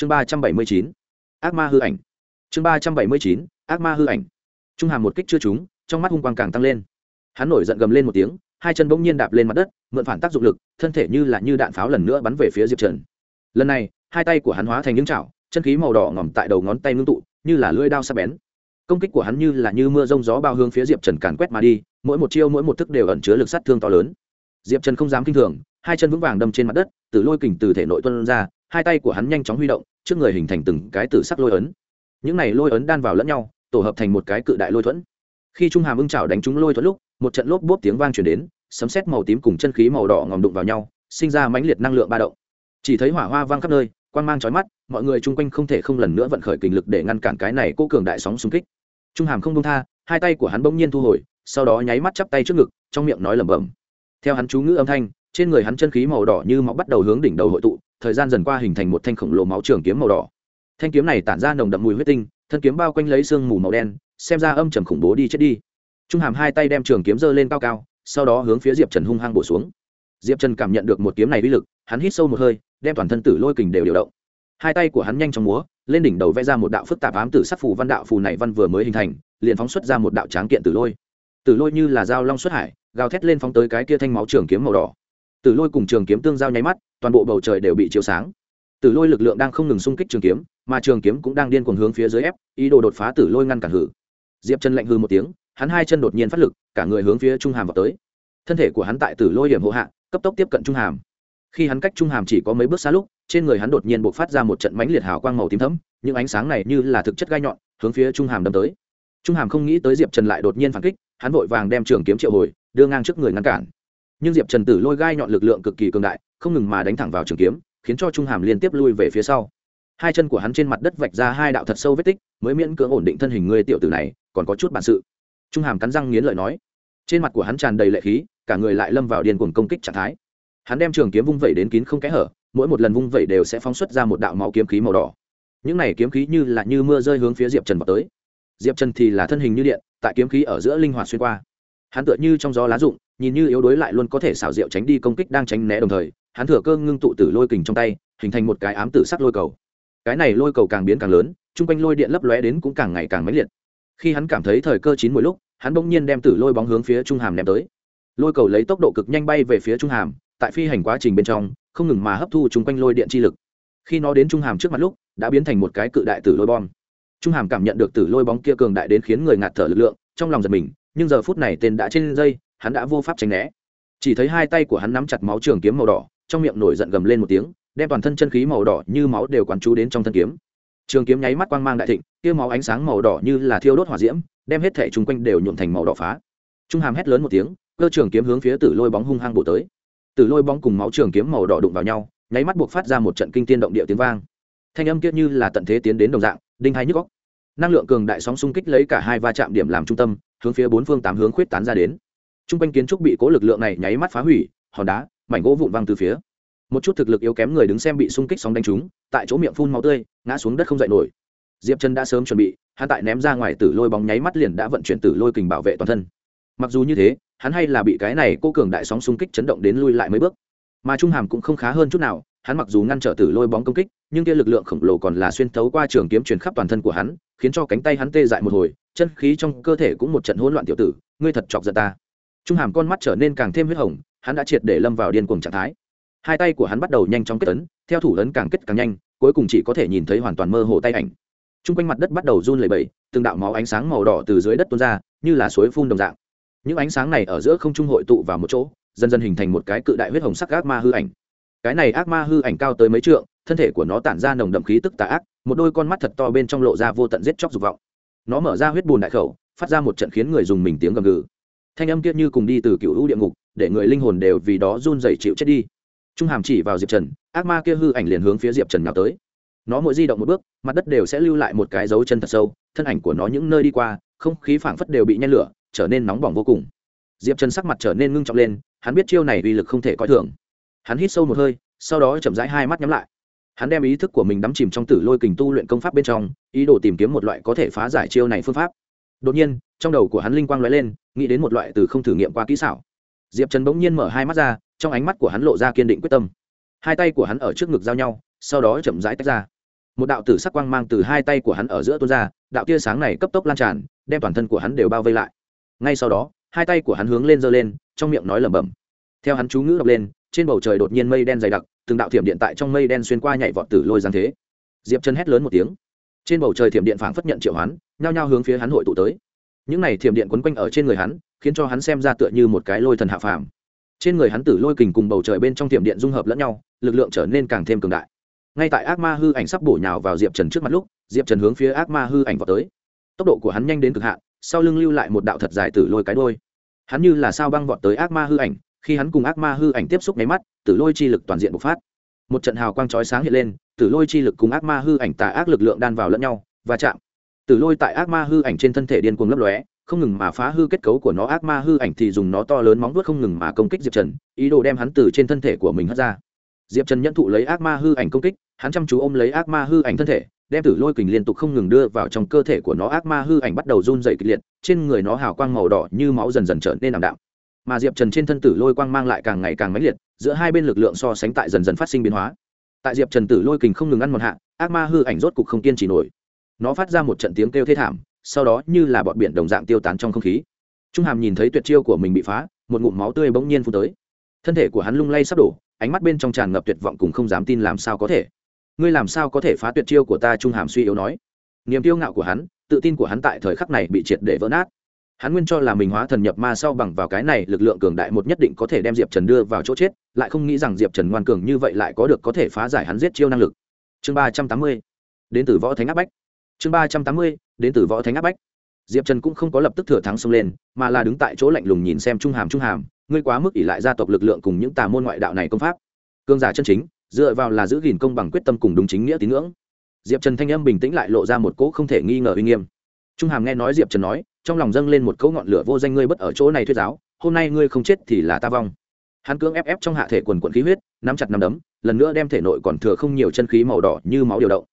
chương ba trăm bảy mươi chín, ác ma hư ảnh. Chương ba trăm bảy mươi chín, ác ma hư ảnh. Trung hàm một kích chưa trúng, trong mắt hung quang càng tăng lên. Hắn nổi giận gầm lên một tiếng, hai chân bỗng nhiên đạp lên mặt đất, mượn phản tác dụng lực, thân thể như là như đạn pháo lần nữa bắn về phía diệp trần. Lần này, hai tay của hắn hóa thành những chảo, chân khí màu đỏ ngỏm tại đầu ngón tay ngưng tụ, như là lưỡi đao sắc bén. Công kích của hắn như là như mưa rông gió bao hướng phía diệp trần càn quét mà đi, mỗi một chiêu mỗi một thức đều ẩn chứa lực sát thương to lớn. Diệp trần không dám k i n h thường, hai chân vững vàng đâm trên mặt đất, từ lôi kình từ thể nội tuân ra hai tay của hắn nhanh chóng huy động, trước người hình thành từng cái tử sắc lôi ấn. Những này lôi ấn đan vào lẫn nhau, tổ hợp thành một cái cự đại lôi thuẫn. Khi trung hàm ưng chảo đánh trúng lôi thuẫn lúc, một trận lốp bốp tiếng vang chuyển đến, sấm xét màu tím cùng chân khí màu đỏ ngòm đụng vào nhau, sinh ra mãnh liệt năng lượng ba động. Chỉ thấy hỏa hoa vang khắp nơi quan mang trói mắt, mọi người chung quanh không thể không lần nữa vận khởi kình lực để ngăn cản cái này cô cường đại sóng xung kích. Trung hàm không đông tha, hai tay của hắn bỗng nhiên thu hồi, sau đó nháy mắt chắp tay trước ngực, trong miệng nói lẩm bẩm. Theo hắn chú ngữ âm thanh trên người hắn chân khí màu đỏ như máu bắt đầu hướng đỉnh đầu hội tụ, thời gian dần qua hình thành một thanh khổng lồ máu trường kiếm màu đỏ. Thanh kiếm này tản ra nồng đậm mùi huyết tinh, thân kiếm bao quanh lấy sương mù màu đen, xem ra âm trầm khủng bố đi chết đi. Trung hàm hai tay đem trường kiếm giơ lên cao cao, sau đó hướng phía diệp trần hung hăng bổ xuống. Diệp trần cảm nhận được một kiếm này uy lực, hắn hít sâu một hơi, đem toàn thân tử lôi kình đều điều động. Hai tay của hắn nhanh chóng múa, lên đỉnh đầu vẽ ra một đạo phức tạp ám tử sắc phù văn đạo phù này văn vừa mới hình thành, liền phóng xuất ra một đạo tráng kiện tử lôi. Tử lôi như là dao long xuất hải, gào thét lên phóng tới cái kia thanh máu trường kiếm màu đỏ tử lôi cùng trường kiếm tương giao nháy mắt, toàn bộ bầu trời đều bị chiếu sáng. Tử lôi lực lượng đang không ngừng xung kích trường kiếm, mà trường kiếm cũng đang điên cuồng hướng phía dưới ép, ý đồ đột phá tử lôi ngăn cản hử. Diệp chân lạnh hư một tiếng, hắn hai chân đột nhiên phát lực, cả người hướng phía trung hàm vào tới. Thân thể của hắn tại tử lôi điểm hộ hạ, cấp tốc tiếp cận trung hàm. Khi hắn cách trung hàm chỉ có mấy bước xa lúc, trên người hắn đột nhiên b ộ c phát ra một trận mánh liệt hào quang màu tím thấm những ánh sáng này như là thực chất gai nhọn, hướng phía trung hàm đâm tới. Trung hàm không nghĩ tới diệp trần lại đột nhiên phản kích, hắn vội vàng đem trường kiếm triệu hồi, đưa ngang trước người ngăn cản nhưng diệp trần tử lôi gai nhọn lực lượng cực kỳ cường đại không ngừng mà đánh thẳng vào trường kiếm khiến cho trung hàm liên tiếp lui về phía sau hai chân của hắn trên mặt đất vạch ra hai đạo thật sâu vết tích mới miễn cưỡng ổn định thân hình người tiểu tử này còn có chút bản sự trung hàm cắn răng nghiến lợi nói trên mặt của hắn tràn đầy lệ khí cả người lại lâm vào điên cuồng công kích trạng thái hắn đem trường kiếm vung vẩy đến kín không kẽ hở mỗi một lần vung vẩy đều sẽ phóng xuất ra một đạo máu kiếm khí màu đỏ những này kiếm khí như là như mưa rơi hướng phía diệp trần vào tới diệp trần thì là thân hình như điện tại kiếm khí ở giữa linh hoạt xuyên qua hắn tựa như trong gió lá rụng, nhìn như yếu đuối lại luôn có thể xảo diệu tránh đi công kích đang tránh né đồng thời, hắn thừa cơ ngưng tụ tử lôi kình trong tay, hình thành một cái ám tử sắc lôi cầu. Cái này lôi cầu càng biến càng lớn, chung quanh lôi điện lấp lóe đến cũng càng ngày càng mãnh liệt. Khi hắn cảm thấy thời cơ chín mỗi lúc, hắn bỗng nhiên đem tử lôi bóng hướng phía trung hàm ném tới. Lôi cầu lấy tốc độ cực nhanh bay về phía trung hàm, tại phi hành quá trình bên trong, không ngừng mà hấp thu chung quanh lôi điện chi lực. Khi nó đến trung hàm trước mặt lúc, đã biến thành một cái cự đại tử lôi bom. Trung hàm cảm nhận được tử lôi bóng kia cường đại đến khiến người ngạt thở lực lượng, trong lòng giật mình nhưng giờ phút này tên đã trên dây, hắn đã vô pháp tránh né. Chỉ thấy hai tay của hắn nắm chặt máu trường kiếm màu đỏ, trong miệng nổi giận gầm lên một tiếng, đem toàn thân chân khí màu đỏ như máu đều quán chú đến trong thân kiếm. Trường kiếm nháy mắt quang mang đại thịnh, kia máu ánh sáng màu đỏ như là thiêu đốt hỏa diễm, đem hết thẻ chung quanh đều nhuộn thành màu đỏ phá. Trung hàm hét lớn một tiếng, cơ trường kiếm hướng phía tử lôi bóng hung hăng bổ tới. Tử lôi bóng cùng máu trường kiếm màu đỏ đụng vào nhau, nháy mắt buộc phát ra một trận kinh tiên động địa tiếng vang. Thanh âm kia như là tận thế tiến đến đồng dạng, đinh hai nhức góc năng lượng cường đại sóng xung kích lấy cả hai va chạm điểm làm trung tâm hướng phía bốn phương tám hướng khuyết tán ra đến. T r u n g quanh kiến trúc bị cố lực lượng này nháy mắt phá hủy, hòn đá, mảnh gỗ vụn văng từ phía. Một chút thực lực yếu kém người đứng xem bị xung kích sóng đánh trúng, tại chỗ miệng phun máu tươi, ngã xuống đất không dậy nổi. Diệp chân đã sớm chuẩn bị, hắn tại ném ra ngoài tử lôi bóng nháy mắt liền đã vận chuyển tử lôi kình bảo vệ toàn thân. Mặc dù như thế, hắn hay là bị cái này cô cường đại sóng xung kích chấn động đến lui lại mấy bước. Mà trung hàm cũng không khá hơn chút nào, hắn mặc dù ngăn trở tử lôi bóng công kích, nhưng kia lực lượng khổng lồ còn là xuyên thấu qua trường kiếm truyền khắp toàn thân của hắn khiến cho cánh tay hắn tê dại một hồi, chân khí trong cơ thể cũng một trận hỗn loạn tiểu tử, ngươi thật chọc giận ta. Trung hàm con mắt trở nên càng thêm huyết hồng, hắn đã triệt để lâm vào điên cuồng trạng thái. Hai tay của hắn bắt đầu nhanh chóng kết ấn, theo thủ ấn càng kết càng nhanh, cuối cùng chỉ có thể nhìn thấy hoàn toàn mơ hồ tay ảnh. T r u n g quanh mặt đất bắt đầu run lẩy bẩy, từng đạo máu ánh sáng màu đỏ từ dưới đất tuôn ra, như là suối phun đồng dạng. Những ánh sáng này ở giữa không trung hội tụ vào một chỗ, dần dần hình thành một cái cự đại huyết hồng sắc ác ma hư ảnh. Cái này ác ma hư ảnh cao tới mấy trượng, thân thể của nó tản ra nồng đậm khí tức tà ác một đôi con mắt thật to bên trong lộ ra vô tận giết chóc dục vọng. Nó mở ra huyết bùn đại khẩu, phát ra một trận khiến người dùng mình tiếng gầm gừ. Thanh âm kia như cùng đi từ cựu hữu địa ngục, để người linh hồn đều vì đó run dày chịu chết đi. Trung hàm chỉ vào diệp trần, ác ma kia hư ảnh liền hướng phía diệp trần nào tới. Nó mỗi di động một bước, mặt đất đều sẽ lưu lại một cái dấu chân thật sâu, thân ảnh của nó những nơi đi qua, không khí phảng phất đều bị nhen lửa, trở nên nóng bỏng vô cùng. Diệp trần sắc mặt trở nên ngưng trọng lên, hắn biết chiêu này uy lực không thể coi thường. Hắn hít sâu một hơi, sau đó chậm rãi hai mắt nhắm lại hắn đem ý thức của mình đắm chìm trong tử lôi kình tu luyện công pháp bên trong, ý đồ tìm kiếm một loại có thể phá giải chiêu này phương pháp. Đột nhiên, trong đầu của hắn linh quang l ó e lên, nghĩ đến một loại từ không thử nghiệm qua kỹ xảo. Diệp trần bỗng nhiên mở hai mắt ra, trong ánh mắt của hắn lộ ra kiên định quyết tâm. Hai tay của hắn ở trước ngực giao nhau, sau đó chậm rãi tách ra. Một đạo tử sắc quang mang từ hai tay của hắn ở giữa tuôn ra, đạo tia sáng này cấp tốc lan tràn, đem toàn thân của hắn đều bao vây lại. Ngay sau đó, hai tay của hắn hướng lên giơ lên, trong miệng nói lẩm bẩm. Theo hắn chú ngữ đọc lên, trên bầu trời đột nhiên mây đen dày đặc từng đạo thiểm điện tại trong mây đen xuyên qua nhảy vọt tử lôi giáng thế. Diệp chân hét lớn một tiếng. Trên bầu trời thiểm điện phảng phất nhận triệu hoán, nhao nhao hướng phía hắn hội tụ tới. Những này thiểm điện quấn quanh ở trên người hắn, khiến cho hắn xem ra tựa như một cái lôi thần hạ phàm. Trên người hắn tử lôi kình cùng bầu trời bên trong thiểm điện dung hợp lẫn nhau, lực lượng trở nên càng thêm cường đại. Ngay tại ác ma hư ảnh sắp bổ nhào vào diệp trần trước mặt lúc, diệp trần hướng phía ác ma hư ảnh vào tới. Tốc độ của hắn nhanh đến cực hạn, sau lưng lưu lại một đạo thật dài tử lôi cái đôi hắn như là sao băng vọt tới ác ma hư ảnh khi hắn cùng ác ma hư ảnh tiếp xúc máy mắt, tử lôi chi lực toàn diện bộc phát. Một trận hào quang chói sáng hiện lên, tử lôi chi lực cùng ác ma hư ảnh tà ác lực lượng đan vào lẫn nhau và chạm. Tử lôi tại ác ma hư ảnh trên thân thể điên cuồng lấp lóe, không ngừng mà phá hư kết cấu của nó, ác ma hư ảnh thì dùng nó to lớn móng vuốt không ngừng mà công kích diệp trần, ý đồ đem hắn từ trên thân thể của mình hất ra. Diệp trần nhận thụ lấy ác ma hư ảnh công kích, hắn chăm chú ôm lấy ác ma hư ảnh thân thể, đem tử lôi kình liên tục không ngừng đưa vào trong cơ thể của nó, ác ma hư ảnh bắt đầu run dày kịch liệt, trên người nó hào quang màu đỏ như máu dần dần trở nên ảm đạm mà diệp trần trên thân tử lôi quang mang lại càng ngày càng mãnh liệt, giữa hai bên lực lượng so sánh tại dần dần phát sinh biến hóa. Tại diệp trần tử lôi kình không ngừng ăn một hạ, ác ma hư ảnh rốt cục không kiên trì nổi. Nó phát ra một trận tiếng kêu thê thảm, sau đó như là bọn biển đồng dạng tiêu tán trong không khí. Trung hàm nhìn thấy tuyệt chiêu của mình bị phá, một ngụm máu tươi bỗng nhiên phun tới. Thân thể của hắn lung lay sắp đổ, ánh mắt bên trong tràn ngập tuyệt vọng cùng không dám tin làm sao có thể. Ngươi làm sao có thể phá tuyệt chiêu của ta? Trung hàm suy yếu nói. Niềm tiêu ngạo của hắn, tự tin của hắn tại thời khắc này bị triệt để vỡ nát hắn nguyên cho là mình hóa thần nhập ma sau bằng vào cái này, lực lượng cường đại một nhất định có thể đem diệp trần đưa vào chỗ chết, lại không nghĩ rằng diệp trần ngoan cường như vậy lại có được có thể phá giải hắn giết chiêu năng lực. Chương ba trăm tám mươi, đến từ võ thánh áp bách. Chương ba trăm tám mươi, đến từ võ thánh áp bách. Diệp trần cũng không có lập tức thừa thắng xông lên, mà là đứng tại chỗ lạnh lùng nhìn xem trung hàm trung hàm, ngươi quá mức ỷ lại gia tộc lực lượng cùng những tà môn ngoại đạo này công pháp. Cương giả chân chính, dựa vào là giữ gìn công bằng quyết tâm cùng đúng chính nghĩa tín ngưỡng. Diệp trần thanh âm bình tĩnh lại lộ ra một cỗ không thể nghi ngờ uy nghiêm. Trung hàm nghe nói diệp trần nói trong lòng dâng lên một cỗ ngọn lửa vô danh ngươi bất ở chỗ này thuyết giáo, hôm nay ngươi không chết thì là ta vong. Hắn cưỡng ép ép trong hạ thể quần quận khí huyết, nắm chặt nắm đấm, lần nữa đem thể nội còn thừa không nhiều chân khí màu đỏ như máu điều động.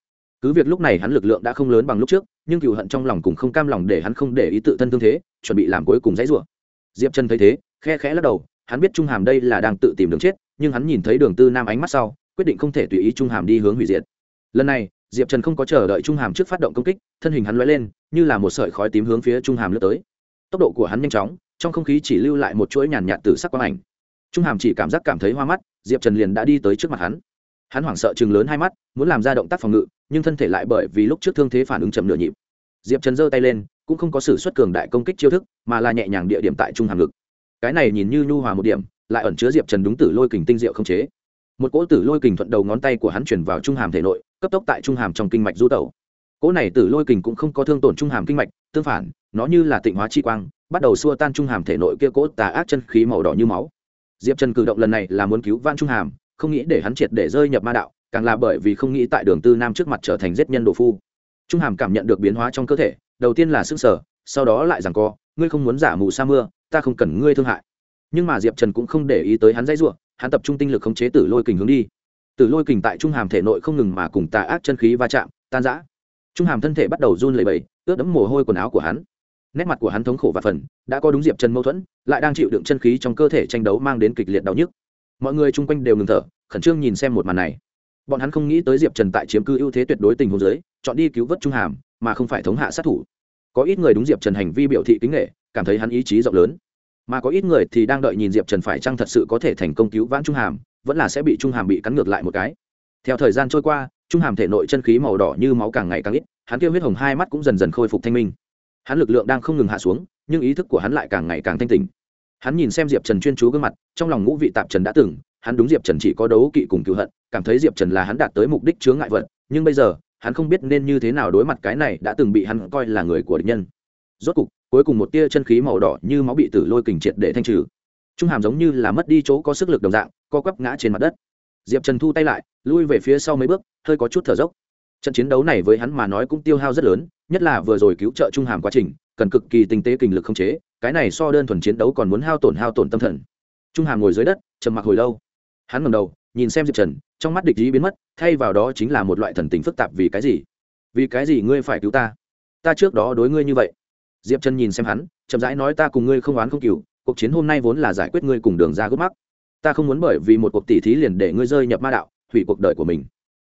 Cứ việc lúc này hắn lực lượng đã không lớn bằng lúc trước, nhưng cựu hận trong lòng cũng không cam lòng để hắn không để ý tự thân thương thế, chuẩn bị làm cuối cùng dãy rủa. Diệp chân thấy thế, khe khẽ lắc đầu, hắn biết trung hàm đây là đang tự tìm đường chết, nhưng hắn nhìn thấy đường tư nam ánh mắt sau, quyết định không thể tùy ý trung hàm đi hướng hủy diệt. Lần này diệp trần không có chờ đợi trung hàm trước phát động công kích, thân hình hắn lóe lên, như là một sợi khói tím hướng phía trung hàm lướt tới. Tốc độ của hắn nhanh chóng, trong không khí chỉ lưu lại một chuỗi nhàn nhạt từ sắc quang ảnh. Trung hàm chỉ cảm giác cảm thấy hoa mắt, diệp trần liền đã đi tới trước mặt hắn. Hắn hoảng sợ chừng lớn hai mắt, muốn làm ra động tác phòng ngự, nhưng thân thể lại bởi vì lúc trước thương thế phản ứng chậm nửa nhịp. Diệp trần giơ tay lên, cũng không có sự xuất cường đại công kích chiêu thức, mà là nhẹ nhàng địa điểm tại trung hàm ngực. Cái này nhìn như nhu hòa một điểm, lại ẩn chứa diệp trần đúng tử lôi kình tinh diệu không chế một cỗ tử lôi kình thuận đầu ngón tay của hắn chuyển vào trung hàm thể nội, cấp tốc tại trung hàm trong kinh mạch du tẩu. Cỗ này tử lôi kình cũng không có thương tổn trung hàm kinh mạch, tương phản, nó như là tịnh hóa chi quang, bắt đầu xua tan trung hàm thể nội kia cỗ tà ác chân khí màu đỏ như máu. Diệp trần cử động lần này là muốn cứu van trung hàm, không nghĩ để hắn triệt để rơi nhập ma đạo, càng là bởi vì không nghĩ tại đường tư nam trước mặt trở thành giết nhân đồ phu. Trung hàm cảm nhận được biến hóa trong cơ thể, đầu tiên là sức sở sau đó lại rằng co, ngươi không muốn giả mù sa mưa, ta không cần ngươi thương hại. Nhưng mà diệp trần cũng không để ý tới hắn dãy ruộng hắn tập trung tinh lực khống chế tử lôi kình hướng đi. Tử lôi kình tại trung hàm thể nội không ngừng mà cùng tà ác chân khí va chạm, tan rã. Trung hàm thân thể bắt đầu run lẩy bẩy, ướt đẫm mồ hôi quần áo của hắn. Nét mặt của hắn thống khổ và phần, đã có đúng diệp trần mâu thuẫn, lại đang chịu đựng chân khí trong cơ thể tranh đấu mang đến kịch liệt đau nhức. Mọi người chung quanh đều ngừng thở, khẩn trương nhìn xem một màn này. Bọn hắn không nghĩ tới diệp trần tại chiếm cư ưu thế tuyệt đối tình huống giới chọn đi cứu vớt trung hàm, mà không phải thống hạ sát thủ. Có ít người đúng diệp trần hành vi biểu thị kính nghệ cảm thấy hắn ý chí rộng lớn mà có ít người thì đang đợi nhìn diệp trần phải chăng thật sự có thể thành công cứu vãn trung hàm, vẫn là sẽ bị trung hàm bị cắn ngược lại một cái. Theo thời gian trôi qua, trung hàm thể nội chân khí màu đỏ như máu càng ngày càng ít, hắn kêu huyết hồng hai mắt cũng dần dần khôi phục thanh minh. Hắn lực lượng đang không ngừng hạ xuống, nhưng ý thức của hắn lại càng ngày càng thanh tình hắn nhìn xem diệp trần chuyên chú gương mặt, trong lòng ngũ vị tạp trần đã từng, hắn đúng diệp trần chỉ có đấu kỵ cùng cựu hận, cảm thấy diệp trần là hắn đạt tới mục đích chướng ngại vật, nhưng bây giờ, hắn không biết nên như thế nào đối mặt cái này đã từng bị hắn coi là người của địch nhân rốt cục, cuối cùng một tia chân khí màu đỏ như máu bị tử lôi kình triệt để thanh trừ. Trung hàm giống như là mất đi chỗ có sức lực đồng dạng, co quắp ngã trên mặt đất. Diệp trần thu tay lại, lui về phía sau mấy bước, hơi có chút thở dốc. Trận chiến đấu này với hắn mà nói cũng tiêu hao rất lớn, nhất là vừa rồi cứu trợ trung hàm quá trình, cần cực kỳ tinh tế kinh lực không chế, cái này so đơn thuần chiến đấu còn muốn hao tổn hao tổn tâm thần. Trung hàm ngồi dưới đất, trầm mặc hồi lâu. Hắn ngầm đầu, nhìn xem diệp trần, trong mắt địch ý biến mất, thay vào đó chính là một loại thần tình phức tạp vì cái gì? Vì cái gì ngươi phải cứu ta? Ta trước đó đối ngươi như vậy diệp trần nhìn xem hắn, chậm rãi nói ta cùng ngươi không oán không cừu, cuộc chiến hôm nay vốn là giải quyết ngươi cùng đường ra gốc mắc. Ta không muốn bởi vì một cuộc tỉ thí liền để ngươi rơi nhập ma đạo, hủy cuộc đời của mình.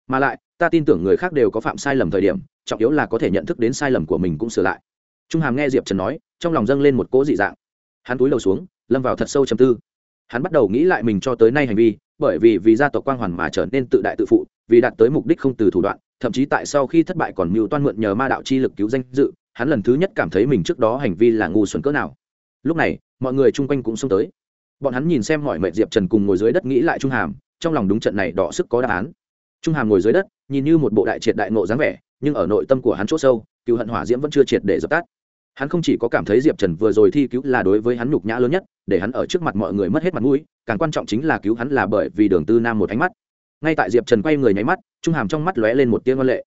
Mà lại, ta tin tưởng người khác đều có phạm sai lầm thời điểm, trọng yếu là có thể nhận thức đến sai lầm của mình cũng sửa lại. Trung hàm nghe diệp trần nói, trong lòng dâng lên một cỗ dị dạng. Hắn túi đầu xuống, lâm vào thật sâu chầm tư. Hắn bắt đầu nghĩ lại mình cho tới nay hành vi, bởi vì vì gia tộc quang hoàn mà trở nên tự đại tự phụ, vì đạt tới mục đích không từ thủ đoạn, thậm chí tại sau khi thất bại còn mưu toan mượn nhờ ma đạo chi lực cứu danh dự hắn lần thứ nhất cảm thấy mình trước đó hành vi là ngu xuẩn cỡ nào. Lúc này, mọi người chung quanh cũng xông tới. Bọn hắn nhìn xem mọi mệnh diệp trần cùng ngồi dưới đất nghĩ lại trung hàm, trong lòng đúng trận này đỏ sức có đáp án. Trung hàm ngồi dưới đất, nhìn như một bộ đại triệt đại ngộ dáng vẻ, nhưng ở nội tâm của hắn c h ỗ sâu, cựu hận hỏa diễm vẫn chưa triệt để dập tắt. Hắn không chỉ có cảm thấy diệp trần vừa rồi thi cứu là đối với hắn nhục nhã lớn nhất, để hắn ở trước mặt mọi người mất hết mặt mũi, càng quan trọng chính là cứu hắn là bởi vì đường tư nam một ánh mắt. Ngay tại diệp trần quay người nháy mắt, trung hàm trong mắt lóe lên một tiếng ngân lệ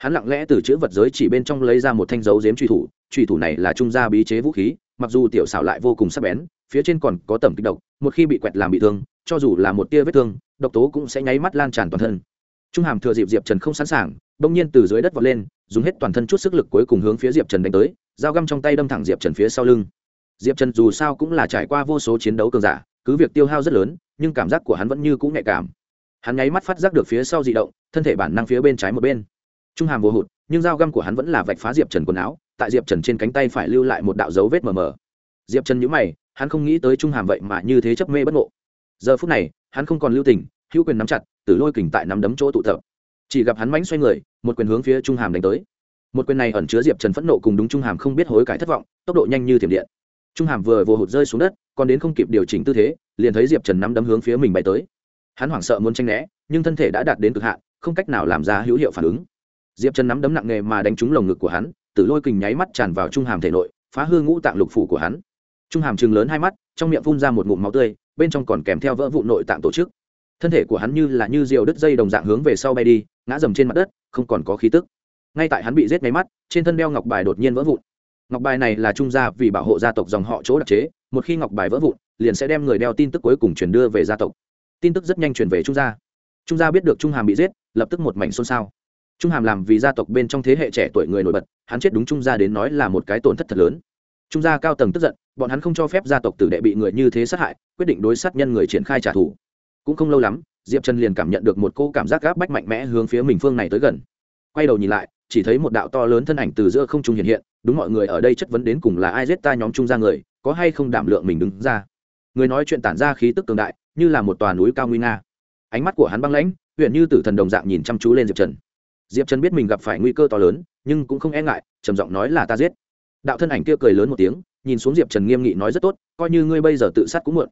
hắn lặng lẽ từ chữ vật giới chỉ bên trong lấy ra một thanh dấu dếm truy thủ truy thủ này là trung gia bí chế vũ khí, mặc dù tiểu xảo lại vô cùng sắc bén, phía trên còn có tầm kích độc, một khi bị quẹt làm bị thương, cho dù là một tia vết thương, độc tố cũng sẽ nháy mắt lan tràn toàn thân. Trung hàm thừa dịp diệp trần không sẵn sàng, bỗng nhiên từ dưới đất vọt lên, dùng hết toàn thân chút sức lực cuối cùng hướng phía diệp trần đánh tới, dao găm trong tay đâm thẳng diệp trần phía sau lưng. Diệp trần dù sao cũng là trải qua vô số chiến đấu cường giả, cứ việc tiêu hao rất lớn, nhưng cảm giác của hắn vẫn như cũng nhạy cảm. Hắn nháy mắt phát giác được phía sau di động, thân thể bản năng phía bên trái một bên trung hàm vô hụt, nhưng dao găm của hắn vẫn là vạch phá diệp trần quần áo, tại diệp trần trên cánh tay phải lưu lại một đạo dấu vết mờ mờ. Diệp trần nhữ mày, hắn không nghĩ tới trung hàm vậy mà như thế chấp mê bất ngộ. Giờ phút này, hắn không còn lưu tình, hữu quyền nắm chặt, tử lôi kình tại nắm đấm chỗ tụ tập. Chỉ gặp hắn mánh xoay người, một quyền hướng phía trung hàm đánh tới. Một quyền này ẩn chứa diệp trần phẫn nộ cùng đúng trung hàm không biết hối cải thất vọng, tốc độ nhanh như thiểm điện. Trung hàm vừa vô hụt rơi xuống đất, còn đến không kịp điều chỉnh tư thế, liền thấy diệp trần nắm đấm hướng phía mình bay tới. Hắn hoảng sợ muốn tranh né, nhưng thân thể đã đạt đến cực hạn, không cách nào làm ra hữu hiệu phản ứng diệp trần nắm đấm nặng nề mà đánh trúng lồng ngực của hắn tử lôi kình nháy mắt tràn vào trung hàm thể nội, phá hư ngũ tạng lục phủ của hắn. Trung hàm chừng lớn hai mắt, trong miệng phun ra một ngụm máu tươi, bên trong còn kèm theo vỡ vụ nội tạng tổ chức. Thân thể của hắn như là như diều đứt dây đồng dạng hướng về sau bay đi, ngã dầm trên mặt đất, không còn có khí tức. Ngay tại hắn bị giết máy mắt, trên thân đeo ngọc bài đột nhiên vỡ vụn. Ngọc bài này là trung gia vì bảo hộ gia tộc dòng họ chỗ đặc chế, một khi ngọc bài vỡ vụn, liền sẽ đem người đeo tin tức cuối cùng truyền đưa về gia tộc. Tin tức rất nhanh truyền về trung gia. Trung gia biết được trung hàm bị giết, lập tức một mảnh xôn xao trung hàm làm vì gia tộc bên trong thế hệ trẻ tuổi người nổi bật, hắn chết đúng trung gia đến nói là một cái tổn thất thật lớn. Trung gia cao tầng tức giận, bọn hắn không cho phép gia tộc tử đệ bị người như thế sát hại, quyết định đối sát nhân người triển khai trả thù. Cũng không lâu lắm, diệp trần liền cảm nhận được một cô cảm giác gáp bách mạnh mẽ hướng phía mình phương này tới gần. Quay đầu nhìn lại, chỉ thấy một đạo to lớn thân ảnh từ giữa không trung hiện hiện, đúng mọi người ở đây chất vấn đến cùng là ai giết ta nhóm trung gia người, có hay không đảm lượng mình đứng ra. Người nói chuyện tản ra khí tức cường đại, như là một tòa núi cao nguy nga. Ánh mắt của hắn băng lãnh, huyện như tử thần đồng dạng nhìn chăm chú lên diệp trần diệp trần biết mình gặp phải nguy cơ to lớn, nhưng cũng không e ngại, trầm giọng nói là ta giết. Đạo thân ảnh kia cười lớn một tiếng, nhìn xuống diệp trần nghiêm nghị nói rất tốt, coi như ngươi bây giờ tự sát cũng muộn.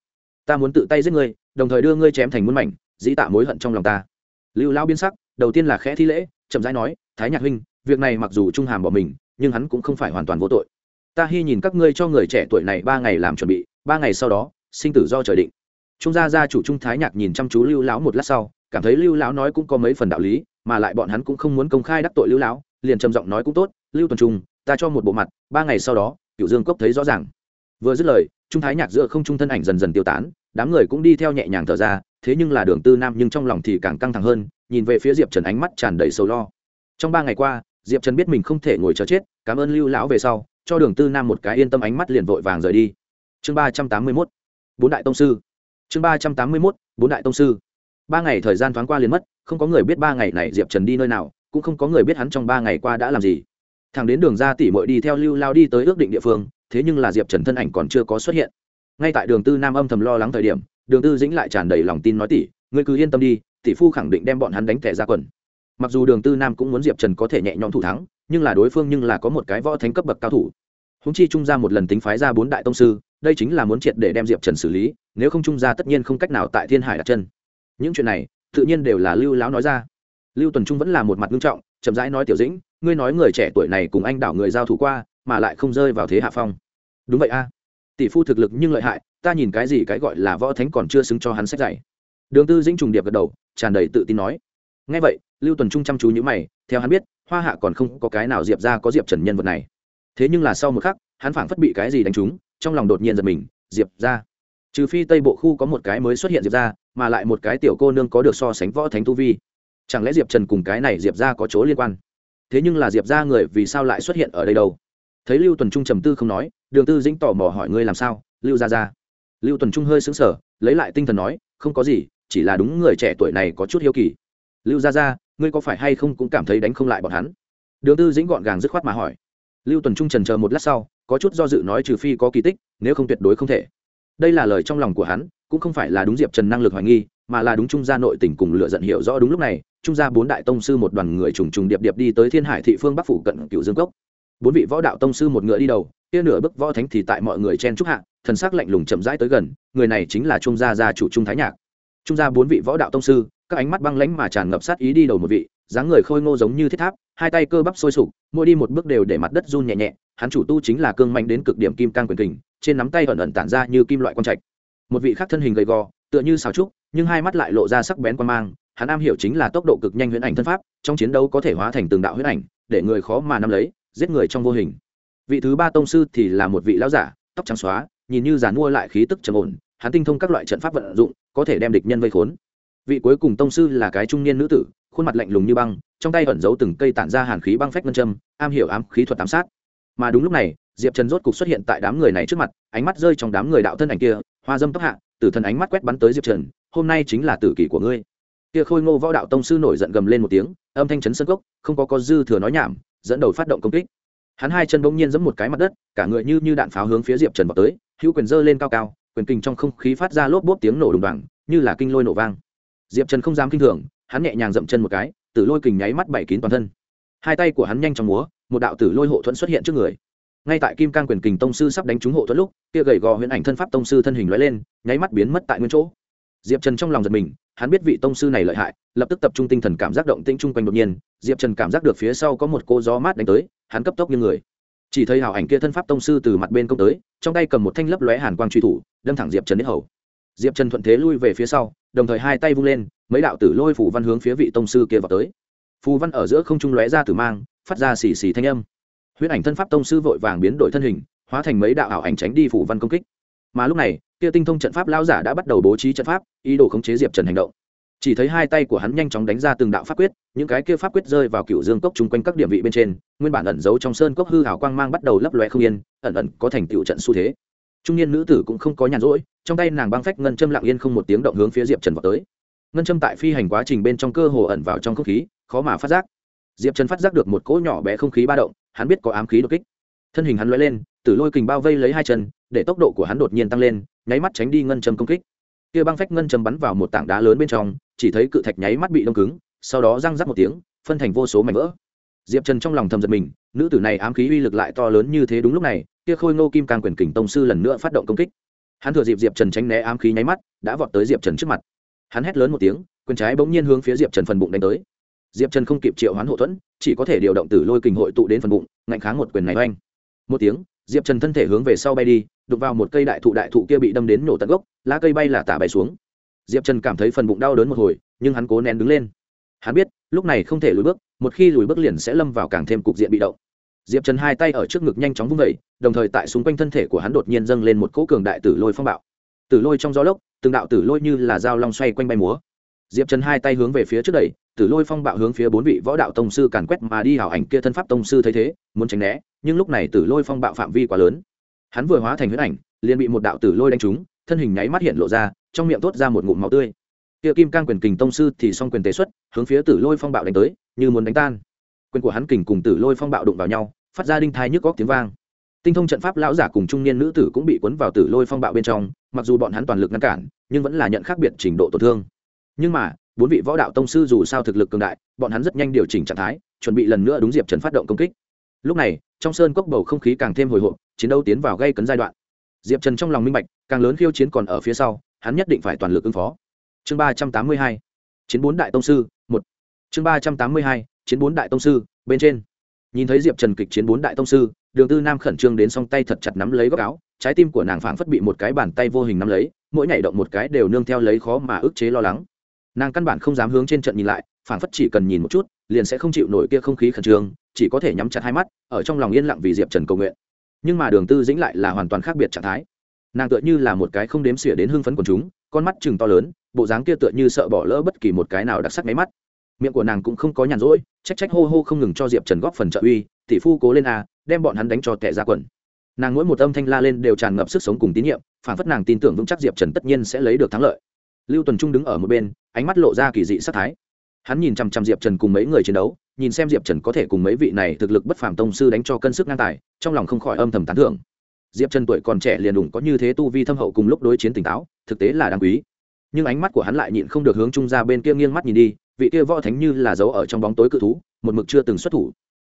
Ta muốn tự tay giết ngươi, đồng thời đưa ngươi chém thành muôn mảnh, dĩ tạ mối hận trong lòng ta. Lưu lao biên sắc, đầu tiên là khẽ thi lễ, chậm rãi nói, thái nhạc huynh, việc này mặc dù trung hàm bỏ mình, nhưng hắn cũng không phải hoàn toàn vô tội. Ta hy nhìn các ngươi cho người trẻ tuổi này ba ngày làm chuẩn bị, ba ngày sau đó, sinh tử do trời định. Trung gia gia chủ trung thái nhạc nhìn chăm chú lưu lão một lát sau cảm thấy lưu lão nói cũng có mấy phần đạo lý, mà lại bọn hắn cũng không muốn công khai đắc tội lưu lão, liền trầm giọng nói cũng tốt, lưu tuần trung, ta cho một bộ mặt, ba ngày sau đó cựu dương cốc thấy rõ ràng. Vừa dứt lời, trung thái nhạc giữa không trung thân ảnh dần dần tiêu tán, đám người cũng đi theo nhẹ nhàng thở ra, thế nhưng là đường tư nam nhưng trong lòng thì càng căng thẳng hơn, nhìn về phía diệp trần ánh mắt tràn đầy sầu lo. Trong ba ngày qua, diệp trần biết mình không thể ngồi chờ chết, cảm ơn lưu lão về sau, cho đường tư nam một cái yên tâm ánh mắt liền vội vàng rời đi. Chương ba trăm tám mươi mốt, bốn đại tông sư. Chương ba trăm tám mươi mốt, bốn đại tông sư ba ngày thời gian thoáng qua liền mất, không có người biết ba ngày này diệp trần đi nơi nào, cũng không có người biết hắn trong ba ngày qua đã làm gì. Thằng đến đường ra tỉ mội đi theo lưu lao đi tới ước định địa phương, thế nhưng là diệp trần thân ảnh còn chưa có xuất hiện. Ngay tại đường tư nam âm thầm lo lắng thời điểm, đường tư dĩnh lại tràn đầy lòng tin nói tỷ ngươi cứ yên tâm đi tỷ phu khẳng định đem bọn hắn đánh tẻ ra quần. Mặc dù đường tư nam cũng muốn diệp trần có thể nhẹ nhõm thủ thắng, nhưng là đối phương nhưng là có một cái võ thánh cấp bậc cao thủ. Húng chi trung ra một lần tính phái ra bốn đại tông sư, đây chính là muốn triệt để đem diệp trần xử lý, nếu không trung ra tất nhiên không cách nào tại thiên hải đặt chân những chuyện này, tự nhiên đều là lưu lão nói ra. Lưu tuần trung vẫn là một mặt nghiêm trọng, chậm rãi nói, tiểu dĩnh, ngươi nói người trẻ tuổi này cùng anh đảo người giao thủ qua, mà lại không rơi vào thế hạ phong. Đúng vậy a. Tỷ phu thực lực nhưng lợi hại, ta nhìn cái gì cái gọi là võ thánh còn chưa xứng cho hắn sách dạy. Đường tư dĩnh trùng điệp gật đầu, tràn đầy tự tin nói. Ngay vậy, lưu tuần trung chăm chú nhữ mày, theo hắn biết, hoa hạ còn không có cái nào diệp ra có diệp trần nhân vật này. Thế nhưng là sau một khắc, hắn phảng phất bị cái gì đánh trúng, trong lòng đột nhiên giật mình, diệp ra trừ phi tây bộ khu có một cái mới xuất hiện diệp ra mà lại một cái tiểu cô nương có được so sánh võ thánh tu vi. Chẳng lẽ diệp trần cùng cái này diệp ra có chỗ liên quan? Thế nhưng là diệp ra người vì sao lại xuất hiện ở đây đâu? Thấy lưu tuần trung trầm tư không nói, đường tư dĩnh tò mò hỏi ngươi làm sao? Lưu ra ra lưu tuần trung hơi xứng sở lấy lại tinh thần nói, không có gì, chỉ là đúng người trẻ tuổi này có chút hiếu kỳ. Lưu ra ra ngươi có phải hay không cũng cảm thấy đánh không lại bọn hắn? Đường tư dĩnh gọn gàng dứt khoát mà hỏi. Lưu tuần trung trần chờ một lát sau, có chút do dự nói trừ phi có kỳ tích, nếu không tuyệt đối không thể đây là lời trong lòng của hắn, cũng không phải là đúng diệp trần năng lực hoài nghi, mà là đúng trung gia nội tỉnh cùng lựa giận hiểu rõ đúng lúc này, trung gia bốn đại tông sư một đoàn người trùng trùng điệp điệp đi tới thiên hải thị phương bắc phủ cận cựu dương cốc. Bốn vị võ đạo tông sư một ngựa đi đầu, kia nửa bức võ thánh thì tại mọi người chen trúc hạ, thần sắc lạnh lùng chậm rãi tới gần, người này chính là trung gia gia chủ trung thái nhạc. Trung gia bốn vị võ đạo tông sư, các ánh mắt băng lãnh mà tràn ngập sát ý đi đầu một vị, dáng người khôi ngô giống như thiết tháp, hai tay cơ bắp sôi sục, mỗi đi một bước đều để mặt đất run nhẹ nhẹ, hắn chủ tu chính là cương mạnh đến cực điểm kim cang quyền kình trên nắm tay ẩn ẩn tản ra như kim loại quang trạch. Một vị khác thân hình gầy gò, tựa như xào trúc, nhưng hai mắt lại lộ ra sắc bén quan mang, hắn am hiểu chính là tốc độ cực nhanh huyễn ảnh thân pháp, trong chiến đấu có thể hóa thành từng đạo huyễn ảnh, để người khó mà nắm lấy, giết người trong vô hình. Vị thứ ba tông sư thì là một vị lão giả, tóc trắng xóa, nhìn như giàn mua lại khí tức trầm ổn, hắn tinh thông các loại trận pháp vận dụng, có thể đem địch nhân vây khốn. Vị cuối cùng tông sư là cái trung niên nữ tử, khuôn mặt lạnh lùng như băng, trong tay ẩn giấu từng cây tản ra hàn khí băng phách ngân châm, am hiểu ám khí thuật ám sát mà đúng lúc này, diệp trần rốt cục xuất hiện tại đám người này trước mặt, ánh mắt rơi trong đám người đạo thân ảnh kia, hoa dâm tóc hạ, tử thần ánh mắt quét bắn tới diệp trần, hôm nay chính là tử kỷ của ngươi. Kia khôi ngô võ đạo tông sư nổi giận gầm lên một tiếng, âm thanh chấn sân cốc, không có có dư thừa nói nhảm, dẫn đầu phát động công kích. Hắn hai chân bỗng nhiên giẫm một cái mặt đất, cả người như như đạn pháo hướng phía diệp trần vào tới, hữu quyền dơ lên cao cao, quyền kinh trong không khí phát ra lốp bốp tiếng nổ đùng đoàng, như là kinh lôi nổ vang. Diệp trần không dám kinh thường, hắn nhẹ nhàng dậm chân một cái tử lôi kình nháy mắt bảy kín toàn thân. Hai tay của hắn nhanh trong múa một đạo tử lôi hộ thuẫn xuất hiện trước người. Ngay tại kim cang quyền kình tông sư sắp đánh trúng hộ thuẫn lúc, kia gầy gò huyễn ảnh thân pháp tông sư thân hình lóe lên, nháy mắt biến mất tại nguyên chỗ. Diệp trần trong lòng giật mình, hắn biết vị tông sư này lợi hại, lập tức tập trung tinh thần cảm giác động tĩnh chung quanh đột nhiên, diệp trần cảm giác được phía sau có một cô gió mát đánh tới, hắn cấp tốc như người. Chỉ thấy hảo ảnh kia thân pháp tông sư từ mặt bên công tới, trong tay cầm một thanh lấp lóe hàn quang truy thủ, đâm thẳng diệp trần đến hầu. Diệp trần thuận thế lui về phía sau, đồng thời hai tay vung lên, mấy đạo tử lôi phủ văn hướng phía vị tông sư kia vào tới phù văn ở giữa không trung lóe ra tử mang, phát ra xì xì thanh âm. Huyết ảnh thân pháp tông sư vội vàng biến đổi thân hình, hóa thành mấy đạo ảo ảnh tránh đi phủ văn công kích. Mà lúc này, kia tinh thông trận pháp lão giả đã bắt đầu bố trí trận pháp, ý đồ khống chế diệp trần hành động. Chỉ thấy hai tay của hắn nhanh chóng đánh ra từng đạo pháp quyết, những cái kia pháp quyết rơi vào cựu dương cốc chung quanh các điểm vị bên trên, nguyên bản ẩn giấu trong sơn cốc hư hảo quang mang bắt đầu lấp lóe không yên, ẩn ẩn có thành tựu trận xu thế. Trung niên nữ tử cũng không có nhàn rỗi, trong tay nàng băng phách ngân châm lặng yên không một tiếng động hướng phía diệp trần vào tới. Ngân châm tại phi hành quá trình bên trong cơ hồ ẩn vào trong không khí khó mà phát giác. Diệp trần phát giác được một cỗ nhỏ bé không khí ba động, hắn biết có ám khí đột kích. Thân hình hắn l lên tử lôi kình bao vây lấy hai chân, để tốc độ của hắn đột nhiên tăng lên, nháy mắt tránh đi ngân châm công kích. Kia băng phách ngân châm bắn vào một tảng đá lớn bên trong, chỉ thấy cự thạch nháy mắt bị đông cứng, sau đó răng rắc một tiếng, phân thành vô số mảnh vỡ. Diệp trần trong lòng thầm giật mình, nữ tử này ám khí uy lực lại to lớn như thế đúng lúc này, kia khôi ngô kim càng quyền kình tông sư lần nữa phát động công kích. Hắn thừa dịp diệp trần tránh né ám khí nháy mắt, đã vọt tới diệp trần trước mặt. Hắn hét lớn một tiếng, quyền trái bỗng nhiên hướng phía diệp trần phần bụng đánh tới diệp trần không kịp triệu hoán hộ thuẫn, chỉ có thể điều động tử lôi kình hội tụ đến phần bụng, ngạnh kháng một quyền này oanh. Một tiếng, diệp trần thân thể hướng về sau bay đi đục vào một cây đại thụ đại thụ kia bị đâm đến nổ tận gốc, lá cây bay là tả bay xuống. Diệp trần cảm thấy phần bụng đau đớn một hồi, nhưng hắn cố nén đứng lên. Hắn biết, lúc này không thể lùi bước, một khi lùi bước liền sẽ lâm vào càng thêm cục diện bị động. Diệp trần hai tay ở trước ngực nhanh chóng vung vẩy đồng thời tại xung quanh thân thể của hắn đột nhiên dâng lên một cỗ cường đại tử lôi phong bạo. Tử lôi trong gió lốc, từng đạo tử lôi như là dao long xoay quanh bay múa diệp trần hai tay hướng về phía trước đẩy tử lôi phong bạo hướng phía bốn vị võ đạo tông sư càn quét mà đi hảo ảnh kia thân pháp tông sư thấy thế, muốn tránh né, nhưng lúc này tử lôi phong bạo phạm vi quá lớn. Hắn vừa hóa thành huyết ảnh, liền bị một đạo tử lôi đánh trúng, thân hình nháy mắt hiện lộ ra, trong miệng thốt ra một ngụm máu tươi. Kia kim cang quyền kình tông sư thì song quyền tế xuất, hướng phía tử lôi phong bạo đánh tới, như muốn đánh tan. Quyền của hắn kình cùng tử lôi phong bạo đụng vào nhau, phát ra đinh thai nhức góc tiếng vang. Tinh thông trận pháp lão giả cùng trung niên nữ tử cũng bị cuốn vào tử lôi phong bạo bên trong, mặc dù bọn hắn toàn lực ngăn cản, nhưng vẫn là nhận khác biệt trình độ tổn thương nhưng mà, bốn vị võ đạo tông sư dù sao thực lực cường đại, bọn hắn rất nhanh điều chỉnh trạng thái, chuẩn bị lần nữa đúng diệp trần phát động công kích. Lúc này, trong sơn cốc bầu không khí càng thêm hồi hộp, chiến đấu tiến vào gây cấn giai đoạn. Diệp trần trong lòng minh bạch, càng lớn khiêu chiến còn ở phía sau, hắn nhất định phải toàn lực ứng phó. Chương ba trăm tám mươi hai, chiến bốn đại tông sư, một. Chương ba trăm tám mươi hai, chiến bốn đại tông sư, bên trên. Nhìn thấy diệp trần kịch chiến bốn đại tông sư, đường tư nam khẩn trương đến song tay thật chặt nắm lấy góc áo, trái tim của nàng phảng phất bị một cái bàn tay vô hình nắm lấy, mỗi nhảy động một cái đều nương theo lấy khó mà ức chế lo lắng nàng căn bản không dám hướng trên trận nhìn lại, phảng phất chỉ cần nhìn một chút, liền sẽ không chịu nổi kia không khí khẩn trương, chỉ có thể nhắm chặt hai mắt, ở trong lòng yên lặng vì diệp trần cầu nguyện. Nhưng mà đường tư dĩnh lại là hoàn toàn khác biệt trạng thái. Nàng tựa như là một cái không đếm xỉa đến hưng phấn của chúng, con mắt chừng to lớn, bộ dáng kia tựa như sợ bỏ lỡ bất kỳ một cái nào đặc sắc máy mắt. Miệng của nàng cũng không có nhàn rỗi, trách trách hô hô không ngừng cho diệp trần góp phần trợ uy, tỷ phu cố lên a, đem bọn hắn đánh cho tệ ra quần. Nàng mỗi một âm thanh la lên đều tràn ngập sức sống cùng tín nhiệm phản phất nàng tin tưởng vững chắc diệp trần tất nhiên sẽ lấy được thắng lợi lưu tuần trung đứng ở một bên, ánh mắt lộ ra kỳ dị sắc thái. Hắn nhìn chằm chằm diệp trần cùng mấy người chiến đấu, nhìn xem diệp trần có thể cùng mấy vị này thực lực bất phàm tông sư đánh cho cân sức ngang tài, trong lòng không khỏi âm thầm tán thưởng. Diệp trần tuổi còn trẻ liền đủng có như thế tu vi thâm hậu cùng lúc đối chiến tỉnh táo, thực tế là đáng quý. Nhưng ánh mắt của hắn lại nhịn không được hướng trung ra bên kia nghiêng mắt nhìn đi, vị kia võ thánh như là giấu ở trong bóng tối cự thú, một mực chưa từng xuất thủ.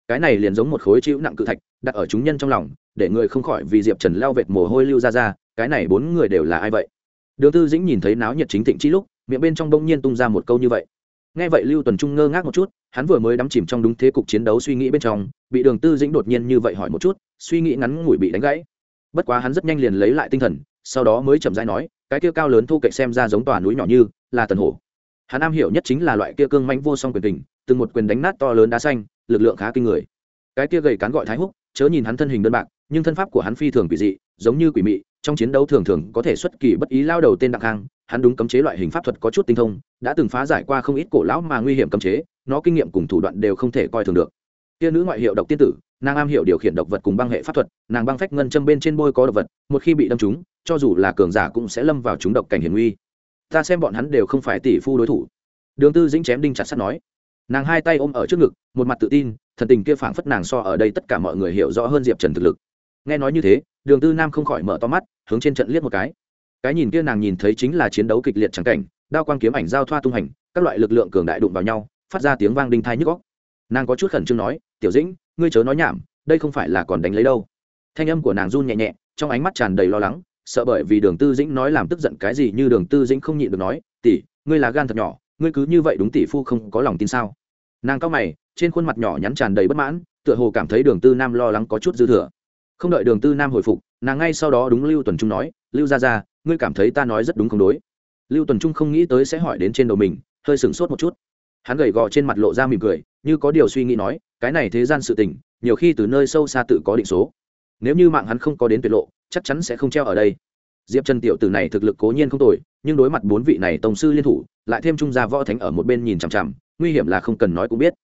Cái này liền giống một khối chịu nặng cự thạch, đặt ở chúng nhân trong lòng, để người không khỏi vì diệp trần leo vệt mồ hôi lưu ra ra, cái này bốn người đều là ai vậy? Đường tư dĩnh nhìn thấy náo nhiệt chính thịnh chi lúc, miệng bên trong bỗng nhiên tung ra một câu như vậy. Nghe vậy lưu tuần trung ngơ ngác một chút, hắn vừa mới đắm chìm trong đúng thế cục chiến đấu suy nghĩ bên trong, bị đường tư dĩnh đột nhiên như vậy hỏi một chút, suy nghĩ ngắn ngủi bị đánh gãy. Bất quá hắn rất nhanh liền lấy lại tinh thần, sau đó mới chậm rãi nói, cái kia cao lớn thu cậy xem ra giống tòa núi nhỏ như là tần hổ hắn am hiểu nhất chính là loại kia cương manh vô song quyền tình từng một quyền đánh nát to lớn đá xanh, lực lượng khá kinh người. Cái kia gầy cán gọi thái húc, chớ nhìn hắn thân hình đơn bạc, nhưng thân pháp của hắn phi thường quỷ dị giống như quỷ mị, trong chiến đấu thường thường có thể xuất kỳ bất ý lao đầu tên đặng hang hắn đúng cấm chế loại hình pháp thuật có chút tinh thông, đã từng phá giải qua không ít cổ lão mà nguy hiểm cấm chế, nó kinh nghiệm cùng thủ đoạn đều không thể coi thường được. Tia nữ ngoại hiệu độc tiên tử, nàng am hiểu điều khiển độc vật cùng băng hệ pháp thuật, nàng băng phách ngân châm bên trên bôi có độc vật, một khi bị đâm trúng, cho dù là cường giả cũng sẽ lâm vào chúng độc cảnh hiểm nguy. Ta xem bọn hắn đều không phải tỷ phu đối thủ. Đường tư dĩnh chém đinh chặt sắt nói. Nàng hai tay ôm ở trước ngực, một mặt tự tin, thần tình kia phảng phất nàng so ở đây tất cả mọi người hiểu rõ hơn diệp trần thực lực. Nghe nói như thế đường tư nam không khỏi mở to mắt, hướng trên trận liếc một cái. Cái nhìn kia nàng nhìn thấy chính là chiến đấu kịch liệt trắng cảnh, đao quang kiếm ảnh giao thoa tung hành, các loại lực lượng cường đại đụng vào nhau, phát ra tiếng vang đinh thai nhức góc nàng có chút khẩn trương nói, tiểu dĩnh, ngươi chớ nói nhảm, đây không phải là còn đánh lấy đâu. Thanh âm của nàng run nhẹ nhẹ, trong ánh mắt tràn đầy lo lắng, sợ bởi vì đường tư dĩnh nói làm tức giận cái gì như đường tư dĩnh không nhịn được nói, tỷ, ngươi là gan thật nhỏ, ngươi cứ như vậy đúng tỷ phu không có lòng tin sao? Nàng cao mày, trên khuôn mặt nhỏ nhắn tràn đầy bất mãn, tựa hồ cảm thấy đường tư nam lo lắng có chút dư thừa không đợi đường tư nam hồi phục, nàng ngay sau đó đúng lưu tuần trung nói, lưu ra ra ngươi cảm thấy ta nói rất đúng không đối? Lưu tuần trung không nghĩ tới sẽ hỏi đến trên đầu mình, hơi sửng sốt một chút. Hắn gầy gò trên mặt lộ ra mỉm cười, như có điều suy nghĩ nói, cái này thế gian sự tình, nhiều khi từ nơi sâu xa tự có định số. Nếu như mạng hắn không có đến tuyệt lộ, chắc chắn sẽ không treo ở đây. Diệp trần tiểu tử này thực lực cố nhiên không tồi, nhưng đối mặt bốn vị này tổng sư liên thủ, lại thêm trung gia võ thánh ở một bên nhìn chằm chằm, nguy hiểm là không cần nói cũng biết.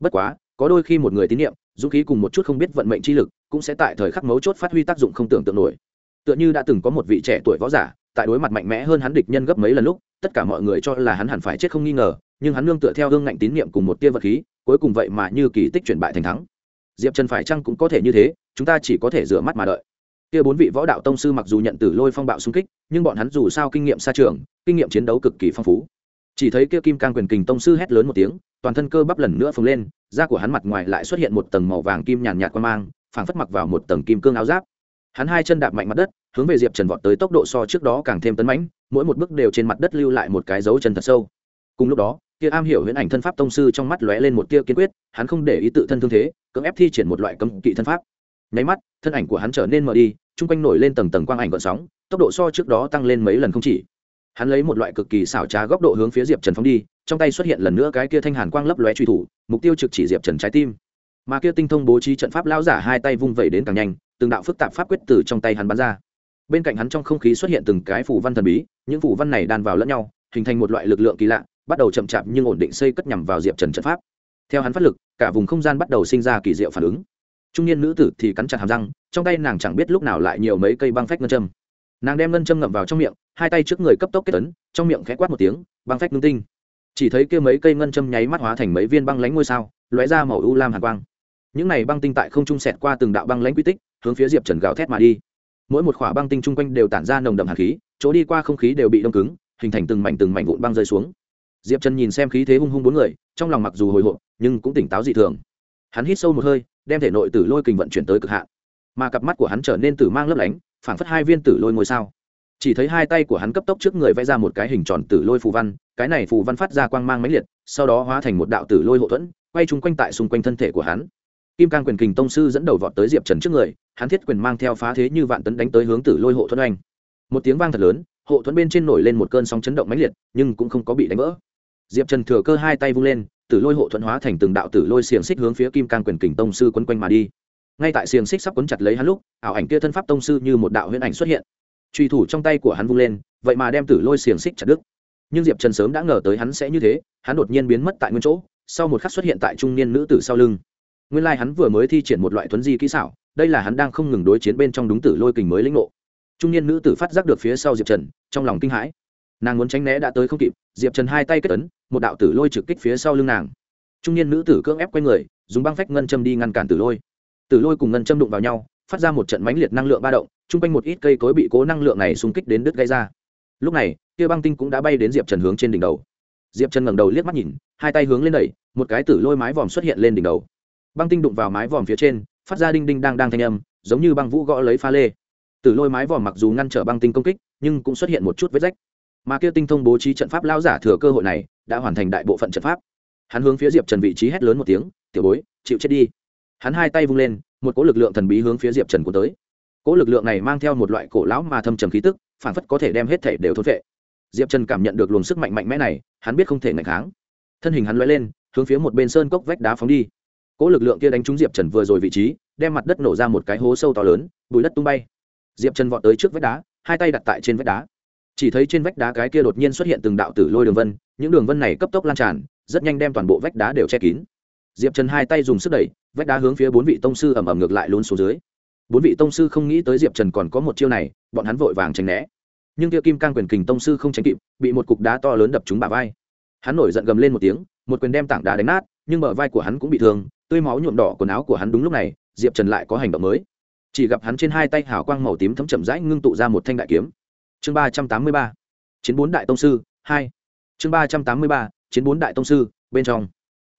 Bất quá, có đôi khi một người tín nhiệm dũng khí cùng một chút không biết vận mệnh chi lực cũng sẽ tại thời khắc mấu chốt phát huy tác dụng không tưởng tượng nổi. Tựa như đã từng có một vị trẻ tuổi võ giả, tại đối mặt mạnh mẽ hơn hắn địch nhân gấp mấy lần lúc, tất cả mọi người cho là hắn hẳn phải chết không nghi ngờ, nhưng hắn nương tựa theo hương ngạnh tín nhiệm cùng một tia vật khí, cuối cùng vậy mà như kỳ tích chuyển bại thành thắng. Diệp trần phải chăng cũng có thể như thế, chúng ta chỉ có thể rửa mắt mà đợi. Kia bốn vị võ đạo tông sư mặc dù nhận tử lôi phong bạo xung kích, nhưng bọn hắn dù sao kinh nghiệm xa trường, kinh nghiệm chiến đấu cực kỳ phong phú. Chỉ thấy kia kim cang quyền kình tông sư hét lớn một tiếng, toàn thân cơ bắp lần nữa phồng lên da của hắn mặt ngoài lại xuất hiện một tầng màu vàng kim nhàn nhạt qua mang, phảng phất mặc vào một tầng kim cương áo giáp. Hắn hai chân đạp mạnh mặt đất, hướng về diệp trần vọt tới tốc độ so trước đó càng thêm tấn mãnh, mỗi một bước đều trên mặt đất lưu lại một cái dấu chân thật sâu. Cùng lúc đó, kia am hiểu huyễn ảnh thân pháp tông sư trong mắt lóe lên một tia kiên quyết, hắn không để ý tự thân thương thế, cưỡng ép thi triển một loại cấm kỵ thân pháp. Nháy mắt, thân ảnh của hắn trở nên mờ đi, chung quanh nổi lên tầng tầng quang ảnh gọn sóng, tốc độ so trước đó tăng lên mấy lần không chỉ. Hắn lấy một loại cực kỳ xảo trá góc độ hướng phía diệp trần phóng đi trong tay xuất hiện lần nữa cái kia thanh hàn quang lấp lóe truy thủ, mục tiêu trực chỉ diệp trần trái tim. Mà kia tinh thông bố trí trận pháp lao giả hai tay vung vẩy đến càng nhanh, từng đạo phức tạp pháp quyết từ trong tay hắn bắn ra. Bên cạnh hắn trong không khí xuất hiện từng cái phủ văn thần bí, những phủ văn này đan vào lẫn nhau, hình thành một loại lực lượng kỳ lạ, bắt đầu chậm chạp nhưng ổn định xây cất nhằm vào diệp trần trận pháp. Theo hắn phát lực, cả vùng không gian bắt đầu sinh ra kỳ diệu phản ứng. Trung niên nữ tử thì cắn chặt hàm răng, trong tay nàng chẳng biết lúc nào lại nhiều mấy cây băng phách ngân châm. Nàng đem ngân châm ngậm vào trong miệng, hai tay trước người cấp tốc kết tấn trong miệng khẽ quát một tiếng, băng phách ngưng tinh chỉ thấy kia mấy cây ngân châm nháy mắt hóa thành mấy viên băng lánh ngôi sao, lóe ra màu u lam hàn quang. Những này băng tinh tại không trung sẹt qua từng đạo băng lánh quy tích, hướng phía diệp trần gào thét mà đi. Mỗi một khỏa băng tinh chung quanh đều tản ra nồng đậm hạt khí, chỗ đi qua không khí đều bị đông cứng, hình thành từng mảnh từng mảnh vụn băng rơi xuống. Diệp trần nhìn xem khí thế hung hung bốn người, trong lòng mặc dù hồi hộp, nhưng cũng tỉnh táo dị thường. Hắn hít sâu một hơi, đem thể nội tử lôi kình vận chuyển tới cực hạn. Mà cặp mắt của hắn trở nên tử mang lấp lánh, phảng phất hai viên tử lôi ngôi sao chỉ thấy hai tay của hắn cấp tốc trước người vẽ ra một cái hình tròn tử lôi phù văn, cái này phù văn phát ra quang mang mãnh liệt, sau đó hóa thành một đạo tử lôi hậu thuẫn, quay chung quanh tại xung quanh thân thể của hắn. Kim cang quyền kình tông sư dẫn đầu vọt tới diệp trần trước người, hắn thiết quyền mang theo phá thế như vạn tấn đánh tới hướng tử lôi hộ thuẫn oanh một tiếng vang thật lớn, hộ thuẫn bên trên nổi lên một cơn sóng chấn động mãnh liệt, nhưng cũng không có bị đánh vỡ. Diệp trần thừa cơ hai tay vung lên, tử lôi hộ thuẫn hóa thành từng đạo tử lôi xiềng xích hướng phía kim cang quyền kình tông sư quấn quanh mà đi. Ngay tại xiềng xích sắp quấn chặt lấy hắn lúc, ảo ảnh kia thân pháp tông sư như một đạo huyễn ảnh xuất hiện truy thủ trong tay của hắn vung lên, vậy mà đem tử lôi xiềng xích chặt đứt. Nhưng diệp trần sớm đã ngờ tới hắn sẽ như thế, hắn đột nhiên biến mất tại nguyên chỗ, sau một khắc xuất hiện tại trung niên nữ tử sau lưng. Nguyên lai、like、hắn vừa mới thi triển một loại thuấn di kỹ xảo, đây là hắn đang không ngừng đối chiến bên trong đúng tử lôi kình mới lĩnh ngộ. Trung niên nữ tử phát giác được phía sau diệp trần, trong lòng kinh hãi. Nàng muốn tránh né đã tới không kịp, diệp trần hai tay kết ấn, một đạo tử lôi trực kích phía sau lưng nàng. Trung niên nữ tử cưỡng ép q u a y người, dùng băng phách ngân châm đi ngăn cản tử lôi. Tử lôi cùng ngân châm đụng vào nhau phát ra một trận mãnh liệt năng lượng ba động, chung quanh một ít cây cối bị cố năng lượng này xung kích đến đứt gây ra. Lúc này, kia băng tinh cũng đã bay đến diệp trần hướng trên đỉnh đầu. Diệp trần ngẩng đầu liếc mắt nhìn, hai tay hướng lên đẩy, một cái tử lôi mái vòm xuất hiện lên đỉnh đầu. Băng tinh đụng vào mái vòm phía trên, phát ra đinh đinh đang đang thanh âm, giống như băng vũ gõ lấy pha lê. Tử lôi mái vòm mặc dù ngăn trở băng tinh công kích, nhưng cũng xuất hiện một chút vết rách. Mà kia tinh thông bố trí trận pháp lao giả thừa cơ hội này, đã hoàn thành đại bộ phận trận pháp. Hắn hướng phía diệp trần vị trí hét lớn một tiếng, tiểu bối, chịu chết đi. Hắn hai tay vung lên một cỗ lực lượng thần bí hướng phía diệp trần cuốn tới. Cỗ lực lượng này mang theo một loại cổ lão mà thâm trầm khí tức, phản phất có thể đem hết thể đều thốt vệ diệp trần cảm nhận được luồng sức mạnh mạnh mẽ này, hắn biết không thể ngạch kháng. Thân hình hắn l lên, hướng phía một bên sơn cốc vách đá phóng đi. Cỗ lực lượng kia đánh trúng diệp trần vừa rồi vị trí, đem mặt đất nổ ra một cái hố sâu to lớn, bùi đất tung bay. Diệp trần vọt tới trước vách đá, hai tay đặt tại trên vách đá. Chỉ thấy trên vách đá cái kia đột nhiên xuất hiện từng đạo tử lôi đường vân, những đường vân này cấp tốc lan tràn, rất nhanh đem toàn bộ vách đá đều che kín diệp trần hai tay dùng sức đẩy, vách đá hướng phía bốn vị tông sư ẩm ẩm ngược lại lún xuống dưới. Bốn vị tông sư không nghĩ tới diệp trần còn có một chiêu này, bọn hắn vội vàng tránh né. Nhưng kia kim cang quyền kình tông sư không tránh kịp, bị một cục đá to lớn đập trúng bả vai. Hắn nổi giận gầm lên một tiếng, một quyền đem tảng đá đánh nát, nhưng bờ vai của hắn cũng bị thương, tươi máu nhuộm đỏ quần áo của hắn đúng lúc này, diệp trần lại có hành động mới. Chỉ gặp hắn trên hai tay hào quang màu tím thấm chậm rãi ngưng tụ ra một thanh đại kiếm. Chương ba trăm tám mươi ba, chiến bốn đại tông sư, hai. Chương ba trăm tám mươi ba, chiến bốn đại tông sư, bên trong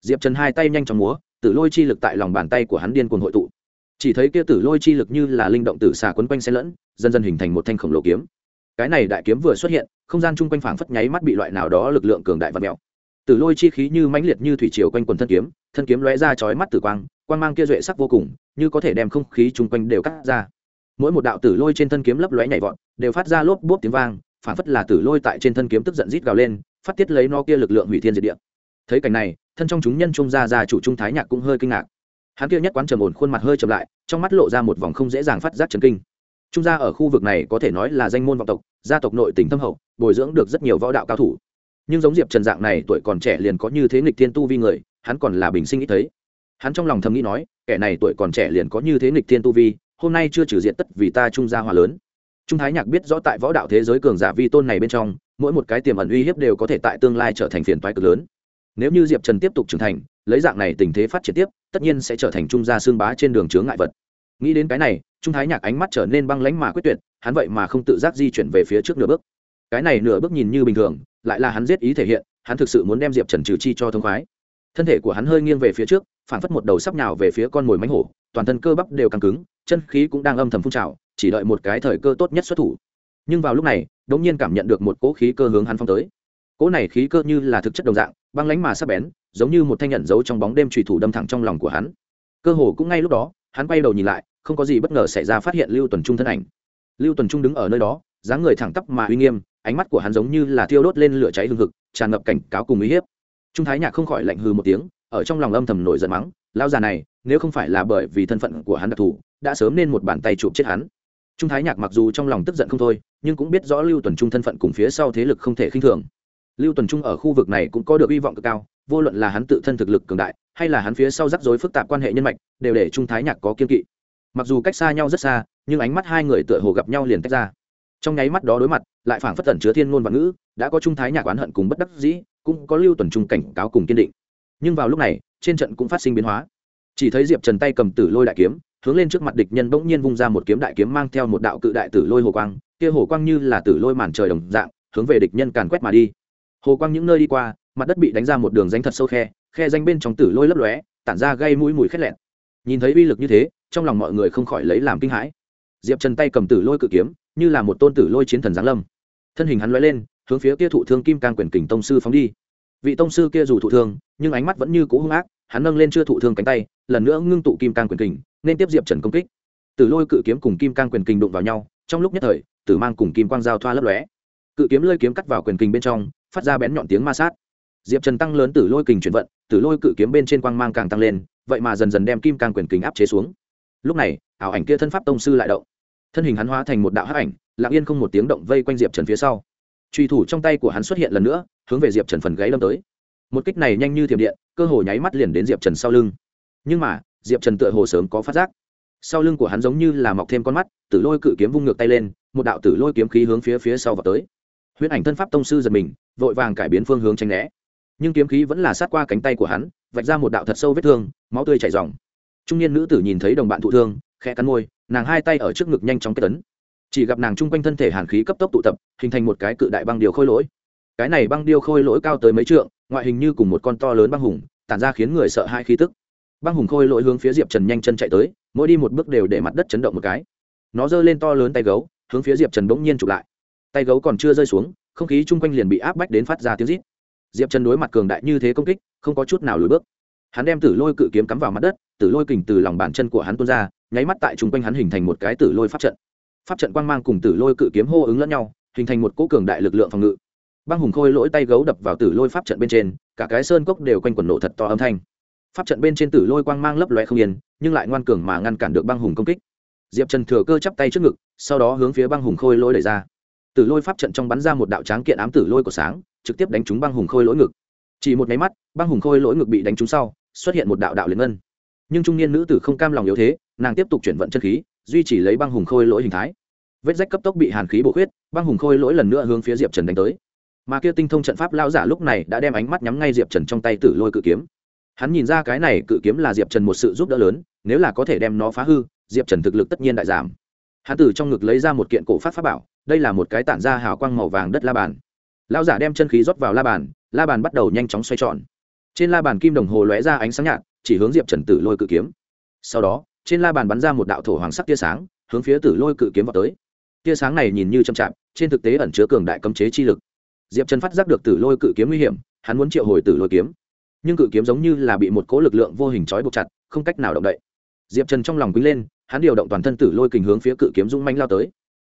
diệp trần hai tay nhanh chóng múa, tử lôi chi lực tại lòng bàn tay của hắn điên cuồng hội tụ. Chỉ thấy kia tử lôi chi lực như là linh động tử xà quấn quanh xe lẫn, dần dần hình thành một thanh khổng lồ kiếm. Cái này đại kiếm vừa xuất hiện, không gian chung quanh phảng phất nháy mắt bị loại nào đó lực lượng cường đại và mèo. Tử lôi chi khí như mãnh liệt như thủy triều quanh quần thân kiếm thân kiếm lóe ra chói mắt tử quang quang mang kia duệ sắc vô cùng, như có thể đem không khí chung quanh đều cắt ra. Mỗi một đạo tử lôi trên thân kiếm lấp lóe nhảy vọt, đều phát ra lốp bốp tiếng vang, phảng phất là tử lôi tại trên thân kiếm tức giận rít gào lên, phát tiết lấy nó kia lực lượng hủy thiên diệt địa thấy cảnh này, thân trong chúng nhân trung gia gia chủ trung thái nhạc cũng hơi kinh ngạc. Hắn kia nhất quán trầm ổn, khuôn mặt hơi chậm lại, trong mắt lộ ra một vòng không dễ dàng phát giác chấn kinh. Trung gia ở khu vực này có thể nói là danh môn vọng tộc, gia tộc nội tỉnh thâm hậu, bồi dưỡng được rất nhiều võ đạo cao thủ. Nhưng giống diệp trần dạng này tuổi còn trẻ liền có như thế nghịch thiên tu vi người, hắn còn là bình sinh ít thấy. Hắn trong lòng thầm nghĩ nói, kẻ này tuổi còn trẻ liền có như thế nghịch thiên tu vi, hôm nay chưa trừ diện tất vì ta trung gia hòa lớn. Trung thái nhạc biết rõ tại võ đạo thế giới cường giả vi tôn này bên trong, mỗi một cái tiềm ẩn uy hiếp đều có thể tại tương lai trở thành phiền toái cực lớn nếu như diệp trần tiếp tục trưởng thành, lấy dạng này tình thế phát triển tiếp, tất nhiên sẽ trở thành trung gia xương bá trên đường chướng ngại vật. Nghĩ đến cái này, trung thái nhạc ánh mắt trở nên băng lánh mà quyết tuyệt, hắn vậy mà không tự giác di chuyển về phía trước nửa bước. Cái này nửa bước nhìn như bình thường, lại là hắn giết ý thể hiện, hắn thực sự muốn đem diệp trần trừ chi cho thông khoái. Thân thể của hắn hơi nghiêng về phía trước phản phất một đầu sắp nhào về phía con mồi mánh hổ, toàn thân cơ bắp đều căng cứng, chân khí cũng đang âm thầm phun trào, chỉ đợi một cái thời cơ tốt nhất xuất thủ. Nhưng vào lúc này đ ỗ n g nhiên cảm nhận được một cỗ khí cơ hướng hắn phong tới. Cỗ này khí cơ như là thực chất đồng dạng băng lánh mà sắp bén, giống như một thanh nhận giấu trong bóng đêm trùy thủ đâm thẳng trong lòng của hắn. Cơ hồ cũng ngay lúc đó, hắn quay đầu nhìn lại, không có gì bất ngờ xảy ra phát hiện lưu tuần trung thân ảnh. Lưu tuần trung đứng ở nơi đó, dáng người thẳng tắp mà uy nghiêm, ánh mắt của hắn giống như là thiêu đốt lên lửa cháy hương thực tràn ngập cảnh cáo cùng uy hiếp. Trung thái nhạc không khỏi lạnh hư một tiếng, ở trong lòng âm thầm nổi giận mắng lao già này, nếu không phải là bởi vì thân phận của hắn đặc thù, đã sớm nên một bàn tay chụp chết hắn. Trung thái nhạc mặc dù trong lòng tức giận không thôi, nhưng cũng biết rõ lưu tuần trung thân phận cùng phía sau thế lực không thể khinh thường lưu tuần trung ở khu vực này cũng có được hy vọng cực cao, vô luận là hắn tự thân thực lực cường đại, hay là hắn phía sau rắc rối phức tạp quan hệ nhân mạch, đều để trung thái nhạc có kiên kỵ. Mặc dù cách xa nhau rất xa, nhưng ánh mắt hai người tựa hồ gặp nhau liền tách ra. Trong nháy mắt đó đối mặt, lại phảng phất tẩn chứa thiên ngôn và ngữ, đã có trung thái nhạc oán hận cùng bất đắc dĩ, cũng có lưu tuần trung cảnh cáo cùng kiên định. Nhưng vào lúc này, trên trận cũng phát sinh biến hóa. Chỉ thấy diệp trần tay cầm tử lôi đại kiếm, hướng lên trước mặt địch nhân bỗng nhiên vung ra một kiếm đại kiếm mang theo một đạo cự đại tử lôi hồ quang, kia hồ quang như là tử lôi màn trời đồng dạng, hướng về địch nhân càn quét mà đi hồ quang những nơi đi qua, mặt đất bị đánh ra một đường danh thật sâu khe khe danh bên trong tử lôi lấp lóe, tản ra gây mũi mùi khét lẹn nhìn thấy uy lực như thế, trong lòng mọi người không khỏi lấy làm kinh hãi. Diệp trần tay cầm tử lôi cự kiếm, như là một tôn tử lôi chiến thần giáng lâm. Thân hình hắn lóe lên, hướng phía kia thụ thương kim cang quyền kình tông sư phóng đi. Vị tông sư kia dù thụ thương, nhưng ánh mắt vẫn như cũ hung ác, hắn nâng lên chưa thụ thương cánh tay, lần nữa ngưng tụ kim cang quyền kình, nên tiếp diệp trần công kích. Tử lôi cự kiếm cùng kim cang quyền kình đụng vào nhau, trong lúc nhất thời, tử mang cùng kim quang giao thoa lấp lóe. Cự kiếm lơi kiếm cắt vào quyền kình bên trong phát ra bén nhọn tiếng ma sát. Diệp trần tăng lớn tử lôi kình chuyển vận tử lôi cự kiếm bên trên quang mang càng tăng lên, vậy mà dần dần đem kim càng quyền kình áp chế xuống. Lúc này, ảo ảnh kia thân pháp tông sư lại động. Thân hình hắn hóa thành một đạo hắc ảnh, lặng yên không một tiếng động vây quanh diệp trần phía sau. Truy thủ trong tay của hắn xuất hiện lần nữa, hướng về diệp trần phần gáy lâm tới. Một kích này nhanh như thiểm điện, cơ hồ nháy mắt liền đến diệp trần sau lưng. Nhưng mà, diệp trần tựa hồ sớm có phát giác. Sau lưng của hắn giống như là mọc thêm con mắt tử lôi cự kiếm vung ngược tay lên, một đạo tử lôi kiếm khí hướng phía phía sau vào tới huyễn ảnh thân pháp tông sư giật mình, vội vàng cải biến phương hướng tranh né. Nhưng kiếm khí vẫn là sát qua cánh tay của hắn, vạch ra một đạo thật sâu vết thương, máu tươi chảy dòng trung niên nữ tử nhìn thấy đồng bạn thụ thương, khẽ cắn môi, nàng hai tay ở trước ngực nhanh chóng kết tấn chỉ gặp nàng chung quanh thân thể hàn khí cấp tốc tụ tập, hình thành một cái cự đại băng điêu khôi lỗi. Cái này băng điêu khôi lỗi cao tới mấy trượng, ngoại hình như cùng một con to lớn băng hùng, tản ra khiến người sợ hai khí tức. Băng hùng khôi lỗi hướng phía diệp trần nhanh chân chạy tới, mỗi đi một bước đều để mặt đất chấn động một cái. Nó giơ lên to lớn tay gấu, hướng phía diệp trần bỗng nhiên chụp lại tay gấu còn chưa rơi xuống, không khí chung quanh liền bị áp bách đến phát ra tiếng rít. Diệp trần đối mặt cường đại như thế công kích, không có chút nào lùi bước. Hắn đem tử lôi cự kiếm cắm vào mặt đất, tử lôi kình từ lòng bàn chân của hắn tuôn ra, nháy mắt tại chung quanh hắn hình thành một cái tử lôi pháp trận. Pháp trận quang mang cùng tử lôi cự kiếm hô ứng lẫn nhau, hình thành một cỗ cường đại lực lượng phòng ngự. Băng hùng khôi lỗi tay gấu đập vào tử lôi pháp trận bên trên, cả cái sơn cốc đều quanh quần nổ thật to âm thanh. Pháp trận bên trên tử lôi quang mang lấp loe không yên, nhưng lại ngoan cường mà ngăn cản được băng hùng công kích. Diệp trần thừa cơ chắp tay trước ngực, sau đó hướng phía băng hùng khôi lỗi đẩy ra tử lôi pháp trận trong bắn ra một đạo tráng kiện ám tử lôi của sáng, trực tiếp đánh trúng băng hùng khôi lỗi ngực. Chỉ một máy mắt, băng hùng khôi lỗi ngực bị đánh trúng sau, xuất hiện một đạo đạo liền ngân. Nhưng trung niên nữ tử không cam lòng yếu thế, nàng tiếp tục chuyển vận chân khí, duy trì lấy băng hùng khôi lỗi hình thái. Vết rách cấp tốc bị hàn khí bổ khuyết, băng hùng khôi lỗi lần nữa hướng phía diệp trần đánh tới. Mà kia tinh thông trận pháp lao giả lúc này đã đem ánh mắt nhắm ngay diệp trần trong tay tử lôi cự kiếm. Hắn nhìn ra cái này cự kiếm là diệp trần một sự giúp đỡ lớn, nếu là có thể đem nó phá hư, diệp trần thực lực tất nhiên đại giảm hắn từ trong ngực lấy ra một kiện cổ phát pháp bảo, đây là một cái tản ra hào quang màu vàng đất la bàn. Lao giả đem chân khí rót vào la bàn la bàn bắt đầu nhanh chóng xoay tròn. Trên la bàn kim đồng hồ lóe ra ánh sáng nhạt, chỉ hướng diệp trần tử lôi cự kiếm. Sau đó, trên la bàn bắn ra một đạo thổ hoàng sắc tia sáng, hướng phía tử lôi cự kiếm vào tới. Tia sáng này nhìn như chậm chạp, trên thực tế ẩn chứa cường đại cấm chế chi lực. Diệp trần phát giác được tử lôi cự kiếm nguy hiểm, hắn muốn triệu hồi tử lôi kiếm. Nhưng cự kiếm giống như là bị một cố lực lượng vô hình trói buộc chặt, không cách nào động đậy. Diệp trần trong lòng quý lên hắn điều động toàn thân tử lôi kình hướng phía cự kiếm dũng manh lao tới.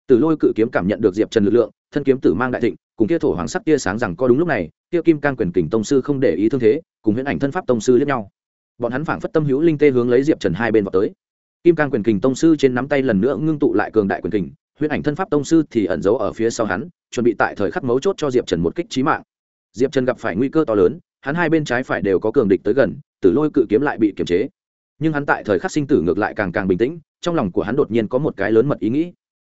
Tử lôi cự kiếm cảm nhận được diệp trần lực lượng, thân kiếm tử mang đại thịnh, cùng kia thổ hoàng sắc tia sáng rằng có đúng lúc này, kia kim cang quyền kình tông sư không để ý thương thế, cùng huyễn ảnh thân pháp tông sư lẫn nhau. Bọn hắn phảng phất tâm hữu linh tê hướng lấy diệp trần hai bên vào tới. Kim cang quyền kình tông sư trên nắm tay lần nữa ngưng tụ lại cường đại quyền kình, huyễn ảnh thân pháp tông sư thì ẩn giấu ở phía sau hắn, chuẩn bị tại thời khắc mấu chốt cho diệp trần một kích trí mạng. Diệp trần gặp phải nguy cơ to lớn, hắn hai bên trái phải đều có cường địch tới gần, tử lôi cự kiếm lại bị kiềm chế nhưng hắn tại thời khắc sinh tử ngược lại càng càng bình tĩnh, trong lòng của hắn đột nhiên có một cái lớn mật ý nghĩ.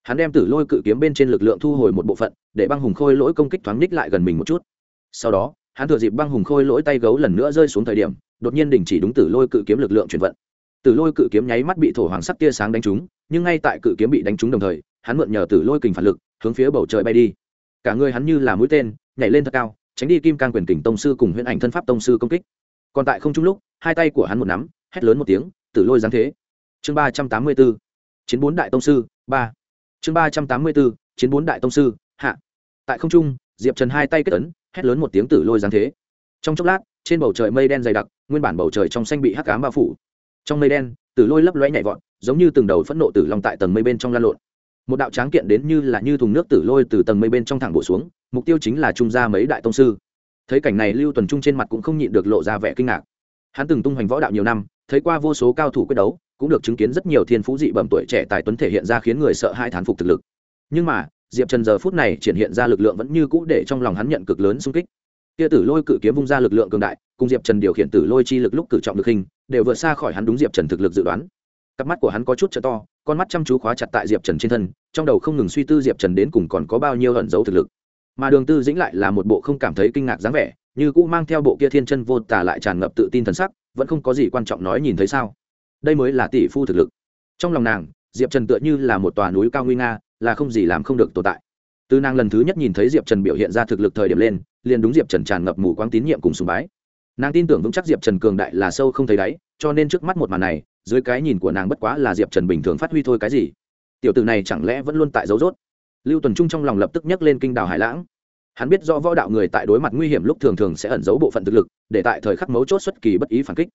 Hắn đem tử lôi cự kiếm bên trên lực lượng thu hồi một bộ phận, để băng hùng khôi lỗi công kích thoáng ních lại gần mình một chút. Sau đó, hắn thừa dịp băng hùng khôi lỗi tay gấu lần nữa rơi xuống thời điểm, đột nhiên đình chỉ đúng tử lôi cự kiếm lực lượng chuyển vận. Tử lôi cự kiếm nháy mắt bị thổ hoàng sắc tia sáng đánh trúng, nhưng ngay tại cự kiếm bị đánh trúng đồng thời, hắn mượn nhờ tử lôi kình phản lực, hướng phía bầu trời bay đi. Cả người hắn như là mũi tên, nhảy lên thật cao, tránh đi kim cang quyền kình tông sư cùng huyễn ảnh thân pháp tông sư công kích. Còn tại không trung lúc, hai tay của hắn một nắm hét lớn một tiếng, tử lôi giáng thế. Chương ba trăm tám mươi b ố chiến bốn đại tông sư, ba. Chương ba trăm tám mươi b ố chiến bốn đại tông sư, hạ. Tại không trung, diệp trần hai tay kết ấn, hét lớn một tiếng tử lôi giáng thế. Trong chốc lát, trên bầu trời mây đen dày đặc, nguyên bản bầu trời trong xanh bị hắc cám bao phủ. Trong mây đen, tử lôi lấp lóe nhảy vọt, giống như từng đầu phẫn nộ tử long tại tầng mây bên trong lan lộn. Một đạo tráng kiện đến như là như thùng nước tử lôi từ tầng mây bên trong thẳng bổ xuống, mục tiêu chính là trung gia mấy đại tông sư. Thấy cảnh này, lưu tuần trung trên mặt cũng không nhịn được lộ ra vẻ kinh ngạc. Hắn từng tung hoành võ đạo nhiều năm thấy qua vô số cao thủ quyết đấu, cũng được chứng kiến rất nhiều thiên phú dị bẩm tuổi trẻ tài tuấn thể hiện ra khiến người sợ hai thán phục thực lực. Nhưng mà, diệp trần giờ phút này triển hiện ra lực lượng vẫn như cũ để trong lòng hắn nhận cực lớn xung kích. Kia tử lôi cự kiếm vung ra lực lượng cường đại, cùng diệp trần điều khiển tử lôi chi lực lúc cử trọng được hình, đều vượt xa khỏi hắn đúng diệp trần thực lực dự đoán. Cặp mắt của hắn có chút t to, con mắt chăm chú khóa chặt tại diệp trần trên thân, trong đầu không ngừng suy tư diệp trần đến cùng còn có bao nhiêu ẩn giấu thực lực. Mà đường tư dĩnh lại là một bộ không cảm thấy kinh ngạc dáng vẻ như cũ mang theo bộ kia thiên chân vô tả lại tràn ngập tự tin thần sắc, vẫn không có gì quan trọng nói nhìn thấy sao. Đây mới là tỷ phu thực lực. Trong lòng nàng, diệp trần tựa như là một tòa núi cao nguy nga, là không gì làm không được tồn tại. Từ nàng lần thứ nhất nhìn thấy diệp trần biểu hiện ra thực lực thời điểm lên, liền đúng diệp trần tràn ngập mù quáng tín nhiệm cùng sùng bái. Nàng tin tưởng vững chắc diệp trần cường đại là sâu không thấy đáy, cho nên trước mắt một màn này, dưới cái nhìn của nàng bất quá là diệp trần bình thường phát huy thôi cái gì. Tiểu tử này chẳng lẽ vẫn luôn tại dấu r ố t lưu tuần trung trong lòng lập tức nhắc lên kinh đào hải lãng hắn biết do võ đạo người tại đối mặt nguy hiểm lúc thường thường sẽ ẩn giấu bộ phận thực lực, để tại thời khắc mấu chốt xuất kỳ bất ý phản kích.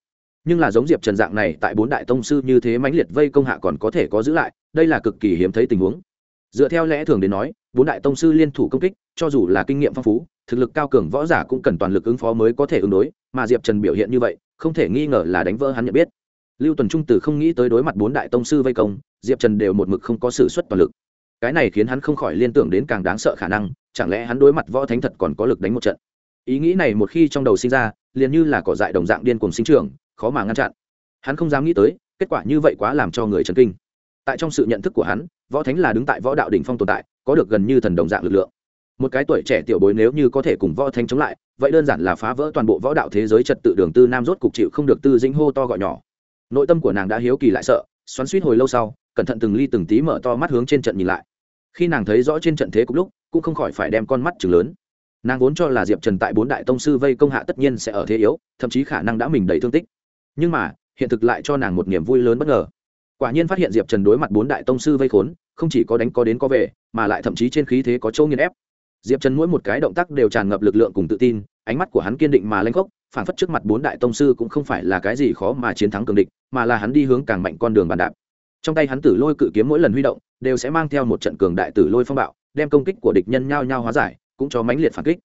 Nhưng là giống diệp trần dạng này, tại bốn đại tông sư như thế mãnh liệt vây công hạ còn có thể có giữ lại, đây là cực kỳ hiếm thấy tình huống. Dựa theo lẽ thường đến nói, bốn đại tông sư liên thủ công kích, cho dù là kinh nghiệm phong phú, thực lực cao cường võ giả cũng cần toàn lực ứng phó mới có thể ứng đối, mà diệp trần biểu hiện như vậy, không thể nghi ngờ là đánh vỡ hắn nhận biết. Lưu tuần trung từ không nghĩ tới đối mặt bốn đại tông sư vây công, diệp trần đều một mực không có sự xuất toàn lực cái này khiến hắn không khỏi liên tưởng đến càng đáng sợ khả năng, chẳng lẽ hắn đối mặt võ thánh thật còn có lực đánh một trận? Ý nghĩ này một khi trong đầu sinh ra, liền như là cỏ dại đồng dạng điên cùng sinh trưởng, khó mà ngăn chặn. Hắn không dám nghĩ tới, kết quả như vậy quá làm cho người chấn kinh. Tại trong sự nhận thức của hắn, võ thánh là đứng tại võ đạo đỉnh phong tồn tại, có được gần như thần đồng dạng lực lượng. Một cái tuổi trẻ tiểu bối nếu như có thể cùng võ thánh chống lại, vậy đơn giản là phá vỡ toàn bộ võ đạo thế giới trật tự đường tư nam rốt cục chịu không được tư dĩnh hô to gọi nhỏ. Nội tâm của nàng đã hiếu kỳ lại sợ, xoắn suýt hồi lâu sau cẩn thận từng ly từng tí mở to mắt hướng trên trận nhìn lại. Khi nàng thấy rõ trên trận thế cục lúc, cũng không khỏi phải đem con mắt chừng lớn. Nàng vốn cho là diệp trần tại bốn đại tông sư vây công hạ tất nhiên sẽ ở thế yếu, thậm chí khả năng đã mình đầy thương tích. Nhưng mà, hiện thực lại cho nàng một niềm vui lớn bất ngờ. Quả nhiên phát hiện diệp trần đối mặt bốn đại tông sư vây khốn, không chỉ có đánh có đến có về, mà lại thậm chí trên khí thế có châu nghiên ép. Diệp trần mỗi một cái động tác đều tràn ngập lực lượng cùng tự tin, ánh mắt của hắn kiên định mà lanh gốc phản phất trước mặt bốn đại tông sư cũng không phải là cái gì khó mà chiến thắng cường địch, mà là hắn đi hướng càng mạnh con đường bàn đạp trong tay hắn tử lôi cự kiếm mỗi lần huy động, đều sẽ mang theo một trận cường đại tử lôi phong bạo, đem công kích của địch nhân nhao nhao hóa giải, cũng cho mãnh liệt phản kích.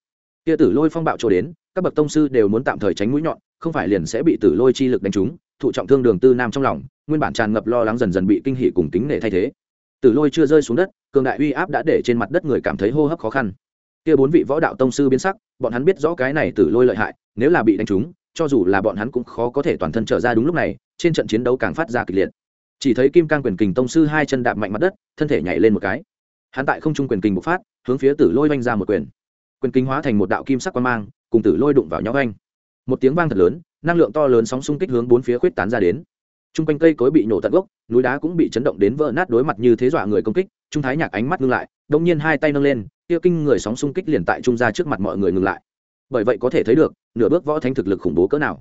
Kia tử lôi phong bạo trổ đến, các bậc tông sư đều muốn tạm thời tránh mũi nhọn, không phải liền sẽ bị tử lôi chi lực đánh trúng, thụ trọng thương đường tư nam trong lòng, nguyên bản tràn ngập lo lắng dần dần bị kinh hỉ cùng kính nể thay thế. Tử lôi chưa rơi xuống đất, cường đại uy áp đã để trên mặt đất người cảm thấy hô hấp khó khăn. Kia bốn vị võ đạo tông sư biến sắc, bọn hắn biết rõ cái này tử lôi lợi hại, nếu là bị đánh trúng, cho dù là bọn hắn cũng khó có thể toàn thân trở ra đúng lúc này, trên trận chiến đấu càng phát ra kịch liệt chỉ thấy kim cang quyền kình tông sư hai chân đạp mạnh mặt đất, thân thể nhảy lên một cái. Hắn tại không trung quyền kình bộc phát, hướng phía tử lôi oanh ra một quyền. Quyền kình hóa thành một đạo kim sắc quan mang, cùng tử lôi đụng vào nhau oanh một tiếng vang thật lớn, năng lượng to lớn sóng xung kích hướng bốn phía khuyết tán ra đến. T r u n g quanh cây cối bị nổ tận gốc, núi đá cũng bị chấn động đến vỡ nát đối mặt như thế dọa người công kích, trung thái nhạc ánh mắt ngưng lại đông nhiên hai tay nâng lên tiêu kinh người sóng xung kích liền tại trung ra trước mặt mọi người ngừng lại. Bởi vậy có thể thấy được, nửa bước võ thánh thực lực khủng bố cỡ nào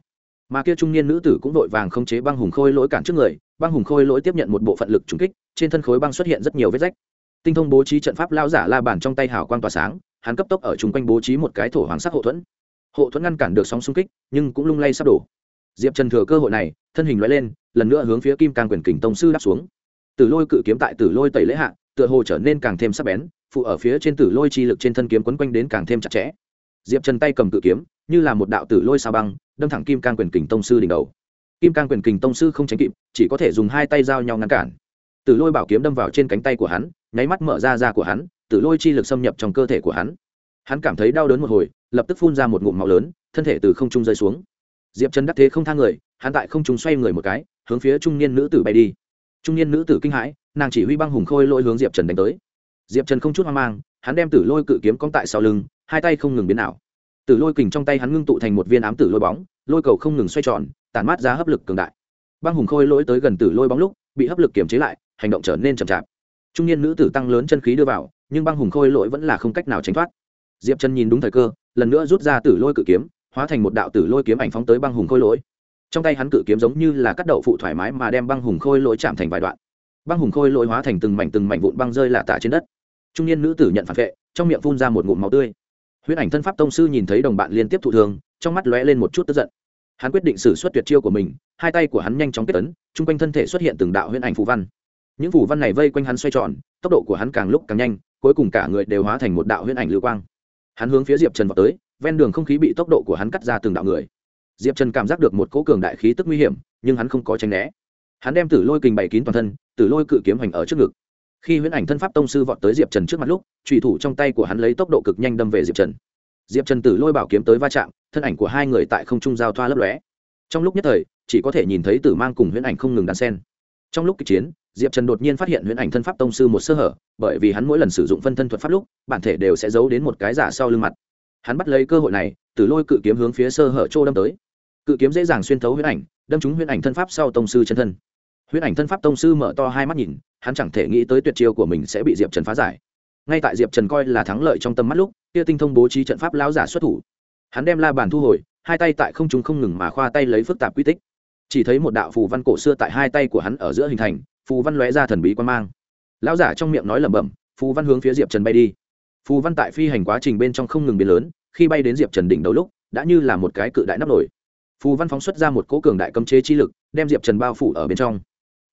mà kia trung niên nữ tử cũng vội vàng không chế băng hùng khôi lỗi cản trước người, băng hùng khôi lỗi tiếp nhận một bộ phận lực trúng kích, trên thân khối băng xuất hiện rất nhiều vết rách. Tinh thông bố trí trận pháp lao giả la bàn trong tay hào quang tỏa sáng, hắn cấp tốc ở chung quanh bố trí một cái thổ hoàng sắc hộ thuẫn. Hộ thuẫn ngăn cản được sóng xung kích, nhưng cũng lung lay sắp đổ. Diệp trần thừa cơ hội này, thân hình loại lên, lần nữa hướng phía kim càng quyền kình tông sư đáp xuống. Tử lôi cự kiếm tại tử lôi tẩy lễ hạ, tựa hồ trở nên càng thêm sắc bén, phụ ở phía trên tử lôi chi lực trên thân kiếm quấn quanh đến càng thêm chặt chẽ diệp trần tay cầm cự kiếm như là một đạo tử lôi sao băng đâm thẳng kim can quyền kình tông sư đỉnh đầu kim can quyền kình tông sư không tránh kịp chỉ có thể dùng hai tay giao nhau ngăn cản tử lôi bảo kiếm đâm vào trên cánh tay của hắn nháy mắt mở ra da của hắn tử lôi chi lực xâm nhập trong cơ thể của hắn hắn cảm thấy đau đớn một hồi lập tức phun ra một ngụm máu lớn thân thể từ không trung rơi xuống diệp trần đắc thế không thang người hắn tại không trung xoay người một cái hướng phía trung niên nữ tử bay đi trung niên nữ tử kinh hãi nàng chỉ huy băng hùng khôi lôi hướng diệp trần đánh tới diệp trần không chút hoang mang hắn đem tử lôi cự kiếm cong tại sau lưng hai tay không ngừng biến ảo. Tử lôi kình trong tay hắn ngưng tụ thành một viên ám tử lôi bóng, lôi cầu không ngừng xoay tròn, tản mát ra hấp lực cường đại. Băng hùng khôi lỗi tới gần tử lôi bóng lúc, bị hấp lực kiềm chế lại, hành động trở nên chậm chạp. Trung niên nữ tử tăng lớn chân khí đưa vào, nhưng băng hùng khôi lỗi vẫn là không cách nào tránh thoát. Diệp chân nhìn đúng thời cơ, lần nữa rút ra tử lôi cự kiếm, hóa thành một đạo tử lôi kiếm ảnh phóng tới băng hùng khôi lỗi. Trong tay hắn cự kiếm giống như là cắt đậu phụ thoải mái mà đem băng hùng khôi lỗi chạm thành vài đoạn. Băng hùng khôi lỗi hóa thành từng mảnh từng mảnh vụn băng rơi lạ tả trên đất. Trung niên nữ tử nhận phản vệ, trong miệng phun ra một ngụm máu tươi huyễn ảnh thân pháp tông sư nhìn thấy đồng bạn liên tiếp thụ thương, trong mắt lóe lên một chút tức giận. Hắn quyết định xử suất tuyệt chiêu của mình hai tay của hắn nhanh chóng kết tấn chung quanh thân thể xuất hiện từng đạo huyễn ảnh phù văn. Những phù văn này vây quanh hắn xoay tròn tốc độ của hắn càng lúc càng nhanh cuối cùng cả người đều hóa thành một đạo huyễn ảnh lưu quang. Hắn hướng phía diệp trần vào tới ven đường không khí bị tốc độ của hắn cắt ra từng đạo người. Diệp trần cảm giác được một cỗ cường đại khí tức nguy hiểm nhưng hắn không có tránh né. Hắn đem tử lôi kình bày kín toàn thân tử lôi cự kiếm hành ở trước ngực khi huyễn ảnh thân pháp tông sư vọt tới diệp trần trước mặt lúc trùy thủ trong tay của hắn lấy tốc độ cực nhanh đâm về diệp trần. Diệp trần tử lôi bảo kiếm tới va chạm, thân ảnh của hai người tại không trung giao thoa lấp lóe. Trong lúc nhất thời, chỉ có thể nhìn thấy tử mang cùng huyễn ảnh không ngừng đàn sen trong lúc kịch chiến, diệp trần đột nhiên phát hiện huyễn ảnh thân pháp tông sư một sơ hở, bởi vì hắn mỗi lần sử dụng phân thân thuật pháp lúc, bản thể đều sẽ giấu đến một cái giả sau lưng mặt. Hắn bắt lấy cơ hội này tử lôi cự kiếm hướng phía sơ hở trô đâm tới. Cự kiếm dễ dàng xuyên thấu huyễn ảnh, đâm trúng huyễn ảnh thân pháp sau tông sư chân thân huyễn ảnh thân pháp tông sư mở to hai mắt nhìn, hắn chẳng thể nghĩ tới tuyệt chiêu của mình sẽ bị diệp trần phá giải. Ngay tại diệp trần coi là thắng lợi trong tâm mắt lúc, kia tinh thông bố trí trận pháp lão giả xuất thủ. Hắn đem la bàn thu hồi, hai tay tại không trung không ngừng mà khoa tay lấy phức tạp quy tích. Chỉ thấy một đạo phù văn cổ xưa tại hai tay của hắn ở giữa hình thành, phù văn lóe ra thần bí quan mang. Lão giả trong miệng nói lẩm bẩm, phù văn hướng phía diệp trần bay đi. Phù văn tại phi hành quá trình bên trong không ngừng biến lớn, khi bay đến diệp trần đỉnh đầu lúc, đã như là một cái cự đại nắp nổi. Phù văn phóng xuất ra một cỗ cường đại cấm chế chi lực, đem diệp trần bao phủ ở bên trong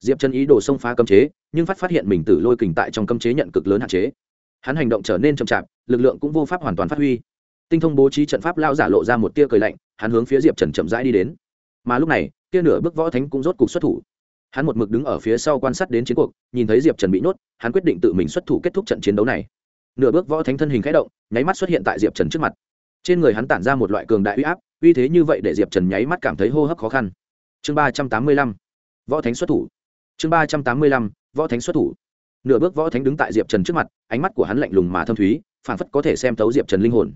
diệp trần ý đồ xông phá cấm chế, nhưng phát phát hiện mình tử lôi kình tại trong cấm chế nhận cực lớn hạn chế. Hắn hành động trở nên chậm chạp, lực lượng cũng vô pháp hoàn toàn phát huy. Tinh thông bố trí trận pháp lao giả lộ ra một tia cười lạnh, hắn hướng phía diệp trần chậm rãi đi đến. Mà lúc này tia nửa bước võ thánh cũng rốt cục xuất thủ. Hắn một mực đứng ở phía sau quan sát đến chiến cuộc, nhìn thấy diệp trần bị nhốt, hắn quyết định tự mình xuất thủ kết thúc trận chiến đấu này. Nửa bước võ thánh thân hình k h ẽ động, nháy mắt xuất hiện tại diệp trần trước mặt. Trên người hắn tản ra một loại cường đại uy áp, uy thế như vậy để diệp trần nháy mắt cảm thấy hô hấp khó khăn. Chương ba trăm tám mươi lăm, võ thánh xuất thủ chương ba trăm tám mươi lăm, võ thánh xuất thủ. Nửa bước võ thánh đứng tại diệp trần trước mặt, ánh mắt của hắn lạnh lùng mà thâm thúy phản phất có thể xem tấu diệp trần linh hồn.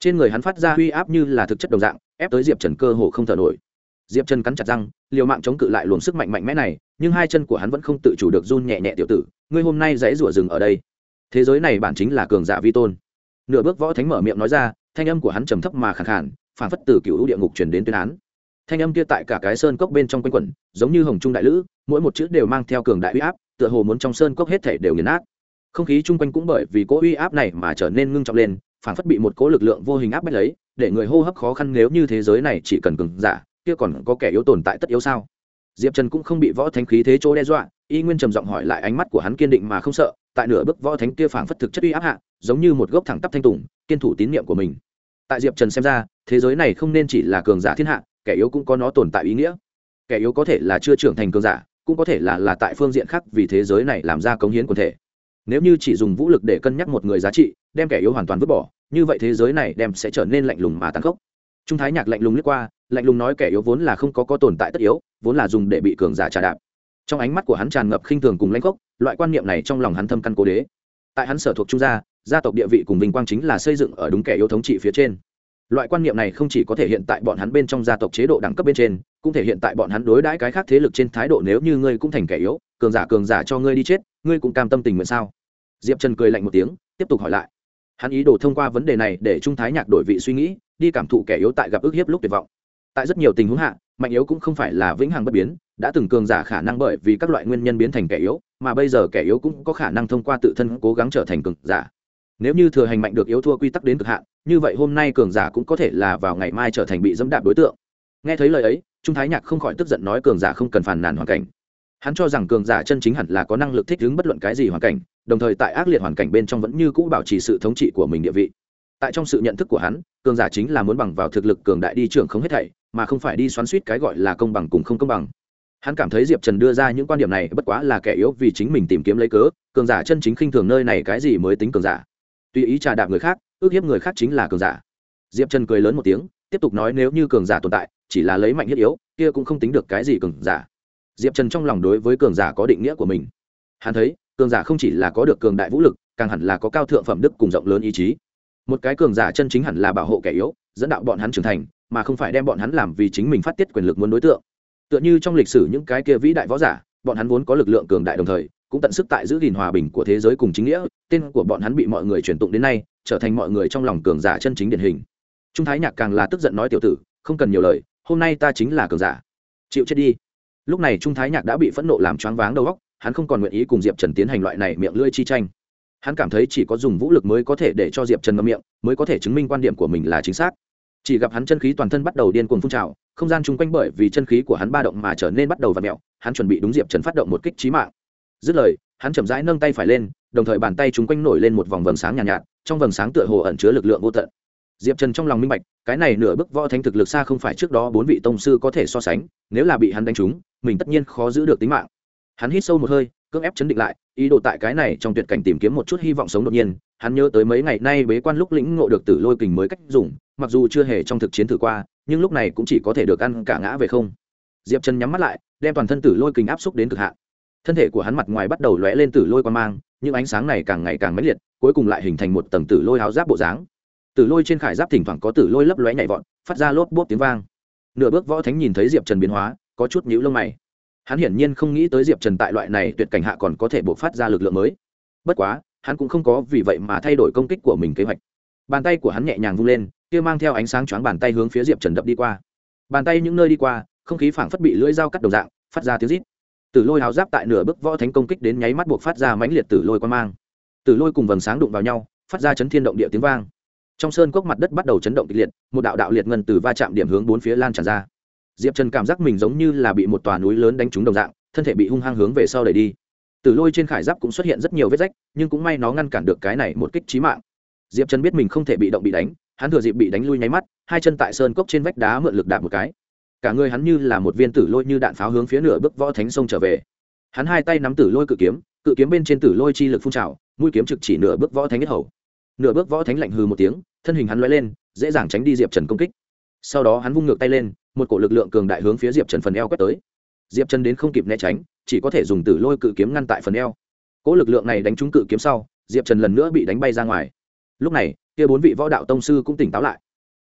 Trên người hắn phát ra uy áp như là thực chất đồng dạng, ép tới diệp trần cơ hồ không thở nổi. Diệp trần cắn chặt răng, liều mạng chống cự lại luồng sức mạnh mạnh mẽ này, nhưng hai chân của hắn vẫn không tự chủ được run nhẹ nhẹ tiểu tử, ngươi hôm nay dãy rủa rừng ở đây. Thế giới này bản chính là cường giả vi tôn. Nửa bước võ thánh mở miệng nói ra, thanh âm của hắn trầm thấp mà khẳng khản phản phất từ cựu địa ngục truyền đến tuyên án thanh âm kia tại cả cái sơn cốc bên trong quanh quẩn, giống như hồng trung đại lữ, mỗi một chữ đều mang theo cường đại uy áp, tựa hồ muốn trong sơn cốc hết thể đều nghiền nát. Không khí chung quanh cũng bởi vì cỗ uy áp này mà trở nên ngưng trọng lên, phản phất bị một cỗ lực lượng vô hình áp bách lấy, để người hô hấp khó khăn nếu như thế giới này chỉ cần cường giả, kia còn có kẻ yếu tồn tại tất yếu sao? Diệp trần cũng không bị võ thánh khí thế chỗ đe dọa, y nguyên trầm giọng hỏi lại ánh mắt của hắn kiên định mà không sợ, tại nửa bước võ thánh kia phảng phất thực chất uy áp hạ, giống như một gốc thẳng tắp thanh tùng, kiên thủ tín nhiệm của mình. Tại diệp trần xem ra, thế giới này không nên chỉ là cường giả thiên hạ kẻ yếu cũng có nó tồn tại ý nghĩa. Kẻ yếu có thể là chưa trưởng thành cường giả, cũng có thể là là tại phương diện khác vì thế giới này làm ra cống hiến quần thể. Nếu như chỉ dùng vũ lực để cân nhắc một người giá trị, đem kẻ yếu hoàn toàn vứt bỏ, như vậy thế giới này đem sẽ trở nên lạnh lùng mà tàn khốc. Trung thái nhạc lạnh lùng lướt qua, lạnh lùng nói kẻ yếu vốn là không có có tồn tại tất yếu, vốn là dùng để bị cường giả trà đạp. Trong ánh mắt của hắn tràn ngập khinh thường cùng lãnh khốc, loại quan niệm này trong lòng hắn thâm căn cố đế. Tại hắn sở thuộc trung gia gia tộc địa vị cùng vinh quang chính là xây dựng ở đúng kẻ yếu thống trị phía trên loại quan niệm này không chỉ có thể hiện tại bọn hắn bên trong gia tộc chế độ đẳng cấp bên trên, cũng thể hiện tại bọn hắn đối đãi cái khác thế lực trên thái độ nếu như ngươi cũng thành kẻ yếu, cường giả cường giả cho ngươi đi chết, ngươi cũng cam tâm tình nguyện sao? Diệp trần cười lạnh một tiếng, tiếp tục hỏi lại. Hắn ý đồ thông qua vấn đề này để trung thái nhạc đổi vị suy nghĩ, đi cảm thụ kẻ yếu tại gặp ức hiếp lúc tuyệt vọng. Tại rất nhiều tình huống hạ, mạnh yếu cũng không phải là vĩnh hằng bất biến, đã từng cường giả khả năng bởi vì các loại nguyên nhân biến thành kẻ yếu, mà bây giờ kẻ yếu cũng có khả năng thông qua tự thân cố gắng trở thành cường giả nếu như thừa hành mạnh được yếu thua quy tắc đến cực hạn, như vậy hôm nay cường giả cũng có thể là vào ngày mai trở thành bị dẫm đạp đối tượng. Nghe thấy lời ấy, trung thái nhạc không khỏi tức giận nói cường giả không cần phàn nàn hoàn cảnh. Hắn cho rằng cường giả chân chính hẳn là có năng lực thích ứng bất luận cái gì hoàn cảnh, đồng thời tại ác liệt hoàn cảnh bên trong vẫn như cũ bảo trì sự thống trị của mình địa vị. Tại trong sự nhận thức của hắn, cường giả chính là muốn bằng vào thực lực cường đại đi trưởng không hết thảy, mà không phải đi xoắn suýt cái gọi là công bằng cùng không công bằng. Hắn cảm thấy diệp trần đưa ra những quan điểm này bất quá là kẻ yếu vì chính mình tìm kiếm lấy cớ, cường giả chân chính khinh thường nơi này cái gì mới tính cường giả tùy ý trà đạp người khác, ước hiếp người khác chính là cường giả. Diệp trần cười lớn một tiếng, tiếp tục nói nếu như cường giả tồn tại, chỉ là lấy mạnh hiếp yếu, kia cũng không tính được cái gì cường giả. Diệp trần trong lòng đối với cường giả có định nghĩa của mình. Hắn thấy, cường giả không chỉ là có được cường đại vũ lực, càng hẳn là có cao thượng phẩm đức cùng rộng lớn ý chí. Một cái cường giả chân chính hẳn là bảo hộ kẻ yếu, dẫn đạo bọn hắn trưởng thành, mà không phải đem bọn hắn làm vì chính mình phát tiết quyền lực muốn đối tượng. Tựa như trong lịch sử những cái kia vĩ đại võ giả, bọn hắn vốn có lực lượng cường đại đồng thời cũng tận sức tại giữ gìn hòa bình của thế giới cùng chính nghĩa, tên của bọn hắn bị mọi người truyền tụng đến nay, trở thành mọi người trong lòng cường giả chân chính điển hình. Trung thái nhạc càng là tức giận nói tiểu tử, không cần nhiều lời, hôm nay ta chính là cường giả. Chịu chết đi. Lúc này trung thái nhạc đã bị phẫn nộ làm choáng váng đầu óc, hắn không còn nguyện ý cùng diệp trần tiến hành loại này miệng lưỡi chi tranh. Hắn cảm thấy chỉ có dùng vũ lực mới có thể để cho diệp trần ngâm miệng, mới có thể chứng minh quan điểm của mình là chính xác. Chỉ gặp hắn chân khí toàn thân bắt đầu điên cuồng phun trào, không gian chung quanh bởi vì chân khí của hắn ba động mà trở nên bắt đầu v ặ mẹo, hắn chuẩn bị đúng diệp trần phát động một kích trí mạng dứt lời hắn chậm rãi nâng tay phải lên đồng thời bàn tay chúng quanh nổi lên một vòng vầng sáng nhàn nhạt, nhạt trong vầng sáng tựa hồ ẩn chứa lực lượng vô tận. Diệp trần trong lòng minh bạch cái này nửa bức võ thánh thực lực xa không phải trước đó bốn vị tông sư có thể so sánh nếu là bị hắn đánh trúng mình tất nhiên khó giữ được tính mạng. Hắn hít sâu một hơi cưỡng ép chấn định lại ý đồ tại cái này trong tuyệt cảnh tìm kiếm một chút hy vọng sống đột nhiên hắn nhớ tới mấy ngày nay bế quan lúc lĩnh ngộ được tử lôi kình mới cách dùng mặc dù chưa hề trong thực chiến thử qua nhưng lúc này cũng chỉ có thể được ăn cả ngã về không. Diệp trần nhắm mắt lại đem toàn thân tử lôi kình áp xúc đến cực hạn thân thể của hắn mặt ngoài bắt đầu lóe lên tử lôi quan mang, những ánh sáng này càng ngày càng mãnh liệt, cuối cùng lại hình thành một tầng tử lôi áo giáp bộ dáng. Tử lôi trên khải giáp thỉnh thoảng có tử lôi lấp lóe nhảy vọt, phát ra lốp bốp tiếng vang. Nửa bước võ thánh nhìn thấy diệp trần biến hóa, có chút nhũ lông mày. Hắn hiển nhiên không nghĩ tới diệp trần tại loại này tuyệt cảnh hạ còn có thể bộc phát ra lực lượng mới. Bất quá, hắn cũng không có vì vậy mà thay đổi công kích của mình kế hoạch. Bàn tay của hắn nhẹ nhàng vung lên, kia mang theo ánh sáng choáng bàn tay hướng phía diệp trần đập đi qua. Bàn tay những nơi đi qua, không khí phảng phất bị lưỡi dao cắt đầu dạng, phát ra tiếng rít tử lôi háo giáp tại nửa bước võ thánh công kích đến nháy mắt buộc phát ra mãnh liệt tử lôi quan mang. Tử lôi cùng vầng sáng đụng vào nhau, phát ra chấn thiên động địa tiếng vang. Trong sơn cốc mặt đất bắt đầu chấn động kịch liệt, một đạo đạo liệt ngân từ va chạm điểm hướng bốn phía lan tràn ra. Diệp trần cảm giác mình giống như là bị một tòa núi lớn đánh trúng đồng dạng, thân thể bị hung hăng hướng về sau đẩy đi. Tử lôi trên khải giáp cũng xuất hiện rất nhiều vết rách, nhưng cũng may nó ngăn cản được cái này một kích trí mạng. Diệp trần biết mình không thể bị động bị đánh, hắn thừa dịp bị đánh lui nháy mắt, hai chân tại sơn cốc trên vách đá mượn lực đạp một cái cả người hắn như là một viên tử lôi như đạn pháo hướng phía nửa bước võ thánh sông trở về. Hắn hai tay nắm tử lôi cự kiếm cự kiếm bên trên tử lôi chi lực phun trào, mũi kiếm trực chỉ nửa bước võ thánh nhất hầu. Nửa bước võ thánh lạnh hừ một tiếng, thân hình hắn l lên, dễ dàng tránh đi diệp trần công kích. Sau đó hắn vung ngược tay lên, một cổ lực lượng cường đại hướng phía diệp trần phần eo quét tới. Diệp trần đến không kịp né tránh, chỉ có thể dùng tử lôi cự kiếm ngăn tại phần eo. Cỗ lực lượng này đánh trúng cự kiếm sau, diệp trần lần nữa bị đánh bay ra ngoài. Lúc này, kia bốn vị võ đạo tông sư cũng tỉnh táo lại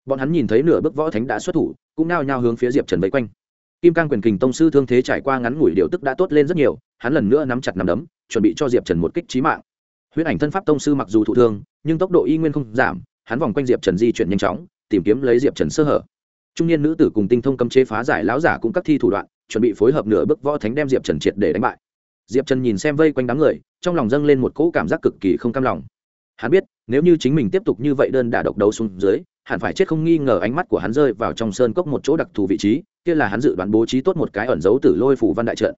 bọn hắn nhìn thấy nửa bước võ thánh đã xuất thủ, cũng nao nhao hướng phía diệp trần vây quanh. Kim cang quyền kình tông sư thương thế trải qua ngắn ngủi điều tức đã tốt lên rất nhiều, hắn lần nữa nắm chặt nắm đấm, chuẩn bị cho diệp trần một kích trí mạng. Huyết ảnh thân pháp tông sư mặc dù thụ thương, nhưng tốc độ y nguyên không giảm, hắn vòng quanh diệp trần di chuyển nhanh chóng, tìm kiếm lấy diệp trần sơ hở. Trung niên nữ tử cùng tinh thông cấm chế phá giải lão giả cũng các thi thủ đoạn, chuẩn bị phối hợp nửa bước võ thánh đem diệp trần triệt để đánh bại. Diệp trần nhìn xem vây quanh đám người, trong lòng dâng lên một cỗ cảm giác cực kỳ không cam lòng. Hắn biết nếu như chính mình tiếp tục như vậy đơn đả độc đấu xuống dưới, hẳn phải chết không nghi ngờ ánh mắt của hắn rơi vào trong sơn cốc một chỗ đặc thù vị trí, kia là hắn dự đoán bố trí tốt một cái ẩn dấu tử lôi phủ văn đại trận.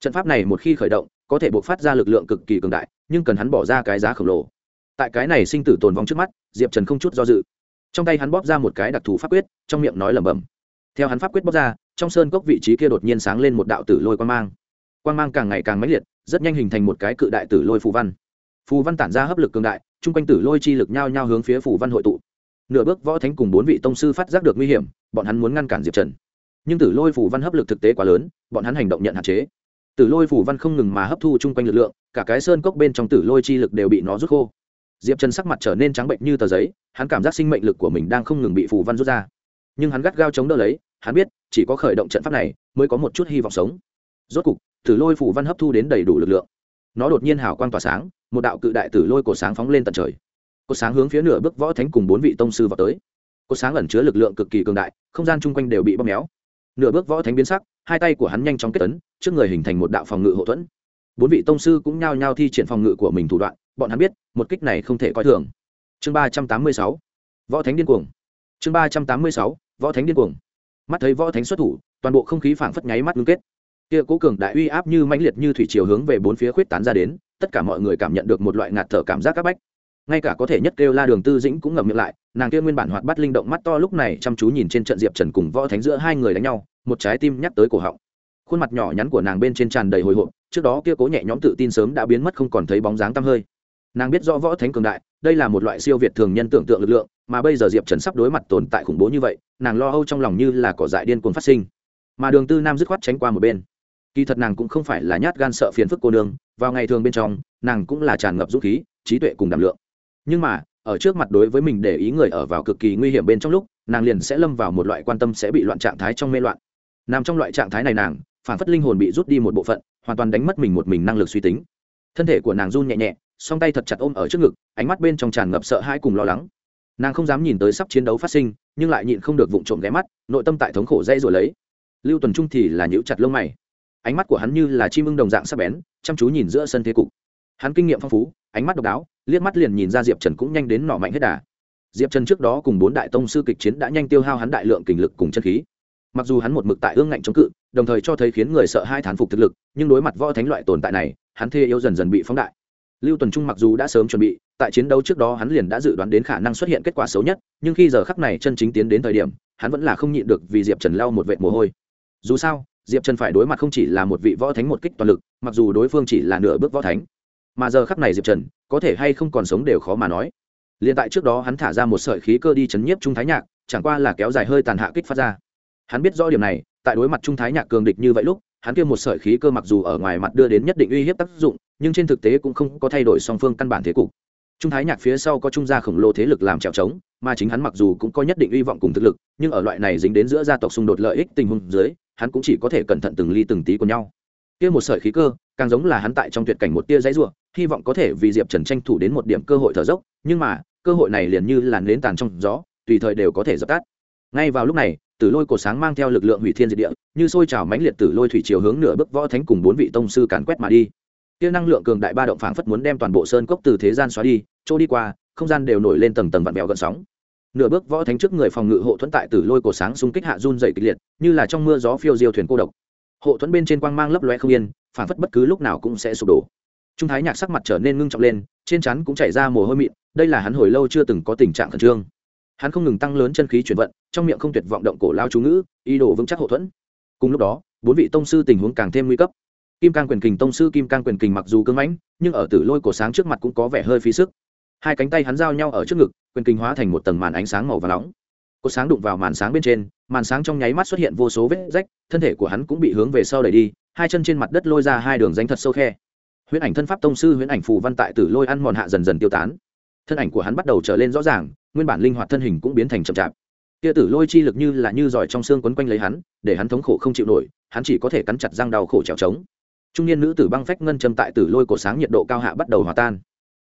Trận pháp này một khi khởi động, có thể buộc phát ra lực lượng cực kỳ cường đại, nhưng cần hắn bỏ ra cái giá khổng lồ. Tại cái này sinh tử tồn vong trước mắt, diệp trần không chút do dự. Trong tay hắn bóp ra một cái đặc thù pháp quyết, trong miệng nói lẩm bẩm. Theo hắn pháp quyết bóp ra, trong sơn cốc vị trí kia đột nhiên sáng lên một đạo tử lôi quan mang. Quan mang càng ngày càng mãnh liệt, rất nhanh hình thành một cái cự đại tử lôi phù văn. Phù văn tản ra hấp lực cường đại chung quanh tử lôi chi lực nhao nhao hướng phía phù văn hội tụ. Nửa bước võ thánh cùng bốn vị tông sư phát giác được nguy hiểm, bọn hắn muốn ngăn cản diệp trần. Nhưng tử lôi phù văn hấp lực thực tế quá lớn, bọn hắn hành động nhận hạn chế. Tử lôi phù văn không ngừng mà hấp thu chung quanh lực lượng, cả cái sơn cốc bên trong tử lôi chi lực đều bị nó rút khô. Diệp trần sắc mặt trở nên trắng bệnh như tờ giấy, hắn cảm giác sinh mệnh lực của mình đang không ngừng bị phù văn rút ra. Nhưng hắn gắt gao chống đỡ lấy, hắn biết, chỉ có khởi động trận pháp này, mới có một chút hy vọng sống. Rốt cục, tử lôi phù văn hấp thu đến đầy đủ lực lượng nó đột nhiên hào quang tỏa sáng, một đạo cự đại tử lôi cổ sáng phóng lên tận trời. Cổ sáng hướng phía nửa bước võ thánh cùng bốn vị tông sư vào tới. Cổ sáng ẩn chứa lực lượng cực kỳ cường đại, không gian chung quanh đều bị bóp méo. Nửa bước võ thánh biến sắc, hai tay của hắn nhanh chóng kết tấn, trước người hình thành một đạo phòng ngự hậu thuẫn. Bốn vị tông sư cũng nhao nhao thi triển phòng ngự của mình thủ đoạn, bọn hắn biết, một kích này không thể coi thường. Chương ba trăm tám mươi sáu, võ thánh điên cuồng. Chương ba trăm tám mươi sáu, võ thánh điên cuồng. Mắt thấy võ thánh xuất thủ, toàn bộ không khí phảng phất nháy mắt ngưng kết kia cố cường đại uy áp như mãnh liệt như thủy chiều hướng về bốn phía khuyết tán ra đến, tất cả mọi người cảm nhận được một loại ngạt thở cảm giác các bách. Ngay cả có thể nhất kêu la đường tư dĩnh cũng ngậm miệng lại, nàng kia nguyên bản hoạt bắt linh động mắt to lúc này chăm chú nhìn trên trận diệp trần cùng võ thánh giữa hai người đánh nhau, một trái tim nhắc tới cổ họng. Khuôn mặt nhỏ nhắn của nàng bên trên tràn đầy hồi hộp, trước đó kia cố nhẹ nhõm tự tin sớm đã biến mất không còn thấy bóng dáng tăm hơi. Nàng biết rõ võ thánh cường đại, đây là một loại siêu việt thường nhân tưởng tượng lực lượng, mà bây giờ diệp trần sắp đối mặt tồn tại khủng bố như vậy, nàng lo âu trong lòng như là cỏ dại điên cuồng phát sinh. Mà đường tư nam dứt khoát tránh qua một bên kỳ thật nàng cũng không phải là nhát gan sợ phiền phức cô nương, vào ngày thường bên trong, nàng cũng là tràn ngập dũng khí, trí tuệ cùng đảm lượng. Nhưng mà, ở trước mặt đối với mình để ý người ở vào cực kỳ nguy hiểm bên trong lúc, nàng liền sẽ lâm vào một loại quan tâm sẽ bị loạn trạng thái trong mê loạn. Nằm trong loại trạng thái này nàng, phản phất linh hồn bị rút đi một bộ phận, hoàn toàn đánh mất mình một mình năng lực suy tính. Thân thể của nàng run nhẹ nhẹ, song tay thật chặt ôm ở trước ngực, ánh mắt bên trong tràn ngập sợ hãi cùng lo lắng. Nàng không dám nhìn tới sắp chiến đấu phát sinh, nhưng lại nhịn không được vụng trộm ghé mắt, nội tâm tại thống khổ dây rồi lấy. Lưu tuần trung thì là nhíu chặt lông mày ánh mắt của hắn như là chim ưng đồng dạng sắc bén, chăm chú nhìn giữa sân thế cục. Hắn kinh nghiệm phong phú, ánh mắt độc đáo, liếc mắt liền nhìn ra diệp trần cũng nhanh đến nọ mạnh hết đà. Diệp trần trước đó cùng bốn đại tông sư kịch chiến đã nhanh tiêu hao hắn đại lượng kình lực cùng chân khí. Mặc dù hắn một mực tại ương ngạnh chống cự, đồng thời cho thấy khiến người sợ hai thán phục thực lực, nhưng đối mặt võ thánh loại tồn tại này, hắn thê yêu dần dần bị phóng đại. Lưu tuần trung mặc dù đã sớm chuẩn bị, tại chiến đấu trước đó hắn liền đã dự đoán đến khả năng xuất hiện kết quả xấu nhất, nhưng khi giờ khắc này chân chính tiến đến thời điểm, hắn vẫn là không nhịn được vì diệp trần lau một vệt mồ hôi. Dù sao diệp trần phải đối mặt không chỉ là một vị võ thánh một kích toàn lực mặc dù đối phương chỉ là nửa bước võ thánh mà giờ khắc này diệp trần có thể hay không còn sống đều khó mà nói liền tại trước đó hắn thả ra một sợi khí cơ đi chấn nhiếp trung thái nhạc chẳng qua là kéo dài hơi tàn hạ kích phát ra hắn biết rõ điểm này tại đối mặt trung thái nhạc cường địch như vậy lúc hắn kia một sợi khí cơ mặc dù ở ngoài mặt đưa đến nhất định uy hiếp tác dụng nhưng trên thực tế cũng không có thay đổi song phương căn bản thế cục trung thái nhạc phía sau có trung gia khổng lồ thế lực làm trèo trống mà chính hắn mặc dù cũng có nhất định hy vọng cùng thực lực, nhưng ở loại này dính đến giữa gia tộc xung đột lợi ích tình huống dưới, hắn cũng chỉ có thể cẩn thận từng ly từng tí của nhau. Kia một sợi khí cơ, càng giống là hắn tại trong tuyệt cảnh một tia giấy rủa, hy vọng có thể vì diệp trần tranh thủ đến một điểm cơ hội thở dốc, nhưng mà, cơ hội này liền như làn nến tàn trong gió, tùy thời đều có thể dập tắt. Ngay vào lúc này, tử lôi cổ sáng mang theo lực lượng hủy thiên diệt địa, như sôi trào mãnh liệt tử lôi thủy chiều hướng nửa bước võ thánh cùng bốn vị tông sư càn quét mà đi. Kia năng lượng cường đại ba động phảng phất muốn đem toàn bộ sơn cốc từ thế gian xóa đi, trôi đi qua, không gian đều nổi lên tầng tầng vặn vẹo gợn sóng nửa bước võ thánh trước người phòng ngự hộ thuẫn tại tử lôi cổ sáng xung kích hạ run dày kịch liệt, như là trong mưa gió phiêu diêu thuyền cô độc. Hộ thuẫn bên trên quang mang lấp loe không yên, phản phất bất cứ lúc nào cũng sẽ sụp đổ. Trung thái nhạc sắc mặt trở nên ngưng trọng lên, trên chắn cũng chảy ra mồ hôi mịn, đây là hắn hồi lâu chưa từng có tình trạng khẩn trương. Hắn không ngừng tăng lớn chân khí chuyển vận, trong miệng không tuyệt vọng động cổ lao chú ngữ, ý đồ vững chắc hậu thuẫn. Cùng lúc đó, bốn vị tông sư tình huống càng thêm nguy cấp. Kim cang quyền kình tông sư kim cang quyền kình mặc dù cưng mãnh, nhưng ở tử lôi cổ sáng trước mặt cũng có vẻ hơi phí sức. Hai cánh tay hắn giao nhau ở trước ngực quyền kinh hóa thành một tầng màn ánh sáng màu và nóng. Cột sáng đụng vào màn sáng bên trên, màn sáng trong nháy mắt xuất hiện vô số vết rách, thân thể của hắn cũng bị hướng về sau đẩy đi, hai chân trên mặt đất lôi ra hai đường danh thật sâu khe. Huyễn ảnh thân pháp tông sư huyễn ảnh phù văn tại tử lôi ăn mòn hạ dần dần tiêu tán. Thân ảnh của hắn bắt đầu trở lên rõ ràng, nguyên bản linh hoạt thân hình cũng biến thành chậm chạp. Kia tử lôi chi lực như là như giỏi trong xương quấn quanh lấy hắn, để hắn thống khổ không chịu nổi, hắn chỉ có thể cắn chặt răng đau khổ trèo trống. Trung niên nữ tử băng phách ngân châm tại tử lôi cổ sáng nhiệt độ cao hạ bắt đầu hòa tan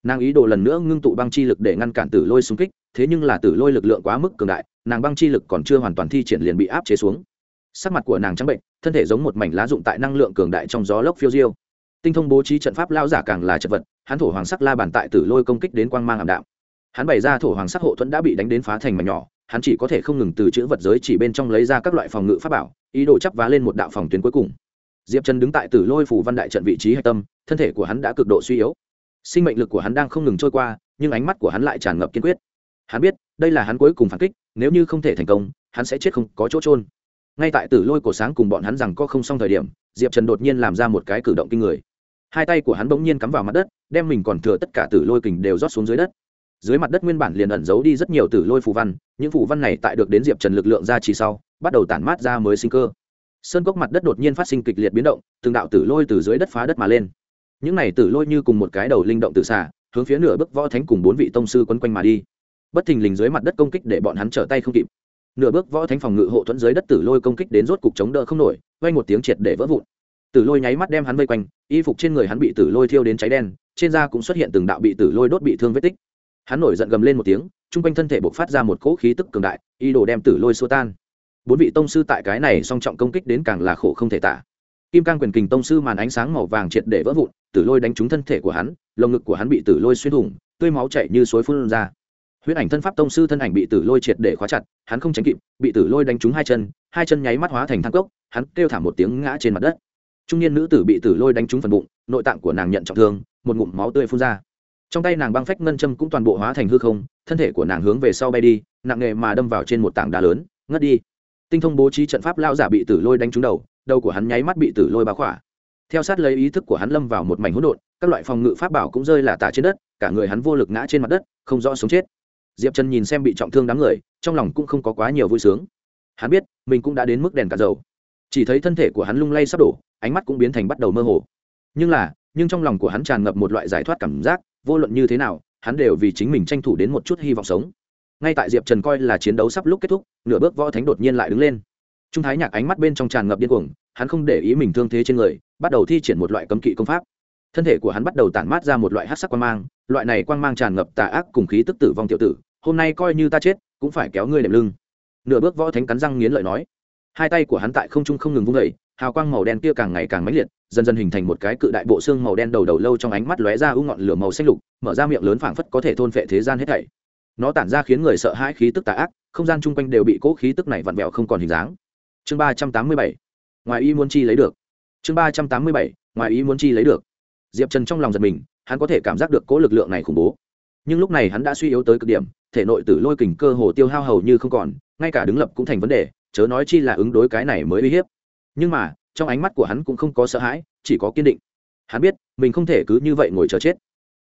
nàng ý đồ lần nữa ngưng tụ băng chi lực để ngăn cản tử lôi xung kích, thế nhưng là tử lôi lực lượng quá mức cường đại, nàng băng chi lực còn chưa hoàn toàn thi triển liền bị áp chế xuống. Sắc mặt của nàng trắng bệnh, thân thể giống một mảnh lá dụng tại năng lượng cường đại trong gió lốc phiêu diêu. Tinh thông bố trí trận pháp lao giả càng là chật vật, hắn thổ hoàng sắc la bàn tại tử lôi công kích đến quang mang ảm đạm. Hắn bày ra thổ hoàng sắc hộ thuẫn đã bị đánh đến phá thành mảnh nhỏ, hắn chỉ có thể không ngừng từ chữ vật giới chỉ bên trong lấy ra các loại phòng ngự pháp bảo, ý đồ chắp vá lên một đạo phòng tuyến cuối cùng. Diệp trần đứng tại tử lôi phủ văn đại trận vị trí hạch tâm, thân thể của hắn đã cực độ suy yếu sinh mệnh lực của hắn đang không ngừng trôi qua, nhưng ánh mắt của hắn lại tràn ngập kiên quyết. Hắn biết, đây là hắn cuối cùng phản kích, nếu như không thể thành công, hắn sẽ chết không có chỗ trôn ngay tại tử lôi cổ sáng cùng bọn hắn rằng có không xong thời điểm, diệp trần đột nhiên làm ra một cái cử động kinh người. Hai tay của hắn bỗng nhiên cắm vào mặt đất, đem mình còn thừa tất cả tử lôi kình đều rót xuống dưới đất. Dưới mặt đất nguyên bản liền ẩn giấu đi rất nhiều tử lôi phù văn, những phù văn này tại được đến diệp trần lực lượng ra chỉ sau, bắt đầu tản mát ra mới sinh cơ. Sơn cốc mặt đất đột nhiên phát sinh kịch liệt biến động, từng đạo tử lôi từ dưới đất phá đất mà lên những này tử lôi như cùng một cái đầu linh động tự xả hướng phía nửa bước võ thánh cùng bốn vị tông sư quấn quanh mà đi. Bất thình lình dưới mặt đất công kích để bọn hắn trở tay không kịp. Nửa bước võ thánh phòng ngự hộ thuẫn dưới đất tử lôi công kích đến rốt cục chống đỡ không nổi vay một tiếng triệt để vỡ vụn. Tử lôi nháy mắt đem hắn vây quanh, y phục trên người hắn bị tử lôi thiêu đến cháy đen, trên da cũng xuất hiện từng đạo bị tử lôi đốt bị thương vết tích. Hắn nổi giận gầm lên một tiếng, chung quanh thân thể bộc phát ra một cỗ khí tức cường đại, y đồ đem tử lôi xua tan. Bốn vị tông sư tại cái này song trọng công kích đến càng là khổ không thể tả kim cang quyền kình tông sư màn ánh sáng màu vàng triệt để vỡ vụn, tử lôi đánh trúng thân thể của hắn, lồng ngực của hắn bị tử lôi xuyên thủng, tươi máu chảy như suối phun ra. Huyết ảnh thân pháp tông sư thân ảnh bị tử lôi triệt để khóa chặt, hắn không tránh kịp, bị tử lôi đánh trúng hai chân hai chân nháy mắt hóa thành thang cốc, hắn kêu thảm một tiếng ngã trên mặt đất. Trung niên nữ tử bị tử lôi đánh trúng phần bụng, nội tạng của nàng nhận trọng thương, một ngụm máu tươi phun ra. Trong tay nàng băng phách ngân châm cũng toàn bộ hóa thành hư không, thân thể của nàng hướng về sau bay đi, nặng nghề mà đâm vào trên một tảng đá lớn, ngất đi. Tinh thông bố trí trận pháp lao giả bị tử lôi đánh trúng đầu đầu của hắn nháy mắt bị tử lôi bá khỏa. Theo sát lấy ý thức của hắn lâm vào một mảnh hỗn độn, các loại phòng ngự pháp bảo cũng rơi là tả trên đất, cả người hắn vô lực ngã trên mặt đất, không rõ sống chết. Diệp trần nhìn xem bị trọng thương đám người, trong lòng cũng không có quá nhiều vui sướng. Hắn biết, mình cũng đã đến mức đèn cả dầu. Chỉ thấy thân thể của hắn lung lay sắp đổ, ánh mắt cũng biến thành bắt đầu mơ hồ. Nhưng là, nhưng trong lòng của hắn tràn ngập một loại giải thoát cảm giác, vô luận như thế nào, hắn đều vì chính mình tranh thủ đến một chút hy vọng sống. Ngay tại diệp trần coi là chiến đấu sắp lúc kết thúc, nửa bước võ thánh đột nhiên lại đứng lên trung thái nhạc ánh mắt bên trong tràn ngập điên cuồng, hắn không để ý mình thương thế trên người, bắt đầu thi triển một loại cấm kỵ công pháp. Thân thể của hắn bắt đầu tản mát ra một loại hát sắc quang mang, loại này quang mang tràn ngập tà ác cùng khí tức tử vong tiểu tử, hôm nay coi như ta chết, cũng phải kéo ngươi đệm lưng. Nửa bước võ thánh cắn răng nghiến lợi nói. Hai tay của hắn tại không trung không ngừng vung vẩy hào quang màu đen kia càng ngày càng mãnh liệt, dần dần hình thành một cái cự đại bộ xương màu đen đầu đầu lâu trong ánh mắt lóe ra u ngọn lửa màu xanh lục, mở ra miệng lớn phảng phất có thể thôn phệ thế gian hết thảy. Nó tản ra khiến người sợ hãi khí tức tà ác, không gian chung quanh đều bị cỗ khí tức này vặn vẹo không còn hình dáng chương ba trăm tám mươi bảy, ngoài ý muốn chi lấy được. Chương ba trăm tám mươi bảy, ngoài ý muốn chi lấy được. Diệp trần trong lòng giật mình, hắn có thể cảm giác được cố lực lượng này khủng bố. Nhưng lúc này hắn đã suy yếu tới cực điểm, thể nội tử lôi kình cơ hồ tiêu hao hầu như không còn, ngay cả đứng lập cũng thành vấn đề, chớ nói chi là ứng đối cái này mới uy hiếp. Nhưng mà, trong ánh mắt của hắn cũng không có sợ hãi, chỉ có kiên định. Hắn biết, mình không thể cứ như vậy ngồi chờ chết.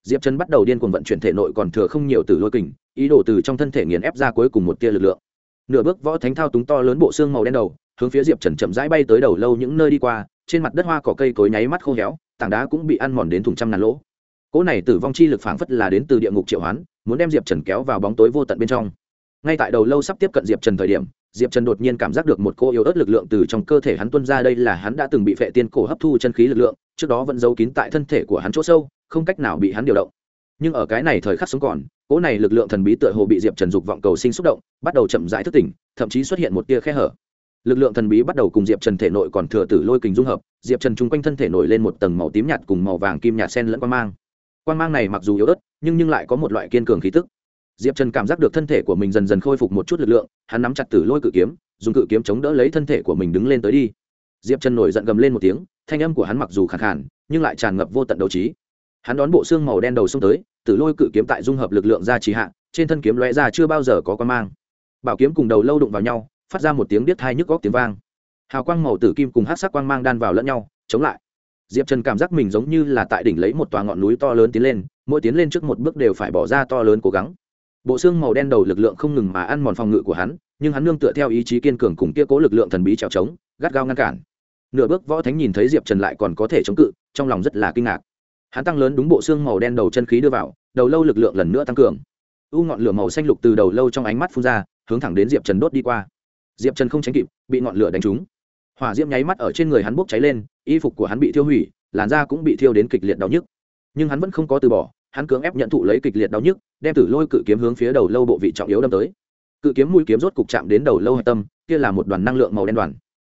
Diệp trần bắt đầu điên cuồng vận chuyển thể nội còn thừa không nhiều từ lôi kình, ý đồ từ trong thân thể nghiền ép ra cuối cùng một tia lực lượng. Nửa bước võ thánh thao túng to lớn bộ xương màu đen đầu hướng phía diệp trần chậm rãi bay tới đầu lâu những nơi đi qua trên mặt đất hoa cỏ cây cối nháy mắt khô héo tảng đá cũng bị ăn mòn đến thùng trăm ngàn lỗ cỗ này tử vong chi lực phảng phất là đến từ địa ngục triệu hoán muốn đem diệp trần kéo vào bóng tối vô tận bên trong ngay tại đầu lâu sắp tiếp cận diệp trần thời điểm diệp trần đột nhiên cảm giác được một cô yếu ớt lực lượng từ trong cơ thể hắn tuân ra đây là hắn đã từng bị phệ tiên cổ hấp thu chân khí lực lượng trước đó vẫn giấu kín tại thân thể của hắn chỗ sâu không cách nào bị hắn điều động nhưng ở cái này thời khắc sống còn cỗ này lực lượng thần bí tựa hồ bị diệp trần dục vọng cầu sinh xúc động bắt đầu chậm rãi thức tỉnh thậm chí xuất hiện một tia khe hở lực lượng thần bí bắt đầu cùng diệp trần thể nội còn thừa tử lôi kình dung hợp, diệp trần chung quanh thân thể nổi lên một tầng màu tím nhạt cùng màu vàng kim nhạt sen lẫn quan mang. Quan mang này mặc dù yếu ớt, nhưng nhưng lại có một loại kiên cường khí tức. Diệp trần cảm giác được thân thể của mình dần dần khôi phục một chút lực lượng, hắn nắm chặt tử lôi cự kiếm, dùng cự kiếm chống đỡ lấy thân thể của mình đứng lên tới đi. Diệp trần nổi giận gầm lên một tiếng, thanh âm của hắn mặc dù khẳng khản nhưng lại tràn ngập vô tận đấu trí. Hắn đón bộ xương màu đen đầu xông tới, tử lôi cự kiếm tại dung hợp lực lượng ra trì hạ, trên thân kiếm lóe ra chưa bao giờ có quan mang. Bảo kiếm cùng đầu lâu đụng vào nhau phát ra một tiếng biết thai nhức góc tiếng vang. Hào quang màu tử kim cùng hát sắc quang mang đan vào lẫn nhau, chống lại. Diệp trần cảm giác mình giống như là tại đỉnh lấy một tòa ngọn núi to lớn tiến lên, mỗi tiến lên trước một bước đều phải bỏ ra to lớn cố gắng. Bộ xương màu đen đầu lực lượng không ngừng mà ăn mòn phòng ngự của hắn, nhưng hắn nương tựa theo ý chí kiên cường cùng kia cố lực lượng thần bí trèo trống, gắt gao ngăn cản. Nửa bước võ thánh nhìn thấy diệp trần lại còn có thể chống cự, trong lòng rất là kinh ngạc. Hắn tăng lớn đúng bộ xương màu đen đầu chân khí đưa vào, đầu lâu lực lượng lần nữa tăng cường. U ngọn lửa màu xanh lục từ đầu lâu trong ánh mắt phun ra, hướng thẳng đến diệp trần đốt đi qua diệp trần không tránh kịp, bị ngọn lửa đánh trúng. Hỏa diễm nháy mắt ở trên người hắn bốc cháy lên, y phục của hắn bị thiêu hủy, làn da cũng bị thiêu đến kịch liệt đau nhức. Nhưng hắn vẫn không có từ bỏ, hắn cưỡng ép nhận thụ lấy kịch liệt đau nhức, đem tử lôi cự kiếm hướng phía đầu lâu bộ vị trọng yếu đâm tới. Cự kiếm mũi kiếm rốt cục chạm đến đầu lâu hạch tâm, kia là một đoàn năng lượng màu đen đoàn.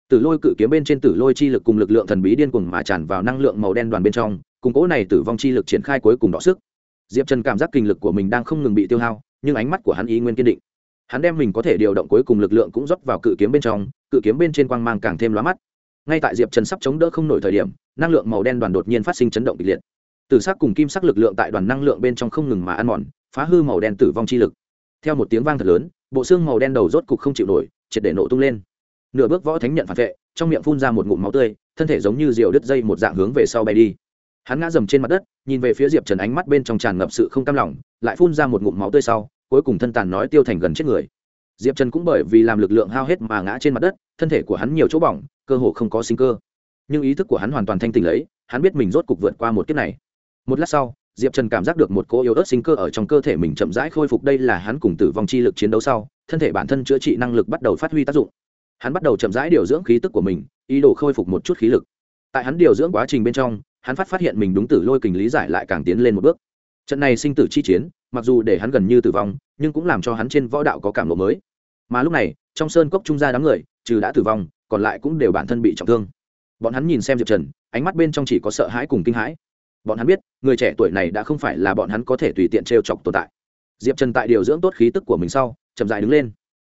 Tử lôi cự kiếm bên trên tử lôi chi lực cùng lực lượng thần bí điên cuồng mà tràn vào năng lượng màu đen đoàn bên trong, cùng cố này tử vong chi lực triển khai cuối cùng đọ sức. Diệp trần cảm giác kinh lực của mình đang không ngừng bị tiêu hao, nhưng ánh mắt của hắn ý nguyên kiên định hắn đem mình có thể điều động cuối cùng lực lượng cũng rót vào cự kiếm bên trong, cự kiếm bên trên quang mang càng thêm lóa mắt. Ngay tại diệp trần sắp chống đỡ không nổi thời điểm, năng lượng màu đen đoàn đột nhiên phát sinh chấn động kịch liệt. Tử sắc cùng kim sắc lực lượng tại đoàn năng lượng bên trong không ngừng mà ăn mòn, phá hư màu đen tử vong chi lực. Theo một tiếng vang thật lớn, bộ xương màu đen đầu rốt cục không chịu nổi, triệt để nổ tung lên. Nửa bước võ thánh nhận phản vệ, trong miệng phun ra một ngụm máu tươi, thân thể giống như diều đứt dây một dạng hướng về sau bay đi. Hắn ngã dầm trên mặt đất, nhìn về phía diệp trần ánh mắt bên trong tràn ngập sự không cam lòng, lại phun ra một ngụm máu tươi sau cuối cùng thân tàn nói tiêu thành gần chết người. Diệp trần cũng bởi vì làm lực lượng hao hết mà ngã trên mặt đất, thân thể của hắn nhiều chỗ bỏng, cơ hồ không có sinh cơ. Nhưng ý thức của hắn hoàn toàn thanh tỉnh lấy, hắn biết mình rốt cục vượt qua một kiếp này. Một lát sau, diệp trần cảm giác được một cỗ yếu ớt sinh cơ ở trong cơ thể mình chậm rãi khôi phục, đây là hắn cùng tử vong chi lực chiến đấu sau, thân thể bản thân chữa trị năng lực bắt đầu phát huy tác dụng. Hắn bắt đầu chậm rãi điều dưỡng khí tức của mình, ý đồ khôi phục một chút khí lực. Tại hắn điều dưỡng quá trình bên trong, hắn phát phát hiện mình đúng tử lôi kình lý giải lại càng tiến lên một bước. Trận này sinh tử chi chiến mặc dù để hắn gần như tử vong, nhưng cũng làm cho hắn trên võ đạo có cảm lộ mới. Mà lúc này, trong sơn cốc trung gia đám người, trừ đã tử vong, còn lại cũng đều bản thân bị trọng thương. Bọn hắn nhìn xem diệp trần, ánh mắt bên trong chỉ có sợ hãi cùng kinh hãi. Bọn hắn biết, người trẻ tuổi này đã không phải là bọn hắn có thể tùy tiện t r e o chọc tồn tại. Diệp trần tại điều dưỡng tốt khí tức của mình sau, chậm dài đứng lên.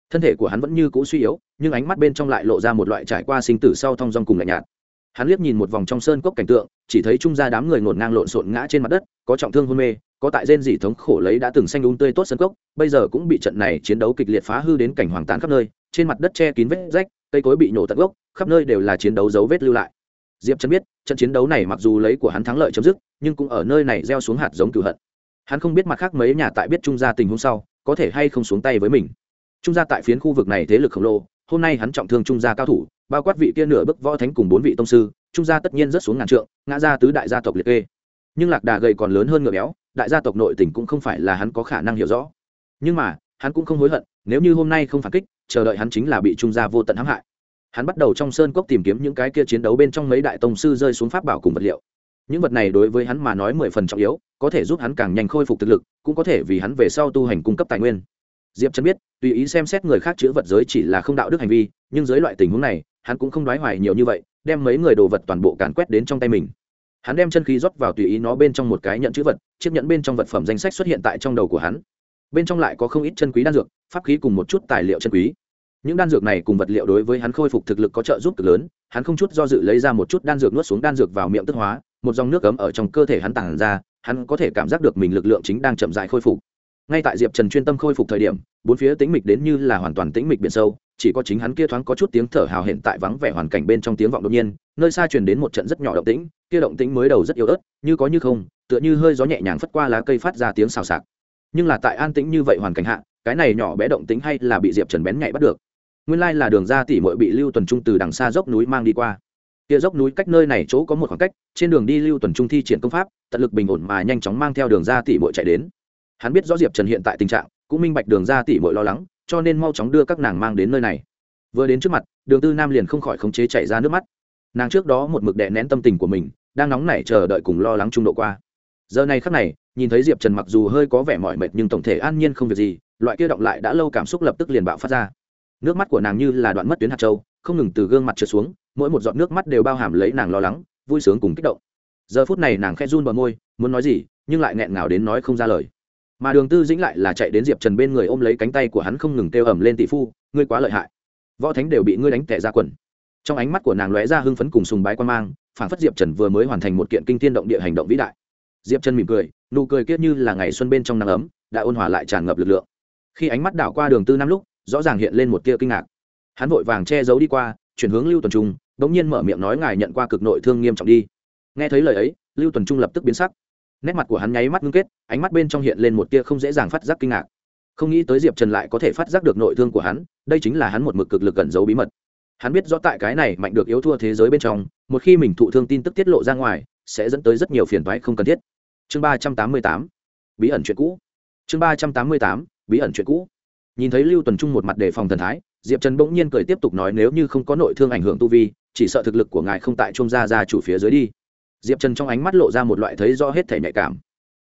Thân thể của hắn vẫn như cũ suy yếu, nhưng ánh mắt bên trong lại lộ ra một loại trải qua sinh tử sau thong dong cùng lạnh nhạt hắn liếc nhìn một vòng trong sơn cốc cảnh tượng, chỉ thấy trung ra đám người ngổn ngang lộn xộn ngã trên mặt đất, có trọng thương hôn mê, có tại rên dỉ thống khổ lấy đã từng xanh đúng tươi tốt sơn cốc, bây giờ cũng bị trận này chiến đấu kịch liệt phá hư đến cảnh hoàng tán khắp nơi, trên mặt đất che kín vết rách, cây cối bị nổ tận gốc, khắp nơi đều là chiến đấu dấu vết lưu lại. Diệp trần biết, trận chiến đấu này mặc dù lấy của hắn thắng lợi chấm dứt, nhưng cũng ở nơi này gieo xuống hạt giống cửu hận. Hắn không biết mặt khác mấy nhà tại biết trung gia tình huống sau, có thể hay không xuống tay với mình. Trung gia tại phiến khu vực này thế lực khổng lồ hôm nay hắn trọng thương trung gia cao thủ, bao quát vị kia nửa bức võ thánh cùng bốn vị tông sư, trung gia tất nhiên rất xuống ngàn trượng, ngã ra tứ đại gia tộc liệt kê. Nhưng lạc đà gầy còn lớn hơn ngựa béo, đại gia tộc nội tình cũng không phải là hắn có khả năng hiểu rõ. Nhưng mà, hắn cũng không hối hận, nếu như hôm nay không phản kích, chờ đợi hắn chính là bị trung gia vô tận hãm hại. Hắn bắt đầu trong sơn cốc tìm kiếm những cái kia chiến đấu bên trong mấy đại tông sư rơi xuống pháp bảo cùng vật liệu. Những vật này đối với hắn mà nói mười phần trọng yếu, có thể giúp hắn càng nhanh khôi phục thực lực, cũng có thể vì hắn về sau tu hành cung cấp tài nguyên. Diệp chân biết tùy ý xem xét người khác chữ vật giới chỉ là không đạo đức hành vi, nhưng dưới loại tình huống này, hắn cũng không đoái hoài nhiều như vậy, đem mấy người đồ vật toàn bộ càn quét đến trong tay mình. Hắn đem chân khí rót vào tùy ý nó bên trong một cái nhận chữ vật, chiếc nhẫn bên trong vật phẩm danh sách xuất hiện tại trong đầu của hắn. Bên trong lại có không ít chân quý đan dược, pháp khí cùng một chút tài liệu chân quý. Những đan dược này cùng vật liệu đối với hắn khôi phục thực lực có trợ giúp cực lớn, hắn không chút do dự lấy ra một chút đan dược nuốt xuống đan dược vào miệng tức hóa, một dòng nước cấm ở trong cơ thể hắn tản ra, hắn có thể cảm giác được mình lực lượng chính đang chậm dại khôi phục ngay tại diệp trần chuyên tâm khôi phục thời điểm, bốn phía tĩnh mịch đến như là hoàn toàn tĩnh mịch biển sâu, chỉ có chính hắn kia thoáng có chút tiếng thở hào hiện tại vắng vẻ hoàn cảnh bên trong tiếng vọng đột nhiên, nơi xa truyền đến một trận rất nhỏ động tĩnh, kia động tĩnh mới đầu rất yếu ớt, như có như không, tựa như hơi gió nhẹ nhàng phất qua lá cây phát ra tiếng xào xạc. Nhưng là tại an tĩnh như vậy hoàn cảnh hạ, cái này nhỏ bé động tĩnh hay là bị diệp trần bén nhạy bắt được. Nguyên lai là đường ra tỉ mội bị lưu tuần trung từ đằng xa dốc núi mang đi qua. Kia dốc núi cách nơi này chỗ có một khoảng cách, trên đường đi lưu tuần trung thi triển công pháp, tận lực bình ổn mà nhanh chóng mang theo đường ra tỉ mội chạy đến hắn biết rõ diệp trần hiện tại tình trạng, cũng minh bạch đường ra tỉ mọi lo lắng, cho nên mau chóng đưa các nàng mang đến nơi này. Vừa đến trước mặt, đường tư nam liền không khỏi khống chế chạy ra nước mắt. Nàng trước đó một mực đè nén tâm tình của mình, đang nóng nảy chờ đợi cùng lo lắng trung độ qua. Giờ này khắc này, nhìn thấy diệp trần mặc dù hơi có vẻ mỏi mệt nhưng tổng thể an nhiên không việc gì, loại kia động lại đã lâu cảm xúc lập tức liền bạo phát ra. Nước mắt của nàng như là đoạn mất tuyến hạt châu, không ngừng từ gương mặt trượt xuống, mỗi một giọt nước mắt đều bao hàm lấy nàng lo lắng, vui sướng cùng kích động. Giờ phút này nàng khẽ run bờ môi, muốn nói gì, nhưng lại nghẹn ngào đến nói không ra lời mà đường tư dĩnh lại là chạy đến diệp trần bên người ôm lấy cánh tay của hắn không ngừng kêu ẩm lên tỷ phu, ngươi quá lợi hại. Võ thánh đều bị ngươi đánh tẻ ra quần. Trong ánh mắt của nàng lóe ra hưng phấn cùng sùng bái quan mang phản phất diệp trần vừa mới hoàn thành một kiện kinh thiên động địa hành động vĩ đại. Diệp trần mỉm cười, nụ cười kiết như là ngày xuân bên trong nắng ấm, đã ôn hòa lại tràn ngập lực lượng. Khi ánh mắt đảo qua đường tư năm lúc, rõ ràng hiện lên một tia kinh ngạc. Hắn vội vàng che giấu đi qua, chuyển hướng lưu tuần trung đ ỗ n g nhiên mở miệng nói ngài nhận qua cực nội thương nghiêm trọng đi. Nghe thấy lời ấy, lưu tuần trung lập tức biến sắc nét mặt của hắn nháy mắt ngưng kết, ánh mắt bên trong hiện lên một tia không dễ dàng phát giác kinh ngạc. Không nghĩ tới diệp trần lại có thể phát giác được nội thương của hắn, đây chính là hắn một mực cực lực cẩn giấu bí mật. Hắn biết rõ tại cái này mạnh được yếu thua thế giới bên trong, một khi mình thụ thương tin tức tiết lộ ra ngoài, sẽ dẫn tới rất nhiều phiền toái không cần thiết. Chương ba trăm tám mươi tám, bí ẩn chuyện cũ. Chương ba trăm tám mươi tám, bí ẩn chuyện cũ. Nhìn thấy lưu tuần trung một mặt đề phòng thần thái, diệp trần bỗng nhiên cười tiếp tục nói, nếu như không có nội thương ảnh hưởng tu vi, chỉ sợ thực lực của ngài không tại trung gia gia chủ phía dưới đi diệp trần trong ánh mắt lộ ra một loại thấy rõ hết thể nhạy cảm.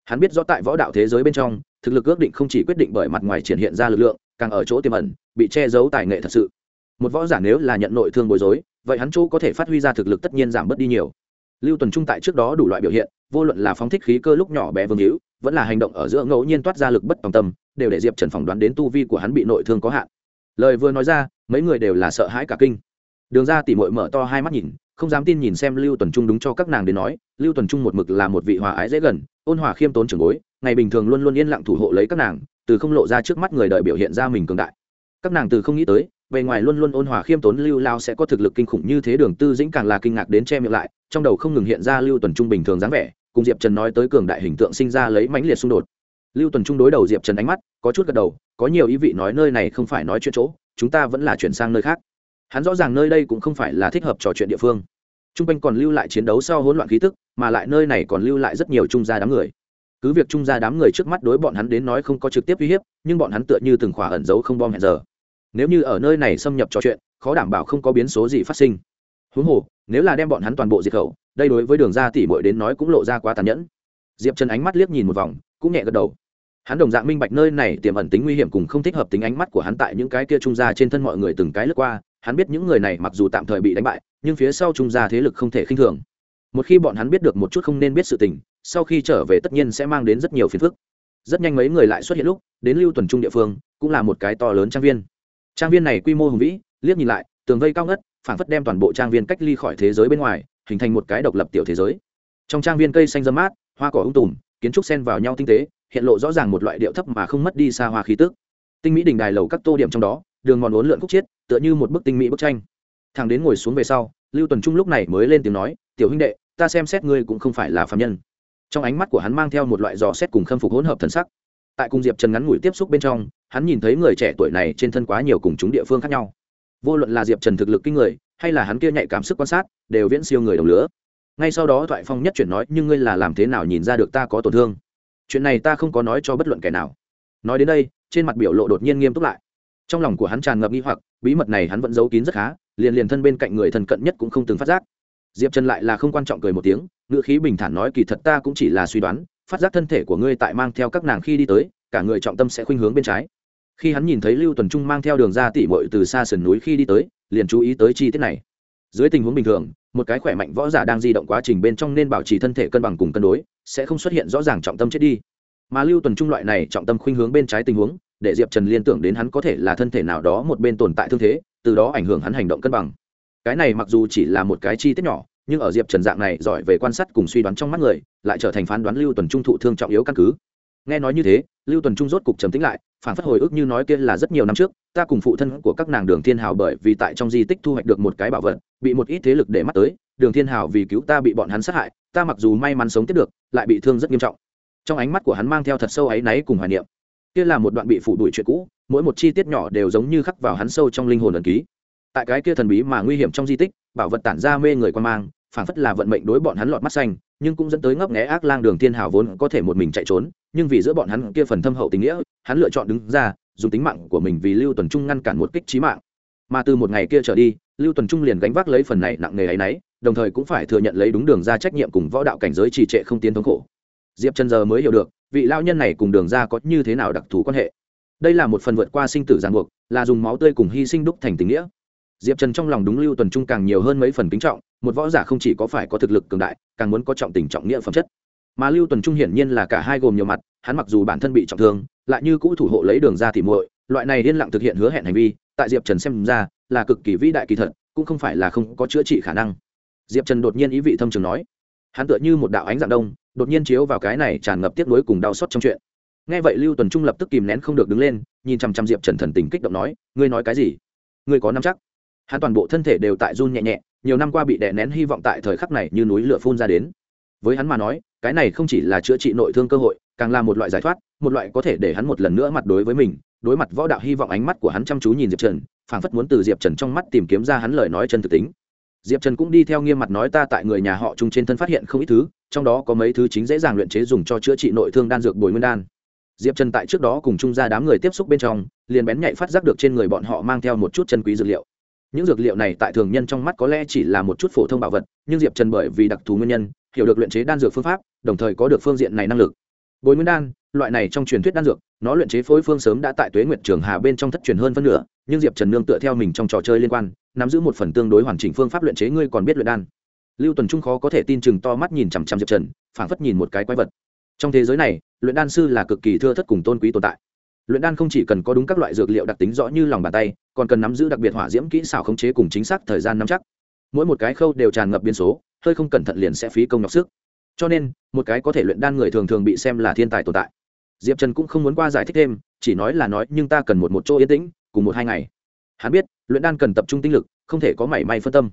Hắn biết rõ tại võ đạo thế giới bên trong, thực lực ước định không chỉ quyết định bởi mặt ngoài triển hiện ra lực lượng, càng ở chỗ tiềm ẩn, bị che giấu tài nghệ thật sự. Một võ giả nếu là nhận nội thương bối rối, vậy hắn chỗ có thể phát huy ra thực lực tất nhiên giảm bớt đi nhiều. Lưu tuần trung tại trước đó đủ loại biểu hiện, vô luận là phóng thích khí cơ lúc nhỏ bé vương hữu, vẫn là hành động ở giữa ngẫu nhiên toát ra lực bất tòng tâm, đều để diệp trần phỏng đoán đến tu vi của hắn bị nội thương có hạn. Lời vừa nói ra, mấy người đều là sợ hãi cả kinh. Đường ra tỉ mội mở to hai mắt nhìn không dám tin nhìn xem lưu tuần trung đúng cho các nàng đến nói, lưu tuần trung một mực là một vị hòa ái dễ gần, ôn hòa khiêm tốn trường bối, ngày bình thường luôn luôn yên lặng thủ hộ lấy các nàng, từ không lộ ra trước mắt người đợi biểu hiện ra mình cường đại. Các nàng từ không nghĩ tới, bề ngoài luôn luôn ôn hòa khiêm tốn lưu lao sẽ có thực lực kinh khủng như thế đường tư dĩnh càng là kinh ngạc đến che miệng lại, trong đầu không ngừng hiện ra lưu tuần trung bình thường dáng vẻ, cùng diệp trần nói tới cường đại hình tượng sinh ra lấy mãnh liệt xung đột. Lưu tuần trung đối đầu diệp trần ánh mắt, có chút gật đầu, có nhiều ý vị nói nơi này không phải nói chuyện chỗ, chúng ta vẫn là chuyển sang nơi khác hắn rõ ràng nơi đây cũng không phải là thích hợp trò chuyện địa phương. T r u n g quanh còn lưu lại chiến đấu sau hỗn loạn khí tức, mà lại nơi này còn lưu lại rất nhiều trung gia đám người. Cứ việc trung gia đám người trước mắt đối bọn hắn đến nói không có trực tiếp uy hiếp, nhưng bọn hắn tựa như từng khỏa ẩn giấu không bom hẹn giờ. Nếu như ở nơi này xâm nhập trò chuyện, khó đảm bảo không có biến số gì phát sinh. Huống hồ, nếu là đem bọn hắn toàn bộ diệt khẩu, đây đối với đường ra tỉ mội đến nói cũng lộ ra quá tàn nhẫn. Diệp trần ánh mắt liếc nhìn một vòng, cũng nhẹ gật đầu. Hắn đồng dạng minh bạch nơi này tiềm ẩn tính nguy hiểm cùng không thích hợp tính ánh mắt của hắn tại những cái kia trung gia trên thân mọi người từng cái lướt qua hắn biết những người này mặc dù tạm thời bị đánh bại, nhưng phía sau trung gia thế lực không thể khinh thường. Một khi bọn hắn biết được một chút không nên biết sự tình, sau khi trở về tất nhiên sẽ mang đến rất nhiều phiền phức. Rất nhanh mấy người lại xuất hiện lúc, đến lưu tuần trung địa phương, cũng là một cái to lớn trang viên. Trang viên này quy mô hùng vĩ, liếc nhìn lại, tường vây cao ngất phản phất đem toàn bộ trang viên cách ly khỏi thế giới bên ngoài, hình thành một cái độc lập tiểu thế giới. Trong trang viên cây xanh dâm mát, hoa cỏ ung tùm, kiến trúc xen vào nhau tinh tế, hiện lộ rõ ràng một loại điệu thấp mà không mất đi xa hoa khí tức. Tinh mỹ đình đài lầu các tô điểm trong đó đường mòn uốn lượn khúc chiết, tựa như một bức tinh mỹ bức tranh. Thằng đến ngồi xuống về sau, lưu tuần trung lúc này mới lên tiếng nói, tiểu huynh đệ, ta xem xét ngươi cũng không phải là phạm nhân. Trong ánh mắt của hắn mang theo một loại dò xét cùng khâm phục hỗn hợp thần sắc. Tại cung diệp trần ngắn ngủi tiếp xúc bên trong, hắn nhìn thấy người trẻ tuổi này trên thân quá nhiều cùng chúng địa phương khác nhau. Vô luận là diệp trần thực lực kinh người, hay là hắn kia nhạy cảm sức quan sát, đều viễn siêu người đồng lứa. Ngay sau đó thoại phong nhất chuyển nói, nhưng ngươi là làm thế nào nhìn ra được ta có tổn thương? Chuyện này ta không có nói cho bất luận kẻ nào. Nói đến đây, trên mặt biểu lộ đột nhiên nghiêm túc lại trong lòng của hắn tràn ngập nghi hoặc, bí mật này hắn vẫn giấu kín rất khá, liền liền thân bên cạnh người thân cận nhất cũng không từng phát giác. Diệp trần lại là không quan trọng cười một tiếng ngựa khí bình thản nói kỳ thật ta cũng chỉ là suy đoán, phát giác thân thể của ngươi tại mang theo các nàng khi đi tới, cả người trọng tâm sẽ khuynh hướng bên trái. Khi hắn nhìn thấy lưu tuần trung mang theo đường ra tỉ mội từ xa sườn núi khi đi tới, liền chú ý tới chi tiết này. Dưới tình huống bình thường, một cái khỏe mạnh võ giả đang di động quá trình bên trong nên bảo trì thân thể cân bằng cùng cân đối, sẽ không xuất hiện rõ ràng trọng tâm chết đi. Mà lưu tuần trung loại này trọng tâm khuynh hướng bên trái tình huống để diệp trần liên tưởng đến hắn có thể là thân thể nào đó một bên tồn tại thương thế, từ đó ảnh hưởng hắn hành động cân bằng. Cái này mặc dù chỉ là một cái chi tiết nhỏ, nhưng ở diệp trần dạng này giỏi về quan sát cùng suy đoán trong mắt người, lại trở thành phán đoán lưu tuần trung thụ thương trọng yếu căn cứ. Nghe nói như thế, lưu tuần trung rốt cục trầm tính lại, phản phất hồi ức như nói kia là rất nhiều năm trước, ta cùng phụ thân của các nàng đường thiên hào bởi vì tại trong di tích thu hoạch được một cái bảo vật, bị một ít thế lực để mắt tới, đường thiên hào vì cứu ta bị bọn hắn sát hại, ta mặc dù may mắn sống tiếp được, lại bị thương rất nghiêm trọng. Trong ánh mắt của hắn mang theo thật sâu áy náy cùng hoài niệm kia là một đoạn bị phủ đuổi chuyện cũ, mỗi một chi tiết nhỏ đều giống như khắc vào hắn sâu trong linh hồn ẩn ký. Tại cái kia thần bí mà nguy hiểm trong di tích, bảo vật tản ra mê người quan mang, phản phất là vận mệnh đối bọn hắn lọt mắt xanh, nhưng cũng dẫn tới ngấp nghé ác lang đường thiên hào vốn có thể một mình chạy trốn, nhưng vì giữa bọn hắn kia phần thâm hậu tình nghĩa, hắn lựa chọn đứng ra, dùng tính mạng của mình vì lưu tuần trung ngăn cản một kích trí mạng. Mà từ một ngày kia trở đi, lưu tuần trung liền gánh vác lấy phần này nặng nề ấy nấy, đồng thời cũng phải thừa nhận lấy đúng đường ra trách nhiệm cùng võ đạo cảnh giới trì trệ không tiến thống khổ. Diệp trần giờ mới hiểu được vị lao nhân này cùng đường ra có như thế nào đặc thù quan hệ? Đây là một phần vượt qua sinh tử giàn buộc, là dùng máu tươi cùng hy sinh đúc thành tình nghĩa. Diệp trần trong lòng đúng lưu tuần trung càng nhiều hơn mấy phần kính trọng, một võ giả không chỉ có phải có thực lực cường đại, càng muốn có trọng tình trọng nghĩa phẩm chất. Mà lưu tuần trung hiển nhiên là cả hai gồm nhiều mặt, hắn mặc dù bản thân bị trọng thương, lại như cũ thủ hộ lấy đường ra thì muội, loại này liên lặng thực hiện hứa hẹn hành vi, tại diệp trần xem ra, là cực kỳ vĩ đại kỳ thật, cũng không phải là không có chữa trị khả năng. Diệp trần đột nhiên ý vị thâm trường nói hắn tựa như một đạo ánh dạng đông, đột nhiên chiếu vào cái này tràn ngập tiếc nuối cùng đau xót trong chuyện. Nghe vậy lưu tuần trung lập tức kìm nén không được đứng lên, nhìn chăm chăm diệp trần thần tình kích động nói, ngươi nói cái gì? Ngươi có năm chắc? Hắn toàn bộ thân thể đều tại run nhẹ nhẹ, nhiều năm qua bị đè nén hy vọng tại thời khắc này như núi lửa phun ra đến. Với hắn mà nói, cái này không chỉ là chữa trị nội thương cơ hội, càng là một loại giải thoát, một loại có thể để hắn một lần nữa mặt đối với mình, đối mặt võ đạo hy vọng ánh mắt của hắn chăm chú nhìn diệp trần, phảng phất muốn từ diệp trần trong mắt tìm kiếm ra hắn lời nói chân thực tính diệp trần cũng đi theo nghiêm mặt nói ta tại người nhà họ chung trên thân phát hiện không ít thứ, trong đó có mấy thứ chính dễ dàng luyện chế dùng cho chữa trị nội thương đan dược bồi nguyên đan. Diệp trần tại trước đó cùng chung ra đám người tiếp xúc bên trong, liền bén nhạy phát giác được trên người bọn họ mang theo một chút chân quý dược liệu. Những dược liệu này tại thường nhân trong mắt có lẽ chỉ là một chút phổ thông bảo vật, nhưng diệp trần bởi vì đặc thù nguyên nhân, hiểu được luyện chế đan dược phương pháp, đồng thời có được phương diện này năng lực. Bồi nguyên đan, loại này trong truyền thuyết đan dược, nó luyện chế phối phương sớm đã tại tuế nguyệt trường hà bên trong thất truyền hơn phân nửa, nhưng diệp trần nương tựa theo mình trong trò chơi liên quan nắm giữ một phần tương đối hoàn chỉnh phương pháp luyện chế ngươi còn biết luyện đan. Lưu tuần trung khó có thể tin chừng to mắt nhìn chằm chằm diệp trần, phảng phất nhìn một cái quái vật. Trong thế giới này, luyện đan sư là cực kỳ thưa thất cùng tôn quý tồn tại. Luyện đan không chỉ cần có đúng các loại dược liệu đặc tính rõ như lòng bàn tay, còn cần nắm giữ đặc biệt hỏa diễm kỹ xảo khống chế cùng chính xác thời gian nắm chắc. Mỗi một cái khâu đều tràn ngập biên số, hơi không cẩn thận liền sẽ phí công nhọc sức. Cho nên, một cái có thể luyện đan người thường thường bị xem là thiên tài tồn tại. Diệp trần cũng không muốn qua giải thích thêm, chỉ nói là nói, nhưng ta cần một một chỗ yên tĩnh, cùng một hai ngày hắn biết, luyện đan cần tập trung tinh lực, không thể có mảy may phân tâm.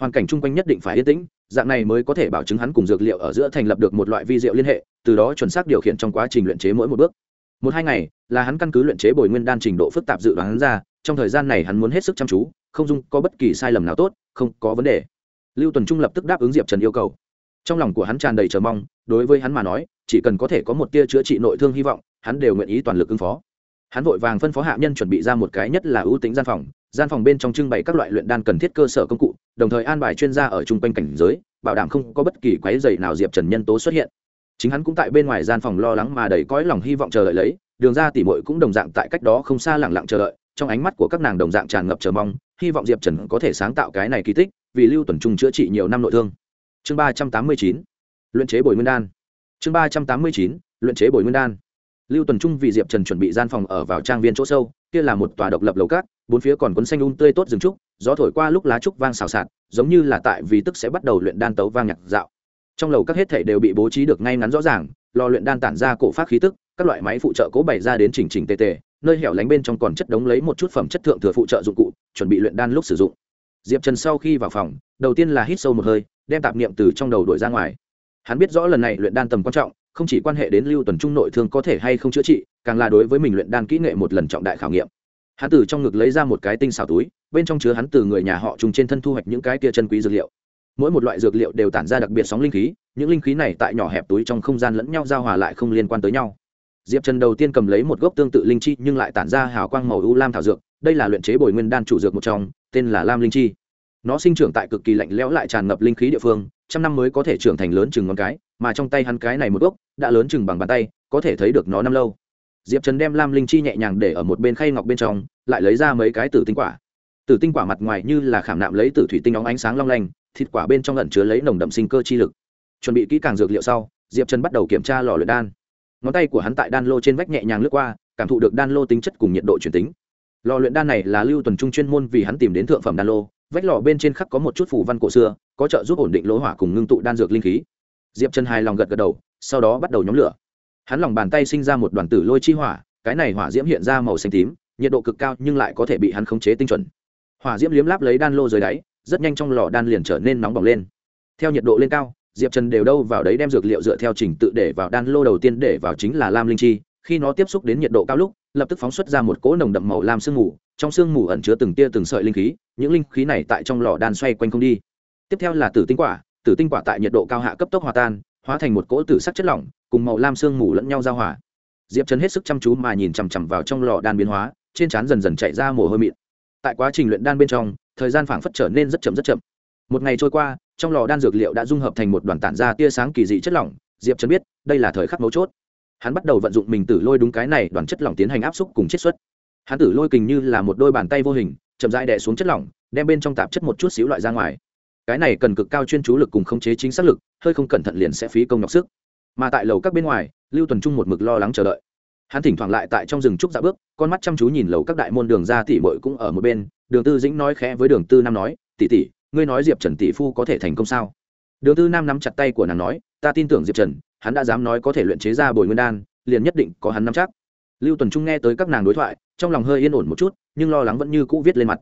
Hoàn cảnh chung quanh nhất định phải yên tĩnh, dạng này mới có thể bảo chứng hắn cùng dược liệu ở giữa thành lập được một loại vi diệu liên hệ, từ đó chuẩn xác điều khiển trong quá trình luyện chế mỗi một bước. Một hai ngày, là hắn căn cứ luyện chế bồi nguyên đan trình độ phức tạp dự đoán hắn ra, trong thời gian này hắn muốn hết sức chăm chú, không dung có bất kỳ sai lầm nào tốt, không có vấn đề. Lưu tuần trung lập tức đáp ứng diệp trần yêu cầu. Trong lòng của hắn tràn đầy chờ mong, đối với hắn mà nói, chỉ cần có thể có một tia chữa trị nội thương hy vọng, hắn đều nguyện ý toàn lực ứng phó hắn vội vàng phân phó hạ nhân chuẩn bị ra một cái nhất là ưu tính gian phòng gian phòng bên trong trưng bày các loại luyện đan cần thiết cơ sở công cụ, đồng thời an bài chuyên gia ở chung quanh cảnh giới, bảo đảm không có bất kỳ quái dày nào diệp trần nhân tố xuất hiện. Chính hắn cũng tại bên ngoài gian phòng lo lắng mà đầy cõi lòng hy vọng chờ đợi lấy, đường ra tỉ mội cũng đồng dạng tại cách đó không xa lẳng lặng chờ đợi, trong ánh mắt của các nàng đồng dạng tràn ngập chờ mong, hy vọng diệp trần có thể sáng tạo cái này kỳ tích, vì lưu tuần trung chữa trị nhiều năm nội thương. Chương ba trăm tám mươi chín, luyện chế bồi nguyên đan. Chương ba trăm tám mươi chín, luyện chế bồi nguyên đan lưu tuần trung vì diệp trần chuẩn bị gian phòng ở vào trang viên chỗ sâu, kia là một tòa độc lập lầu cát, bốn phía còn quấn xanh un tươi tốt rừng trúc, gió thổi qua lúc lá trúc vang xào xạc, giống như là tại vì tức sẽ bắt đầu luyện đan tấu vang nhạc dạo. Trong lầu các hết thể đều bị bố trí được ngay ngắn rõ ràng, lò luyện đan tản ra cổ phát khí tức, các loại máy phụ trợ cố bày ra đến chỉnh chỉnh tề tề, nơi hẻo lánh bên trong còn chất đống lấy một chút phẩm chất thượng thừa phụ trợ dụng cụ, chuẩn bị luyện đan lúc sử dụng. Diệp trần sau khi vào phòng, đầu tiên là hít sâu một hơi, đem tạp niệm từ trong đầu đổi ra ngoài. Hắn biết rõ lần này luyện đan tầm quan trọng không chỉ quan hệ đến lưu tuần trung nội thương có thể hay không chữa trị, càng là đối với mình luyện đan kỹ nghệ một lần trọng đại khảo nghiệm. Hắn từ trong ngực lấy ra một cái tinh xào túi, bên trong chứa hắn từ người nhà họ trùng trên thân thu hoạch những cái kia chân quý dược liệu. Mỗi một loại dược liệu đều tản ra đặc biệt sóng linh khí, những linh khí này tại nhỏ hẹp túi trong không gian lẫn nhau giao hòa lại không liên quan tới nhau. Diệp trần đầu tiên cầm lấy một gốc tương tự linh chi nhưng lại tản ra hào quang màu u lam thảo dược, đây là luyện chế bồi nguyên đan chủ dược một trong, tên là lam linh chi nó sinh trưởng tại cực kỳ lạnh lẽo lại tràn ngập linh khí địa phương, trăm năm mới có thể trưởng thành lớn chừng ngón cái, mà trong tay hắn cái này một gốc, đã lớn chừng bằng bàn tay, có thể thấy được nó năm lâu. Diệp trần đem lam linh chi nhẹ nhàng để ở một bên khay ngọc bên trong, lại lấy ra mấy cái tử tinh quả. Tử tinh quả mặt ngoài như là khảm nạm lấy tử thủy tinh óng ánh sáng long lanh, thịt quả bên trong lẩn chứa lấy nồng đậm sinh cơ chi lực. Chuẩn bị kỹ càng dược liệu sau, diệp trần bắt đầu kiểm tra lò luyện đan. Ngón tay của hắn tại đan lô trên vách nhẹ nhàng lướt qua, cảm thụ được đan lô tính chất cùng nhiệt độ chuyển tính. Lò luyện đan này là lưu tuần trung chuyên môn vì hắn tìm đến thượng phẩm đan lô vách lò bên trên khắc có một chút phủ văn cổ xưa, có trợ giúp ổn định lỗ hỏa cùng ngưng tụ đan dược linh khí. Diệp trần hài lòng gật gật đầu, sau đó bắt đầu nhóm lửa. Hắn lòng bàn tay sinh ra một đoàn tử lôi chi hỏa, cái này hỏa diễm hiện ra màu xanh tím, nhiệt độ cực cao nhưng lại có thể bị hắn khống chế tinh chuẩn. Hỏa diễm liếm láp lấy đan lô dưới đáy, rất nhanh trong lò đan liền trở nên nóng bỏng lên. Theo nhiệt độ lên cao, diệp trần đều đâu vào đấy đem dược liệu dựa theo trình tự để vào đan lô đầu tiên để vào chính là lam linh chi khi nó tiếp xúc đến nhiệt độ cao lúc, lập tức phóng xuất ra một cỗ nồng đậm màu lam sương mù, trong sương mù ẩn chứa từng tia từng sợi linh khí, những linh khí này tại trong lò đan xoay quanh không đi. Tiếp theo là tử tinh quả, tử tinh quả tại nhiệt độ cao hạ cấp tốc hòa tan, hóa thành một cỗ tử sắc chất lỏng, cùng màu lam sương mù lẫn nhau giao hòa. Diệp trần hết sức chăm chú mà nhìn chằm chằm vào trong lò đan biến hóa, trên trán dần dần chạy ra mồ hôi mịn. Tại quá trình luyện đan bên trong, thời gian phảng phất trở nên rất chậm rất chậm. Một ngày trôi qua, trong lò đan dược liệu đã dung hợp thành một đoàn tản ra tia sáng kỳ dị chất lỏng, diệp trần biết, đây là thời khắc mấu chốt hắn bắt đầu vận dụng mình tử lôi đúng cái này đoàn chất lỏng tiến hành áp xúc cùng chiết xuất. Hắn tử lôi kình như là một đôi bàn tay vô hình, chậm rãi đè xuống chất lỏng, đem bên trong tạp chất một chút xíu loại ra ngoài. Cái này cần cực cao chuyên chú lực cùng khống chế chính xác lực, hơi không cẩn thận liền sẽ phí công nhọc sức. Mà tại lầu các bên ngoài, lưu tuần trung một mực lo lắng chờ đợi. Hắn thỉnh thoảng lại tại trong rừng trúc dạ bước, con mắt chăm chú nhìn lầu các đại môn đường ra tỉ mội cũng ở một bên. Đường tư dĩnh nói khẽ với đường tư nam nói tỉ tỉ ngươi nói diệp trần tỷ phu có thể thành công sao? Đường tư nam nắm chặt tay của nàng nói, ta tin tưởng diệp trần hắn đã dám nói có thể luyện chế ra bồi nguyên đan, liền nhất định có hắn nắm chắc. Lưu tuần trung nghe tới các nàng đối thoại, trong lòng hơi yên ổn một chút, nhưng lo lắng vẫn như cũ viết lên mặt.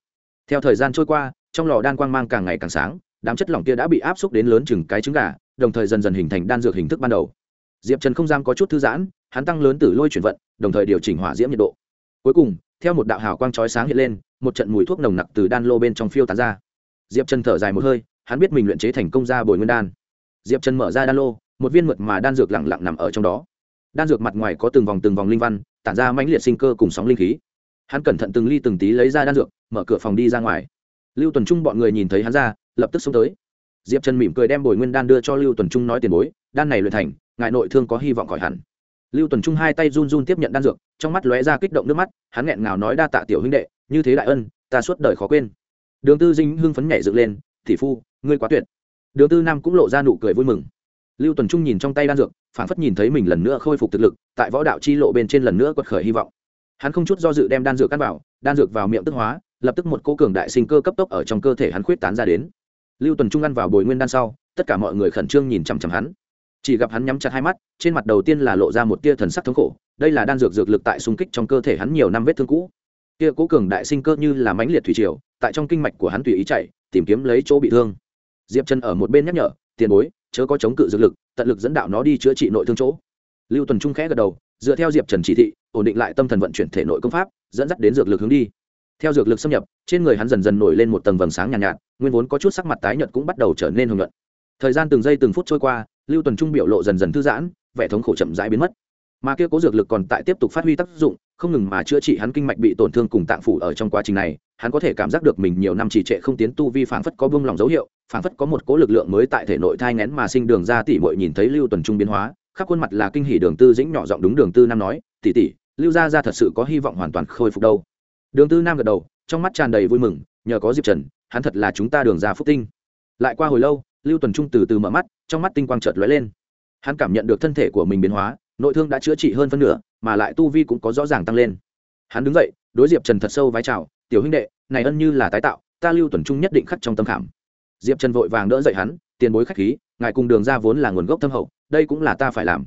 Theo thời gian trôi qua, trong lò đan quang mang càng ngày càng sáng, đám chất lỏng kia đã bị áp xúc đến lớn chừng cái trứng gà, đồng thời dần dần hình thành đan dược hình thức ban đầu. Diệp trần không dám có chút thư giãn, hắn tăng lớn tử lôi chuyển vận, đồng thời điều chỉnh hỏa diễm nhiệt độ. Cuối cùng, theo một đạo hào quang chói sáng hiện lên, một trận mùi thuốc nồng nặc từ đan lô bên trong phiêu tán ra. Diệp trần thở dài một hơi, hắn biết mình luyện chế thành công ra bồi nguyên đan. Diệp trần mở ra đan lô một viên mượt mà đan dược lẳng lặng nằm ở trong đó. Đan dược mặt ngoài có từng vòng từng vòng linh văn, tản ra mãnh liệt sinh cơ cùng sóng linh khí. Hắn cẩn thận từng ly từng tí lấy ra đan dược, mở cửa phòng đi ra ngoài. Lưu tuần trung bọn người nhìn thấy hắn ra, lập tức xông tới. Diệp trần mỉm cười đem bồi nguyên đan đưa cho lưu tuần trung nói tiền bối, đan này luyện thành ngại nội thương có hy vọng khỏi hẳn. Lưu tuần trung hai tay run run tiếp nhận đan dược, trong mắt lóe ra kích động nước mắt, hắn nghẹn ngào nói, đa tạ tiểu huynh đệ, như thế đại ân, ta suốt đời khó quên. Đường tư dinh hưng phấn nhảy dựng lên thị phu, ngươi quá tuyệt. Đường tư nam cũng lộ ra nụ cười vui mừng lưu tuần trung nhìn trong tay đan dược phản phất nhìn thấy mình lần nữa khôi phục thực lực, tại võ đạo chi lộ bên trên lần nữa quật khởi hy vọng. Hắn không chút do dự đem đan dược cắt vào, đan dược vào miệng tức hóa, lập tức một cô cường đại sinh cơ cấp tốc ở trong cơ thể hắn khuyết tán ra đến. Lưu tuần trung ăn vào bồi nguyên đan sau, tất cả mọi người khẩn trương nhìn chằm chằm hắn. Chỉ gặp hắn nhắm chặt hai mắt, trên mặt đầu tiên là lộ ra một tia thần sắc thống khổ, đây là đan dược dược lực tại xung kích trong cơ thể hắn nhiều năm vết thương cũ. Tia cố cường đại sinh cơ như là mãnh liệt thủy triều, tại trong kinh mạch của hắn tùy ý chạy, tìm kiếm lấy chỗ bị thương. Diệp chân ở một bên nhắc nhở, tiền bối chớ có chống cự dược lực tận lực dẫn đạo nó đi chữa trị nội thương chỗ. Lưu tuần trung khẽ gật đầu dựa theo diệp trần chỉ thị ổn định lại tâm thần vận chuyển thể nội công pháp dẫn dắt đến dược lực hướng đi. Theo dược lực xâm nhập trên người hắn dần dần nổi lên một tầng vầng sáng nhàn nhạt, nhạt nguyên vốn có chút sắc mặt tái nhợt cũng bắt đầu trở nên hồng nhuận. Thời gian từng giây từng phút trôi qua lưu tuần trung biểu lộ dần dần thư giãn vẻ thống khổ chậm rãi biến mất. Mà kia cố dược lực còn tại tiếp tục phát huy tác dụng không ngừng mà chữa trị hắn kinh mạch bị tổn thương cùng tạng phủ ở trong quá trình này, hắn có thể cảm giác được mình nhiều năm trì trệ không tiến tu vi phảng phất có buông lòng dấu hiệu, phảng phất có một cố lực lượng mới tại thể nội thai ngén mà sinh đường ra tỷ muội nhìn thấy lưu tuần trung biến hóa, khắp khuôn mặt là kinh hỉ đường tư dĩnh nhỏ giọng đúng đường tư nam nói, tỷ tỷ, lưu gia gia thật sự có hy vọng hoàn toàn khôi phục đâu. Đường tư nam gật đầu, trong mắt tràn đầy vui mừng, nhờ có diệp trần, hắn thật là chúng ta đường ra phúc tinh. Lại qua hồi lâu, lưu tuần trung từ từ mở mắt, trong mắt tinh quang chợt lóe lên. Hắn cảm nhận được thân thể của mình biến hóa, nội thương đã chữa trị hơn phân nửa mà lại tu vi cũng có rõ ràng tăng lên. Hắn đứng dậy, đối diệp trần thật sâu vái chào, tiểu huynh đệ, này ân như là tái tạo, ta lưu tuần trung nhất định khắc trong tâm khảm. Diệp trần vội vàng đỡ dậy hắn, tiền bối khách khí, ngài cùng đường ra vốn là nguồn gốc thâm hậu, đây cũng là ta phải làm.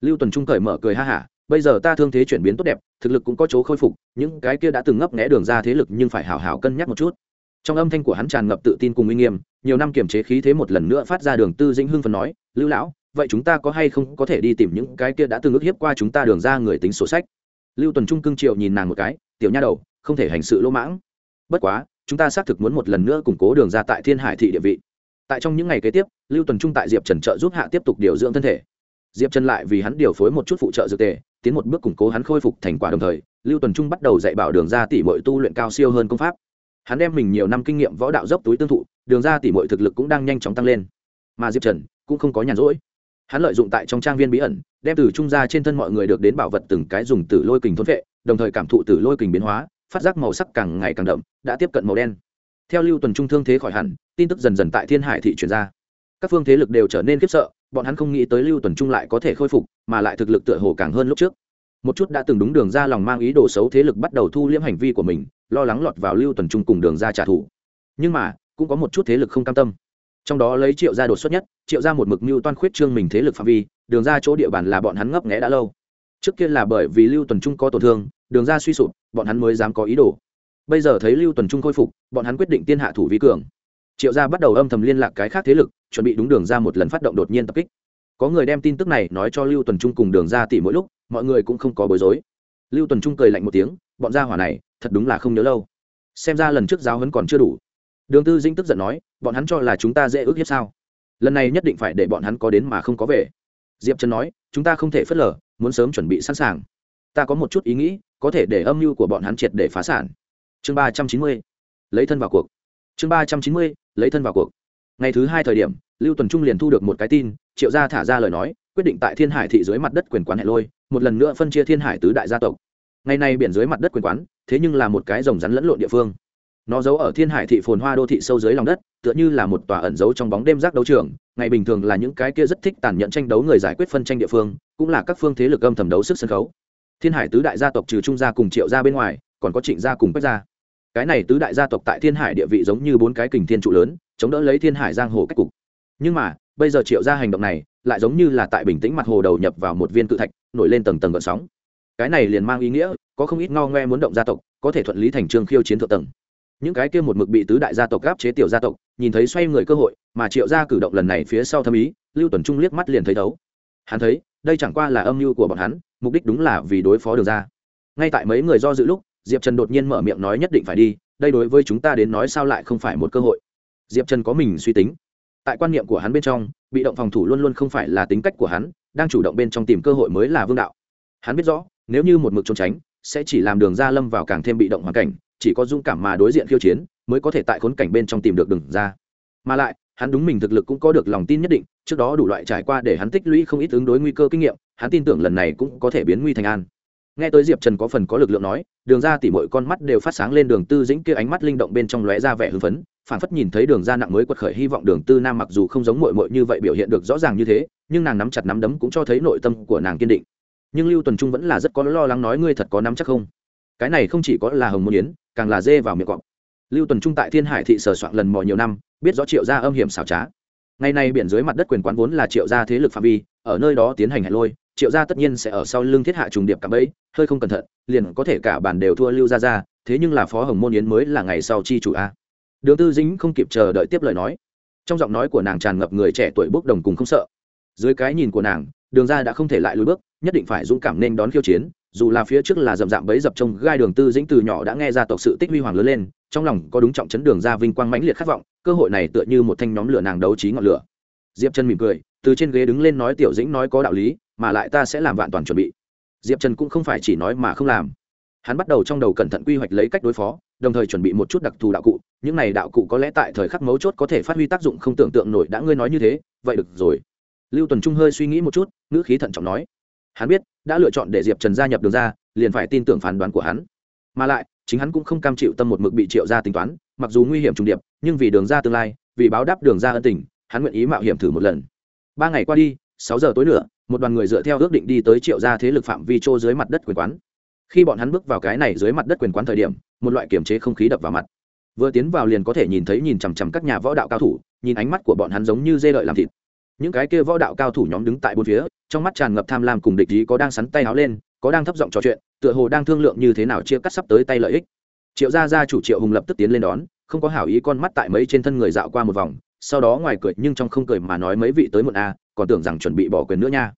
Lưu tuần trung cởi mở cười ha hả, bây giờ ta thương thế chuyển biến tốt đẹp, thực lực cũng có chỗ khôi phục, những cái kia đã từng ngấp nghẽ đường ra thế lực nhưng phải hào hào cân nhắc một chút. Trong âm thanh của hắn tràn ngập tự tin cùng uy nghiêm, nhiều năm kiềm chế khí thế một lần nữa phát ra đường tư dĩnh hưng phần nói, lưu lão vậy chúng ta có hay không có thể đi tìm những cái kia đã từng ước hiếp qua chúng ta đường ra người tính sổ sách? Lưu tuần trung cưng triệu nhìn nàng một cái, tiểu nha đầu, không thể hành sự lỗ mãng. Bất quá, chúng ta xác thực muốn một lần nữa củng cố đường ra tại thiên hải thị địa vị. Tại trong những ngày kế tiếp, lưu tuần trung tại diệp trần trợ giúp hạ tiếp tục điều dưỡng thân thể. Diệp trần lại vì hắn điều phối một chút phụ trợ dược tề, tiến một bước củng cố hắn khôi phục thành quả đồng thời, lưu tuần trung bắt đầu dạy bảo đường ra tỷ mọi tu luyện cao siêu hơn công pháp. Hắn đem mình nhiều năm kinh nghiệm võ đạo dốc túi tương thụ, đường ra tỷ mọi thực lực cũng đang nhanh chóng tăng lên. Mà diệp trần cũng không có nhàn rỗi hắn lợi dụng tại trong trang viên bí ẩn, đem từ trung ra trên thân mọi người được đến bảo vật từng cái dùng từ lôi kình thốn vệ, đồng thời cảm thụ từ lôi kình biến hóa, phát giác màu sắc càng ngày càng đậm, đã tiếp cận màu đen. Theo lưu tuần trung thương thế khỏi hẳn, tin tức dần dần tại thiên hải thị chuyển ra. Các phương thế lực đều trở nên khiếp sợ, bọn hắn không nghĩ tới lưu tuần trung lại có thể khôi phục, mà lại thực lực tựa hồ càng hơn lúc trước. Một chút đã từng đúng đường ra lòng mang ý đồ xấu thế lực bắt đầu thu liễm hành vi của mình, lo lắng lọt vào lưu tuần trung cùng đường ra trả thù. Nhưng mà, cũng có một chút thế lực không cam tâm trong đó lấy triệu gia đột xuất nhất, triệu gia một mực mưu toan khuyết trương mình thế lực phạm vi, đường ra chỗ địa bàn là bọn hắn ngấp nghẽ đã lâu. Trước kia là bởi vì lưu tuần trung có tổn thương, đường ra suy sụp, bọn hắn mới dám có ý đồ. Bây giờ thấy lưu tuần trung khôi phục, bọn hắn quyết định tiên hạ thủ vi cường. Triệu gia bắt đầu âm thầm liên lạc cái khác thế lực, chuẩn bị đúng đường ra một lần phát động đột nhiên tập kích. Có người đem tin tức này nói cho lưu tuần trung cùng đường ra tỉ mỗi lúc, mọi người cũng không có bối rối. Lưu tuần trung cười lạnh một tiếng, bọn gia hỏa này, thật đúng là không nhớ lâu. Xem ra lần trước giáo hấn còn chưa đủ. Đường tư dinh tức giận nói bọn hắn cho là chúng ta dễ ước hiếp sao? Lần này nhất định phải để bọn hắn có đến mà không có về. Diệp trần nói, chúng ta không thể phớt lờ, muốn sớm chuẩn bị sẵn sàng. Ta có một chút ý nghĩ, có thể để âm mưu của bọn hắn triệt để phá sản. Chương ba trăm chín mươi, lấy thân vào cuộc. Chương ba trăm chín mươi, lấy thân vào cuộc. Ngày thứ hai thời điểm, lưu tuần trung liền thu được một cái tin, triệu gia thả ra lời nói, quyết định tại thiên hải thị dưới mặt đất quyền quán hệ lôi, một lần nữa phân chia thiên hải tứ đại gia tộc. Ngày nay biển dưới mặt đất quyền quán, thế nhưng là một cái rồng rắn lẫn lộn địa phương nó giấu ở thiên hải thị phồn hoa đô thị sâu dưới lòng đất, tựa như là một tòa ẩn giấu trong bóng đêm rác đấu trường. Ngày bình thường là những cái kia rất thích tàn nhẫn tranh đấu người giải quyết phân tranh địa phương, cũng là các phương thế lực âm thầm đấu sức sân khấu. Thiên hải tứ đại gia tộc trừ trung gia cùng triệu gia bên ngoài, còn có trịnh gia cùng quách gia. Cái này tứ đại gia tộc tại thiên hải địa vị giống như bốn cái kình thiên trụ lớn, chống đỡ lấy thiên hải giang hồ cách cục. Nhưng mà, bây giờ triệu gia hành động này, lại giống như là tại bình tĩnh mặt hồ đầu nhập vào một viên cự thạch, nổi lên tầng tầng gợn sóng. Cái này liền mang ý nghĩa, có không ít ngao ngoe muốn động gia tộc, có thể thuận lý thành trương khiêu chiến thượng tầng những cái kia một mực bị tứ đại gia tộc gáp chế tiểu gia tộc, nhìn thấy xoay người cơ hội, mà triệu gia cử động lần này phía sau thâm ý, lưu tuần trung liếc mắt liền thấy thấu. Hắn thấy, đây chẳng qua là âm mưu của bọn hắn, mục đích đúng là vì đối phó đường ra ngay tại mấy người do dự lúc, diệp trần đột nhiên mở miệng nói nhất định phải đi, đây đối với chúng ta đến nói sao lại không phải một cơ hội. Diệp trần có mình suy tính. Tại quan niệm của hắn bên trong, bị động phòng thủ luôn luôn không phải là tính cách của hắn, đang chủ động bên trong tìm cơ hội mới là vương đạo. Hắn biết rõ, nếu như một mực trốn tránh, sẽ chỉ làm đường ra lâm vào càng thêm bị động hoàn cảnh chỉ có dũng cảm mà đối diện khiêu chiến, mới có thể tại khốn cảnh bên trong tìm được đường ra. Mà lại, hắn đúng mình thực lực cũng có được lòng tin nhất định, trước đó đủ loại trải qua để hắn tích lũy không ít ứng đối nguy cơ kinh nghiệm, hắn tin tưởng lần này cũng có thể biến nguy thành an. Nghe tới diệp trần có phần có lực lượng nói, đường ra tỉ mọi con mắt đều phát sáng lên đường tư dĩnh kia ánh mắt linh động bên trong lóe ra vẻ hưng phấn phản phất nhìn thấy đường ra nặng mới quật khởi hy vọng đường tư nam mặc dù không giống mội mội như vậy biểu hiện được rõ ràng như thế, nhưng nàng nắm chặt nắm đấm cũng cho thấy nội tâm của nàng kiên định. Nhưng lưu tuần trung vẫn là rất có lo lắng nói ngươi thật có nắm chắc không? Cái này không chỉ có là hồng môn yến càng là dê vào miệng cọp. Lưu tuần trung tại thiên hải thị sở soạn lần mò nhiều năm, biết rõ triệu gia âm hiểm xảo trá. Ngày nay biển dưới mặt đất quyền quán vốn là triệu gia thế lực phạm vi, ở nơi đó tiến hành hạch lôi, triệu gia tất nhiên sẽ ở sau lưng thiết hạ trùng điệp cạm bẫy, hơi không cẩn thận, liền có thể cả bản đều thua lưu gia gia, thế nhưng là phó hồng môn yến mới là ngày sau chi chủ a. Đường tư dính không kịp chờ đợi tiếp lời nói. Trong giọng nói của nàng tràn ngập người trẻ tuổi bốc đồng cùng không sợ. Dưới cái nhìn của nàng, đường ra đã không thể lại lùi bước, nhất định phải dũng cảm nên đón khiêu chiến dù là phía trước là dầm dạm bấy dập trông gai đường tư dĩnh từ nhỏ đã nghe ra tộc sự tích huy hoàng lớn lên, trong lòng có đúng trọng chấn đường ra vinh quang mãnh liệt khát vọng, cơ hội này tựa như một thanh nhóm lửa nàng đấu trí ngọn lửa. Diệp chân mỉm cười, từ trên ghế đứng lên nói tiểu dĩnh nói có đạo lý, mà lại ta sẽ làm vạn toàn chuẩn bị. Diệp trần cũng không phải chỉ nói mà không làm. Hắn bắt đầu trong đầu cẩn thận quy hoạch lấy cách đối phó, đồng thời chuẩn bị một chút đặc thù đạo cụ, những này đạo cụ có lẽ tại thời khắc mấu chốt có thể phát huy tác dụng không tưởng tượng nổi đã ngươi nói như thế, vậy được rồi. Lưu tuần trung hơi suy nghĩ một chút, ngữ khí thận trọng nói hắn biết, đã lựa chọn để diệp trần gia nhập đường ra, liền phải tin tưởng phán đoán của hắn. Mà lại, chính hắn cũng không cam chịu tâm một mực bị triệu ra tính toán, mặc dù nguy hiểm trùng điệp, nhưng vì đường ra tương lai, vì báo đáp đường ra ân tình, hắn nguyện ý mạo hiểm thử một lần. Ba ngày qua đi, sáu giờ tối nữa một đoàn người dựa theo ước định đi tới triệu gia thế lực phạm vi trô dưới mặt đất quyền quán. Khi bọn hắn bước vào cái này dưới mặt đất quyền quán thời điểm, một loại kiểm chế không khí đập vào mặt. Vừa tiến vào liền có thể nhìn thấy nhìn chằm chằm các nhà võ đạo cao thủ, nhìn ánh mắt của bọn hắn giống như dê đợi làm thịt những cái kia võ đạo cao thủ nhóm đứng tại bốn phía, trong mắt tràn ngập tham lam cùng địch ý có đang sắn tay áo lên, có đang thấp giọng trò chuyện, tựa hồ đang thương lượng như thế nào chia cắt sắp tới tay lợi ích. Triệu gia gia chủ triệu hùng lập tức tiến lên đón, không có hảo ý con mắt tại mấy trên thân người dạo qua một vòng, sau đó ngoài cười nhưng trong không cười mà nói mấy vị tới một a à, còn tưởng rằng chuẩn bị bỏ quyền nữa nha.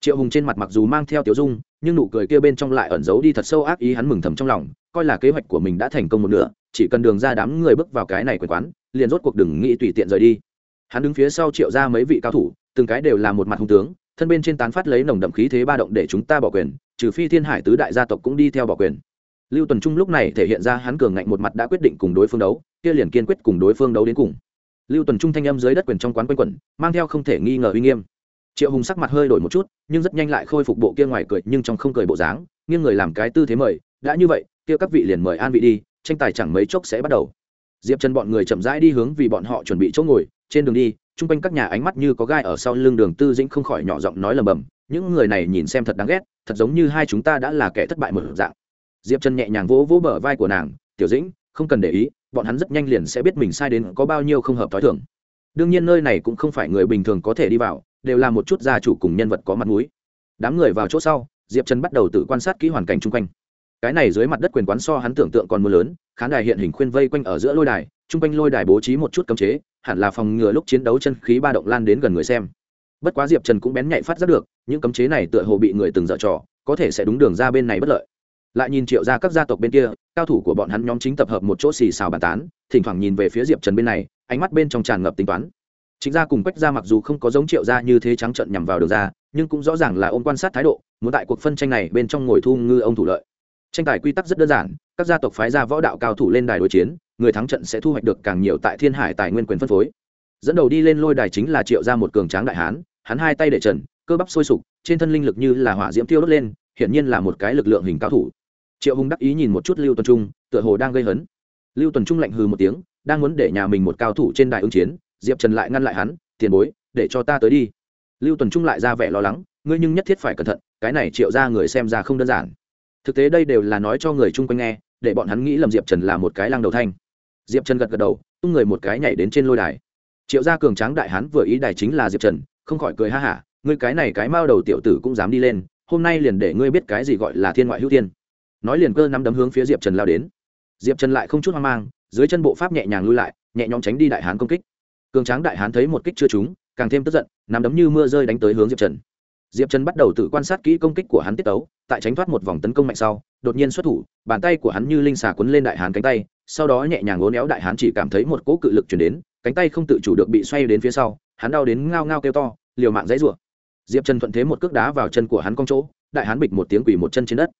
Triệu hùng trên mặt mặc dù mang theo tiểu dung, nhưng nụ cười kia bên trong lại ẩn giấu đi thật sâu ác ý hắn mừng thầm trong lòng, coi là kế hoạch của mình đã thành công một nửa, chỉ cần đường ra đám người bước vào cái này quyền quán, liền rốt cuộc đừng nghĩ tùy tiện rời đi hắn đứng phía sau triệu ra mấy vị cao thủ, từng cái đều là một mặt hung tướng, thân bên trên tán phát lấy nồng đậm khí thế ba động để chúng ta bỏ quyền, trừ phi thiên hải tứ đại gia tộc cũng đi theo bỏ quyền. Lưu tuần trung lúc này thể hiện ra hắn cường ngạnh một mặt đã quyết định cùng đối phương đấu, kia liền kiên quyết cùng đối phương đấu đến cùng. Lưu tuần trung thanh âm dưới đất quyền trong quán quanh quẩn, mang theo không thể nghi ngờ uy nghiêm. Triệu hùng sắc mặt hơi đổi một chút, nhưng rất nhanh lại khôi phục bộ kia ngoài cười, nhưng trong không cười bộ dáng, nghiêng người làm cái tư thế mời, đã như vậy, kia các vị liền mời an vị đi, tranh tài chẳng mấy chốc sẽ bắt đầu. Diệp chân bọn người chậm rãi đi hướng vì bọn họ chuẩn bị chỗ ngồi trên đường đi, chung quanh các nhà ánh mắt như có gai ở sau lưng đường tư dĩnh không khỏi nhỏ giọng nói lầm bầm, những người này nhìn xem thật đáng ghét, thật giống như hai chúng ta đã là kẻ thất bại một dạng. Diệp chân nhẹ nhàng vỗ vỗ bờ vai của nàng, tiểu dĩnh, không cần để ý, bọn hắn rất nhanh liền sẽ biết mình sai đến có bao nhiêu không hợp t h ó i thường. Đương nhiên nơi này cũng không phải người bình thường có thể đi vào, đều là một chút gia chủ cùng nhân vật có mặt mũi. Đám người vào chỗ sau, diệp trần bắt đầu tự quan sát kỹ hoàn cảnh chung quanh. Cái này dưới mặt đất quyền quán so hắn tưởng tượng còn mưa lớn, khán đài hiện hình khuyên vây quanh ở giữa lôi đài, chung quanh lôi đài bố trí một chút cấm chế hẳn là phòng ngừa lúc chiến đấu chân khí ba động lan đến gần người xem. Bất quá diệp trần cũng bén nhạy phát giác được, những cấm chế này tựa hồ bị người từng dở trò, có thể sẽ đúng đường ra bên này bất lợi. Lại nhìn triệu ra các gia tộc bên kia, cao thủ của bọn hắn nhóm chính tập hợp một chỗ xì xào bàn tán, thỉnh thoảng nhìn về phía diệp trần bên này, ánh mắt bên trong tràn ngập tính toán. Chính gia cùng quách gia mặc dù không có giống triệu gia như thế trắng trận nhằm vào đường ra, nhưng cũng rõ ràng là ôm quan sát thái độ, muốn tại cuộc phân tranh này bên trong ngồi thu ngư ông thủ lợi. Tranh tài quy tắc rất đơn giản, các gia tộc phái ra võ đạo cao thủ lên đài đối chiến người thắng trận sẽ thu hoạch được càng nhiều tại thiên hải tài nguyên quyền phân phối. Dẫn đầu đi lên lôi đài chính là triệu ra một cường tráng đại hán, hắn hai tay để trần, cơ bắp sôi sục, trên thân linh lực như là hỏa diễm tiêu đốt lên, hiển nhiên là một cái lực lượng hình cao thủ. Triệu hùng đắc ý nhìn một chút lưu tuần trung, tựa hồ đang gây hấn. Lưu tuần trung lạnh hừ một tiếng, đang muốn để nhà mình một cao thủ trên đại ứng chiến, diệp trần lại ngăn lại hắn, tiền bối, để cho ta tới đi. Lưu tuần trung lại ra vẻ lo lắng, ngươi nhưng nhất thiết phải cẩn thận, cái này triệu ra người xem ra không đơn giản. Thực tế đây đều là nói cho người chung quanh nghe, để bọn hắn nghĩ lầm diệp trần là một cái lăng đầu thanh diệp trần gật gật đầu, tung người một cái nhảy đến trên lôi đài. Triệu gia cường tráng đại hán vừa ý đài chính là diệp trần, không khỏi cười ha hả, ngươi cái này cái mao đầu tiểu tử cũng dám đi lên, hôm nay liền để ngươi biết cái gì gọi là thiên ngoại hữu thiên. Nói liền cơ nắm đấm hướng phía diệp trần lao đến. Diệp trần lại không chút hoang mang, dưới chân bộ pháp nhẹ nhàng lui lại, nhẹ nhõm tránh đi đại hán công kích. Cường tráng đại hán thấy một kích chưa trúng, càng thêm tức giận, nắm đấm như mưa rơi đánh tới hướng diệp trần. Diệp trần bắt đầu tự quan sát kỹ công kích của hắn tiết tấu, tại tránh thoát một vòng tấn công mạnh sau, đột nhiên xuất thủ, bàn tay của hắn như linh xà quấn lên đại hán cánh tay sau đó nhẹ nhàng ngốn éo đại hán chỉ cảm thấy một cỗ cự lực chuyển đến, cánh tay không tự chủ được bị xoay đến phía sau, hắn đau đến ngao ngao kêu to, liều mạng dãy rủa. Diệp trần thuận thế một cước đá vào chân của hắn cong chỗ, đại hán bịch một tiếng quỷ một chân trên đất.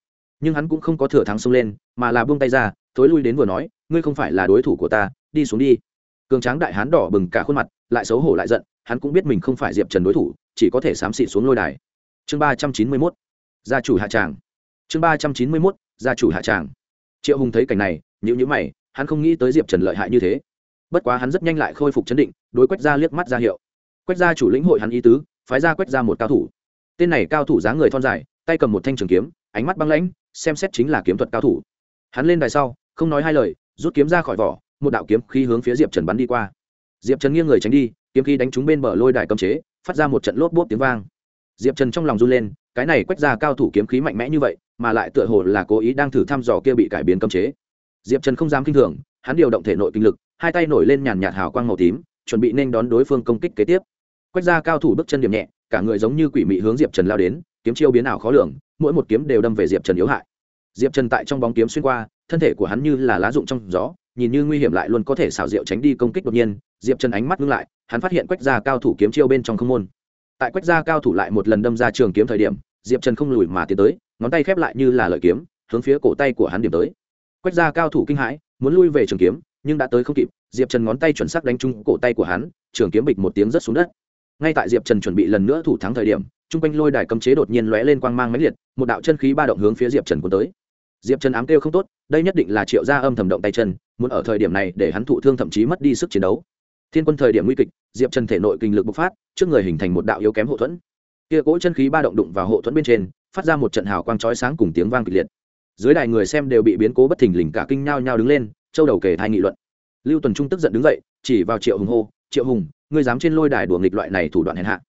Nhưng hắn cũng không có thừa thắng xông lên, mà là buông tay ra, thối lui đến vừa nói, ngươi không phải là đối thủ của ta, đi xuống đi. Cường tráng đại hán đỏ bừng cả khuôn mặt, lại xấu hổ lại giận, hắn cũng biết mình không phải diệp trần đối thủ, chỉ có thể xám xịt xuống lôi đài. Chương ba trăm chín mươi mốt, gia chủ hạ tràng. Chương ba trăm chín mươi mốt, gia chủ hạ tràng. Triệu hùng thấy cảnh này nhữ nhữ mày hắn không nghĩ tới diệp trần lợi hại như thế bất quá hắn rất nhanh lại khôi phục chấn định đối quách ra liếc mắt ra hiệu quách ra chủ lĩnh hội hắn ý tứ phái ra quách ra một cao thủ tên này cao thủ dáng người thon dài tay cầm một thanh trường kiếm ánh mắt băng lãnh xem xét chính là kiếm thuật cao thủ hắn lên đài sau không nói hai lời rút kiếm ra khỏi vỏ một đạo kiếm khí hướng phía diệp trần bắn đi qua diệp trần nghiêng người tránh đi kiếm khí đánh trúng bên bờ lôi đài cấm chế phát ra một trận lốp bốp tiếng vang diệp trần trong lòng run lên cái này quách ra cao thủ kiếm khí mạnh mẽ như vậy mà lại tựa hồ là cố ý đang thử thăm dò kia bị cải biến cấm chế diệp trần không dám kinh thường, hắn điều động thể nội kinh lực, hai tay nổi lên nhàn nhạt hào quang màu tím, chuẩn bị nên đón đối phương công kích kế tiếp. Quách ra cao thủ bước chân điểm nhẹ, cả người giống như quỷ mị hướng diệp trần lao đến, kiếm chiêu biến ảo khó lường, mỗi một kiếm đều đâm về diệp trần yếu hại. Diệp trần tại trong bóng kiếm xuyên qua, thân thể của hắn như là lá rụng trong gió, nhìn như nguy hiểm lại luôn có thể xảo diệu tránh đi công kích đột nhiên, diệp trần ánh mắt ngưng lại, hắn phát hiện quách gia cao thủ kiếm chiêu bên trong không môn. Tại quách gia cao thủ lại một lần đâm ra trường kiếm thời điểm, diệp trần không lùi mà tiến tới, ngón tay khép lại như là lợi kiếm, hướng phía cổ tay của hắn điểm tới quách gia cao thủ kinh hãi, muốn lui về trường kiếm, nhưng đã tới không kịp, diệp trần ngón tay chuẩn xác đánh trúng cổ tay của hắn, trường kiếm bịch một tiếng rớt xuống đất. Ngay tại diệp trần chuẩn bị lần nữa thủ thắng thời điểm chung quanh lôi đài cấm chế đột nhiên lóe lên quang mang máy liệt, một đạo chân khí ba động hướng phía diệp trần cuốn tới. Diệp trần ám kêu không tốt, đây nhất định là triệu gia âm thầm động tay chân, muốn ở thời điểm này để hắn thụ thương thậm chí mất đi sức chiến đấu. Thiên quân thời điểm nguy kịch, diệp trần thể nội kinh lực bộc phát, trước người hình thành một đạo yếu kém hậu thuẫn. Kia cỗ chân khí ba động đụng vào hộ thuẫn bên trên, phát ra một trận hào quang chói sáng cùng tiếng vang kịch liệt dưới đài người xem đều bị biến cố bất thình lình cả kinh nhao nhao đứng lên, châu đầu kể thai nghị luận. Lưu tuần trung tức giận đứng dậy, chỉ vào triệu hùng hô, triệu hùng, ngươi dám trên lôi đài đùa nghịch loại này thủ đoạn hèn hạ?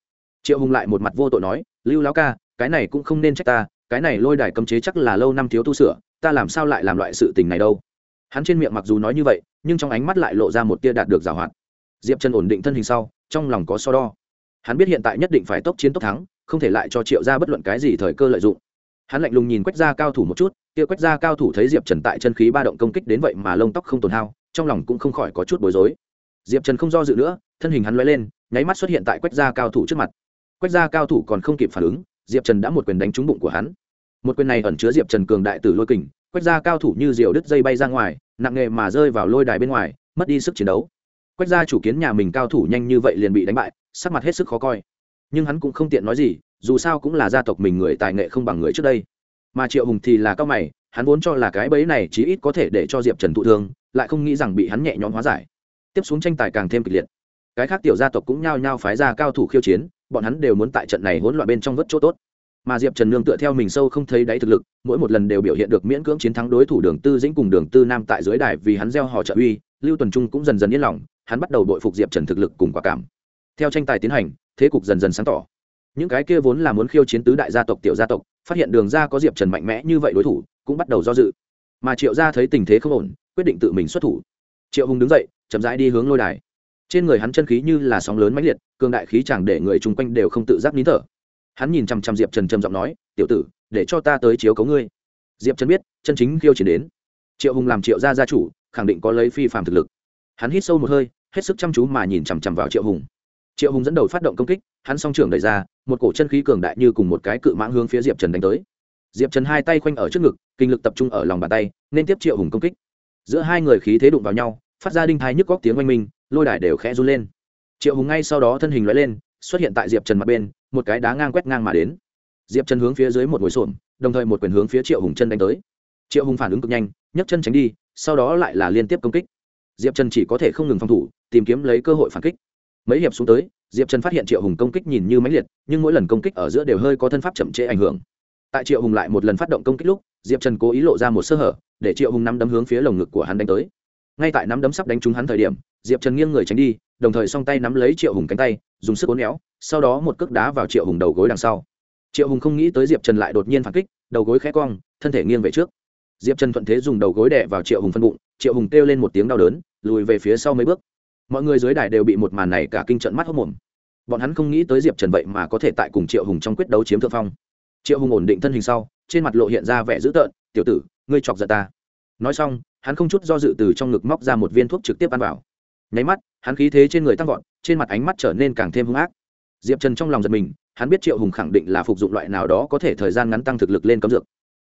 Triệu hùng lại một mặt vô tội nói, lưu lão ca, cái này cũng không nên trách ta, cái này lôi đài cấm chế chắc là lâu năm thiếu tu sửa, ta làm sao lại làm loại sự tình này đâu? Hắn trên miệng mặc dù nói như vậy, nhưng trong ánh mắt lại lộ ra một tia đạt được giảo hoạt. Diệp chân ổn định thân hình sau, trong lòng có so đo. Hắn biết hiện tại nhất định phải tốc chiến tốc thắng, không thể lại cho triệu ra bất luận cái gì thời cơ lợi dụng. Hắn lạnh lùng nhìn quách gia cao thủ một chút kia quách gia cao thủ thấy diệp trần tại chân khí ba động công kích đến vậy mà lông tóc không tồn hao, trong lòng cũng không khỏi có chút bối rối. Diệp trần không do dự nữa, thân hình hắn l lên, nháy mắt xuất hiện tại quách gia cao thủ trước mặt. Quách gia cao thủ còn không kịp phản ứng, diệp trần đã một quyền đánh trúng bụng của hắn. Một quyền này ẩn chứa diệp trần cường đại tử lôi kình, quách gia cao thủ như diều đứt dây bay ra ngoài, nặng nghề mà rơi vào lôi đài bên ngoài, mất đi sức chiến đấu. Quách gia chủ kiến nhà mình cao thủ nhanh như vậy liền bị đánh bại, sắc mặt hết sức khó coi. Nhưng hắn cũng không tiện nói gì, dù sao cũng là gia tộc mình người tài nghệ không bằng người trước đây mà triệu hùng thì là cao mày, hắn vốn cho là cái bẫy này chí ít có thể để cho diệp trần thụ thương, lại không nghĩ rằng bị hắn nhẹ nhõm hóa giải. Tiếp xuống tranh tài càng thêm kịch liệt. Cái khác tiểu gia tộc cũng nhao nhao phái ra cao thủ khiêu chiến, bọn hắn đều muốn tại trận này hỗn loạn bên trong vớt chỗ tốt. Mà diệp trần nương tựa theo mình sâu không thấy đáy thực lực, mỗi một lần đều biểu hiện được miễn cưỡng chiến thắng đối thủ đường tư dĩnh cùng đường tư nam tại dưới đài vì hắn gieo họ trợ uy, lưu tuần trung cũng dần dần yên lòng, hắn bắt đầu đội phục diệp trần thực lực cùng quả cảm. Theo tranh tài tiến hành, thế cục dần dần sáng tỏ. Những cái kia vốn là muốn khiêu chiến tứ đại gia tộc tiểu gia tộc phát hiện đường ra có diệp trần mạnh mẽ như vậy đối thủ, cũng bắt đầu do dự. Mà triệu gia thấy tình thế không ổn, quyết định tự mình xuất thủ. Triệu hùng đứng dậy, chậm rãi đi hướng lôi đài. Trên người hắn chân khí như là sóng lớn mãnh liệt, cường đại khí chẳng để người chung quanh đều không tự giác nín thở. Hắn nhìn chằm chằm diệp trần trầm giọng nói, tiểu tử, để cho ta tới chiếu cấu ngươi. Diệp trần biết, chân chính khiêu chiến đến. Triệu hùng làm triệu gia gia chủ, khẳng định có lấy phi phạm thực lực. Hắn hít sâu một hơi, hết sức chăm chú mà nhìn chằm chằm vào triệu hùng triệu hùng dẫn đầu phát động công kích, hắn song trưởng đẩy ra, một cổ chân khí cường đại như cùng một cái cự mãng hướng phía diệp trần đánh tới. Diệp trần hai tay khoanh ở trước ngực, kinh lực tập trung ở lòng bàn tay, nên tiếp triệu hùng công kích. Giữa hai người khí thế đụng vào nhau, phát ra đinh thái nhức góc tiếng oanh minh, lôi đài đều khẽ run lên. Triệu hùng ngay sau đó thân hình loại lên, xuất hiện tại diệp trần mặt bên, một cái đá ngang quét ngang mà đến. Diệp trần hướng phía dưới một ngồi xổm, đồng thời một quyền hướng phía triệu hùng chân đánh tới. Triệu hùng phản ứng cực nhanh, nhấc chân tránh đi, sau đó lại là liên tiếp công kích. Diệp trần chỉ có thể không ngừng phòng thủ, tìm kiếm lấy cơ hội phản kích mấy hiệp xuống tới, diệp trần phát hiện triệu hùng công kích nhìn như máy liệt, nhưng mỗi lần công kích ở giữa đều hơi có thân pháp chậm trễ ảnh hưởng. Tại triệu hùng lại một lần phát động công kích lúc, diệp trần cố ý lộ ra một sơ hở, để triệu hùng nắm đấm hướng phía lồng ngực của hắn đánh tới. Ngay tại nắm đấm sắp đánh trúng hắn thời điểm, diệp trần nghiêng người tránh đi, đồng thời song tay nắm lấy triệu hùng cánh tay, dùng sức uốn éo, sau đó một cước đá vào triệu hùng đầu gối đằng sau. Triệu hùng không nghĩ tới diệp trần lại đột nhiên phản kích, đầu gối khẽ cong, thân thể nghiêng về trước. Diệp trần thuận thế dùng đầu gối đè vào triệu hùng phân bụng, triệu hùng kêu lên một tiếng đau đớn, lùi về phía sau mấy bước mọi người dưới đài đều bị một màn này cả kinh trận mắt hốc mồm. Bọn hắn không nghĩ tới diệp trần vậy mà có thể tại cùng triệu hùng trong quyết đấu chiếm thượng phong. Triệu hùng ổn định thân hình sau, trên mặt lộ hiện ra vẻ dữ tợn, tiểu tử, ngươi chọc giận ta. Nói xong, hắn không chút do dự từ trong ngực móc ra một viên thuốc trực tiếp ăn vào. Nháy mắt, hắn khí thế trên người tăng vọt, trên mặt ánh mắt trở nên càng thêm hung ác. Diệp trần trong lòng giật mình, hắn biết triệu hùng khẳng định là phục dụng loại nào đó có thể thời gian ngắn tăng thực lực lên cấm dược.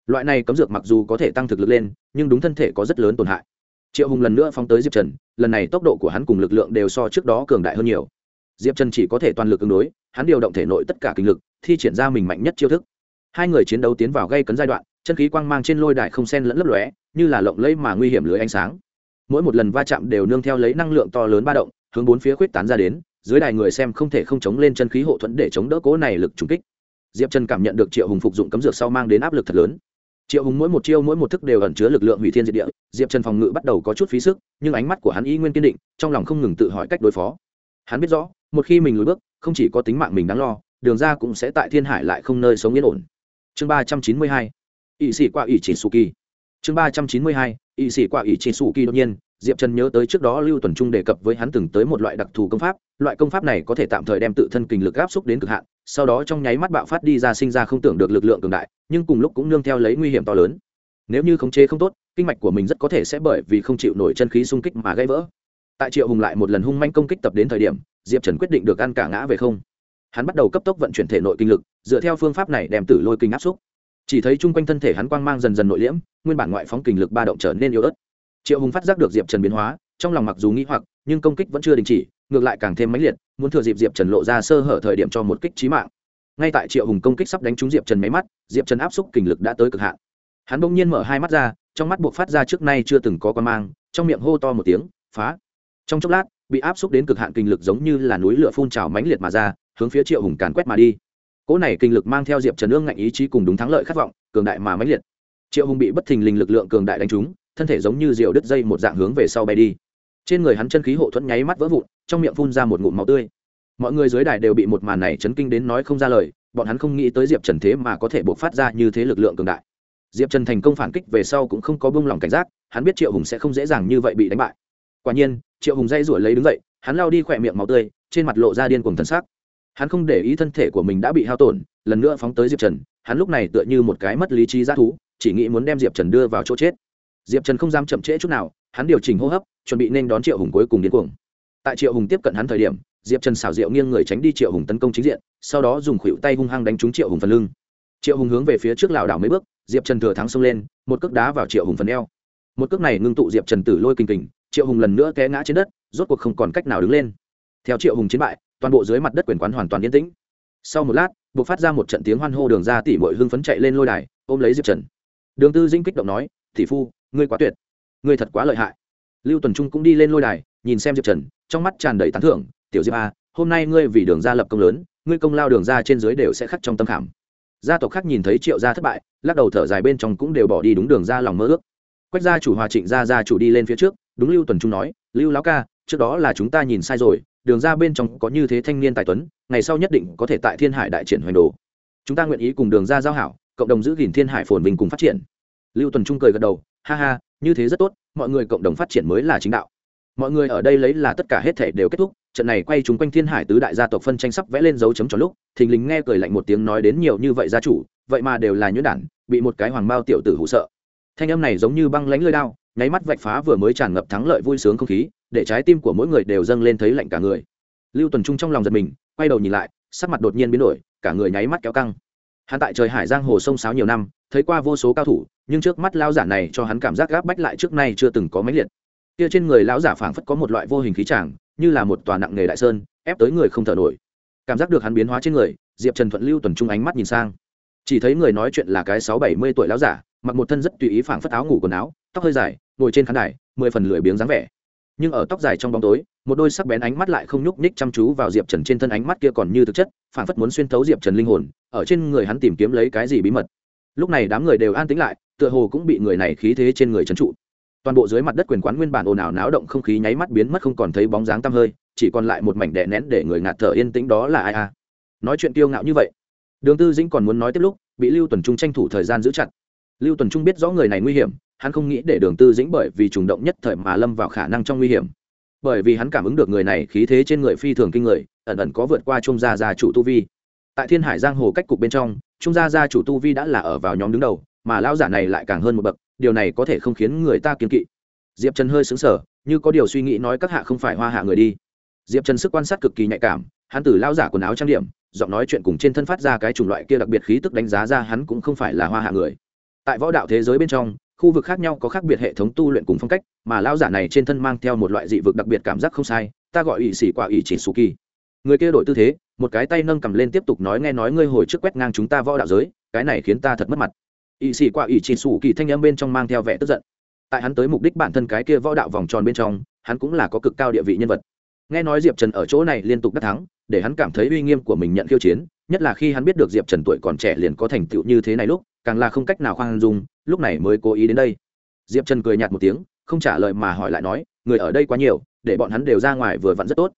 Loại này cấm dược mặc dù có thể tăng thực lực lên, nhưng đúng thân thể có rất lớn tổn hại triệu hùng lần nữa phóng tới diệp trần lần này tốc độ của hắn cùng lực lượng đều so trước đó cường đại hơn nhiều diệp trần chỉ có thể toàn lực ứng đối hắn điều động thể nội tất cả kinh lực thi triển ra mình mạnh nhất chiêu thức hai người chiến đấu tiến vào gây cấn giai đoạn chân khí quang mang trên lôi đài không sen lẫn lấp lóe như là lộng lẫy mà nguy hiểm lưới ánh sáng mỗi một lần va chạm đều nương theo lấy năng lượng to lớn ba động hướng bốn phía khuyết tán ra đến dưới đài người xem không thể không chống lên chân khí hộ thuẫn để chống đỡ cố này lực trùng kích diệp trần cảm nhận được triệu hùng phục dụng cấm dược sau mang đến áp lực thật lớn triệu hùng mỗi một chiêu mỗi một thức đều ẩn chứa lực lượng hủy thiên diệt địa, diệp trần phòng ngự bắt đầu có chút phí sức, nhưng ánh mắt của hắn y nguyên kiên định, trong lòng không ngừng tự hỏi cách đối phó. Hắn biết rõ, một khi mình lùi bước, không chỉ có tính mạng mình đáng lo, đường ra cũng sẽ tại thiên hải lại không nơi sống yên ổn. Chương ba trăm chín mươi hai ỵ sĩ qua ỵ chỉ su kỳ. Chương ba trăm chín mươi hai ỵ sĩ qua ỵ chỉ su kỳ đột nhiên diệp trần nhớ tới trước đó lưu tuần trung đề cập với hắn từng tới một loại đặc thù công pháp, loại công pháp này có thể tạm thời đem tự thân kình lực áp xúc đến cực hạn, sau đó trong nháy mắt bạo phát đi ra sinh ra không tưởng được lực lượng cường đại, nhưng cùng lúc cũng nương theo lấy nguy hiểm to lớn. Nếu như khống chế không tốt, kinh mạch của mình rất có thể sẽ bởi vì không chịu nổi chân khí xung kích mà gãy vỡ. Tại triệu hùng lại một lần hung manh công kích tập đến thời điểm, diệp trần quyết định được ăn cả ngã về không. Hắn bắt đầu cấp tốc vận chuyển thể nội kinh lực, dựa theo phương pháp này đem tử lôi kinh áp xúc. Chỉ thấy chung quanh thân thể hắn quang mang dần dần nội liễm, nguyên bản ngoại phóng kinh lực ba động trở nên yếu ớt triệu hùng phát giác được diệp trần biến hóa, trong lòng mặc dù nghĩ hoặc, nhưng công kích vẫn chưa đình chỉ, ngược lại càng thêm mãnh liệt, muốn thừa dịp diệp trần lộ ra sơ hở thời điểm cho một kích trí mạng. Ngay tại triệu hùng công kích sắp đánh trúng diệp trần máy mắt, diệp trần áp xúc kình lực đã tới cực hạn. Hắn bỗng nhiên mở hai mắt ra, trong mắt buộc phát ra trước nay chưa từng có con mang, trong miệng hô to một tiếng, phá! Trong chốc lát, bị áp xúc đến cực hạn kinh lực giống như là núi lửa phun trào mãnh liệt mà ra, hướng phía triệu hùng càn quét mà đi. Cỗ này kinh lực mang theo diệp trần ương ngạnh ý chí cùng đúng thắng lợi khát vọng, cường đại mà mãnh liệt. Triệu hùng bị bất thình lình lực lượng cường đại đánh trúng thân thể giống như rượu đứt dây một dạng hướng về sau bay đi. Trên người hắn chân khí hộ thuẫn nháy mắt vỡ vụn, trong miệng phun ra một ngụm máu tươi. Mọi người dưới đài đều bị một màn này chấn kinh đến nói không ra lời, bọn hắn không nghĩ tới diệp trần thế mà có thể buộc phát ra như thế lực lượng cường đại. Diệp trần thành công phản kích về sau cũng không có bông lòng cảnh giác, hắn biết triệu hùng sẽ không dễ dàng như vậy bị đánh bại. Quả nhiên, triệu hùng dây rủi lấy đứng dậy, hắn lao đi khỏe miệng máu tươi, trên mặt lộ ra điên cùng thân xác hắn không để ý thân thể của mình đã bị hao tổn, lần nữa phóng tới diệp trần, hắn lúc này tựa như một cái mất lý trí g thú, chỉ nghĩ muốn đem diệp trần đưa vào chỗ chết diệp trần không dám chậm trễ chút nào, hắn điều chỉnh hô hấp, chuẩn bị nên đón triệu hùng cuối cùng điên cuồng. Tại triệu hùng tiếp cận hắn thời điểm, diệp trần xảo diệu nghiêng người tránh đi triệu hùng tấn công chính diện, sau đó dùng khuỷu tay hung hăng đánh trúng triệu hùng phần lưng. Triệu hùng hướng về phía trước lảo đảo mấy bước, diệp trần thừa thắng xông lên, một cước đá vào triệu hùng phần eo. Một cước này ngưng tụ diệp trần tử lôi kinh kình, triệu hùng lần nữa té ngã trên đất, rốt cuộc không còn cách nào đứng lên. Theo triệu hùng chiến bại, toàn bộ dưới mặt đất quyền quán hoàn toàn yên tĩnh. Sau một lát buộc phát ra một trận tiếng hoan hô đường ra tỉ mội hưng phấn chạy lên lôi đài, ôm lấy diệp trần. Đường tư dinh kích động nói, tỷ phu ngươi quá tuyệt, ngươi thật quá lợi hại. Lưu tuần trung cũng đi lên lôi đài, nhìn xem diệp trần, trong mắt tràn đầy tán thưởng, tiểu diệp a hôm nay ngươi vì đường ra lập công lớn, ngươi công lao đường ra trên dưới đều sẽ khắc trong tâm khảm. Gia tộc khác nhìn thấy triệu gia thất bại, lắc đầu thở dài bên trong cũng đều bỏ đi đúng đường ra lòng mơ ước. Quách gia chủ hòa trịnh gia gia chủ đi lên phía trước, đúng lưu tuần trung nói, lưu lão ca, trước đó là chúng ta nhìn sai rồi, đường ra bên trong có như thế thanh niên tài tuấn, ngày sau nhất định có thể tại thiên hải đại triển hoành đồ. Chúng ta nguyện ý cùng đường ra giao hảo, cộng đồng giữ gìn thiên hải phồn bình cùng phát triển. Lưu tuần trung cười gật đầu ha ha, như thế rất tốt, mọi người cộng đồng phát triển mới là chính đạo. Mọi người ở đây lấy là tất cả hết thể đều kết thúc, trận này quay chúng quanh thiên hải tứ đại gia tộc phân tranh sắp vẽ lên dấu chấm tròn lúc, thình lình nghe cười lạnh một tiếng nói đến nhiều như vậy gia chủ, vậy mà đều là nhuyễn đản, bị một cái hoàng bao tiểu tử hụ sợ. Thanh âm này giống như băng lánh lơi đao, nháy mắt vạch phá vừa mới tràn ngập thắng lợi vui sướng không khí, để trái tim của mỗi người đều dâng lên thấy lạnh cả người. Lưu tuần trung trong lòng giật mình, quay đầu nhìn lại, sắc mặt đột nhiên biến đổi, cả người nháy mắt kéo căng. Hắn tại trời hải giang hồ sông sáo nhiều năm thấy qua vô số cao thủ, nhưng trước mắt lao giả này cho hắn cảm giác gáp bách lại trước nay chưa từng có mấy liệt. Kia trên người lão giả phảng phất có một loại vô hình khí tràng, như là một tòa nặng nghề đại sơn, ép tới người không thở nổi. Cảm giác được hắn biến hóa trên người, diệp trần thuận lưu tuần trung ánh mắt nhìn sang. Chỉ thấy người nói chuyện là cái sáu bảy mươi tuổi lão giả, mặc một thân rất tùy ý phảng phất áo ngủ quần áo, tóc hơi dài, ngồi trên khán đài, mười phần lười biếng dáng vẻ. Nhưng ở tóc dài trong bóng tối, một đôi sắc bén ánh mắt lại không nhúc nhích chăm chú vào diệp trần trên thân ánh mắt kia còn như thực chất, phảng phất muốn xuyên thấu diệp trần linh hồn, ở trên người hắn tìm kiếm lấy cái gì bí mật lúc này đám người đều an tĩnh lại, tựa hồ cũng bị người này khí thế trên người trấn trụ. Toàn bộ dưới mặt đất quyền quán nguyên bản ồn ào náo động không khí nháy mắt biến mất không còn thấy bóng dáng tăm hơi, chỉ còn lại một mảnh đè nén để người ngạt thở yên tĩnh đó là ai à? nói chuyện kiêu ngạo như vậy. Đường tư dĩnh còn muốn nói tiếp lúc, bị lưu tuần trung tranh thủ thời gian giữ chặt. Lưu tuần trung biết rõ người này nguy hiểm, hắn không nghĩ để đường tư dĩnh bởi vì trùng động nhất thời mà lâm vào khả năng trong nguy hiểm. Bởi vì hắn cảm ứng được người này khí thế trên người phi thường kinh người, ẩn ẩn có vượt qua trung gia gia chủ tu vi. Tại thiên hải giang hồ cách cục bên trong trung gia gia chủ tu vi đã là ở vào nhóm đứng đầu, mà lão giả này lại càng hơn một bậc, điều này có thể không khiến người ta kiên kỵ. Diệp trần hơi xứng sở như có điều suy nghĩ nói các hạ không phải hoa hạ người đi. Diệp trần sức quan sát cực kỳ nhạy cảm, hắn từ lao giả quần áo trang điểm, giọng nói chuyện cùng trên thân phát ra cái chủng loại kia đặc biệt khí tức đánh giá ra hắn cũng không phải là hoa hạ người. Tại võ đạo thế giới bên trong, khu vực khác nhau có khác biệt hệ thống tu luyện cùng phong cách, mà lao giả này trên thân mang theo một loại dị vực đặc biệt cảm giác không sai, ta gọi ỵ xỉ quả ỵ chỉ su kỳ người kia đổi tư thế, một cái tay nâng cầm lên tiếp tục nói nghe nói ngươi hồi trước quét ngang chúng ta võ đạo giới, cái này khiến ta thật mất mặt. Ỵ sĩ qua ỵ chỉ sủ kỳ thanh âm bên trong mang theo vẻ tức giận. Tại hắn tới mục đích bản thân cái kia võ đạo vòng tròn bên trong, hắn cũng là có cực cao địa vị nhân vật. Nghe nói diệp trần ở chỗ này liên tục đắc thắng, để hắn cảm thấy uy nghiêm của mình nhận khiêu chiến, nhất là khi hắn biết được diệp trần tuổi còn trẻ liền có thành tựu như thế này lúc, càng là không cách nào khoan dung, lúc này mới cố ý đến đây. Diệp trần cười nhạt một tiếng, không trả lời mà hỏi lại nói, người ở đây quá nhiều, để bọn hắn đều ra ngoài vừa vặn rất tốt.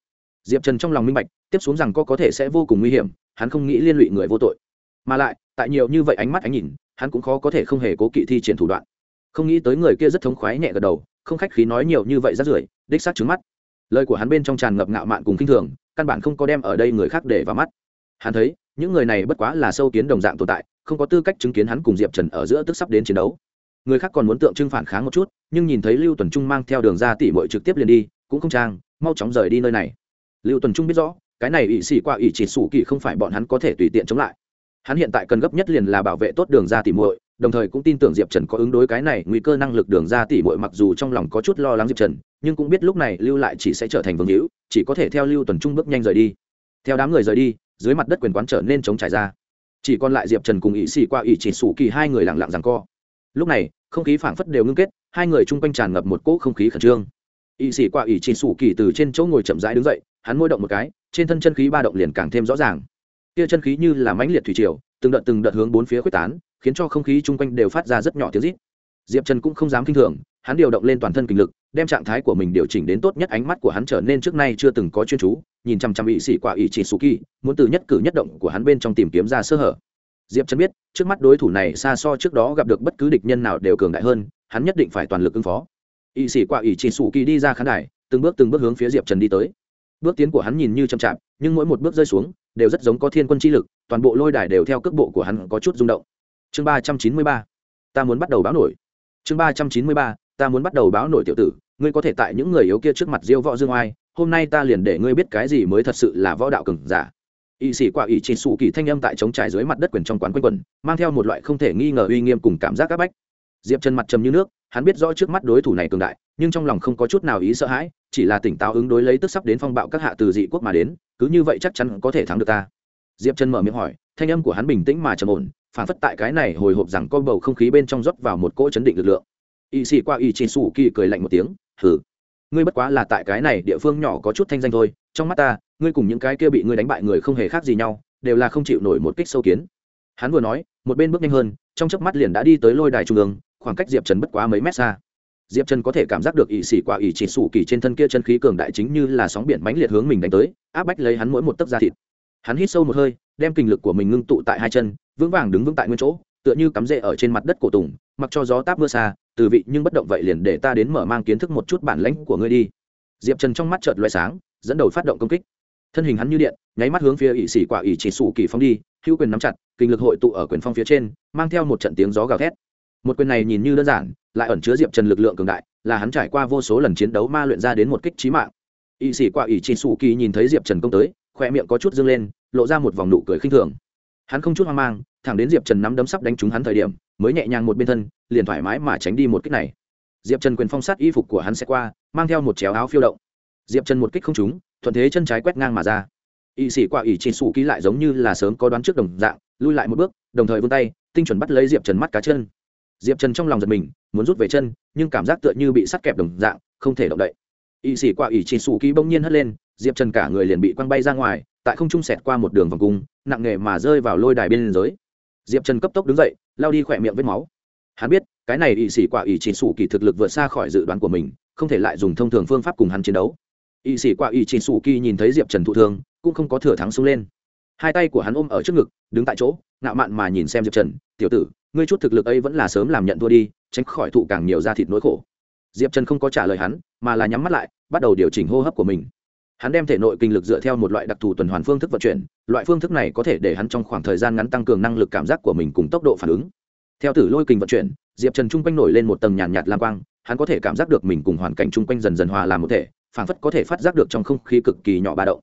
Diệp trần trong lòng minh bạch tiếp xuống rằng có có thể sẽ vô cùng nguy hiểm, hắn không nghĩ liên lụy người vô tội. Mà lại, tại nhiều như vậy ánh mắt ánh nhìn, hắn cũng khó có thể không hề cố kỵ thi triển thủ đoạn. Không nghĩ tới người kia rất thống khoái nhẹ gật đầu, không khách khí nói nhiều như vậy rát rưởi, đích xác trứng mắt. Lời của hắn bên trong tràn ngập ngạo mạn cùng kinh thường, căn bản không có đem ở đây người khác để vào mắt. Hắn thấy, những người này bất quá là sâu kiến đồng dạng tồn tại, không có tư cách chứng kiến hắn cùng diệp trần ở giữa tức sắp đến chiến đấu. Người khác còn muốn tượng trưng phản kháng một chút, nhưng nhìn thấy lưu tuần trung mang theo đường ra tỉ mội trực tiếp liền đi, cũng không trang, mau chóng rời đi nơi này. Lưu tuần trung biết rõ cái này ỵ xỉ qua ỵ chỉ sủ kỳ không phải bọn hắn có thể tùy tiện chống lại. Hắn hiện tại cần gấp nhất liền là bảo vệ tốt đường ra tỉ mội đồng thời cũng tin tưởng diệp trần có ứng đối cái này nguy cơ năng lực đường ra tỉ mội mặc dù trong lòng có chút lo lắng diệp trần, nhưng cũng biết lúc này lưu lại chỉ sẽ trở thành vương hữu, chỉ có thể theo lưu tuần trung bước nhanh rời đi. Theo đám người rời đi, dưới mặt đất quyền quán trở nên chống trải ra. Chỉ còn lại diệp trần cùng ỵ xỉ qua ỵ chỉ sủ kỳ hai người lặng lặng rằng co. Lúc này, không khí phảng phất đều ngưng kết, hai người chung quanh tràn ngập một cỗ không khí khẩn trương. Ỵ xỉ qua ỵ chỉ sủ kỳ từ trên chỗ ngồi chậm rãi đứng dậy, hắn môi động một cái trên thân chân khí ba động liền càng thêm rõ ràng. Kia chân khí như là mãnh liệt thủy triều, từng đợt từng đợt hướng bốn phía quyết tán, khiến cho không khí chung quanh đều phát ra rất nhỏ tiếng rít. Diệp trần cũng không dám k i n h thường, hắn điều động lên toàn thân kinh lực, đem trạng thái của mình điều chỉnh đến tốt nhất ánh mắt của hắn trở nên trước nay chưa từng có chuyên chú, nhìn chăm chăm ỵ sĩ quả ỵ chỉ su kỳ, muốn từ nhất cử nhất động của hắn bên trong tìm kiếm ra sơ hở. Diệp trần biết, trước mắt đối thủ này xa so trước đó gặp được bất cứ địch nhân nào đều cường đại hơn, hắn nhất định phải toàn lực ứng phó. Ỵ sĩ quả ỵ chỉ su kỳ đi ra khán đài, từng bước từng bước hướng phía diệp trần đi tới bước tiến của hắn nhìn như chậm chạp, nhưng mỗi một bước rơi xuống đều rất giống có thiên quân chi lực, toàn bộ lôi đài đều theo cước bộ của hắn có chút rung động. Chương ba trăm chín mươi ba, ta muốn bắt đầu báo nổi. Chương ba trăm chín mươi ba, ta muốn bắt đầu báo nổi tiểu tử, ngươi có thể tại những người yếu kia trước mặt diêu võ dương oai, hôm nay ta liền để ngươi biết cái gì mới thật sự là võ đạo cừng giả. Y sĩ quả ỷ chỉ sụ kỳ thanh âm tại chống trải dưới mặt đất quyền trong quán quanh quần, mang theo một loại không thể nghi ngờ uy nghiêm cùng cảm giác áp bách. Diệp chân mặt trầm như nước, hắn biết rõ trước mắt đối thủ này cường đại, nhưng trong lòng không có chút nào ý sợ hãi chỉ là tỉnh táo ứng đối lấy tức sắp đến phong bạo các hạ từ dị quốc mà đến, cứ như vậy chắc chắn có thể thắng được ta. Diệp chân mở miệng hỏi, thanh âm của hắn bình tĩnh mà trầm ổn, phản phất tại cái này hồi hộp rằng con bầu không khí bên trong rót vào một cỗ chấn định lực lượng. Y sĩ qua y chỉ sủ kỳ cười lạnh một tiếng, hừ, ngươi bất quá là tại cái này địa phương nhỏ có chút thanh danh thôi, trong mắt ta, ngươi cùng những cái kia bị ngươi đánh bại người không hề khác gì nhau, đều là không chịu nổi một kích sâu kiến. Hắn vừa nói, một bên bước nhanh hơn, trong chớp mắt liền đã đi tới lôi đài trung ương, khoảng cách diệp trần bất quá mấy mét xa diệp trần có thể cảm giác được ỵ xỉ quả ỵ chỉ sủ kỳ trên thân kia chân khí cường đại chính như là sóng biển mãnh liệt hướng mình đánh tới, áp bách lấy hắn mỗi một tấc da thịt. Hắn hít sâu một hơi, đem kinh lực của mình ngưng tụ tại hai chân, vững vàng đứng vững tại nguyên chỗ, tựa như cắm rễ ở trên mặt đất cổ tùng, mặc cho gió táp mưa xa, từ vị nhưng bất động vậy liền để ta đến mở mang kiến thức một chút bản lãnh của ngươi đi. Diệp trần trong mắt chợt loại sáng, dẫn đầu phát động công kích. Thân hình hắn như điện, nháy mắt hướng phía ỵ xỉ quả ỵ chỉ sủ kỳ phong đi, hữu quyền nắm chặt, kinh lực hội tụ ở quyền phong phía trên, mang theo một trận tiếng gió gào thét một quyền này nhìn như đơn giản, lại ẩn chứa diệp trần lực lượng cường đại, là hắn trải qua vô số lần chiến đấu ma luyện ra đến một kích trí mạng. Y sĩ qua ỷ chỉ xù kỳ nhìn thấy diệp trần công tới khoe miệng có chút dâng lên, lộ ra một vòng nụ cười khinh thường. Hắn không chút hoang mang, thẳng đến diệp trần nắm đấm sắp đánh trúng hắn thời điểm, mới nhẹ nhàng một bên thân, liền thoải mái mà tránh đi một kích này. Diệp trần quyền phong sát y phục của hắn sẽ qua, mang theo một chéo áo phiêu động. Diệp trần một kích không trúng, thuận thế chân trái quét ngang mà ra. Y sĩ qua ỷ chỉ xù kỳ lại giống như là sớm có đoán trước đồng dạng, lui lại một bước, đồng thời vươn tay, tinh chuẩn bắt lấy diệp trần mắt cá chân diệp trần trong lòng giật mình, muốn rút về chân, nhưng cảm giác tựa như bị sắt kẹp đồng dạng, không thể động đậy. Y xỉ qua ỷ chỉ sủ ký bỗng nhiên hất lên, diệp trần cả người liền bị quăng bay ra ngoài, tại không trung sẹt qua một đường vòng cung, nặng nghề mà rơi vào lôi đài bên giới diệp trần cấp tốc đứng dậy lao đi khỏe miệng vết máu. Hắn biết, cái này ỵ sĩ quả ỵ chỉ sủ kỳ thực lực vượt xa khỏi dự đoán của mình, không thể lại dùng thông thường phương pháp cùng hắn chiến đấu. Ỵ sĩ quả ỵ chỉ sủ kỳ nhìn thấy diệp trần thụ thương, cũng không có thừa thắng xông lên. Hai tay của hắn ôm ở trước ngực, đứng tại chỗ, ngạo mạn mà nhìn xem diệp trần, tiểu tử ngươi chút thực lực ấy vẫn là sớm làm nhận thua đi tránh khỏi thụ càng nhiều da thịt nỗi khổ. Diệp trần không có trả lời hắn mà là nhắm mắt lại bắt đầu điều chỉnh hô hấp của mình. Hắn đem thể nội kinh lực dựa theo một loại đặc thù tuần hoàn phương thức vận chuyển loại phương thức này có thể để hắn trong khoảng thời gian ngắn tăng cường năng lực cảm giác của mình cùng tốc độ phản ứng. Theo tử lôi kinh vận chuyển diệp trần chung quanh nổi lên một tầng nhàn nhạt, nhạt lam quang hắn có thể cảm giác được mình cùng hoàn cảnh chung quanh dần dần hòa làm một thể phảng phất có thể phát giác được trong không khí cực kỳ nhỏ ba động.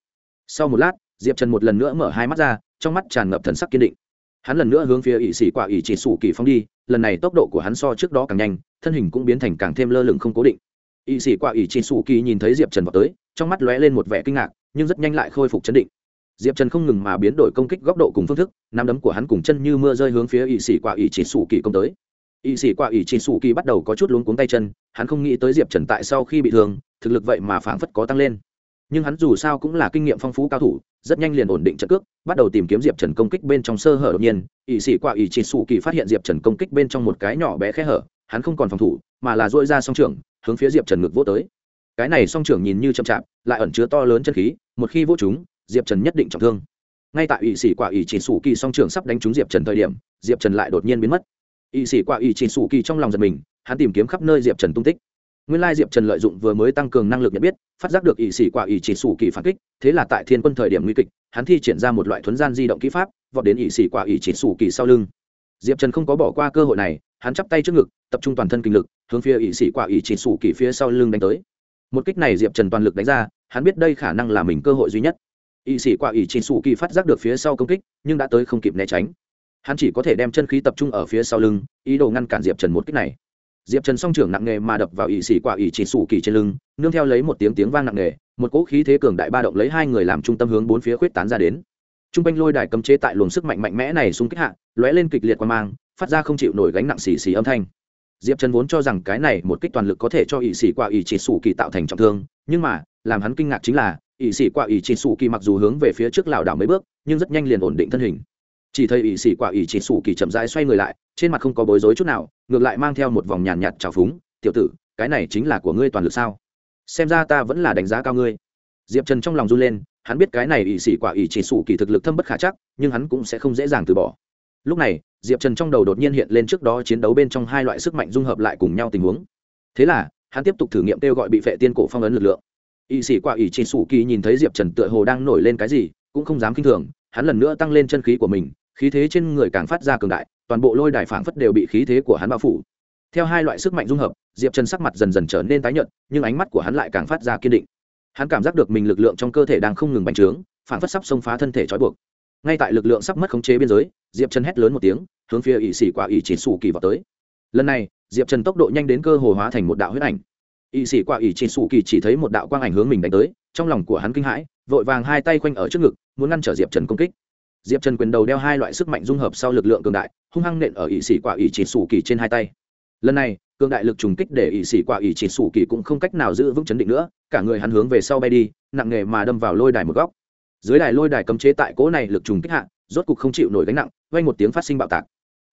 Sau một lát diệp trần một lần nữa mở hai mắt ra trong mắt tràn ngập thần sắc kiên định hắn lần nữa hướng phía ỵ sĩ quả ỵ chỉ sủ kỳ phong đi, lần này tốc độ của hắn so trước đó càng nhanh, thân hình cũng biến thành càng thêm lơ lửng không cố định. Ỵ sĩ quả ỵ chỉ sủ kỳ nhìn thấy diệp trần vào tới, trong mắt lóe lên một vẻ kinh ngạc, nhưng rất nhanh lại khôi phục chấn định. Diệp trần không ngừng mà biến đổi công kích góc độ cùng phương thức, nắm đấm của hắn cùng chân như mưa rơi hướng phía ỵ sĩ quả ỵ chỉ sủ kỳ công tới. Ỵ sĩ quả ỵ chỉ sủ kỳ bắt đầu có chút luống cuống tay chân, hắn không nghĩ tới diệp trần tại sau khi bị thương, thực lực vậy mà phảng phất có tăng lên nhưng hắn dù sao cũng là kinh nghiệm phong phú cao thủ, rất nhanh liền ổn định trận cước, bắt đầu tìm kiếm diệp trần công kích bên trong sơ hở đột nhiên. Ỵ sĩ qua ỵ chỉ xù kỳ phát hiện diệp trần công kích bên trong một cái nhỏ bé khe hở, hắn không còn phòng thủ, mà là dội ra song trường hướng phía diệp trần ngực vô tới. Cái này song trường nhìn như chậm chạp, lại ẩn chứa to lớn chân khí, một khi vô chúng, diệp trần nhất định trọng thương. Ngay tại ỵ sĩ quả ỵ chỉ xù kỳ song trường sắp đánh trúng diệp trần thời điểm, diệp trần lại đột nhiên biến mất. Ỵ sĩ quả ỵ chỉ xù kỳ trong lòng giật mình, hắn tìm kiếm khắp nơi diệp trần tung tích nguyên lai diệp trần lợi dụng vừa mới tăng cường năng lực nhận biết, phát giác được ỵ sĩ quả ỵ chỉ sủ kỳ phản kích, thế là tại thiên quân thời điểm nguy kịch, hắn thi triển ra một loại thuấn gian di động kỹ pháp, vọt đến ỵ sĩ quả ỵ chỉ sủ kỳ sau lưng. Diệp trần không có bỏ qua cơ hội này, hắn chắp tay trước ngực, tập trung toàn thân kinh lực, hướng phía ỵ sĩ quả ỵ chỉ sủ kỳ phía sau lưng đánh tới. Một kích này diệp trần toàn lực đánh ra, hắn biết đây khả năng là mình cơ hội duy nhất. Ỵ sĩ quả ỵ chỉ sủ kỳ phát giác được phía sau công kích, nhưng đã tới không kịp né tránh. Hắn chỉ có thể đem chân khí tập trung ở phía sau lưng, ý đồ ngăn cản diệp trần một kích này diệp trần song trưởng nặng nề mà đập vào ỵ sĩ quả ỵ chỉ sủ kỳ trên lưng, nương theo lấy một tiếng tiếng vang nặng nề một cỗ khí thế cường đại ba động lấy hai người làm trung tâm hướng bốn phía khuyết tán ra đến. T r u n g quanh lôi đài cấm chế tại luồng sức mạnh mạnh mẽ này xung kích hạ, lóe lên kịch liệt qua mang, phát ra không chịu nổi gánh nặng xì xì âm thanh. Diệp trần vốn cho rằng cái này một kích toàn lực có thể cho ỵ sĩ quả ỵ chỉ sủ kỳ tạo thành trọng thương, nhưng mà, làm hắn kinh ngạc chính là ỵ sĩ quả ỵ chỉ sủ kỳ mặc dù hướng về phía trước lảo đảo mấy bước, nhưng rất nhanh liền ổn định thân hình chỉ thấy ỷ xỉ quả ỷ chỉ sủ kỳ chậm rãi xoay người lại, trên mặt không có bối rối chút nào, ngược lại mang theo một vòng nhàn nhạt trào phúng, tiểu tử, cái này chính là của ngươi toàn lực sao? Xem ra ta vẫn là đánh giá cao ngươi. Diệp trần trong lòng run lên, hắn biết cái này ỷ xỉ quả ỷ chỉ sủ kỳ thực lực thâm bất khả chắc, nhưng hắn cũng sẽ không dễ dàng từ bỏ. Lúc này, diệp trần trong đầu đột nhiên hiện lên trước đó chiến đấu bên trong hai loại sức mạnh dung hợp lại cùng nhau tình huống. Thế là, hắn tiếp tục thử nghiệm kêu gọi bị vệ tiên cổ phong ấn lực lượng. Ỵ sĩ quả ỵ chỉ sủ kỳ nhìn thấy diệp trần tựa hồ đang nổi lên cái gì, cũng không dám k i n h thường, hắn lần nữa tăng lên chân khí của mình khí thế trên người càng phát ra cường đại, toàn bộ lôi đài phảng phất đều bị khí thế của hắn bao phủ. Theo hai loại sức mạnh dung hợp, diệp trần sắc mặt dần dần trở nên tái nhợt, nhưng ánh mắt của hắn lại càng phát ra kiên định. Hắn cảm giác được mình lực lượng trong cơ thể đang không ngừng bành trướng, phảng phất sắp xông phá thân thể trói buộc. Ngay tại lực lượng sắp mất khống chế biên giới, diệp trần hét lớn một tiếng, hướng phía ỵ xỉ quả ỵ chỉ sủ kỳ vào tới. Lần này, diệp trần tốc độ nhanh đến cơ hồ hóa thành một đạo huyết ảnh. Ỵ xỉ quả ỵ chỉ sủ kỳ chỉ thấy một đạo quang ảnh hướng mình đánh tới, trong lòng của hắn kinh hãi, vội vàng hai tay quanh ở trước ngực, muốn ngăn trở diệp trần công kích diệp trần quyền đầu đeo hai loại sức mạnh dung hợp sau lực lượng cường đại, hung hăng nện ở ỵ sĩ quả ỵ chỉ sủ kỳ trên hai tay. Lần này, cường đại lực trùng kích để ỵ sĩ quả ỵ chỉ sủ kỳ cũng không cách nào giữ vững chấn định nữa, cả người hắn hướng về sau bay đi, nặng nghề mà đâm vào lôi đài một góc. Dưới đài lôi đài cấm chế tại cỗ này lực trùng kích hạ, rốt cục không chịu nổi gánh nặng vay một tiếng phát sinh bạo tạc.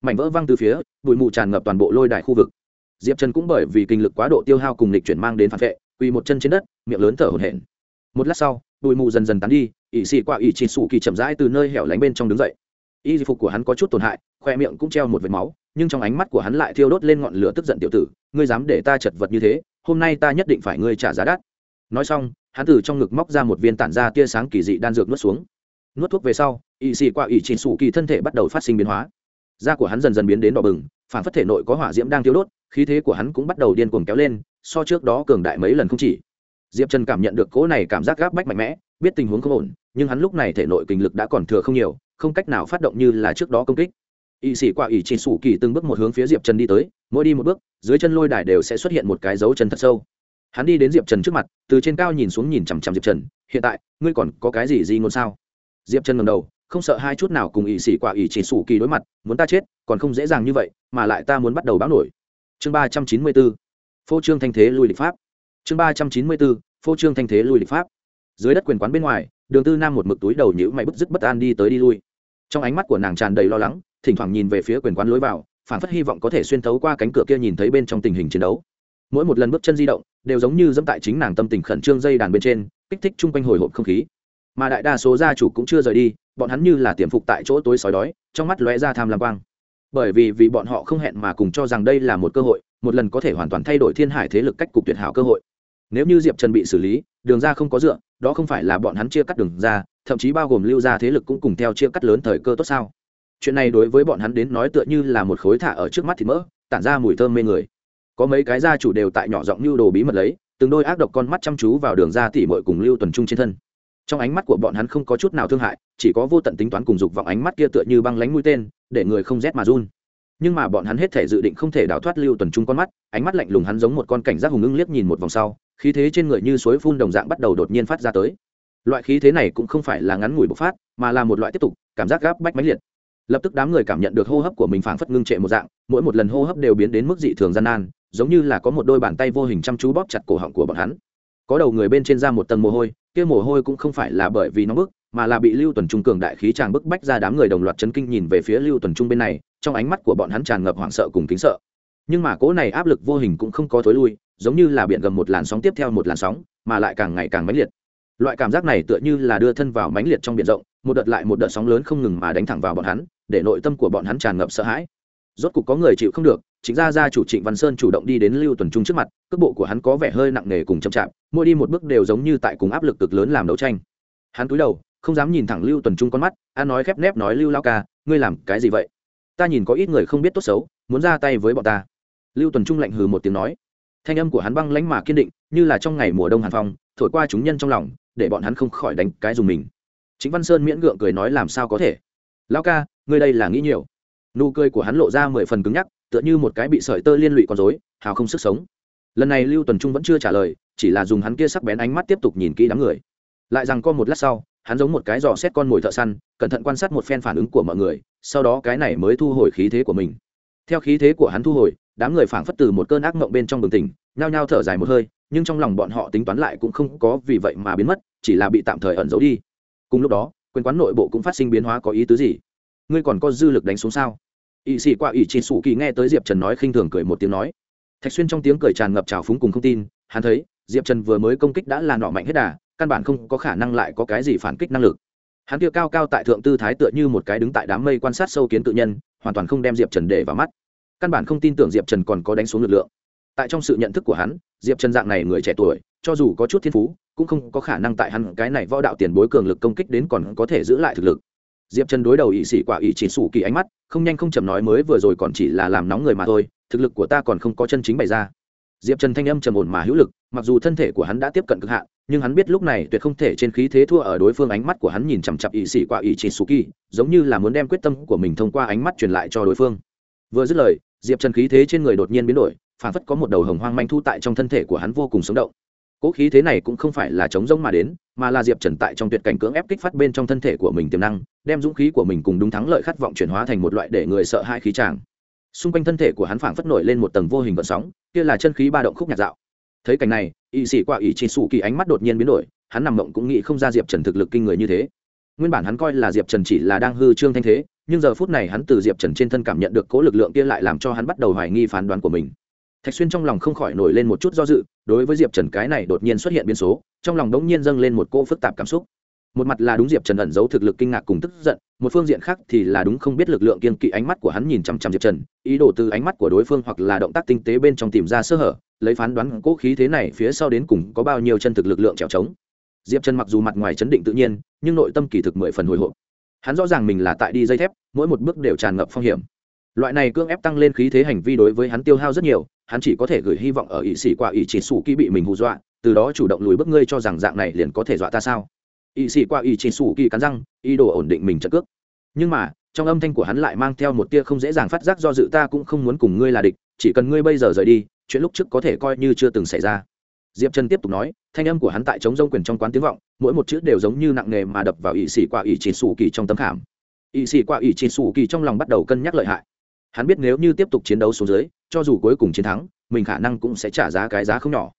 Mảnh vỡ văng từ phía, bụi mù tràn ngập toàn bộ lôi đài khu vực. Diệp trần cũng bởi vì kinh lực quá độ tiêu hao cùng lịch chuyển mang đến phản vệ, quỳ một chân trên đất, miệng lớn thở hổn hển. Một lát sau, bụi mù dần dần tán đi ỵ xì qua ỵ chỉ sủ kỳ chậm rãi từ nơi hẻo lánh bên trong đứng dậy. Y phục của hắn có chút tổn hại, khoe miệng cũng treo một vệt máu, nhưng trong ánh mắt của hắn lại thiêu đốt lên ngọn lửa tức giận tiểu tử, ngươi dám để ta chật vật như thế, hôm nay ta nhất định phải ngươi trả giá đắt. Nói xong, hắn từ trong ngực móc ra một viên tản ra tia sáng kỳ dị đan dược nuốt xuống. Nuốt thuốc về sau ỵ xì qua ỵ chỉ sủ kỳ thân thể bắt đầu phát sinh biến hóa. Da của hắn dần dần biến đến đỏ bừng, phản phất thể nội có hỏa diễm đang thiêu đốt, khí thế của hắn cũng bắt đầu điên cuồng kéo lên, so trước đó cường đại mấy lần không chỉ diệp trần cảm nhận được cỗ này cảm giác gáp bách mạnh mẽ, biết tình huống không ổn, nhưng hắn lúc này thể nội kinh lực đã còn thừa không nhiều, không cách nào phát động như là trước đó công kích. Y sĩ qua ỷ chỉ sủ kỳ từng bước một hướng phía diệp trần đi tới, mỗi đi một bước, dưới chân lôi đài đều sẽ xuất hiện một cái dấu chân thật sâu. Hắn đi đến diệp trần trước mặt, từ trên cao nhìn xuống nhìn chằm chằm diệp trần, hiện tại, ngươi còn có cái gì gì ngôn sao? Diệp trần ngầm đầu, không sợ hai chút nào cùng ỷ sĩ qua ỷ chỉ sủ kỳ đối mặt, muốn ta chết, còn không dễ dàng như vậy, mà lại ta muốn bắt đầu báo nổi. Chương ba trăm chín mươi bốn, phô trương thanh thế lùi lịch pháp chương ba trăm chín mươi bốn, phô trương thanh thế lui lịch pháp. Dưới đất quyền quán bên ngoài, đường tư nam một mực túi đầu nhữ mày bứt dứt bất an đi tới đi lui. Trong ánh mắt của nàng tràn đầy lo lắng, thỉnh thoảng nhìn về phía quyền quán lối vào, phản phất hy vọng có thể xuyên thấu qua cánh cửa kia nhìn thấy bên trong tình hình chiến đấu. Mỗi một lần bước chân di động, đều giống như dẫm tại chính nàng tâm tình khẩn trương dây đàn bên trên, kích thích chung quanh hồi hộp không khí. Mà đại đa số gia chủ cũng chưa rời đi, bọn hắn như là tiềm phục tại chỗ tối sói đói, trong mắt lóe ra tham lam quang. Bởi vì vì bọn họ không hẹn mà cùng cho rằng đây là một cơ hội, một lần có thể hoàn toàn thay đổi thiên hải thế lực cách cục tuyệt hảo cơ hội nếu như diệp trần bị xử lý, đường ra không có dựa, đó không phải là bọn hắn chia cắt đường ra, thậm chí bao gồm lưu ra thế lực cũng cùng theo chia cắt lớn thời cơ tốt sao? Chuyện này đối với bọn hắn đến nói tựa như là một khối thả ở trước mắt thịt mỡ, tản ra mùi thơm mê người. Có mấy cái gia chủ đều tại nhỏ giọng lưu đồ bí mật lấy, từng đôi ác độc con mắt chăm chú vào đường ra tỉ mội cùng lưu tuần trung trên thân. Trong ánh mắt của bọn hắn không có chút nào thương hại, chỉ có vô tận tính toán cùng dục vọng ánh mắt kia tựa như băng lánh mũi tên, để người không rét mà run nhưng mà bọn hắn hết thể dự định không thể đào thoát lưu tuần trung con mắt, ánh mắt lạnh lùng hắn giống một con cảnh giác hùng ưng liếc nhìn một vòng sau, khí thế trên người như suối phun đồng dạng bắt đầu đột nhiên phát ra tới. Loại khí thế này cũng không phải là ngắn ngủi bộc phát, mà là một loại tiếp tục, cảm giác gáp bách máy liệt. Lập tức đám người cảm nhận được hô hấp của mình phảng phất ngưng trệ một dạng, mỗi một lần hô hấp đều biến đến mức dị thường gian nan, giống như là có một đôi bàn tay vô hình chăm chú bóp chặt cổ họng của bọn hắn. Có đầu người bên trên ra một tầng mồ hôi, kia mồ hôi cũng không phải là bởi vì nó bức mà là bị lưu tuần trung cường đại khí tràn bức bách ra đám người đồng loạt chấn kinh nhìn về phía lưu tuần trung bên này, trong ánh mắt của bọn hắn tràn ngập hoảng sợ cùng kính sợ. Nhưng mà cỗ này áp lực vô hình cũng không có thối lui, giống như là biển gầm một làn sóng tiếp theo một làn sóng, mà lại càng ngày càng mãnh liệt. Loại cảm giác này tựa như là đưa thân vào mãnh liệt trong biển rộng, một đợt lại một đợt sóng lớn không ngừng mà đánh thẳng vào bọn hắn, để nội tâm của bọn hắn tràn ngập sợ hãi. Rốt cục có người chịu không được, chính ra gia chủ trịnh văn sơn chủ động đi đến lưu tuần trung trước mặt, cước bộ của hắn có vẻ hơi nặng nề cùng chậm chạp, mỗi đi một bước đều giống như tại cùng áp lực cực lớn làm đấu tranh. Hắn cúi đầu không dám nhìn thẳng lưu tuần trung con mắt, an nói khép nép nói lưu lao ca, ngươi làm cái gì vậy? Ta nhìn có ít người không biết tốt xấu, muốn ra tay với bọn ta. Lưu tuần trung lạnh hừ một tiếng nói. Thanh âm của hắn băng lánh mà kiên định, như là trong ngày mùa đông hàn phong, thổi qua chúng nhân trong lòng, để bọn hắn không khỏi đánh cái dùng mình. Chính văn sơn miễn gượng cười nói làm sao có thể? Lao ca, ngươi đây là nghĩ nhiều. Nụ cười của hắn lộ ra mười phần cứng nhắc, tựa như một cái bị sợi tơ liên lụy con dối hào không sức sống. Lần này lưu tuần trung vẫn chưa trả lời, chỉ là dùng hắn kia sắc bén ánh mắt tiếp tục nhìn kỹ đám người. Lại rằng co một lát sau hắn giống một cái giò xét con mồi thợ săn, cẩn thận quan sát một phen phản ứng của mọi người, sau đó cái này mới thu hồi khí thế của mình. Theo khí thế của hắn thu hồi, đám người phảng phất từ một cơn ác mộng bên trong bừng tỉnh, nhao nhao thở dài một hơi, nhưng trong lòng bọn họ tính toán lại cũng không có vì vậy mà biến mất, chỉ là bị tạm thời ẩn giấu đi. Cùng lúc đó, quyền quán nội bộ cũng phát sinh biến hóa có ý tứ gì? Ngươi còn có dư lực đánh xuống sao? Ỵ sĩ qua ỵ chỉ sủ kỳ nghe tới diệp trần nói khinh thường cười một tiếng nói. Thạch xuyên trong tiếng cười tràn ngập trào phúng cùng không tin, hắn thấy, diệp trần vừa mới công kích đã là nọ mạnh hết đà căn bản không có khả năng lại có cái gì phản kích năng lực. Hắn kia cao cao tại thượng tư thái tựa như một cái đứng tại đám mây quan sát sâu kiến tự nhân, hoàn toàn không đem diệp trần để vào mắt. Căn bản không tin tưởng diệp trần còn có đánh xuống lực lượng. Tại trong sự nhận thức của hắn, diệp trần dạng này người trẻ tuổi, cho dù có chút thiên phú, cũng không có khả năng tại hắn cái này võ đạo tiền bối cường lực công kích đến còn có thể giữ lại thực lực. Diệp trần đối đầu ỵ sĩ quả ỵ chỉ sủ kỳ ánh mắt, không nhanh không chậm nói mới vừa rồi còn chỉ là làm nóng người mà thôi, thực lực của ta còn không có chân chính bày ra diệp trần thanh âm trầm ổn mà hữu lực mặc dù thân thể của hắn đã tiếp cận cực hạn nhưng hắn biết lúc này tuyệt không thể trên khí thế thua ở đối phương ánh mắt của hắn nhìn chằm chặp ỵ sĩ quả ỵ chỉ Suki, kỳ giống như là muốn đem quyết tâm của mình thông qua ánh mắt truyền lại cho đối phương. Vừa dứt lời diệp trần khí thế trên người đột nhiên biến đổi phản phất có một đầu hồng hoang manh thu tại trong thân thể của hắn vô cùng sống động. Cỗ khí thế này cũng không phải là chống rông mà đến mà là diệp trần tại trong tuyệt cảnh cưỡng ép kích phát bên trong thân thể của mình tiềm năng đem dũng khí của mình cùng đúng thắng lợi khát vọng chuyển hóa thành một loại để người sợ hai khí tràng xung quanh thân thể của hắn phảng phất nổi lên một tầng vô hình vận sóng, kia là chân khí ba động khúc nhạc dạo. Thấy cảnh này, y sĩ qua ỷ chỉ sủ kỳ ánh mắt đột nhiên biến đổi, hắn nằm mộng cũng nghĩ không ra diệp trần thực lực kinh người như thế. Nguyên bản hắn coi là diệp trần chỉ là đang hư trương thanh thế, nhưng giờ phút này hắn từ diệp trần trên thân cảm nhận được cố lực lượng kia lại làm cho hắn bắt đầu hoài nghi phán đoán của mình. Thạch xuyên trong lòng không khỏi nổi lên một chút do dự, đối với diệp trần cái này đột nhiên xuất hiện biến số, trong lòng đống nhiên dâng lên một cô phức tạp cảm xúc một mặt là đúng diệp trần ẩn giấu thực lực kinh ngạc cùng tức giận, một phương diện khác thì là đúng không biết lực lượng kiên kỵ ánh mắt của hắn nhìn chằm chằm diệp trần, ý đồ từ ánh mắt của đối phương hoặc là động tác tinh tế bên trong tìm ra sơ hở, lấy phán đoán cố khí thế này phía sau đến cùng có bao nhiêu chân thực lực lượng trèo trống. Diệp trần mặc dù mặt ngoài chấn định tự nhiên, nhưng nội tâm kỳ thực mười phần hồi hộp. Hắn rõ ràng mình là tại đi dây thép, mỗi một bước đều tràn ngập phong hiểm. Loại này cưỡng ép tăng lên khí thế hành vi đối với hắn tiêu hao rất nhiều, hắn chỉ có thể gửi hy vọng ở ỵ sĩ qua ỵ chỉ sủ kỹ bị mình hù dọa, từ đó chủ động lùi bước ngươi cho rằng dạng này liền có thể dọa ta sao? Ỵ sĩ qua ỵ chỉ sủ kỳ cắn răng, ý đồ ổn định mình trận cước. Nhưng mà, trong âm thanh của hắn lại mang theo một tia không dễ dàng phát giác do dự, ta cũng không muốn cùng ngươi là địch, chỉ cần ngươi bây giờ rời đi, chuyện lúc trước có thể coi như chưa từng xảy ra. Diệp trần tiếp tục nói, thanh âm của hắn tại chống dông quyền trong quán tiếng vọng, mỗi một chữ đều giống như nặng nề mà đập vào ỵ sĩ qua ỵ chỉ sủ kỳ trong tấm khảm. Ỵ sĩ qua ỵ chỉ sủ kỳ trong lòng bắt đầu cân nhắc lợi hại. Hắn biết nếu như tiếp tục chiến đấu xuống dưới, cho dù cuối cùng chiến thắng, mình khả năng cũng sẽ trả giá cái giá không nhỏ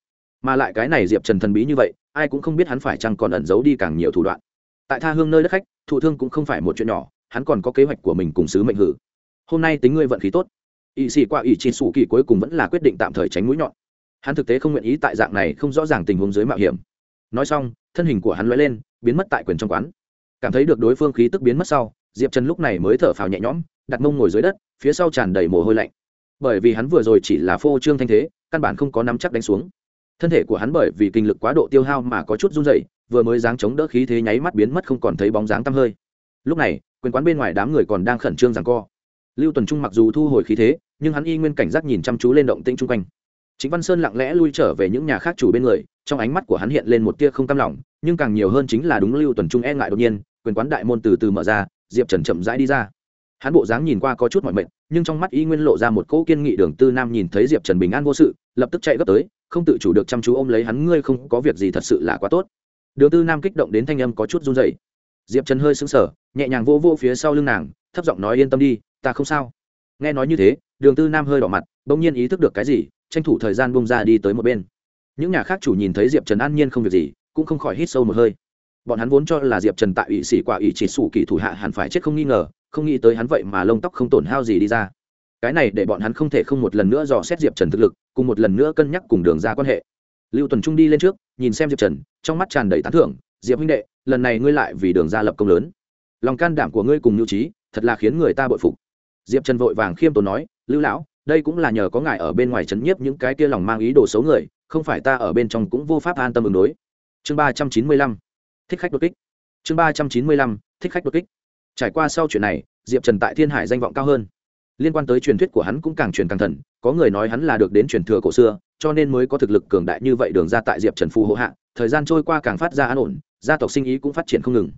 mà lại cái này diệp trần thần bí như vậy, ai cũng không biết hắn phải chăng còn ẩn giấu đi càng nhiều thủ đoạn. Tại tha hương nơi đất khách, thụ thương cũng không phải một chuyện nhỏ, hắn còn có kế hoạch của mình cùng sứ mệnh hử. Hôm nay tính ngươi vận khí tốt. Ỵ sĩ qua ỵ chỉ sủ kỳ cuối cùng vẫn là quyết định tạm thời tránh mũi nhọn. Hắn thực tế không nguyện ý tại dạng này không rõ ràng tình huống dưới mạo hiểm. Nói xong, thân hình của hắn l lên, biến mất tại quyền trong quán. Cảm thấy được đối phương khí tức biến mất sau, diệp trần lúc này mới thở phào nhẹ nhõm, đặt mông ngồi dưới đất, phía sau tràn đầy mồ hôi lạnh. Bởi vì hắn vừa rồi chỉ là phô trương thanh thế, căn bản không có nắm chắc đánh xuống thân thể của hắn bởi vì kinh lực quá độ tiêu hao mà có chút run dậy vừa mới dáng chống đỡ khí thế nháy mắt biến mất không còn thấy bóng dáng tăm hơi. Lúc này, quyền quán bên ngoài đám người còn đang khẩn trương rằng co. Lưu tuần trung mặc dù thu hồi khí thế, nhưng hắn y nguyên cảnh giác nhìn chăm chú lên động tĩnh chung quanh. Chính văn sơn lặng lẽ lui trở về những nhà khác chủ bên người, trong ánh mắt của hắn hiện lên một tia không cam lòng, nhưng càng nhiều hơn chính là đúng lưu tuần trung e ngại đột nhiên, quyền quán đại môn từ từ mở ra, diệp trần chậm rãi đi ra. Hắn bộ dáng nhìn qua có chút mọi mệt, nhưng trong mắt y nguyên lộ ra một cỗ kiên nghị đường tư nam nhìn thấy diệp trần bình an vô sự, lập tức chạy gấp tới không tự chủ được chăm chú ôm lấy hắn, ngươi không có việc gì thật sự là quá tốt. Đường tư nam kích động đến thanh âm có chút run dậy diệp trần hơi sững sờ, nhẹ nhàng vô vô phía sau lưng nàng, thấp giọng nói yên tâm đi, ta không sao. Nghe nói như thế, đường tư nam hơi đỏ mặt, bỗng nhiên ý thức được cái gì, tranh thủ thời gian bông ra đi tới một bên. Những nhà khác chủ nhìn thấy diệp trần an nhiên không việc gì, cũng không khỏi hít sâu một hơi. Bọn hắn vốn cho là diệp trần tại ủy sĩ quả ủy chỉ sủ kỳ thủ hạ hẳn phải chết không nghi ngờ, không nghĩ tới hắn vậy mà lông tóc không tổn hao gì đi ra cái này để bọn hắn không thể không một lần nữa dò xét diệp trần thực lực, cùng một lần nữa cân nhắc cùng đường ra quan hệ. Lưu tuần trung đi lên trước, nhìn xem diệp trần, trong mắt tràn đầy tán thưởng, diệp huynh đệ, lần này ngươi lại vì đường ra lập công lớn. Lòng can đảm của ngươi cùng nhu trí, thật là khiến người ta bội phục. Diệp trần vội vàng khiêm tốn nói, lưu lão, đây cũng là nhờ có ngài ở bên ngoài chấn nhiếp những cái kia lòng mang ý đồ xấu người, không phải ta ở bên trong cũng vô pháp an tâm ứng đối. Chương ba trăm chín mươi lăm, thích khách đột kích. Chương ba trăm chín mươi lăm, thích khách đột kích. Trải qua sau chuyện này, diệp trần tại thiên hải danh vọng cao hơn liên quan tới truyền thuyết của hắn cũng càng truyền càng thần, có người nói hắn là được đến truyền thừa cổ xưa, cho nên mới có thực lực cường đại như vậy đường ra tại diệp trần phù hộ hạ, thời gian trôi qua càng phát ra an ổn, gia tộc sinh ý cũng phát triển không ngừng.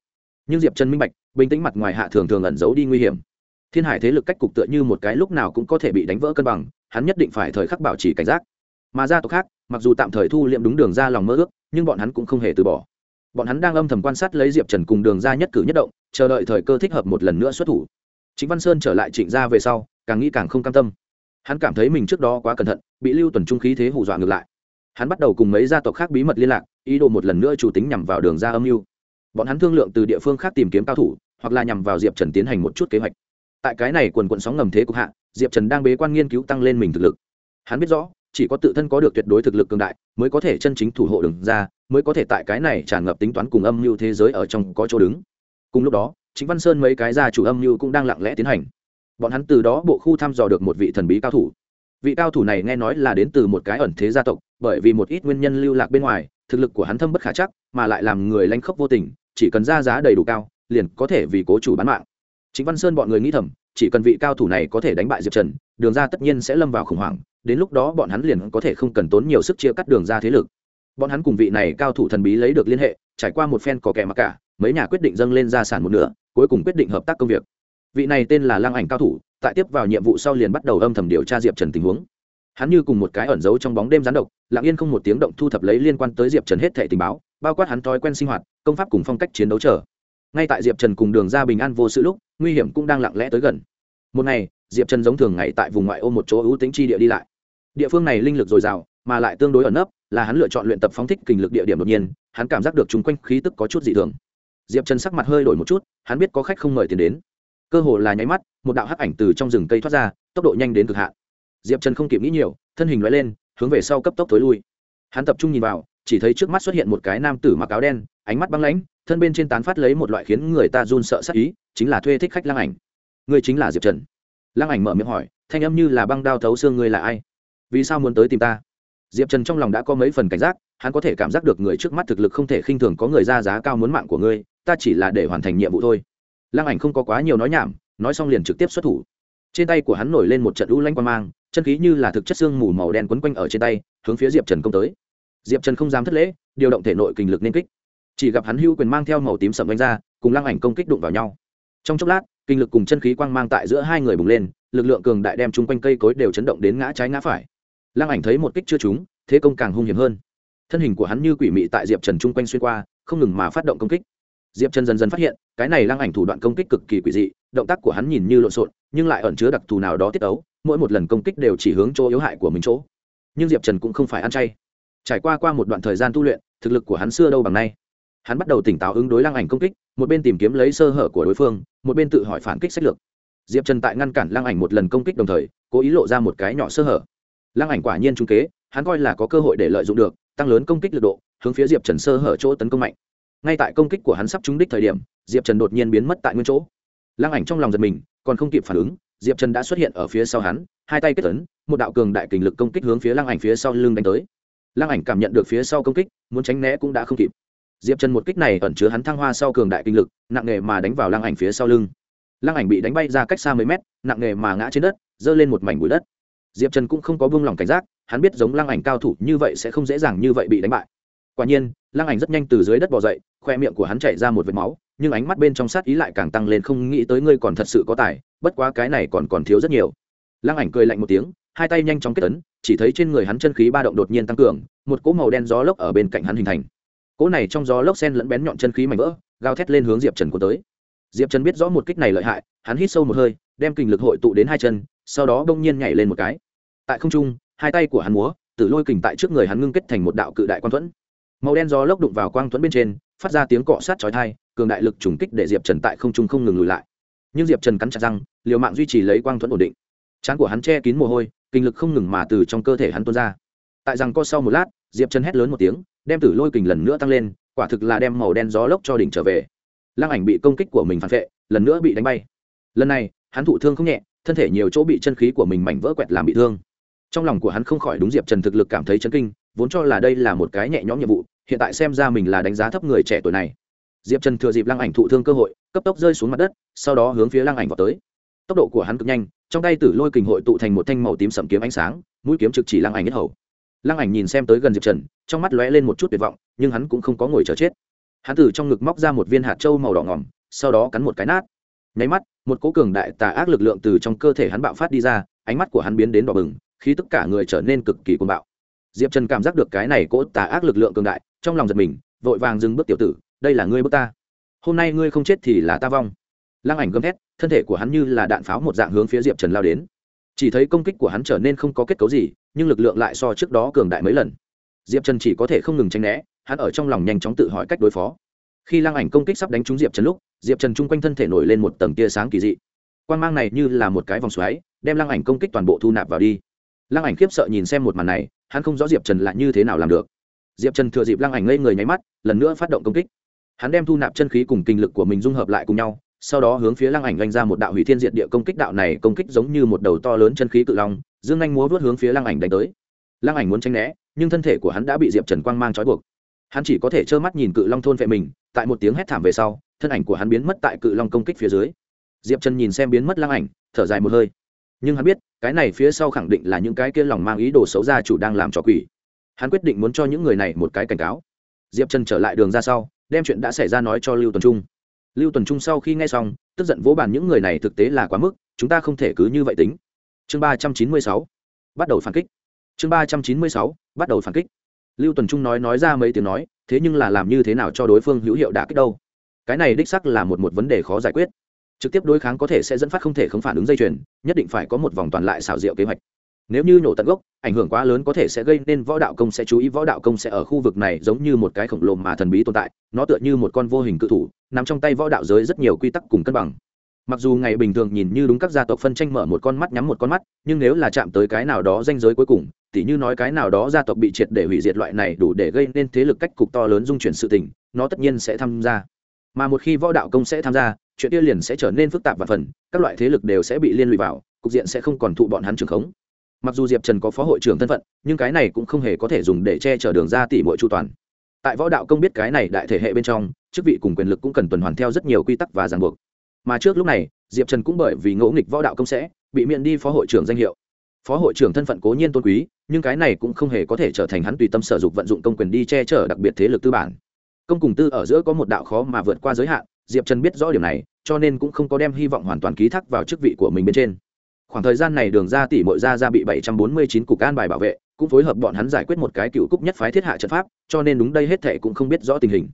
Nhưng diệp trần minh bạch, bình tĩnh mặt ngoài hạ thường thường ẩn giấu đi nguy hiểm. Thiên hải thế lực cách cục tựa như một cái lúc nào cũng có thể bị đánh vỡ cân bằng, hắn nhất định phải thời khắc bảo trì cảnh giác. Mà gia tộc khác, mặc dù tạm thời thu liệm đúng đường ra lòng mơ ước, nhưng bọn hắn cũng không hề từ bỏ. Bọn hắn đang âm thầm quan sát lấy diệp trần cùng đường ra nhất cử nhất động, chờ đợi thời cơ thích hợp một lần nữa xuất thủ. Chính văn sơn trở lại trịnh gia về sau càng nghĩ càng không cam tâm. Hắn cảm thấy mình trước đó quá cẩn thận, bị lưu tuần trung khí thế hù dọa ngược lại. Hắn bắt đầu cùng mấy gia tộc khác bí mật liên lạc, ý đồ một lần nữa chủ tính nhằm vào đường ra âm mưu. Bọn hắn thương lượng từ địa phương khác tìm kiếm cao thủ, hoặc là nhằm vào diệp trần tiến hành một chút kế hoạch. Tại cái này quần quận sóng ngầm thế cục hạ, diệp trần đang bế quan nghiên cứu tăng lên mình thực lực. Hắn biết rõ, chỉ có tự thân có được tuyệt đối thực lực cường đại, mới có thể chân chính thủ hộ đường ra, mới có thể tại cái này tràn ngập tính toán cùng âm mưu thế giới ở trong có chỗ đứng. Cùng lúc đó chính văn sơn mấy cái gia chủ âm mưu cũng đang lặng lẽ tiến hành bọn hắn từ đó bộ khu thăm dò được một vị thần bí cao thủ. Vị cao thủ này nghe nói là đến từ một cái ẩn thế gia tộc, bởi vì một ít nguyên nhân lưu lạc bên ngoài, thực lực của hắn thâm bất khả chắc, mà lại làm người lanh khốc vô tình, chỉ cần ra giá đầy đủ cao, liền có thể vì cố chủ bán mạng. Chính văn sơn bọn người nghĩ thầm, chỉ cần vị cao thủ này có thể đánh bại diệp trần, đường ra tất nhiên sẽ lâm vào khủng hoảng, đến lúc đó bọn hắn liền có thể không cần tốn nhiều sức chia cắt đường ra thế lực. Bọn hắn cùng vị này cao thủ thần bí lấy được liên hệ, trải qua một phen có kẻ mặc cả, mấy nhà quyết định dâng lên gia sản một nửa, cuối cùng quyết định hợp tác công việc vị này tên là lăng ảnh cao thủ, tại tiếp vào nhiệm vụ sau liền bắt đầu âm thầm điều tra diệp trần tình huống. Hắn như cùng một cái ẩn giấu trong bóng đêm gián độc, lặng yên không một tiếng động thu thập lấy liên quan tới diệp trần hết thẻ tình báo, bao quát hắn thói quen sinh hoạt, công pháp cùng phong cách chiến đấu chờ. Ngay tại diệp trần cùng đường ra bình an vô sự lúc, nguy hiểm cũng đang lặng lẽ tới gần. Một ngày, diệp trần giống thường ngày tại vùng ngoại ô một chỗ ưu tính chi địa đi lại. Địa phương này linh lực dồi dào, mà lại tương đối ẩn nấp, là hắn lựa chọn luyện tập phóng thích kình lực địa điểm đột nhiên, hắn cảm giác được chung quanh khí tức có chút dị thường. Diệp trần sắc mặt hơi đổi một chút, hắn biết có khách không mời tiền đến cơ hồ là nháy mắt, một đạo hắc ảnh từ trong rừng cây thoát ra, tốc độ nhanh đến cực hạn. Diệp trần không kịp nghĩ nhiều, thân hình loại lên, hướng về sau cấp tốc t ố i lui. Hắn tập trung nhìn vào, chỉ thấy trước mắt xuất hiện một cái nam tử mặc áo đen, ánh mắt băng lãnh, thân bên trên tán phát lấy một loại khiến người ta run sợ sắc ý, chính là thuê thích khách lăng ảnh. Ngươi chính là diệp trần. Lăng ảnh mở miệng hỏi, thanh âm như là băng đao thấu xương ngươi là ai? Vì sao muốn tới tìm ta? Diệp trần trong lòng đã có mấy phần cảnh giác, hắn có thể cảm giác được người trước mắt thực lực không thể khinh thường có người ra giá cao muốn mạng của ngươi, ta chỉ là để hoàn thành nhiệm vụ thôi lăng ảnh không có quá nhiều nói nhảm, nói xong liền trực tiếp xuất thủ. Trên tay của hắn nổi lên một trận u lanh quan mang, chân khí như là thực chất xương mù màu đen quấn quanh ở trên tay, hướng phía diệp trần công tới. Diệp trần không dám thất lễ, điều động thể nội kình lực nên kích. Chỉ gặp hắn hưu quyền mang theo màu tím sầm đánh ra, cùng lăng ảnh công kích đụng vào nhau. Trong chốc lát, kinh lực cùng chân khí quang mang tại giữa hai người bùng lên, lực lượng cường đại đem chung quanh cây cối đều chấn động đến ngã trái ngã phải. Lăng ảnh thấy một kích chưa trúng, thế công càng hung hiểm hơn. Thân hình của hắn như quỷ mị tại diệp trần chung quanh xuyên qua, không ngừng mà phát động công kích. Diệp trần dần dần phát hiện cái này lăng ảnh thủ đoạn công kích cực kỳ quỷ dị, động tác của hắn nhìn như lộn xộn, nhưng lại ẩn chứa đặc thù nào đó tiết ấu, mỗi một lần công kích đều chỉ hướng chỗ yếu hại của mình chỗ. Nhưng diệp trần cũng không phải ăn chay. Trải qua qua một đoạn thời gian tu luyện, thực lực của hắn xưa đâu bằng nay. Hắn bắt đầu tỉnh táo ứng đối lăng ảnh công kích, một bên tìm kiếm lấy sơ hở của đối phương, một bên tự hỏi phản kích sách lược. Diệp trần tại ngăn cản lăng ảnh một lần công kích đồng thời, cố ý lộ ra một cái nhỏ sơ hở. Lăng ảnh quả nhiên trung kế, hắn coi là có cơ hội để lợi dụng được, tăng lớn công kích lực độ, hướng phía diệp trần sơ hở chỗ tấn công mạnh. Ngay tại công kích của hắn sắp trúng đích thời điểm diệp trần đột nhiên biến mất tại nguyên chỗ lăng ảnh trong lòng giật mình còn không kịp phản ứng diệp trần đã xuất hiện ở phía sau hắn hai tay kết tấn một đạo cường đại kình lực công kích hướng phía lăng ảnh phía sau lưng đánh tới lăng ảnh cảm nhận được phía sau công kích muốn tránh né cũng đã không kịp diệp trần một kích này ẩn chứa hắn thăng hoa sau cường đại kinh lực nặng nề mà đánh vào lăng ảnh phía sau lưng lăng ảnh bị đánh bay ra cách xa mấy mét nặng nề mà ngã trên đất giơ lên một mảnh bụi đất diệp trần cũng không có buông lỏng cảnh giác hắn biết giống lăng ảnh cao thủ như vậy sẽ không dễ dàng như vậy bị đánh bại quả nhiên, lăng ảnh rất nhanh từ dưới đất bỏ dậy, khoe miệng của hắn chảy ra một vệt máu, nhưng ánh mắt bên trong sát ý lại càng tăng lên không nghĩ tới ngươi còn thật sự có tài, bất quá cái này còn còn thiếu rất nhiều. Lăng ảnh cười lạnh một tiếng, hai tay nhanh chóng kết ấn, chỉ thấy trên người hắn chân khí ba động đột nhiên tăng cường, một cỗ màu đen gió lốc ở bên cạnh hắn hình thành. Cỗ này trong gió lốc sen lẫn bén nhọn chân khí mảnh vỡ, gào thét lên hướng diệp trần của tới. Diệp trần biết rõ một kích này lợi hại, hắn hít sâu một hơi, đem kình lực hội tụ đến hai chân, sau đó bỗng nhiên nhảy lên một cái. Tại không trung, hai tay của hắn múa, tử lôi kình tại trước người hắn ngưng kết thành một đạo cự đại quan thuẫn màu đen gió lốc đụng vào quang thuẫn bên trên, phát ra tiếng cọ sát chói thai cường đại lực trùng kích để diệp trần tại không trung không ngừng lùi lại. Nhưng diệp trần cắn chặt răng, liều mạng duy trì lấy quang thuẫn ổn định. Trán của hắn che kín mồ hôi, kinh lực không ngừng mà từ trong cơ thể hắn tuôn ra. Tại rằng co sau một lát, diệp trần hét lớn một tiếng, đem tử lôi kình lần nữa tăng lên, quả thực là đem màu đen gió lốc cho đỉnh trở về. Lăng ảnh bị công kích của mình phản vệ, lần nữa bị đánh bay. Lần này, hắn thụ thương không nhẹ, thân thể nhiều chỗ bị chân khí của mình mảnh vỡ quẹt làm bị thương. Trong lòng của hắn không khỏi đúng diệp trần thực lực cảm thấy chấn kinh, vốn cho là đây là một cái nhẹ nhõm nhiệm vụ hiện tại xem ra mình là đánh giá thấp người trẻ tuổi này. Diệp trần thừa dịp lăng ảnh thụ thương cơ hội, cấp tốc rơi xuống mặt đất, sau đó hướng phía lăng ảnh vào tới. Tốc độ của hắn cực nhanh, trong tay tử lôi kình hội tụ thành một thanh màu tím sầm kiếm ánh sáng, mũi kiếm trực chỉ lăng ảnh nhất hầu. Lăng ảnh nhìn xem tới gần diệp trần, trong mắt lóe lên một chút tuyệt vọng, nhưng hắn cũng không có ngồi chờ chết. Hắn từ trong ngực móc ra một viên hạt trâu màu đỏ ngỏm, sau đó cắn một cái nát. Nháy mắt, một cố cường đại tà ác lực lượng từ trong cơ thể hắn bạo phát đi ra, ánh mắt của hắn biến đến đỏ bừng khi tất cả người trở nên cực kỳ cuồng bạo. Diệp trần cảm giác được cái này cỗ tà ác lực lượng cường đại trong lòng giật mình, vội vàng dừng bước tiểu tử, đây là ngươi bước ta. Hôm nay ngươi không chết thì là ta vong. Lăng ảnh gầm thét, thân thể của hắn như là đạn pháo một dạng hướng phía diệp trần lao đến. Chỉ thấy công kích của hắn trở nên không có kết cấu gì, nhưng lực lượng lại so trước đó cường đại mấy lần. Diệp trần chỉ có thể không ngừng tranh né, hắn ở trong lòng nhanh chóng tự hỏi cách đối phó. Khi lăng ảnh công kích sắp đánh trúng diệp trần lúc, diệp trần chung quanh thân thể nổi lên một tầng tia sáng kỳ dị. Quan mang này như là một cái vòng xoáy, đem lăng ảnh công kích toàn bộ thu nạp vào đi. Lăng ảnh khiếp sợ nhìn xem một màn này, hắn không rõ diệp trần là như thế nào làm được diệp trần thừa dịp lăng ảnh ngây người nháy mắt, lần nữa phát động công kích. Hắn đem thu nạp chân khí cùng kinh lực của mình dung hợp lại cùng nhau, sau đó hướng phía lăng ảnh oanh ra một đạo hủy thiên diệt địa công kích đạo này công kích giống như một đầu to lớn chân khí cự long, dương anh múa vớt hướng phía lăng ảnh đánh tới. Lăng ảnh muốn tranh né, nhưng thân thể của hắn đã bị diệp trần quang mang trói buộc. Hắn chỉ có thể trơ mắt nhìn cự long thôn vệ mình, tại một tiếng hét thảm về sau, thân ảnh của hắn biến mất tại cự long công kích phía dưới. Diệp trần nhìn xem biến mất lăng ảnh, thở dài một hơi. Nhưng hắn biết, cái này phía sau khẳng định là những cái kia lòng mang ý đồ xấu ra chủ đang làm trò quỷ hắn quyết định muốn cho những người này một cái cảnh cáo. Diệp trần trở lại đường ra sau, đem chuyện đã xảy ra nói cho lưu tuần trung. Lưu tuần trung sau khi nghe xong, tức giận vỗ bàn những người này thực tế là quá mức, chúng ta không thể cứ như vậy tính. Chương ba trăm chín mươi sáu, bắt đầu phản kích. Chương ba trăm chín mươi sáu, bắt đầu phản kích. Lưu tuần trung nói nói ra mấy tiếng nói, thế nhưng là làm như thế nào cho đối phương hữu hiệu đả kích đâu? Cái này đích sắc là một một vấn đề khó giải quyết. Trực tiếp đối kháng có thể sẽ dẫn phát không thể không phản ứng dây chuyền, nhất định phải có một vòng toàn lại xảo diệu kế hoạch nếu như nổ tận gốc, ảnh hưởng quá lớn có thể sẽ gây nên võ đạo công sẽ chú ý, võ đạo công sẽ ở khu vực này giống như một cái khổng lồ mà thần bí tồn tại, nó tựa như một con vô hình cự thủ, nằm trong tay võ đạo giới rất nhiều quy tắc cùng cân bằng. Mặc dù ngày bình thường nhìn như đúng các gia tộc phân tranh mở một con mắt nhắm một con mắt, nhưng nếu là chạm tới cái nào đó danh giới cuối cùng, tỉ như nói cái nào đó gia tộc bị triệt để hủy diệt loại này đủ để gây nên thế lực cách cục to lớn dung chuyển sự tình, nó tất nhiên sẽ tham gia. Mà một khi võ đạo công sẽ tham gia, chuyện kia liền sẽ trở nên phức tạp và phần, các loại thế lực đều sẽ bị liên lụy vào, cục diện sẽ không còn thụ bọn hắn trường khống mặc dù diệp trần có phó hội trưởng thân phận, nhưng cái này cũng không hề có thể dùng để che chở đường ra tỷ mọi chu toàn. Tại võ đạo công biết cái này đại thể hệ bên trong, chức vị cùng quyền lực cũng cần tuần hoàn theo rất nhiều quy tắc và ràng buộc. Mà trước lúc này, diệp trần cũng bởi vì ngỗ nghịch võ đạo công sẽ, bị miễn đi phó hội trưởng danh hiệu. Phó hội trưởng thân phận cố nhiên tôn quý, nhưng cái này cũng không hề có thể trở thành hắn tùy tâm sở dục vận dụng công quyền đi che chở đặc biệt thế lực tư bản. Công cùng tư ở giữa có một đạo khó mà vượt qua giới hạn, diệp trần biết rõ điểm này, cho nên cũng không có đem hy vọng hoàn toàn ký thác vào chức vị của mình bên trên khoảng thời gian này đường ra tỷ mội ra ra bị bảy trăm bốn mươi chín cục an bài bảo vệ, cũng phối hợp bọn hắn giải quyết một cái cựu cúc nhất phái thiết hạ trận pháp, cho nên đúng đây hết thệ cũng không biết rõ tình hình.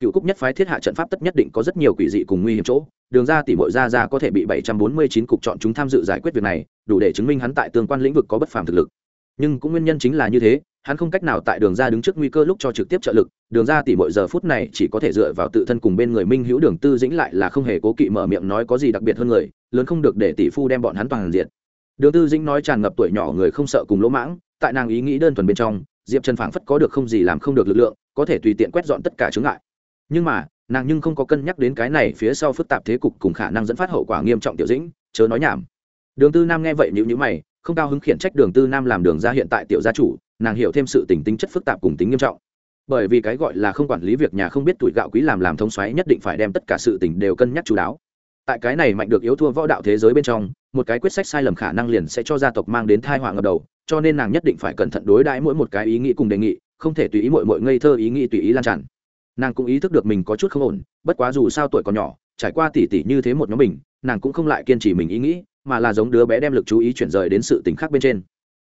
Cựu cúc nhất phái thiết hạ trận pháp tất nhất định có rất nhiều quỷ dị cùng nguy hiểm chỗ, đường ra tỷ mội ra ra có thể bị bảy trăm bốn mươi chín cục chọn chúng tham dự giải quyết việc này, đủ để chứng minh hắn tại tương quan lĩnh vực có bất phàm thực lực. Nhưng cũng nguyên nhân chính là như thế hắn không cách nào tại đường ra đứng trước nguy cơ lúc cho trực tiếp trợ lực, đường ra tỷ mỗi giờ phút này chỉ có thể dựa vào tự thân cùng bên người minh hữu đường tư dĩnh lại là không hề cố kỵ mở miệng nói có gì đặc biệt hơn người, lớn không được để tỷ phu đem bọn hắn toàn diện đường tư dĩnh nói tràn ngập tuổi nhỏ người không sợ cùng lỗ mãng, tại nàng ý nghĩ đơn thuần bên trong, diệp trần phảng phất có được không gì làm không được lực lượng, có thể tùy tiện quét dọn tất cả chướng ngại. Nhưng mà, nàng nhưng không có cân nhắc đến cái này phía sau phức tạp thế cục cùng khả năng dẫn phát hậu quả nghiêm trọng tiểu dĩnh, chớ nói nhảm. Đường tư nam nghe vậy nhữ nhữ mày không cao hứng khiển trách đường tư nam làm đường ra hiện tại tiểu gia chủ, nàng hiểu thêm sự tình tính chất phức tạp cùng tính nghiêm trọng. Bởi vì cái gọi là không quản lý việc nhà không biết tuổi gạo quý làm làm thông xoáy nhất định phải đem tất cả sự tình đều cân nhắc chú đáo. Tại cái này mạnh được yếu thua võ đạo thế giới bên trong, một cái quyết sách sai lầm khả năng liền sẽ cho gia tộc mang đến thai họa ngập đầu, cho nên nàng nhất định phải cẩn thận đối đãi mỗi một cái ý nghĩ cùng đề nghị, không thể tùy ý mọi mọi ngây thơ ý nghĩ tùy ý lan tràn. Nàng cũng ý thức được mình có chút không ổn, bất quá dù sao tuổi còn nhỏ, trải qua tỉ tỉ như thế một nhóm mình, nàng cũng không lại kiên trì mình ý nghĩ mà là giống đứa bé đem lực chú ý chuyển rời đến sự t khác bên trên.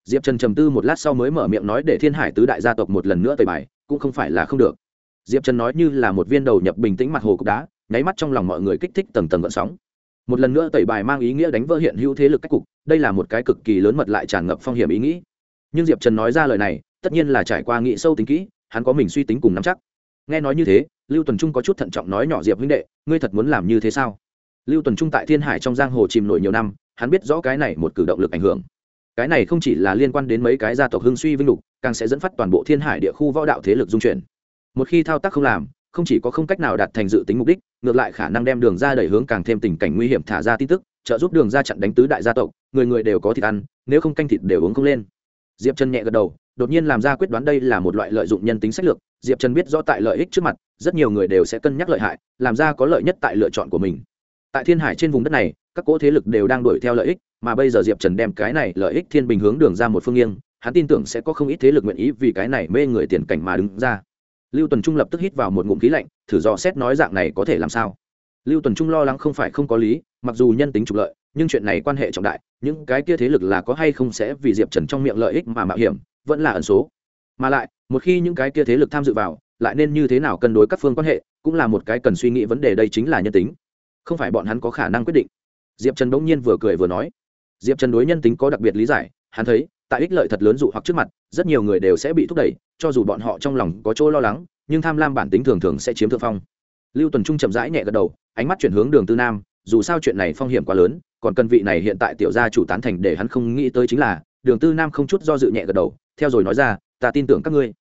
Diệp trần trầm tư một lát sau mới mở miệng nói để thiên hải tứ đại gia tộc một lần nữa tời bài, cũng không phải là không được. Diệp trần nói như là một viên đầu nhập bình tĩnh mặt hồ cục đá, nháy mắt trong lòng mọi người kích thích tầng tầng gợn sóng. Một lần nữa tẩy bài mang ý nghĩa đánh vỡ hiện hữu thế lực cách cục, đây là một cái cực kỳ lớn mật lại tràn ngập phong hiểm ý nghĩ. Nhưng diệp trần nói ra lời này, tất nhiên là trải qua nghĩ sâu tính kỹ, hắn có mình suy tính cùng nắm chắc. Nghe nói như thế, lưu tuần trung có chút thận trọng nói nhỏ diệp huynh đệ, ngươi thật muốn làm như thế sao? Lưu tuần trung tại thiên hải trong giang hồ chìm nổi nhiều năm, hắn biết rõ cái này một cử động lực ảnh hưởng. Cái này không chỉ là liên quan đến mấy cái gia tộc hưng suy vinh lục, càng sẽ dẫn phát toàn bộ thiên hải địa khu võ đạo thế lực dung chuyển. Một khi thao tác không làm, không chỉ có không cách nào đạt thành dự tính mục đích, ngược lại khả năng đem đường ra đẩy hướng càng thêm tình cảnh nguy hiểm thả ra tin tức, trợ giúp đường ra chặn đánh tứ đại gia tộc, người người đều có thịt ăn, nếu không canh thịt đều uống không lên. Diệp trần nhẹ gật đầu, đột nhiên làm ra quyết đoán đây là một loại lợi dụng nhân tính sách lược. Diệp trần biết rõ tại lợi ích trước mặt, rất nhiều người đều sẽ cân nhắc lợi hại, làm ra có lợi nhất tại lựa chọn của mình tại thiên hải trên vùng đất này, các cỗ thế lực đều đang đuổi theo lợi ích, mà bây giờ diệp trần đem cái này lợi ích thiên bình hướng đường ra một phương nghiêng, hắn tin tưởng sẽ có không ít thế lực nguyện ý vì cái này mê người tiền cảnh mà đứng ra. Lưu tuần trung lập tức hít vào một ngụm khí lạnh, thử dò xét nói dạng này có thể làm sao? Lưu tuần trung lo lắng không phải không có lý, mặc dù nhân tính trục lợi, nhưng chuyện này quan hệ trọng đại, những cái kia thế lực là có hay không sẽ vì diệp trần trong miệng lợi ích mà mạo hiểm, vẫn là ẩn số. Mà lại, một khi những cái kia thế lực tham dự vào, lại nên như thế nào cân đối các phương quan hệ, cũng là một cái cần suy nghĩ vấn đề, đây chính là nhân tính không phải bọn hắn có khả năng quyết định. Diệp trần bỗng nhiên vừa cười vừa nói. Diệp trần đối nhân tính có đặc biệt lý giải, hắn thấy, tại ích lợi thật lớn dụ hoặc trước mặt, rất nhiều người đều sẽ bị thúc đẩy, cho dù bọn họ trong lòng có chỗ lo lắng, nhưng tham lam bản tính thường thường sẽ chiếm thượng phong. Lưu tuần trung chậm rãi nhẹ gật đầu, ánh mắt chuyển hướng đường tư nam, dù sao chuyện này phong hiểm quá lớn, còn cần vị này hiện tại tiểu gia chủ tán thành để hắn không nghĩ tới chính là, đường tư nam không chút do dự nhẹ gật đầu, theo rồi nói ra, ta tin tưởng các ngươi.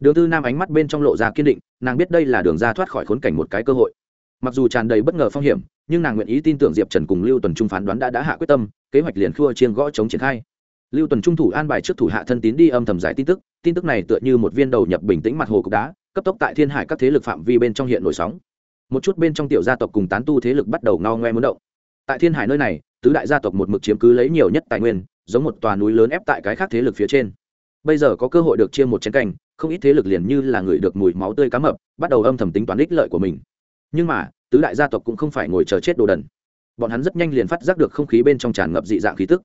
Đường tư nam ánh mắt bên trong lộ ra kiên định, nàng biết đây là đường ra thoát khỏi khốn cảnh một cái cơ hội mặc dù tràn đầy bất ngờ phong hiểm, nhưng nàng nguyện ý tin tưởng diệp trần cùng lưu tuần trung phán đoán đã đã hạ quyết tâm, kế hoạch liền khua chiên gõ chống triển khai. Lưu tuần trung thủ an bài trước thủ hạ thân tín đi âm thầm giải tin tức tin tức này tựa như một viên đầu nhập bình tĩnh mặt hồ cục đá, cấp tốc tại thiên hải các thế lực phạm vi bên trong hiện nổi sóng. Một chút bên trong tiểu gia tộc cùng tán tu thế lực bắt đầu ngao ngoe muốn động. Tại thiên hải nơi này, tứ đại gia tộc một mực chiếm cứ lấy nhiều nhất tài nguyên, giống một tòa núi lớn ép tại cái khác thế lực phía trên. Bây giờ có cơ hội được chia một chén canh không ít thế lực liền như là người được mùi máu tươi cá mập, bắt đầu âm thầm tính toán ích lợi của mình nhưng mà, tứ đại gia tộc cũng không phải ngồi chờ chết đồ đần. Bọn hắn rất nhanh liền phát giác được không khí bên trong tràn ngập dị dạng khí tức.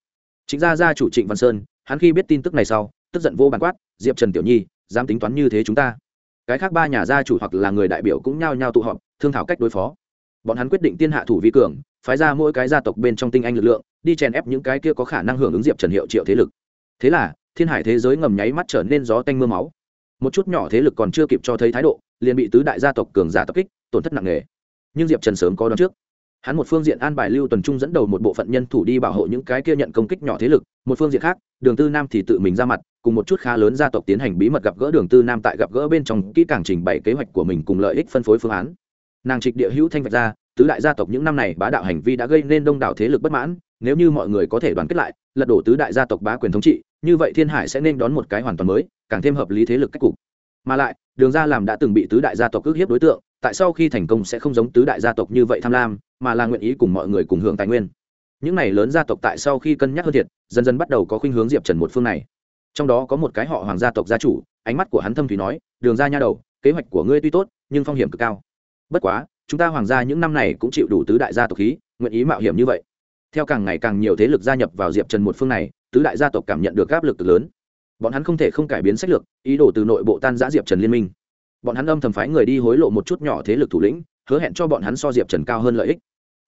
Chính gia gia chủ trịnh văn sơn, hắn khi biết tin tức này sau, tức giận vô bàn quát, diệp trần tiểu nhi, dám tính toán như thế chúng ta? Cái khác ba nhà gia chủ hoặc là người đại biểu cũng nhao nhao tụ họp, thương thảo cách đối phó. Bọn hắn quyết định tiên hạ thủ vi cường, phái ra mỗi cái gia tộc bên trong tinh anh lực lượng, đi chèn ép những cái kia có khả năng hưởng ứng diệp trần hiệu triệu thế lực. Thế là, thiên hải thế giới ngầm nháy mắt trở nên gió tanh m ư a máu. Một chút nhỏ thế lực còn chưa kịp cho thấy thái độ, liền bị tứ đại gia tộc cường giả tập kích tổn thất nặng nề. Nhưng diệp trần sớm có đón trước. Hắn một phương diện an bài lưu tuần trung dẫn đầu một bộ phận nhân thủ đi bảo hộ những cái kia nhận công kích nhỏ thế lực, một phương diện khác, đường tư nam thì tự mình ra mặt, cùng một chút khá lớn gia tộc tiến hành bí mật gặp gỡ đường tư nam tại gặp gỡ bên trong kỹ càng trình bày kế hoạch của mình cùng lợi ích phân phối phương án. Nàng trịch địa hữu thanh vạch ra, tứ đại gia tộc những năm này bá đạo hành vi đã gây nên đông đảo thế lực bất mãn, nếu như mọi người có thể đoàn kết lại, lật đổ tứ đại gia tộc bá quyền thống trị, như vậy thiên hải sẽ nên đón một cái hoàn toàn mới, càng thêm hợp lý thế lực cách cục. Mà lại, đường ra làm đã từng bị tứ đại gia tộc ước hiếp đối tượng tại sau khi thành công sẽ không giống tứ đại gia tộc như vậy tham lam, mà là nguyện ý cùng mọi người cùng hưởng tài nguyên. Những này lớn gia tộc tại sau khi cân nhắc hơn thiệt, dần dần bắt đầu có khuynh hướng diệp trần một phương này. Trong đó có một cái họ hoàng gia tộc gia chủ, ánh mắt của hắn thâm thủy nói, đường ra nha đầu, kế hoạch của ngươi tuy tốt, nhưng phong hiểm cực cao. Bất quá, chúng ta hoàng gia những năm này cũng chịu đủ tứ đại gia tộc khí, nguyện ý mạo hiểm như vậy. Theo càng ngày càng nhiều thế lực gia nhập vào diệp trần một phương này, tứ đại gia tộc cảm nhận được áp lực cực lớn. Bọn hắn không thể không cải biến sách lược, ý đồ từ nội bộ tan giã diệp trần liên minh bọn hắn âm thầm phái người đi hối lộ một chút nhỏ thế lực thủ lĩnh, hứa hẹn cho bọn hắn so diệp trần cao hơn lợi ích.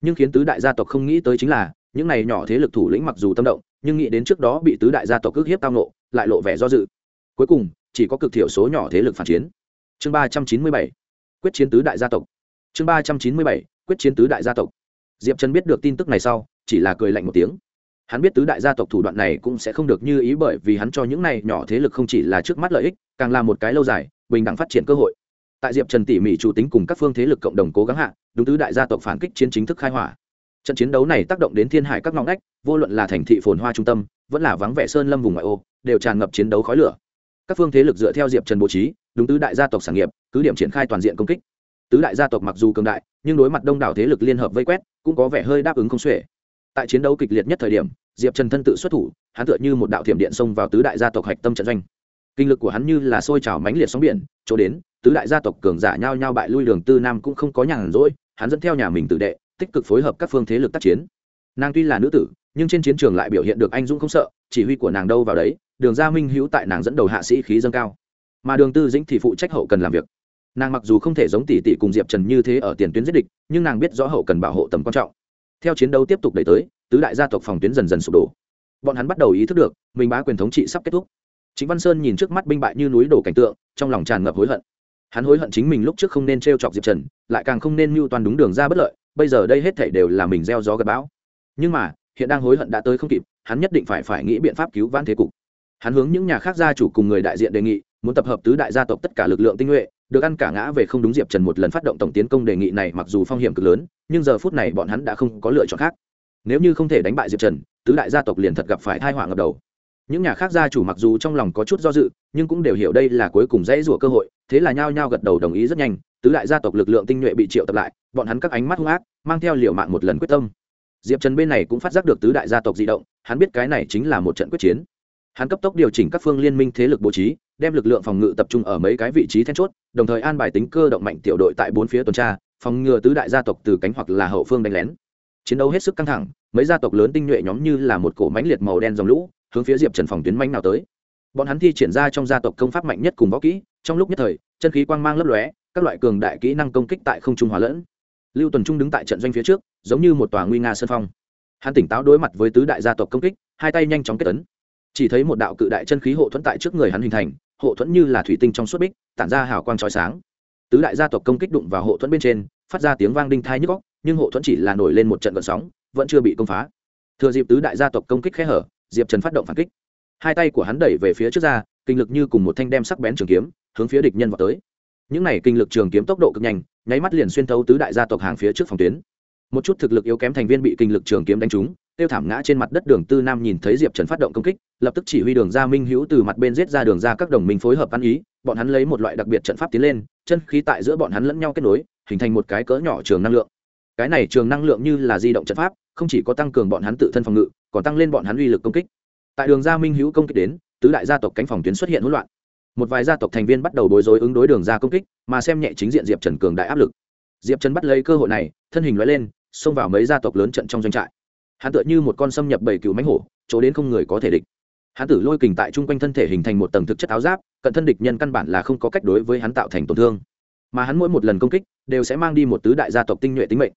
Nhưng khiến tứ đại gia tộc không nghĩ tới chính là, những này nhỏ thế lực thủ lĩnh mặc dù tâm động, nhưng nghĩ đến trước đó bị tứ đại gia tộc ước hiếp tao nộ lại lộ vẻ do dự. Cuối cùng, chỉ có cực thiểu số nhỏ thế lực phản chiến. Chương ba trăm chín mươi bảy, quyết chiến tứ đại gia tộc. Chương ba trăm chín mươi bảy, quyết chiến tứ đại gia tộc. Diệp trần biết được tin tức này sau, chỉ là cười lạnh một tiếng. Hắn biết tứ đại gia tộc thủ đoạn này cũng sẽ không được như ý bởi vì hắn cho những này nhỏ thế lực không chỉ là trước mắt lợi ích, càng là một cái lâu dài bình đẳng phát triển cơ hội. Tại diệp trần tỉ mỉ chủ tính cùng các phương thế lực cộng đồng cố gắng hạ, đúng tứ đại gia tộc phản kích chiến chính thức khai hỏa. Trận chiến đấu này tác động đến thiên hải các ngõ ngách, vô luận là thành thị phồn hoa trung tâm, vẫn là vắng vẻ sơn lâm vùng ngoại ô, đều tràn ngập chiến đấu khói lửa. Các phương thế lực dựa theo diệp trần bố trí, đúng tứ đại gia tộc sản nghiệp, cứ điểm triển khai toàn diện công kích. Tứ đại gia tộc mặc dù cường đại, nhưng đối mặt đông đảo thế lực liên hợp vây quét, cũng có vẻ hơi đáp ứng không xuể. Tại chiến đấu kịch liệt nhất thời điểm, diệp trần thân tự xuất thủ, hắn tựa như một đạo thiểm điện xông vào tứ đại gia tộc hạch tâm trận doanh kinh lực của hắn như là sôi trào mãnh liệt sóng biển, chỗ đến, tứ đại gia tộc cường giả nhao nhao bại lui đường tư nam cũng không có nhàn rỗi, hắn dẫn theo nhà mình tự đệ, tích cực phối hợp các phương thế lực tác chiến. Nàng tuy là nữ tử, nhưng trên chiến trường lại biểu hiện được anh dũng không sợ, chỉ huy của nàng đâu vào đấy, đường gia minh hữu tại nàng dẫn đầu hạ sĩ khí dâng cao. Mà đường tư dĩnh thì phụ trách hậu cần làm việc. Nàng mặc dù không thể giống tỷ tỷ cùng diệp trần như thế ở tiền tuyến giết địch, nhưng nàng biết rõ hậu cần bảo hộ tầm quan trọng. Theo chiến đấu tiếp tục đẩy tới, tứ đại gia tộc phòng tuyến dần dần sụp đổ. Bọn hắn bắt đầu ý thức được, mình bá quyền thống trị sắp kết thúc chính văn sơn nhìn trước mắt binh bại như núi đổ cảnh tượng, trong lòng tràn ngập hối hận. Hắn hối hận chính mình lúc trước không nên t r e o chọc diệp trần, lại càng không nên mưu toàn đúng đường ra bất lợi, bây giờ đây hết thể đều là mình gieo gió gặp bão. Nhưng mà, hiện đang hối hận đã tới không kịp, hắn nhất định phải phải nghĩ biện pháp cứu vãn thế cục. Hắn hướng những nhà khác gia chủ cùng người đại diện đề nghị, muốn tập hợp tứ đại gia tộc tất cả lực lượng tinh nhuệ, được ăn cả ngã về không đúng diệp trần một lần phát động tổng tiến công đề nghị này mặc dù phong hiểm cực lớn, nhưng giờ phút này bọn hắn đã không có lựa chọn khác. Nếu như không thể đánh bại diệp trần, tứ đại gia tộc liền thật gặp phải thai họa ngập đầu những nhà khác gia chủ mặc dù trong lòng có chút do dự, nhưng cũng đều hiểu đây là cuối cùng dễ rủa cơ hội, thế là nhao nhao gật đầu đồng ý rất nhanh, tứ đại gia tộc lực lượng tinh nhuệ bị triệu tập lại, bọn hắn các ánh mắt hung ác, mang theo liều mạng một lần quyết tâm. Diệp trần bên này cũng phát giác được tứ đại gia tộc di động, hắn biết cái này chính là một trận quyết chiến. Hắn cấp tốc điều chỉnh các phương liên minh thế lực bố trí, đem lực lượng phòng ngự tập trung ở mấy cái vị trí then chốt, đồng thời an bài tính cơ động mạnh tiểu đội tại bốn phía tuần tra, phòng ngừa tứ đại gia tộc từ cánh hoặc là hậu phương đánh lén. Chiến đấu hết sức căng thẳng, mấy gia tộc lớn tinh nhuệ nhóm như là một cổ mãnh liệt màu đen dòng lũ hướng phía diệp trần phòng tuyến manh nào tới. Bọn hắn thi triển ra trong gia tộc công pháp mạnh nhất cùng võ kỹ, trong lúc nhất thời, chân khí quang mang lấp lóe, các loại cường đại kỹ năng công kích tại không trung hòa lẫn. Lưu tuần trung đứng tại trận doanh phía trước, giống như một tòa nguy nga sân phong. Hắn tỉnh táo đối mặt với tứ đại gia tộc công kích, hai tay nhanh chóng kết tấn chỉ thấy một đạo cự đại chân khí hộ thuẫn tại trước người hắn hình thành, hộ thuẫn như là thủy tinh trong suốt bích, tản ra hào quang trói sáng. Tứ đại gia tộc công kích đụng vào hộ thuẫn bên trên, phát ra tiếng vang đinh thai nhức góc nhưng hộ thuẫn chỉ là nổi lên một trận gợn sóng, vẫn chưa bị công phá. Thừa dịp tứ đại gia tộc công kích khẽ hở diệp trần phát động phản kích. Hai tay của hắn đẩy về phía trước ra, kinh lực như cùng một thanh đem sắc bén trường kiếm, hướng phía địch nhân vào tới. Những này kinh lực trường kiếm tốc độ cực nhanh, nháy mắt liền xuyên thấu tứ đại gia tộc hàng phía trước phòng tuyến. Một chút thực lực yếu kém thành viên bị kinh lực trường kiếm đánh trúng, tiêu thảm ngã trên mặt đất đường tư nam nhìn thấy diệp trần phát động công kích, lập tức chỉ huy đường ra minh hữu từ mặt bên giết ra đường ra các đồng minh phối hợp ăn ý, bọn hắn lấy một loại đặc biệt trận pháp tiến lên, chân khí tại giữa bọn hắn lẫn nhau kết nối, hình thành một cái cỡ nhỏ trường năng lượng. Cái này trường năng lượng như là di động trận pháp, không chỉ có tăng cường bọn hắn tự thân phòng ngự còn tăng lên bọn hắn uy lực công kích. Tại đường gia minh hữu công kích đến, tứ đại gia tộc cánh phòng tuyến xuất hiện hỗn loạn. Một vài gia tộc thành viên bắt đầu đối rối ứng đối đường ra công kích, mà xem nhẹ chính diện diệp trần cường đại áp lực. Diệp trần bắt lấy cơ hội này, thân hình loại lên, xông vào mấy gia tộc lớn trận trong doanh trại. Hắn tựa như một con xâm nhập bảy cựu mánh hổ, chỗ đến không người có thể địch. Hắn tử lôi kình tại chung quanh thân thể hình thành một tầng thực chất áo giáp, cận thân địch nhân căn bản là không có cách đối với hắn tạo thành tổn thương. Mà hắn mỗi một lần công kích, đều sẽ mang đi một tứ đại gia tộc tinh nhuệ tính mệnh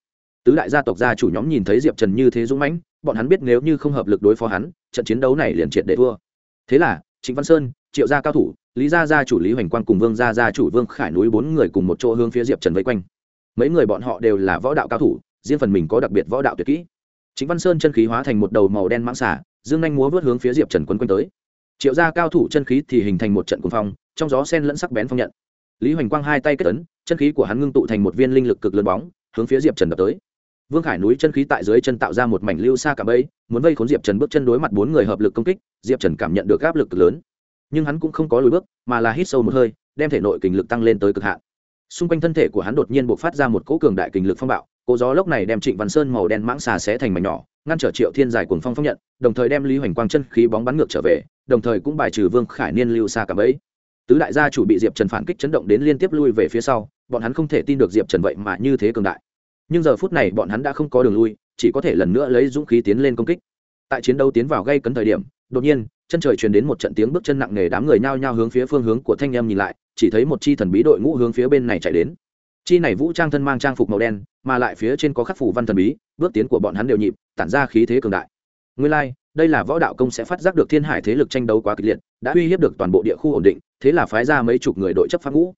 tứ đại gia tộc gia chủ nhóm nhìn thấy diệp trần như thế dũng mãnh, bọn hắn biết nếu như không hợp lực đối phó hắn, trận chiến đấu này liền triệt để thua. Thế là, trịnh văn sơn, triệu gia cao thủ, lý gia gia chủ lý hoành quang cùng vương gia gia chủ vương khải núi bốn người cùng một chỗ hướng phía diệp trần vây quanh. Mấy người bọn họ đều là võ đạo cao thủ, riêng phần mình có đặc biệt võ đạo tuyệt kỹ. Chính văn sơn chân khí hóa thành một đầu màu đen mãng xả dương anh múa vớt hướng phía diệp trần quấn quanh tới. Triệu gia cao thủ chân khí thì hình thành một trận cuồng phong, trong gió sen lẫn sắc bén phong nhận. Lý hoành quang hai tay kết tấn chân khí của hắn ngưng tụ thành một viên linh lực cực lớn bóng, hướng phía diệp trần đập tới vương khải núi chân khí tại dưới chân tạo ra một mảnh lưu xa cả bẫy, muốn vây khốn diệp trần bước chân đối mặt bốn người hợp lực công kích, diệp trần cảm nhận được áp lực cực lớn. Nhưng hắn cũng không có lùi bước, mà là hít sâu một hơi, đem thể nội kình lực tăng lên tới cực hạn. Xung quanh thân thể của hắn đột nhiên buộc phát ra một cỗ cường đại kình lực phong bạo, cỗ gió lốc này đem trịnh văn sơn màu đen mãng xà xé thành mảnh nhỏ, ngăn trở triệu thiên dài cuồng phong phong nhận, đồng thời đem lý hoành quang chân khí bóng bắn ngược trở về, đồng thời cũng bài trừ vương khải niên lưu xa cả bẫy. Tứ đại gia chủ bị diệp trần phản kích chấn động đến liên tiếp lui về phía sau, bọn hắn không thể tin được diệp trần vậy mà như thế cường đại nhưng giờ phút này bọn hắn đã không có đường lui chỉ có thể lần nữa lấy dũng khí tiến lên công kích. Tại chiến đấu tiến vào gây cấn thời điểm đột nhiên chân trời truyền đến một trận tiếng bước chân nặng nề đám người nhao nhao hướng phía phương hướng của thanh em nhìn lại chỉ thấy một chi thần bí đội ngũ hướng phía bên này chạy đến. Chi này vũ trang thân mang trang phục màu đen mà lại phía trên có khắc phủ văn thần bí bước tiến của bọn hắn đều nhịp tản ra khí thế cường đại. Nguyên lai、like, đây là võ đạo công sẽ phát giác được thiên hải thế lực tranh đấu quá kịch liệt đã uy hiếp được toàn bộ địa khu ổn định thế là phái ra mấy chục người đội chấp pháp ngũ.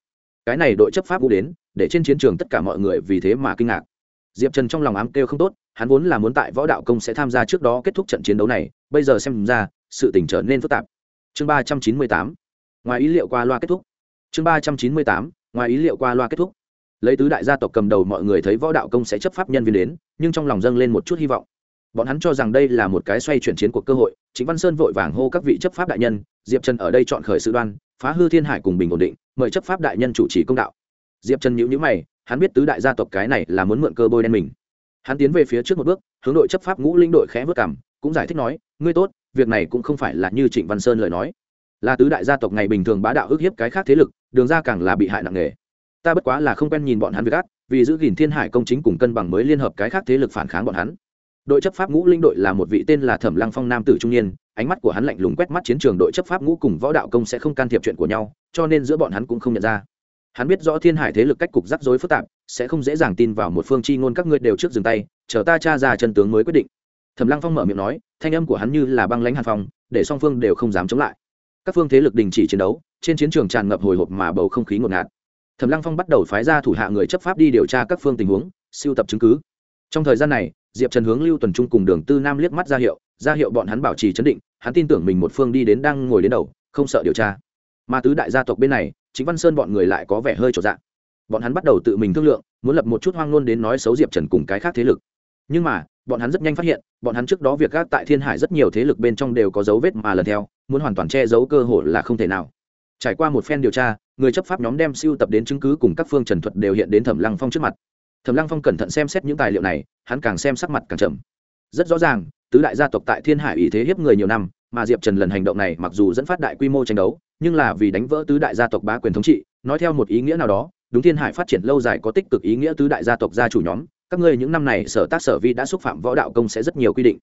Cái này đội chấp pháp ngũ đến để trên chiến trường tất cả mọi người vì thế mà kinh ngạc diệp trần trong lòng ám kêu không tốt, hắn vốn là muốn tại võ đạo công sẽ tham gia trước đó kết thúc trận chiến đấu này, bây giờ xem ra, sự tình trở nên phức tạp. Chương ba trăm chín mươi tám, ngoài ý liệu qua loa kết thúc. Chương ba trăm chín mươi tám, ngoài ý liệu qua loa kết thúc. Lấy tứ đại gia tộc cầm đầu mọi người thấy võ đạo công sẽ chấp pháp nhân viên đến, nhưng trong lòng dâng lên một chút hy vọng. Bọn hắn cho rằng đây là một cái xoay chuyển chiến cuộc cơ hội chính văn sơn vội vàng hô các vị chấp pháp đại nhân, diệp trần ở đây chọn khởi sự đoan, phá hư thiên hải cùng bình ổn định, mời chấp pháp đại nhân chủ trì công đạo. Diệp trần nhữ nhữ mày hắn biết tứ đại gia tộc cái này là muốn mượn cơ bôi đen mình. Hắn tiến về phía trước một bước hướng đội chấp pháp ngũ linh đội khẽ vất cảm cũng giải thích nói ngươi tốt việc này cũng không phải là như trịnh văn sơn lời nói. Là tứ đại gia tộc ngày bình thường bá đạo ức hiếp cái khác thế lực đường ra càng là bị hại nặng nề. Ta bất quá là không quen nhìn bọn hắn với ác, vì giữ gìn thiên hải công chính cùng cân bằng mới liên hợp cái khác thế lực phản kháng bọn hắn. Đội chấp pháp ngũ linh đội là một vị tên là thẩm lăng phong nam tử trung niên ánh mắt của hắn lạnh lùng quét mắt chiến trường đội chấp pháp ngũ cùng võ đạo công sẽ không can thiệp chuyện của nhau cho nên giữa bọn hắn cũng không nhận ra hắn biết rõ thiên hải thế lực cách cục rắc rối phức tạp, sẽ không dễ dàng tin vào một phương chi ngôn các ngươi đều trước dừng tay, chờ ta cha ra chân tướng mới quyết định. Thẩm lăng phong mở miệng nói, thanh âm của hắn như là băng lãnh hàn phong, để song phương đều không dám chống lại. Các phương thế lực đình chỉ chiến đấu, trên chiến trường tràn ngập hồi hộp mà bầu không khí ngột ngạt. Thẩm lăng phong bắt đầu phái ra thủ hạ người chấp pháp đi điều tra các phương tình huống, siêu tập chứng cứ. Trong thời gian này, diệp trần hướng lưu tuần trung cùng đường tư nam liếc mắt ra hiệu ra hiệu bọn hắn bảo trì chấn định, hắn tin tưởng mình một phương đi đến đang ngồi đến đầu, không sợ điều tra. Mà tứ đại gia tộc bên này chính văn sơn bọn người lại có vẻ hơi trọn dạng bọn hắn bắt đầu tự mình thương lượng, muốn lập một chút hoang ngôn đến nói xấu diệp trần cùng cái khác thế lực. Nhưng mà, bọn hắn rất nhanh phát hiện, bọn hắn trước đó việc gác tại thiên hải rất nhiều thế lực bên trong đều có dấu vết mà lần theo, muốn hoàn toàn che giấu cơ hội là không thể nào. Trải qua một phen điều tra, người chấp pháp nhóm đem siêu tập đến chứng cứ cùng các phương trần thuật đều hiện đến thẩm lăng phong trước mặt. Thẩm lăng phong cẩn thận xem xét những tài liệu này, hắn càng xem sắc mặt càng chậm rất rõ ràng, tứ đại gia tộc tại thiên hải ý thế hiếp người nhiều năm, mà diệp trần lần hành động này mặc dù dẫn phát đại quy mô tranh đấu nhưng là vì đánh vỡ tứ đại gia tộc bá quyền thống trị, nói theo một ý nghĩa nào đó, đúng thiên hải phát triển lâu dài có tích cực ý nghĩa tứ đại gia tộc gia chủ nhóm, các ngươi những năm này sở tác sở vi đã xúc phạm võ đạo công sẽ rất nhiều quy định.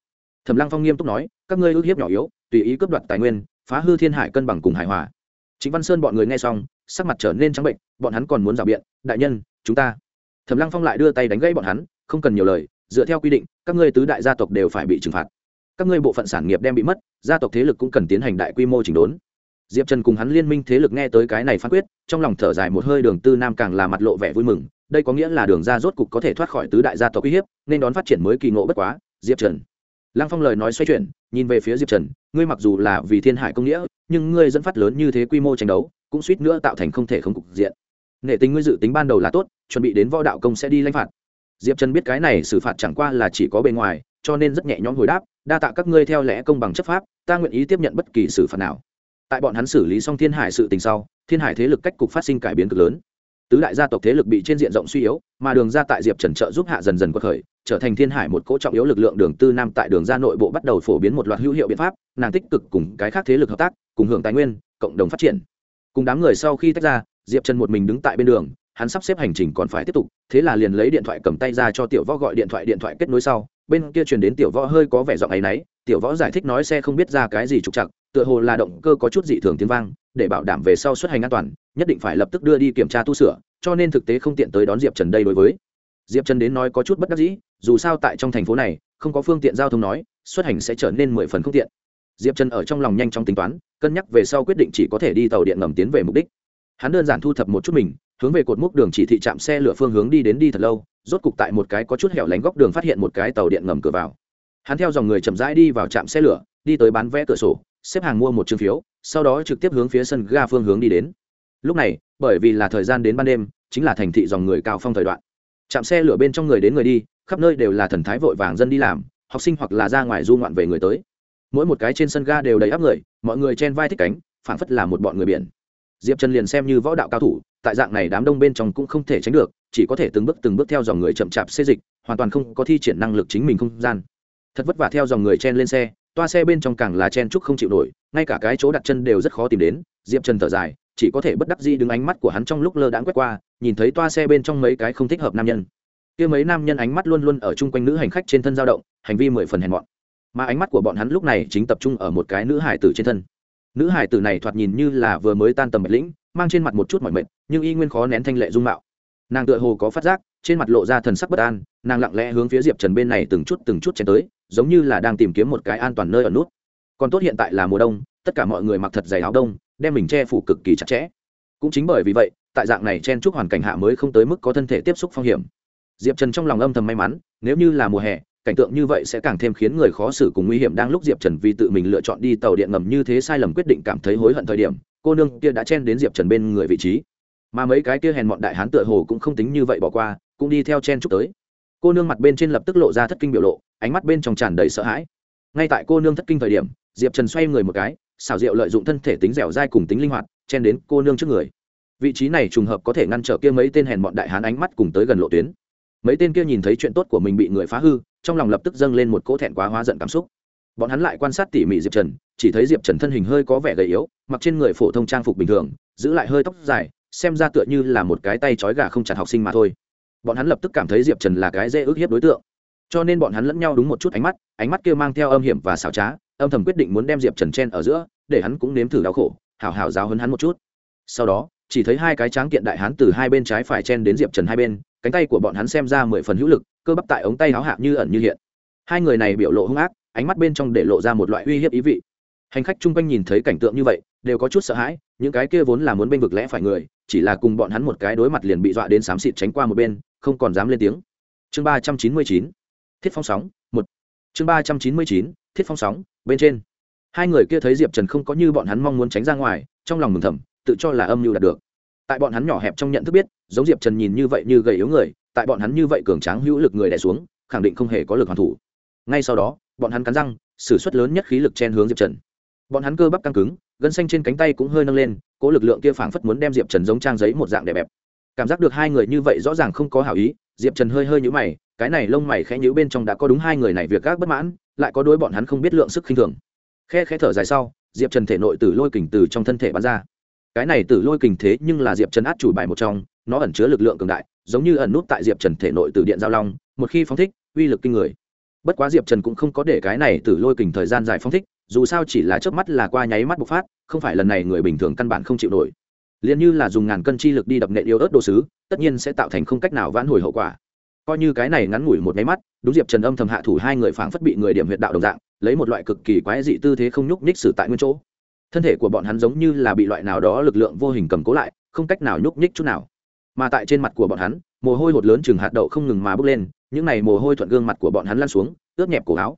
Thẩm lăng phong nghiêm túc nói, các ngươi ước hiếp nhỏ yếu, tùy ý cướp đoạt tài nguyên, phá hư thiên hải cân bằng cùng hải hòa. Chính văn sơn bọn người nghe xong, sắc mặt trở nên trắng bệnh, bọn hắn còn muốn rào biện, đại nhân, chúng ta. Thẩm lăng phong lại đưa tay đánh gãy bọn hắn, không cần nhiều lời, dựa theo quy định, các ngươi tứ đại gia tộc đều phải bị trừng phạt. Các ngươi bộ phận sản nghiệp đem bị mất, gia tộc thế lực cũng cần tiến hành đại quy mô chỉnh đốn diệp trần cùng hắn liên minh thế lực nghe tới cái này phán quyết, trong lòng thở dài một hơi đường tư nam càng là mặt lộ vẻ vui mừng, đây có nghĩa là đường ra rốt cục có thể thoát khỏi tứ đại gia tộc uy hiếp, nên đón phát triển mới kỳ ngộ bất quá, diệp trần. Lăng phong lời nói xoay chuyển, nhìn về phía diệp trần, ngươi mặc dù là vì thiên hải công nghĩa, nhưng ngươi dẫn phát lớn như thế quy mô tranh đấu, cũng suýt nữa tạo thành không thể không cục diện. Nể tính ngươi dự tính ban đầu là tốt, chuẩn bị đến võ đạo công sẽ đi lãnh phạt. Diệp trần biết cái này xử phạt chẳng qua là chỉ có bề ngoài, cho nên rất nhẹ nhõm hồi đáp, đa tạ các ngươi theo lẽ công bằng chấp pháp, ta nguyện ý tiếp nhận bất kỳ xử phạt nào tại bọn hắn xử lý xong thiên hải sự tình sau, thiên hải thế lực cách cục phát sinh cải biến cực lớn. Tứ đại gia tộc thế lực bị trên diện rộng suy yếu, mà đường ra tại diệp trần trợ giúp hạ dần dần quật khởi, trở thành thiên hải một cỗ trọng yếu lực lượng đường tư nam tại đường ra nội bộ bắt đầu phổ biến một loạt hữu hiệu biện pháp, nàng tích cực cùng cái khác thế lực hợp tác, cùng hưởng tài nguyên, cộng đồng phát triển. Cùng đám người sau khi tách ra, diệp trần một mình đứng tại bên đường, hắn sắp xếp hành trình còn phải tiếp tục, thế là liền lấy điện thoại cầm tay ra cho tiểu võ gọi điện thoại điện thoại kết nối sau, bên kia truyền đến tiểu võ hơi có vẻ giọng áy náy tiểu võ giải thích nói xe không biết ra cái gì trục chặt tựa hồ là động cơ có chút dị thường tiếng vang, để bảo đảm về sau xuất hành an toàn, nhất định phải lập tức đưa đi kiểm tra tu sửa, cho nên thực tế không tiện tới đón diệp trần đây đối với. Diệp trần đến nói có chút bất đắc dĩ, dù sao tại trong thành phố này, không có phương tiện giao thông nói, xuất hành sẽ trở nên mười phần không tiện. Diệp trần ở trong lòng nhanh chóng tính toán, cân nhắc về sau quyết định chỉ có thể đi tàu điện ngầm tiến về mục đích. Hắn đơn giản thu thập một chút mình, hướng về cột mốc đường chỉ thị trạm xe lửa phương hướng đi đến đi thật lâu, rốt cục tại một cái có chút hẻo lánh góc đường phát hiện một cái tàu điện ngầm cửa vào. Hắn theo dòng người chậm rãi đi vào trạm xe lửa, đi tới bán vé cửa sổ xếp hàng mua một chương phiếu, sau đó trực tiếp hướng phía sân ga phương hướng đi đến. Lúc này, bởi vì là thời gian đến ban đêm, chính là thành thị dòng người cao phong thời đoạn. Chạm xe lửa bên trong người đến người đi, khắp nơi đều là thần thái vội vàng dân đi làm, học sinh hoặc là ra ngoài du ngoạn về người tới. Mỗi một cái trên sân ga đều đầy áp người, mọi người chen vai thích cánh phản phất là một bọn người biển. Diệp trần liền xem như võ đạo cao thủ, tại dạng này đám đông bên trong cũng không thể tránh được, chỉ có thể từng bước từng bước theo dòng người chậm chạp xê dịch, hoàn toàn không có thi triển năng lực chính mình không gian. Thật vất vả theo dòng người chen lên xe toa xe bên trong càng là chen trúc không chịu nổi, ngay cả cái chỗ đặt chân đều rất khó tìm đến, diệp trần thở dài, chỉ có thể bất đắc dĩ đứng ánh mắt của hắn trong lúc lơ đãng quét qua, nhìn thấy toa xe bên trong mấy cái không thích hợp nam nhân. Kia mấy nam nhân ánh mắt luôn luôn ở chung quanh nữ hành khách trên thân dao động, hành vi mười phần hèn mọn. Mà ánh mắt của bọn hắn lúc này chính tập trung ở một cái nữ hải tử trên thân. Nữ hải tử này thoạt nhìn như là vừa mới tan tầm mệt lĩnh, mang trên mặt một chút mọi mệt, nhưng y nguyên khó nén thanh lệ dung mạo. Nàng tựa hồ có phát giác trên mặt lộ ra thần sắc bất an, nàng lặng lẽ hướng phía diệp trần bên này từng chút từng chút chen tới, giống như là đang tìm kiếm một cái an toàn nơi ở nút. Còn tốt hiện tại là mùa đông, tất cả mọi người mặc thật dày áo đông, đem mình che phủ cực kỳ chặt chẽ. Cũng chính bởi vì vậy, tại dạng này chen chúc hoàn cảnh hạ mới không tới mức có thân thể tiếp xúc phong hiểm. Diệp trần trong lòng âm thầm may mắn, nếu như là mùa hè, cảnh tượng như vậy sẽ càng thêm khiến người khó xử cùng nguy hiểm đang lúc diệp trần vì tự mình lựa chọn đi tàu điện ngầm như thế sai lầm quyết định cảm thấy hối hận thời điểm, cô nương kia đã chen đến diệp trần bên người vị trí. Mà mấy cái kia hèn mọn đại hán tựa hồ cũng không tính như vậy bỏ qua cũng đi theo chen chúc tới. Cô nương mặt bên trên lập tức lộ ra thất kinh biểu lộ, ánh mắt bên trong tràn đầy sợ hãi. Ngay tại cô nương thất kinh thời điểm, diệp trần xoay người một cái, xảo diệu lợi dụng thân thể tính dẻo dai cùng tính linh hoạt, chen đến cô nương trước người. Vị trí này trùng hợp có thể ngăn trở kia mấy tên hèn bọn đại hán ánh mắt cùng tới gần lộ tuyến. Mấy tên kia nhìn thấy chuyện tốt của mình bị người phá hư, trong lòng lập tức dâng lên một cỗ thẹn quá hóa giận cảm xúc. Bọn hắn lại quan sát tỉ mỉ diệp trần, chỉ thấy diệp trần thân hình hơi có vẻ gầy yếu, mặc trên người phổ thông trang phục bình thường, giữ lại hơi tóc dài, xem ra tựa như là một cái tay trói gà không chặt học sinh mà thôi bọn hắn lập tức cảm thấy diệp trần là cái dễ ức hiếp đối tượng. Cho nên bọn hắn lẫn nhau đúng một chút ánh mắt ánh mắt kia mang theo âm hiểm và xảo trá, âm thầm quyết định muốn đem diệp trần chen ở giữa, để hắn cũng nếm thử đau khổ, hảo hảo giáo hấn hắn một chút. Sau đó, chỉ thấy hai cái tráng kiện đại hắn từ hai bên trái phải chen đến diệp trần hai bên, cánh tay của bọn hắn xem ra mười phần hữu lực, cơ bắp tại ống tay háo hạ như ẩn như hiện. Hai người này biểu lộ hung ác, ánh mắt bên trong để lộ ra một loại uy hiếp ý vị hành khách chung quanh nhìn thấy cảnh tượng như vậy, đều có chút sợ hãi, những cái kia vốn là muốn bênh vực lẽ phải người, chỉ là cùng bọn hắn một cái đối mặt liền bị dọa đến xám xịt tránh qua một bên, không còn dám lên tiếng. Chương ba trăm chín mươi chín, thiết phong sóng, một. Chương ba trăm chín mươi chín, thiết phong sóng, bên trên. Hai người kia thấy diệp trần không có như bọn hắn mong muốn tránh ra ngoài, trong lòng mừng thầm, tự cho là âm mưu đạt được. Tại bọn hắn nhỏ hẹp trong nhận thức biết, giống diệp trần nhìn như vậy như gầy yếu người, tại bọn hắn như vậy cường tráng hữu lực người đẻ xuống, khẳng định không hề có lực hoàn thủ. Ngay sau đó, bọn hắn cắn răng s ử suất lớn nhất khí lực chen hướng diệp trần bọn hắn cơ bắp căng cứng, gân xanh trên cánh tay cũng hơi nâng lên, cố lực lượng kia phảng phất muốn đem diệp trần giống trang giấy một dạng đẹp bẹp. Cảm giác được hai người như vậy rõ ràng không có hảo ý, diệp trần hơi hơi nhũ mày, cái này lông mày khẽ nhũ bên trong đã có đúng hai người này việc gác bất mãn, lại có đôi bọn hắn không biết lượng sức khinh thường. Khe khẽ thở dài sau, diệp trần thể nội tử lôi kình từ trong thân thể bắn ra. Cái này tử lôi kình thế nhưng là diệp trần át chủ bài một trong, nó ẩn chứa lực lượng cường đại, giống như ẩn nút tại diệp trần thể nội từ điện giao long, một khi phóng thích, uy lực kinh người. Bất quá diệp trần cũng không có để cái này tử lôi kình thời gian dài phóng thích dù sao chỉ là chớp mắt là qua nháy mắt bộc phát, không phải lần này người bình thường căn bản không chịu nổi. Liền như là dùng ngàn cân chi lực đi đập nện yêu ớt đồ sứ, tất nhiên sẽ tạo thành không cách nào vãn hồi hậu quả. Coi như cái này ngắn ngủi một nháy mắt, đúng diệp trần âm thầm hạ thủ hai người phảng phất bị người điểm huyệt đạo đồng dạng, lấy một loại cực kỳ quái dị tư thế không nhúc nhích xử tại nguyên chỗ. Thân thể của bọn hắn giống như là bị loại nào đó lực lượng vô hình cầm cố lại, không cách nào nhúc nhích chút nào. Mà tại trên mặt của bọn hắn, mồ hôi hột lớn chừng hạt đậu không ngừng mà bốc lên, những này mồ hôi thuận gương mặt của bọn hắn lăn xuống, ướt nhẹp cổ áo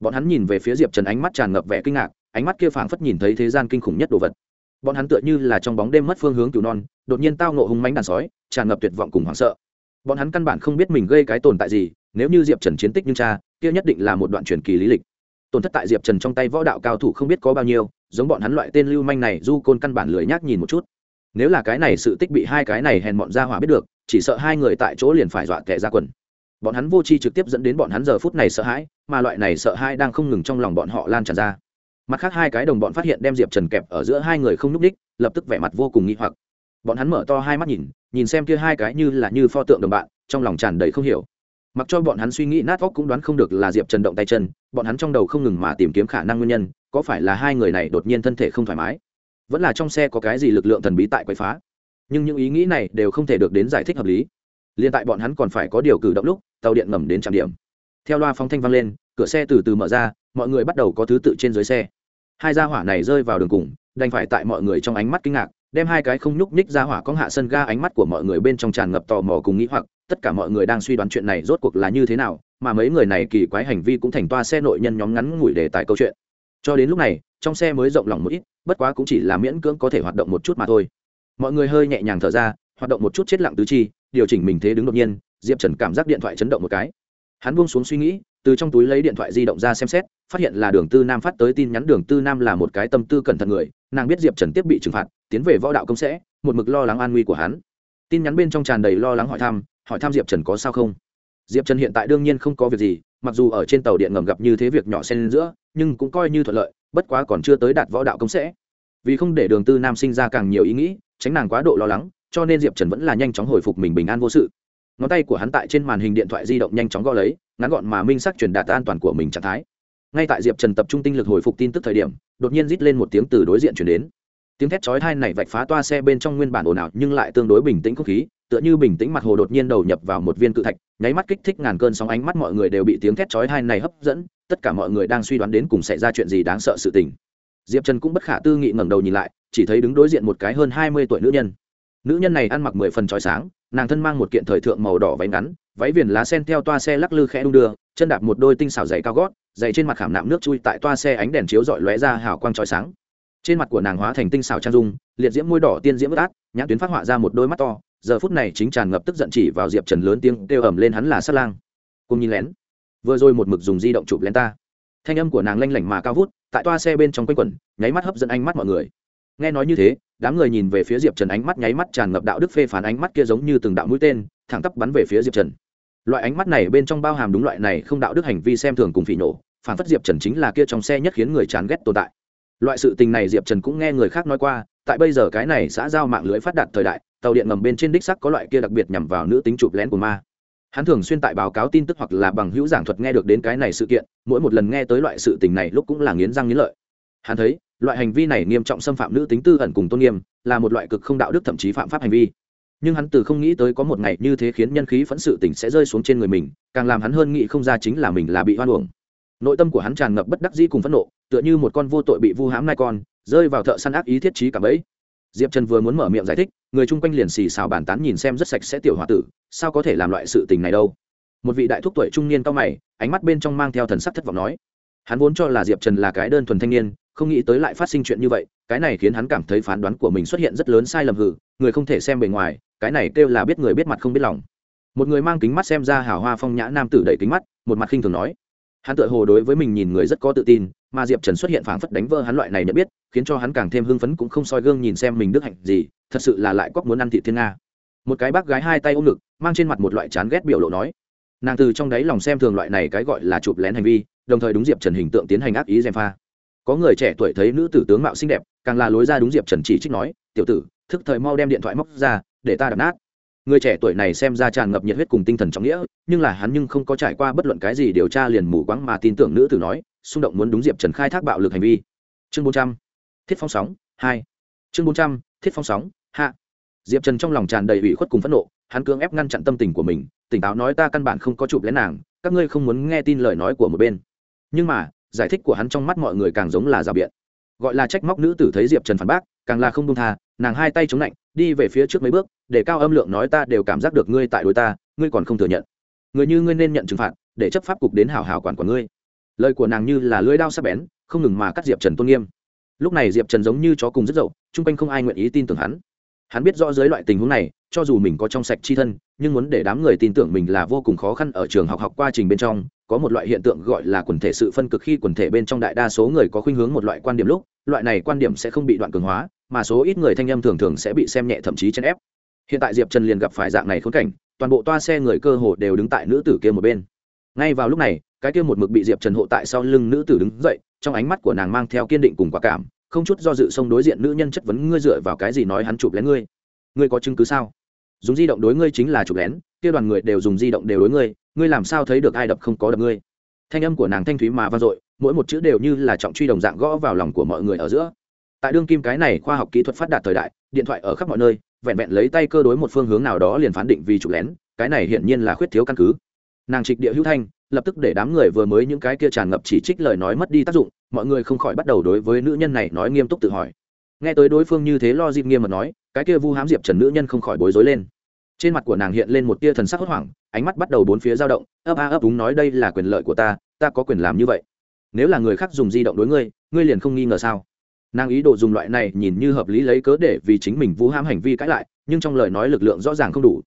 bọn hắn nhìn về phía diệp trần ánh mắt tràn ngập vẻ kinh ngạc, ánh mắt kia phảng phất nhìn thấy thế gian kinh khủng nhất đồ vật. Bọn hắn tựa như là trong bóng đêm mất phương hướng cứu non, đột nhiên tao nộ hung mánh đàn sói, tràn ngập tuyệt vọng cùng hoảng sợ. Bọn hắn căn bản không biết mình gây cái tồn tại gì, nếu như diệp trần chiến tích như cha, kia nhất định là một đoạn truyền kỳ lý lịch. Tổn thất tại diệp trần trong tay võ đạo cao thủ không biết có bao nhiêu, giống bọn hắn loại tên lưu manh này, du côn căn bản lười nhác nhìn một chút. Nếu là cái này sự tích bị hai cái này hèn bọn ra hỏa biết được, chỉ sợ hai người tại chỗ liền phải dọa kẻ ra quần bọn hắn vô tri trực tiếp dẫn đến bọn hắn giờ phút này sợ hãi, mà loại này sợ hãi đang không ngừng trong lòng bọn họ lan tràn ra. Mặt khác hai cái đồng bọn phát hiện đem diệp trần kẹp ở giữa hai người không n ú c đích lập tức vẻ mặt vô cùng nghi hoặc. Bọn hắn mở to hai mắt nhìn nhìn xem kia hai cái như là như pho tượng đồng bạn, trong lòng tràn đầy không hiểu. Mặc cho bọn hắn suy nghĩ nát óc cũng đoán không được là diệp trần động tay chân, bọn hắn trong đầu không ngừng mà tìm kiếm khả năng nguyên nhân, có phải là hai người này đột nhiên thân thể không thoải mái? Vẫn là trong xe có cái gì lực lượng thần bí tại quậy phá? Nhưng những ý nghĩ này đều không thể được đến giải thích hợp lý liền tại bọn hắn còn phải có điều cử động lúc, tàu điện ngầm đến trạm điểm. Theo loa phóng thanh vang lên, cửa xe từ từ mở ra, mọi người bắt đầu có thứ tự trên dưới xe. Hai gia hỏa này rơi vào đường cùng, đành phải tại mọi người trong ánh mắt kinh ngạc, đem hai cái không nhúc nhích ra hỏa cong hạ sân ga ánh mắt của mọi người bên trong tràn ngập tò mò cùng nghĩ hoặc, tất cả mọi người đang suy đoán chuyện này rốt cuộc là như thế nào, mà mấy người này kỳ quái hành vi cũng thành toa xe nội nhân nhóm ngắn ngủi để tại câu chuyện. Cho đến lúc này, trong xe mới rộng lòng một ít, bất quá cũng chỉ là miễn cưỡng có thể hoạt động một chút mà thôi. Mọi người hơi nhẹ nhàng thở ra, hoạt động một chút chết lặng tứ chi điều chỉnh mình thế đứng đột nhiên, diệp trần cảm giác điện thoại chấn động một cái. Hắn buông xuống suy nghĩ, từ trong túi lấy điện thoại di động ra xem xét, phát hiện là đường tư nam phát tới tin nhắn đường tư nam là một cái tâm tư cẩn thận người, nàng biết diệp trần tiếp bị trừng phạt, tiến về võ đạo công sẽ, một mực lo lắng an nguy của hắn. Tin nhắn bên trong tràn đầy lo lắng hỏi thăm hỏi thăm diệp trần có sao không? Diệp trần hiện tại đương nhiên không có việc gì, mặc dù ở trên tàu điện ngầm gặp như thế việc nhỏ xen giữa, nhưng cũng coi như thuận lợi, bất quá còn chưa tới đạt võ đạo công sẽ. Vì không để đường tư nam sinh ra càng nhiều ý nghĩ, tránh nàng quá độ lo lắng cho nên diệp trần vẫn là nhanh chóng hồi phục mình bình an vô sự ngón tay của hắn tại trên màn hình điện thoại di động nhanh chóng gõ lấy ngắn gọn mà minh sắc truyền đạt an toàn của mình trạng thái ngay tại diệp trần tập trung tinh lực hồi phục tin tức thời điểm đột nhiên rít lên một tiếng từ đối diện chuyển đến tiếng thét chói thai này vạch phá toa xe bên trong nguyên bản ồn ào nhưng lại tương đối bình tĩnh không khí tựa như bình tĩnh mặt hồ đột nhiên đầu nhập vào một viên cự thạch nháy mắt kích thích ngàn cơn sóng ánh mắt mọi người đều bị tiếng thét chói thai này hấp dẫn tất cả mọi người đang suy đoán đến cùng xảy ra chuyện gì đáng sợ sự tình diệp trần cũng bất khả tư nghị ngẩng đầu nhìn lại chỉ thấy đứng đối diện một cái hơn hai mươi tuổi nữ nhân nữ nhân này ăn mặc mười phần trói sáng, nàng thân mang một kiện thời thượng màu đỏ váy ngắn, váy viền lá sen theo toa xe lắc lư khẽ đung đưa, chân đạp một đôi tinh xảo dày cao gót dày trên mặt khảm nạm nước chui tại toa xe ánh đèn chiếu dọi lóe ra hào quang trói sáng. Trên mặt của nàng hóa thành tinh xảo trang dung, liệt diễm môi đỏ tiên diễm ướt át, nhãn tuyến phát họa ra một đôi mắt to. Giờ phút này chính tràn ngập tức giận chỉ vào diệp trần lớn tiếng kêu ẩm lên hắn là sát lang. Cùng nhìn lén. Vừa rồi một mực dùng di động chụp lên ta. Thanh âm của nàng lanh lảnh mà cao vút, tại toa xe bên trong quanh quẩn, nháy mắt hấp dẫn ánh mắt mọi người nghe nói như thế, đám người nhìn về phía diệp trần ánh mắt nháy mắt tràn ngập đạo đức phê phán ánh mắt kia giống như từng đạo mũi tên, thẳng tắp bắn về phía diệp trần. Loại ánh mắt này bên trong bao hàm đúng loại này không đạo đức hành vi xem thường cùng phỉ nổ phản phất diệp trần chính là kia trong xe nhất khiến người chán ghét tồn tại. Loại sự tình này diệp trần cũng nghe người khác nói qua, tại bây giờ cái này xã giao mạng lưới phát đạt thời đại, tàu điện ngầm bên trên đích sắc có loại kia đặc biệt nhằm vào nữ tính chụp lén của ma. Hắn thường xuyên tại báo cáo tin tức hoặc là bằng hữu giảng thuật nghe được đến cái này sự kiện, mỗi một lần nghe tới loại sự tình này lúc cũng là nghiến răng nghiến lợi. Hắn thấy loại hành vi này nghiêm trọng xâm phạm nữ tính tư ẩn cùng tôn nghiêm, là một loại cực không đạo đức thậm chí phạm pháp hành vi. Nhưng hắn từ không nghĩ tới có một ngày như thế khiến nhân khí phẫn sự tỉnh sẽ rơi xuống trên người mình, càng làm hắn hơn nghĩ không ra chính là mình là bị hoan uổng. Nội tâm của hắn tràn ngập bất đắc dĩ cùng phẫn nộ, tựa như một con vô tội bị vu hãm nai con, rơi vào thợ săn ác ý thiết trí cả bẫy diệp trần vừa muốn mở miệng giải thích, người chung quanh liền xì xào bàn tán nhìn xem rất sạch sẽ tiểu h o a tử, sao có thể làm loại sự tình này đâu. Một vị đại thúc tuổi trung niên cao mày, ánh mắt bên trong mang theo thần sắc thất vọng nói. Hắn vốn cho là diệp trần là cái đơn thuần thanh niên không nghĩ tới lại phát sinh chuyện như vậy, cái này khiến hắn cảm thấy phán đoán của mình xuất hiện rất lớn sai lầm hử người không thể xem bề ngoài, cái này kêu là biết người biết mặt không biết lòng. Một người mang kính mắt xem ra hào hoa phong nhã nam tử đẩy kính mắt, một mặt khinh thường nói. Hắn tự hồ đối với mình nhìn người rất có tự tin, mà diệp trần xuất hiện phảng phất đánh vỡ hắn loại này nhận biết, khiến cho hắn càng thêm hưng phấn cũng không soi gương nhìn xem mình đức hạnh gì, thật sự là lại quắc muốn ăn thị thiên nga. Một cái bác gái hai tay ôm ngực, mang trên mặt một loại chán ghét biểu lộ nói. Nàng từ trong đáy lòng xem thường loại này cái gọi là chụp lén hành vi, đồng thời đúng diệp trần hình tượng tiến hành ác ý gièm pha có người trẻ tuổi thấy nữ tử tướng mạo xinh đẹp, càng là lối ra đúng diệp trần chỉ trích nói, tiểu tử, thức thời mau đem điện thoại móc ra, để ta đập nát. Người trẻ tuổi này xem ra tràn ngập nhiệt huyết cùng tinh thần trọng nghĩa, nhưng là hắn nhưng không có trải qua bất luận cái gì điều tra liền mù quáng mà tin tưởng nữ tử nói, xung động muốn đúng diệp trần khai thác bạo lực hành vi. Chương bốn trăm, thiết phong sóng, hai. Chương bốn trăm, thiết phong sóng, hạ. Diệp trần trong lòng tràn đầy ủy khuất cùng phẫn nộ, hắn cưỡng ép ngăn chặn tâm tình của mình, tỉnh táo nói ta căn bản không có chụp lén nàng, các ngươi không muốn nghe tin lời nói của một bên. Nhưng mà giải thích của hắn trong mắt mọi người càng giống là rào biện. Gọi là trách móc nữ tử thấy diệp trần phản bác, càng là không đông tha, nàng hai tay chống lạnh, đi về phía trước mấy bước, để cao âm lượng nói ta đều cảm giác được ngươi tại đối ta, ngươi còn không thừa nhận. Người như ngươi nên nhận trừng phạt, để chấp pháp cục đến hảo hảo quản của ngươi. Lời của nàng như là lưỡi đao sắc bén, không ngừng mà cắt diệp trần tôn nghiêm. Lúc này diệp trần giống như chó cùng rất dậu, chung quanh không ai nguyện ý tin tưởng hắn. Hắn biết rõ dưới loại tình huống này, cho dù mình có trong sạch chi thân, nhưng muốn để đám người tin tưởng mình là vô cùng khó khăn ở trường học học quá trình bên trong có một loại hiện tượng gọi là quần thể sự phân cực khi quần thể bên trong đại đa số người có khuynh hướng một loại quan điểm lúc, loại này quan điểm sẽ không bị đoạn cường hóa, mà số ít người thanh âm thường thường sẽ bị xem nhẹ thậm chí chèn ép. Hiện tại diệp trần liền gặp phải dạng này khốn cảnh, toàn bộ toa xe người cơ hồ đều đứng tại nữ tử kia một bên. Ngay vào lúc này, cái kia một mực bị diệp trần hộ tại sau lưng nữ tử đứng dậy, trong ánh mắt của nàng mang theo kiên định cùng quả cảm, không chút do dự xông đối diện nữ nhân chất vấn, ngươi dựa vào cái gì nói hắn chụp lén ngươi? Ngươi có chứng cứ sao? Dùng di động đối ngươi chính là chụp lén, kia đoàn người đều dùng di động đều đối ngươi ngươi làm sao thấy được ai đập không có đập ngươi? Thanh âm của nàng thanh thúy mà vang dội, mỗi một chữ đều như là trọng truy đồng dạng gõ vào lòng của mọi người ở giữa. Tại đương kim cái này khoa học kỹ thuật phát đạt thời đại, điện thoại ở khắp mọi nơi, vẹn vẹn lấy tay cơ đối một phương hướng nào đó liền phán định vì trục lén, cái này hiển nhiên là khuyết thiếu căn cứ. Nàng trịch địa hữu thanh, lập tức để đám người vừa mới những cái kia tràn ngập chỉ trích lời nói mất đi tác dụng, mọi người không khỏi bắt đầu đối với nữ nhân này nói nghiêm túc tự hỏi. Nghe tới đối phương như thế lo dịp nghiêm mà nói, cái kia vu hám diệp trần nữ nhân không khỏi bối rối lên trên mặt của nàng hiện lên một tia thần sắc hốt hoảng, ánh mắt bắt đầu bốn phía dao động, ấp a ấp đúng nói đây là quyền lợi của ta ta có quyền làm như vậy. Nếu là người khác dùng di động đối ngươi ngươi liền không nghi ngờ sao? Nàng ý đồ dùng loại này nhìn như hợp lý lấy cớ để vì chính mình vũ hãm hành vi cãi lại, nhưng trong lời nói lực lượng rõ ràng không đủ.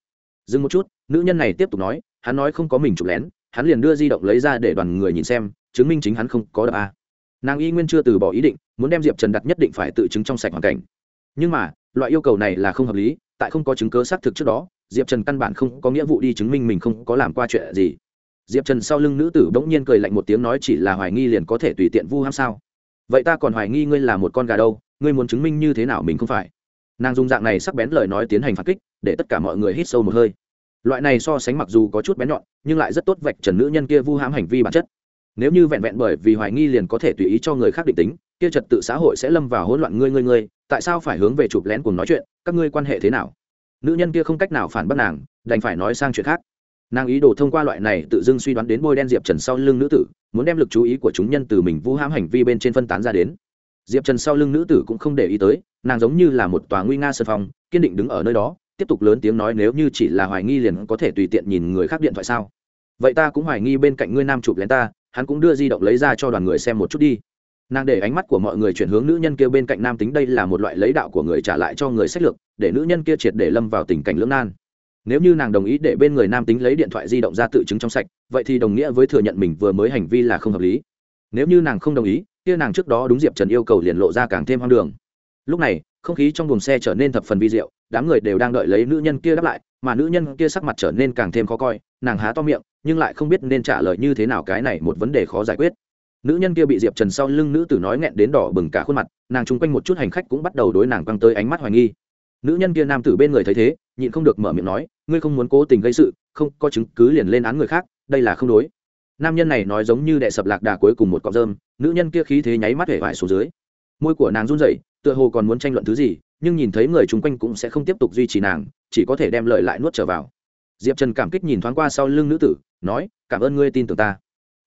Dừng một chút, nữ nhân này tiếp tục nói, hắn nói không có mình chụp lén, hắn liền đưa di động lấy ra để đoàn người nhìn xem, chứng minh chính hắn không có đập a. Nàng y nguyên chưa từ bỏ ý định, muốn đem diệp trần đặt nhất định phải tự chứng trong sạch hoàn cảnh. Nhưng mà, loại yêu cầu này là không hợp lý, tại không có chứng cớ xác thực trước đó diệp trần căn bản không có nghĩa vụ đi chứng minh mình không có làm qua chuyện gì. Diệp trần sau lưng nữ tử bỗng nhiên cười lạnh một tiếng nói chỉ là hoài nghi liền có thể tùy tiện vu ham sao? Vậy ta còn hoài nghi ngươi là một con gà đâu, ngươi muốn chứng minh như thế nào mình không phải? Nàng dùng dạng này sắc bén lời nói tiến hành phản kích, để tất cả mọi người hít sâu một hơi. Loại này so sánh mặc dù có chút bén nhọn, nhưng lại rất tốt vạch trần nữ nhân kia vu hãm hành vi bản chất. Nếu như vẹn vẹn bởi vì hoài nghi liền có thể tùy ý cho người khác định tính, kia trật tự xã hội sẽ lâm vào hỗn loạn ngươi ngươi ngươi. Tại sao phải hướng về chụp lén cùng nói chuyện? Các ngươi quan hệ thế nào? Nữ nhân kia không cách nào phản bác nàng, đành phải nói sang chuyện khác. Nàng ý đồ thông qua loại này tự dưng suy đoán đến bôi đen diệp trần sau lưng nữ tử, muốn đem lực chú ý của chúng nhân từ mình vũ hãm hành vi bên trên phân tán ra đến. Diệp trần sau lưng nữ tử cũng không để ý tới, nàng giống như là một tòa nguy nga sân phong, kiên định đứng ở nơi đó, tiếp tục lớn tiếng nói nếu như chỉ là hoài nghi liền có thể tùy tiện nhìn người khác điện thoại sao. Vậy ta cũng hoài nghi bên cạnh ngươi nam chụp lén ta, hắn cũng đưa di động lấy ra cho đoàn người xem một chút đi nàng để ánh mắt của mọi người chuyển hướng nữ nhân kia bên cạnh nam tính, đây là một loại lấy đạo của người trả lại cho người sách lược, để nữ nhân kia triệt để lâm vào tình cảnh lưỡng nan. Nếu như nàng đồng ý để bên người nam tính lấy điện thoại di động ra tự chứng trong sạch, vậy thì đồng nghĩa với thừa nhận mình vừa mới hành vi là không hợp lý. Nếu như nàng không đồng ý, kia nàng trước đó đúng diệp trần yêu cầu liền lộ ra càng thêm hoang đường. Lúc này, không khí trong buồng xe trở nên thập phần vi diệu, đám người đều đang đợi lấy nữ nhân kia đáp lại, mà nữ nhân kia sắc mặt trở nên càng thêm khó coi, nàng há to miệng, nhưng lại không biết nên trả lời như thế nào cái này một vấn đề khó giải quyết nữ nhân kia bị diệp trần sau lưng nữ tử nói nghẹn đến đỏ bừng cả khuôn mặt, nàng chung quanh một chút hành khách cũng bắt đầu đối nàng quăng tới ánh mắt hoài nghi. Nữ nhân kia nam tử bên người thấy thế, nhịn không được mở miệng nói, ngươi không muốn cố tình gây sự, không, có chứng cứ liền lên án người khác, đây là không đối. Nam nhân này nói giống như đệ sập lạc đà cuối cùng một cọng rơm, nữ nhân kia khí thế nháy mắt hể vải xuống dưới. Môi của nàng run rẩy, tựa hồ còn muốn tranh luận thứ gì, nhưng nhìn thấy người chung quanh cũng sẽ không tiếp tục duy trì nàng, chỉ có thể đem lợi lại nuốt trở vào. Diệp trần cảm kích nhìn thoáng qua sau lưng nữ tử, nói, cảm ơn ngươi tin tưởng ta.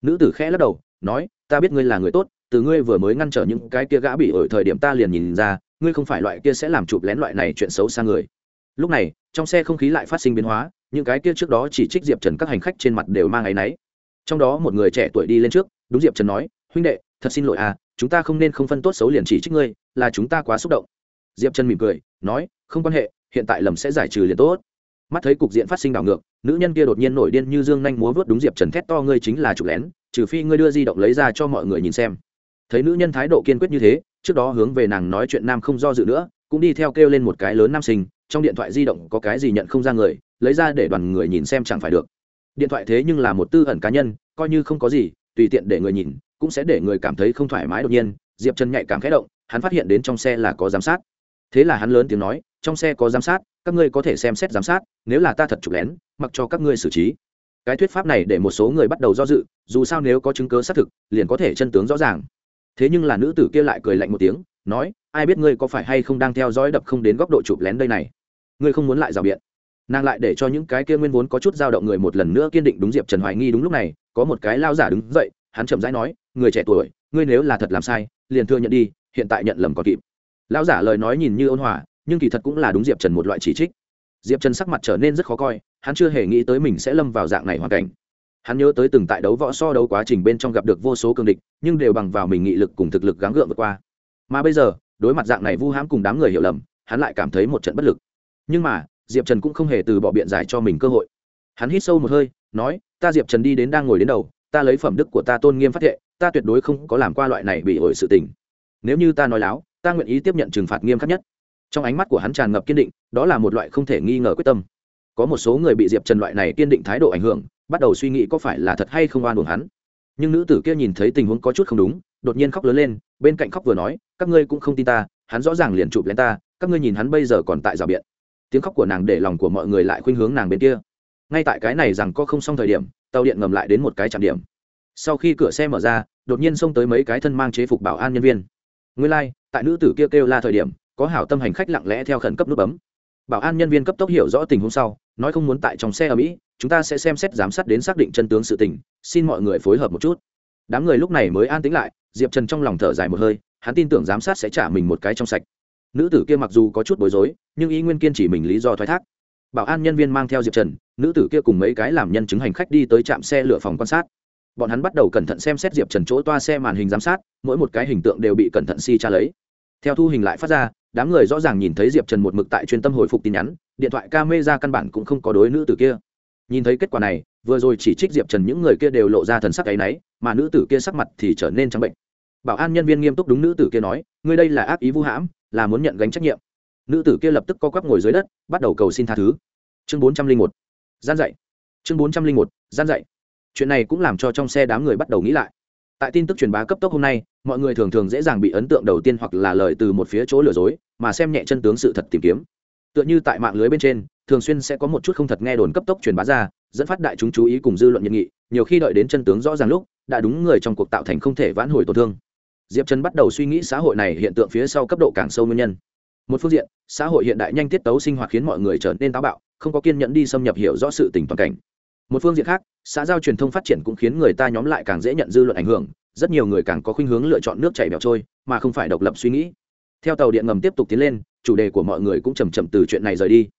Nữ tử khẽ lắc đầu, nói ta biết ngươi là người tốt, từ ngươi vừa mới ngăn trở những cái kia gã bị ở thời điểm ta liền nhìn ra, ngươi không phải loại kia sẽ làm chụp lén loại này chuyện xấu xa người. Lúc này, trong xe không khí lại phát sinh biến hóa, những cái kia trước đó chỉ trích diệp trần các hành khách trên mặt đều mang áy náy. Trong đó một người trẻ tuổi đi lên trước, đúng diệp trần nói, huynh đệ, thật xin lỗi à chúng ta không nên không phân tốt xấu liền chỉ trích ngươi, là chúng ta quá xúc động. Diệp trần mỉm cười, nói, không quan hệ, hiện tại lầm sẽ giải trừ liền tốt mắt thấy cục diện phát sinh đảo ngược, nữ nhân kia đột nhiên nổi điên như dương nhanh múa vớt đúng diệp trần thét to, ngươi chính là trục lén, trừ phi ngươi đưa di động lấy ra cho mọi người nhìn xem. Thấy nữ nhân thái độ kiên quyết như thế, trước đó hướng về nàng nói chuyện nam không do dự nữa, cũng đi theo kêu lên một cái lớn nam sinh, trong điện thoại di động có cái gì nhận không ra người, lấy ra để đoàn người nhìn xem chẳng phải được. Điện thoại thế nhưng là một tư ẩn cá nhân, coi như không có gì, tùy tiện để người nhìn, cũng sẽ để người cảm thấy không thoải mái đột nhiên. Diệp trần nhạy cảm khẽ động, hắn phát hiện đến trong xe là có giám sát. Thế là hắn lớn tiếng nói, trong xe có giám sát các ngươi có thể xem xét giám sát, nếu là ta thật chụp lén, mặc cho các ngươi xử trí. Cái thuyết pháp này để một số người bắt đầu do dự, dù sao nếu có chứng cớ xác thực, liền có thể chân tướng rõ ràng. Thế nhưng là nữ tử kia lại cười lạnh một tiếng, nói, ai biết ngươi có phải hay không đang theo dõi đập không đến góc độ chụp lén đây này? Ngươi không muốn lại rào biện. Nàng lại để cho những cái kia nguyên vốn có chút dao động người một lần nữa kiên định đúng diệp trần hoài nghi đúng lúc này, có một cái lao giả đứng dậy, hắn chậm rãi nói, người trẻ tuổi, ngươi nếu là thật làm sai, liền thừa nhận đi, hiện tại nhận lầm còn kịp. Lão giả lời nói nhìn như ôn hòa nhưng kỳ thật cũng là đúng diệp trần một loại chỉ trích. Diệp trần sắc mặt trở nên rất khó coi, hắn chưa hề nghĩ tới mình sẽ lâm vào dạng này hoàn cảnh. Hắn nhớ tới từng tại đấu võ so đấu quá trình bên trong gặp được vô số cương địch, nhưng đều bằng vào mình nghị lực cùng thực lực gắng gượng vượt qua. Mà bây giờ, đối mặt dạng này vu hãm cùng đám người hiểu lầm, hắn lại cảm thấy một trận bất lực. Nhưng mà, diệp trần cũng không hề từ bỏ biện giải cho mình cơ hội. Hắn hít sâu một hơi, nói, ta diệp trần đi đến đang ngồi đến đầu, ta lấy phẩm đức của ta tôn nghiêm phát thệ, ta tuyệt đối không có làm qua loại này bị ổi sự tình. Nếu như ta nói láo, ta nguyện ý tiếp nhận trừng phạt nghiêm khắc nhất trong ánh mắt của hắn tràn ngập kiên định đó là một loại không thể nghi ngờ quyết tâm. Có một số người bị diệp trần loại này kiên định thái độ ảnh hưởng bắt đầu suy nghĩ có phải là thật hay không oan uổng hắn. Nhưng nữ tử kia nhìn thấy tình huống có chút không đúng đột nhiên khóc lớn lên bên cạnh khóc vừa nói các ngươi cũng không tin ta hắn rõ ràng liền chụp lên ta các ngươi nhìn hắn bây giờ còn tại rào biện. Tiếng khóc của nàng để lòng của mọi người lại khuynh hướng nàng bên kia. Ngay tại cái này rằng có không xong thời điểm tàu điện ngầm lại đến một cái trạm điểm. Sau khi cửa xe mở ra đột nhiên xông tới mấy cái thân mang chế phục bảo an nhân viên. Nguyên lai、like, tại nữ tử kia kêu, kêu la thời điểm có hảo tâm hành khách lặng lẽ theo khẩn cấp nút bấm. Bảo an nhân viên cấp tốc hiểu rõ tình huống sau, nói không muốn tại trong xe ở mỹ, chúng ta sẽ xem xét giám sát đến xác định chân tướng sự tình, xin mọi người phối hợp một chút. Đám người lúc này mới an tĩnh lại, diệp trần trong lòng thở dài một hơi, hắn tin tưởng giám sát sẽ trả mình một cái trong sạch. Nữ tử kia mặc dù có chút bối rối, nhưng ý nguyên kiên chỉ mình lý do thoái thác. Bảo an nhân viên mang theo diệp trần, nữ tử kia cùng mấy cái làm nhân chứng hành khách đi tới trạm xe lửa phòng quan sát. Bọn hắn bắt đầu cẩn thận xem xét diệp trần chỗ toa xe màn hình giám sát, mỗi một cái hình tượng đều bị cẩn thận si tra lấy theo thu hình lại phát ra, đám người rõ ràng nhìn thấy diệp trần một mực tại chuyên tâm hồi phục tin nhắn, điện thoại ca mê ra căn bản cũng không có đối nữ tử kia. Nhìn thấy kết quả này, vừa rồi chỉ trích diệp trần những người kia đều lộ ra thần sắc áy náy mà nữ tử kia sắc mặt thì trở nên trắng bệnh. Bảo an nhân viên nghiêm túc đúng nữ tử kia nói, ngươi đây là ác ý vũ hãm, là muốn nhận gánh trách nhiệm. Nữ tử kia lập tức co quắp ngồi dưới đất, bắt đầu cầu xin tha thứ. Chương bốn trăm linh một, gian dạy. Chương bốn trăm linh một, gian dạy. Chuyện này cũng làm cho trong xe đám người bắt đầu nghĩ lại tại tin tức truyền bá cấp tốc hôm nay, mọi người thường thường dễ dàng bị ấn tượng đầu tiên hoặc là lời từ một phía chỗ lừa dối, mà xem nhẹ chân tướng sự thật tìm kiếm. Tựa như tại mạng lưới bên trên, thường xuyên sẽ có một chút không thật nghe đồn cấp tốc truyền bá ra, dẫn phát đại chúng chú ý cùng dư luận nhiệt nghị, nhiều khi đợi đến chân tướng rõ ràng lúc, đã đúng người trong cuộc tạo thành không thể vãn hồi tổn thương. Diệp trần bắt đầu suy nghĩ xã hội này hiện tượng phía sau cấp độ càng sâu nguyên nhân. Một phương diện, xã hội hiện đại nhanh tiết tấu sinh hoạt khiến mọi người trở nên táo bạo, không có kiên nhẫn đi xâm nhập hiểu rõ sự tình toàn cảnh một phương diện khác, xã giao truyền thông phát triển cũng khiến người ta nhóm lại càng dễ nhận dư luận ảnh hưởng, rất nhiều người càng có khuynh hướng lựa chọn nước chảy bẻo trôi, mà không phải độc lập suy nghĩ. Theo tàu điện ngầm tiếp tục tiến lên, chủ đề của mọi người cũng chầm chậm từ chuyện này rời đi.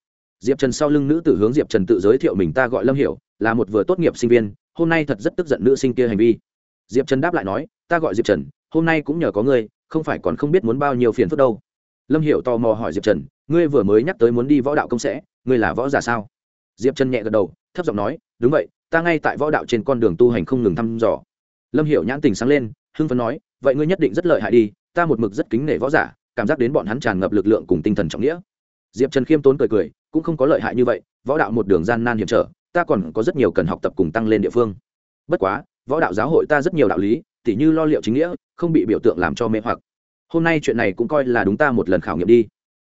Diệp trần sau lưng nữ tử hướng diệp trần tự giới thiệu mình ta gọi lâm hiểu, là một vừa tốt nghiệp sinh viên, hôm nay thật rất tức giận nữ sinh kia hành vi. Diệp trần đáp lại nói, ta gọi diệp trần, hôm nay cũng nhờ có ngươi, không phải còn không biết muốn bao nhiêu phiền phức đâu. Lâm hiểu tò mò hỏi diệp trần, ngươi vừa mới nhắc tới muốn đi võ đạo công sẽ, ngươi là võ giả sao? Diệp trần nhẹ gật đầu thấp giọng nói, đúng vậy, ta ngay tại võ đạo trên con đường tu hành không ngừng thăm dò. Lâm hiểu nhãn tình sáng lên, hưng phấn nói, vậy ngươi nhất định rất lợi hại đi, ta một mực rất kính nể võ giả, cảm giác đến bọn hắn tràn ngập lực lượng cùng tinh thần trọng nghĩa. Diệp trần khiêm tốn cười cười, cũng không có lợi hại như vậy, võ đạo một đường gian nan hiểm trở, ta còn có rất nhiều cần học tập cùng tăng lên địa phương. Bất quá, võ đạo giáo hội ta rất nhiều đạo lý, tỉ như lo liệu chính nghĩa, không bị biểu tượng làm cho mê hoặc. Hôm nay chuyện này cũng coi là đúng ta một lần khảo nghiệm đi.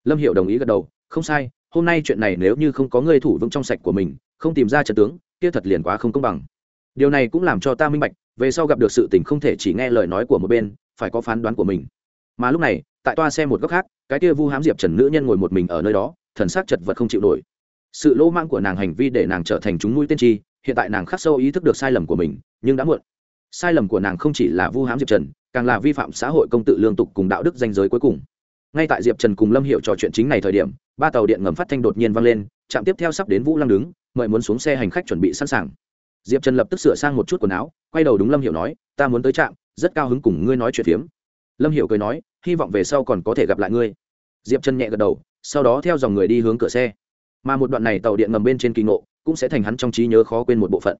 Lâm hiệu đồng ý gật đầu, không sai, hôm nay chuyện này nếu như không có ngươi thủ vững trong sạch của mình không tìm ra trận tướng, kia thật liền quá không công bằng. Điều này cũng làm cho ta minh bạch, về sau gặp được sự tình không thể chỉ nghe lời nói của một bên, phải có phán đoán của mình. Mà lúc này, tại toa xe một góc khác, cái kia vu hám diệp trần nữ nhân ngồi một mình ở nơi đó, thần sắc chật vật không chịu nổi. Sự lỗ mang của nàng hành vi để nàng trở thành chúng mũi tiên tri hiện tại nàng khắc sâu ý thức được sai lầm của mình, nhưng đã muộn. Sai lầm của nàng không chỉ là vu hám diệp trần, càng là vi phạm xã hội công tự lương tục cùng đạo đức danh giới cuối cùng. Ngay tại diệp trần cùng lâm hiệu trò chuyện chính này thời điểm, ba tàu điện ngầm phát thanh đột nhiên vang lên, trạm tiếp theo sắp đến vũ lăng đứng mời muốn xuống xe hành khách chuẩn bị sẵn sàng. Diệp trần lập tức sửa sang một chút quần áo, quay đầu đúng lâm hiệu nói, ta muốn tới trạm, rất cao hứng cùng ngươi nói chuyện phiếm. Lâm hiệu cười nói, hy vọng về sau còn có thể gặp lại ngươi. Diệp trần nhẹ gật đầu, sau đó theo dòng người đi hướng cửa xe. Mà một đoạn này tàu điện ngầm bên trên kỳ ngộ, cũng sẽ thành hắn trong trí nhớ khó quên một bộ phận.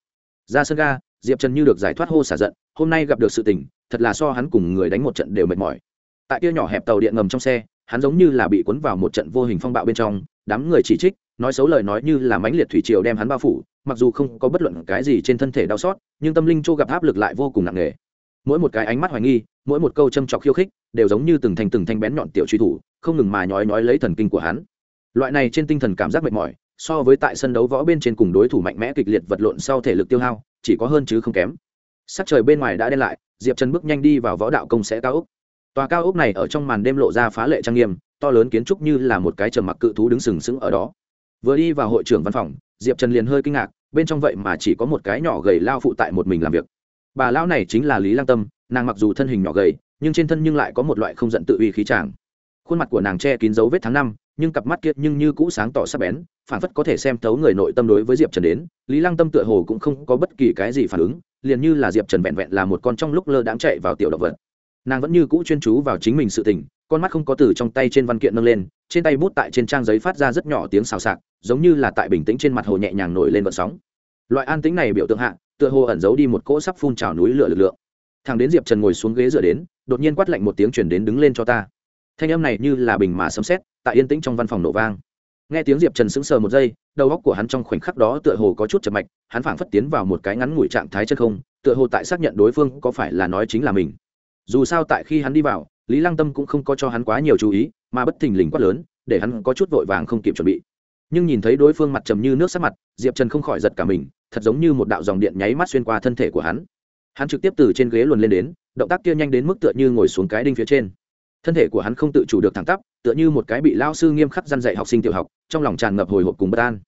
Ra sân ga, diệp trần như được giải thoát hô xả giận, hôm nay gặp được sự tình, thật là so hắn cùng người đánh một trận đều mệt mỏi. Tại kia nhỏ hẹp tàu điện ngầm trong xe, hắn giống như là bị cuốn vào một trận vô hình phong bạo bên trong, đám người chỉ trích nói xấu lời nói như là mãnh liệt thủy triều đem hắn bao phủ, mặc dù không có bất luận cái gì trên thân thể đau xót, nhưng tâm linh châu gặp áp lực lại vô cùng nặng nề. Mỗi một cái ánh mắt hoài nghi, mỗi một câu châm trọc khiêu khích, đều giống như từng thành từng thanh bén nhọn tiểu truy thủ, không ngừng mà nhói nhói lấy thần kinh của hắn. Loại này trên tinh thần cảm giác mệt mỏi, so với tại sân đấu võ bên trên cùng đối thủ mạnh mẽ kịch liệt vật lộn sau thể lực tiêu hao, chỉ có hơn chứ không kém. Sắc trời bên ngoài đã đen lại, diệp trần bước nhanh đi vào võ đạo công sẽ cao úc tòa cao úc này ở trong màn đêm lộ ra phá lệ trang nghiêm, to lớn kiến trúc như là một cái trầm mặc cự thú đứng sừng sững ở đó vừa đi vào hội trưởng văn phòng, diệp trần liền hơi kinh ngạc, bên trong vậy mà chỉ có một cái nhỏ gầy lao phụ tại một mình làm việc. Bà lao này chính là lý lang tâm, nàng mặc dù thân hình nhỏ gầy, nhưng trên thân nhưng lại có một loại không giận tự uy khí tràng khuôn mặt của nàng che kín dấu vết tháng năm, nhưng cặp mắt kiệt nhưng như cũ sáng tỏ sắc bén phản phất có thể xem thấu người nội tâm đối với diệp trần đến, lý lăng tâm tựa hồ cũng không có bất kỳ cái gì phản ứng, liền như là diệp trần vẹn vẹn là một con trong lúc lơ đãng chạy vào tiểu động vật. Nàng vẫn như cũ chuyên chú vào chính mình sự tình, con mắt không có từ trong tay trên văn kiện nâng lên trên tay bút tại trên trang giấy phát ra rất nhỏ tiếng xào xạc, giống như là tại bình tĩnh trên mặt hồ nhẹ nhàng nổi lên vận sóng. Loại an tĩnh này biểu tượng hạ, tựa hồ ẩn giấu đi một cỗ sắp phun trào núi lửa lực lượng. Thằng đến diệp trần ngồi xuống ghế dựa đến, đột nhiên quát lạnh một tiếng chuyển đến đứng lên cho ta. Thanh âm này như là bình mà sấm xét tại yên tĩnh trong văn phòng nổ vang. Nghe tiếng diệp trần sững sờ một giây, đầu óc của hắn trong khoảnh khắc đó tựa hồ có chút chậm mạch, hắn phảng phất tiến vào một cái ngắn ngủi trạng thái chân không, tựa hồ tại xác nhận đối phương có phải là nói chính là mình. Dù sao tại khi hắn đi vào, lý lăng tâm cũng không có cho hắn quá nhiều chú ý mà bất thình lình quát lớn, để hắn có chút vội vàng không kịp chuẩn bị. Nhưng nhìn thấy đối phương mặt trầm như nước sắc mặt, diệp trần không khỏi giật cả mình, thật giống như một đạo dòng điện nháy mắt xuyên qua thân thể của hắn. Hắn trực tiếp từ trên ghế luồn lên đến, động tác kia nhanh đến mức tựa như ngồi xuống cái đinh phía trên. Thân thể của hắn không tự chủ được thẳng tắp, tựa như một cái bị lao sư nghiêm khắc dăn dạy học sinh tiểu học, trong lòng tràn ngập hồi hộp cùng bất an.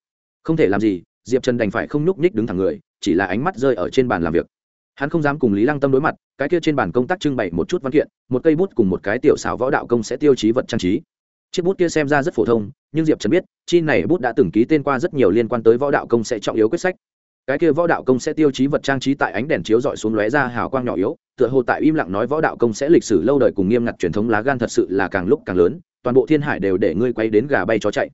Không thể làm gì, diệp trần đành phải không nhúc nhích đứng thẳng người, chỉ là ánh mắt rơi ở trên bàn làm việc hắn không dám cùng lý lăng tâm đối mặt, cái kia trên bàn công tác trưng bày một chút văn kiện, một cây bút cùng một cái tiểu xảo võ đạo công sẽ tiêu chí vật trang trí. Chiếc bút kia xem ra rất phổ thông, nhưng diệp trần biết, chi này bút đã từng ký tên qua rất nhiều liên quan tới võ đạo công sẽ trọng yếu quyết sách. Cái kia võ đạo công sẽ tiêu chí vật trang trí tại ánh đèn chiếu dọi xuống lóe ra hào quang nhỏ yếu, tựa hồ tại im lặng nói võ đạo công sẽ lịch sử lâu đời cùng nghiêm ngặt truyền thống lá gan thật sự là càng lúc càng lớn, toàn bộ thiên hải đều để ngươi quay đến gà bay chó chạy.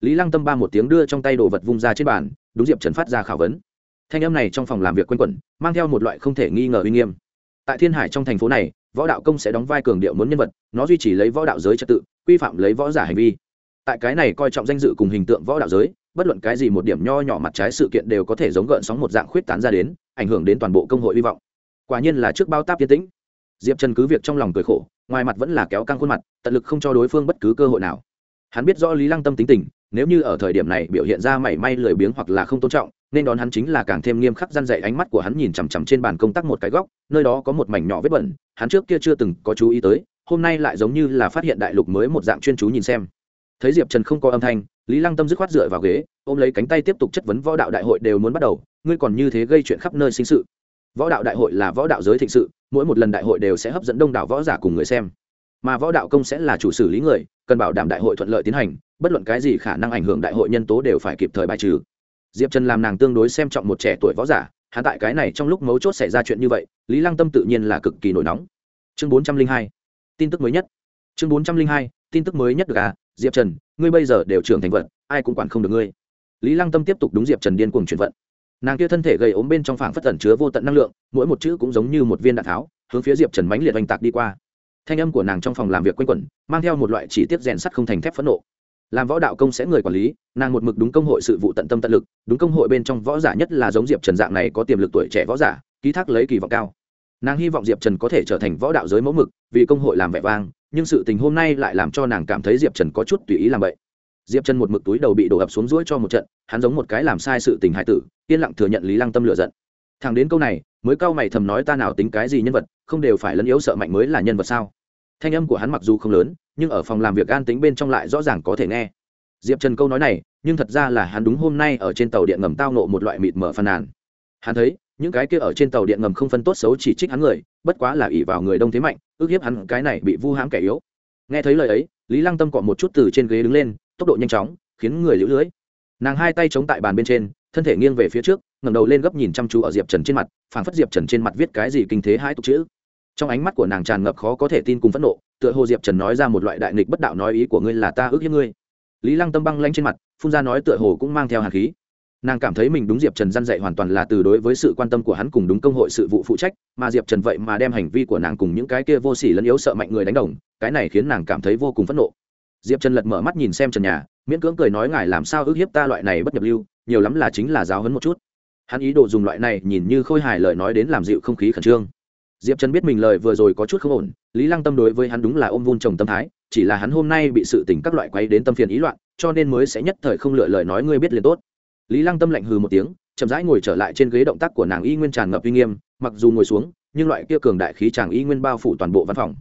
Lý lăng tâm ba một tiếng đưa trong tay đồ vật vung ra trên bàn, đúng diệp trần phát ra khảo vấn thanh âm này trong phòng làm việc q u a n quẩn, mang theo một loại không thể nghi ngờ uy nghiêm. Tại thiên hải trong thành phố này, võ đạo công sẽ đóng vai cường điệu muốn nhân vật, nó duy trì lấy võ đạo giới trật tự, quy phạm lấy võ giả hành vi. Tại cái này coi trọng danh dự cùng hình tượng võ đạo giới, bất luận cái gì một điểm nho nhỏ mặt trái sự kiện đều có thể giống gợn sóng một dạng khuyết tán ra đến, ảnh hưởng đến toàn bộ công hội hy vọng. Quả nhiên là trước bao táp tiến tĩnh. Diệp trần cứ việc trong lòng cười khổ, ngoài mặt vẫn là kéo căng khuôn mặt, tận lực không cho đối phương bất cứ cơ hội nào. Hắn biết rõ lý lăng tâm tính tình, nếu như ở thời điểm này biểu hiện ra mảy may lười biếng hoặc là không tôn trọng nên đón hắn chính là càng thêm nghiêm khắc răn dạy ánh mắt của hắn nhìn chằm chằm trên bàn công tác một cái góc, nơi đó có một mảnh nhỏ vết bẩn, hắn trước kia chưa từng có chú ý tới, hôm nay lại giống như là phát hiện đại lục mới một dạng chuyên chú nhìn xem. Thấy diệp trần không có âm thanh, lý lăng tâm dứt khoát dựa vào ghế, ôm lấy cánh tay tiếp tục chất vấn võ đạo đại hội đều muốn bắt đầu, ngươi còn như thế gây chuyện khắp nơi sinh sự. Võ đạo đại hội là võ đạo giới thịnh sự, mỗi một lần đại hội đều sẽ hấp dẫn đông đảo võ giả cùng người xem. Mà võ đạo công sẽ là chủ xử lý người, cần bảo đảm đại hội thuận lợi tiến hành, bất luận cái gì khả năng ảnh hưởng đại hội nhân tố đều phải kịp thời bài trừ diệp trần làm nàng tương đối xem trọng một trẻ tuổi võ giả hạ tại cái này trong lúc mấu chốt xảy ra chuyện như vậy, lý lăng tâm tự nhiên là cực kỳ nổi nóng. Chương bốn trăm linh hai, tin tức mới nhất. Chương bốn trăm linh hai, tin tức mới nhất được à? Diệp trần, ngươi bây giờ đều trưởng thành vận ai cũng quản không được ngươi. Lý lăng tâm tiếp tục đúng diệp trần điên cuồng chuyển vận. Nàng kia thân thể gầy ốm bên trong phảng phất tẩn chứa vô tận năng lượng, mỗi một chữ cũng giống như một viên đạn tháo, hướng phía diệp trần mánh liệt oanh tạc đi qua. Thanh âm của nàng trong phòng làm việc quanh quẩn, mang theo một loại chỉ tiết rèn sắt không thành thép phẫn nộ làm võ đạo công sẽ người quản lý, nàng một mực đúng công hội sự vụ tận tâm tận lực, đúng công hội bên trong võ giả nhất là giống diệp trần dạng này có tiềm lực tuổi trẻ võ giả, ký thác lấy kỳ vọng cao. Nàng hy vọng diệp trần có thể trở thành võ đạo giới mẫu mực, vì công hội làm vẻ vang, nhưng sự tình hôm nay lại làm cho nàng cảm thấy diệp trần có chút tùy ý làm vậy. Diệp trần một mực túi đầu bị đổ ập xuống rũi cho một trận, hắn giống một cái làm sai sự tình hải tử, yên lặng thừa nhận lý lăng tâm lựa giận. Thằng đến câu này, mới cau mày thầm nói ta nào tính cái gì nhân vật, không đều phải lẫn yếu sợ mạnh mới là nhân vật sao? Thanh âm của hắn mặc dù không lớn, nhưng ở phòng làm việc an tính bên trong lại rõ ràng có thể nghe. Diệp trần câu nói này, nhưng thật ra là hắn đúng hôm nay ở trên tàu điện ngầm tao nộ một loại mịt mở phàn nàn. Hắn thấy, những cái kia ở trên tàu điện ngầm không phân tốt xấu chỉ trích hắn người, bất quá là ỷ vào người đông thế mạnh, ước hiếp hắn cái này bị vu hãm kẻ yếu. Nghe thấy lời ấy, lý lăng tâm cọ một chút từ trên ghế đứng lên, tốc độ nhanh chóng, khiến người lũ lưới. Nàng hai tay chống tại bàn bên trên, thân thể nghiêng về phía trước, ngẩng đầu lên gấp nhìn chăm chú ở diệp trần trên mặt, phảng phất diệp trần trên mặt viết cái gì kinh thế hai tục chữ trong ánh mắt của nàng tràn ngập khó có thể tin cùng phẫn nộ, tựa hồ diệp trần nói ra một loại đại nghịch bất đạo nói ý của ngươi là ta ước hiếp ngươi. Lý lăng tâm băng lanh trên mặt, phun ra nói tựa hồ cũng mang theo hạt khí. Nàng cảm thấy mình đúng diệp trần g i a n dạy hoàn toàn là từ đối với sự quan tâm của hắn cùng đúng công hội sự vụ phụ trách, mà diệp trần vậy mà đem hành vi của nàng cùng những cái kia vô s ỉ lẫn yếu sợ mạnh người đánh đồng, cái này khiến nàng cảm thấy vô cùng phẫn nộ. Diệp trần lật mở mắt nhìn xem trần nhà, miễn cưỡng cười nói ngài làm sao ước hiếp ta loại này bất nhập lưu, nhiều lắm là chính là giáo hấn một chút. Hắn ý đồ dùng loại này nhìn như khôi hài lời nói đến làm dịu không khí khẩn trương diệp trần biết mình lời vừa rồi có chút không ổn, lý lăng tâm đối với hắn đúng là ôm vun trồng tâm thái, chỉ là hắn hôm nay bị sự tỉnh các loại quấy đến tâm phiền ý loạn, cho nên mới sẽ nhất thời không lựa lời nói ngươi biết liền tốt. Lý lăng tâm lạnh hừ một tiếng, chậm rãi ngồi trở lại trên ghế động tác của nàng y nguyên tràn ngập uy nghiêm, mặc dù ngồi xuống, nhưng loại kia cường đại khí chàng y nguyên bao phủ toàn bộ văn phòng.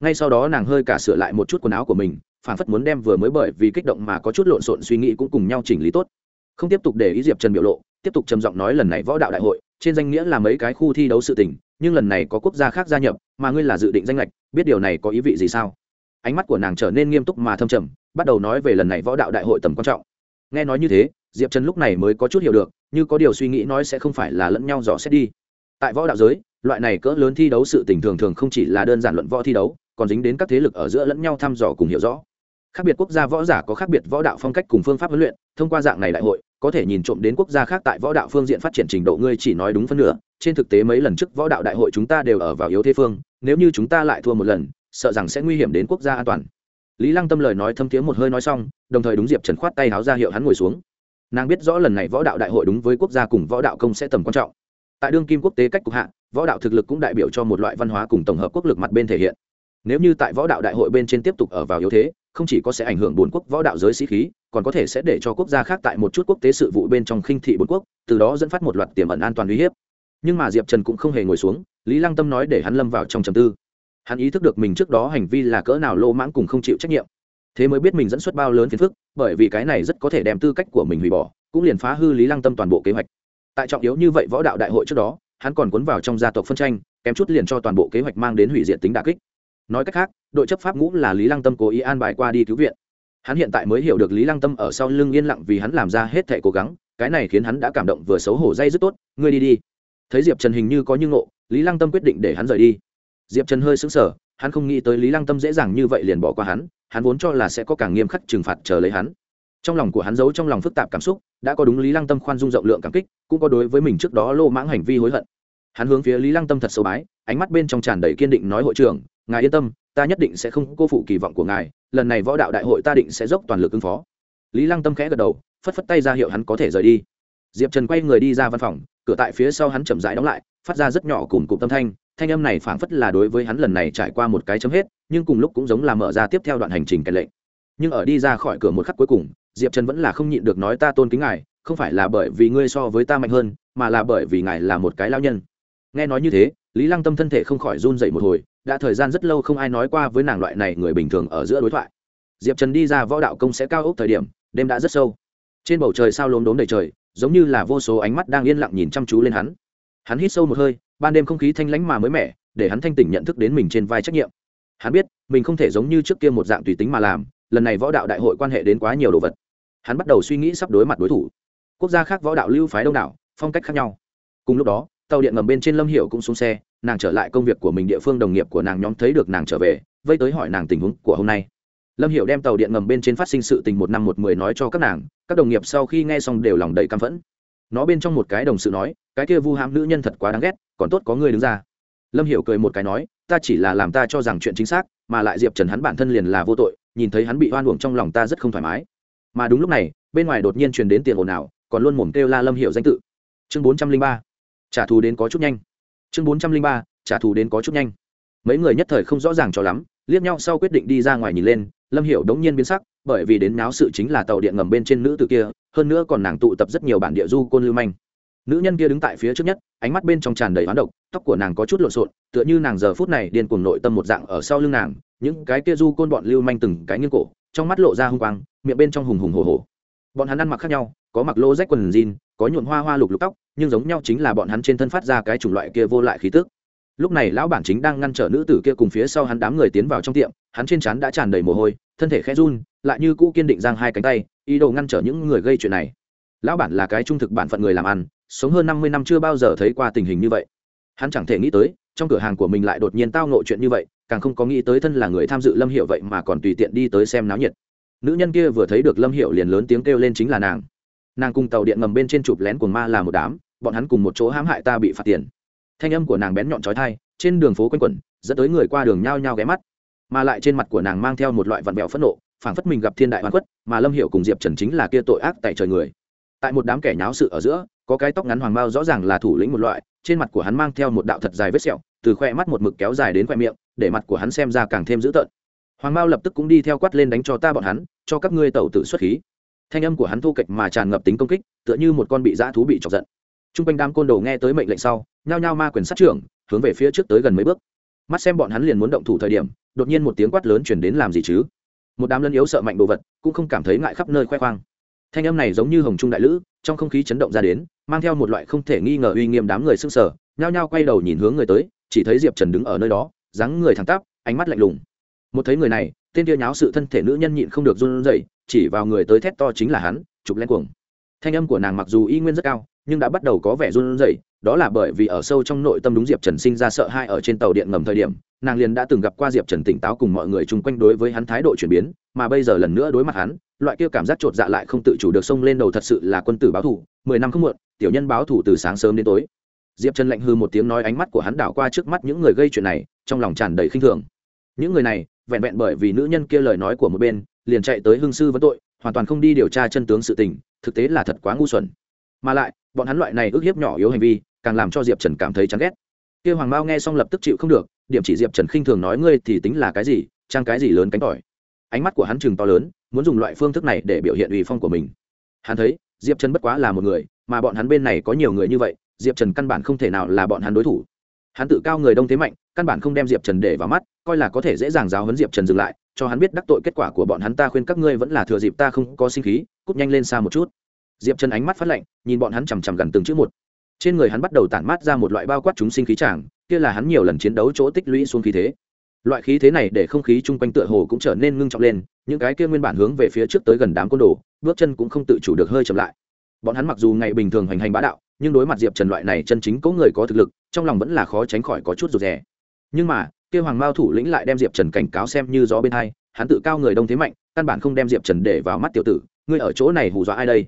Ngay sau đó nàng hơi cả sửa lại một chút quần áo của mình phản phất muốn đem vừa mới bởi vì kích động mà có chút lộn xộn suy nghĩ cũng cùng nhau chỉnh lý tốt. Không tiếp tục để ý diệp trần biểu lộ, tiếp tục trầm giọng nói lần này võ đạo đại hội, trên danh nghĩa là mấy cái khu thi đấu sự tình nhưng lần này có quốc gia khác gia nhập, mà ngươi là dự định danh lệch biết điều này có ý vị gì sao? Ánh mắt của nàng trở nên nghiêm túc mà thâm trầm, bắt đầu nói về lần này võ đạo đại hội tầm quan trọng. Nghe nói như thế, diệp trần lúc này mới có chút hiểu được, như có điều suy nghĩ nói sẽ không phải là lẫn nhau dò xét đi. Tại võ đạo giới, loại này cỡ lớn thi đấu sự tình thường thường không chỉ là đơn giản luận võ thi đấu, còn dính đến các thế lực ở giữa lẫn nhau thăm dò cùng hiểu rõ. Khác biệt quốc gia võ giả có khác biệt võ đạo phong cách cùng phương pháp huấn luyện, thông qua dạng này đại hội có thể nhìn trộm đến quốc gia khác tại võ đạo phương diện phát triển trình độ ngươi chỉ nói đúng phân nửa, trên thực tế mấy lần trước võ đạo đại hội chúng ta đều ở vào yếu thế phương, nếu như chúng ta lại thua một lần, sợ rằng sẽ nguy hiểm đến quốc gia an toàn. Lý lăng tâm lời nói thâm tiếng một hơi nói xong, đồng thời đúng diệp trần khoát tay háo ra hiệu hắn ngồi xuống. Nàng biết rõ lần này võ đạo đại hội đúng với quốc gia cùng võ đạo công sẽ tầm quan trọng. Tại đương kim quốc tế cách cục hạ, võ đạo thực lực cũng đại biểu cho một loại văn hóa cùng tổng hợp quốc lực mặt bên thể hiện. Nếu như tại võ đạo đại hội bên trên tiếp tục ở vào yếu thế, không chỉ có sẽ ảnh hưởng bốn quốc võ đạo giới sĩ khí còn có thể sẽ để cho quốc gia khác tại một chút quốc tế sự vụ bên trong khinh thị bốn quốc, từ đó dẫn phát một loạt tiềm ẩn an toàn uy hiếp. Nhưng mà diệp trần cũng không hề ngồi xuống, lý lăng tâm nói để hắn lâm vào trong trầm tư. Hắn ý thức được mình trước đó hành vi là cỡ nào lô mãng cùng không chịu trách nhiệm. Thế mới biết mình dẫn xuất bao lớn phiền phức, bởi vì cái này rất có thể đem tư cách của mình hủy bỏ, cũng liền phá hư lý lăng tâm toàn bộ kế hoạch. Tại trọng yếu như vậy võ đạo đại hội trước đó, hắn còn cuốn vào trong gia tộc phân tranh, kém chút liền cho toàn bộ kế hoạch mang đến hủy diệt tính đà kích. Nói cách khác, đội chấp pháp ngũ là lý lăng tâm cố ý an bài qua đi cứu viện hắn hiện tại mới hiểu được lý lăng tâm ở sau lưng yên lặng vì hắn làm ra hết thẻ cố gắng, cái này khiến hắn đã cảm động vừa xấu hổ dây rất tốt, ngươi đi đi. Thấy diệp trần hình như có như ngộ, lý lăng tâm quyết định để hắn rời đi. Diệp trần hơi xứng sở hắn không nghĩ tới lý lăng tâm dễ dàng như vậy liền bỏ qua hắn hắn vốn cho là sẽ có càng nghiêm khắc trừng phạt chờ lấy hắn. Trong lòng của hắn giấu trong lòng phức tạp cảm xúc, đã có đúng lý lăng tâm khoan dung rộng lượng cảm kích, cũng có đối với mình trước đó lô mãng hành vi hối hận. Hắn hướng phía lý lăng tâm thật sâu bái, ánh mắt bên trong tràn đầy kiên định nói, hội trưởng, ngài yên tâm ta nhất định sẽ không cô phụ kỳ vọng của ngài, lần này võ đạo đại hội ta định sẽ dốc toàn lực ứng phó. Lý lăng tâm khẽ gật đầu, phất phất tay ra hiệu hắn có thể rời đi. Diệp trần quay người đi ra văn phòng, cửa tại phía sau hắn chậm rãi đóng lại, phát ra rất nhỏ cùng cụm tâm thanh thanh âm này phảng phất là đối với hắn lần này trải qua một cái chấm hết, nhưng cùng lúc cũng giống là mở ra tiếp theo đoạn hành trình kèn lệnh. Nhưng ở đi ra khỏi cửa một khắc cuối cùng, diệp trần vẫn là không nhịn được nói ta tôn kính ngài, không phải là bởi vì ngươi so với ta mạnh hơn, mà là bởi vì ngài là một cái lao nhân. Nghe nói như thế, lý lăng tâm thân thể không khỏi run dậy một hồi đã thời gian rất lâu không ai nói qua với nàng loại này người bình thường ở giữa đối thoại. Diệp trần đi ra võ đạo công sẽ cao ốc thời điểm, đêm đã rất sâu. Trên bầu trời sao lốm đốm đầy trời, giống như là vô số ánh mắt đang yên lặng nhìn chăm chú lên hắn. Hắn hít sâu một hơi, ban đêm không khí thanh lãnh mà mới mẻ, để hắn thanh tỉnh nhận thức đến mình trên vai trách nhiệm. Hắn biết, mình không thể giống như trước kia một dạng tùy tính mà làm, lần này võ đạo đại hội quan hệ đến quá nhiều đồ vật. Hắn bắt đầu suy nghĩ sắp đối mặt đối thủ. Quốc gia khác võ đạo lưu phái đông đảo, phong cách khác nhau. Cùng lúc đó, tàu điện ngầm bên trên lâm hiệu cũng xuống xe nàng trở lại công việc của mình địa phương đồng nghiệp của nàng nhóm thấy được nàng trở về, vây tới hỏi nàng tình huống của hôm nay. Lâm hiệu đem tàu điện ngầm bên trên phát sinh sự tình một năm một mười nói cho các nàng, các đồng nghiệp sau khi nghe xong đều lòng đầy căm phẫn. Nó bên trong một cái đồng sự nói, cái kia vu hãm nữ nhân thật quá đáng ghét, còn tốt có người đứng ra. Lâm hiểu cười một cái nói, ta chỉ là làm ta cho rằng chuyện chính xác, mà lại diệp trần hắn bản thân liền là vô tội, nhìn thấy hắn bị oan uổng trong lòng ta rất không thoải mái. Mà đúng lúc này, bên ngoài đột nhiên truyền đến tiền ồn ào, còn luôn mồm kêu la lâm hiệu danh tự. Chương bốn trăm linh ba. Trả thù đến có chút nhanh chương bốn trăm linh ba, trả thù đến có chút nhanh. Mấy người nhất thời không rõ ràng cho lắm, liếc nhau sau quyết định đi ra ngoài nhìn lên, lâm hiểu đống nhiên biến sắc, bởi vì đến náo sự chính là tàu điện ngầm bên trên nữ tử kia, hơn nữa còn nàng tụ tập rất nhiều bản địa du côn lưu manh. Nữ nhân kia đứng tại phía trước nhất, ánh mắt bên trong tràn đầy hoán độc, tóc của nàng có chút lộn xộn, tựa như nàng giờ phút này điên cuồng nội tâm một dạng ở sau lưng nàng, những cái kia du côn bọn lưu manh từng cái nghiêng cổ, trong mắt lộ ra hung quang, miệng bên trong hùng hùng hồ hồ bọn hắn ăn mặc khác nhau, có mặc lô rách quần jean, có nhuộn hoa hoa lục lục tóc, nhưng giống nhau chính là bọn hắn trên thân phát ra cái chủng loại kia vô lại khí tức. Lúc này lão bản chính đang ngăn trở nữ tử kia cùng phía sau hắn đám người tiến vào trong tiệm, hắn trên trán đã tràn đầy mồ hôi, thân thể khẽ run, lại như cũ kiên định giang hai cánh tay, ý đồ ngăn trở những người gây chuyện này. Lão bản là cái trung thực bản phận người làm ăn, sống hơn năm mươi năm chưa bao giờ thấy qua tình hình như vậy. Hắn chẳng thể nghĩ tới, trong cửa hàng của mình lại đột nhiên tao ngộ chuyện như vậy, càng không có nghĩ tới thân là người tham dự lâm hiệu vậy mà còn tùy tiện đi tới xem náo nhiệt nữ nhân kia vừa thấy được lâm hiệu liền lớn tiếng kêu lên chính là nàng. Nàng cùng tàu điện ngầm bên trên chụp lén cuồng ma là một đám, bọn hắn cùng một chỗ hãm hại ta bị phạt tiền. Thanh âm của nàng bén nhọn trói thai trên đường phố quanh quẩn, dẫn tới người qua đường nhao nhao ghé mắt. Mà lại trên mặt của nàng mang theo một loại vặn vẹo phẫn nộ, phảng phất mình gặp thiên đại hoàn quất mà lâm hiệu cùng diệp trần chính là kia tội ác tại trời người. Tại một đám kẻ nháo sự ở giữa, có cái tóc ngắn hoàng bao rõ ràng là thủ lĩnh một loại, trên mặt của hắn mang theo một đạo thật dài vết sẹo, từ khoe mắt một mực kéo dài đến khoe miệng, để mặt của hắn xem ra càng thêm dữ tợn hoàng Mao lập tức cũng đi theo quát lên đánh cho ta bọn hắn, cho các ngươi tẩu tử xuất khí. Thanh âm của hắn thu kịch mà tràn ngập tính công kích, tựa như một con bị dã thú bị chọc giận. T r u n g quanh đám côn đồ nghe tới mệnh lệnh sau, nhao nhao ma quyền sát trưởng, hướng về phía trước tới gần mấy bước. Mắt xem bọn hắn liền muốn động thủ thời điểm, đột nhiên một tiếng quát lớn chuyển đến làm gì chứ? Một đám lân yếu sợ mạnh đồ vật, cũng không cảm thấy ngại khắp nơi khoe khoang. Thanh âm này giống như hồng trung đại lữ, trong không khí chấn động ra đến, mang theo một loại không thể nghi ngờ uy nghiêm đám người s ư n g sở nhao nhao quay đầu nhìn hướng người tới, chỉ thấy diệp trần đứng ở nơi đó, dáng người thẳng tắp, ánh mắt lạnh lùng một thấy người này, tên kia nháo sự thân thể nữ nhân nhịn không được run rẩy, chỉ vào người tới thét to chính là hắn, chụp lên cuồng. Thanh âm của nàng mặc dù y nguyên rất cao, nhưng đã bắt đầu có vẻ run rẩy, đó là bởi vì ở sâu trong nội tâm đúng diệp trần sinh ra sợ hãi ở trên tàu điện ngầm thời điểm, nàng liền đã từng gặp qua diệp trần tỉnh táo cùng mọi người chung quanh đối với hắn thái độ chuyển biến, mà bây giờ lần nữa đối mặt hắn, loại kia cảm giác chột dạ lại không tự chủ được xông lên đầu thật sự là quân tử báo thủ, mười năm không muộn, tiểu nhân báo thủ từ sáng sớm đến tối. Diệp trần lạnh hư một tiếng nói ánh mắt của hắn đảo qua trước mắt những người gây chuyện này, trong lòng tràn đầy khinh thường. Những người này vẹn vẹn bởi vì nữ nhân kia lời nói của một bên, liền chạy tới hương sư vấn tội, hoàn toàn không đi điều tra chân tướng sự tình, thực tế là thật quá ngu xuẩn. Mà lại, bọn hắn loại này ước hiếp nhỏ yếu hành vi, càng làm cho diệp trần cảm thấy chán ghét. Kia hoàng mao nghe xong lập tức chịu không được, điểm chỉ diệp trần khinh thường nói ngươi thì tính là cái gì, trang cái gì lớn cánh tỏi ánh mắt của hắn chừng to lớn, muốn dùng loại phương thức này để biểu hiện uy phong của mình. Hắn thấy, diệp trần bất quá là một người, mà bọn hắn bên này có nhiều người như vậy, diệp trần căn bản không thể nào là bọn hắn đối thủ hắn tự cao người đông thế mạnh, căn bản không đem diệp trần để vào mắt, coi là có thể dễ dàng giáo hấn diệp trần dừng lại, cho hắn biết đắc tội kết quả của bọn hắn ta khuyên các ngươi vẫn là thừa dịp ta không có sinh khí, cút nhanh lên xa một chút. Diệp trần ánh mắt phát lạnh, nhìn bọn hắn chằm chằm gần từng chữ một. Trên người hắn bắt đầu tản mát ra một loại bao quát chúng sinh khí tràng, kia là hắn nhiều lần chiến đấu chỗ tích lũy xuống khí thế. Loại khí thế này để không khí chung quanh tựa hồ cũng trở nên ngưng trọng lên, những cái kia nguyên bản hướng về phía trước tới gần đám côn đồ, bước chân cũng không tự chủ được hơi chậm lại. Bọn hắn mặc dù ngày bình thường hành hành bá đạo nhưng đối mặt diệp trần loại này chân chính có người có thực lực, trong lòng vẫn là khó tránh khỏi có chút rụt rè. Nhưng mà kêu hoàng mao thủ lĩnh lại đem diệp trần cảnh cáo xem như gió bên hai, hắn tự cao người đông thế mạnh, căn bản không đem diệp trần để vào mắt tiểu tử, ngươi ở chỗ này hù dọa ai đây?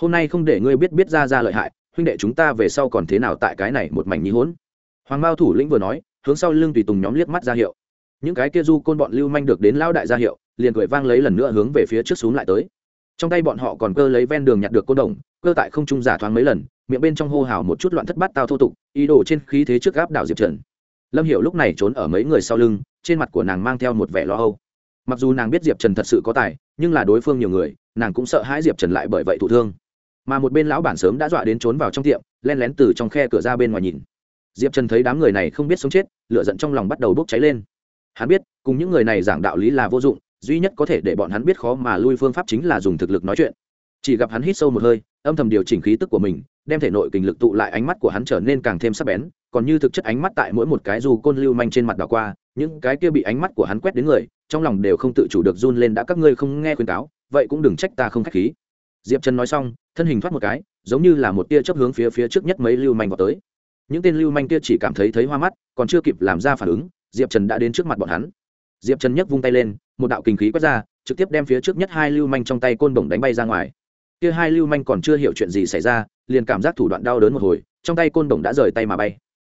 Hôm nay không để ngươi biết biết ra ra lợi hại, huynh đệ chúng ta về sau còn thế nào tại cái này một mảnh nhí hỗn hoàng mao thủ lĩnh vừa nói, hướng sau lưng tùy tùng nhóm liếc mắt ra hiệu. Những cái kia du côn bọn lưu manh được đến lao đại ra hiệu, liền cười vang lấy lần nữa hướng về phía trước xuống lại tới. Trong tay bọn họ còn cơ lấy ven đường nhặt được côn đồng, cơ tại không trung giả thoáng mấy lần miệng bên trong hô hào một chút loạn thất bát tao thô tục, ý đồ trên khí thế trước gáp đảo diệp trần. Lâm hiểu lúc này trốn ở mấy người sau lưng, trên mặt của nàng mang theo một vẻ lo âu. Mặc dù nàng biết diệp trần thật sự có tài, nhưng là đối phương nhiều người, nàng cũng sợ hãi diệp trần lại bởi vậy thụ thương. Mà một bên lão bản sớm đã dọa đến trốn vào trong tiệm, len lén từ trong khe cửa ra bên ngoài nhìn. Diệp trần thấy đám người này không biết sống chết, lửa giận trong lòng bắt đầu bốc cháy lên. Hắn biết, cùng những người này giảng đạo lý là vô dụng, duy nhất có thể để bọn hắn biết khó mà lui phương pháp chính là dùng thực lực nói chuyện. Chỉ gặp hắn hít sâu một hơi âm thầm điều chỉnh khí tức của mình, đem thể nội kình lực tụ lại ánh mắt của hắn trở nên càng thêm sắc bén, còn như thực chất ánh mắt tại mỗi một cái dù côn lưu manh trên mặt đảo qua, những cái kia bị ánh mắt của hắn quét đến người, trong lòng đều không tự chủ được run lên đã các ngươi không nghe khuyên cáo, vậy cũng đừng trách ta không k h á c h khí. Diệp trần nói xong, thân hình thoát một cái, giống như là một tia chấp hướng phía phía trước nhất mấy lưu manh vào tới. Những tên lưu manh kia chỉ cảm thấy thấy hoa mắt, còn chưa kịp làm ra phản ứng, diệp trần đã đến trước mặt bọn hắn. Diệp trần nhấc vung tay lên, một đạo kinh khí quét ra, trực tiếp đem phía trước nhất hai lưu manh trong tay côn bổng đánh bay ra ngoài kia hai lưu manh còn chưa hiểu chuyện gì xảy ra, liền cảm giác thủ đoạn đau đớn một hồi, trong tay côn đồng đã rời tay mà bay.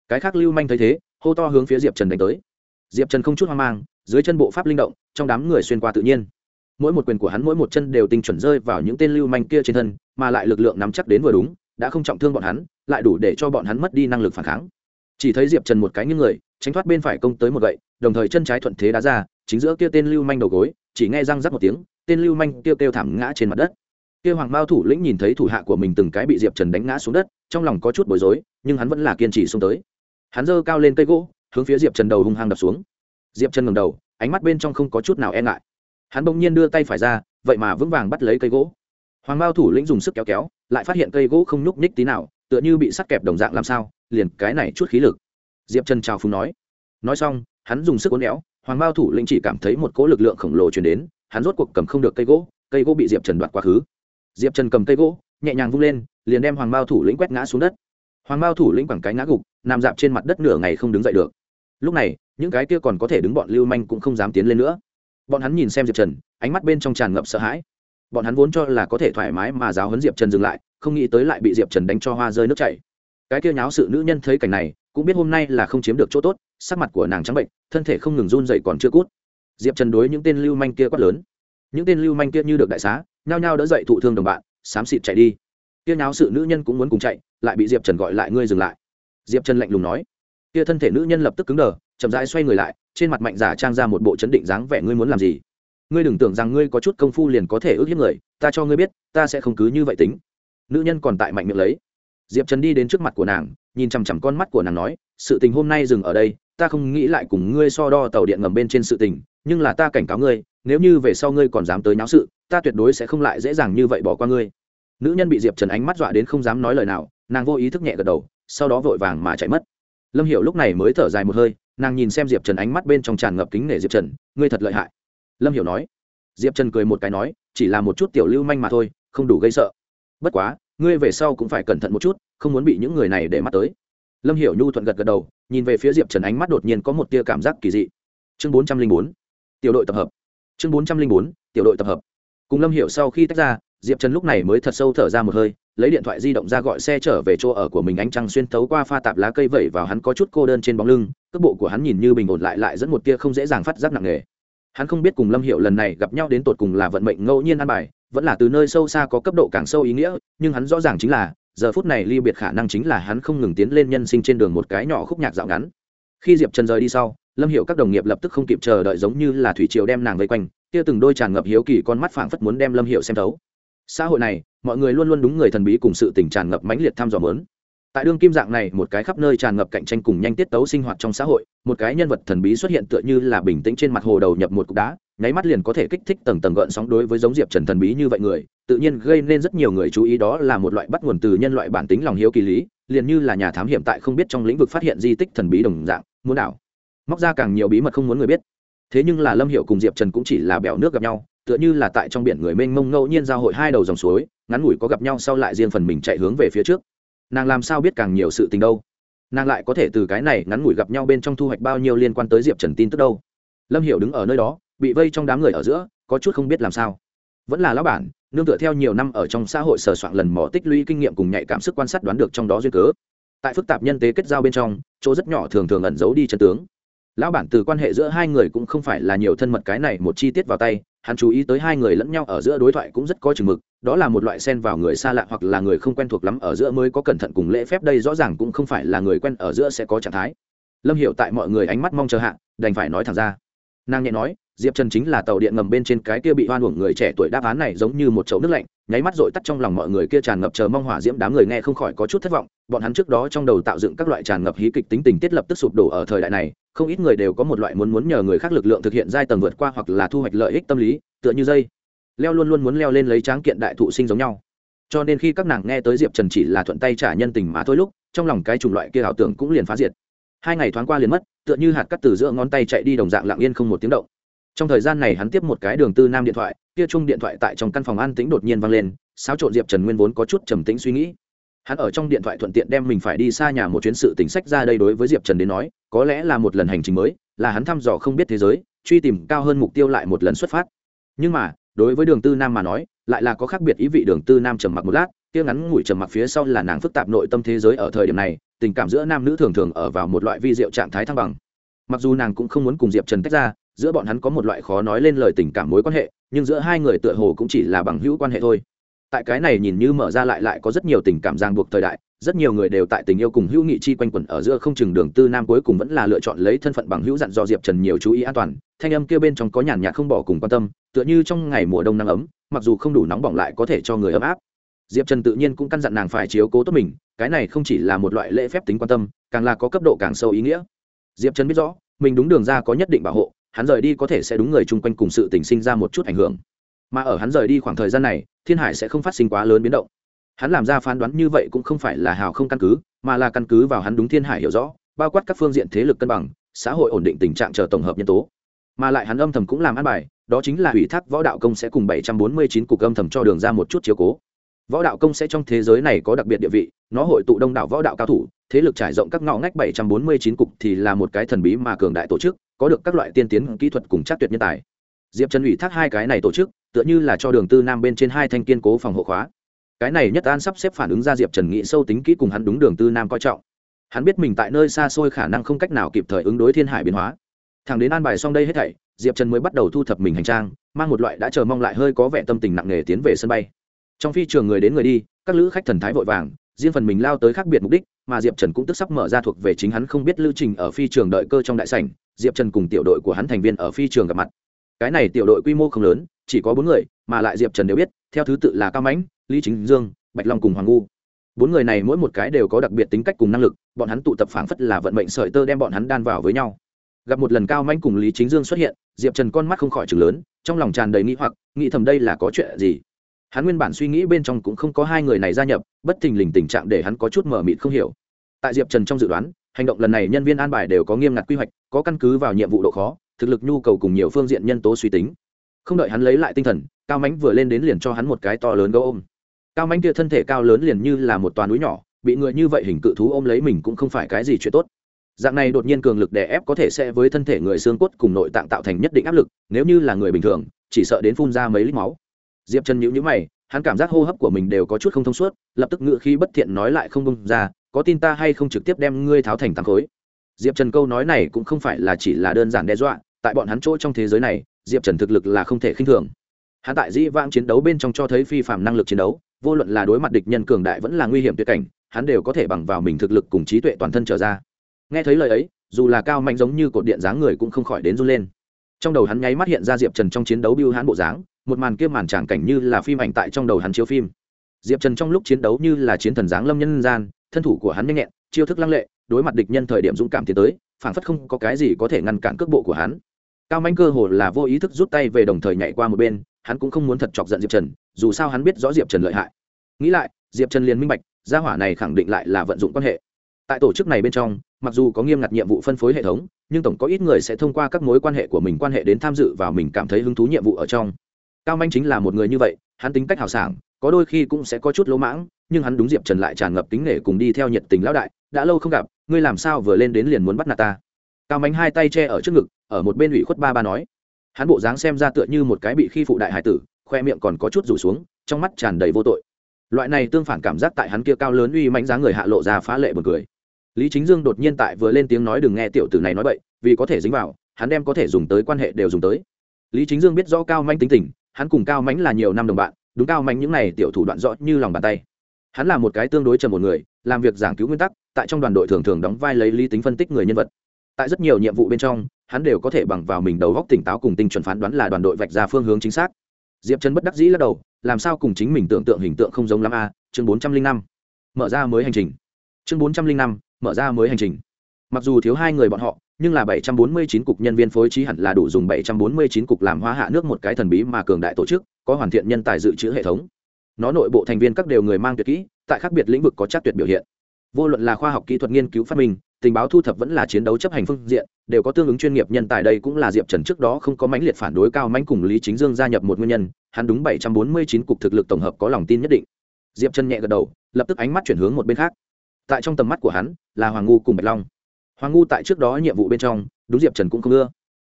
Cái khác lưu manh thấy thế, hô to hướng phía diệp trần đánh tới. Diệp trần không chút hoang mang, dưới chân bộ pháp linh động, trong đám người xuyên qua tự nhiên. Mỗi một quyền của hắn mỗi một chân đều tinh chuẩn rơi vào những tên lưu manh kia trên thân, mà lại lực lượng nắm chắc đến vừa đúng, đã không trọng thương bọn hắn, lại đủ để cho bọn hắn mất đi năng lực phản kháng. Chỉ thấy diệp trần một cái như người, tránh thoát bên phải công tới một gậy, đồng thời chân trái thuận thế đá ra, chính giữa kia tên lưu manh đầu gối, chỉ nghe răng rắc một tiếng, tên lưu manh kêu kêu thảm ngã trên mặt đất kia hoàng bao thủ lĩnh nhìn thấy thủ hạ của mình từng cái bị diệp trần đánh ngã xuống đất, trong lòng có chút bối rối, nhưng hắn vẫn là kiên trì xuống tới. Hắn giơ cao lên cây gỗ, hướng phía diệp trần đầu hung hăng đập xuống. Diệp trần ngầm đầu, ánh mắt bên trong không có chút nào e ngại. Hắn bỗng nhiên đưa tay phải ra, vậy mà vững vàng bắt lấy cây gỗ. Hoàng bao thủ lĩnh dùng sức kéo kéo, lại phát hiện cây gỗ không nhúc nhích tí nào, tựa như bị sắt kẹp đồng dạng làm sao, liền cái này chút khí lực. Diệp trần trào phúng nói. Nói xong, hắn dùng sức uốn éo, hoàng bao thủ lĩnh chỉ cảm thấy một cỗ lực lượng khổng lồ chuyển đến, hắn rốt cuộc cầm không được cây gỗ cây gỗ bị diệp trần đoạt quá khứ diệp trần cầm cây gỗ, nhẹ nhàng vung lên, liền đem hoàng bao thủ lĩnh quét ngã xuống đất. Hoàng bao thủ lĩnh quẳng cái ngã gục, nằm dạp trên mặt đất nửa ngày không đứng dậy được. Lúc này, những cái kia còn có thể đứng bọn lưu manh cũng không dám tiến lên nữa. Bọn hắn nhìn xem diệp trần, ánh mắt bên trong tràn ngập sợ hãi. Bọn hắn vốn cho là có thể thoải mái mà giáo hấn diệp trần dừng lại, không nghĩ tới lại bị diệp trần đánh cho hoa rơi nước chảy. Cái kia nháo sự nữ nhân thấy cảnh này, cũng biết hôm nay là không chiếm được chỗ tốt, sắc mặt của nàng trắng bệnh, thân thể không ngừng run dậy còn chưa cút. Diệp trần đối những tên lưu manh kia quát lớn. Những tên lưu manh kia như được đại xá nhao nhao đỡ dậy thụ thương đồng bạn, xám xịt chạy đi. Kia nháo sự nữ nhân cũng muốn cùng chạy, lại bị diệp trần gọi lại ngươi dừng lại. Diệp trần lạnh lùng nói. Kia thân thể nữ nhân lập tức cứng đờ, chậm rãi xoay người lại, trên mặt mạnh giả trang ra một bộ chấn định dáng vẻ ngươi muốn làm gì? Ngươi đừng tưởng rằng ngươi có chút công phu liền có thể ước hiếp người, ta cho ngươi biết, ta sẽ không cứ như vậy tính. Nữ nhân còn tại mạnh miệng lấy. Diệp trần đi đến trước mặt của nàng, nhìn chằm chằm con mắt của nàng nói, sự tình hôm nay dừng ở đây, ta không nghĩ lại cùng ngươi so đo tàu điện ngầm bên trên sự tình, nhưng là ta cảnh cáo ngươi, nếu như về sau ngươi còn dám tới nháo sự ta tuyệt đối sẽ không lại dễ dàng như vậy bỏ qua ngươi. Nữ nhân bị diệp trần ánh mắt dọa đến không dám nói lời nào, nàng vô ý thức nhẹ gật đầu, sau đó vội vàng mà chạy mất. Lâm hiểu lúc này mới thở dài một hơi, nàng nhìn xem diệp trần ánh mắt bên trong tràn ngập kính nể diệp trần, ngươi thật lợi hại. Lâm hiểu nói. Diệp trần cười một cái nói, chỉ là một chút tiểu lưu manh mà thôi, không đủ gây sợ. Bất quá, ngươi về sau cũng phải cẩn thận một chút, không muốn bị những người này để mắt tới. Lâm hiểu nhu thuận gật gật đầu, nhìn về phía diệp trần ánh mắt đột nhiên có một tia cảm giác kỳ dị. Chương bốn trăm linh bốn, tiểu đội tập hợp. Chương bốn trăm linh bốn, tiểu đội tập hợp cùng lâm hiểu sau khi tách ra, diệp trần lúc này mới thật sâu thở ra một hơi, lấy điện thoại di động ra gọi xe trở về chỗ ở của mình ánh trăng xuyên thấu qua pha tạp lá cây vẩy vào hắn có chút cô đơn trên bóng lưng, cước bộ của hắn nhìn như bình ổn lại lại dẫn một tia không dễ dàng phát giác nặng nề. Hắn không biết cùng lâm hiệu lần này gặp nhau đến tột cùng là vận mệnh ngẫu nhiên ăn bài, vẫn là từ nơi sâu xa có cấp độ càng sâu ý nghĩa, nhưng hắn rõ ràng chính là, giờ phút này ly biệt khả năng chính là hắn không ngừng tiến lên nhân sinh trên đường một cái nhỏ khúc nhạc dạo ngắn. Khi diệp trần rời đi sau lâm hiệu các đồng nghiệp lập tức không kịp chờ đợi giống như là thủy triều đem nàng vây quanh, kia từng đôi tràn ngập hiếu kỳ con mắt phảng phất muốn đem lâm hiệu xem thấu. Xã hội này, mọi người luôn luôn đúng người thần bí cùng sự tình tràn ngập mãnh liệt thăm dò mớn. Tại đương kim dạng này, một cái khắp nơi tràn ngập cạnh tranh cùng nhanh tiết tấu sinh hoạt trong xã hội, một cái nhân vật thần bí xuất hiện tựa như là bình tĩnh trên mặt hồ đầu nhập một cục đá, nháy mắt liền có thể kích thích tầng tầng gợn sóng đối với giống diệp trần thần bí như vậy người, tự nhiên gây nên rất nhiều người chú ý đó là một loại bắt nguồn từ nhân loại bản tính lòng hiếu kỳ lý, liền như là nhà thám hiểm tại không biết trong lĩnh vực phát hiện di tích thần bí đồng dạng, muốn đảo móc ra càng nhiều bí mật không muốn người biết. Thế nhưng là lâm hiệu cùng diệp trần cũng chỉ là bèo nước gặp nhau, tựa như là tại trong biển người mênh mông ngẫu nhiên giao hội hai đầu dòng suối, ngắn ngủi có gặp nhau sau lại riêng phần mình chạy hướng về phía trước. Nàng làm sao biết càng nhiều sự tình đâu? Nàng lại có thể từ cái này ngắn ngủi gặp nhau bên trong thu hoạch bao nhiêu liên quan tới diệp trần tin tức đâu? Lâm hiểu đứng ở nơi đó, bị vây trong đám người ở giữa, có chút không biết làm sao. Vẫn là lão bản, nương tựa theo nhiều năm ở trong xã hội sờ soạn lần mỏ tích lũy kinh nghiệm cùng nhạy cảm sức quan sát đoán được trong đó duyên cớ. Tại phức tạp nhân tế kết giao bên trong, chỗ rất nhỏ thường thường ẩn giấu đi chân tướng lão bản từ quan hệ giữa hai người cũng không phải là nhiều thân mật cái này một chi tiết vào tay, hắn chú ý tới hai người lẫn nhau ở giữa đối thoại cũng rất có chừng mực, đó là một loại xen vào người xa lạ hoặc là người không quen thuộc lắm ở giữa mới có cẩn thận cùng lễ phép đây rõ ràng cũng không phải là người quen ở giữa sẽ có trạng thái. Lâm hiểu tại mọi người ánh mắt mong chờ hạ, đành phải nói thẳng ra. Nàng nhẹ nói, diệp trần chính là tàu điện ngầm bên trên cái kia bị hoan uổng người trẻ tuổi đáp án này giống như một chậu nước lạnh, nháy mắt dội tắt trong lòng mọi người kia tràn ngập chờ mong hỏa diễm đám người nghe không khỏi có chút thất vọng, bọn hắn trước đó trong đầu tạo dựng các loại tràn ngập hí kịch tính tình tiết lập tức sụp đổ ở thời đại này không ít người đều có một loại muốn muốn nhờ người khác lực lượng thực hiện giai tầng vượt qua hoặc là thu hoạch lợi ích tâm lý, tựa như dây. Leo luôn luôn muốn leo lên lấy tráng kiện đại thụ sinh giống nhau. Cho nên khi các nàng nghe tới diệp trần chỉ là thuận tay trả nhân tình mà thôi lúc, trong lòng cái chủng loại kia ảo tưởng cũng liền phá diệt. Hai ngày thoáng qua liền mất, tựa như hạt cắt từ giữa ngón tay chạy đi đồng dạng lặng yên không một tiếng động. Trong thời gian này hắn tiếp một cái đường tư nam điện thoại, kia chung điện thoại tại trong căn phòng an tĩnh đột nhiên vang lên, xáo trộn diệp trần nguyên vốn có chút trầm tĩnh suy nghĩ hắn ở trong điện thoại thuận tiện đem mình phải đi xa nhà một chuyến sự tính sách ra đây đối với diệp trần đến nói, có lẽ là một lần hành trình mới, là hắn thăm dò không biết thế giới, truy tìm cao hơn mục tiêu lại một lần xuất phát. Nhưng mà, đối với đường tư nam mà nói, lại là có khác biệt ý vị đường tư nam trầm mặc một lát, kia ngắn ngủi trầm mặc phía sau là nàng phức tạp nội tâm thế giới ở thời điểm này, tình cảm giữa nam nữ thường thường ở vào một loại vi diệu trạng thái thăng bằng. Mặc dù nàng cũng không muốn cùng diệp trần tách ra, giữa bọn hắn có một loại khó nói lên lời tình cảm mối quan hệ, nhưng giữa hai người tựa hồ cũng chỉ là bằng hữu quan hệ thôi tại cái này nhìn như mở ra lại lại có rất nhiều tình cảm ràng buộc thời đại, rất nhiều người đều tại tình yêu cùng hữu nghị chi quanh quẩn ở giữa không chừng đường tư nam cuối cùng vẫn là lựa chọn lấy thân phận bằng hữu dặn dò diệp trần nhiều chú ý an toàn, thanh âm kia bên trong có nhàn nhạt không bỏ cùng quan tâm, tựa như trong ngày mùa đông nắng ấm, mặc dù không đủ nóng bỏng lại có thể cho người ấm áp. Diệp trần tự nhiên cũng căn dặn nàng phải chiếu cố tốt mình, cái này không chỉ là một loại lễ phép tính quan tâm, càng là có cấp độ càng sâu ý nghĩa. Diệp trần biết rõ, mình đúng đường ra có nhất định bảo hộ, hắn rời đi có thể sẽ đúng người chung quanh cùng sự tình sinh ra một chút ảnh hưởng mà ở hắn rời đi khoảng thời gian này, thiên hải sẽ không phát sinh quá lớn biến động. Hắn làm ra phán đoán như vậy cũng không phải là hào không căn cứ, mà là căn cứ vào hắn đúng thiên hải hiểu rõ, bao quát các phương diện thế lực cân bằng, xã hội ổn định tình trạng chờ tổng hợp nhân tố. Mà lại hắn âm thầm cũng làm ăn bài, đó chính là ủy thác võ đạo công sẽ cùng bảy trăm bốn mươi chín cục âm thầm cho đường ra một chút chiếu cố. Võ đạo công sẽ trong thế giới này có đặc biệt địa vị, nó hội tụ đông đảo võ đạo cao thủ, thế lực trải rộng các ngõ ngách bảy trăm bốn mươi chín cục thì là một cái thần bí mà cường đại tổ chức, có được các loại tiên tiến kỹ thuật cùng chắc tuyệt nhân tài. Diệp trần ủy thác hai cái này tổ chức tựa như là cho đường tư nam bên trên hai thanh kiên cố phòng hộ khóa. Cái này nhất an sắp xếp phản ứng ra diệp trần nghĩ sâu tính kỹ cùng hắn đúng đường tư nam coi trọng. Hắn biết mình tại nơi xa xôi khả năng không cách nào kịp thời ứng đối thiên hải biến hóa. Thằng đến an bài xong đây hết thảy, diệp trần mới bắt đầu thu thập mình hành trang, mang một loại đã chờ mong lại hơi có vẻ tâm tình nặng nề tiến về sân bay. Trong phi trường người đến người đi, các lữ khách thần thái vội vàng, riêng phần mình lao tới khác biệt mục đích, mà diệp trần cũng tức sắp mở ra thuộc về chính hắn không biết lưu trình ở phi trường đợi cơ trong đại sảnh, diệp trần cùng tiểu đội của hắn thành viên ở phi trường gặp mặt. Cái này tiểu đội quy mô không lớn chỉ có bốn người, mà lại diệp trần đều biết, theo thứ tự là cao mãnh, lý chính dương, bạch long cùng hoàng ngu. Bốn người này mỗi một cái đều có đặc biệt tính cách cùng năng lực, bọn hắn tụ tập phảng phất là vận mệnh sợi tơ đem bọn hắn đan vào với nhau. Gặp một lần cao mãnh cùng lý chính dương xuất hiện, diệp trần con mắt không khỏi chừng lớn, trong lòng tràn đầy nghĩ hoặc, nghĩ thầm đây là có chuyện gì. Hắn nguyên bản suy nghĩ bên trong cũng không có hai người này gia nhập, bất thình lình tình trạng để hắn có chút mờ mịt không hiểu. Tại diệp trần trong dự đoán, hành động lần này nhân viên an bài đều có nghiêm ngặt quy hoạch, có căn cứ vào nhiệm vụ độ khó, thực lực, nhu cầu cùng nhiều phương diện nhân tố suy tính không đợi hắn lấy lại tinh thần, cao mánh vừa lên đến liền cho hắn một cái to lớn gấu ôm. Cao mánh kia thân thể cao lớn liền như là một toàn núi nhỏ, bị người như vậy hình cự thú ôm lấy mình cũng không phải cái gì chuyện tốt. Dạng này đột nhiên cường lực đè ép có thể sẽ với thân thể người xương cốt cùng nội tạng tạo thành nhất định áp lực, nếu như là người bình thường, chỉ sợ đến phun ra mấy lít máu. Diệp trần nhữ nhữ mày, hắn cảm giác hô hấp của mình đều có chút không thông suốt, lập tức ngự khi bất thiện nói lại không bông ra, có tin ta hay không trực tiếp đem ngươi tháo thành tàng khối? Diệp trần câu nói này cũng không phải là chỉ là đơn giản đe dọa, tại bọn hắn chỗ trong thế giới này diệp trần thực lực là không thể khinh thường. Hắn tại dĩ vãng chiến đấu bên trong cho thấy phi phạm năng lực chiến đấu, vô luận là đối mặt địch nhân cường đại vẫn là nguy hiểm tuyệt cảnh, hắn đều có thể bằng vào mình thực lực cùng trí tuệ toàn thân trở ra. Nghe thấy lời ấy, dù là cao mạnh giống như cột điện dáng người cũng không khỏi đến run lên. Trong đầu hắn nháy mắt hiện ra diệp trần trong chiến đấu biêu hãn bộ dáng, một màn kia màn tràng cảnh như là phim ảnh tại trong đầu hắn chiếu phim. Diệp trần trong lúc chiến đấu như là chiến thần giáng lâm nhân gian, thân thủ của hắn nhanh nhẹn, chiêu thức lăng lệ, đối mặt địch nhân thời điểm dũng cảm tiến tới, phảng phất không có cái gì có thể ngăn cản cước bộ của hắn cao manh cơ hồ là vô ý thức rút tay về đồng thời nhảy qua một bên, hắn cũng không muốn thật chọc giận diệp trần, dù sao hắn biết rõ diệp trần lợi hại. Nghĩ lại, diệp trần liền minh bạch, gia hỏa này khẳng định lại là vận dụng quan hệ. Tại tổ chức này bên trong, mặc dù có nghiêm ngặt nhiệm vụ phân phối hệ thống, nhưng tổng có ít người sẽ thông qua các mối quan hệ của mình quan hệ đến tham dự vào mình cảm thấy hứng thú nhiệm vụ ở trong. Cao manh chính là một người như vậy, hắn tính cách hào sảng, có đôi khi cũng sẽ có chút lỗ mãng, nhưng hắn đúng diệp trần lại tràn ngập tính nể cùng đi theo nhiệt tình lão đại, đã lâu không gặp, ngươi làm sao vừa lên đến liền muốn bắt nạt ta? Cao mánh hai tay che ở trước ngực, ở một bên ủy khuất ba ba nói. Hắn bộ dáng xem ra tựa như một cái bị khi phụ đại hải tử, khoe miệng còn có chút rủ xuống, trong mắt tràn đầy vô tội. Loại này tương phản cảm giác tại hắn kia cao lớn uy mãnh dáng người hạ lộ ra phá lệ b u ồ n cười. Lý chính dương đột nhiên tại vừa lên tiếng nói đừng nghe tiểu tử này nói bậy, vì có thể dính vào, hắn đem có thể dùng tới quan hệ đều dùng tới. Lý chính dương biết rõ cao manh tính tình, hắn cùng cao mánh là nhiều năm đồng bạn, đúng cao mánh những n à y tiểu thủ đoạn rõ như lòng bàn tay. Hắn là một cái tương đối trầm một người, làm việc giảng cứu nguyên tắc, tại trong đoàn đội thường thường đóng vai lấy lý tính phân tích người nhân vật tại rất nhiều nhiệm vụ bên trong, hắn đều có thể bằng vào mình đầu góc tỉnh táo cùng tinh chuẩn phán đoán là đoàn đội vạch ra phương hướng chính xác. Diệp trần bất đắc dĩ lắc đầu, làm sao cùng chính mình tưởng tượng hình tượng không giống lắm a, chương bốn trăm linh năm, mở ra mới hành trình. Chương bốn trăm linh năm, mở ra mới hành trình. Mặc dù thiếu hai người bọn họ, nhưng là bảy trăm bốn mươi chín cục nhân viên phối trí hẳn là đủ dùng bảy trăm bốn mươi chín cục làm hoa hạ nước một cái thần bí mà cường đại tổ chức, có hoàn thiện nhân tài dự trữ hệ thống. Nó nội bộ thành viên các đều người mang tuyệt kỹ, tại khác biệt lĩnh vực có chắc tuyệt biểu hiện. Vô luận là khoa học kỹ thuật nghiên cứu phát minh tình báo thu thập vẫn là chiến đấu chấp hành phương diện, đều có tương ứng chuyên nghiệp nhân tài đây cũng là diệp trần trước đó không có mãnh liệt phản đối cao mãnh cùng lý chính dương gia nhập một nguyên nhân, hắn đúng bảy trăm bốn mươi chín cục thực lực tổng hợp có lòng tin nhất định. Diệp trần nhẹ gật đầu, lập tức ánh mắt chuyển hướng một bên khác. Tại trong tầm mắt của hắn, là hoàng ngu cùng bạch long. Hoàng ngu tại trước đó nhiệm vụ bên trong, đúng diệp trần cũng không ưa.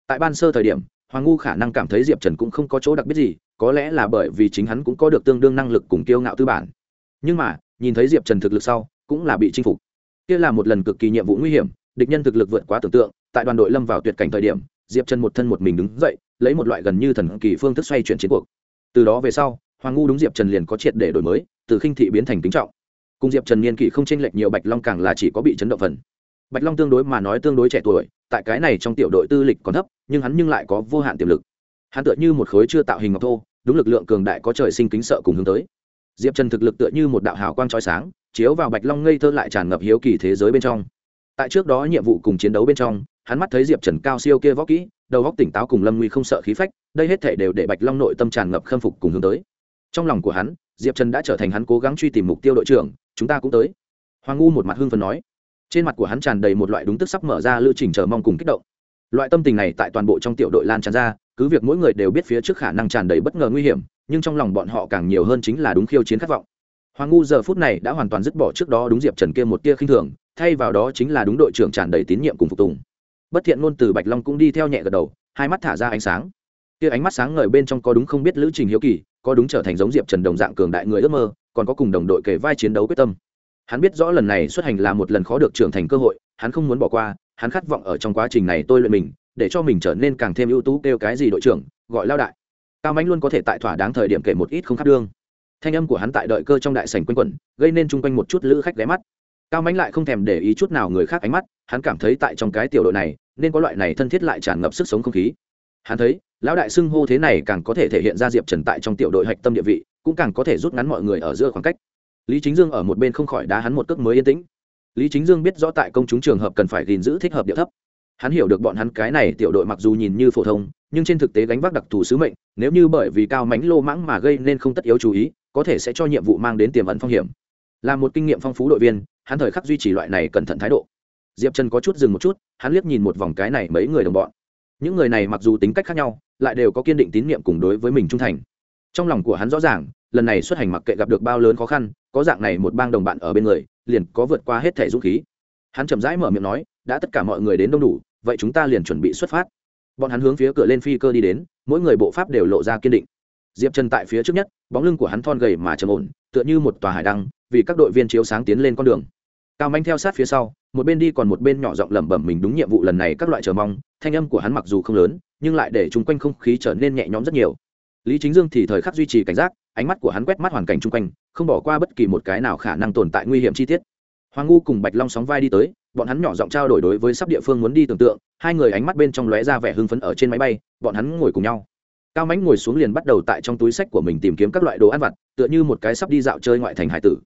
Tại ban sơ thời điểm, hoàng ngu khả năng cảm thấy diệp trần cũng không có chỗ đặc biệt gì, có lẽ là bởi vì chính hắn cũng có được tương đương năng lực cùng kiêu ngạo tư bản. Nhưng mà, nhìn thấy diệp trần thực lực sau, cũng là bị chinh phục kia là một lần cực kỳ nhiệm vụ nguy hiểm, địch nhân thực lực vượt quá tưởng tượng, tại đoàn đội lâm vào tuyệt cảnh thời điểm, diệp trần một thân một mình đứng dậy, lấy một loại gần như thần kỳ phương thức xoay chuyển chiến cuộc. Từ đó về sau, hoàng ngu đúng diệp trần liền có triệt để đổi mới, từ khinh thị biến thành kính trọng. Cùng diệp trần niên kỷ không chênh lệch nhiều bạch long càng là chỉ có bị chấn động phần. Bạch long tương đối mà nói tương đối trẻ tuổi, tại cái này trong tiểu đội tư lịch còn thấp, nhưng hắn nhưng lại có vô hạn tiềm lực. Hắn tựa như một khối chưa tạo hình ngọc thô, đúng lực lượng cường đại có trời sinh kính sợ cùng hướng tới diệp trần thực lực tựa như một đạo hào quang trói sáng, chiếu vào bạch long ngây thơ lại tràn ngập hiếu kỳ thế giới bên trong. Tại trước đó nhiệm vụ cùng chiến đấu bên trong, hắn mắt thấy diệp trần cao siêu kia võ kỹ, đầu góc tỉnh táo cùng lâm nguy không sợ khí phách, đây hết thể đều để bạch long nội tâm tràn ngập khâm phục cùng hướng tới. Trong lòng của hắn, diệp trần đã trở thành hắn cố gắng truy tìm mục tiêu đội trưởng, chúng ta cũng tới. Hoàng ngu một mặt hưng phần nói. Trên mặt của hắn tràn đầy một loại đúng tức sắp mở ra lưu trình chờ mong cùng kích động. Loại tâm tình này tại toàn bộ trong tiểu đội lan tràn ra cứ việc mỗi người đều biết phía trước khả năng tràn đầy bất ngờ nguy hiểm, nhưng trong lòng bọn họ càng nhiều hơn chính là đúng khiêu chiến khát vọng. Hoàng ngu giờ phút này đã hoàn toàn dứt bỏ trước đó đúng diệp trần kia một tia khinh thường, thay vào đó chính là đúng đội trưởng tràn đầy tín nhiệm cùng phục tùng. Bất thiện ngôn từ bạch long cũng đi theo nhẹ gật đầu, hai mắt thả ra ánh sáng. Kia ánh mắt sáng ngời bên trong có đúng không biết lữ trình hiếu kỳ, có đúng trở thành giống diệp trần đồng dạng cường đại người ước mơ, còn có cùng đồng đội kể vai chiến đấu quyết tâm. Hắn biết rõ lần này xuất hành là một lần khó được trưởng thành cơ hội, hắn không muốn bỏ qua, hắn khát vọng ở trong quá trình này tôi luyện mình để cho mình trở nên càng thêm ưu tú kêu cái gì đội trưởng, gọi lao đại. Cao mãnh luôn có thể tại thỏa đáng thời điểm kể một ít không khắc đương. Thanh âm của hắn tại đợi cơ trong đại sảnh quanh quẩn, gây nên chung quanh một chút lữ khách ghé mắt. Cao mãnh lại không thèm để ý chút nào người khác ánh mắt, hắn cảm thấy tại trong cái tiểu đội này, nên có loại này thân thiết lại tràn ngập sức sống không khí. Hắn thấy, lão đại xưng hô thế này càng có thể thể hiện ra diệp trần tại trong tiểu đội hạch tâm địa vị, cũng càng có thể rút ngắn mọi người ở giữa khoảng cách. Lý chính dương ở một bên không khỏi đá hắn một cước mới yên tĩnh. Lý chính dương biết rõ tại công chúng trường hợp cần phải gìn giữ thích hợp địa thấp hắn hiểu được bọn hắn cái này tiểu đội mặc dù nhìn như phổ thông, nhưng trên thực tế gánh vác đặc thù sứ mệnh, nếu như bởi vì cao mánh lô mãng mà gây nên không tất yếu chú ý, có thể sẽ cho nhiệm vụ mang đến tiềm ẩn phong hiểm. Là một kinh nghiệm phong phú đội viên, hắn thời khắc duy trì loại này cẩn thận thái độ. Diệp trần có chút dừng một chút, hắn liếc nhìn một vòng cái này mấy người đồng bọn. Những người này mặc dù tính cách khác nhau, lại đều có kiên định tín nhiệm cùng đối với mình trung thành. Trong lòng của hắn rõ ràng, lần này xuất hành mặc kệ gặp được bao lớn khó khăn, có dạng này một bang đồng bạn ở bên người, liền có vượt qua hết thẻ dũng khí. Hắn chậm rãi mở miệng nói, đã tất cả mọi người đến đông đủ vậy chúng ta liền chuẩn bị xuất phát. Bọn hắn hướng phía cửa lên phi cơ đi đến, mỗi người bộ pháp đều lộ ra kiên định. Diệp trần tại phía trước nhất, bóng lưng của hắn thon gầy mà trầm ổn, tựa như một tòa hải đăng, vì các đội viên chiếu sáng tiến lên con đường. Cao manh theo sát phía sau, một bên đi còn một bên nhỏ giọng lẩm bẩm mình đúng nhiệm vụ lần này các loại chờ mong, thanh âm của hắn mặc dù không lớn, nhưng lại để chung quanh không khí trở nên nhẹ nhõm rất nhiều. Lý chính dương thì thời khắc duy trì cảnh giác, ánh mắt của hắn quét mắt hoàn cảnh chung quanh, không bỏ qua bất kỳ một cái nào khả năng tồn tại nguy hiểm chi tiết. Hoàng ngu cùng bạch long sóng vai đi tới bọn hắn nhỏ giọng trao đổi đối với sắp địa phương muốn đi tưởng tượng, hai người ánh mắt bên trong lóe ra vẻ hưng phấn ở trên máy bay, bọn hắn ngồi cùng nhau. Cao mánh ngồi xuống liền bắt đầu tại trong túi sách của mình tìm kiếm các loại đồ ăn vặt, tựa như một cái sắp đi dạo chơi ngoại thành hải tử.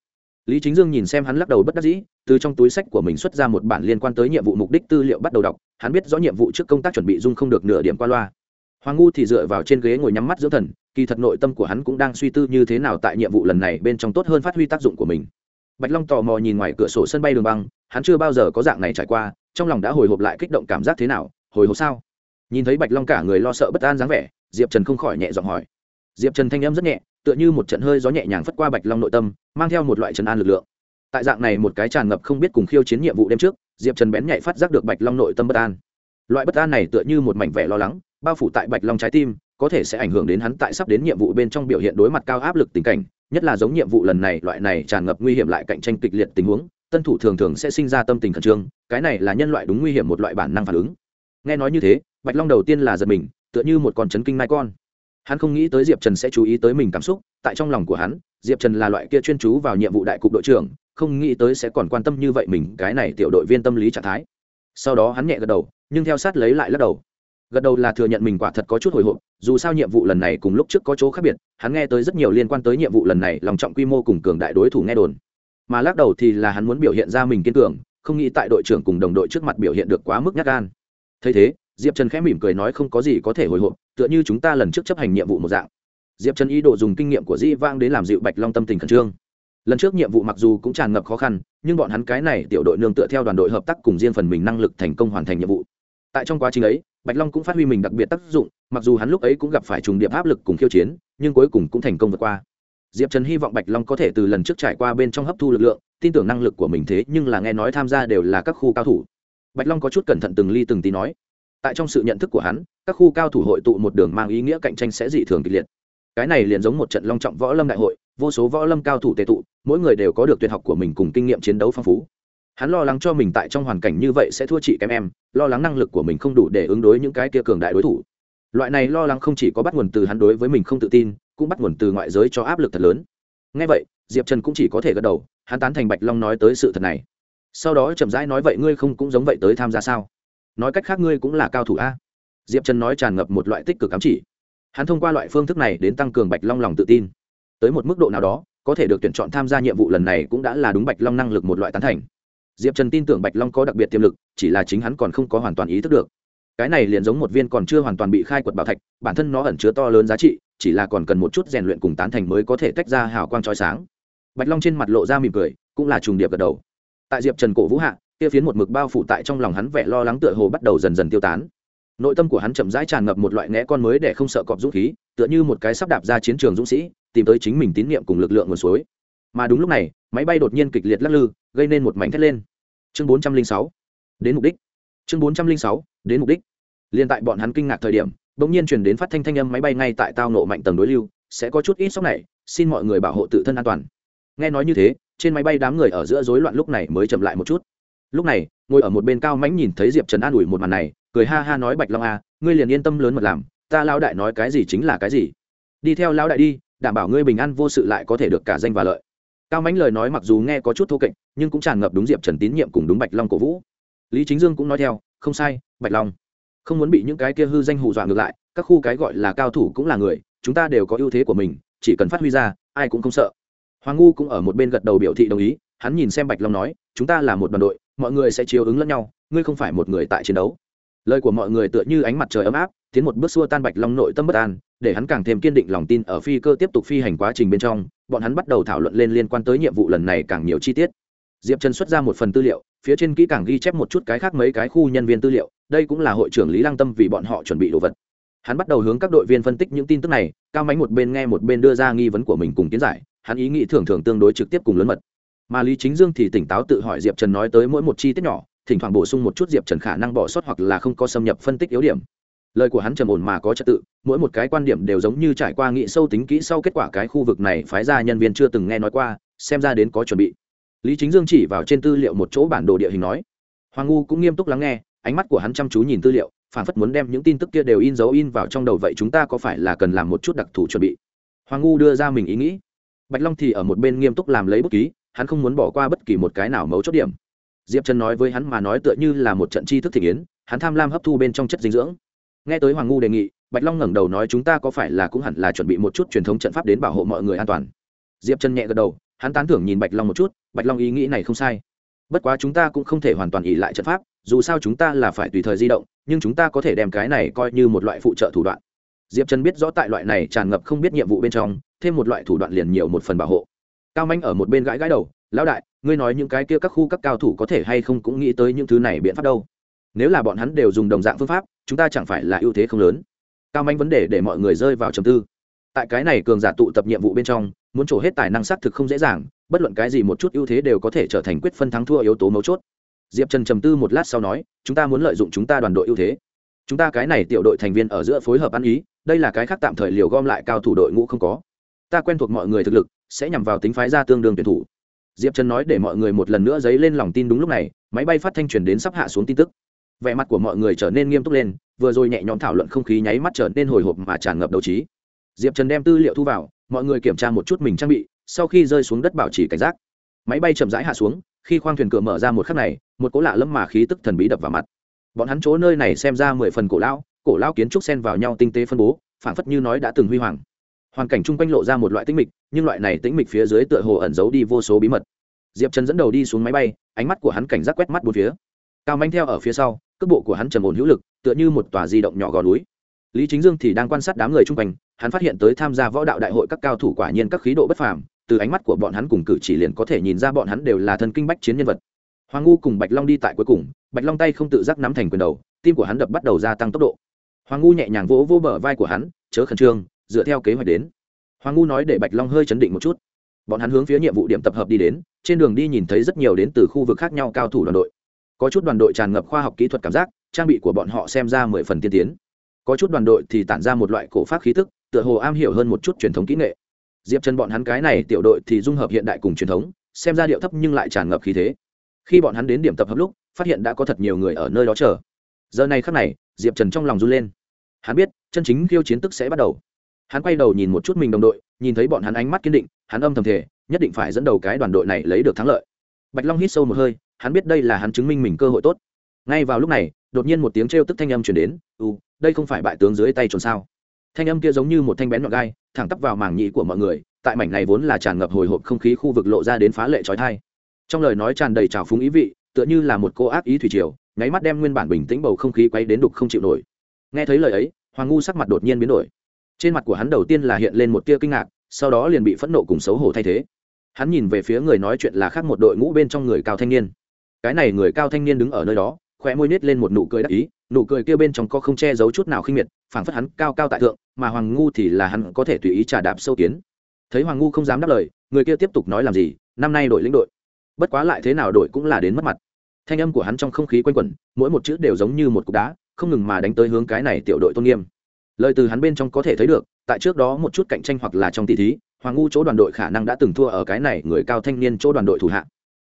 Lý chính dương nhìn xem hắn lắc đầu bất đắc dĩ, từ trong túi sách của mình xuất ra một bản liên quan tới nhiệm vụ mục đích tư liệu bắt đầu đọc, hắn biết rõ nhiệm vụ trước công tác chuẩn bị dung không được nửa điểm qua loa. Hoàng ngu thì dựa vào trên ghế ngồi nhắm mắt dưỡng thần, kỳ thật nội tâm của hắn cũng đang suy tư như thế nào tại nhiệm vụ lần này bên trong tốt hơn phát huy tác dụng của mình bạch long tò mò nhìn ngoài cửa sổ sân bay đường băng, hắn chưa bao giờ có dạng này trải qua, trong lòng đã hồi hộp lại kích động cảm giác thế nào, hồi hộp sao? Nhìn thấy bạch long cả người lo sợ bất an dáng vẻ, diệp trần không khỏi nhẹ giọng hỏi. Diệp trần thanh âm rất nhẹ, tựa như một trận hơi gió nhẹ nhàng phất qua bạch long nội tâm, mang theo một loại trần an lực lượng. Tại dạng này một cái tràn ngập không biết cùng khiêu chiến nhiệm vụ đêm trước, diệp trần bén nhạy phát giác được bạch long nội tâm bất an. Loại bất an này tựa như một mảnh vẻ lo lắng, bao phủ tại bạch long trái tim, có thể sẽ ảnh hưởng đến hắn tại sắp đến nhiệm vụ bên trong biểu hiện đối mặt cao áp lực tình cảnh nhất là giống nhiệm vụ lần này, loại này tràn ngập nguy hiểm lại cạnh tranh kịch liệt tình huống, tân thủ thường thường sẽ sinh ra tâm tình khẩn trương, cái này là nhân loại đúng nguy hiểm một loại bản năng phản ứng. Nghe nói như thế, bạch long đầu tiên là giật mình, tựa như một con chấn kinh mai con. Hắn không nghĩ tới diệp trần sẽ chú ý tới mình cảm xúc, tại trong lòng của hắn, diệp trần là loại kia chuyên chú vào nhiệm vụ đại cục đội trưởng, không nghĩ tới sẽ còn quan tâm như vậy mình, cái này tiểu đội viên tâm lý trạng thái. Sau đó hắn nhẹ gật đầu, nhưng theo sát lấy lại lắc đầu gật đầu là thừa nhận mình quả thật có chút hồi hộp, dù sao nhiệm vụ lần này cùng lúc trước có chỗ khác biệt, hắn nghe tới rất nhiều liên quan tới nhiệm vụ lần này, lòng trọng quy mô cùng cường đại đối thủ nghe đồn. Mà lắc đầu thì là hắn muốn biểu hiện ra mình kiên cường, không nghĩ tại đội trưởng cùng đồng đội trước mặt biểu hiện được quá mức nhát gan. Thấy thế, diệp trần khẽ mỉm cười nói không có gì có thể hồi hộp, tựa như chúng ta lần trước chấp hành nhiệm vụ một dạng. Diệp trần ý đồ dùng kinh nghiệm của dĩ vang đến làm dịu bạch long tâm tình khẩn trương. Lần trước nhiệm vụ mặc dù cũng tràn ngập khó khăn, nhưng bọn hắn cái này tiểu đội nương tựa theo đoàn đội hợp tác cùng riêng phần mình năng lực thành công hoàn thành nhiệm vụ. Tại trong quá trình ấy bạch long cũng phát huy mình đặc biệt tác dụng, mặc dù hắn lúc ấy cũng gặp phải trùng điệp áp lực cùng khiêu chiến, nhưng cuối cùng cũng thành công vượt qua. Diệp trần hy vọng bạch long có thể từ lần trước trải qua bên trong hấp thu lực lượng, tin tưởng năng lực của mình thế nhưng là nghe nói tham gia đều là các khu cao thủ. Bạch long có chút cẩn thận từng ly từng tí nói. Tại trong sự nhận thức của hắn, các khu cao thủ hội tụ một đường mang ý nghĩa cạnh tranh sẽ dị thường kịch liệt. Cái này liền giống một trận long trọng võ lâm đại hội, vô số võ lâm cao thủ tệ tụ, mỗi người đều có được tuyệt học của mình cùng kinh nghiệm chiến đấu phong phú hắn lo lắng cho mình tại trong hoàn cảnh như vậy sẽ thua chị kém em, lo lắng năng lực của mình không đủ để ứng đối những cái kia cường đại đối thủ. Loại này lo lắng không chỉ có bắt nguồn từ hắn đối với mình không tự tin, cũng bắt nguồn từ ngoại giới cho áp lực thật lớn. Ngay vậy, diệp trần cũng chỉ có thể gật đầu, hắn tán thành bạch long nói tới sự thật này. Sau đó chậm rãi nói, vậy ngươi không cũng giống vậy tới tham gia sao? Nói cách khác ngươi cũng là cao thủ a. Diệp trần nói tràn ngập một loại tích cực cám chỉ. Hắn thông qua loại phương thức này đến tăng cường bạch long lòng tự tin. Tới một mức độ nào đó, có thể được tuyển chọn tham gia nhiệm vụ lần này cũng đã là đúng bạch long năng lực một loại tán thành diệp trần tin tưởng bạch long có đặc biệt tiềm lực, chỉ là chính hắn còn không có hoàn toàn ý thức được. Cái này liền giống một viên còn chưa hoàn toàn bị khai quật bảo thạch, bản thân nó ẩn chứa to lớn giá trị, chỉ là còn cần một chút rèn luyện cùng tán thành mới có thể tách ra hào quang trói sáng. Bạch long trên mặt lộ ra mỉm cười, cũng là trùng điệp gật đầu. Tại diệp trần cổ vũ hạ, kia phiến một mực bao phủ tại trong lòng hắn vẻ lo lắng tựa hồ bắt đầu dần dần tiêu tán. Nội tâm của hắn chậm rãi tràn ngập một loại ngẽ con mới để không sợ cọp dũng khí, tựa như một cái sắp đạp ra chiến trường dũng sĩ, tìm tới chính mình tín nhiệm cùng lực lượng nguồn suối. Mà đúng lúc này, máy bay đột nhiên kịch liệt lắc lư gây nên một mảnh thét lên. Chương bốn trăm linh sáu đến mục đích. Chương bốn trăm linh sáu đến mục đích. Liên tại bọn hắn kinh ngạc thời điểm bỗng nhiên truyền đến phát thanh thanh âm máy bay ngay tại tao nộ mạnh tầng đối lưu sẽ có chút ít sốc này xin mọi người bảo hộ tự thân an toàn. Nghe nói như thế trên máy bay đám người ở giữa rối loạn lúc này mới chậm lại một chút. Lúc này ngồi ở một bên cao mãnh nhìn thấy diệp trần an ủi một màn này cười ha ha nói bạch long a à, ngươi liền yên tâm lớn mật làm ta Lão đại nói cái gì chính là cái gì. Đi theo Lão đại đi đảm bảo ngươi bình an vô sự lại có thể được cả danh và lợi cao mãnh lời nói mặc dù nghe có chút thô kệch, nhưng cũng tràn ngập đúng diệp trần tín nhiệm cùng đúng bạch long cổ vũ. Lý chính dương cũng nói theo, không sai, bạch long. Không muốn bị những cái kia hư danh hù dọa ngược lại, các khu cái gọi là cao thủ cũng là người, chúng ta đều có ưu thế của mình, chỉ cần phát huy ra, ai cũng không sợ. Hoàng ngu cũng ở một bên gật đầu biểu thị đồng ý, hắn nhìn xem bạch long nói, chúng ta là một đoàn đội, mọi người sẽ chiếu ứng lẫn nhau, ngươi không phải một người tại chiến đấu. Lời của mọi người tựa như ánh mặt trời ấm áp tiến một bước xua tan bạch long nội tâm bất an, để hắn càng thêm kiên định lòng tin ở phi cơ tiếp tục phi hành quá trình bên trong, bọn hắn bắt đầu thảo luận lên liên quan tới nhiệm vụ lần này càng nhiều chi tiết. Diệp trần xuất ra một phần tư liệu, phía trên kỹ càng ghi chép một chút cái khác mấy cái khu nhân viên tư liệu, đây cũng là hội trưởng lý lăng tâm vì bọn họ chuẩn bị đồ vật. Hắn bắt đầu hướng các đội viên phân tích những tin tức này, cao mánh một bên nghe một bên đưa ra nghi vấn của mình cùng kiến giải, hắn ý nghĩ thường thường tương đối trực tiếp cùng lớn mật. Mà lý chính dương thì tỉnh táo tự hỏi diệp trần nói tới mỗi một chi tiết nhỏ, thỉnh thoảng bổ sung một chút diệp trần khả năng bỏ sót hoặc là không có xâm nhập phân tích yếu điểm lời của hắn trầm ổn mà có trật tự mỗi một cái quan điểm đều giống như trải qua nghị sâu tính kỹ sau kết quả cái khu vực này phái ra nhân viên chưa từng nghe nói qua xem ra đến có chuẩn bị. Lý chính dương chỉ vào trên tư liệu một chỗ bản đồ địa hình nói. Hoàng ngu cũng nghiêm túc lắng nghe ánh mắt của hắn chăm chú nhìn tư liệu phản phất muốn đem những tin tức kia đều in dấu in vào trong đầu vậy chúng ta có phải là cần làm một chút đặc thù chuẩn bị? Hoàng ngu đưa ra mình ý nghĩ. Bạch long thì ở một bên nghiêm túc làm lấy bút ký hắn không muốn bỏ qua bất kỳ một cái nào mấu chốt điểm. Diệp trần nói với hắn mà nói tựa như là một trận chi thức thể kiến, hắn tham lam hấp thu bên trong chất dinh dưỡng nghe tới hoàng ngu đề nghị, bạch long ngẩng đầu nói chúng ta có phải là cũng hẳn là chuẩn bị một chút truyền thống trận pháp đến bảo hộ mọi người an toàn? Diệp trần nhẹ gật đầu, hắn tán thưởng nhìn bạch long một chút, bạch long ý nghĩ này không sai. Bất quá chúng ta cũng không thể hoàn toàn ỉ lại trận pháp, dù sao chúng ta là phải tùy thời di động, nhưng chúng ta có thể đem cái này coi như một loại phụ trợ thủ đoạn. Diệp trần biết rõ tại loại này tràn ngập không biết nhiệm vụ bên trong, thêm một loại thủ đoạn liền nhiều một phần bảo hộ. Cao manh ở một bên gãi gãi đầu, lão đại, ngươi nói những cái kia các khu các cao thủ có thể hay không cũng nghĩ tới những thứ này biện pháp đâu? Nếu là bọn hắn đều dùng đồng dạng phương pháp, chúng ta chẳng phải là ưu thế không lớn. Cao manh vấn đề để mọi người rơi vào trầm tư. Tại cái này cường giả tụ tập nhiệm vụ bên trong, muốn trổ hết tài năng xác thực không dễ dàng, bất luận cái gì một chút ưu thế đều có thể trở thành quyết phân thắng thua yếu tố mấu chốt. Diệp trần trầm tư một lát sau nói, chúng ta muốn lợi dụng chúng ta đoàn đội ưu thế. Chúng ta cái này tiểu đội thành viên ở giữa phối hợp ăn ý, đây là cái khác tạm thời liều gom lại cao thủ đội ngũ không có. Ta quen thuộc mọi người thực lực, sẽ nhằm vào tính phái ra tương đương tuyển thủ. Diệp trần nói để mọi người một lần nữa dấy lên lòng tin đúng lúc này, máy bay phát thanh truyền đến sắp hạ xuống tin tức vẻ mặt của mọi người trở nên nghiêm túc lên, vừa rồi nhẹ nhõm thảo luận không khí nháy mắt trở nên hồi hộp mà tràn ngập đầu trí. Diệp trần đem tư liệu thu vào, mọi người kiểm tra một chút mình trang bị, sau khi rơi xuống đất bảo trì cảnh giác. Máy bay chậm rãi hạ xuống, khi khoang thuyền cửa mở ra một khắc này, một cỗ lạ lẫm mà khí tức thần bí đập vào mặt. Bọn hắn chỗ nơi này xem ra mười phần cổ lão cổ lão kiến trúc xen vào nhau tinh tế phân bố, phảng phất như nói đã từng huy hoàng. Hoàn cảnh chung quanh lộ ra một loại tĩnh mịch, nhưng loại này tĩnh mịch phía dưới tựa hồ ẩn giấu đi vô số bí mật. Diệp trần dẫn đầu đi xuống máy bay, ánh mắt của hắn cảnh giác quét mắt bốn phía cao manh theo ở phía sau, cước bộ của hắn trầm ổn hữu lực, tựa như một tòa di động nhỏ gò núi. Lý chính dương thì đang quan sát đám người chung quanh, hắn phát hiện tới tham gia võ đạo đại hội các cao thủ quả nhiên các khí độ bất phàm, từ ánh mắt của bọn hắn cùng cử chỉ liền có thể nhìn ra bọn hắn đều là thân kinh bách chiến nhân vật. Hoàng ngu cùng bạch long đi tại cuối cùng, bạch long tay không tự giác nắm thành quyền đầu, tim của hắn đập bắt đầu gia tăng tốc độ. Hoàng ngu nhẹ nhàng vỗ vỗ bờ vai của hắn, chớ khẩn trương, dựa theo kế hoạch đến. Hoàng ngu nói để bạch long hơi chấn định một chút. Bọn hắn hướng phía nhiệm vụ điểm tập hợp đi đến, trên đường đi nhìn thấy rất nhiều đến từ khu vực khác nhau cao thủ đoàn đội có chút đoàn đội tràn ngập khoa học kỹ thuật cảm giác, trang bị của bọn họ xem ra mười phần tiên tiến. Có chút đoàn đội thì tản ra một loại cổ pháp khí thức, tựa hồ am hiểu hơn một chút truyền thống kỹ nghệ. Diệp chân bọn hắn cái này tiểu đội thì dung hợp hiện đại cùng truyền thống, xem ra điệu thấp nhưng lại tràn ngập khí thế. Khi bọn hắn đến điểm tập hợp lúc, phát hiện đã có thật nhiều người ở nơi đó chờ. Giờ này khắc này, diệp trần trong lòng run lên. Hắn biết, chân chính khiêu chiến tức sẽ bắt đầu. Hắn quay đầu nhìn một chút mình đồng đội, nhìn thấy bọn hắn ánh mắt kiên định, hắn âm thầm thể nhất định phải dẫn đầu cái đoàn đội này lấy được thắng lợi. Bạch long hít sâu một hơi hắn biết đây là hắn chứng minh mình cơ hội tốt. Ngay vào lúc này, đột nhiên một tiếng trêu tức thanh âm chuyển đến, u, đây không phải bại tướng dưới tay trồn sao? Thanh âm kia giống như một thanh bén nhọn gai, thẳng tắp vào màng nhĩ của mọi người, tại mảnh này vốn là tràn ngập hồi hộp không khí khu vực lộ ra đến phá lệ trói thai trong lời nói tràn đầy trào phúng ý vị, tựa như là một cô ác ý thủy triều, nháy mắt đem nguyên bản bình tĩnh bầu không khí quay đến đục không chịu nổi. Nghe thấy lời ấy, hoàng ngu sắc mặt đột nhiên biến đổi. Trên mặt của hắn đầu tiên là hiện lên một tia kinh ngạc, sau đó liền bị phẫn nộ cùng xấu hổ thay thế. Hắn nhìn về phía người nói chuyện là khác một đội ngũ bên trong người cao thanh niên cái này người cao thanh niên đứng ở nơi đó, khóe môi nết lên một nụ cười đắc ý, nụ cười kia bên trong có không che giấu chút nào khinh miệt, phảng phất hắn cao cao tại thượng, mà hoàng ngu thì là hắn có thể tùy ý trả đạp sâu kiến. Thấy hoàng ngu không dám đáp lời, người kia tiếp tục nói làm gì, năm nay đội lĩnh đội. Bất quá lại thế nào đội cũng là đến mất mặt. Thanh âm của hắn trong không khí quanh quẩn, mỗi một chữ đều giống như một cục đá, không ngừng mà đánh tới hướng cái này tiểu đội tôn nghiêm. Lời từ hắn bên trong có thể thấy được, tại trước đó một chút cạnh tranh hoặc là trong tỷ thí, hoàng ngu chỗ đoàn đội khả năng đã từng thua ở cái này người cao thanh niên chỗ đoàn đội thủ hạ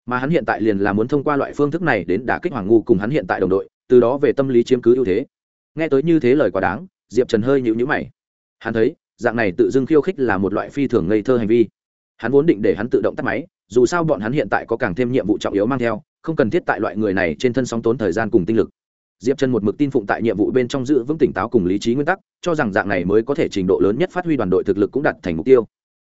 mà hắn hiện tại liền là muốn thông qua loại phương thức này đến đả kích hoàng ngu cùng hắn hiện tại đồng đội, từ đó về tâm lý chiếm cứ ưu thế. Nghe tới như thế lời quá đáng, diệp trần hơi nhịu nhữ mày. Hắn thấy, dạng này tự dưng khiêu khích là một loại phi thường ngây thơ hành vi. Hắn vốn định để hắn tự động tắt máy, dù sao bọn hắn hiện tại có càng thêm nhiệm vụ trọng yếu mang theo, không cần thiết tại loại người này trên thân sóng tốn thời gian cùng tinh lực. Diệp trần một mực tin phụng tại nhiệm vụ bên trong giữ vững tỉnh táo cùng lý trí nguyên tắc, cho rằng dạng này mới có thể trình độ lớn nhất phát huy đoàn đội thực lực cũng đặt thành mục tiêu.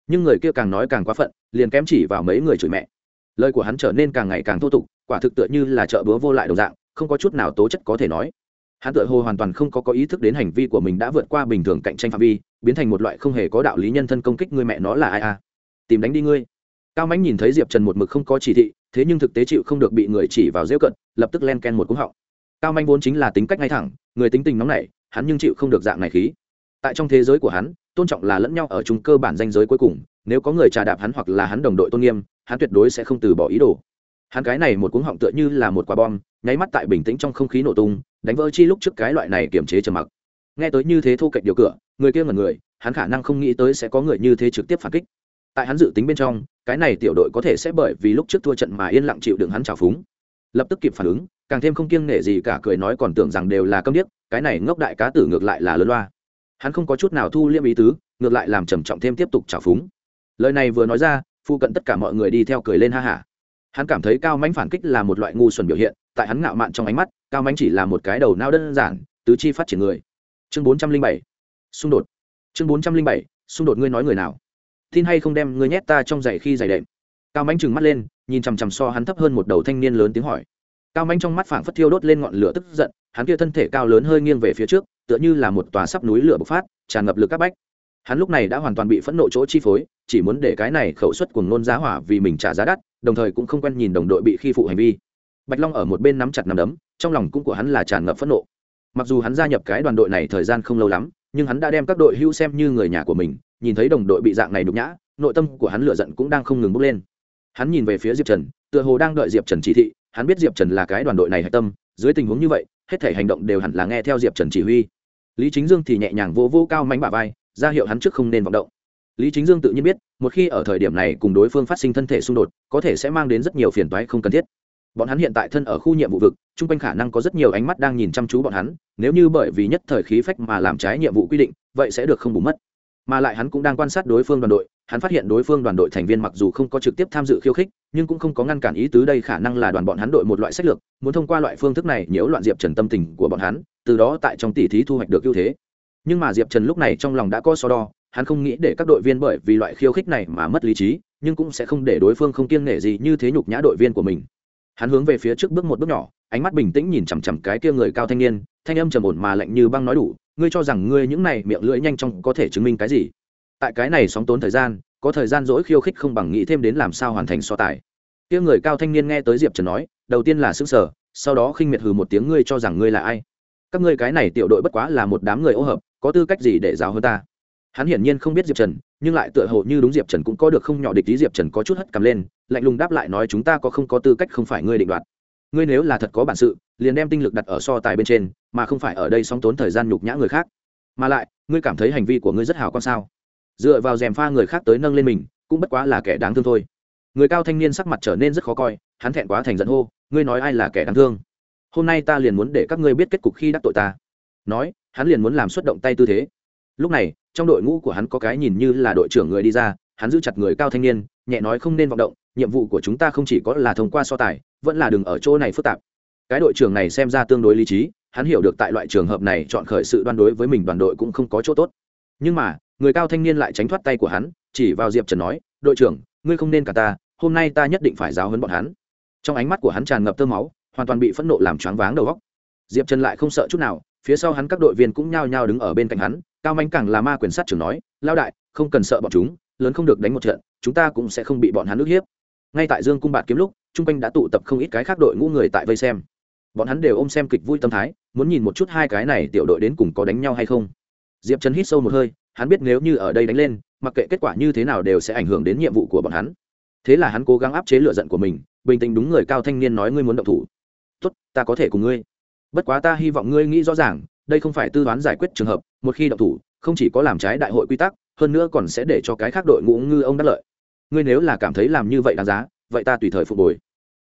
Nhưng người kia càng nói càng quá phận, liền kém chỉ vào mấy người chửi mẹ lời của hắn trở nên càng ngày càng thô tục, quả thực tựa như là chợ búa vô lại đồng dạng, không có chút nào tố chất có thể nói. Hắn tựa hồ hoàn toàn không có có ý thức đến hành vi của mình đã vượt qua bình thường cạnh tranh phạm vi, biến thành một loại không hề có đạo lý nhân thân công kích người mẹ nó là ai à? Tìm đánh đi ngươi. Cao mãnh nhìn thấy diệp trần một mực không có chỉ thị, thế nhưng thực tế chịu không được bị người chỉ vào rêu cận, lập tức len ken một cúng họng. Cao manh vốn chính là tính cách ngay thẳng, người tính tình nóng nảy, hắn nhưng chịu không được dạng này khí. Tại trong thế giới của hắn, tôn trọng là lẫn nhau ở chung cơ bản danh giới cuối cùng nếu có người trà đạp hắn hoặc là hắn đồng đội tôn nghiêm, hắn tuyệt đối sẽ không từ bỏ ý đồ. Hắn cái này một cuống họng tựa như là một quả bom, nháy mắt tại bình tĩnh trong không khí nổ tung, đánh vỡ chi lúc trước cái loại này kiềm chế trầm mặc. Nghe tới như thế thu cạnh điều cửa, người kia ngẩn người, hắn khả năng không nghĩ tới sẽ có người như thế trực tiếp phản kích. Tại hắn dự tính bên trong, cái này tiểu đội có thể sẽ bởi vì lúc trước thua trận mà yên lặng chịu đựng hắn trào phúng. Lập tức kịp phản ứng, càng thêm không kiêng nể gì cả cười nói còn tưởng rằng đều là câm điếc, cái này ngốc đại cá tử ngược lại là lớn loa. Hắn không có chút nào thu liêm ý tứ, ngược lại làm trầm trọng thêm tiếp tục trào phúng lời này vừa nói ra phụ cận tất cả mọi người đi theo cười lên ha hả. Hắn cảm thấy cao mánh phản kích là một loại ngu xuẩn biểu hiện, tại hắn ngạo mạn trong ánh mắt, cao mánh chỉ là một cái đầu nao đơn giản, tứ chi phát triển người. Chương bốn trăm linh bảy, xung đột. Chương bốn trăm linh bảy, xung đột ngươi nói người nào? Tin hay không đem ngươi nhét ta trong giày khi giày đệm? Cao mánh trừng mắt lên, nhìn chằm chằm so hắn thấp hơn một đầu thanh niên lớn tiếng hỏi. Cao mánh trong mắt phảng phất thiêu đốt lên ngọn lửa tức giận, hắn kia thân thể cao lớn hơi nghiêng về phía trước, tựa như là một tòa sắp núi lửa bộc phát, tràn ngập lực các bách. Hắn lúc này đã hoàn toàn bị phẫn nộ chỗ chi phối chỉ muốn để cái này khẩu suất cùng nôn giá hỏa vì mình trả giá đắt, đồng thời cũng không quen nhìn đồng đội bị khi phụ hành vi. Bạch long ở một bên nắm chặt nắm đấm, trong lòng cũng của hắn là tràn ngập phẫn nộ. Mặc dù hắn gia nhập cái đoàn đội này thời gian không lâu lắm, nhưng hắn đã đem các đội hưu xem như người nhà của mình, nhìn thấy đồng đội bị dạng này nhục nhã, nội tâm của hắn lựa giận cũng đang không ngừng bốc lên. Hắn nhìn về phía diệp trần, tựa hồ đang đợi diệp trần chỉ thị, hắn biết diệp trần là cái đoàn đội này hạch tâm, dưới tình huống như vậy, hết thể hành động đều hẳn là nghe theo diệp trần chỉ huy. Lý chính dương thì nhẹ nhàng vô vô cao mánh bà vai, ra hiệu hắn trước không nên vọng động lý chính dương tự nhiên biết, một khi ở thời điểm này cùng đối phương phát sinh thân thể xung đột, có thể sẽ mang đến rất nhiều phiền toái không cần thiết. Bọn hắn hiện tại thân ở khu nhiệm vụ vực, chung quanh khả năng có rất nhiều ánh mắt đang nhìn chăm chú bọn hắn, nếu như bởi vì nhất thời khí phách mà làm trái nhiệm vụ quy định, vậy sẽ được không bù mất. Mà lại hắn cũng đang quan sát đối phương đoàn đội, hắn phát hiện đối phương đoàn đội thành viên mặc dù không có trực tiếp tham dự khiêu khích, nhưng cũng không có ngăn cản ý tứ đây khả năng là đoàn bọn hắn đội một loại sách lược, muốn thông qua loại phương thức này nhiễu loạn diệp trần tâm tình của bọn hắn, từ đó tại trong tỷ thí thu hoạch được ưu thế. Nhưng mà diệp trần lúc này trong lòng đã có so đo hắn không nghĩ để các đội viên bởi vì loại khiêu khích này mà mất lý trí, nhưng cũng sẽ không để đối phương không kiêng nể gì như thế nhục nhã đội viên của mình. Hắn hướng về phía trước bước một bước nhỏ, ánh mắt bình tĩnh nhìn chằm chằm cái kia người cao thanh niên, thanh âm trầm ổn mà lạnh như băng nói đủ, ngươi cho rằng ngươi những này miệng lưỡi nhanh chóng có thể chứng minh cái gì? Tại cái này sóng tốn thời gian, có thời gian dỗi khiêu khích không bằng nghĩ thêm đến làm sao hoàn thành so tài. Kia người cao thanh niên nghe tới diệp trần nói, đầu tiên là xứng sở sau đó khinh miệt hừ một tiếng, ngươi cho rằng ngươi là ai? Các ngươi cái này tiểu đội bất quá là một đám người ô hợp, có tư cách gì để giáo hơn ta? Hắn hiển nhiên không biết diệp trần nhưng lại tựa hồ như đúng diệp trần cũng có được không nhỏ địch ý diệp trần có chút hất cầm lên lạnh lùng đáp lại nói chúng ta có không có tư cách không phải ngươi định đoạt ngươi nếu là thật có bản sự liền đem tinh lực đặt ở so tài bên trên mà không phải ở đây song tốn thời gian nhục nhã người khác mà lại ngươi cảm thấy hành vi của ngươi rất hào con sao dựa vào rèm pha người khác tới nâng lên mình cũng bất quá là kẻ đáng thương thôi người cao thanh niên sắc mặt trở nên rất khó coi hắn thẹn quá thành giận hô ngươi nói ai là kẻ đáng thương hôm nay ta liền muốn để các ngươi biết kết cục khi đắc tội ta nói hắn liền muốn làm xuất động tay tư thế lúc này, trong đội ngũ của hắn có cái nhìn như là đội trưởng người đi ra, hắn giữ chặt người cao thanh niên, nhẹ nói không nên vọng động, nhiệm vụ của chúng ta không chỉ có là thông qua so tài, vẫn là đừng ở chỗ này phức tạp. Cái đội trưởng này xem ra tương đối lý trí, hắn hiểu được tại loại trường hợp này chọn khởi sự đoan đối với mình đoàn đội cũng không có chỗ tốt. Nhưng mà, người cao thanh niên lại tránh thoát tay của hắn, chỉ vào diệp trần nói, đội trưởng, ngươi không nên cả ta, hôm nay ta nhất định phải giáo hấn bọn hắn. Trong ánh mắt của hắn tràn ngập tơ máu, hoàn toàn bị phẫn nộ làm choáng váng đầu góc diệp trần lại không sợ chút nào phía sau hắn các đội viên cũng nhao nhao đứng ở bên cạnh hắn, cao manh càng là ma quyền sát trưởng nói lao đại, không cần sợ bọn chúng, lớn không được đánh một trận, chúng ta cũng sẽ không bị bọn hắn ức hiếp. Ngay tại dương cung bạt kiếm lúc, chung quanh đã tụ tập không ít cái khác đội ngũ người tại vây xem. Bọn hắn đều ôm xem kịch vui tâm thái, muốn nhìn một chút hai cái này tiểu đội đến cùng có đánh nhau hay không. Diệp trần hít sâu một hơi, hắn biết nếu như ở đây đánh lên, mặc kệ kết quả như thế nào đều sẽ ảnh hưởng đến nhiệm vụ của bọn hắn. Thế là hắn cố gắng áp chế lựa giận của mình, bình tĩnh đúng người cao thanh niên nói, ngươi muốn động thủ? Tốt, ta có thể cùng ngươi bất quá ta hy vọng ngươi nghĩ rõ ràng, đây không phải tư toán giải quyết trường hợp, một khi động thủ, không chỉ có làm trái đại hội quy tắc, hơn nữa còn sẽ để cho cái khác đội ngũ ngư ông đắc lợi. Ngươi nếu là cảm thấy làm như vậy đáng giá, vậy ta tùy thời phục hồi.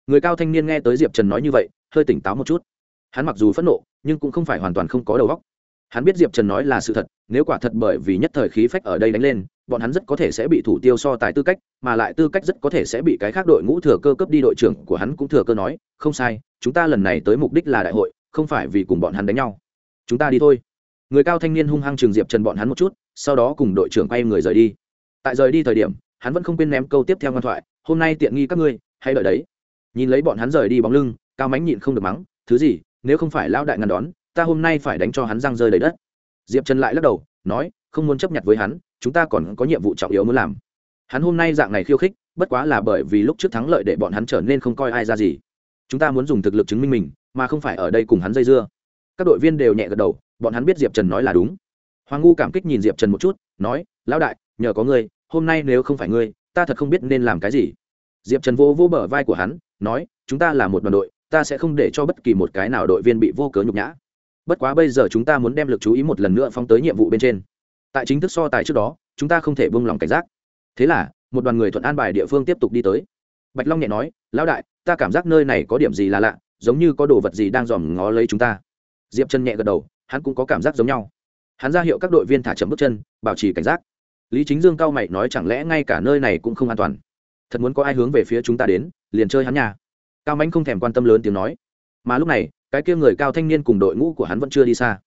Người cao thanh niên nghe tới diệp trần nói như vậy, hơi tỉnh táo một chút. Hắn mặc dù phẫn nộ, nhưng cũng không phải hoàn toàn không có đầu óc. Hắn biết diệp trần nói là sự thật, nếu quả thật bởi vì nhất thời khí phách ở đây đánh lên, bọn hắn rất có thể sẽ bị thủ tiêu so tài tư cách, mà lại tư cách rất có thể sẽ bị cái khác đội ngũ thừa cơ cấp đi đội trưởng của hắn cũng thừa cơ nói, không sai, chúng ta lần này tới mục đích là đại hội không phải vì cùng bọn hắn đánh nhau. Chúng ta đi thôi. Người cao thanh niên hung hăng trường diệp trần bọn hắn một chút, sau đó cùng đội trưởng quay người rời đi. Tại rời đi thời điểm, hắn vẫn không quên ném câu tiếp theo ngoan thoại, hôm nay tiện nghi các ngươi hay đợi đấy. Nhìn lấy bọn hắn rời đi bóng lưng, cao mánh nhịn không được mắng, thứ gì, nếu không phải lão đại ngăn đón, ta hôm nay phải đánh cho hắn răng rơi đầy đất. Diệp trần lại lắc đầu, nói, không muốn chấp nhận với hắn, chúng ta còn có nhiệm vụ trọng yếu muốn làm. Hắn hôm nay dạng này khiêu khích, bất quá là bởi vì lúc trước thắng lợi để bọn hắn trở nên không coi ai ra gì. Chúng ta muốn dùng thực lực chứng minh mình mà không phải ở đây cùng hắn dây dưa. Các đội viên đều nhẹ gật đầu, bọn hắn biết diệp trần nói là đúng. Hoàng ngu cảm kích nhìn diệp trần một chút, nói, lão đại, nhờ có ngươi, hôm nay nếu không phải ngươi, ta thật không biết nên làm cái gì. Diệp trần vô vô bờ vai của hắn, nói, chúng ta là một đoàn đội, ta sẽ không để cho bất kỳ một cái nào đội viên bị vô cớ nhục nhã. Bất quá bây giờ chúng ta muốn đem lực chú ý một lần nữa phóng tới nhiệm vụ bên trên. Tại chính thức so tài trước đó, chúng ta không thể buông lỏng cảnh giác. Thế là, một đoàn người thuận an bài địa phương tiếp tục đi tới. Bạch long nhẹ nói, lão đại, ta cảm giác nơi này có điểm gì là lạ giống như có đồ vật gì đang dòm ngó lấy chúng ta. Diệp chân nhẹ gật đầu, hắn cũng có cảm giác giống nhau. Hắn ra hiệu các đội viên thả chậm bước chân, bảo trì cảnh giác. Lý chính dương cao mày nói chẳng lẽ ngay cả nơi này cũng không an toàn? Thật muốn có ai hướng về phía chúng ta đến, liền chơi hắn nhà cao Mạnh không thèm quan tâm lớn tiếng nói. Mà lúc này, cái kia người cao thanh niên cùng đội ngũ của hắn vẫn chưa đi xa.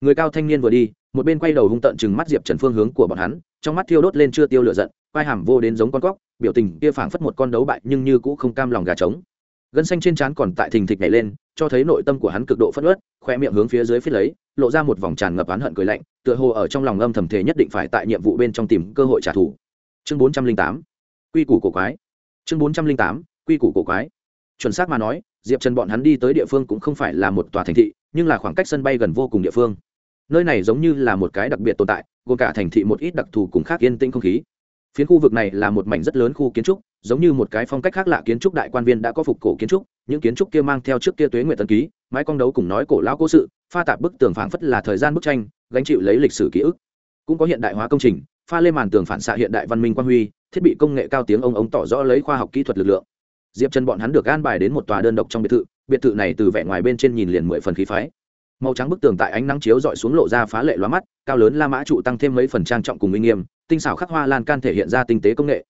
Người cao thanh niên vừa đi, một bên quay đầu hung tận chừng mắt diệp trần phương hướng của bọn hắn, trong mắt thiêu đốt lên chưa tiêu lửa giận vai hàm vô đến giống con cóc, biểu tình kia phảng phất một con đấu bại nhưng như cũ không cam lòng gà trống gân xanh trên trán còn tại thình thịch nhảy lên, cho thấy nội tâm của hắn cực độ phất ớt khoe miệng hướng phía dưới phía lấy, lộ ra một vòng tràn ngập oán hận cười lạnh, tựa hồ ở trong lòng âm thầm thể nhất định phải tại nhiệm vụ bên trong tìm cơ hội trả thù. Chương bốn trăm linh tám, quy củ cổ quái. Chương bốn trăm linh tám, quy củ cổ quái. Chuẩn xác mà nói, diệp trần bọn hắn đi tới địa phương cũng không phải là một tòa thành thị, nhưng là khoảng cách sân bay gần vô cùng địa phương. Nơi này giống như là một cái đặc biệt tồn tại, gồm cả thành thị một ít đặc thù cùng khác yên tĩnh không khí. Phiến khu vực này là một mảnh rất lớn khu kiến trúc giống như một cái phong cách khác lạ kiến trúc đại quan viên đã có phục cổ kiến trúc, những kiến trúc kia mang theo trước kia tuế nguyện tân ký, mái con đấu cùng nói cổ lão cố sự, pha tạp bức tường phảng phất là thời gian bức tranh, gánh chịu lấy lịch sử ký ức. Cũng có hiện đại hóa công trình, pha lên màn tường phản xạ hiện đại văn minh quan huy, thiết bị công nghệ cao tiếng ông ống tỏ rõ lấy khoa học kỹ thuật lực lượng. Diệp chân bọn hắn được an bài đến một tòa đơn độc trong biệt thự biệt thự này từ vẻ ngoài bên trên nhìn liền mười phần khí phái. Màu trắng bức tường tại ánh nắng chiếu dọi xuống lộ ra phá lệ loa mắt, cao lớn la mã trụ tăng thêm mấy phần trang trọng cùng uy nghiêm, tinh xảo khắc hoa lan can thể hiện ra tinh tế công nghệ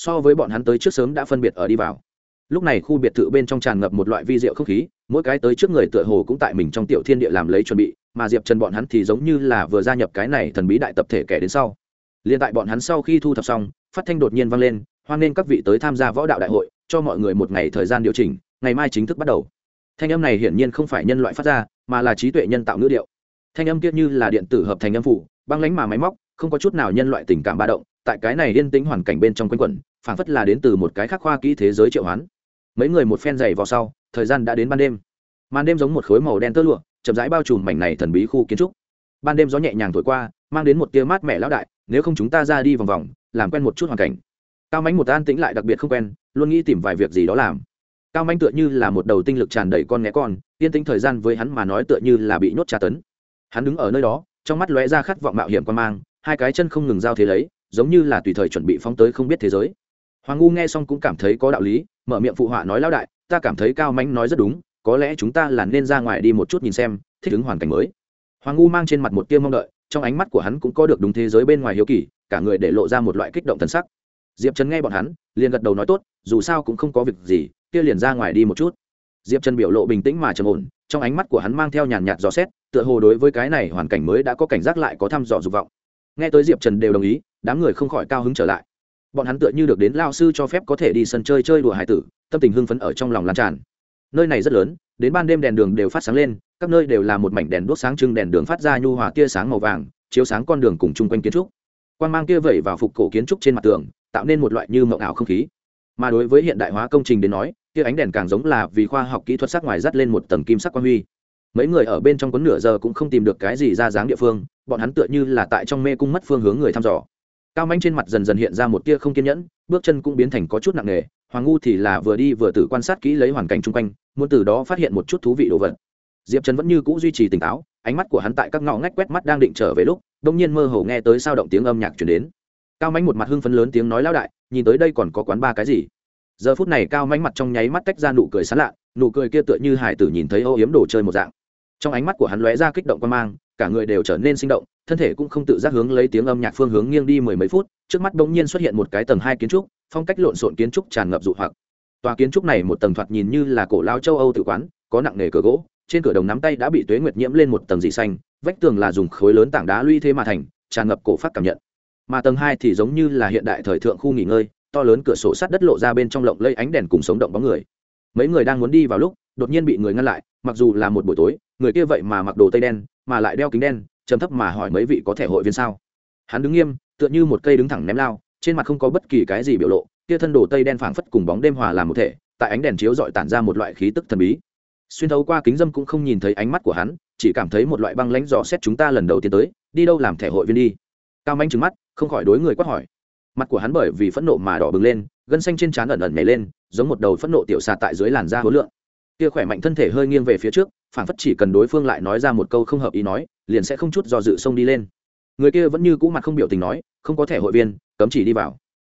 so với bọn hắn tới trước sớm đã phân biệt ở đi vào. Lúc này khu biệt thự bên trong tràn ngập một loại vi rượu không khí, mỗi cái tới trước người tựa hồ cũng tại mình trong tiểu thiên địa làm lấy chuẩn bị, mà diệp trần bọn hắn thì giống như là vừa gia nhập cái này thần bí đại tập thể kẻ đến sau. Liền tại bọn hắn sau khi thu thập xong, phát thanh đột nhiên vang lên, hoan nghênh các vị tới tham gia võ đạo đại hội, cho mọi người một ngày thời gian điều chỉnh, ngày mai chính thức bắt đầu. Thanh âm này hiển nhiên không phải nhân loại phát ra, mà là trí tuệ nhân tạo ngữ điệu. Thanh âm kiết như là điện tử hợp thành âm phủ, băng lánh mà máy móc, không có chút nào nhân loại tình cảm ba động, tại cái này yên tĩnh hoàn cảnh bên trong quanh quẩn phảng phất là đến từ một cái khắc khoa kỹ thế giới triệu hoán. Mấy người một phen dày vào sau, thời gian đã đến ban đêm. Màn đêm giống một khối màu đen tơ lụa, chậm rãi bao trùm mảnh này thần bí khu kiến trúc. Ban đêm gió nhẹ nhàng thổi qua, mang đến một tia mát mẻ lão đại, nếu không chúng ta ra đi vòng vòng, làm quen một chút hoàn cảnh. Cao mánh một an tĩnh lại đặc biệt không quen, luôn nghĩ tìm vài việc gì đó làm. Cao mánh tựa như là một đầu tinh lực tràn đầy con né con, yên tĩnh thời gian với hắn mà nói tựa như là bị nhốt tra tấn. Hắn đứng ở nơi đó, trong mắt lóe ra khát vọng mạo hiểm quan mang, hai cái chân không ngừng giao thế lấy, giống như là tùy thời chuẩn bị phóng tới không biết thế giới hoàng ngu nghe xong cũng cảm thấy có đạo lý, mở miệng phụ họa nói, lão đại, ta cảm thấy cao mánh nói rất đúng, có lẽ chúng ta là nên ra ngoài đi một chút nhìn xem, thích ứng hoàn cảnh mới. Hoàng ngu mang trên mặt một tia mong đợi, trong ánh mắt của hắn cũng có được đúng thế giới bên ngoài hiếu kỳ, cả người để lộ ra một loại kích động thân sắc. Diệp trần nghe bọn hắn, liền gật đầu nói, tốt, dù sao cũng không có việc gì, kia liền ra ngoài đi một chút. Diệp trần biểu lộ bình tĩnh mà trầm ổn, trong ánh mắt của hắn mang theo nhàn nhạt dò xét, tựa hồ đối với cái này hoàn cảnh mới đã có cảnh giác lại có thăm dò dục vọng. Nghe tới diệp trần đều đồng ý, đám người không khỏi cao hứng trở lại bọn hắn tựa như được đến lao sư cho phép có thể đi sân chơi chơi đùa hải tử, tâm tình hưng phấn ở trong lòng lan tràn. Nơi này rất lớn, đến ban đêm đèn đường đều phát sáng lên, các nơi đều là một mảnh đèn đuốc sáng trưng đèn đường phát ra nhu hòa tia sáng màu vàng, chiếu sáng con đường cùng chung quanh kiến trúc. Quan g mang kia vẩy vào phục cổ kiến trúc trên mặt tường, tạo nên một loại như mộng ảo không khí. Mà đối với hiện đại hóa công trình đến nói, kia ánh đèn càng giống là vì khoa học kỹ thuật sắc ngoài dắt lên một tầng kim sắc quan huy. Mấy người ở bên trong quấn nửa giờ cũng không tìm được cái gì ra dáng địa phương, bọn hắn tựa như là tại trong mê cung mất phương hướng người thăm dò cao manh trên mặt dần dần hiện ra một tia không kiên nhẫn, bước chân cũng biến thành có chút nặng nề, hoàng ngu thì là vừa đi vừa tự quan sát kỹ lấy hoàn cảnh chung quanh, muốn từ đó phát hiện một chút thú vị đồ vật. Diệp trần vẫn như c ũ duy trì tỉnh táo, ánh mắt của hắn tại các ngõ ngách quét mắt đang định trở về lúc đ ỗ n g nhiên mơ hồ nghe tới sao động tiếng âm nhạc chuyển đến. Cao mánh một mặt hưng phấn lớn tiếng nói lao đại, nhìn tới đây còn có quán ba cái gì? Giờ phút này cao mánh mặt trong nháy mắt tách ra nụ cười sán lạ, nụ cười kia tựa như hải tử nhìn thấy ô yếm đồ chơi một dạng. Trong ánh mắt của hắn lóe ra kích động quan mang cả người đều trở nên sinh động, thân thể cũng không tự giác hướng lấy tiếng âm nhạc phương hướng nghiêng đi mười mấy phút, trước mắt bỗng nhiên xuất hiện một cái tầng hai kiến trúc, phong cách lộn xộn kiến trúc tràn ngập dụ hoặc. Tòa kiến trúc này một tầng thoạt nhìn như là cổ lao châu âu tự quán, có nặng nề cửa gỗ, trên cửa đồng nắm tay đã bị tuế nguyệt nhiễm lên một tầng dị xanh, vách tường là dùng khối lớn tảng đá lũy thế mà thành, tràn ngập cổ phát cảm nhận. Mà tầng hai thì giống như là hiện đại thời thượng khu nghỉ ngơi, to lớn cửa sổ sắt đất lộ ra bên trong lộng lây ánh đèn cùng sống động bóng người. Mấy người đang muốn đi vào lúc, đột nhiên bị người ngăn lại, mặc dù là một buổi tối, người kia vậy mà mặc đồ tây đen mà lại đeo kính đen, trầm thấp mà hỏi mấy vị có thể hội viên sao? Hắn đứng nghiêm, tựa như một cây đứng thẳng ném lao, trên mặt không có bất kỳ cái gì biểu lộ, kia thân đồ tây đen phảng phất cùng bóng đêm hòa làm một thể, tại ánh đèn chiếu dọi tản ra một loại khí tức thần bí. Xuyên thấu qua kính dâm cũng không nhìn thấy ánh mắt của hắn, chỉ cảm thấy một loại băng lãnh dò xét chúng ta lần đầu tiên tới, đi đâu làm thẻ hội viên đi. Cao manh trừng mắt, không khỏi đối người quát hỏi. Mặt của hắn bởi vì phẫn nộ mà đỏ bừng lên, gân xanh trên trán ẩn ẩn nhảy lên, giống một đầu phẫn nộ tiểu xà tại dưới làn da hối lượng kia khỏe mạnh thân thể hơi nghiêng về phía trước phản phất chỉ cần đối phương lại nói ra một câu không hợp ý nói, liền sẽ không chút do dự xông đi lên. Người kia vẫn như cũ mặt không biểu tình nói, không có thẻ hội viên, cấm chỉ đi vào.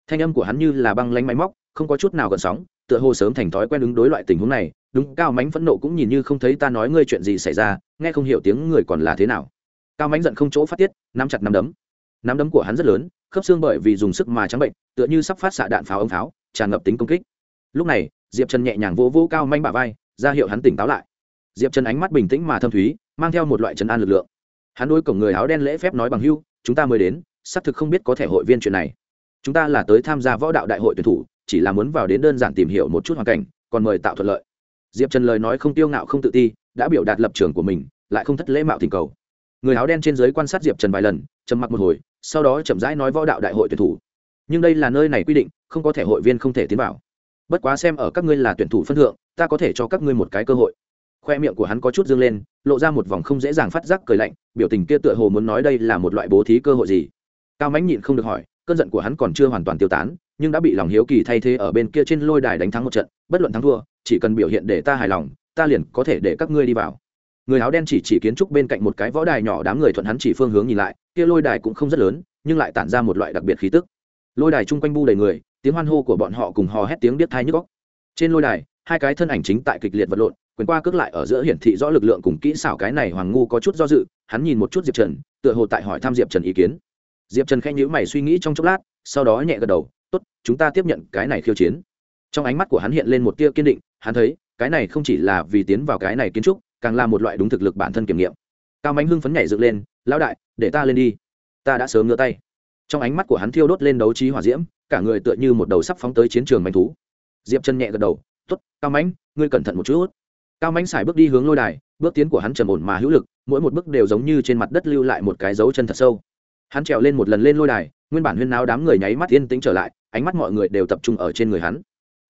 Thanh âm của hắn như là băng lánh máy móc, không có chút nào gần sóng, tựa hồ sớm thành thói quen ứng đối loại tình huống này, đúng, cao mánh phẫn nộ cũng nhìn như không thấy ta nói ngươi chuyện gì xảy ra, nghe không hiểu tiếng người còn là thế nào. Cao mánh giận không chỗ phát tiết, nắm chặt nắm đấm. Nắm đấm của hắn rất lớn, khớp xương bởi vì dùng sức mà trắng bệnh, tựa như sắp phát xạ đạn pháo ống pháo, tràn ngập tính công kích. Lúc này, diệp trần nhẹ nhàng vỗ vỗ cao manh bả vai, ra hiệu hắn tỉnh táo lại diệp trần ánh mắt bình tĩnh mà thâm thúy, mang theo một loại trấn an lực lượng. Hắn đôi cổng người áo đen lễ phép nói bằng hưu, chúng ta mới đến, xác thực không biết có thể hội viên chuyện này. Chúng ta là tới tham gia võ đạo đại hội tuyển thủ, chỉ là muốn vào đến đơn giản tìm hiểu một chút hoàn cảnh, còn mời tạo thuận lợi. Diệp trần lời nói không tiêu ngạo không tự ti, đã biểu đạt lập trường của mình, lại không thất lễ mạo tình cầu. Người áo đen trên giới quan sát diệp trần vài lần, trầm mặc một hồi, sau đó chậm rãi nói võ đạo đại hội tuyển thủ. Nhưng đây là nơi này quy định, không có thể hội viên không thể tiến vào. Bất quá xem ở các ngươi là tuyển thủ phân thượng, ta có thể cho các ngươi một cái cơ hội khoe miệng của hắn có chút dương lên, lộ ra một vòng không dễ dàng phát giác cười lạnh, biểu tình kia tựa hồ muốn nói đây là một loại bố thí cơ hội gì. Cao mãnh nhịn không được hỏi, cơn giận của hắn còn chưa hoàn toàn tiêu tán, nhưng đã bị lòng hiếu kỳ thay thế ở bên kia trên lôi đài đánh thắng một trận, bất luận thắng thua, chỉ cần biểu hiện để ta hài lòng, ta liền có thể để các ngươi đi vào. Người áo đen chỉ chỉ kiến trúc bên cạnh một cái võ đài nhỏ, đám người thuận hắn chỉ phương hướng nhìn lại, kia lôi đài cũng không rất lớn, nhưng lại tản ra một loại đặc biệt khí tức. Lôi đài chung quanh bu đầy người, tiếng hoan hô của bọn họ cùng hò hét tiếng biết thai nhức góc trên lôi đài, hai cái thân ảnh chính tại kịch liệt vật lộn quyền qua cước lại ở giữa hiển thị rõ lực lượng cùng kỹ xảo cái này hoàng ngu có chút do dự hắn nhìn một chút diệp trần tựa hồ tại hỏi thăm diệp trần ý kiến. Diệp trần khen nhữ mày suy nghĩ trong chốc lát sau đó nhẹ gật đầu tốt chúng ta tiếp nhận cái này khiêu chiến. Trong ánh mắt của hắn hiện lên một tia kiên định hắn thấy cái này không chỉ là vì tiến vào cái này kiến trúc càng là một loại đúng thực lực bản thân kiểm nghiệm. Cao Mạnh hưng phấn nhảy dựng lên lão đại để ta lên đi. Ta đã sớm ngửa tay. Trong ánh mắt của hắn thiêu đốt lên đấu trí hỏa diễm cả người tựa như một đầu sắp phóng tới chiến trường manh thú. Diệp chân nhẹ gật đầu t ố t cao Mạnh, ngươi cẩn thận một chút cao mánh xài bước đi hướng lôi đài, bước tiến của hắn trầm ổn mà hữu lực, mỗi một bước đều giống như trên mặt đất lưu lại một cái dấu chân thật sâu. Hắn trèo lên một lần lên lôi đài, nguyên bản huyên náo đám người nháy mắt yên tĩnh trở lại, ánh mắt mọi người đều tập trung ở trên người hắn.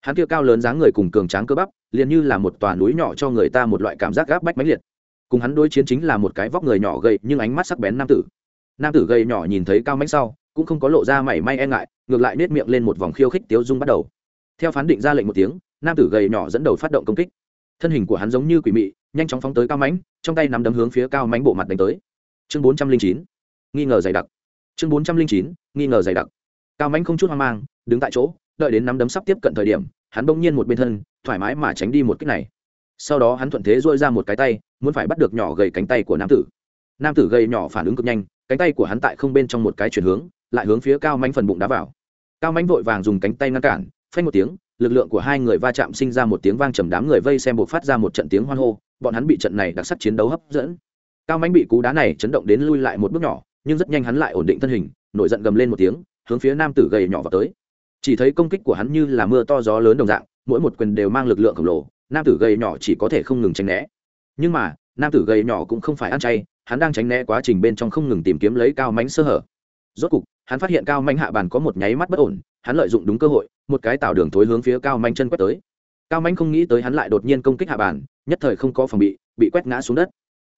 Hắn kia cao lớn dáng người cùng cường tráng cơ bắp, liền như là một tòa núi nhỏ cho người ta một loại cảm giác gáp bách mãnh liệt. Cùng hắn đối chiến chính là một cái vóc người nhỏ gầy, nhưng ánh mắt sắc bén nam tử. Nam tử gầy nhỏ nhìn thấy cao mánh sau, cũng không có lộ ra mảy may e ngại, ngược lại nết miệng lên một vòng khiêu khích tiếu dung bắt đầu. Theo phán định ra lệnh một tiếng, nam tử gầy nhỏ dẫn đầu phát động công kích thân hình của hắn giống như quỷ mị, nhanh chóng phóng tới cao mánh trong tay nắm đấm hướng phía cao mánh bộ mặt đánh tới. Chương bốn trăm linh chín, nghi ngờ dày đặc. Chương bốn trăm linh chín, nghi ngờ dày đặc. Cao mánh không chút hoang mang, đứng tại chỗ, đợi đến nắm đấm sắp tiếp cận thời điểm, hắn bỗng nhiên một bên thân, thoải mái mà tránh đi một cách này. Sau đó hắn thuận thế dôi ra một cái tay, muốn phải bắt được nhỏ gầy cánh tay của nam tử. Nam tử gầy nhỏ phản ứng cực nhanh, cánh tay của hắn tại không bên trong một cái chuyển hướng, lại hướng phía cao mánh phần bụng đá vào. Cao mánh vội vàng dùng cánh tay ngăn cản, phanh một tiếng lực lượng của hai người va chạm sinh ra một tiếng vang trầm đám người vây xem buộc phát ra một trận tiếng hoan hô, bọn hắn bị trận này đặc sắc chiến đấu hấp dẫn. Cao mánh bị cú đá này chấn động đến lui lại một bước nhỏ, nhưng rất nhanh hắn lại ổn định thân hình, nổi giận gầm lên một tiếng, hướng phía nam tử gầy nhỏ vào tới. Chỉ thấy công kích của hắn như là mưa to gió lớn đồng dạng, mỗi một quyền đều mang lực lượng khổng lồ, nam tử gầy nhỏ chỉ có thể không ngừng tránh né. Nhưng mà, nam tử gầy nhỏ cũng không phải ăn chay, hắn đang tránh né quá trình bên trong không ngừng tìm kiếm lấy cao mánh sơ hở. Rốt cục, hắn phát hiện cao mánh hạ bàn có một nháy mắt bất ổn, hắn lợi dụng đúng cơ hội một cái tạo đường thối hướng phía cao manh chân quét tới. Cao manh không nghĩ tới hắn lại đột nhiên công kích hạ bàn nhất thời không có phòng bị bị quét ngã xuống đất.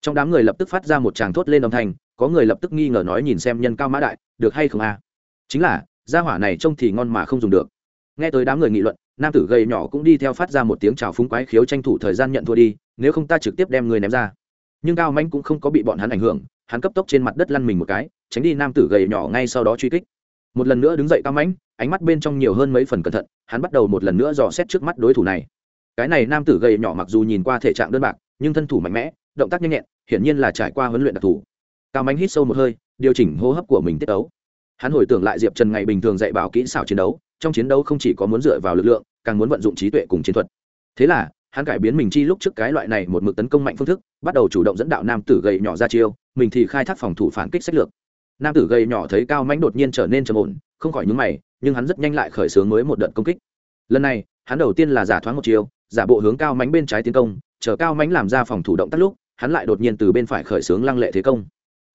Trong đám người lập tức phát ra một tràng thốt lên âm thanh, có người lập tức nghi ngờ nói nhìn xem nhân cao mã đại, được hay không a? Chính là, gia hỏa này trông thì ngon mà không dùng được. Nghe tới đám người nghị luận, nam tử gầy nhỏ cũng đi theo phát ra một tiếng chào phúng quái khiếu tranh thủ thời gian nhận thua đi, nếu không ta trực tiếp đem người ném ra. Nhưng cao manh cũng không có bị bọn hắn ảnh hưởng, hắn cấp tốc trên mặt đất lăn mình một cái, tránh đi nam tử gầy nhỏ ngay sau đó truy kích một lần nữa đứng dậy cao mãnh, ánh mắt bên trong nhiều hơn mấy phần cẩn thận, hắn bắt đầu một lần nữa dò xét trước mắt đối thủ này. Cái này nam tử gầy nhỏ mặc dù nhìn qua thể trạng đơn bạc, nhưng thân thủ mạnh mẽ, động tác nhanh nhẹn, hiển nhiên là trải qua huấn luyện đặc thù. Cao mãnh hít sâu một hơi, điều chỉnh hô hấp của mình tiết ấu hắn hồi tưởng lại diệp trần ngày bình thường dạy bảo kỹ xảo chiến đấu, trong chiến đấu không chỉ có muốn dựa vào lực lượng, càng muốn vận dụng trí tuệ cùng chiến thuật. Thế là, hắn cải biến mình chi lúc trước cái loại này một mực tấn công mạnh phương thức, bắt đầu chủ động dẫn đạo nam tử gầy nhỏ ra chiêu, mình thì khai thác phòng thủ phản kích sách lược nam tử gầy nhỏ thấy cao mãnh đột nhiên trở nên trầm ổn không khỏi nhúng mày nhưng hắn rất nhanh lại khởi xướng mới một đợt công kích. Lần này hắn đầu tiên là giả thoáng một chiều, giả bộ hướng cao mãnh bên trái tiến công chờ cao mãnh làm ra phòng thủ động tác lúc hắn lại đột nhiên từ bên phải khởi xướng lăng lệ thế công.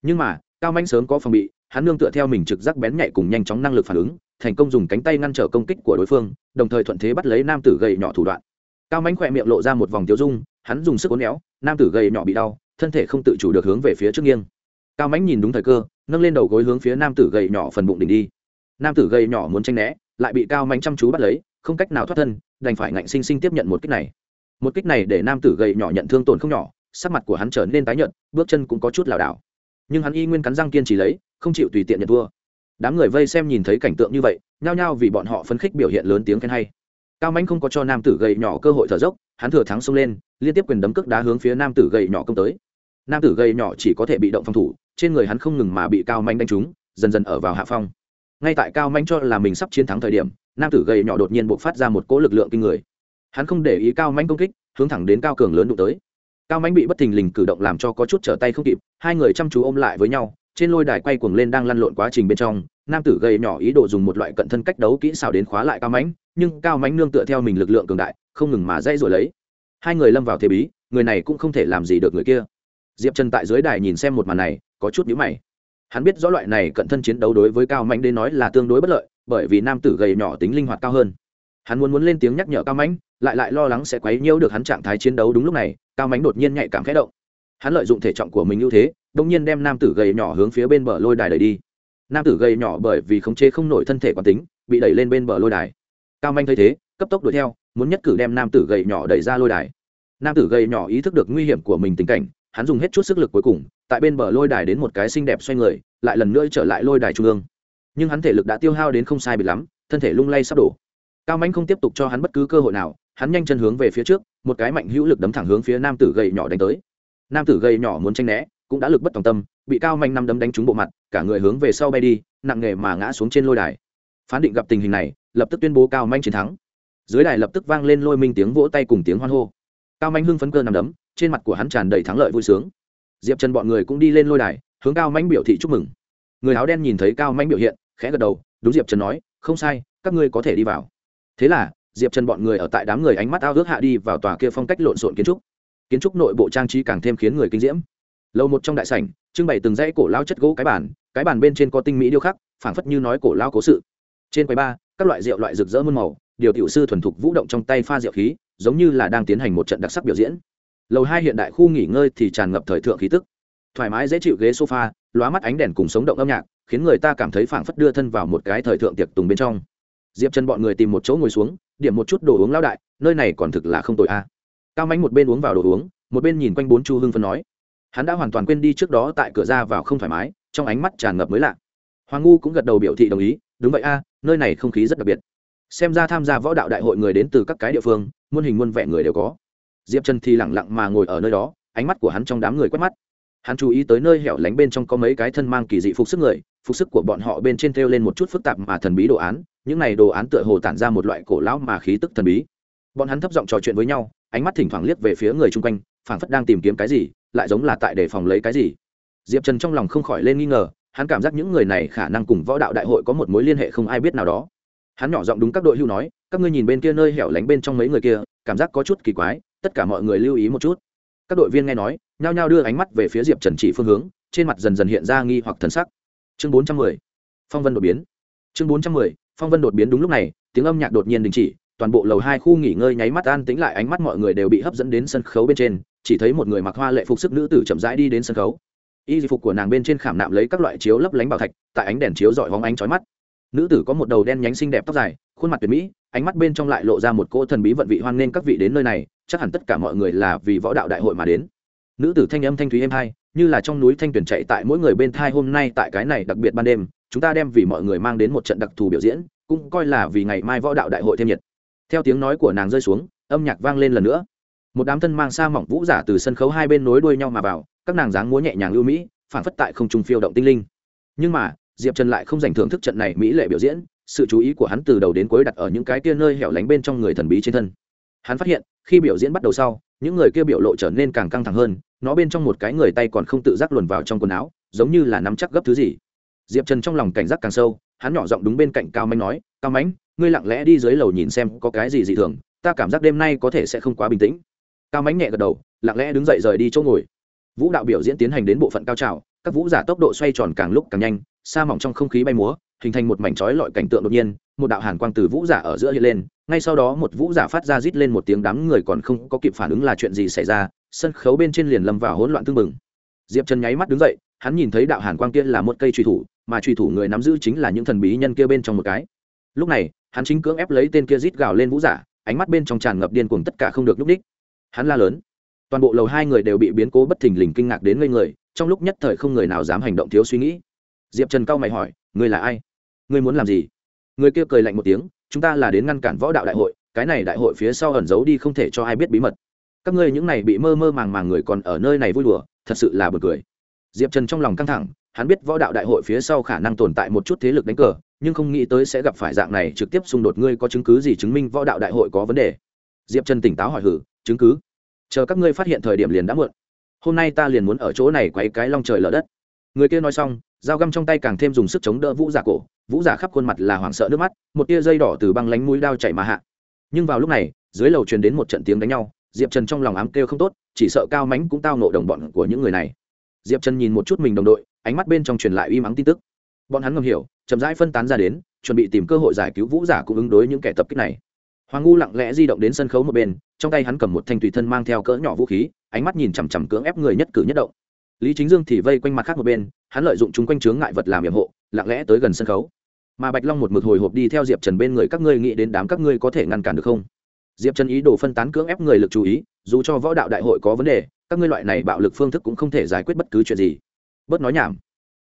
Nhưng mà cao mãnh sớm có phòng bị hắn nương tựa theo mình trực giác bén nhạy cùng nhanh chóng năng lực phản ứng thành công dùng cánh tay ngăn trở công kích của đối phương đồng thời thuận thế bắt lấy nam tử gầy nhỏ thủ đoạn. Cao mánh khỏe miệng lộ ra một vòng tiêu dung hắn dùng sức uốn éo nam tử gầy nhỏ bị đau thân thể không tự chủ được hướng về phía trước nghiêng cao mãnh nhìn đúng thời cơ, nâng lên đầu gối hướng phía nam tử gầy nhỏ phần bụng đỉnh đi. Nam tử gầy nhỏ muốn tranh né, lại bị cao mãnh chăm chú bắt lấy, không cách nào thoát thân, đành phải ngạnh sinh sinh tiếp nhận một kích này. Một kích này để nam tử gầy nhỏ nhận thương tổn không nhỏ, sắc mặt của hắn trở nên tái nhợt, bước chân cũng có chút lảo đảo. Nhưng hắn y nguyên cắn răng kiên trì lấy, không chịu tùy tiện nhận thua. Đám người vây xem nhìn thấy cảnh tượng như vậy, nhao nhao vì bọn họ phấn khích biểu hiện lớn tiếng khen hay. Cao mãnh không có cho nam tử gầy nhỏ cơ hội thở dốc, hắn thừa thắng xông lên, liên tiếp quyền đấm cước đá hướng phía nam tử gầy nhỏ công tới. Nam tử gầy nhỏ chỉ có thể bị động phòng thủ trên người hắn không ngừng mà bị cao manh đánh trúng, dần dần ở vào hạ phong. Ngay tại cao manh cho là mình sắp chiến thắng thời điểm, nam tử gầy nhỏ đột nhiên buộc phát ra một cỗ lực lượng kinh người. Hắn không để ý cao manh công kích, hướng thẳng đến cao cường lớn đụng tới. Cao manh bị bất thình lình cử động làm cho có chút trở tay không kịp, hai người chăm chú ôm lại với nhau, trên lôi đài quay cuồng lên đang lăn lộn quá trình bên trong, nam tử gầy nhỏ ý đồ dùng một loại cận thân cách đấu kỹ xảo đến khóa lại cao mãnh nhưng cao mãnh nương tựa theo mình lực lượng cường đại, không ngừng mà dây rồi lấy. Hai người lâm vào thế bí, người này cũng không thể làm gì được người kia. Diệp trần tại dưới đài nhìn xem một màn này có chút nhữ mày. Hắn biết rõ loại này cận thân chiến đấu đối với cao mãnh đến nói là tương đối bất lợi, bởi vì nam tử gầy nhỏ tính linh hoạt cao hơn. Hắn muốn muốn lên tiếng nhắc nhở cao mãnh, lại lại lo lắng sẽ quấy nhiễu được hắn trạng thái chiến đấu đúng lúc này, cao mãnh đột nhiên nhạy cảm khẽ động. Hắn lợi dụng thể trọng của mình ưu thế đông nhiên đem nam tử gầy nhỏ hướng phía bên bờ lôi đài đẩy đi. Nam tử gầy nhỏ bởi vì khống chế không nổi thân thể quán tính, bị đẩy lên bên bờ lôi đài. Cao manh thấy thế, cấp tốc đuổi theo, muốn nhất cử đem nam tử gầy nhỏ đẩy ra lôi đài. Nam tử gầy nhỏ ý thức được nguy hiểm của mình tình cảnh, hắn dùng hết chút sức lực cuối cùng tại bên bờ lôi đài đến một cái xinh đẹp xoay người, lại lần nữa trở lại lôi đài trung ương. Nhưng hắn thể lực đã tiêu hao đến không sai bị lắm, thân thể lung lay sắp đổ. Cao Mạnh không tiếp tục cho hắn bất cứ cơ hội nào, hắn nhanh chân hướng về phía trước, một cái mạnh hữu lực đấm thẳng hướng phía nam tử gầy nhỏ đánh tới. Nam tử gầy nhỏ muốn tranh né, cũng đã lực bất tòng tâm, bị cao manh năm đấm đánh trúng bộ mặt, cả người hướng về sau bay đi, nặng nghề mà ngã xuống trên lôi đài. Phán định gặp tình hình này, lập tức tuyên bố cao manh chiến thắng. Dưới đài lập tức vang lên lôi minh tiếng vỗ tay cùng tiếng hoan hô. Cao manh hưng phấn cơ nằm đấm, trên mặt của hắn tràn đầy thắng lợi vui sướng diệp trần bọn người cũng đi lên lôi đài, hướng cao mãnh biểu thị chúc mừng. Người áo đen nhìn thấy cao mãnh biểu hiện, khẽ gật đầu, đúng diệp trần nói, không sai, các ngươi có thể đi vào. Thế là, diệp trần bọn người ở tại đám người ánh mắt ao ước hạ đi vào tòa kia phong cách lộn xộn kiến trúc. Kiến trúc nội bộ trang trí càng thêm khiến người kinh diễm. Lâu một trong đại sảnh, trưng bày từng dãy cổ lao chất gỗ cái bàn cái bàn bên trên có tinh mỹ điêu khắc, phảng phất như nói cổ lao cố sự. Trên quầy ba, các loại rượu loại rực rỡ muôn màu, điều tiểu sư thuần thục vũ động trong tay pha rượu khí, giống như là đang tiến hành một trận đặc sắc biểu diễn lầu hai hiện đại khu nghỉ ngơi thì tràn ngập thời thượng khí tức. Thoải mái dễ chịu ghế sofa, lóa mắt ánh đèn cùng sống động âm nhạc, khiến người ta cảm thấy phảng phất đưa thân vào một cái thời thượng tiệc tùng bên trong. Diệp chân bọn người tìm một chỗ ngồi xuống, điểm một chút đồ uống lao đại, nơi này còn thực là không tội a. À. Cao mánh một bên uống vào đồ uống, một bên nhìn quanh bốn chu hưng phân nói. Hắn đã hoàn toàn quên đi trước đó tại cửa ra vào không thoải mái, trong ánh mắt tràn ngập mới lạ. Hoàng ngu cũng gật đầu biểu thị đồng ý, đúng vậy a, nơi này không khí rất đặc biệt. Xem ra tham gia võ đạo đại hội người đến từ các cái địa phương, muôn hình muôn vẻ người đều có diệp trần thì lẳng lặng mà ngồi ở nơi đó, ánh mắt của hắn trong đám người quét mắt. Hắn chú ý tới nơi hẻo lánh bên trong có mấy cái thân mang kỳ dị phục sức người, phục sức của bọn họ bên trên thêu lên một chút phức tạp mà thần bí đồ án, những này đồ án tựa hồ tản ra một loại cổ lão mà khí tức thần bí. Bọn hắn thấp giọng trò chuyện với nhau, ánh mắt thỉnh thoảng liếc về phía người chung quanh, phảng phất đang tìm kiếm cái gì, lại giống là tại đề phòng lấy cái gì. Diệp trần trong lòng không khỏi lên nghi ngờ, hắn cảm giác những người này khả năng cùng võ đạo đại hội có một mối liên hệ không ai biết nào đó. Hắn nhỏ giọng đúng các đội hưu nói, các ngươi nhìn bên kia nơi hẻo lánh bên trong mấy người kia, cảm giác có chút kỳ quái tất cả mọi người lưu ý một chút. Các đội viên nghe nói, nhao nhao đưa ánh mắt về phía diệp trần chỉ phương hướng, trên mặt dần dần hiện ra nghi hoặc thần sắc. Chương bốn trăm mười, phong vân đột biến. Chương bốn trăm mười, phong vân đột biến đúng lúc này, tiếng âm nhạc đột nhiên đình chỉ, toàn bộ lầu hai khu nghỉ ngơi nháy mắt an tĩnh lại, ánh mắt mọi người đều bị hấp dẫn đến sân khấu bên trên, chỉ thấy một người mặc hoa lệ phục sức nữ tử chậm rãi đi đến sân khấu. Y phục của nàng bên trên khảm nạm lấy các loại chiếu lấp lánh bảo thạch, tại ánh đèn chiếu dọi hóng ánh trói mắt. Nữ tử có một đầu đen nhánh xinh đẹp tóc dài, khuôn mặt tuyệt mỹ ánh mắt bên trong lại lộ ra một cỗ thần bí vận vị hoan nghênh các vị đến nơi này, chắc hẳn tất cả mọi người là vì võ đạo đại hội mà đến. Nữ tử thanh âm thanh thúy êm hai, như là trong núi thanh tuyển chạy tại mỗi người bên thai hôm nay tại cái này đặc biệt ban đêm, chúng ta đem vì mọi người mang đến một trận đặc thù biểu diễn, cũng coi là vì ngày mai võ đạo đại hội thêm nhiệt. Theo tiếng nói của nàng rơi xuống, âm nhạc vang lên lần nữa. Một đám thân mang xa mỏng vũ giả từ sân khấu hai bên nối đuôi nhau mà vào, các nàng dáng múa nhẹ nhàng lưu mỹ phản phất tại không trung phiêu động tinh linh. Nhưng mà, diệp trần lại không dành thưởng thức trận này mỹ lệ biểu diễn sự chú ý của hắn từ đầu đến cuối đặt ở những cái kia nơi hẻo lánh bên trong người thần bí trên thân. Hắn phát hiện, khi biểu diễn bắt đầu sau, những người kia biểu lộ trở nên càng căng thẳng hơn, nó bên trong một cái người tay còn không tự giác luồn vào trong quần áo, giống như là nắm chắc gấp thứ gì. Diệp trần trong lòng cảnh giác càng sâu, hắn nhỏ giọng đúng bên cạnh cao mánh nói, cao mánh, ngươi lặng lẽ đi dưới lầu nhìn xem có cái gì dị thường, ta cảm giác đêm nay có thể sẽ không quá bình tĩnh. Cao mánh nhẹ gật đầu, lặng lẽ đứng dậy rời đi chỗ ngồi. Vũ đạo biểu diễn tiến hành đến bộ phận cao trào, các vũ giả tốc độ xoay tròn càng lúc càng nhanh, sa mỏng trong không khí bay múa hình thành một mảnh trói lọi cảnh tượng đột nhiên, một đạo hàn quang từ vũ giả ở giữa hiện lên, ngay sau đó một vũ giả phát ra rít lên một tiếng đám người còn không có kịp phản ứng là chuyện gì xảy ra, sân khấu bên trên liền lâm vào hỗn loạn tương mừng diệp trần nháy mắt đứng dậy, hắn nhìn thấy đạo hàn quang kia là một cây truy thủ, mà truy thủ người nắm giữ chính là những thần bí nhân kia bên trong một cái. Lúc này, hắn chính cưỡng ép lấy tên kia rít gào lên vũ giả, ánh mắt bên trong tràn ngập điên cuồng tất cả không được lúc đích. Hắn la lớn. Toàn bộ lầu hai người đều bị biến cố bất thình lình kinh ngạc đến ngây người, trong lúc nhất thời không người nào dám hành động thiếu suy nghĩ. Diệp trần cao mày hỏi người là ai? Ngươi muốn làm gì? Người kia cười lạnh một tiếng, chúng ta là đến ngăn cản võ đạo đại hội, cái này đại hội phía sau ẩn giấu đi không thể cho ai biết bí mật. Các ngươi những này bị mơ mơ màng màng người còn ở nơi này vui đùa, thật sự là bực cười. Diệp trần trong lòng căng thẳng, hắn biết võ đạo đại hội phía sau khả năng tồn tại một chút thế lực đánh cờ, nhưng không nghĩ tới sẽ gặp phải dạng này trực tiếp xung đột, ngươi có chứng cứ gì chứng minh võ đạo đại hội có vấn đề? Diệp trần tỉnh táo hỏi hử, chứng cứ? Chờ các ngươi phát hiện thời điểm liền đã muộn. Hôm nay ta liền muốn ở chỗ này quay cái long trời lở đất. Người kia nói xong dao găm trong tay càng thêm dùng sức chống đỡ vũ giả cổ, vũ giả khắp khuôn mặt là hoảng sợ nước mắt, một tia dây đỏ từ băng lánh mũi đao chảy mà hạ. Nhưng vào lúc này, dưới lầu truyền đến một trận tiếng đánh nhau, diệp trần trong lòng ám kêu không tốt, chỉ sợ cao mánh cũng tao nộ đồng bọn của những người này. Diệp trần nhìn một chút mình đồng đội, ánh mắt bên trong truyền lại uy mắng tin tức. Bọn hắn ngầm hiểu, chậm rãi phân tán ra đến, chuẩn bị tìm cơ hội giải cứu vũ giả cũng ứng đối những kẻ tập kích này. Hoàng ngu lặng lẽ di động đến sân khấu một bên, trong tay hắn cầm một thanh tùy thân mang theo cỡ nhỏ vũ khí, ánh mắt nhìn chằm chằm cưỡng ép người nhất cử nhất động lý chính dương thì vây quanh mặt khác một bên, hắn lợi dụng chúng quanh chướng ngại vật làm nhiệm hộ, lặng lẽ tới gần sân khấu. Mà bạch long một mực hồi hộp đi theo diệp trần bên người các ngươi nghĩ đến đám các ngươi có thể ngăn cản được không? Diệp trần ý đồ phân tán cưỡng ép người lực chú ý, dù cho võ đạo đại hội có vấn đề, các ngươi loại này bạo lực phương thức cũng không thể giải quyết bất cứ chuyện gì. Bớt nói nhảm.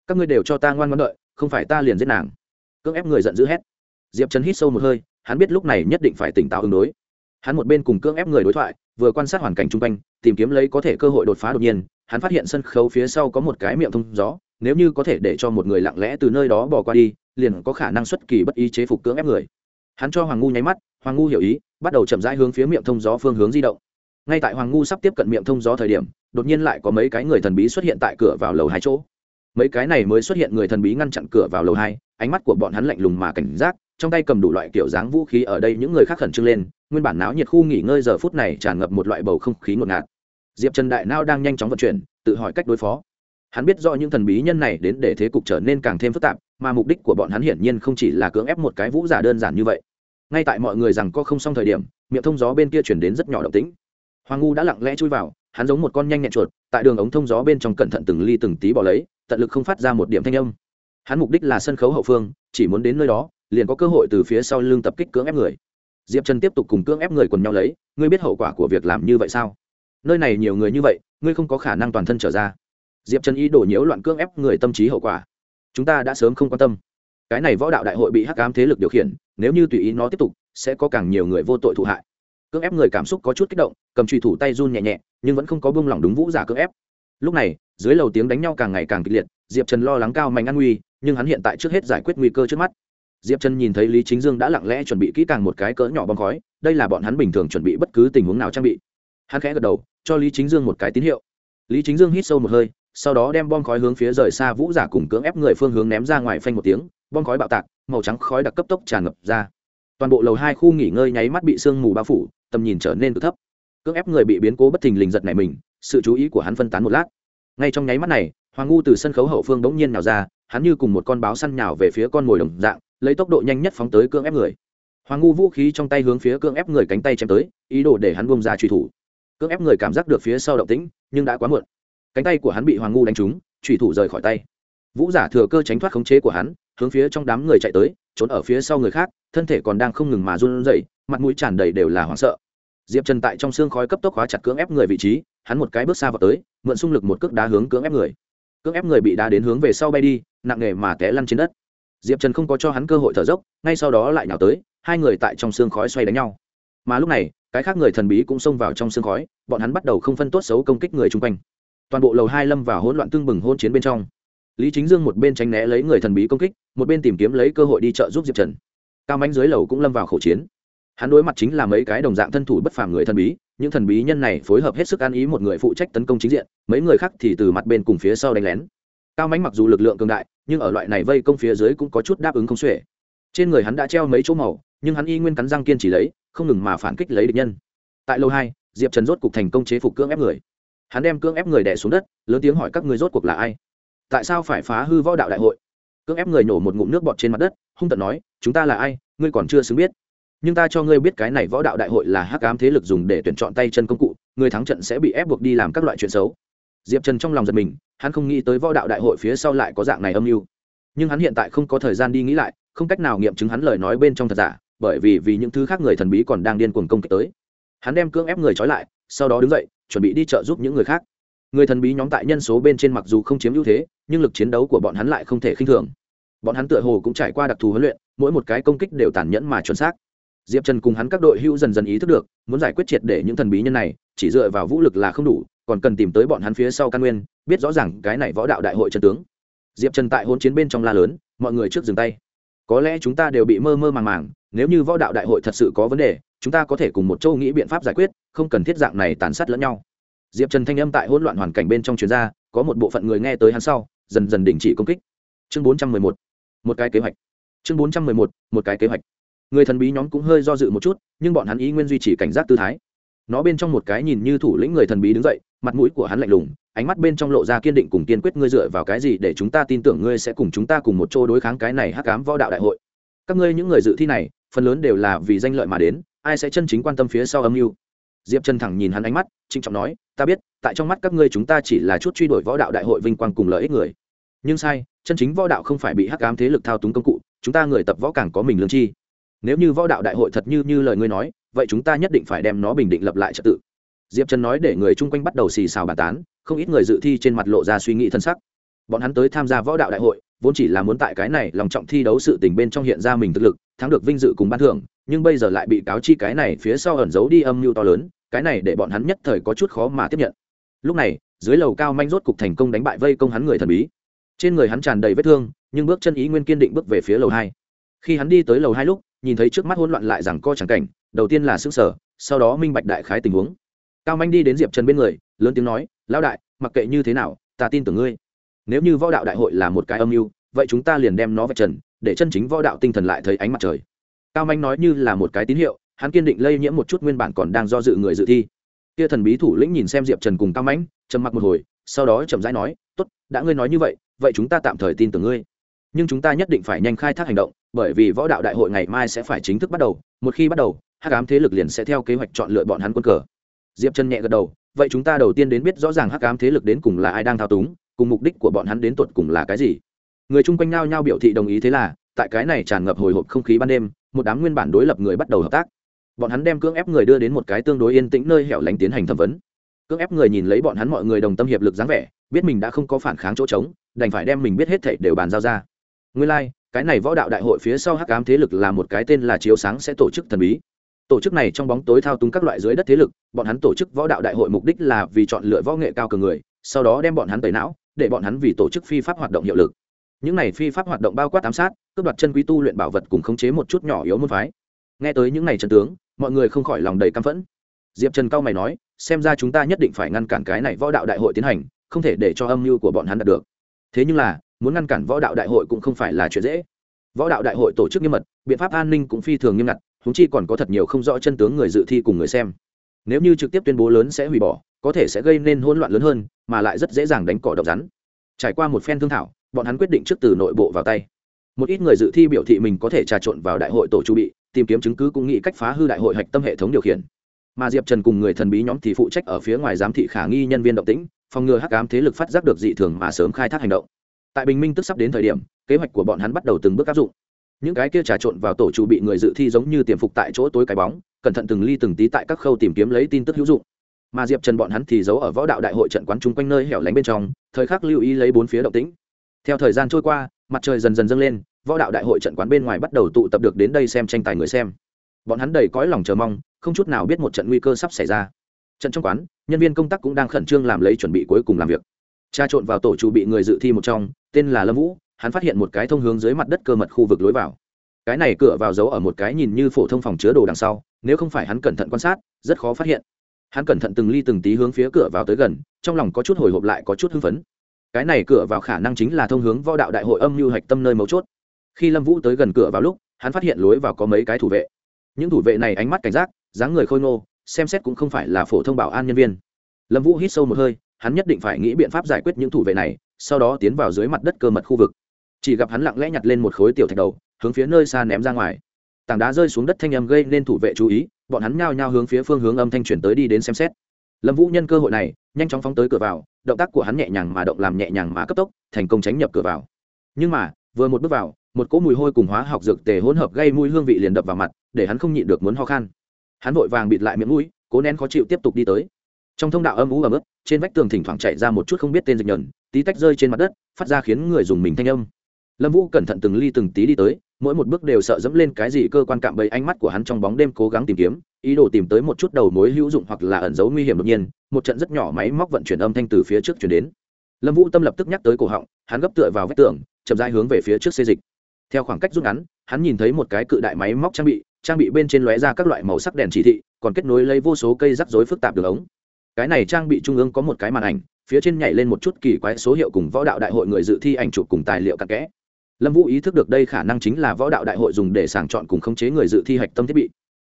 Các ngươi đều cho ta ngoan ngoãn đợi, không phải ta liền giết nàng. Cưỡng ép người giận dữ hét. Diệp trần hít sâu một hơi, hắn biết lúc này nhất định phải tỉnh táo ứng đối. Hắn một bên cùng cưỡng ép người đối thoại, vừa quan sát hoàn cảnh chung quanh, tìm kiếm lấy có thể cơ hội đột phá đột nhiên hắn phát hiện sân khấu phía sau có một cái miệng thông gió, nếu như có thể để cho một người lặng lẽ từ nơi đó bỏ qua đi, liền có khả năng xuất kỳ bất ý chế phục cưỡng ép người. Hắn cho hoàng ngu nháy mắt, hoàng ngu hiểu ý, bắt đầu chậm rãi hướng phía miệng thông gió phương hướng di động. Ngay tại hoàng ngu sắp tiếp cận miệng thông gió thời điểm, đột nhiên lại có mấy cái người thần bí xuất hiện tại cửa vào lầu hai chỗ. Mấy cái này mới xuất hiện người thần bí ngăn chặn cửa vào lầu hai, ánh mắt của bọn hắn lạnh lùng mà cảnh giác, trong tay cầm đủ loại kiểu dáng vũ khí ở đây những người khác khẩn trương lên, nguyên bản náo nhiệt khu nghỉ ngơi giờ phút này tràn ngập một loại bầu không khí ngột ngạt diệp trần đại nao đang nhanh chóng vận chuyển, tự hỏi cách đối phó. Hắn biết do những thần bí nhân này đến để thế cục trở nên càng thêm phức tạp, mà mục đích của bọn hắn hiển nhiên không chỉ là cưỡng ép một cái vũ giả đơn giản như vậy. Ngay tại mọi người rằng có không xong thời điểm, miệng thông gió bên kia chuyển đến rất nhỏ động tĩnh. Hoàng ngu đã lặng lẽ chui vào, hắn giống một con nhanh nhẹn chuột, tại đường ống thông gió bên trong cẩn thận từng ly từng tí bỏ lấy, tận lực không phát ra một điểm thanh âm. Hắn mục đích là sân khấu hậu phương, chỉ muốn đến nơi đó, liền có cơ hội từ phía sau lưng tập kích cưỡng ép người. Diệp trần tiếp tục cùng cưỡng ép người quần nhau lấy, ngươi biết hậu quả của việc làm như vậy sao? Nơi này nhiều người như vậy, ngươi không có khả năng toàn thân trở ra. Diệp trần ý đổ nhiễu loạn cưỡng ép người tâm trí hậu quả. Chúng ta đã sớm không quan tâm. Cái này võ đạo đại hội bị hắc ám thế lực điều khiển, nếu như tùy ý nó tiếp tục, sẽ có càng nhiều người vô tội thụ hại. Cưỡng ép người cảm xúc có chút kích động, cầm trùy thủ tay run nhẹ nhẹ, nhưng vẫn không có buông lỏng đúng vũ giả cưỡng ép. Lúc này, dưới lầu tiếng đánh nhau càng ngày càng kịch liệt, diệp trần lo lắng cao mạnh an nguy, nhưng hắn hiện tại trước hết giải quyết nguy cơ trước mắt. Diệp trần nhìn thấy lý chính dương đã lặng lẽ chuẩn bị kỹ càng một cái cỡ nhỏ bom khói, đây là bọn hắn bình thường chuẩn bị bất cứ tình huống nào trang bị hắn khẽ gật đầu, cho lý chính dương một cái tín hiệu. Lý chính dương hít sâu một hơi, sau đó đem bom khói hướng phía rời xa vũ giả cùng cưỡng ép người phương hướng ném ra ngoài phanh một tiếng, bom khói bạo tạc, màu trắng khói đặc cấp tốc tràn ngập ra. Toàn bộ lầu hai khu nghỉ ngơi nháy mắt bị sương mù bao phủ, tầm nhìn trở nên cực thấp. Cưỡng ép người bị biến cố bất thình lình giật này mình, sự chú ý của hắn phân tán một lát. Ngay trong nháy mắt này, hoàng ngu từ sân khấu hậu phương bỗng nhiên nào ra, hắn như cùng một con báo săn nhào về phía con mồi đồng dạng, lấy tốc độ nhanh nhất phóng tới cưỡng ép người. Hoàng ngu vũ khí trong tay hướng phía cưỡng ép người cánh tay chém tới, ý đồ để hắn bông ra truy thủ cưỡng ép người cảm giác được phía sau động tĩnh, nhưng đã quá muộn. Cánh tay của hắn bị hoàng ngu đánh trúng thủy thủ rời khỏi tay. Vũ giả thừa cơ tránh thoát khống chế của hắn, hướng phía trong đám người chạy tới, trốn ở phía sau người khác, thân thể còn đang không ngừng mà run rẩy, mặt mũi tràn đầy đều là hoảng sợ. Diệp trần tại trong xương khói cấp tốc khóa chặt cưỡng ép người vị trí, hắn một cái bước xa vào tới, mượn xung lực một cước đá hướng cưỡng ép người. Cưỡng ép người bị đá đến hướng về sau bay đi, nặng nề mà té lăn trên đất. Diệp trần không có cho hắn cơ hội thở dốc, ngay sau đó lại nhào tới, hai người tại trong xương khói xoay đánh nhau. Mà lúc này cái khác người thần bí cũng xông vào trong sương khói, bọn hắn bắt đầu không phân tốt xấu công kích người chung quanh. Toàn bộ lầu hai lâm vào hỗn loạn tưng bừng hôn chiến bên trong. Lý chính dương một bên tránh né lấy người thần bí công kích, một bên tìm kiếm lấy cơ hội đi chợ giúp diệp trần. Cao mánh dưới lầu cũng lâm vào khẩu chiến. Hắn đối mặt chính là mấy cái đồng dạng thân thủ bất phàm người thần bí, những thần bí nhân này phối hợp hết sức an ý một người phụ trách tấn công chính diện, mấy người khác thì từ mặt bên cùng phía sau đánh lén. Cao mánh mặc dù lực lượng cường đại, nhưng ở loại này vây công phía dưới cũng có chút đáp ứng không xuể. Trên người hắn đã treo mấy chỗ màu, nhưng hắn y nguyên cắn răng kiên trì lấy không ngừng mà phản kích lấy địch nhân. Tại lầu hai, diệp trần rốt cục thành công chế phục cưỡng ép người. Hắn đem cưỡng ép người đẻ xuống đất, lớn tiếng hỏi các người rốt cuộc là ai? Tại sao phải phá hư võ đạo đại hội? Cưỡng ép người nổ một ngụm nước bọt trên mặt đất, hung tận nói, chúng ta là ai? Ngươi còn chưa xứng biết. Nhưng ta cho ngươi biết cái này võ đạo đại hội là hắc ám thế lực dùng để tuyển chọn tay chân công cụ, người thắng trận sẽ bị ép buộc đi làm các loại chuyện xấu. Diệp trần trong lòng giật mình, hắn không nghĩ tới võ đạo đại hội phía sau lại có dạng này âm mưu. Nhưng hắn hiện tại không có thời gian đi nghĩ lại, không cách nào nghiệm chứng hắn lời nói bên trong thật giả bởi vì vì những thứ khác người thần bí còn đang điên cuồng công kích tới. Hắn đem cưỡng ép người trói lại, sau đó đứng dậy, chuẩn bị đi trợ giúp những người khác. Người thần bí nhóm tại nhân số bên trên mặc dù không chiếm ưu thế, nhưng lực chiến đấu của bọn hắn lại không thể khinh thường. Bọn hắn tựa hồ cũng trải qua đặc thù huấn luyện, mỗi một cái công kích đều tàn nhẫn mà chuẩn xác. Diệp trần cùng hắn các đội hữu dần dần ý thức được, muốn giải quyết triệt để những thần bí nhân này, chỉ dựa vào vũ lực là không đủ, còn cần tìm tới bọn hắn phía sau căn nguyên, biết rõ ràng cái này võ đạo đại hội trận tướng. Diệp trần tại hôn chiến bên trong la lớn, mọi người trước dừng tay. Có lẽ chúng ta đều bị mơ mơ màng màng nếu như võ đạo đại hội thật sự có vấn đề, chúng ta có thể cùng một châu nghĩ biện pháp giải quyết, không cần thiết dạng này tàn sát lẫn nhau. Diệp trần thanh âm tại hỗn loạn hoàn cảnh bên trong chuyên gia có một bộ phận người nghe tới hắn sau, dần dần đình chỉ công kích. Chương bốn trăm mười một. Một cái kế hoạch. Chương bốn trăm mười một một cái kế hoạch. Người thần bí nhóm cũng hơi do dự một chút, nhưng bọn hắn ý nguyên duy trì cảnh giác tư thái. Nó bên trong một cái nhìn như thủ lĩnh người thần bí đứng dậy, mặt mũi của hắn lạnh lùng, ánh mắt bên trong lộ ra kiên định cùng kiên quyết, ngươi dựa vào cái gì để chúng ta tin tưởng ngươi sẽ cùng chúng ta cùng một chỗ đối kháng cái này hắc cám võ đạo đại hội? Các ngươi những người dự thi này phần lớn đều là vì danh lợi mà đến, ai sẽ chân chính quan tâm phía sau âm mưu? Diệp chân thẳng nhìn hắn ánh mắt trinh trọng nói, ta biết, tại trong mắt các ngươi chúng ta chỉ là chút truy đuổi võ đạo đại hội vinh quang cùng lợi ích người. Nhưng sai, chân chính võ đạo không phải bị hắc ám thế lực thao túng công cụ, chúng ta người tập võ càng có mình lương chi. Nếu như võ đạo đại hội thật như như lời ngươi nói, vậy chúng ta nhất định phải đem nó bình định lập lại trật tự. Diệp trần nói để người chung quanh bắt đầu xì xào bàn tán, không ít người dự thi trên mặt lộ ra suy nghĩ thân sắc. Bọn hắn tới tham gia võ đạo đại hội vốn chỉ là muốn tại cái này lòng trọng thi đấu sự tình bên trong hiện ra mình thực lực, thắng được vinh dự cùng ban thưởng, nhưng bây giờ lại bị cáo chi cái này phía sau ẩn giấu đi âm mưu to lớn, cái này để bọn hắn nhất thời có chút khó mà tiếp nhận. Lúc này, dưới lầu cao manh rốt cục thành công đánh bại vây công hắn người thần bí. Trên người hắn tràn đầy vết thương, nhưng bước chân ý nguyên kiên định bước về phía lầu hai. Khi hắn đi tới lầu hai lúc, nhìn thấy trước mắt hỗn loạn lại rằng co chẳng cảnh, đầu tiên là xương sở sau đó minh bạch đại khái tình huống. Cao manh đi đến diệp trần bên người, lớn tiếng nói, lão đại, mặc kệ như thế nào, ta tin tưởng ngươi nếu như võ đạo đại hội là một cái âm mưu, vậy chúng ta liền đem nó vạch trần, để chân chính võ đạo tinh thần lại thấy ánh mặt trời. Cao manh nói như là một cái tín hiệu, hắn kiên định lây nhiễm một chút nguyên bản còn đang do dự người dự thi. Kia thần bí thủ lĩnh nhìn xem diệp trần cùng cao mãnh trầm mặc một hồi, sau đó chậm rãi nói, tốt, đã ngươi nói như vậy vậy chúng ta tạm thời tin tưởng ngươi. Nhưng chúng ta nhất định phải nhanh khai thác hành động, bởi vì võ đạo đại hội ngày mai sẽ phải chính thức bắt đầu. Một khi bắt đầu, hắc ám thế lực liền sẽ theo kế hoạch chọn lựa bọn hắn quân cờ. Diệp trần nhẹ gật đầu, vậy chúng ta đầu tiên đến biết rõ ràng hắc ám thế lực đến cùng là ai đang thao túng cùng mục đích của bọn hắn đến tột cùng là cái gì. Người chung quanh nao nhau biểu thị đồng ý thế là tại cái này tràn ngập hồi hộp không khí ban đêm một đám nguyên bản đối lập người bắt đầu hợp tác. Bọn hắn đem cưỡng ép người đưa đến một cái tương đối yên tĩnh nơi hẻo lánh tiến hành thẩm vấn. Cưỡng ép người nhìn lấy bọn hắn mọi người đồng tâm hiệp lực dáng vẻ biết mình đã không có phản kháng chỗ trống đành phải đem mình biết hết thảy đều bàn giao ra. Nguyên lai、like, cái này võ đạo đại hội phía sau hắc ám thế lực là một cái tên là chiếu sáng sẽ tổ chức thần bí. Tổ chức này trong bóng tối thao túng các loại dưới đất thế lực bọn hắn tổ chức võ đạo đại hội mục đích là vì chọn lựa võ nghệ cao cường người sau đó đem bọn hắn tẩy não để bọn hắn vì tổ chức phi pháp hoạt động hiệu lực. Những này phi pháp hoạt động bao quát ám sát, cướp đoạt chân quý tu luyện bảo vật cùng khống chế một chút nhỏ yếu môn phái. Nghe tới những này trần tướng, mọi người không khỏi lòng đầy căm phẫn. Diệp trần cao mày nói, xem ra chúng ta nhất định phải ngăn cản cái này võ đạo đại hội tiến hành, không thể để cho âm mưu của bọn hắn đạt được. Thế nhưng là, muốn ngăn cản võ đạo đại hội cũng không phải là chuyện dễ. Võ đạo đại hội tổ chức nghiêm mật, biện pháp an ninh cũng phi thường nghiêm ngặt húng chi còn có thật nhiều không rõ chân tướng người dự thi cùng người xem. Nếu như trực tiếp tuyên bố lớn sẽ hủy bỏ có thể sẽ gây nên hỗn loạn lớn hơn, mà lại rất dễ dàng đánh cỏ độc rắn. Trải qua một phen thương thảo, bọn hắn quyết định trước từ nội bộ vào tay. Một ít người dự thi biểu thị mình có thể trà trộn vào đại hội tổ chu bị, tìm kiếm chứng cứ cũng nghĩ cách phá hư đại hội hạch tâm hệ thống điều khiển. Mà diệp trần cùng người thần bí nhóm thì phụ trách ở phía ngoài giám thị khả nghi nhân viên động tĩnh, phòng ngừa hắc ám thế lực phát giác được dị thường mà sớm khai thác hành động. Tại bình minh tức sắp đến thời điểm, kế hoạch của bọn hắn bắt đầu từng bước áp dụng. Những cái kia trà trộn vào tổ chủ bị người dự thi giống như tiềm phục tại chỗ tối cái bóng, cẩn thận từng ly từng tí tại các khâu tìm kiếm lấy tin tức hữu dụng mà diệp trần bọn hắn thì giấu ở võ đạo đại hội trận quán chung quanh nơi hẻo lánh bên trong, thời khắc lưu ý lấy bốn phía động tĩnh. Theo thời gian trôi qua, mặt trời dần dần dâng lên, võ đạo đại hội trận quán bên ngoài bắt đầu tụ tập được đến đây xem tranh tài người xem. Bọn hắn đầy cõi lòng chờ mong, không chút nào biết một trận nguy cơ sắp xảy ra. Trận trong quán, nhân viên công tác cũng đang khẩn trương làm lấy chuẩn bị cuối cùng làm việc. Tra trộn vào tổ chủ bị người dự thi một trong, tên là lâm vũ, hắn phát hiện một cái thông hướng dưới mặt đất cơ mật khu vực lối vào. Cái này cửa vào giấu ở một cái nhìn như phổ thông phòng chứa đồ đằng sau, nếu không phải hắn cẩn thận quan sát, rất khó phát hiện hắn cẩn thận từng ly từng tí hướng phía cửa vào tới gần, trong lòng có chút hồi hộp lại có chút hưng phấn. Cái này cửa vào khả năng chính là thông hướng võ đạo đại hội âm mưu hạch tâm nơi mấu chốt. Khi lâm vũ tới gần cửa vào lúc, hắn phát hiện lối vào có mấy cái thủ vệ. Những thủ vệ này ánh mắt cảnh giác, dáng người khôi ngô, xem xét cũng không phải là phổ thông bảo an nhân viên. Lâm vũ hít sâu một hơi, hắn nhất định phải nghĩ biện pháp giải quyết những thủ vệ này, sau đó tiến vào dưới mặt đất cơ mật khu vực. Chỉ gặp hắn lặng lẽ nhặt lên một khối tiểu thạch đầu, hướng phía nơi xa ném ra ngoài. Tảng đá rơi xuống đất thanh âm gây nên thủ vệ chú ý bọn hắn nhao nhao hướng phía phương hướng âm thanh chuyển tới đi đến xem xét. Lâm vũ nhân cơ hội này, nhanh chóng phóng tới cửa vào, động tác của hắn nhẹ nhàng mà động làm nhẹ nhàng mà cấp tốc, thành công tránh nhập cửa vào. Nhưng mà, vừa một bước vào, một cỗ mùi hôi cùng hóa học dược tề hỗn hợp gây mùi hương vị liền đập vào mặt, để hắn không nhịn được muốn ho khan. Hắn vội vàng bịt lại miệng mũi, cố nén khó chịu tiếp tục đi tới. Trong thông đạo âm ú ấm ức trên vách tường thỉnh thoảng chạy ra một chút không biết tên dịch nhờn, tí tách rơi trên mặt đất, phát ra khiến người dùng mình thanh âm. Lâm vũ cẩn thận từng ly từng tí đi tới mỗi một bước đều sợ dẫm lên cái gì cơ quan cạm bẫy ánh mắt của hắn trong bóng đêm cố gắng tìm kiếm, ý đồ tìm tới một chút đầu mối hữu dụng hoặc là ẩn dấu nguy hiểm đột nhiên, một trận rất nhỏ máy móc vận chuyển âm thanh từ phía trước chuyển đến. Lâm vũ tâm lập tức nhắc tới cổ họng, hắn gấp tựa vào vách tường, chậm rãi hướng về phía trước xê dịch. Theo khoảng cách rút ngắn, hắn nhìn thấy một cái cự đại máy móc trang bị trang bị bên trên lóe ra các loại màu sắc đèn chỉ thị, còn kết nối lấy vô số cây rắc rối phức tạp đường ống. Cái này trang bị trung ương có một cái màn ảnh, phía trên nhảy lên một chút kỳ quái số hiệu cùng võ đạo đại hội người dự thi ảnh chụp cùng tài liệu cặn kẽ lâm vũ ý thức được đây khả năng chính là võ đạo đại hội dùng để sàng chọn cùng khống chế người dự thi hạch tâm thiết bị.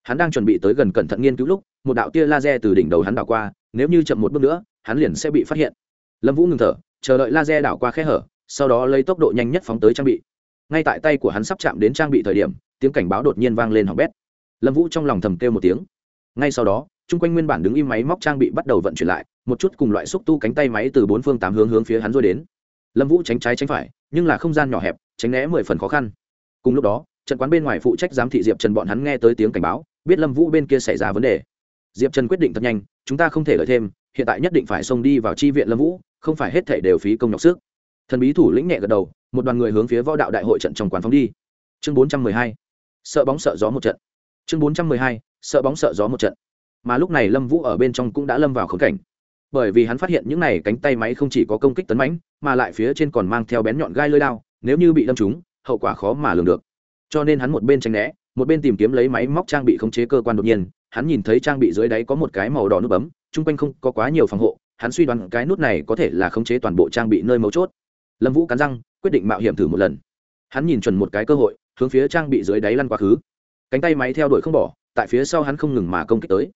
Hắn đang chuẩn bị tới gần cẩn thận nghiên cứu lúc, một đạo tia laser từ đỉnh đầu hắn đảo qua, nếu như chậm một bước nữa, hắn liền sẽ bị phát hiện. Lâm vũ ngừng thở, chờ đợi laser đảo qua khe hở, sau đó lấy tốc độ nhanh nhất phóng tới trang bị. Ngay tại tay của hắn sắp chạm đến trang bị thời điểm, tiếng cảnh báo đột nhiên vang lên hỏng bét. Lâm vũ trong lòng thầm kêu một tiếng. Ngay sau đó, chung quanh nguyên bản đứng im máy móc trang bị bắt đầu vận chuyển lại, một chút cùng loại xúc tu cánh tay máy từ bốn phương tám hướng hướng phía hắn rồi đến. Lâm vũ tránh trái tránh phải, nhưng là không gian nhỏ hẹp tránh né mười phần khó khăn. Cùng lúc đó, trận quán bên ngoài phụ trách giám thị diệp trần bọn hắn nghe tới tiếng cảnh báo, biết lâm vũ bên kia xảy ra vấn đề. Diệp trần quyết định thật nhanh, chúng ta không thể lợi thêm, hiện tại nhất định phải xông đi vào tri viện lâm vũ, không phải hết thể đều phí công nhọc sức. Thần bí thủ lĩnh nhẹ gật đầu, một đoàn người hướng phía võ đạo đại hội trận trong quán phóng đi. Chương bốn trăm mười hai, sợ bóng sợ gió một trận. Chương bốn trăm mười hai, sợ bóng sợ gió một trận. Mà lúc này lâm vũ ở bên trong cũng đã lâm vào khống cảnh. Bởi vì hắn phát hiện những này cánh tay máy không chỉ có công kích tấn mãnh, mà lại phía trên còn mang theo bén nhọn gai lơi đao nếu như bị đâm trúng, hậu quả khó mà lường được. Cho nên hắn một bên tránh né, một bên tìm kiếm lấy máy móc trang bị khống chế cơ quan đột nhiên, hắn nhìn thấy trang bị dưới đáy có một cái màu đỏ nút bấm, chung quanh không có quá nhiều phòng hộ, hắn suy đoán cái nút này có thể là khống chế toàn bộ trang bị nơi mấu chốt. Lâm vũ cắn răng, quyết định mạo hiểm thử một lần. Hắn nhìn chuẩn một cái cơ hội, hướng phía trang bị dưới đáy lăn quá khứ. Cánh tay máy theo đuổi không bỏ, tại phía sau hắn không ngừng mà công kích tới.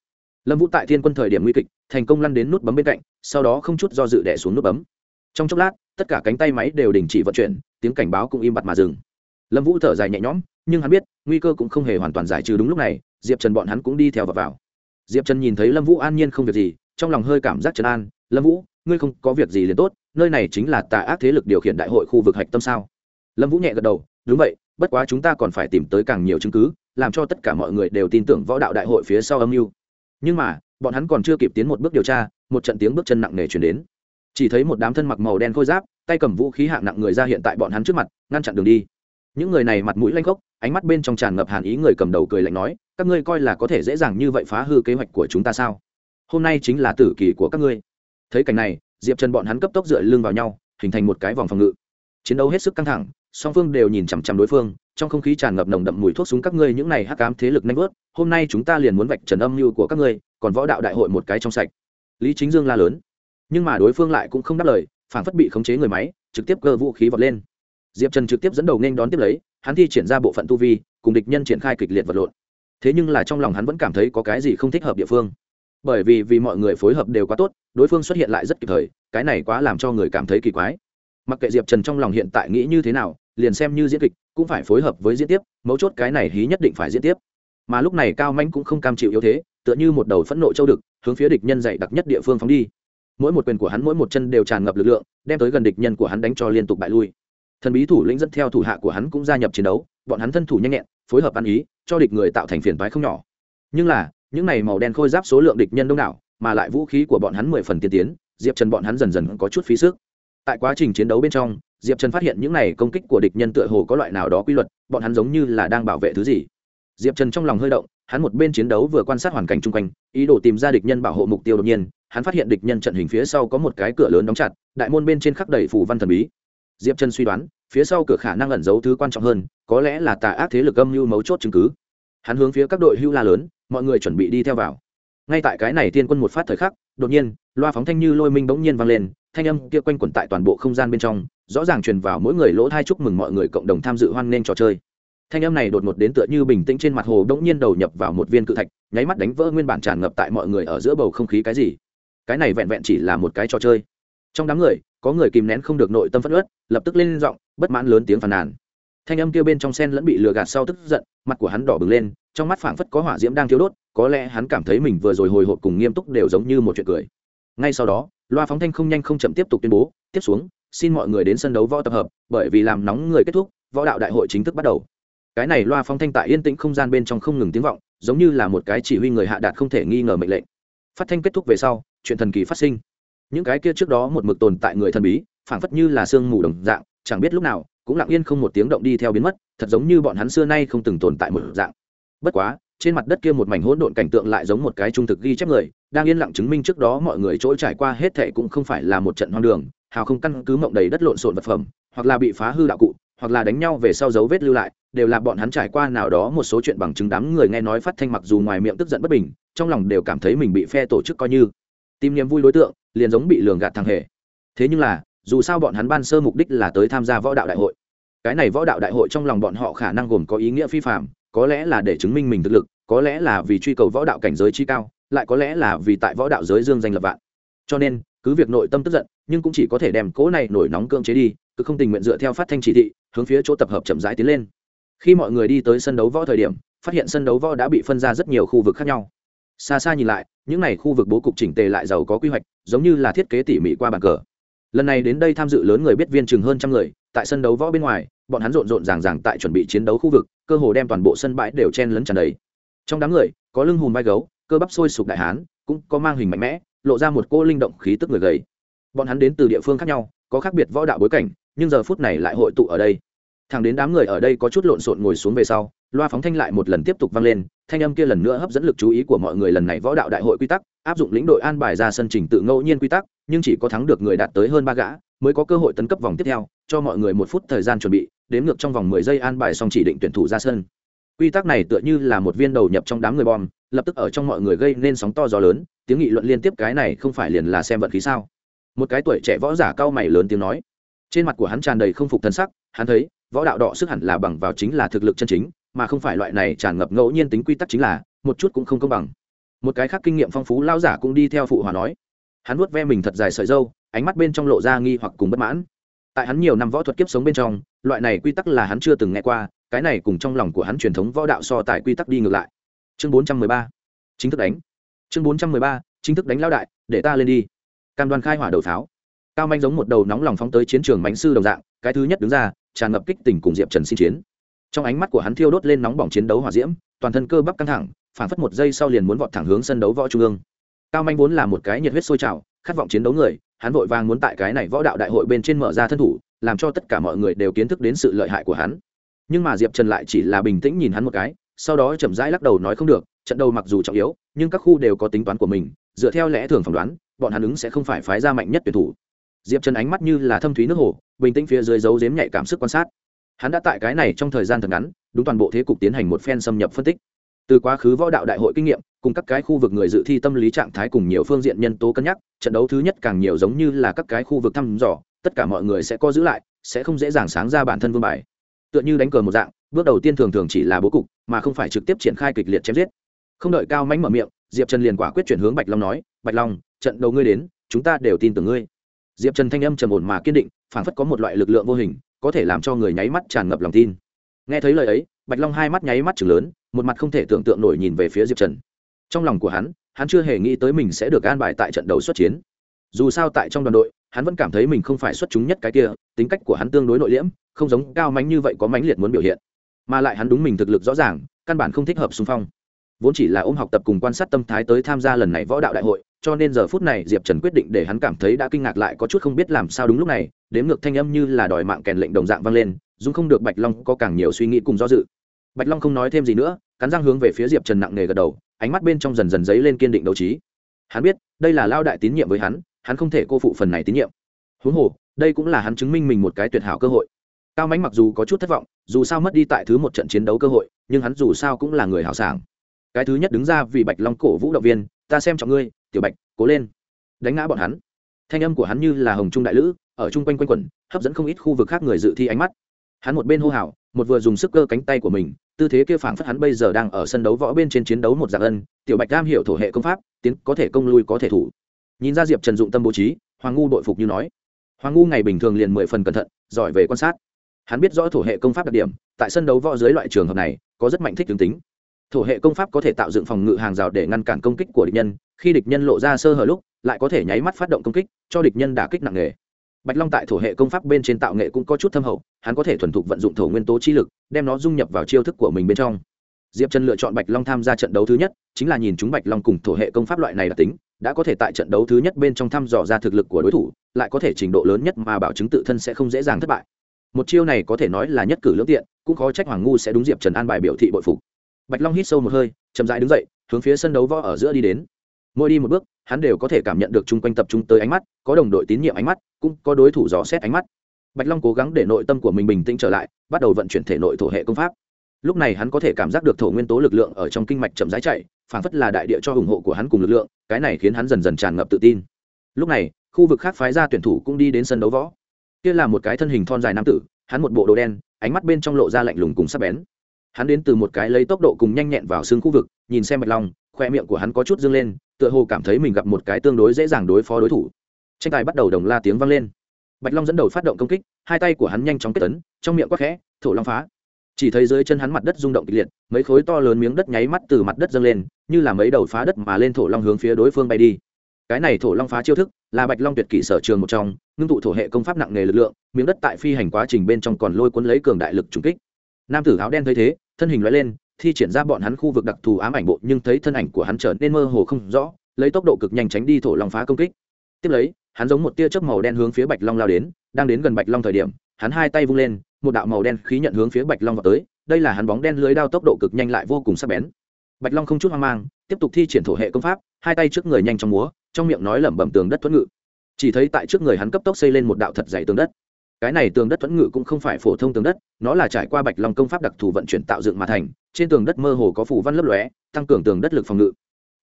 Lâm vũ tại thiên quân thời điểm nguy kịch, thành công lăn đến nút bấm bên cạnh, sau đó không chút do dự đẻ xuống nút bấm. Trong chốc lát tất cả cánh tay máy đều đình chỉ vận chuyển, tiếng cảnh báo cũng im bặt mà dừng. Lâm vũ thở dài nhẹ nhõm, nhưng hắn biết, nguy cơ cũng không hề hoàn toàn giải trừ đúng lúc này, diệp trần bọn hắn cũng đi theo và vào. Diệp trần nhìn thấy lâm vũ an nhiên không việc gì, trong lòng hơi cảm giác trấn an, lâm vũ, ngươi không có việc gì liền tốt, nơi này chính là tà ác thế lực điều khiển đại hội khu vực hạch tâm sao? Lâm vũ nhẹ gật đầu, đúng vậy, bất quá chúng ta còn phải tìm tới càng nhiều chứng cứ, làm cho tất cả mọi người đều tin tưởng võ đạo đại hội phía sau âm mưu. Nhưng mà, bọn hắn còn chưa kịp tiến một bước điều tra, một trận tiếng bước chân nặng nề chuyển đến chỉ thấy một đám thân mặc màu đen khôi giáp, tay cầm vũ khí hạng nặng người ra hiện tại bọn hắn trước mặt, ngăn chặn đường đi. Những người này mặt mũi lanh khốc, ánh mắt bên trong tràn ngập hàn ý người cầm đầu cười lạnh nói, các ngươi coi là có thể dễ dàng như vậy phá hư kế hoạch của chúng ta sao? Hôm nay chính là tử kỳ của các ngươi. Thấy cảnh này, diệp trần bọn hắn cấp tốc dựa lưng vào nhau, hình thành một cái vòng phòng ngự. Chiến đấu hết sức căng thẳng, song phương đều nhìn chằm chằm đối phương, trong không khí tràn ngập nồng đậm mùi thuốc súng, các ngươi những này hắc cám thế lực nanh vớt, hôm nay chúng ta liền muốn vạch trần âm mưu của các ngươi, còn võ đạo đại hội một cái trong sạch. Lý chính dương la lớn nhưng mà đối phương lại cũng không đáp lời phản phất bị khống chế người máy, trực tiếp cơ vũ khí vọt lên. Diệp trần trực tiếp dẫn đầu nên đón tiếp lấy, hắn thi triển ra bộ phận tu vi, cùng địch nhân triển khai kịch liệt vật lộn. Thế nhưng là trong lòng hắn vẫn cảm thấy có cái gì không thích hợp địa phương. Bởi vì vì mọi người phối hợp đều quá tốt, đối phương xuất hiện lại rất kịp thời, cái này quá làm cho người cảm thấy kỳ quái. Mặc kệ diệp trần trong lòng hiện tại nghĩ như thế nào, liền xem như diễn kịch, cũng phải phối hợp với diễn tiếp, mấu chốt cái này hí nhất định phải diễn tiếp. Mà lúc này cao manh cũng không cam chịu yếu thế, tựa như một đầu phẫn nộ châu đực, hướng phía địch nhân dạy đặc nhất địa phương phóng đi mỗi một quyền của hắn mỗi một chân đều tràn ngập lực lượng, đem tới gần địch nhân của hắn đánh cho liên tục bại lui. Thần bí thủ lĩnh dẫn theo thủ hạ của hắn cũng gia nhập chiến đấu, bọn hắn thân thủ nhanh nhẹn, phối hợp ăn ý, cho địch người tạo thành phiền toái không nhỏ. Nhưng là, những này màu đen khôi giáp số lượng địch nhân đông đảo, mà lại vũ khí của bọn hắn mười phần tiên tiến, diệp trần bọn hắn dần dần có chút phí sức. Tại quá trình chiến đấu bên trong, diệp trần phát hiện những này công kích của địch nhân tựa hồ có loại nào đó quy luật, bọn hắn giống như là đang bảo vệ thứ gì. Diệp trần trong lòng hơi động, hắn một bên chiến đấu vừa quan sát hoàn cảnh chung quanh, ý đồ tìm ra địch nhân bảo hộ mục tiêu đột nhiên hắn phát hiện địch nhân trận hình phía sau có một cái cửa lớn đóng chặt, đại môn bên trên khắc đầy phủ văn thần bí. Diệp trần suy đoán, phía sau cửa khả năng ẩn giấu thứ quan trọng hơn, có lẽ là tà ác thế lực âm mưu mấu chốt chứng cứ. Hắn hướng phía các đội hưu la lớn, mọi người chuẩn bị đi theo vào. Ngay tại cái này tiên quân một phát thời khắc, đột nhiên, loa phóng thanh như lôi minh bỗng nhiên vang lên, thanh âm kia quanh quẩn tại toàn bộ không gian bên trong, rõ ràng truyền vào mỗi người lỗ thai chúc mừng mọi người cộng đồng tham dự hoan nghênh trò chơi. Thanh âm này đột ngột đến tựa như bình tĩnh trên mặt hồ bỗng nhiên đầu nhập vào một viên cự thạch, nháy mắt đánh vỡ nguyên bản tràn ngập tại mọi người ở giữa bầu không khí cái gì cái này vẹn vẹn chỉ là một cái trò chơi. Trong đám người, có người kìm nén không được nội tâm phất ớt lập tức lên giọng, bất mãn lớn tiếng phàn nàn. Thanh âm kia bên trong sen lẫn bị lừa gạt sau tức giận, mặt của hắn đỏ bừng lên, trong mắt phảng phất có hỏa diễm đang thiếu đốt, có lẽ hắn cảm thấy mình vừa rồi hồi hộp cùng nghiêm túc đều giống như một chuyện cười. Ngay sau đó, loa phóng thanh không nhanh không chậm tiếp tục tuyên bố, tiếp xuống, xin mọi người đến sân đấu võ tập hợp, bởi vì làm nóng người kết thúc, võ đạo đại hội chính thức bắt đầu. Cái này loa phóng thanh tại yên tĩnh không gian bên trong không ngừng tiếng vọng, giống như là một cái chỉ huy người hạ đạt không thể nghi ngờ mệnh lệnh. Phát thanh kết thúc về sau chuyện thần kỳ phát sinh. Những cái kia trước đó một mực tồn tại người thần bí, phảng phất như là sương mù đồng dạng, chẳng biết lúc nào, cũng lặng yên không một tiếng động đi theo biến mất, thật giống như bọn hắn xưa nay không từng tồn tại một dạng. Bất quá, trên mặt đất kia một mảnh hỗn độn cảnh tượng lại giống một cái trung thực ghi chép người, đang yên lặng chứng minh trước đó mọi người trỗi trải qua hết thệ cũng không phải là một trận hoang đường, hào không căn cứ mộng đầy đất lộn xộn vật phẩm, hoặc là bị phá hư đạo cụ, hoặc là đánh nhau về sau dấu vết lưu lại, đều là bọn hắn trải qua nào đó một số chuyện bằng chứng đám người nghe nói phát thanh mặc dù ngoài miệng tức giận bất bình, trong lòng đều cảm thấy mình bị phe tổ chức coi như tìm niềm vui đối tượng, liền giống bị lường gạt thằng hề. Thế nhưng là, dù sao bọn hắn ban sơ mục đích là tới tham gia võ đạo đại hội. Cái này võ đạo đại hội trong lòng bọn họ khả năng gồm có ý nghĩa phi phạm có lẽ là để chứng minh mình thực lực, có lẽ là vì truy cầu võ đạo cảnh giới chi cao, lại có lẽ là vì tại võ đạo giới dương danh lập vạn. Cho nên, cứ việc nội tâm tức giận, nhưng cũng chỉ có thể đem cố này nổi nóng cưỡng chế đi, cứ không tình nguyện dựa theo phát thanh chỉ thị, hướng phía chỗ tập hợp chậm rãi tiến lên. Khi mọi người đi tới sân đấu võ thời điểm, phát hiện sân đấu võ đã bị phân ra rất nhiều khu vực khác nhau. Xa xa nhìn lại những n à y khu vực bố cục chỉnh tề lại giàu có quy hoạch, giống như là thiết kế tỉ mỉ qua bàn cờ. Lần này đến đây tham dự lớn người biết viên chừng hơn trăm người, tại sân đấu võ bên ngoài, bọn hắn rộn rộn ràng ràng tại chuẩn bị chiến đấu khu vực, cơ hồ đem toàn bộ sân bãi đều chen lấn tràn đầy. Trong đám người, có lưng hùm vai gấu, cơ bắp sôi sục đại hán, cũng có mang hình mạnh mẽ, lộ ra một cô linh động khí tức người gầy. Bọn hắn đến từ địa phương khác nhau, có khác biệt võ đạo bối cảnh, nhưng giờ phút này lại hội tụ ở đây. Thằng đến đám người ở đây có chút lộn xộn ngồi xuống về sau loa phóng thanh lại một lần tiếp tục vang lên, thanh âm kia lần nữa hấp dẫn lực chú ý của mọi người lần này võ đạo đại hội quy tắc, áp dụng lĩnh đội an bài ra sân trình tự ngẫu nhiên quy tắc, nhưng chỉ có thắng được người đạt tới hơn ba gã, mới có cơ hội tấn cấp vòng tiếp theo, cho mọi người một phút thời gian chuẩn bị đếm ngược trong vòng mười giây an bài xong chỉ định tuyển thủ ra sân. Quy tắc này tựa như là một viên đầu nhập trong đám người bom, lập tức ở trong mọi người gây nên sóng to gió lớn, tiếng nghị luận liên tiếp cái này không phải liền là xem vận khí sao? Một cái tuổi trẻ võ giả cao mày lớn tiếng nói. Trên mặt của hắn tràn đầy không phục thân sắc, hắn thấy, võ đạo đọ sức hẳn là bằng vào chính là thực lực chân chính mà không phải loại này tràn ngập ngẫu nhiên tính quy tắc chính là, một chút cũng không công bằng. Một cái khác kinh nghiệm phong phú lao giả cũng đi theo phụ hòa nói. Hắn nuốt ve mình thật dài sợi dâu ánh mắt bên trong lộ ra nghi hoặc cùng bất mãn. Tại hắn nhiều năm võ thuật kiếp sống bên trong, loại này quy tắc là hắn chưa từng nghe qua, cái này cùng trong lòng của hắn truyền thống võ đạo so tại quy tắc đi ngược lại. Chương bốn trăm mười ba. Chính thức đánh. Chương bốn trăm mười ba, chính thức đánh lao đại, để ta lên đi. Cam đoan khai hỏa đầu pháo. Cao manh giống một đầu nóng lòng phóng tới chiến trường bánh sư đồng dạng, cái thứ nhất đứng ra, tràn ngập kích tình cùng diệp trần xin chiến trong ánh mắt của hắn thiêu đốt lên nóng bỏng chiến đấu hỏa diễm, toàn thân cơ bắp căng thẳng, phản phất một giây sau liền muốn vọt thẳng hướng sân đấu võ trung ương. Cao manh vốn là một cái nhiệt huyết sôi trào, khát vọng chiến đấu người, hắn vội vàng muốn tại cái này võ đạo đại hội bên trên mở ra thân thủ, làm cho tất cả mọi người đều kiến thức đến sự lợi hại của hắn. Nhưng mà diệp trần lại chỉ là bình tĩnh nhìn hắn một cái, sau đó chậm rãi lắc đầu nói không được, trận đầu mặc dù trọng yếu, nhưng các khu đều có tính toán của mình, dựa theo lẽ thường phỏng đoán, bọn hắn ứng sẽ không phải phái ra mạnh nhất tuyển thủ. Diệp trần ánh mắt như là thâm thúy nước hồ, bình tĩnh phía dưới dấu dếm nhạy cảm sức quan sát hắn đã tại cái này trong thời gian thật ngắn, đúng toàn bộ thế cục tiến hành một phen xâm nhập phân tích. Từ quá khứ võ đạo đại hội kinh nghiệm, cùng các cái khu vực người dự thi tâm lý trạng thái cùng nhiều phương diện nhân tố cân nhắc, trận đấu thứ nhất càng nhiều giống như là các cái khu vực thăm dò, tất cả mọi người sẽ co giữ lại, sẽ không dễ dàng sáng ra bản thân vương bài. Tựa như đánh cờ một dạng, bước đầu tiên thường thường chỉ là bố cục, mà không phải trực tiếp triển khai kịch liệt chém giết. Không đợi cao mánh mở miệng, diệp trần liền quả quyết chuyển hướng bạch long nói, bạch long, trận đầu ngươi đến, chúng ta đều tin tưởng ngươi. Diệp trần thanh âm trầm ổn mà kiên định, phảng phất có một loại lực lượng vô hình có thể làm cho người nháy mắt tràn ngập lòng tin. Nghe thấy lời ấy, bạch long hai mắt nháy mắt chừng lớn, một mặt không thể tưởng tượng nổi nhìn về phía diệp trần. Trong lòng của hắn hắn chưa hề nghĩ tới mình sẽ được an bài tại trận đấu xuất chiến. Dù sao tại trong đoàn đội, hắn vẫn cảm thấy mình không phải xuất chúng nhất cái kia, tính cách của hắn tương đối nội liễm, không giống cao mánh như vậy có mánh liệt muốn biểu hiện. Mà lại hắn đúng mình thực lực rõ ràng, căn bản không thích hợp xung phong. Vốn chỉ là ôm học tập cùng quan sát tâm thái tới tham gia lần này võ đạo đại hội cho nên giờ phút này diệp trần quyết định để hắn cảm thấy đã kinh ngạc lại có chút không biết làm sao đúng lúc này, đếm ngược thanh âm như là đòi mạng kèn lệnh đồng dạng vang lên dung không được bạch long có càng nhiều suy nghĩ cùng do dự. Bạch long không nói thêm gì nữa, cắn răng hướng về phía diệp trần nặng nề gật đầu, ánh mắt bên trong dần dần dấy lên kiên định đấu trí. Hắn biết, đây là lao đại tín nhiệm với hắn hắn không thể cô phụ phần này tín nhiệm. Huống hồ, đây cũng là hắn chứng minh mình một cái tuyệt hảo cơ hội. Cao mánh mặc dù có chút thất vọng, dù sao mất đi tại thứ một trận chiến đấu cơ hội, nhưng hắn dù sao cũng là người hào sảng. Cái thứ nhất đứng ra vì bạch long cổ vũ động viên, ta xem trọng ngươi tiểu bạch, cố lên. Đánh ngã bọn hắn. Thanh âm của hắn như là hồng trung đại lữ, ở chung quanh quanh quẩn, hấp dẫn không ít khu vực khác người dự thi ánh mắt. Hắn một bên hô hào, một vừa dùng sức cơ cánh tay của mình, tư thế kia phảng phất hắn bây giờ đang ở sân đấu võ bên trên chiến đấu một dạng ân, tiểu bạch đam hiểu thổ hệ công pháp, tiến có thể công lui có thể thủ. Nhìn ra diệp trần dụng tâm bố trí, hoàng ngu đội phục như nói. Hoàng ngu ngày bình thường liền mười phần cẩn thận, giỏi về quan sát. Hắn biết rõ thổ hệ công pháp đặc điểm, tại sân đấu võ dưới loại trường hợp này, có rất mạnh thích tướng tính thổ hệ công pháp có thể tạo dựng phòng ngự hàng rào để ngăn cản công kích của địch nhân, khi địch nhân lộ ra sơ hở lúc, lại có thể nháy mắt phát động công kích, cho địch nhân đả kích nặng nề. Bạch long tại thổ hệ công pháp bên trên tạo nghệ cũng có chút thâm hậu, hắn có thể thuần thục vận dụng thổ nguyên tố chi lực, đem nó dung nhập vào chiêu thức của mình bên trong. Diệp trần lựa chọn bạch long tham gia trận đấu thứ nhất, chính là nhìn chúng bạch long cùng thổ hệ công pháp loại này đặc tính, đã có thể tại trận đấu thứ nhất bên trong thăm dò ra thực lực của đối thủ, lại có thể trình độ lớn nhất mà bảo chứng tự thân sẽ không dễ dàng thất bại. Một chiêu này có thể nói là nhất cử lưỡng tiện, cũng khó trách hoàng ngu sẽ đúng diệp trần an bài biểu thị bội phục bạch long hít sâu một hơi, chậm rãi đứng dậy, hướng phía sân đấu võ ở giữa đi đến. Mỗi đi một bước, hắn đều có thể cảm nhận được chung quanh tập trung tới ánh mắt, có đồng đội tín nhiệm ánh mắt, cũng có đối thủ dò xét ánh mắt. Bạch long cố gắng để nội tâm của mình bình tĩnh trở lại, bắt đầu vận chuyển thể nội thổ hệ công pháp. Lúc này hắn có thể cảm giác được thổ nguyên tố lực lượng ở trong kinh mạch chậm rãi chạy phản phất là đại địa cho ủng hộ của hắn cùng lực lượng, cái này khiến hắn dần dần tràn ngập tự tin. Lúc này, khu vực khác phái ra tuyển thủ cũng đi đến sân đấu võ. Kia là một cái thân hình thon dài nam tử, hắn một bộ đồ đen, ánh mắt bên trong lộ ra lạnh lùng cùng sắc bén hắn đến từ một cái lấy tốc độ cùng nhanh nhẹn vào xương khu vực, nhìn xem bạch long, khoe miệng của hắn có chút dâng lên, tựa hồ cảm thấy mình gặp một cái tương đối dễ dàng đối phó đối thủ. Tranh tài bắt đầu đồng la tiếng vang lên. Bạch long dẫn đầu phát động công kích, hai tay của hắn nhanh chóng kết tấn, trong miệng quắc khẽ, thổ long phá! Chỉ thấy dưới chân hắn mặt đất rung động kịch liệt, mấy khối to lớn miếng đất nháy mắt từ mặt đất dâng lên, như là mấy đầu phá đất mà lên thổ long hướng phía đối phương bay đi. Cái này thổ long phá chiêu thức, là bạch long tuyệt kỷ sở trường một trong, ngưng tụ thổ hệ công pháp nặng nề lực lượng, miếng đất tại phi hành quá trình bên trong còn lôi cuốn lấy cường đại lực trùng kích nam tử áo đen thấy thế, thân hình loại lên, thi triển ra bọn hắn khu vực đặc thù ám ảnh bộ, nhưng thấy thân ảnh của hắn trở nên mơ hồ không rõ, lấy tốc độ cực nhanh tránh đi thổ long phá công kích. Tiếp lấy, hắn giống một tia chớp màu đen hướng phía bạch long lao đến, đang đến gần bạch long thời điểm, hắn hai tay vung lên, một đạo màu đen khí nhận hướng phía bạch long vào tới, đây là hắn bóng đen lưới đao tốc độ cực nhanh lại vô cùng sắc bén. Bạch long không chút hoang mang, tiếp tục thi triển thổ hệ công pháp, hai tay trước người nhanh trong múa, trong miệng nói lẩm bẩm tường đất thuẫn ngự. Chỉ thấy tại trước người hắn cấp tốc xây lên một đạo thật dày tường đất cái này tường đất thuẫn ngự cũng không phải phổ thông tường đất, nó là trải qua bạch long công pháp đặc thù vận chuyển tạo dựng mà thành, trên tường đất mơ hồ có phủ văn lấp lóe, tăng cường tường đất lực phòng ngự.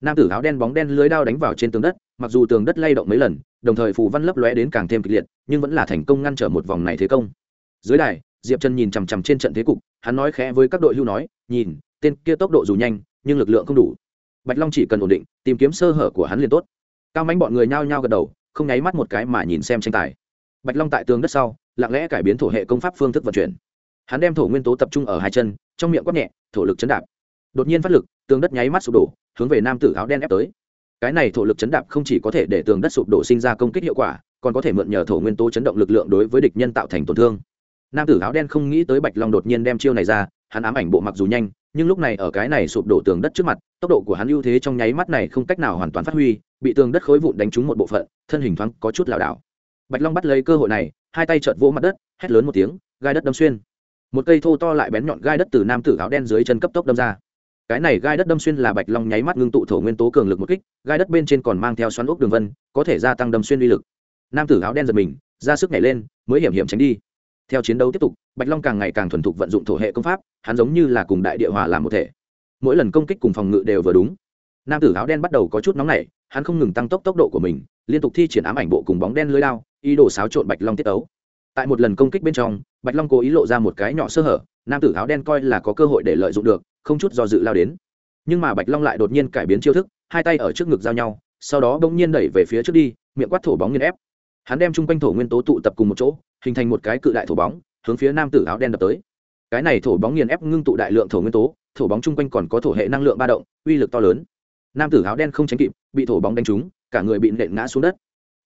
Nam tử áo đen bóng đen lưới đao đánh vào trên tường đất, mặc dù tường đất lay động mấy lần, đồng thời phủ văn lấp lóe đến càng thêm kịch liệt, nhưng vẫn là thành công ngăn trở một vòng này thế công. Dưới đài, diệp trần nhìn chằm chằm trên trận thế cục, hắn nói khẽ với các đội hưu nói, nhìn, tên kia tốc độ dù nhanh, nhưng lực lượng không đủ. Bạch long chỉ cần ổn định, tìm kiếm sơ hở của hắn liền tốt. Cao mánh bọn người nhao nhao gật đầu, không nháy mắt một cái mà nhìn xem tranh tài. Bạch long tại tường đất sau lặng lẽ cải biến thổ hệ công pháp phương thức vận chuyển. Hắn đem thổ nguyên tố tập trung ở hai chân, trong miệng quát nhẹ, thổ lực chấn đạp. Đột nhiên phát lực, tường đất nháy mắt sụp đổ, hướng về nam tử áo đen ép tới. Cái này thổ lực chấn đạp không chỉ có thể để tường đất sụp đổ sinh ra công kích hiệu quả, còn có thể mượn nhờ thổ nguyên tố chấn động lực lượng đối với địch nhân tạo thành tổn thương. Nam tử áo đen không nghĩ tới bạch long đột nhiên đem chiêu này ra, hắn ám ảnh bộ mặc dù nhanh, nhưng lúc này ở cái này sụp đổ tường đất trước mặt, tốc độ của hắn ưu thế trong nháy mắt này không cách nào hoàn toàn phát huy, bị tường đất khối vụn đánh trúng một bộ phận, thân hình thoáng có chút lảo đảo. Bạch long bắt lấy cơ hội này hai tay chợt vỗ mặt đất, hét lớn một tiếng, gai đất đâm xuyên. Một cây thô to lại bén nhọn gai đất từ nam tử áo đen dưới chân cấp tốc đâm ra. Cái này gai đất đâm xuyên là bạch long nháy mắt ngưng tụ thổ nguyên tố cường lực một kích, gai đất bên trên còn mang theo xoắn ốc đường vân, có thể gia tăng đâm xuyên uy lực. Nam tử áo đen giật mình, ra sức nhảy lên, mới hiểm hiểm tránh đi. Theo chiến đấu tiếp tục, bạch long càng ngày càng thuần thục vận dụng thổ hệ công pháp, hắn giống như là cùng đại địa hòa làm một thể. Mỗi lần công kích cùng phòng ngự đều vừa đúng nam tử áo đen bắt đầu có chút nóng nảy, hắn không ngừng tăng tốc tốc độ của mình, liên tục thi triển ám ảnh bộ cùng bóng đen lưới lao ý đồ xáo trộn bạch long tiết ấu tại một lần công kích bên trong, bạch long cố ý lộ ra một cái nhỏ sơ hở, nam tử áo đen coi là có cơ hội để lợi dụng được, không chút do dự lao đến. Nhưng mà bạch long lại đột nhiên cải biến chiêu thức, hai tay ở trước ngực giao nhau, sau đó bỗng nhiên đẩy về phía trước đi, miệng quát thổ bóng nghiên ép. Hắn đem chung quanh thổ nguyên tố tụ tập cùng một chỗ, hình thành một cái cự đại thổ bóng, hướng phía nam tử áo đen đập tới. Cái này thổ bóng nghiền ép ngưng tụ đại lượng thổ nguyên tố, thổ bóng chung quanh còn có thổ hệ năng lượng ba động, uy lực to lớn nam tử áo đen không tránh kịp, bị thổ bóng đánh trúng, cả người bị nện ngã xuống đất.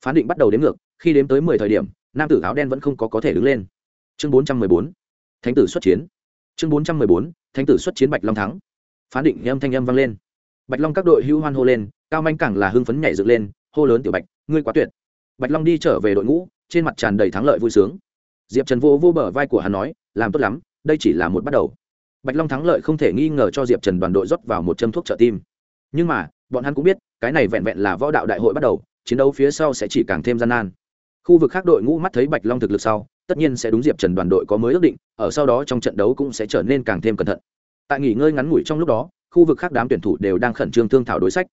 Phán định bắt đầu đếm ngược, khi đếm tới mười thời điểm, nam tử áo đen vẫn không có có thể đứng lên. Chương bốn trăm mười bốn, thánh tử xuất chiến. Chương bốn trăm mười bốn, thánh tử xuất chiến bạch long thắng. Phán định âm thanh âm vang lên. Bạch long các đội hữu hoan hô lên, cao manh càng là hưng phấn nhảy dựng lên, hô lớn tiểu bạch, ngươi quá tuyệt. Bạch long đi trở về đội ngũ, trên mặt tràn đầy thắng lợi vui sướng. Diệp trần vô vô bờ vai của hắn nói, làm tốt lắm, đây chỉ là một bắt đầu. Bạch long thắng lợi không thể nghi ngờ cho diệp trần đoàn đội rót vào một châm thuốc trợ tim nhưng mà, bọn hắn cũng biết, cái này vẹn vẹn là võ đạo đại hội bắt đầu, chiến đấu phía sau sẽ chỉ càng thêm gian nan. Khu vực khác đội ngũ mắt thấy bạch long thực lực sau, tất nhiên sẽ đúng diệp trần đoàn đội có mới ước định, ở sau đó trong trận đấu cũng sẽ trở nên càng thêm cẩn thận. Tại nghỉ ngơi ngắn ngủi trong lúc đó, khu vực khác đám tuyển thủ đều đang khẩn trương thương thảo đối sách.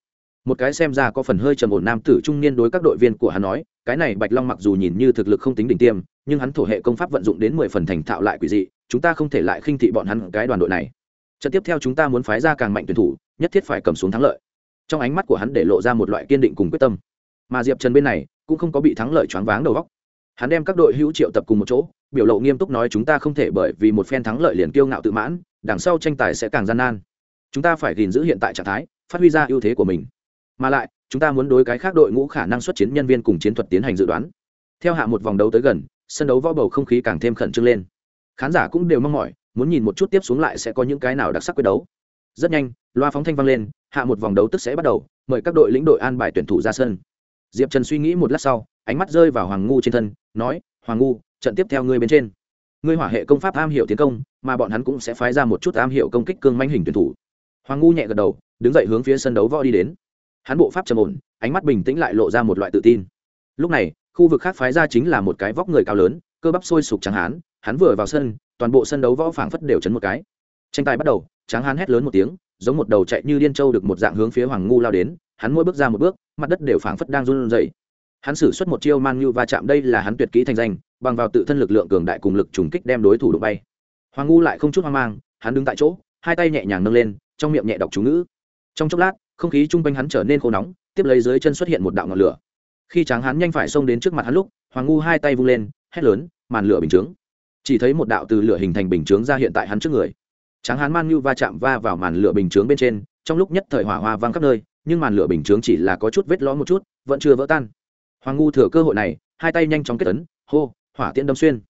Một cái xem ra có phần hơi trầm ổn nam tử trung niên đối các đội viên của hắn nói, cái này bạch long mặc dù nhìn như thực lực không tính đỉnh tiêm, nhưng hắn thổ hệ công pháp vận dụng đến mười phần thành thạo lại quỷ dị, chúng ta không thể lại khinh thị bọn hắn cái đoàn đội này trận tiếp theo chúng ta muốn phái ra càng mạnh tuyển thủ, nhất thiết phải cầm xuống thắng lợi. Trong ánh mắt của hắn để lộ ra một loại kiên định cùng quyết tâm. Mà diệp trần bên này cũng không có bị thắng lợi choáng váng đầu góc hắn đem các đội hữu triệu tập cùng một chỗ, biểu lộ nghiêm túc nói chúng ta không thể bởi vì một phen thắng lợi liền kiêu ngạo tự mãn, đằng sau tranh tài sẽ càng gian nan. Chúng ta phải gìn giữ hiện tại trạng thái, phát huy ra ưu thế của mình. Mà lại, chúng ta muốn đối cái khác đội ngũ khả năng xuất chiến nhân viên cùng chiến thuật tiến hành dự đoán. Theo hạ một vòng đấu tới gần, sân đấu võ bầu không khí càng thêm khẩn trương lên. Khán giả cũng đều mong mỏi muốn nhìn một chút tiếp xuống lại sẽ có những cái nào đặc sắc quyết đấu. Rất nhanh, loa phóng thanh vang lên, hạ một vòng đấu tức sẽ bắt đầu, mời các đội lĩnh đội an bài tuyển thủ ra sân. Diệp trần suy nghĩ một lát sau, ánh mắt rơi vào hoàng ngu trên thân, nói, hoàng ngu, trận tiếp theo ngươi bên trên. Ngươi hỏa hệ công pháp am hiểu tiến công, mà bọn hắn cũng sẽ phái ra một chút am hiểu công kích cương manh hình tuyển thủ. Hoàng ngu nhẹ gật đầu, đứng dậy hướng phía sân đấu võ đi đến. Hắn bộ pháp trầm ổn, ánh mắt bình tĩnh lại lộ ra một loại tự tin. Lúc này, khu vực khác phái ra chính là một cái vóc người cao lớn, cơ bắp sôi sục trắng hán, hắn vừa vào sân toàn bộ sân đấu võ phảng phất đều chấn một cái. Tranh tài bắt đầu, tráng hán hét lớn một tiếng, giống một đầu chạy như điên trâu được một dạng hướng phía hoàng ngu lao đến, hắn mỗi bước ra một bước, mặt đất đều phảng phất đang run rẩy. Hắn sử xuất một chiêu man như va chạm, đây là hắn tuyệt kỹ thành danh, bằng vào tự thân lực lượng cường đại cùng lực trùng kích đem đối thủ đụng bay. Hoàng ngu lại không chút hoang mang, hắn đứng tại chỗ, hai tay nhẹ nhàng nâng lên, trong miệng nhẹ đọc chú ngữ. Trong chốc lát, không khí chung quanh hắn trở nên khô nóng, tiếp lấy dưới chân xuất hiện một đạo ngọn lửa. Khi tráng hắn nhanh phải xông đến trước mặt hắn lúc, hoàng ngu hai tay vung lên, hét lớn, màn lửa bình chướng chỉ thấy một đạo từ lửa hình thành bình chướng ra hiện tại hắn trước người. Tráng hán man như va chạm va vào màn lửa bình chướng bên trên, trong lúc nhất thời hỏa hoa vang khắp nơi, nhưng màn lửa bình chướng chỉ là có chút vết lõm một chút, vẫn chưa vỡ tan. Hoàng ngu thừa cơ hội này, hai tay nhanh chóng kết ấn, hô, hỏa tiễn đâm xuyên.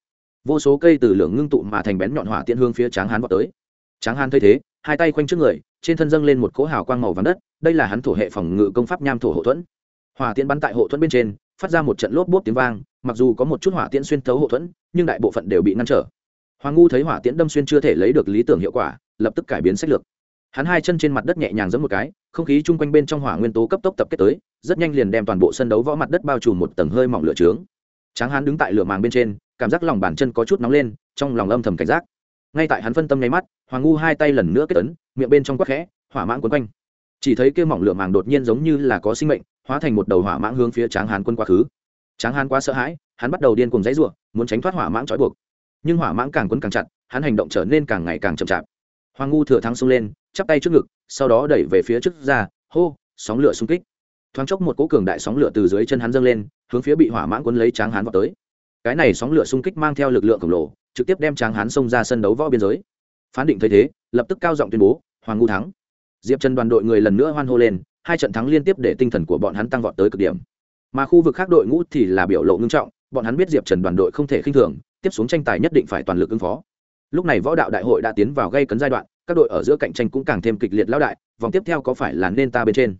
Vô số cây từ lửa ngưng tụ mà thành bén nhọn hỏa tiễn hương phía tráng hán vào tới. Tráng hán thấy thế, hai tay quanh trước người, trên thân dâng lên một cỗ hào quang màu vàng đất, đây là hắn thổ hệ phòng ngự công pháp nham thổ hộ thuẫn. Hỏa tiễn bắn tại hộ thuẫn bên trên, phát ra một trận lốp bốp tiếng vang mặc dù có một chút hỏa tiễn xuyên thấu hậu thuẫn, nhưng đại bộ phận đều bị ngăn trở. Hoàng ngu thấy hỏa tiễn đâm xuyên chưa thể lấy được lý tưởng hiệu quả, lập tức cải biến sách lược. Hắn hai chân trên mặt đất nhẹ nhàng giẫm một cái, không khí chung quanh bên trong hỏa nguyên tố cấp tốc tập kết tới, rất nhanh liền đem toàn bộ sân đấu võ mặt đất bao trùm một tầng hơi mỏng lửa trướng. Tráng hắn đứng tại lửa màng bên trên, cảm giác lòng bàn chân có chút nóng lên, trong lòng âm thầm cảnh giác. Ngay tại hắn phân tâm nháy mắt, hoàng ngu hai tay lần nữa kết ấn, miệng bên trong quắc khẽ, hỏa mãng quấn quanh. Chỉ thấy kia mỏng lửa màng đột nhiên giống như là có sinh mệnh, hóa thành một đầu hỏa mãng hướng phía tráng hán quân quá khứ tráng hán quá sợ hãi, hắn bắt đầu điên cùng dãy ruộng muốn tránh thoát hỏa mãng trói buộc. Nhưng hỏa mãng càng quấn càng chặt, hắn hành động trở nên càng ngày càng chậm chạp. Hoàng ngu thừa thắng xông lên, chắp tay trước ngực, sau đó đẩy về phía trước ra, hô, sóng lửa xung kích. Thoáng chốc một cỗ cường đại sóng lửa từ dưới chân hắn dâng lên, hướng phía bị hỏa mãng quấn lấy tráng hán vào tới. Cái này sóng lửa xung kích mang theo lực lượng khổng lồ, trực tiếp đem tráng hán xông ra sân đấu võ biên giới. Phán định thấy thế, lập tức cao giọng tuyên bố, hoàng ngu thắng. Diệp trần đoàn đội người lần nữa hoan hô lên, hai trận thắng liên tiếp để tinh thần của bọn hắn tăng vọt tới cực điểm mà khu vực khác đội ngũ thì là biểu lộ ngưng trọng, bọn hắn biết diệp trần đoàn đội không thể khinh thường, tiếp xuống tranh tài nhất định phải toàn lực ứng phó. Lúc này võ đạo đại hội đã tiến vào gây cấn giai đoạn, các đội ở giữa cạnh tranh cũng càng thêm kịch liệt lão đại, vòng tiếp theo có phải là nên ta bên trên?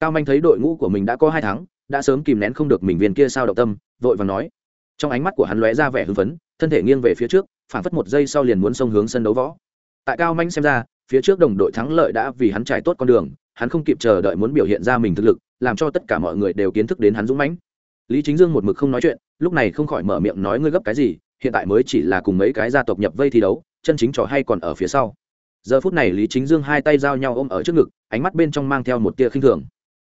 Cao manh thấy đội ngũ của mình đã có hai tháng đã sớm kìm nén không được mình viên kia sao động tâm, vội và nói. Trong ánh mắt của hắn lóe ra vẻ hưng phấn, thân thể nghiêng về phía trước phản phất một giây sau liền muốn xông hướng sân đấu võ. Tại cao manh xem ra, phía trước đồng đội thắng lợi đã vì hắn trải tốt con đường, hắn không kịp chờ đợi muốn biểu hiện ra mình thực lực làm cho tất cả mọi người đều kiến thức đến hắn dũng mãnh. Lý chính dương một mực không nói chuyện, lúc này không khỏi mở miệng nói ngươi gấp cái gì, hiện tại mới chỉ là cùng mấy cái gia tộc nhập vây thi đấu, chân chính trò hay còn ở phía sau. Giờ phút này lý chính dương hai tay giao nhau ôm ở trước ngực, ánh mắt bên trong mang theo một tia khinh thường.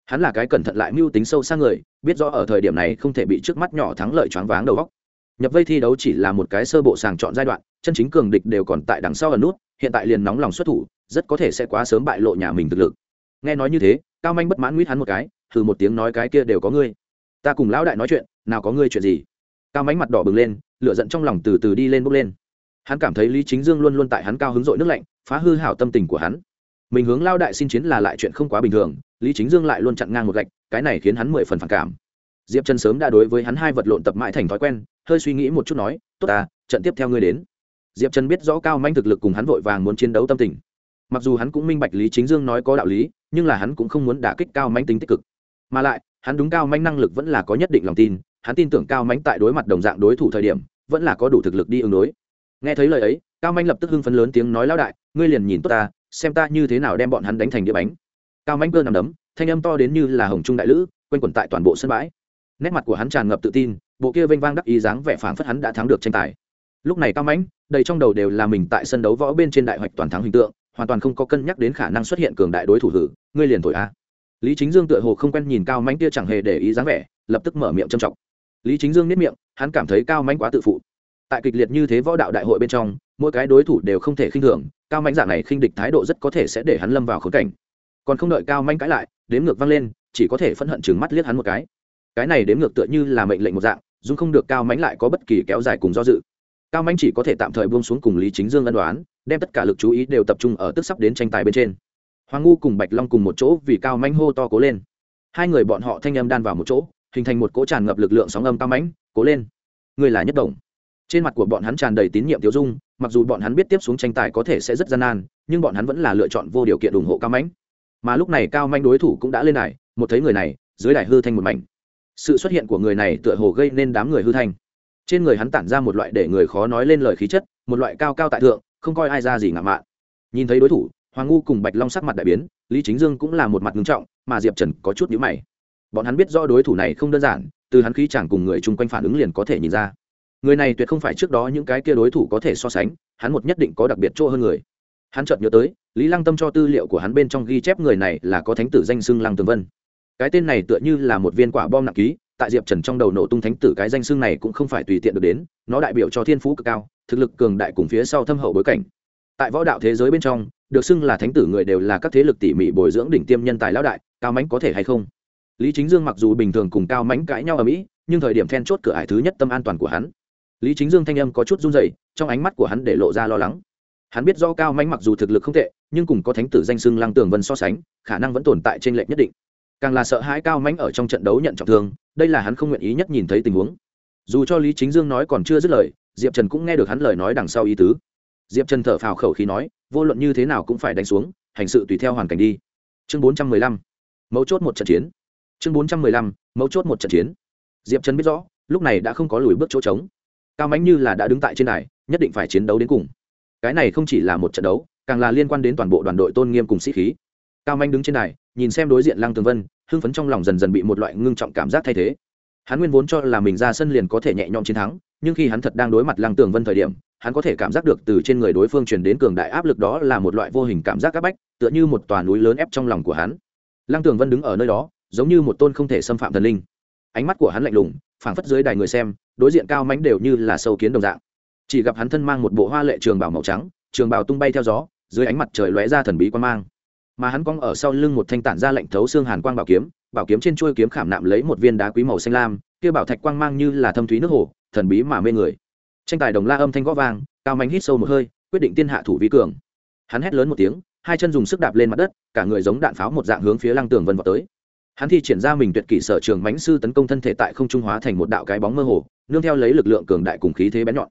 Hắn là cái cẩn thận lại mưu tính sâu xa người, biết rõ ở thời điểm này không thể bị trước mắt nhỏ thắng lợi choáng váng đầu góc nhập vây thi đấu chỉ là một cái sơ bộ sàng chọn giai đoạn, chân chính cường địch đều còn tại đằng sau ẩn nút, hiện tại liền nóng lòng xuất thủ, rất có thể sẽ quá sớm bại lộ nhà mình thực lực. Nghe nói như thế cao manh bất mãn nguyết hắn một cái thử một tiếng nói cái kia đều có ngươi. Ta cùng lão đại nói chuyện, nào có ngươi chuyện gì? Cao mánh mặt đỏ bừng lên, lửa giận trong lòng từ từ đi lên bốc lên. Hắn cảm thấy lý chính dương luôn luôn tại hắn cao hứng dội nước lạnh, phá hư hảo tâm tình của hắn. Mình hướng lao đại xin chiến là lại chuyện không quá bình thường, lý chính dương lại luôn chặn ngang một gạch, cái này khiến hắn mười phần phản cảm. Diệp trần sớm đã đối với hắn hai vật lộn tập mãi thành thói quen, hơi suy nghĩ một chút nói, tốt ta, trận tiếp theo ngươi đến. Diệp trần biết rõ cao manh thực lực cùng hắn vội vàng muốn chiến đấu tâm tình mặc dù hắn cũng minh bạch lý chính dương nói có đạo lý, nhưng là hắn cũng không muốn đả kích cao manh tính tích cực. Mà lại, hắn đúng cao manh năng lực vẫn là có nhất định lòng tin, hắn tin tưởng cao manh tại đối mặt đồng dạng đối thủ thời điểm, vẫn là có đủ thực lực đi ứng đối. Nghe thấy lời ấy, cao manh lập tức hưng phấn lớn tiếng nói, lão đại, ngươi liền nhìn tốt ta, xem ta như thế nào đem bọn hắn đánh thành đĩa bánh. Cao manh cơ nằm đấm, thanh âm to đến như là hồng trung đại lữ, quanh quẩn tại toàn bộ sân bãi. Nét mặt của hắn tràn ngập tự tin, bộ kia vênh vang đắc ý dáng vẻ phảng phất hắn đã thắng được tranh tài. Lúc này cao mãnh đầy trong đầu đều là mình tại sân đấu võ bên trên đại hoạch toàn thắng hình tượng hoàn toàn không có cân nhắc đến khả năng xuất hiện cường đại đối thủ hử, ngươi liền thổi a. Lý chính dương tựa hồ không quen nhìn cao mánh kia chẳng hề để ý dáng vẻ, lập tức mở miệng trầm trọng. Lý chính dương nếp miệng, hắn cảm thấy cao mánh quá tự phụ. Tại kịch liệt như thế võ đạo đại hội bên trong, mỗi cái đối thủ đều không thể khinh thường, cao mánh dạng này khinh địch thái độ rất có thể sẽ để hắn lâm vào khốn cảnh. Còn không đợi cao mánh cãi lại, đếm ngược vang lên, chỉ có thể phẫn hận chừng mắt liếc hắn một cái. Cái này đếm ngược tựa như là mệnh lệnh một dạng dung không được cao mánh lại có bất kỳ kéo dài cùng do dự. Cao mánh chỉ có thể tạm thời buông xuống cùng lý chính dương ân đoán đem tất cả lực chú ý đều tập trung ở tức sắp đến tranh tài bên trên. Hoàng ngu cùng bạch long cùng một chỗ vì cao mánh hô to cố lên. Hai người bọn họ thanh âm đan vào một chỗ, hình thành một cỗ tràn ngập lực lượng sóng âm cao mánh cố lên. Người là nhất đồng. Trên mặt của bọn hắn tràn đầy tín nhiệm tiêu dung, mặc dù bọn hắn biết tiếp xuống tranh tài có thể sẽ rất gian nan, nhưng bọn hắn vẫn là lựa chọn vô điều kiện ủng hộ cao mánh mà lúc này cao manh đối thủ cũng đã lên đài, một thấy người này, dưới đài hư thanh một mảnh. Sự xuất hiện của người này tựa hồ gây nên đám người hư thanh. Trên người hắn tản ra một loại để người khó nói lên lời khí chất, một loại cao cao tại thượng không coi ai ra gì ngạo mạn. Nhìn thấy đối thủ, hoàng ngu cùng bạch long sắc mặt đại biến, lý chính dương cũng là một mặt ngưng trọng, mà diệp trần có chút nhữ mày. Bọn hắn biết rõ đối thủ này không đơn giản, từ hắn khí chẳng cùng người chung quanh phản ứng liền có thể nhìn ra. Người này tuyệt không phải trước đó những cái kia đối thủ có thể so sánh, hắn một nhất định có đặc biệt chỗ hơn người. Hắn chợt nhớ tới, lý lăng tâm cho tư liệu của hắn bên trong ghi chép người này là có thánh tử danh xưng lăng tường vân. Cái tên này tựa như là một viên quả bom nặng ký, tại diệp trần trong đầu nổ tung thánh tử cái danh xưng này cũng không phải tùy tiện được đến, nó đại biểu cho thiên phú cực cao thực lực cường đại cùng phía sau thâm hậu bối cảnh. Tại võ đạo thế giới bên trong, được xưng là thánh tử người đều là các thế lực tỉ mỉ bồi dưỡng đỉnh tiêm nhân tài lão đại, cao mãnh có thể hay không? Lý chính dương mặc dù bình thường cùng cao mãnh cãi nhau ở mỹ, nhưng thời điểm then chốt cửa ải thứ nhất tâm an toàn của hắn. Lý chính dương thanh âm có chút run dày trong ánh mắt của hắn để lộ ra lo lắng. Hắn biết do cao mãnh mặc dù thực lực không tệ, nhưng cùng có thánh tử danh xưng lăng tường vân so sánh, khả năng vẫn tồn tại trên lệnh nhất định. Càng là sợ hãi cao mãnh ở trong trận đấu nhận trọng thương, đây là hắn không nguyện ý nhất nhìn thấy tình huống. Dù cho lý chính dương nói còn chưa dứt lời diệp trần cũng nghe được hắn lời nói đằng sau ý tứ. Diệp trần thở phào khẩu khí nói, vô luận như thế nào cũng phải đánh xuống, hành sự tùy theo hoàn cảnh đi. Chương bốn trăm mười lăm, mấu chốt một trận chiến. Chương bốn trăm mười lăm, mấu chốt một trận chiến. Diệp trần biết rõ, lúc này đã không có lùi bước chỗ trống. Cao mánh như là đã đứng tại trên đài, nhất định phải chiến đấu đến cùng. Cái này không chỉ là một trận đấu, càng là liên quan đến toàn bộ đoàn đội tôn nghiêm cùng sĩ khí. Cao manh đứng trên đài, nhìn xem đối diện lăng tường vân, hưng phấn trong lòng dần dần bị một loại ngưng trọng cảm giác thay thế. Hắn nguyên vốn cho là mình ra sân liền có thể nhẹ nhõm chiến thắng nhưng khi hắn thật đang đối mặt lăng tường vân thời điểm, hắn có thể cảm giác được từ trên người đối phương truyền đến cường đại áp lực đó là một loại vô hình cảm giác áp bách, tựa như một tòa núi lớn ép trong lòng của hắn. Lăng tường vân đứng ở nơi đó, giống như một tôn không thể xâm phạm thần linh. Ánh mắt của hắn lạnh lùng, phảng phất dưới đài người xem, đối diện cao mánh đều như là sâu kiến đồng dạng. Chỉ gặp hắn thân mang một bộ hoa lệ trường bảo màu trắng, trường bảo tung bay theo gió, dưới ánh mặt trời lóe ra thần bí quan mang. Mà hắn cong ở sau lưng một thanh tản ra lệnh thấu xương hàn quang bảo kiếm bảo kiếm trên chuôi kiếm khảm nạm lấy một viên đá quý màu xanh lam, kia bảo thạch quang mang như là thâm thúy nước hồ thần bí mà mê người. Tranh tài đồng la âm thanh gõ vang, cao mánh hít sâu một hơi, quyết định tiên hạ thủ vi cường. Hắn hét lớn một tiếng, hai chân dùng sức đạp lên mặt đất, cả người giống đạn pháo một dạng hướng phía lăng tường vân vào tới. Hắn thi triển ra mình tuyệt kỷ sở trường mánh sư tấn công thân thể tại không trung hóa thành một đạo cái bóng mơ hồ, nương theo lấy lực lượng cường đại cùng khí thế bén nhọn.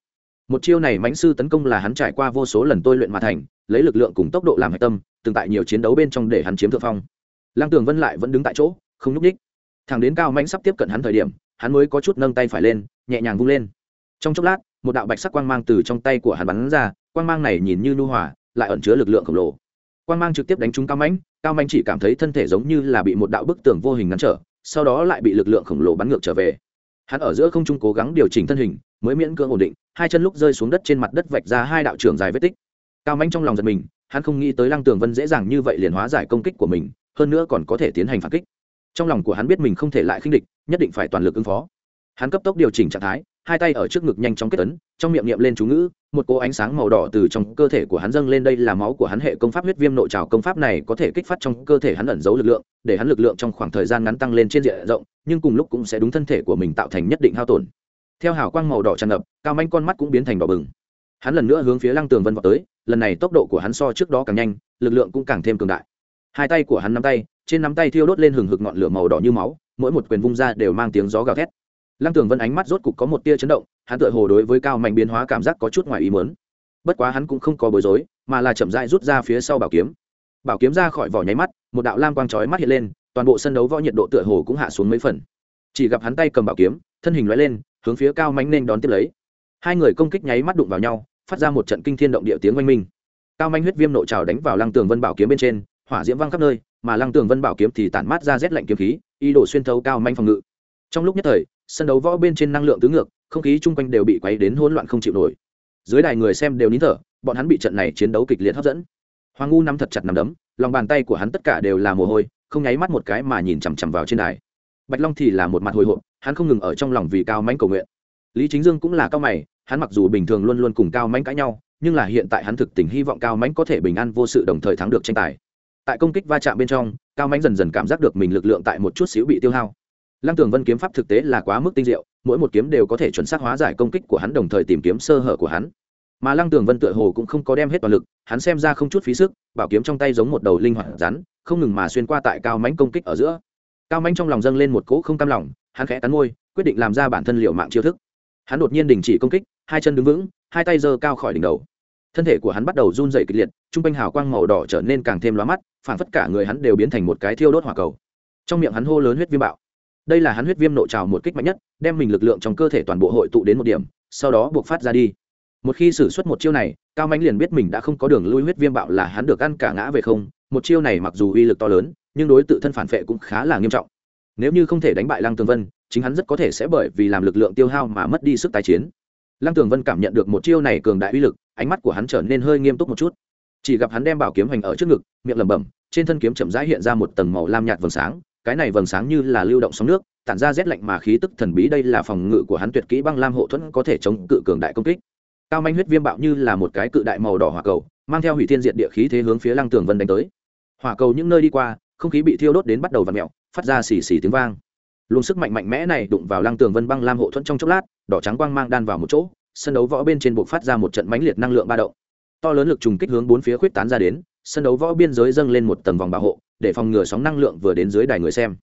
Một chiêu này mãnh sư tấn công là hắn trải qua vô số lần tôi luyện mà thành, lấy lực lượng cùng tốc độ làm hạch tâm, từng tại nhiều chiến đấu bên trong để hắn chiếm thượng phong. Lăng tường vân lại vẫn đứng tại chỗ, không nhúc ních thằng đến cao mãnh sắp tiếp cận hắn thời điểm hắn mới có chút nâng tay phải lên, nhẹ nhàng vung lên. Trong chốc lát, một đạo bạch sắc quang mang từ trong tay của hắn bắn ra, quang mang này nhìn như nu hòa, lại ẩn chứa lực lượng khổng lồ. Quang mang trực tiếp đánh trúng cao mãnh cao mãnh chỉ cảm thấy thân thể giống như là bị một đạo bức tường vô hình ngăn trở, sau đó lại bị lực lượng khổng lồ bắn ngược trở về. Hắn ở giữa không trung cố gắng điều chỉnh thân hình, mới miễn cưỡng ổn định, hai chân lúc rơi xuống đất trên mặt đất vạch ra hai đạo trường dài vết tích. Cao mãnh trong lòng giật mình, hắn không nghĩ tới lăng tường vân dễ dàng như vậy liền hóa giải công kích của mình, hơn nữa còn có thể tiến hành phản kích trong lòng của hắn biết mình không thể lại khinh địch, nhất định phải toàn lực ứng phó. Hắn cấp tốc điều chỉnh trạng thái, hai tay ở trước ngực nhanh chóng kết tấn trong miệng niệm lên chú ngữ, một cỗ ánh sáng màu đỏ từ trong cơ thể của hắn dâng lên đây là máu của hắn hệ công pháp huyết viêm nội trào công pháp này có thể kích phát trong cơ thể hắn ẩn giấu lực lượng, để hắn lực lượng trong khoảng thời gian ngắn tăng lên trên diện rộng, nhưng cùng lúc cũng sẽ đúng thân thể của mình tạo thành nhất định hao tổn. Theo hào quang màu đỏ tràn ngập, cao manh con mắt cũng biến thành đỏ bừng. Hắn lần nữa hướng phía lăng tường vân vào tới, lần này tốc độ của hắn so trước đó càng nhanh, lực lượng cũng càng thêm cường đại hai tay của hắn nắm tay, trên nắm tay thiêu đốt lên hừng hực ngọn lửa màu đỏ như máu, mỗi một quyền vung ra đều mang tiếng gió gào thét. Lăng tường vân ánh mắt rốt cục có một tia chấn động, hắn tựa hồ đối với cao mạnh biến hóa cảm giác có chút ngoài ý mớn bất quá hắn cũng không có bối rối, mà là chậm dại rút ra phía sau bảo kiếm. Bảo kiếm ra khỏi vỏ nháy mắt, một đạo lam quang chói mắt hiện lên, toàn bộ sân đấu võ nhiệt độ tựa hồ cũng hạ xuống mấy phần. Chỉ gặp hắn tay cầm bảo kiếm, thân hình loại lên, hướng phía cao mạnh nên đón tiếp lấy. Hai người công kích nháy mắt đụng vào nhau, phát ra một trận kinh thiên động địa tiếng oanh minh. Cao mạnh huyết viêm nội trào đánh vào lăng tường vân bảo kiếm bên trên hỏa diễm văng khắp nơi, mà lăng tường vân bảo kiếm thì tản mát ra rét lạnh kiếm khí, ý đồ xuyên thấu cao manh phòng ngự. Trong lúc nhất thời, sân đấu võ bên trên năng lượng tứ ngược, không khí chung quanh đều bị quấy đến hỗn loạn không chịu nổi. Dưới đài người xem đều nín thở, bọn hắn bị trận này chiến đấu kịch liệt hấp dẫn. Hoàng ngu nắm thật chặt nằm đấm, lòng bàn tay của hắn tất cả đều là mồ hôi, không nháy mắt một cái mà nhìn chằm chằm vào trên đài. Bạch long thì là một mặt hồi hộp, hắn không ngừng ở trong lòng vì cao mãnh cầu nguyện. Lý chính dương cũng là cao mày, hắn mặc dù bình thường luôn luôn cùng cao mãnh cãi nhau, nhưng là hiện tại hắn thực tình hy vọng cao mãnh có thể bình an vô sự đồng thời thắng được tranh tài tại công kích va chạm bên trong, cao mãnh dần dần cảm giác được mình lực lượng tại một chút xíu bị tiêu hao. Lăng tường vân kiếm pháp thực tế là quá mức tinh diệu, mỗi một kiếm đều có thể chuẩn xác hóa giải công kích của hắn đồng thời tìm kiếm sơ hở của hắn. Mà lăng tường vân tựa hồ cũng không có đem hết toàn lực, hắn xem ra không chút phí sức, bảo kiếm trong tay giống một đầu linh hoạt rắn, không ngừng mà xuyên qua tại cao mãnh công kích ở giữa. Cao mãnh trong lòng dâng lên một cỗ không cam lòng, hắn khẽ cắn môi, quyết định làm ra bản thân liệu mạng chiêu thức. Hắn đột nhiên đình chỉ công kích, hai chân đứng vững, hai tay giơ cao khỏi đỉnh đầu thân thể của hắn bắt đầu run dày kịch liệt t r u n g quanh hào quang màu đỏ trở nên càng thêm lóa mắt phản phất cả người hắn đều biến thành một cái thiêu đốt hỏa cầu. Trong miệng hắn hô lớn huyết viêm bạo. Đây là hắn huyết viêm nội trào một kích mạnh nhất, đem mình lực lượng trong cơ thể toàn bộ hội tụ đến một điểm, sau đó buộc phát ra đi. Một khi xử suất một chiêu này, cao mãnh liền biết mình đã không có đường lui huyết viêm bạo là hắn được ăn cả ngã về không. Một chiêu này mặc dù uy lực to lớn, nhưng đối tự thân phản vệ cũng khá là nghiêm trọng. Nếu như không thể đánh bại lăng tường vân, chính hắn rất có thể sẽ bởi vì làm lực lượng tiêu hao mà mất đi sức tái chiến. Lăng tường vân cảm nhận được một chiêu này cường đại uy lực ánh mắt của hắn trở nên hơi nghiêm túc một chút. Chỉ gặp hắn đem bảo kiếm hoành ở trước ngực, miệng lẩm bẩm, trên thân kiếm chậm rãi hiện ra một tầng màu lam nhạt vầng sáng, cái này vầng sáng như là lưu động sóng nước, tản ra rét lạnh mà khí tức thần bí, đây là phòng ngự của hắn tuyệt kỹ băng lam hộ thuẫn có thể chống cự cường đại công kích. Cao manh huyết viêm bạo như là một cái cự đại màu đỏ hỏa cầu, mang theo hủy thiên diệt địa khí thế hướng phía lăng tường vân đánh tới. Hỏa cầu những nơi đi qua, không khí bị thiêu đốt đến bắt đầu và mẹo phát ra xì xì tiếng vang. Luồng sức mạnh mạnh mẽ này đụng vào lăng tường vân băng lam hộ thuẫn trong chốc lát, đỏ trắng quang mang đan vào một chỗ sân đấu võ bên trên buộc phát ra một trận mãnh liệt năng lượng ba động. To lớn lực trùng kích hướng bốn phía khuyết tán ra đến, sân đấu võ biên giới dâng lên một tầng vòng bảo hộ, để phòng ngừa sóng năng lượng vừa đến dưới đài người xem.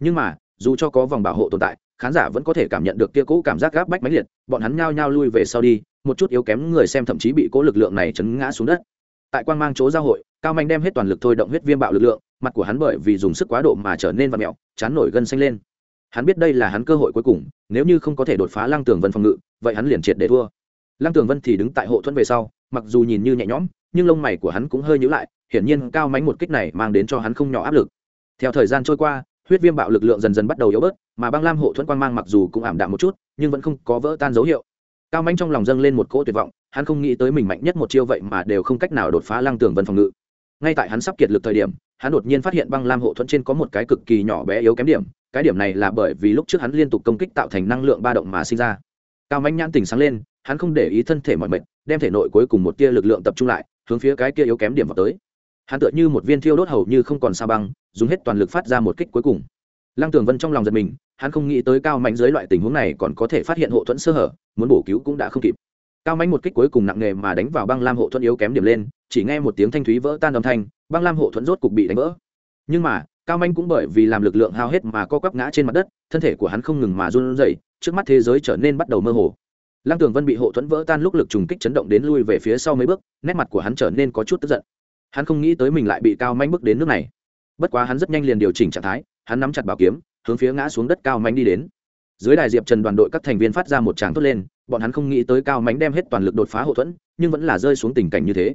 Nhưng mà, dù cho có vòng bảo hộ tồn tại, khán giả vẫn có thể cảm nhận được kia cũ cảm giác gáp bách mãnh liệt, bọn hắn nhao nhao lui về sau đi, một chút yếu kém người xem thậm chí bị cố lực lượng này chấn ngã xuống đất. Tại quang mang chỗ giao hội, cao manh đem hết toàn lực thôi động huyết viêm bạo lực lượng, mặt của hắn bởi vì dùng sức quá độ mà trở nên vặn mẹo chán nổi gân xanh lên hắn biết đây là hắn cơ hội cuối cùng, nếu như không có thể đột phá lăng tường vân phòng ngự, vậy hắn liền triệt để thua. Lăng tường vân thì đứng tại hộ thuẫn về sau, mặc dù nhìn như nhẹ nhõm, nhưng lông mày của hắn cũng hơi nhữ lại, hiển nhiên cao mánh một kích này mang đến cho hắn không nhỏ áp lực. Theo thời gian trôi qua, huyết viêm bạo lực lượng dần dần bắt đầu yếu bớt, mà băng lam hộ thuẫn quang mang mặc dù cũng ảm đạm một chút, nhưng vẫn không có vỡ tan dấu hiệu. Cao mánh trong lòng dâng lên một cỗ tuyệt vọng, hắn không nghĩ tới mình mạnh nhất một chiêu vậy mà đều không cách nào đột phá lăng tường vân phòng ngự. Ngay tại hắn sắp kiệt lực thời điểm, hắn đột nhiên phát hiện băng lam hộ thuẫn trên có một cái cực kỳ nhỏ bé yếu kém điểm cái điểm này là bởi vì lúc trước hắn liên tục công kích tạo thành năng lượng ba động mà sinh ra. Cao mánh nhãn tỉnh sáng lên, hắn không để ý thân thể mọi mệt, đem thể nội cuối cùng một tia lực lượng tập trung lại, hướng phía cái kia yếu kém điểm vào tới. Hắn tựa như một viên thiêu đốt hầu như không còn sao băng, dùng hết toàn lực phát ra một kích cuối cùng. Lăng tường vân trong lòng giật mình, hắn không nghĩ tới cao mạnh dưới loại tình huống này còn có thể phát hiện hộ thuẫn sơ hở, muốn bổ cứu cũng đã không kịp. Cao mạnh một kích cuối cùng nặng nề mà đánh vào băng lam hộ thuẫn yếu kém điểm lên, chỉ nghe một tiếng thanh thúy vỡ tan âm thanh, băng lam hộ thuẫn rốt cục bị đánh vỡ. Nhưng mà cao manh cũng bởi vì làm lực lượng hao hết mà co quắp ngã trên mặt đất, thân thể của hắn không ngừng mà run rẩy, trước mắt thế giới trở nên bắt đầu mơ hồ. Lăng tường vân bị hộ thuẫn vỡ tan lúc lực trùng kích chấn động đến lui về phía sau mấy bước, nét mặt của hắn trở nên có chút tức giận. Hắn không nghĩ tới mình lại bị cao manh bước đến nước này. Bất quá hắn rất nhanh liền điều chỉnh trạng thái, hắn nắm chặt bảo kiếm, hướng phía ngã xuống đất cao manh đi đến. Dưới đài diệp trần đoàn đội các thành viên phát ra một tràng thốt lên, bọn hắn không nghĩ tới cao mánh đem hết toàn lực đột phá hậu thuẫn, nhưng vẫn là rơi xuống tình cảnh như thế.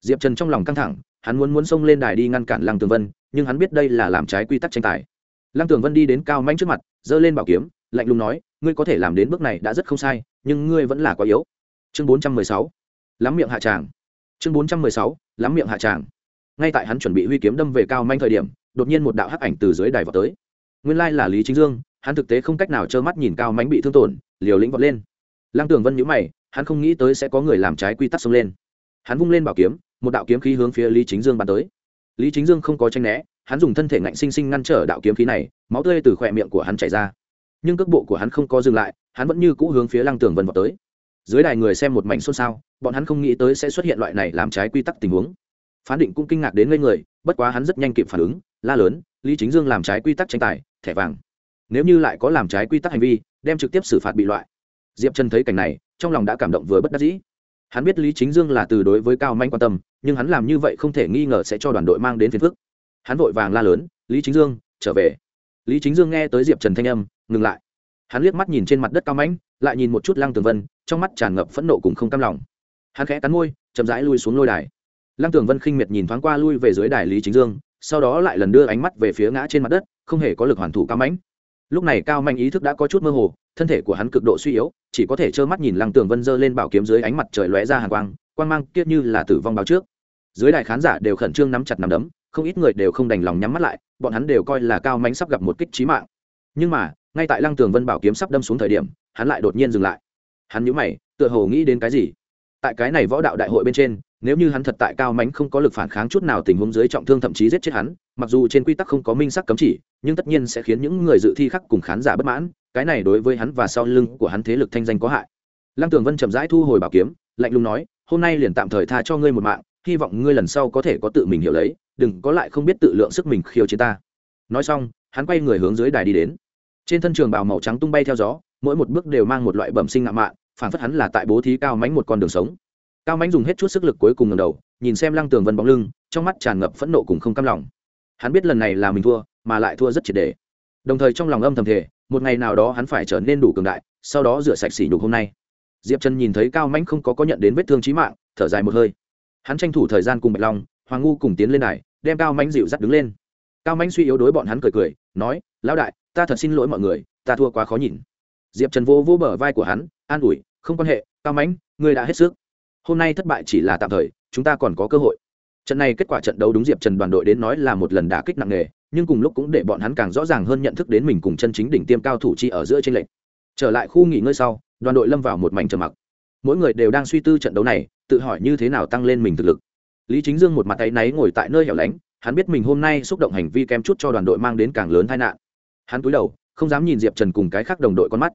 Diệp trần trong lòng căng thẳng hắn muốn muốn xông lên đài đi ngăn cản lăng tường vân, nhưng hắn biết đây là làm trái quy tắc tranh tài. Lăng tường vân đi đến cao manh trước mặt, giơ lên bảo kiếm, lạnh lùng nói, ngươi có thể làm đến bước này đã rất không sai, nhưng ngươi vẫn là quá yếu. Chương bốn trăm mười sáu, lắm miệng hạ tràng. Chương bốn trăm mười sáu, lắm miệng hạ tràng. Ngay tại hắn chuẩn bị huy kiếm đâm về cao manh thời điểm, đột nhiên một đạo hắc ảnh từ dưới đài vào tới. Nguyên lai là lý chính dương, hắn thực tế không cách nào trơ mắt nhìn cao mánh bị thương tổn, liều lĩnh vọt lên. Lăng tường vân nhữ mày, hắn không nghĩ tới sẽ có người làm trái quy tắc xông lên. Hắn vung lên bảo kiếm một đạo kiếm khí hướng phía lý chính dương bắn tới. Lý chính dương không có tranh né, hắn dùng thân thể ngạnh sinh sinh ngăn trở đạo kiếm khí này, máu tươi từ khỏe miệng của hắn chảy ra. Nhưng cước bộ của hắn không có dừng lại, hắn vẫn như cũ hướng phía lăng tường vân vào tới. Dưới đài người xem một mảnh xôn xao, bọn hắn không nghĩ tới sẽ xuất hiện loại này làm trái quy tắc tình huống. Phán định cũng kinh ngạc đến ngây người, bất quá hắn rất nhanh kịp phản ứng, la lớn, lý chính dương làm trái quy tắc tranh tài, thẻ vàng. Nếu như lại có làm trái quy tắc hành vi, đem trực tiếp xử phạt bị loại. Diệp trần thấy cảnh này, trong lòng đã cảm động vừa bất đắc dĩ hắn biết lý chính dương là từ đối với cao manh quan tâm, nhưng hắn làm như vậy không thể nghi ngờ sẽ cho đoàn đội mang đến phiền phức. Hắn vội vàng la lớn, lý chính dương, trở về. Lý chính dương nghe tới diệp trần thanh âm, ngừng lại. Hắn liếc mắt nhìn trên mặt đất cao mãnh lại nhìn một chút lăng tường vân, trong mắt tràn ngập phẫn nộ cùng không cam lòng. Hắn khẽ cắn môi, chậm rãi lui xuống lôi đài. Lăng tường vân khinh miệt nhìn thoáng qua lui về dưới đài lý chính dương, sau đó lại lần đưa ánh mắt về phía ngã trên mặt đất, không hề có lực hoàn thủ cao mãnh lúc này cao manh ý thức đã có chút mơ hồ, thân thể của hắn cực độ suy yếu, chỉ có thể trơ mắt nhìn lăng tường vân dơ lên bảo kiếm dưới ánh mặt trời lóe ra hàng quang quang mang kiết như là tử vong báo trước. Dưới đài khán giả đều khẩn trương nắm chặt nắm đấm, không ít người đều không đành lòng nhắm mắt lại, bọn hắn đều coi là cao mạnh sắp gặp một kích trí mạng. Nhưng mà, ngay tại lăng tường vân bảo kiếm sắp đâm xuống thời điểm, hắn lại đột nhiên dừng lại. Hắn nhũ mày, tựa hồ nghĩ đến cái gì? Tại cái này võ đạo đại hội bên trên nếu như hắn thật tại cao mánh không có lực phản kháng chút nào tình huống dưới trọng thương thậm chí giết chết hắn, mặc dù trên quy tắc không có minh sắc cấm chỉ, nhưng tất nhiên sẽ khiến những người dự thi khác cùng khán giả bất mãn, cái này đối với hắn và sau lưng của hắn thế lực thanh danh có hại. Lăng tường vân chậm rãi thu hồi bảo kiếm, lạnh lùng nói, hôm nay liền tạm thời tha cho ngươi một mạng, hy vọng ngươi lần sau có thể có tự mình hiểu lấy, đừng có lại không biết tự lượng sức mình khiêu chiến ta. Nói xong, hắn quay người hướng dưới đài đi đến. Trên thân trường bào màu trắng tung bay theo gió, mỗi một bước đều mang một loại bẩm sinh ngạo mạn, phản phất hắn là tại bố thí cao mánh một con đường sống cao mãnh dùng hết chút sức lực cuối cùng ngầm đầu, nhìn xem lăng tường vân bóng lưng, trong mắt tràn ngập phẫn nộ cùng không cam lòng. Hắn biết lần này là mình thua, mà lại thua rất triệt đề đồng thời trong lòng âm thầm thể một ngày nào đó hắn phải trở nên đủ cường đại, sau đó rửa sạch sỉ nhục hôm nay. Diệp trần nhìn thấy cao mãnh không có có nhận đến vết thương trí mạng, thở dài một hơi. Hắn tranh thủ thời gian cùng bạch long, hoàng ngu cùng tiến lên này, đem cao mãnh dịu dắt đứng lên. Cao mãnh suy yếu đối bọn hắn cười cười, nói, lão đại, ta thật xin lỗi mọi người, ta thua quá khó nhìn. Diệp trần vô vô bờ vai của hắn, an ủi, không quan hệ, cao mãnh, ngươi đã hết sức hôm nay thất bại chỉ là tạm thời, chúng ta còn có cơ hội. Trận này kết quả trận đấu đúng diệp trần đoàn đội đến nói là một lần đả kích nặng nề, nhưng cùng lúc cũng để bọn hắn càng rõ ràng hơn nhận thức đến mình cùng chân chính đỉnh tiêm cao thủ chi ở giữa trên lệnh trở lại khu nghỉ ngơi sau, đoàn đội lâm vào một mảnh trầm mặc. Mỗi người đều đang suy tư trận đấu này, tự hỏi như thế nào tăng lên mình thực lực. Lý chính dương một mặt tay náy ngồi tại nơi hẻo lánh, hắn biết mình hôm nay xúc động hành vi kém chút cho đoàn đội mang đến càng lớn tai nạn. Hắn cúi đầu, không dám nhìn diệp trần cùng cái khác đồng đội con mắt.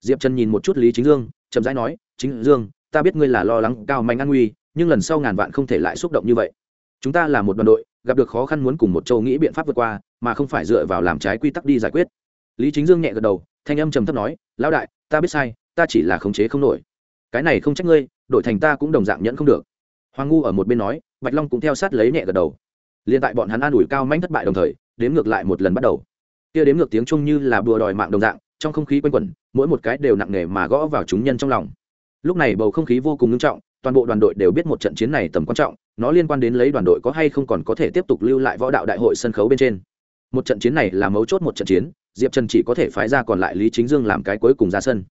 Diệp trần nhìn một chút lý chính dương, chậm rãi nói, chính dương ta biết ngươi là lo lắng cao mạnh an nguy, nhưng lần sau ngàn vạn không thể lại xúc động như vậy. Chúng ta là một đoàn đội, gặp được khó khăn muốn cùng một châu nghĩ biện pháp vượt qua, mà không phải dựa vào làm trái quy tắc đi giải quyết. Lý chính dương nhẹ gật đầu, thanh âm trầm thấp nói, lão đại, ta biết sai, ta chỉ là khống chế không nổi. Cái này không trách ngươi đổi thành ta cũng đồng dạng nhẫn không được. Hoàng ngu ở một bên nói, bạch long cũng theo sát lấy nhẹ gật đầu. Liền tại bọn hắn an ủi cao manh thất bại đồng thời, đếm ngược lại một lần bắt đầu. Kia đếm ngược tiếng chung như là bùa đòi mạng đồng dạng, trong không khí quanh quẩn, mỗi một cái đều nặng nề mà gõ vào chúng nhân trong lòng lúc này bầu không khí vô cùng nghiêm trọng, toàn bộ đoàn đội đều biết một trận chiến này tầm quan trọng, nó liên quan đến lấy đoàn đội có hay không còn có thể tiếp tục lưu lại võ đạo đại hội sân khấu bên trên. Một trận chiến này là mấu chốt một trận chiến, diệp trần chỉ có thể phái ra còn lại lý chính dương làm cái cuối cùng ra sân.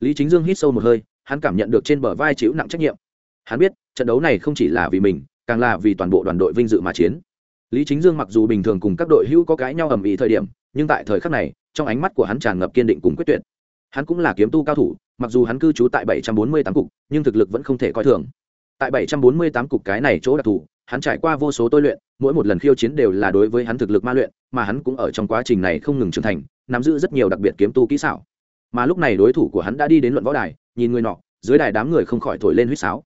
Lý chính dương hít sâu một hơi, hắn cảm nhận được trên bờ vai chịu nặng trách nhiệm. Hắn biết, trận đấu này không chỉ là vì mình, càng là vì toàn bộ đoàn đội vinh dự mà chiến. Lý chính dương mặc dù bình thường cùng các đội hữu có cái nhau ầm ĩ thời điểm, nhưng tại thời khắc này, trong ánh mắt của hắn tràn ngập kiên định cùng quyết tuyệt. Hắn cũng là kiếm tu cao thủ mặc dù hắn cư trú tại bảy trăm bốn mươi tám cục, nhưng thực lực vẫn không thể coi thường. Tại bảy trăm bốn mươi tám cục cái này chỗ đặc thù, hắn trải qua vô số tôi luyện, mỗi một lần khiêu chiến đều là đối với hắn thực lực ma luyện, mà hắn cũng ở trong quá trình này không ngừng trưởng thành, nắm giữ rất nhiều đặc biệt kiếm tu kỹ xảo. Mà lúc này đối thủ của hắn đã đi đến luận võ đài, nhìn người nọ, dưới đài đám người không khỏi thổi lên huýt sáo.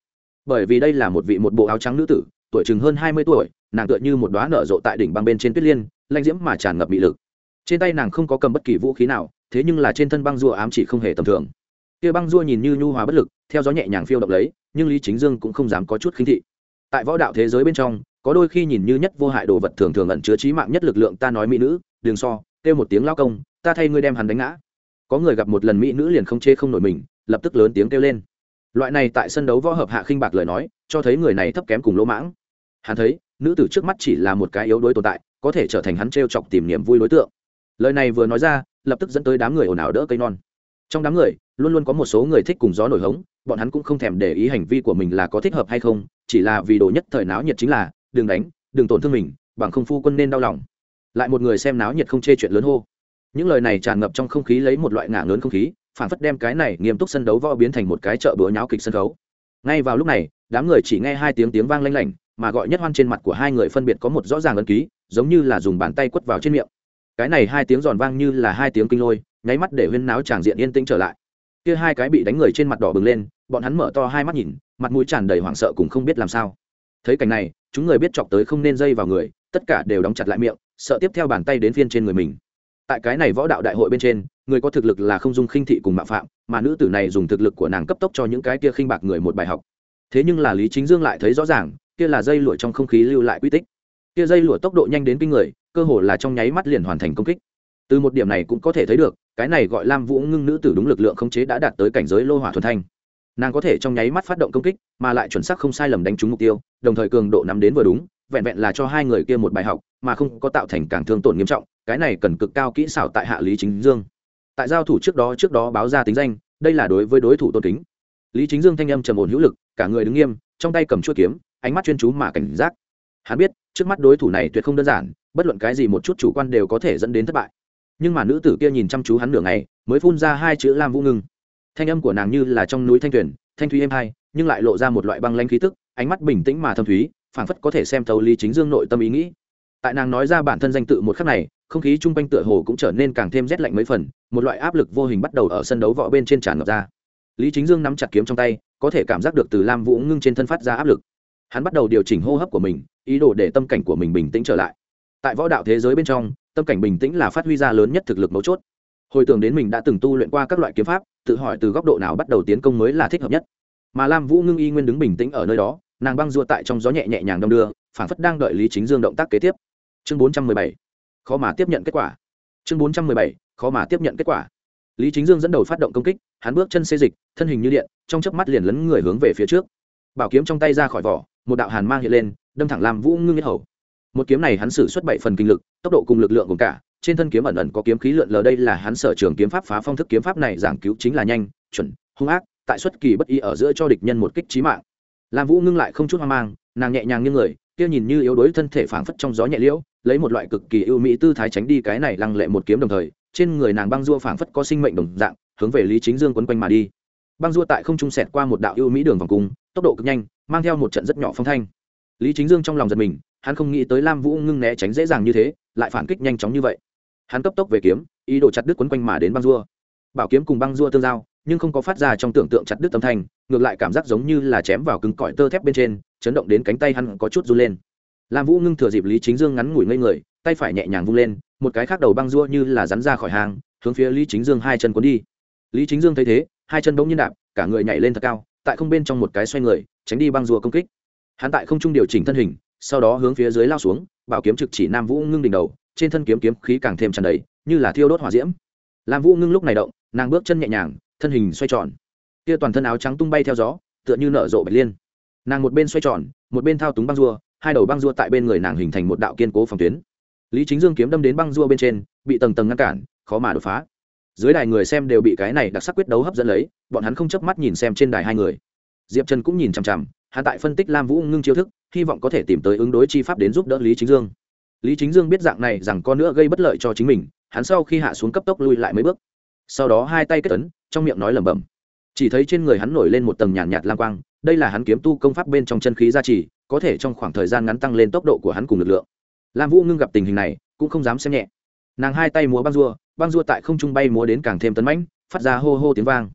Bởi vì đây là một vị một bộ áo trắng nữ tử, tuổi chừng hơn hai mươi tuổi, nàng tựa như một đóa nở rộ tại đỉnh băng bên trên tuyết liên, lanh diễm mà tràn ngập mị lực. Trên tay nàng không có cầm bất kỳ vũ khí nào, thế nhưng là trên thân băng rùa ám chỉ không hề tầm thường kia băng rùa nhìn như nhu hòa bất lực, theo gió nhẹ nhàng phiêu động lấy, nhưng lý chính dương cũng không dám có chút khinh thị. Tại võ đạo thế giới bên trong, có đôi khi nhìn như nhất vô hại đồ vật thường thường ẩn chứa trí mạng nhất lực lượng ta nói mỹ nữ đường so, kêu một tiếng lao công, ta thay ngươi đem hắn đánh ngã. Có người gặp một lần mỹ nữ liền không chê không nổi mình, lập tức lớn tiếng kêu lên. Loại này tại sân đấu võ hợp hạ khinh bạc lời nói, cho thấy người này thấp kém cùng lỗ mãng. Hắn thấy, nữ tử trước mắt chỉ là một cái yếu đuối tồn tại, có thể trở thành hắn t chọc tìm niềm vui đối tượng. Lời này vừa nói ra, lập tức dẫn tới đám người ồn ào đỡ cây non trong đám người, luôn luôn có một số người thích cùng gió nổi hống, bọn hắn cũng không thèm để ý hành vi của mình là có thích hợp hay không, chỉ là vì đồ nhất thời náo nhiệt chính là, đừng đánh, đừng tổn thương mình, bằng không phu quân nên đau lòng. Lại một người xem náo nhiệt không chê chuyện lớn hô. Những lời này tràn ngập trong không khí lấy một loại ngả lớn không khí, phản phất đem cái này nghiêm túc sân đấu võ biến thành một cái chợ bữa nháo kịch sân khấu. Ngay vào lúc này, đám người chỉ nghe hai tiếng tiếng vang lanh lảnh, mà gọi nhất hoan trên mặt của hai người phân biệt có một rõ ràng ấn ký, giống như là dùng bàn tay quất vào trên miệng. Cái này hai tiếng giòn vang như là hai tiếng kinh lôi nháy mắt để huyên náo tràng diện yên tĩnh trở lại. Kia hai cái bị đánh người trên mặt đỏ bừng lên, bọn hắn mở to hai mắt nhìn, mặt mũi tràn đầy hoảng sợ cùng không biết làm sao. Thấy cảnh này, chúng người biết chọc tới không nên dây vào người, tất cả đều đóng chặt lại miệng, sợ tiếp theo bàn tay đến phiên trên người mình. Tại cái này võ đạo đại hội bên trên, người có thực lực là không dung khinh thị cùng mạo phạm, mà nữ tử này dùng thực lực của nàng cấp tốc cho những cái kia khinh bạc người một bài học. Thế nhưng là lý chính dương lại thấy rõ ràng, kia là dây lụa trong không khí lưu lại quy tích. Kia dây lụa tốc độ nhanh đến kinh người, cơ hồ là trong nháy mắt liền hoàn thành công kích. Từ một điểm này cũng có thể thấy được cái này gọi lam vũ ngưng nữ tử đúng lực lượng khống chế đã đạt tới cảnh giới lô hỏa thuần thanh. Nàng có thể trong nháy mắt phát động công kích, mà lại chuẩn xác không sai lầm đánh trúng mục tiêu, đồng thời cường độ nắm đến vừa đúng, vẹn vẹn là cho hai người kia một bài học, mà không có tạo thành càng thương tổn nghiêm trọng, cái này cần cực cao kỹ xảo tại hạ lý chính dương. Tại giao thủ trước đó trước đó báo ra tính danh, đây là đối với đối thủ tôn kính. Lý chính dương thanh âm trầm ổn hữu lực, cả người đứng nghiêm, trong tay cầm chuỗi kiếm, ánh mắt chuyên chú mà cảnh giác. Hắn biết, trước mắt đối thủ này tuyệt không đơn giản, bất luận cái gì một chút chủ quan đều có thể dẫn đến thất bại nhưng mà nữ tử kia nhìn chăm chú hắn nửa ngày, mới phun ra hai chữ lam vũ ngưng. Thanh âm của nàng như là trong núi thanh tuyền, thanh thúy êm hai, nhưng lại lộ ra một loại băng lanh khí tức, ánh mắt bình tĩnh mà thâm thúy, phảng phất có thể xem thấu lý chính dương nội tâm ý nghĩ. Tại nàng nói ra bản thân danh tự một khắc này, không khí chung quanh tựa hồ cũng trở nên càng thêm rét lạnh mấy phần, một loại áp lực vô hình bắt đầu ở sân đấu võ bên trên tràn ngập ra. Lý chính dương nắm chặt kiếm trong tay, có thể cảm giác được từ lam vũ ngưng trên thân phát ra áp lực. Hắn bắt đầu điều chỉnh hô hấp của mình, ý đồ để tâm cảnh của mình bình tĩnh trở lại. Tại võ đạo thế giới bên trong tâm cảnh bình tĩnh là phát huy ra lớn nhất thực lực mấu chốt. Hồi tưởng đến mình đã từng tu luyện qua các loại kiếm pháp, tự hỏi từ góc độ nào bắt đầu tiến công mới là thích hợp nhất. Mà lam vũ ngưng y nguyên đứng bình tĩnh ở nơi đó, nàng băng rua tại trong gió nhẹ nhẹ nhàng đong đưa phản phất đang đợi lý chính dương động tác kế tiếp. Chương bốn trăm mười bảy. Khó mà tiếp nhận kết quả. Chương bốn trăm mười bảy. Khó mà tiếp nhận kết quả. Lý chính dương dẫn đầu phát động công kích, hắn bước chân xê dịch, thân hình như điện, trong chớp mắt liền lấn người hướng về phía trước. Bảo kiếm trong tay ra khỏi vỏ, một đạo hàn mang hiện lên, đâm thẳng lam vũ ngưng nhất hầu một kiếm này hắn sử xuất bảy phần kinh lực, tốc độ cùng lực lượng cùng cả. Trên thân kiếm ẩn ẩn có kiếm khí lượn lờ, đây là hắn sở trường kiếm pháp phá phong thức kiếm pháp này giảng cứu chính là nhanh, chuẩn, hung ác, tại xuất kỳ bất ý ở giữa cho địch nhân một kích trí mạng. Lam vũ ngưng lại không chút hoang mang, nàng nhẹ nhàng như người, kia nhìn như yếu đuối thân thể phảng phất trong gió nhẹ liễu, lấy một loại cực kỳ ưu mỹ tư thái tránh đi cái này lăng lệ một kiếm đồng thời, trên người nàng băng dua phảng phất có sinh mệnh đồng dạng, hướng về lý chính dương quấn quanh mà đi. Băng dua tại không trung sẹt qua một đạo ưu mỹ đường vòng cung, tốc độ cực nhanh, mang theo một trận rất nhỏ phong thanh. Lý chính dương trong lòng giật mình hắn không nghĩ tới lam vũ ngưng né tránh dễ dàng như thế, lại phản kích nhanh chóng như vậy. Hắn cấp tốc về kiếm, ý đồ chặt đứt quấn quanh mà đến băng dua bảo kiếm cùng băng dua tương giao, nhưng không có phát ra trong tưởng tượng chặt đứt âm thanh, ngược lại cảm giác giống như là chém vào cứng cỏi tơ thép bên trên, chấn động đến cánh tay hắn có chút run lên. Lam vũ ngưng thừa dịp lý chính dương ngắn ngủi ngây người, tay phải nhẹ nhàng vung lên, một cái khác đầu băng dua như là rắn ra khỏi hàng hướng phía lý chính dương hai chân cuốn đi. Lý chính dương thấy thế, hai chân bỗng nhiên đạp, cả người nhảy lên thật cao, tại không bên trong một cái xoay người, tránh đi băng rùa công kích. Hắn tại không trung điều chỉnh thân hình sau đó hướng phía dưới lao xuống, bảo kiếm trực chỉ nam vũ ngưng đỉnh đầu, trên thân kiếm kiếm khí càng thêm tràn đầy, như là thiêu đốt hỏa diễm. Lam vũ ngưng lúc này động, nàng bước chân nhẹ nhàng, thân hình xoay tròn. Kia toàn thân áo trắng tung bay theo gió, tựa như nở rộ bạch liên. Nàng một bên xoay tròn, một bên thao túng băng rua hai đầu băng rua tại bên người nàng hình thành một đạo kiên cố phòng tuyến. Lý chính dương kiếm đâm đến băng rua bên trên, bị tầng tầng ngăn cản, khó mà đột phá. Dưới đài người xem đều bị cái này đặc sắc quyết đấu hấp dẫn lấy, bọn hắn không chớp mắt nhìn xem trên đài hai người diệp trần cũng nhìn chằm chằm hắn tại phân tích lam vũ ngưng chiêu thức hy vọng có thể tìm tới ứng đối chi pháp đến giúp đỡ lý chính dương. Lý chính dương biết dạng này rằng con nữa gây bất lợi cho chính mình hắn sau khi hạ xuống cấp tốc lui lại mấy bước. Sau đó hai tay kết tấn trong miệng nói lẩm bẩm. Chỉ thấy trên người hắn nổi lên một tầng nhàn nhạt, nhạt lam quang đây là hắn kiếm tu công pháp bên trong chân khí gia trì có thể trong khoảng thời gian ngắn tăng lên tốc độ của hắn cùng lực lượng. Lam vũ ngưng gặp tình hình này cũng không dám xem nhẹ. Nàng hai tay múa băng dua băng dua tại không trung bay múa đến càng thêm tấn mãnh phát ra hô hô tiếng vang.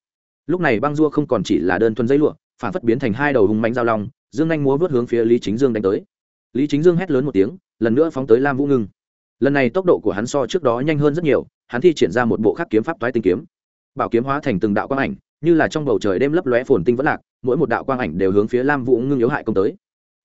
Lúc này băng dua không còn chỉ là đơn thuần dây lụa phản phất biến thành hai đầu hùng mạnh giao long, dương anh múa vớt hướng phía lý chính dương đánh tới. Lý chính dương hét lớn một tiếng, lần nữa phóng tới lam vũ ngưng. Lần này tốc độ của hắn so trước đó nhanh hơn rất nhiều, hắn thi triển ra một bộ khắc kiếm pháp toái tinh kiếm. Bảo kiếm hóa thành từng đạo quang ảnh, như là trong bầu trời đêm lấp lóe phồn tinh vẫn lạc, mỗi một đạo quang ảnh đều hướng phía lam vũ ngưng yếu hại công tới.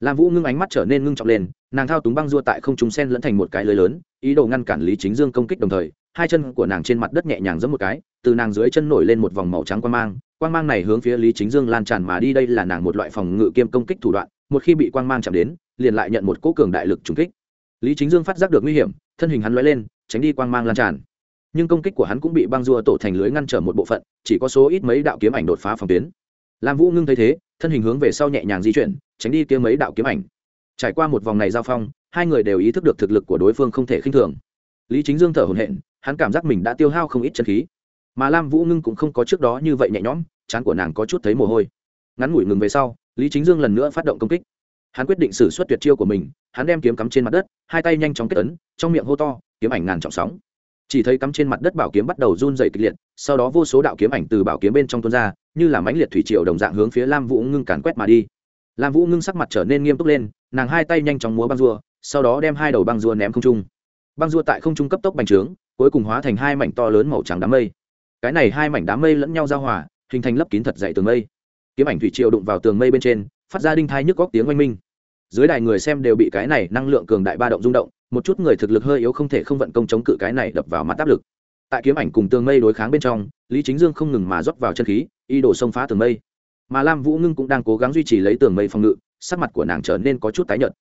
Lam vũ ngưng ánh mắt trở nên ngưng trọng lên, nàng thao túng băng dua tại không trung sen lẫn thành một cái lưới lớn, ý đồ ngăn cản lý chính dương công kích đồng thời, hai chân của nàng trên mặt đất nhẹ nhàng giẫm một cái, từ nàng dưới chân nổi lên một vòng màu trắng quang mang quang mang này hướng phía lý chính dương lan tràn mà đi, đây là nàng một loại phòng ngự kiêm công kích thủ đoạn, một khi bị quang mang chạm đến, liền lại nhận một cỗ cường đại lực trùng kích. Lý chính dương phát giác được nguy hiểm, thân hình hắn l lên, tránh đi quang mang lan tràn. Nhưng công kích của hắn cũng bị băng rua tổ thành lưới ngăn trở một bộ phận, chỉ có số ít mấy đạo kiếm ảnh đột phá phòng tuyến. Lam vũ ngưng thấy thế, thân hình hướng về sau nhẹ nhàng di chuyển, tránh đi kiếm mấy đạo kiếm ảnh. Trải qua một vòng này giao phong, hai người đều ý thức được thực lực của đối phương không thể khinh thường. Lý chính dương thở hổn hển, hắn cảm giác mình đã tiêu hao không ít chân khí mà lam vũ ngưng cũng không có trước đó như vậy nhẹ nhõm, chán của nàng có chút thấy mồ hôi. Ngắn ngủi ngừng về sau, lý chính dương lần nữa phát động công kích. Hắn quyết định xử suất tuyệt chiêu của mình, hắn đem kiếm cắm trên mặt đất, hai tay nhanh chóng kết ấn, trong miệng hô to, kiếm ảnh ngàn trọng sóng. Chỉ thấy cắm trên mặt đất bảo kiếm bắt đầu run dày kịch liệt, sau đó vô số đạo kiếm ảnh từ bảo kiếm bên trong tuôn ra, như là mãnh liệt thủy triều đồng dạng hướng phía lam vũ ngưng càn quét mà đi. Lam vũ ngưng sắc mặt trở nên nghiêm túc lên, nàng hai tay nhanh chóng múa băng rua sau đó đem hai đầu băng rua ném không trung. Băng rua tại không trung cấp tốc bành trướng, cuối cùng hóa thành hai mảnh to lớn màu trắng đám mây cái này hai mảnh đám mây lẫn nhau giao hòa, hình thành lấp kín thật dậy tường mây. Kiếm ảnh thủy triều đụng vào tường mây bên trên, phát ra đinh thai nhức góc tiếng oanh minh. Dưới đài người xem đều bị cái này năng lượng cường đại ba động rung động, một chút người thực lực hơi yếu không thể không vận công chống cự cái này đập vào mắt áp lực. Tại kiếm ảnh cùng tường mây đối kháng bên trong, lý chính dương không ngừng mà rót vào chân khí y đổ xông phá tường mây. Mà lam vũ ngưng cũng đang cố gắng duy trì lấy tường mây phòng ngự, sắc mặt của nàng trở nên có chút tái nhợt.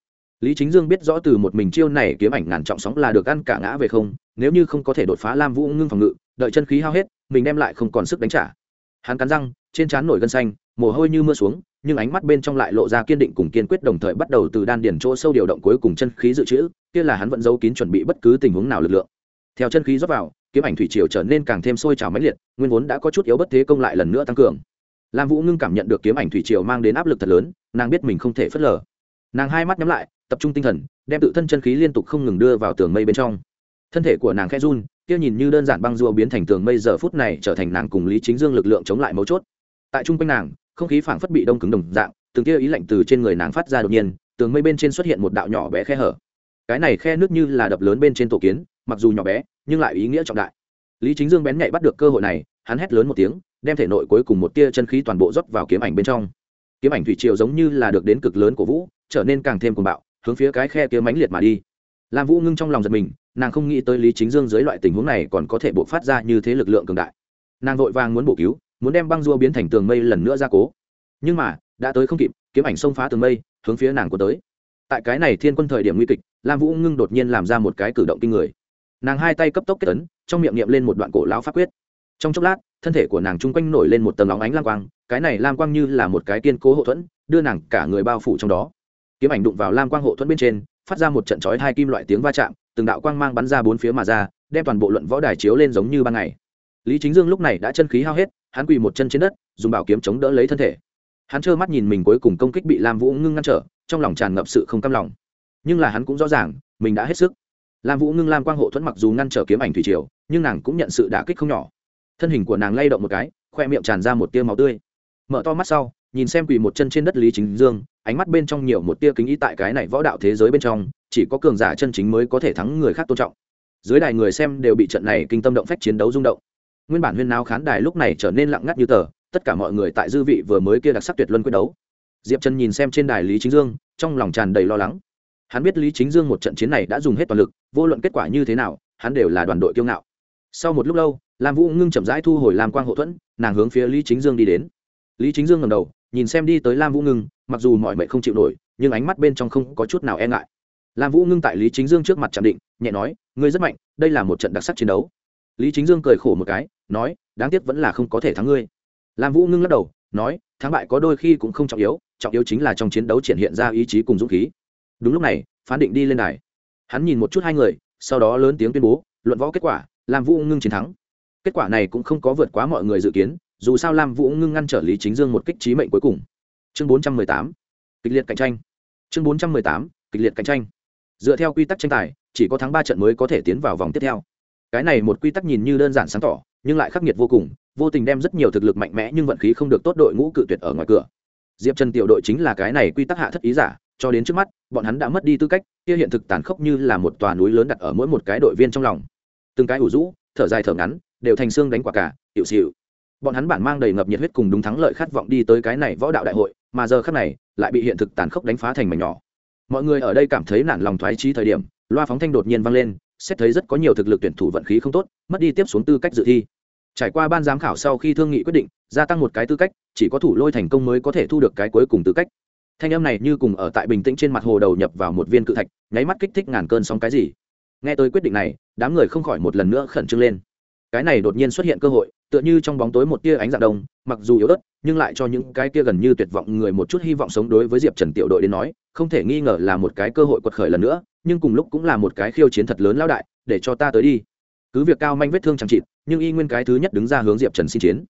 Lý chính dương biết rõ từ một mình chiêu này kiếm ảnh ngàn trọng sóng là được ăn cả ngã về không, nếu như không có thể đột phá lam vũ ngưng phòng ngự đợi chân khí hao hết, mình đem lại không còn sức đánh trả. Hắn cắn răng, trên trán nổi gân xanh, mồ hôi như mưa xuống, nhưng ánh mắt bên trong lại lộ ra kiên định cùng kiên quyết đồng thời bắt đầu từ đan điển chỗ sâu điều động cuối cùng chân khí dự trữ, kia là hắn vẫn giấu kín chuẩn bị bất cứ tình huống nào lực lượng. Theo chân khí rót vào, kiếm ảnh thủy triều trở nên càng thêm sôi trào mãnh liệt, nguyên vốn đã có chút yếu bất thế công lại lần nữa tăng cường. Lam vũ ngưng cảm nhận được kiếm ảnh thủy triều mang đến áp lực thật lớn, nàng biết mình không thể phớt lờ. Nàng hai mắt nhắm lại, tập trung tinh thần, đem tự thân chân khí liên tục không ngừng đưa vào tường mây bên trong. Thân thể của nàng khẽ run kia nhìn như đơn giản băng rùa biến thành tường mây giờ phút này trở thành nàng cùng lý chính dương lực lượng chống lại mấu chốt. Tại trung quanh nàng, không khí phảng phất bị đông cứng đồng dạng, từng kia ý lạnh từ trên người nàng phát ra đột nhiên, tường mây bên trên xuất hiện một đạo nhỏ bé khe hở. Cái này khe nước như là đập lớn bên trên tổ kiến, mặc dù nhỏ bé, nhưng lại ý nghĩa trọng đại. Lý chính dương bén nhạy bắt được cơ hội này, hắn hét lớn một tiếng, đem thể nội cuối cùng một tia chân khí toàn bộ rót vào kiếm ảnh bên trong. Kiếm ảnh thủy triều giống như là được đến cực lớn của vũ, trở nên càng thêm cuồng bạo, hướng phía cái khe kia mãnh liệt mà đi lam vũ ngưng trong lòng giật mình, nàng không nghĩ tới lý chính dương dưới loại tình huống này còn có thể bộc phát ra như thế lực lượng cường đại. Nàng vội vàng muốn bổ cứu, muốn đem băng dua biến thành tường mây lần nữa ra cố. Nhưng mà, đã tới không kịp, kiếm ảnh xông phá tường mây, hướng phía nàng của tới. Tại cái này thiên quân thời điểm nguy kịch, lam vũ ngưng đột nhiên làm ra một cái cử động kinh người. Nàng hai tay cấp tốc kết ấn, trong miệng niệm lên một đoạn cổ lão pháp quyết. Trong chốc lát, thân thể của nàng chung quanh nổi lên một tầng óng ánh lam quang, cái này lam quang như là một cái kiên cố hộ thuẫn, đưa nàng cả người bao phủ trong đó. Kiếm ảnh đụng vào lam quang hộ thuẫn bên trên phát ra một trận chói hai kim loại tiếng va chạm, từng đạo quang mang bắn ra bốn phía mà ra, đem toàn bộ luận võ đài chiếu lên giống như ban ngày. Lý chính dương lúc này đã chân khí hao hết, hắn quỳ một chân trên đất, dùng bảo kiếm chống đỡ lấy thân thể. Hắn trơ mắt nhìn mình cuối cùng công kích bị lam vũ ngưng ngăn trở, trong lòng tràn ngập sự không cam lòng. Nhưng là hắn cũng rõ ràng, mình đã hết sức. Lam vũ ngưng lam quang hộ thuẫn mặc dù ngăn trở kiếm ảnh thủy triều, nhưng nàng cũng nhận sự đả kích không nhỏ. Thân hình của nàng lay động một cái, khoe miệng tràn ra một tia máu tươi. Mở to mắt sau, nhìn xem quỳ một chân trên đất lý chính dương ánh mắt bên trong nhiều một tia kính ý tại cái này võ đạo thế giới bên trong, chỉ có cường giả chân chính mới có thể thắng người khác tôn trọng. Dưới đài người xem đều bị trận này kinh tâm động phách chiến đấu rung động. Nguyên bản huyên náo khán đài lúc này trở nên lặng ngắt như tờ, tất cả mọi người tại dư vị vừa mới kia đặc sắc tuyệt luân quyết đấu. Diệp trần nhìn xem trên đài lý chính dương, trong lòng tràn đầy lo lắng. Hắn biết lý chính dương một trận chiến này đã dùng hết toàn lực, vô luận kết quả như thế nào, hắn đều là đoàn đội kiêu ngạo. Sau một lúc lâu, lam vũ ngưng chậm rãi thu hồi lam quang hậu thuẫn, nàng hướng phía lý chính dương đi đến. Lý chính dương ngầm đầu nhìn xem đi tới lam vũ ngưng, mặc dù mọi mệnh không chịu nổi, nhưng ánh mắt bên trong không có chút nào e ngại. Lam vũ ngưng tại lý chính dương trước mặt chạm định, nhẹ nói, ngươi rất mạnh, đây là một trận đặc sắc chiến đấu. Lý chính dương cười khổ một cái, nói, đáng tiếc vẫn là không có thể thắng ngươi. Lam vũ ngưng lắc đầu, nói, thắng bại có đôi khi cũng không trọng yếu trọng yếu chính là trong chiến đấu triển hiện ra ý chí cùng dũng khí. Đúng lúc này, phán định đi lên đài. Hắn nhìn một chút hai người, sau đó lớn tiếng tuyên bố, luận võ kết quả, lam vũ ngưng chiến thắng. Kết quả này cũng không có vượt quá mọi người dự kiến dù sao lam vũ ngưng ngăn trở lý chính dương một kích trí mệnh cuối cùng. Chương bốn trăm mười tám, kịch liệt cạnh tranh. Chương bốn trăm mười tám, kịch liệt cạnh tranh. Dựa theo quy tắc tranh tài, chỉ có thắng ba trận mới có thể tiến vào vòng tiếp theo. Cái này một quy tắc nhìn như đơn giản sáng tỏ, nhưng lại khắc nghiệt vô cùng, vô tình đem rất nhiều thực lực mạnh mẽ nhưng vận khí không được tốt đội ngũ cự tuyệt ở ngoài cửa. Diệp trần tiểu đội chính là cái này quy tắc hạ thất ý giả, cho đến trước mắt, bọn hắn đã mất đi tư cách, kia hiện thực tàn khốc như là một tòa núi lớn đặt ở mỗi một cái đội viên trong lòng. Từng cái ủ rũ, thở dài thở ngắn, đều thành xương đánh quả cả hiệu xịu bọn hắn bản mang đầy ngập nhiệt huyết cùng đúng thắng lợi khát vọng đi tới cái này võ đạo đại hội, mà giờ khắc này, lại bị hiện thực tàn khốc đánh phá thành mảnh nhỏ. Mọi người ở đây cảm thấy nản lòng thoái trí thời điểm, loa phóng thanh đột nhiên vang lên, xét thấy rất có nhiều thực lực tuyển thủ vận khí không tốt, mất đi tiếp xuống tư cách dự thi. Trải qua ban giám khảo sau khi thương nghị quyết định, gia tăng một cái tư cách, chỉ có thủ lôi thành công mới có thể thu được cái cuối cùng tư cách. Thanh âm này như cùng ở tại bình tĩnh trên mặt hồ đầu nhập vào một viên cự thạch, nháy mắt kích thích ngàn cơn sóng cái gì. Nghe tới quyết định này, đám người không khỏi một lần nữa khẩn trương lên cái này đột nhiên xuất hiện cơ hội, tựa như trong bóng tối một tia ánh dạng đông, mặc dù yếu ớt, nhưng lại cho những cái kia gần như tuyệt vọng người một chút hy vọng sống đối với diệp trần tiểu đội đến nói, không thể nghi ngờ là một cái cơ hội quật khởi lần nữa, nhưng cùng lúc cũng là một cái khiêu chiến thật lớn lao đại, để cho ta tới đi. Cứ việc cao manh vết thương chẳng chịt, nhưng y nguyên cái thứ nhất đứng ra hướng diệp trần xin chiến.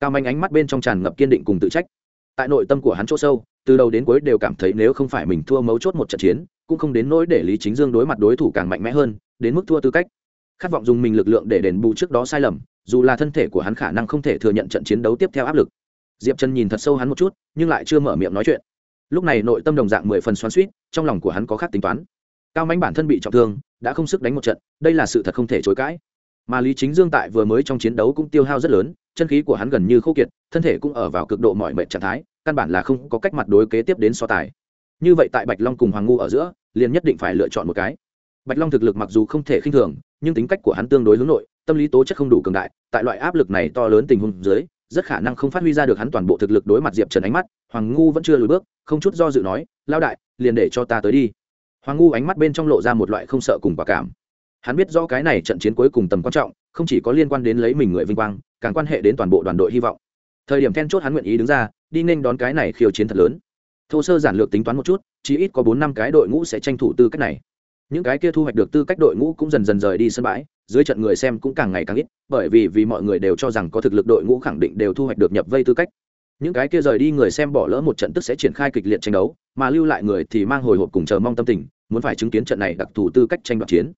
Cao manh ánh mắt bên trong tràn ngập kiên định cùng tự trách. Tại nội tâm của hắn chỗ sâu, từ đầu đến cuối đều cảm thấy nếu không phải mình thua mấu chốt một trận chiến, cũng không đến nỗi để lý chính dương đối mặt đối thủ càng mạnh mẽ hơn, đến mức thua tư cách khát vọng dùng mình lực lượng để đền bù trước đó sai lầm, dù là thân thể của hắn khả năng không thể thừa nhận trận chiến đấu tiếp theo áp lực. Diệp trần nhìn thật sâu hắn một chút, nhưng lại chưa mở miệng nói chuyện. Lúc này nội tâm đồng dạng mười phần xoắn suýt trong lòng của hắn có khác tính toán. Cao mánh bản thân bị trọng thương, đã không sức đánh một trận, đây là sự thật không thể chối cãi. Mà lý chính dương tại vừa mới trong chiến đấu cũng tiêu hao rất lớn, chân khí của hắn gần như khô kiệt, thân thể cũng ở vào cực độ mọi mệnh trạng thái, căn bản là không có cách mặt đối kế tiếp đến so tài. Như vậy tại bạch long cùng hoàng ngu ở giữa, liền nhất định phải lựa chọn một cái bạch long thực lực mặc dù không thể khinh thường, nhưng tính cách của hắn tương đối hướng nội, tâm lý tố chất không đủ cường đại, tại loại áp lực này to lớn tình huống dưới, rất khả năng không phát huy ra được hắn toàn bộ thực lực đối mặt diệp trần ánh mắt, hoàng ngu vẫn chưa lùi bước, không chút do dự nói lao đại, liền để cho ta tới đi. Hoàng ngu ánh mắt bên trong lộ ra một loại không sợ cùng quả cảm. Hắn biết rõ cái này trận chiến cuối cùng tầm quan trọng, không chỉ có liên quan đến lấy mình người vinh quang, càng quan hệ đến toàn bộ đoàn đội hy vọng. Thời điểm then chốt hắn nguyện ý đứng ra, đi nên đón cái này khiêu chiến thật lớn. Thô sơ giản lược tính toán một chút chỉ ít có bốn năm cái đội ngũ sẽ tranh thủ tư cách này những cái kia thu hoạch được tư cách đội ngũ cũng dần dần rời đi sân bãi, dưới trận người xem cũng càng ngày càng ít, bởi vì vì mọi người đều cho rằng có thực lực đội ngũ khẳng định đều thu hoạch được nhập vây tư cách. Những cái kia rời đi người xem bỏ lỡ một trận tức sẽ triển khai kịch liệt tranh đấu, mà lưu lại người thì mang hồi hộp cùng chờ mong tâm tình, muốn phải chứng kiến trận này đặc thù tư cách tranh đoạt chiến.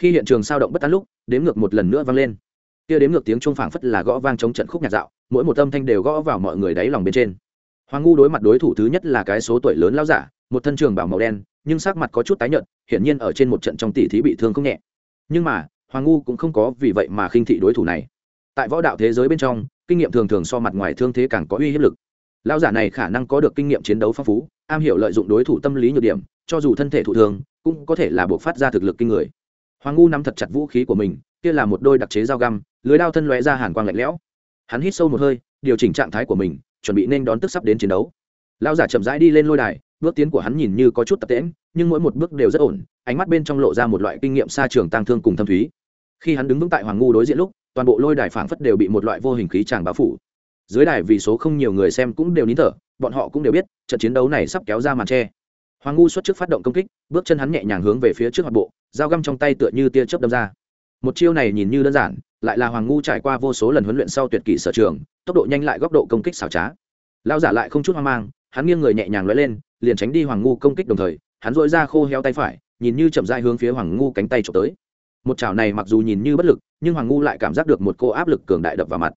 Khi hiện trường sao động bất tán lúc, đếm ngược một lần nữa vang lên. Kia đếm ngược tiếng trung phảng phất là gõ vang chống trận khúc nhạc dạo, mỗi một âm thanh đều gõ vào mọi người đáy lòng bên trên. Hoàng ngu đối mặt đối thủ thứ nhất là cái số tuổi lớn lao giả, một thân trường bảo màu đen nhưng sắc mặt có chút tái nhợt, hiển nhiên ở trên một trận trong tỷ thí bị thương không nhẹ. Nhưng mà, hoàng ngu cũng không có vì vậy mà khinh thị đối thủ này. Tại võ đạo thế giới bên trong, kinh nghiệm thường thường so mặt ngoài thương thế càng có uy hiếp lực. Lão giả này khả năng có được kinh nghiệm chiến đấu phong phú, am hiểu lợi dụng đối thủ tâm lý nhược điểm, cho dù thân thể thụ thường cũng có thể là buộc phát ra thực lực kinh người. Hoàng ngu nắm thật chặt vũ khí của mình, kia là một đôi đặc chế dao găm, lưới đao thân lóe ra hàn quang lạnh lẽo. Hắn hít sâu một hơi, điều chỉnh trạng thái của mình, chuẩn bị nên đón tức sắp đến chiến đấu. Lão giả chậm rãi đi lên lôi đài bước tiến của hắn nhìn như có chút tập tễnh, nhưng mỗi một bước đều rất ổn ánh mắt bên trong lộ ra một loại kinh nghiệm xa trường tăng thương cùng thâm thúy. Khi hắn đứng vững tại hoàng ngu đối diện lúc toàn bộ lôi đài phảng phất đều bị một loại vô hình khí tràng bao phủ. Dưới đài vì số không nhiều người xem cũng đều nín thở bọn họ cũng đều biết trận chiến đấu này sắp kéo ra màn tre. Hoàng ngu xuất trước phát động công kích bước chân hắn nhẹ nhàng hướng về phía trước hoạt bộ dao găm trong tay tựa như tia chớp đâm ra. Một chiêu này nhìn như đơn giản lại là hoàng ngu trải qua vô số lần huấn luyện sau tuyệt kỷ sở trường tốc độ nhanh lại góc độ công kích xảo trá. Lao giả lại không chút hoang mang hắn nghiêng người nhẹ nhàng lóe lên liền tránh đi hoàng ngu công kích đồng thời, hắn dội ra khô heo tay phải, nhìn như chậm dai hướng phía hoàng ngu cánh tay trộm tới. Một chảo này mặc dù nhìn như bất lực, nhưng hoàng ngu lại cảm giác được một cô áp lực cường đại đập vào mặt.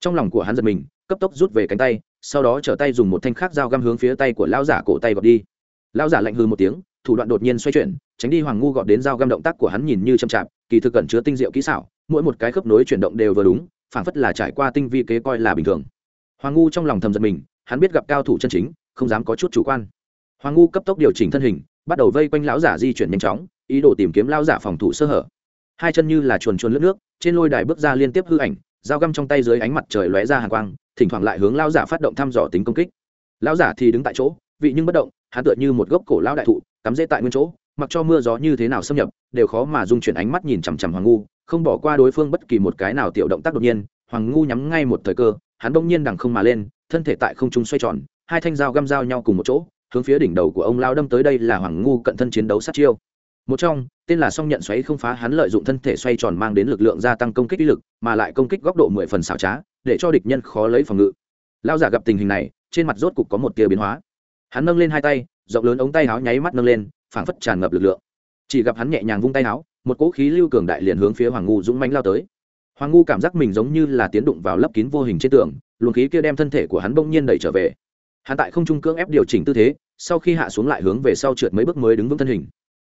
Trong lòng của hắn giật mình, cấp tốc rút về cánh tay, sau đó trở tay dùng một thanh khác dao găm hướng phía tay của lao giả cổ tay gọt đi. Lao giả lạnh hư một tiếng, thủ đoạn đột nhiên xoay chuyển, tránh đi hoàng ngu gọt đến dao găm động tác của hắn nhìn như chậm chạp, kỳ thực cẩn chứa tinh diệu kỹ xảo, mỗi một cái khớp nối chuyển động đều vừa đúng, phảng phất là trải qua tinh vi kế coi là bình thường. Hoàng ngu trong lòng thầm giật mình, hắn biết gặp cao thủ chân chính, không dám có chút chủ quan hoàng ngu cấp tốc điều chỉnh thân hình, bắt đầu vây quanh lão giả di chuyển nhanh chóng, ý đồ tìm kiếm lão giả phòng thủ sơ hở. Hai chân như là chuồn chuồn lướt nước, trên lôi đài bước ra liên tiếp hư ảnh, dao găm trong tay dưới ánh mặt trời lóe ra hàng quang, thỉnh thoảng lại hướng lão giả phát động thăm dò tính công kích. Lão giả thì đứng tại chỗ, vị nhưng bất động, hắn tựa như một gốc cổ lão đại thụ, cắm rễ tại nguyên chỗ, mặc cho mưa gió như thế nào xâm nhập, đều khó mà dung chuyển ánh mắt nhìn chằm chằm hoàng ngu, không bỏ qua đối phương bất kỳ một cái nào tiểu động tác đột nhiên, hoàng ngu nhắm ngay một thời cơ, hắn bỗng nhiên đằng không mà lên, thân thể tại không trung xoay tròn, hai thanh dao găm dao nhau cùng một chỗ hướng phía đỉnh đầu của ông lao đâm tới đây là hoàng ngu cận thân chiến đấu sát chiêu. Một trong, tên là song nhận xoáy không phá hắn lợi dụng thân thể xoay tròn mang đến lực lượng gia tăng công kích uy lực, mà lại công kích góc độ mười phần xảo trá, để cho địch nhân khó lấy phòng ngự. Lao giả gặp tình hình này, trên mặt rốt cục có một tia biến hóa. Hắn nâng lên hai tay, rộng lớn ống tay áo nháy mắt nâng lên, phảng phất tràn ngập lực lượng. Chỉ gặp hắn nhẹ nhàng vung tay áo, một cỗ khí lưu cường đại liền hướng phía hoàng ngu dũng mánh lao tới. Hoàng ngu cảm giác mình giống như là tiến đụng vào lấp kín vô hình trên tường, luồng khí kia đem thân thể của hắn bỗng nhiên đẩy trở về hắn tại không trung cưỡng ép điều chỉnh tư thế, sau khi hạ xuống lại hướng về sau trượt mấy bước mới đứng vững thân hình.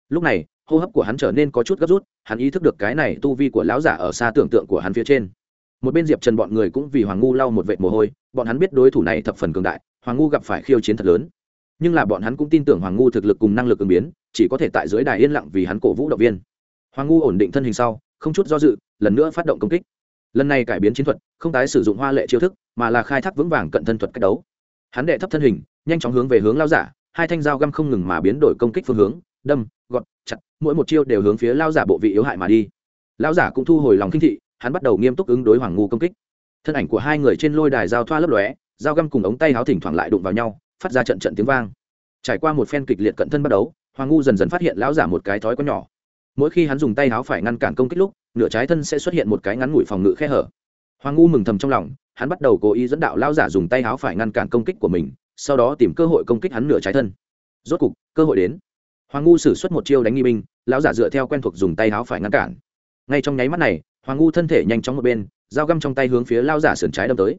Lúc này, hô hấp của hắn trở nên có chút gấp rút, hắn ý thức được cái này tu vi của lão giả ở xa tưởng tượng của hắn phía trên. Một bên diệp trần bọn người cũng vì hoàng ngu lau một vệt mồ hôi, bọn hắn biết đối thủ này thập phần cường đại, hoàng ngu gặp phải khiêu chiến thật lớn. Nhưng là bọn hắn cũng tin tưởng hoàng ngu thực lực cùng năng lực ứng biến, chỉ có thể tại dưới đài yên lặng vì hắn cổ vũ động viên. Hoàng ngu ổn định thân hình sau, không chút do dự, lần nữa phát động công kích. Lần này cải biến chiến thuật, không tái sử dụng hoa lệ chiêu thức, mà là khai thác vững vàng cận thân thuật cách đấu hắn đệ thấp thân hình, nhanh chóng hướng về hướng lao giả, hai thanh dao găm không ngừng mà biến đổi công kích phương hướng, đâm, gọt, chặt, mỗi một chiêu đều hướng phía lao giả bộ vị yếu hại mà đi. Lao giả cũng thu hồi lòng kinh thị, hắn bắt đầu nghiêm túc ứng đối hoàng ngu công kích. Thân ảnh của hai người trên lôi đài giao thoa lấp lóe, dao găm cùng ống tay háo thỉnh thoảng lại đụng vào nhau, phát ra trận trận tiếng vang. Trải qua một phen kịch liệt cận thân bắt đấu hoàng ngu dần dần phát hiện lão giả một cái thói có nhỏ. Mỗi khi hắn dùng tay háo phải ngăn cản công kích lúc, nửa trái thân sẽ xuất hiện một cái ngắn ngủi phòng ngự khe hở. Hoàng ngu mừng thầm trong lòng hắn bắt đầu cố ý dẫn đạo lão giả dùng tay háo phải ngăn cản công kích của mình, sau đó tìm cơ hội công kích hắn nửa trái thân. Rốt cục, cơ hội đến. Hoàng ngu xử suất một chiêu đánh nghi binh, lão giả dựa theo quen thuộc dùng tay háo phải ngăn cản. Ngay trong nháy mắt này, hoàng ngu thân thể nhanh chóng một bên, dao găm trong tay hướng phía lão giả sườn trái đâm tới.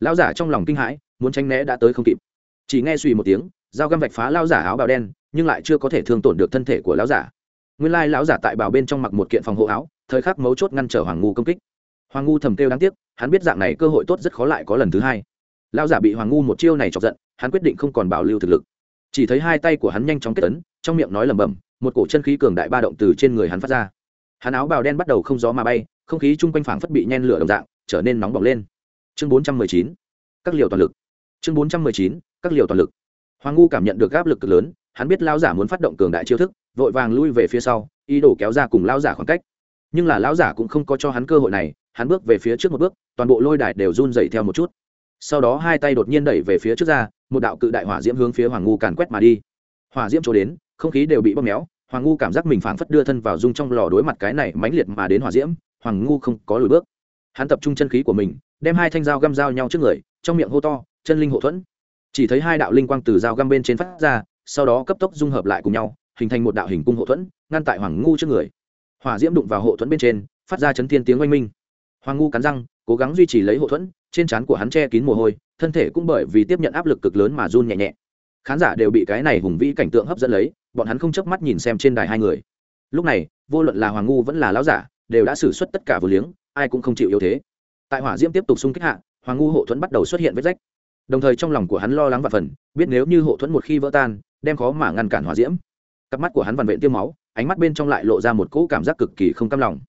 Lão giả trong lòng kinh hãi, muốn tránh né đã tới không kịp. Chỉ nghe suy một tiếng, dao găm vạch phá lão giả áo bào đen, nhưng lại chưa có thể thương tổn được thân thể của lão giả. Nguyên lai lão giả tại bào bên trong mặc một kiện phòng hộ áo, thời khắc mấu chốt ngăn trở hoàng ngu công kích hoàng ngu thầm kêu đáng tiếc, hắn biết dạng này cơ hội tốt rất khó lại có lần thứ hai. Lão giả bị hoàng ngu một chiêu này chọc giận, hắn quyết định không còn bảo lưu thực lực. Chỉ thấy hai tay của hắn nhanh chóng kết ấn, trong miệng nói lẩm bẩm, một cổ chân khí cường đại ba động từ trên người hắn phát ra. Hắn áo bào đen bắt đầu không gió mà bay, không khí chung quanh phảng phất bị nhen lửa đồng dạng, trở nên nóng bỏng lên. Chương bốn trăm mười chín, các liều toàn lực. Chương bốn trăm mười chín, các liều toàn lực. Hoàng ngu cảm nhận được áp lực cực lớn, hắn biết lao giả muốn phát động cường đại chiêu thức, vội vàng lui về phía sau, ý đồ kéo ra cùng lao giả khoảng cách. Nhưng là lão giả cũng không có cho hắn cơ hội này hắn bước về phía trước một bước, toàn bộ lôi đài đều run dậy theo một chút. Sau đó hai tay đột nhiên đẩy về phía trước ra, một đạo cự đại hỏa diễm hướng phía hoàng ngu càn quét mà đi. Hỏa diễm trổ đến, không khí đều bị bóp méo, hoàng ngu cảm giác mình phảng phất đưa thân vào dung trong lò đối mặt cái này mãnh liệt mà đến hỏa diễm, hoàng ngu không có lùi bước. Hắn tập trung chân khí của mình, đem hai thanh dao găm dao nhau trước người, trong miệng hô to, chân linh hộ thuẫn. Chỉ thấy hai đạo linh quang từ dao găm bên trên phát ra, sau đó cấp tốc dung hợp lại cùng nhau, hình thành một đạo hình cung hộ thuẫn, ngăn tại hoàng ngu trước người. Hỏa diễm đụng vào hộ thuẫn bên trên, phát ra chấn thiên tiếng oanh minh hoàng ngu cắn răng, cố gắng duy trì lấy hộ thuẫn, trên trán của hắn che kín mồ hôi, thân thể cũng bởi vì tiếp nhận áp lực cực lớn mà run nhẹ nhẹ. Khán giả đều bị cái này hùng vĩ cảnh tượng hấp dẫn lấy, bọn hắn không chớp mắt nhìn xem trên đài hai người. Lúc này, vô luận là hoàng ngu vẫn là lão giả, đều đã xử suất tất cả vừa liếng, ai cũng không chịu yếu thế. Tại hỏa diễm tiếp tục xung kích hạ, hoàng ngu hộ thuẫn bắt đầu xuất hiện vết rách. Đồng thời trong lòng của hắn lo lắng và phần, biết nếu như hộ thuẫn một khi vỡ tan, đem khó mà ngăn cản hỏa diễm. Cặp mắt của hắn vằn vện tiêu máu, ánh mắt bên trong lại lộ ra một cỗ cảm giác cực kỳ không cam lòng.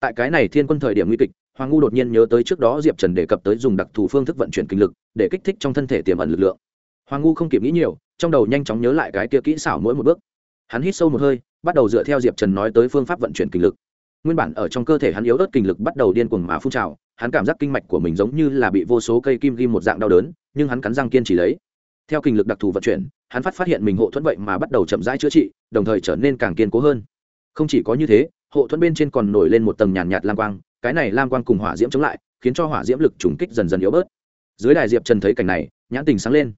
Tại cái này thiên quân thời điểm nguy kịch hoàng ngu đột nhiên nhớ tới trước đó diệp trần đề cập tới dùng đặc thù phương thức vận chuyển kinh lực, để kích thích trong thân thể tiềm ẩn lực lượng. Hoàng ngu không kịp nghĩ nhiều, trong đầu nhanh chóng nhớ lại cái kia kỹ xảo mỗi một bước. Hắn hít sâu một hơi, bắt đầu dựa theo diệp trần nói tới phương pháp vận chuyển kinh lực. Nguyên bản ở trong cơ thể hắn yếu ớt kinh lực bắt đầu điên cuồng mà phun trào, hắn cảm giác kinh mạch của mình giống như là bị vô số cây kim ghim một dạng đau đớn, nhưng hắn cắn răng kiên trì lấy. Theo kinh lực đặc thù vận chuyển, hắn phát phát hiện mình hộ thuẫn vậy mà bắt đầu chậm rãi chữa trị, đồng thời trở nên càng kiên cố hơn. Không chỉ có như thế, hộ thuẫn bên trên còn nổi lên một tầng nhàn nhạt lam quang cái này lam quang cùng hỏa diễm chống lại, khiến cho hỏa diễm lực trùng kích dần dần yếu bớt. Dưới đài diệp trần thấy cảnh này, nhãn tình sáng lên.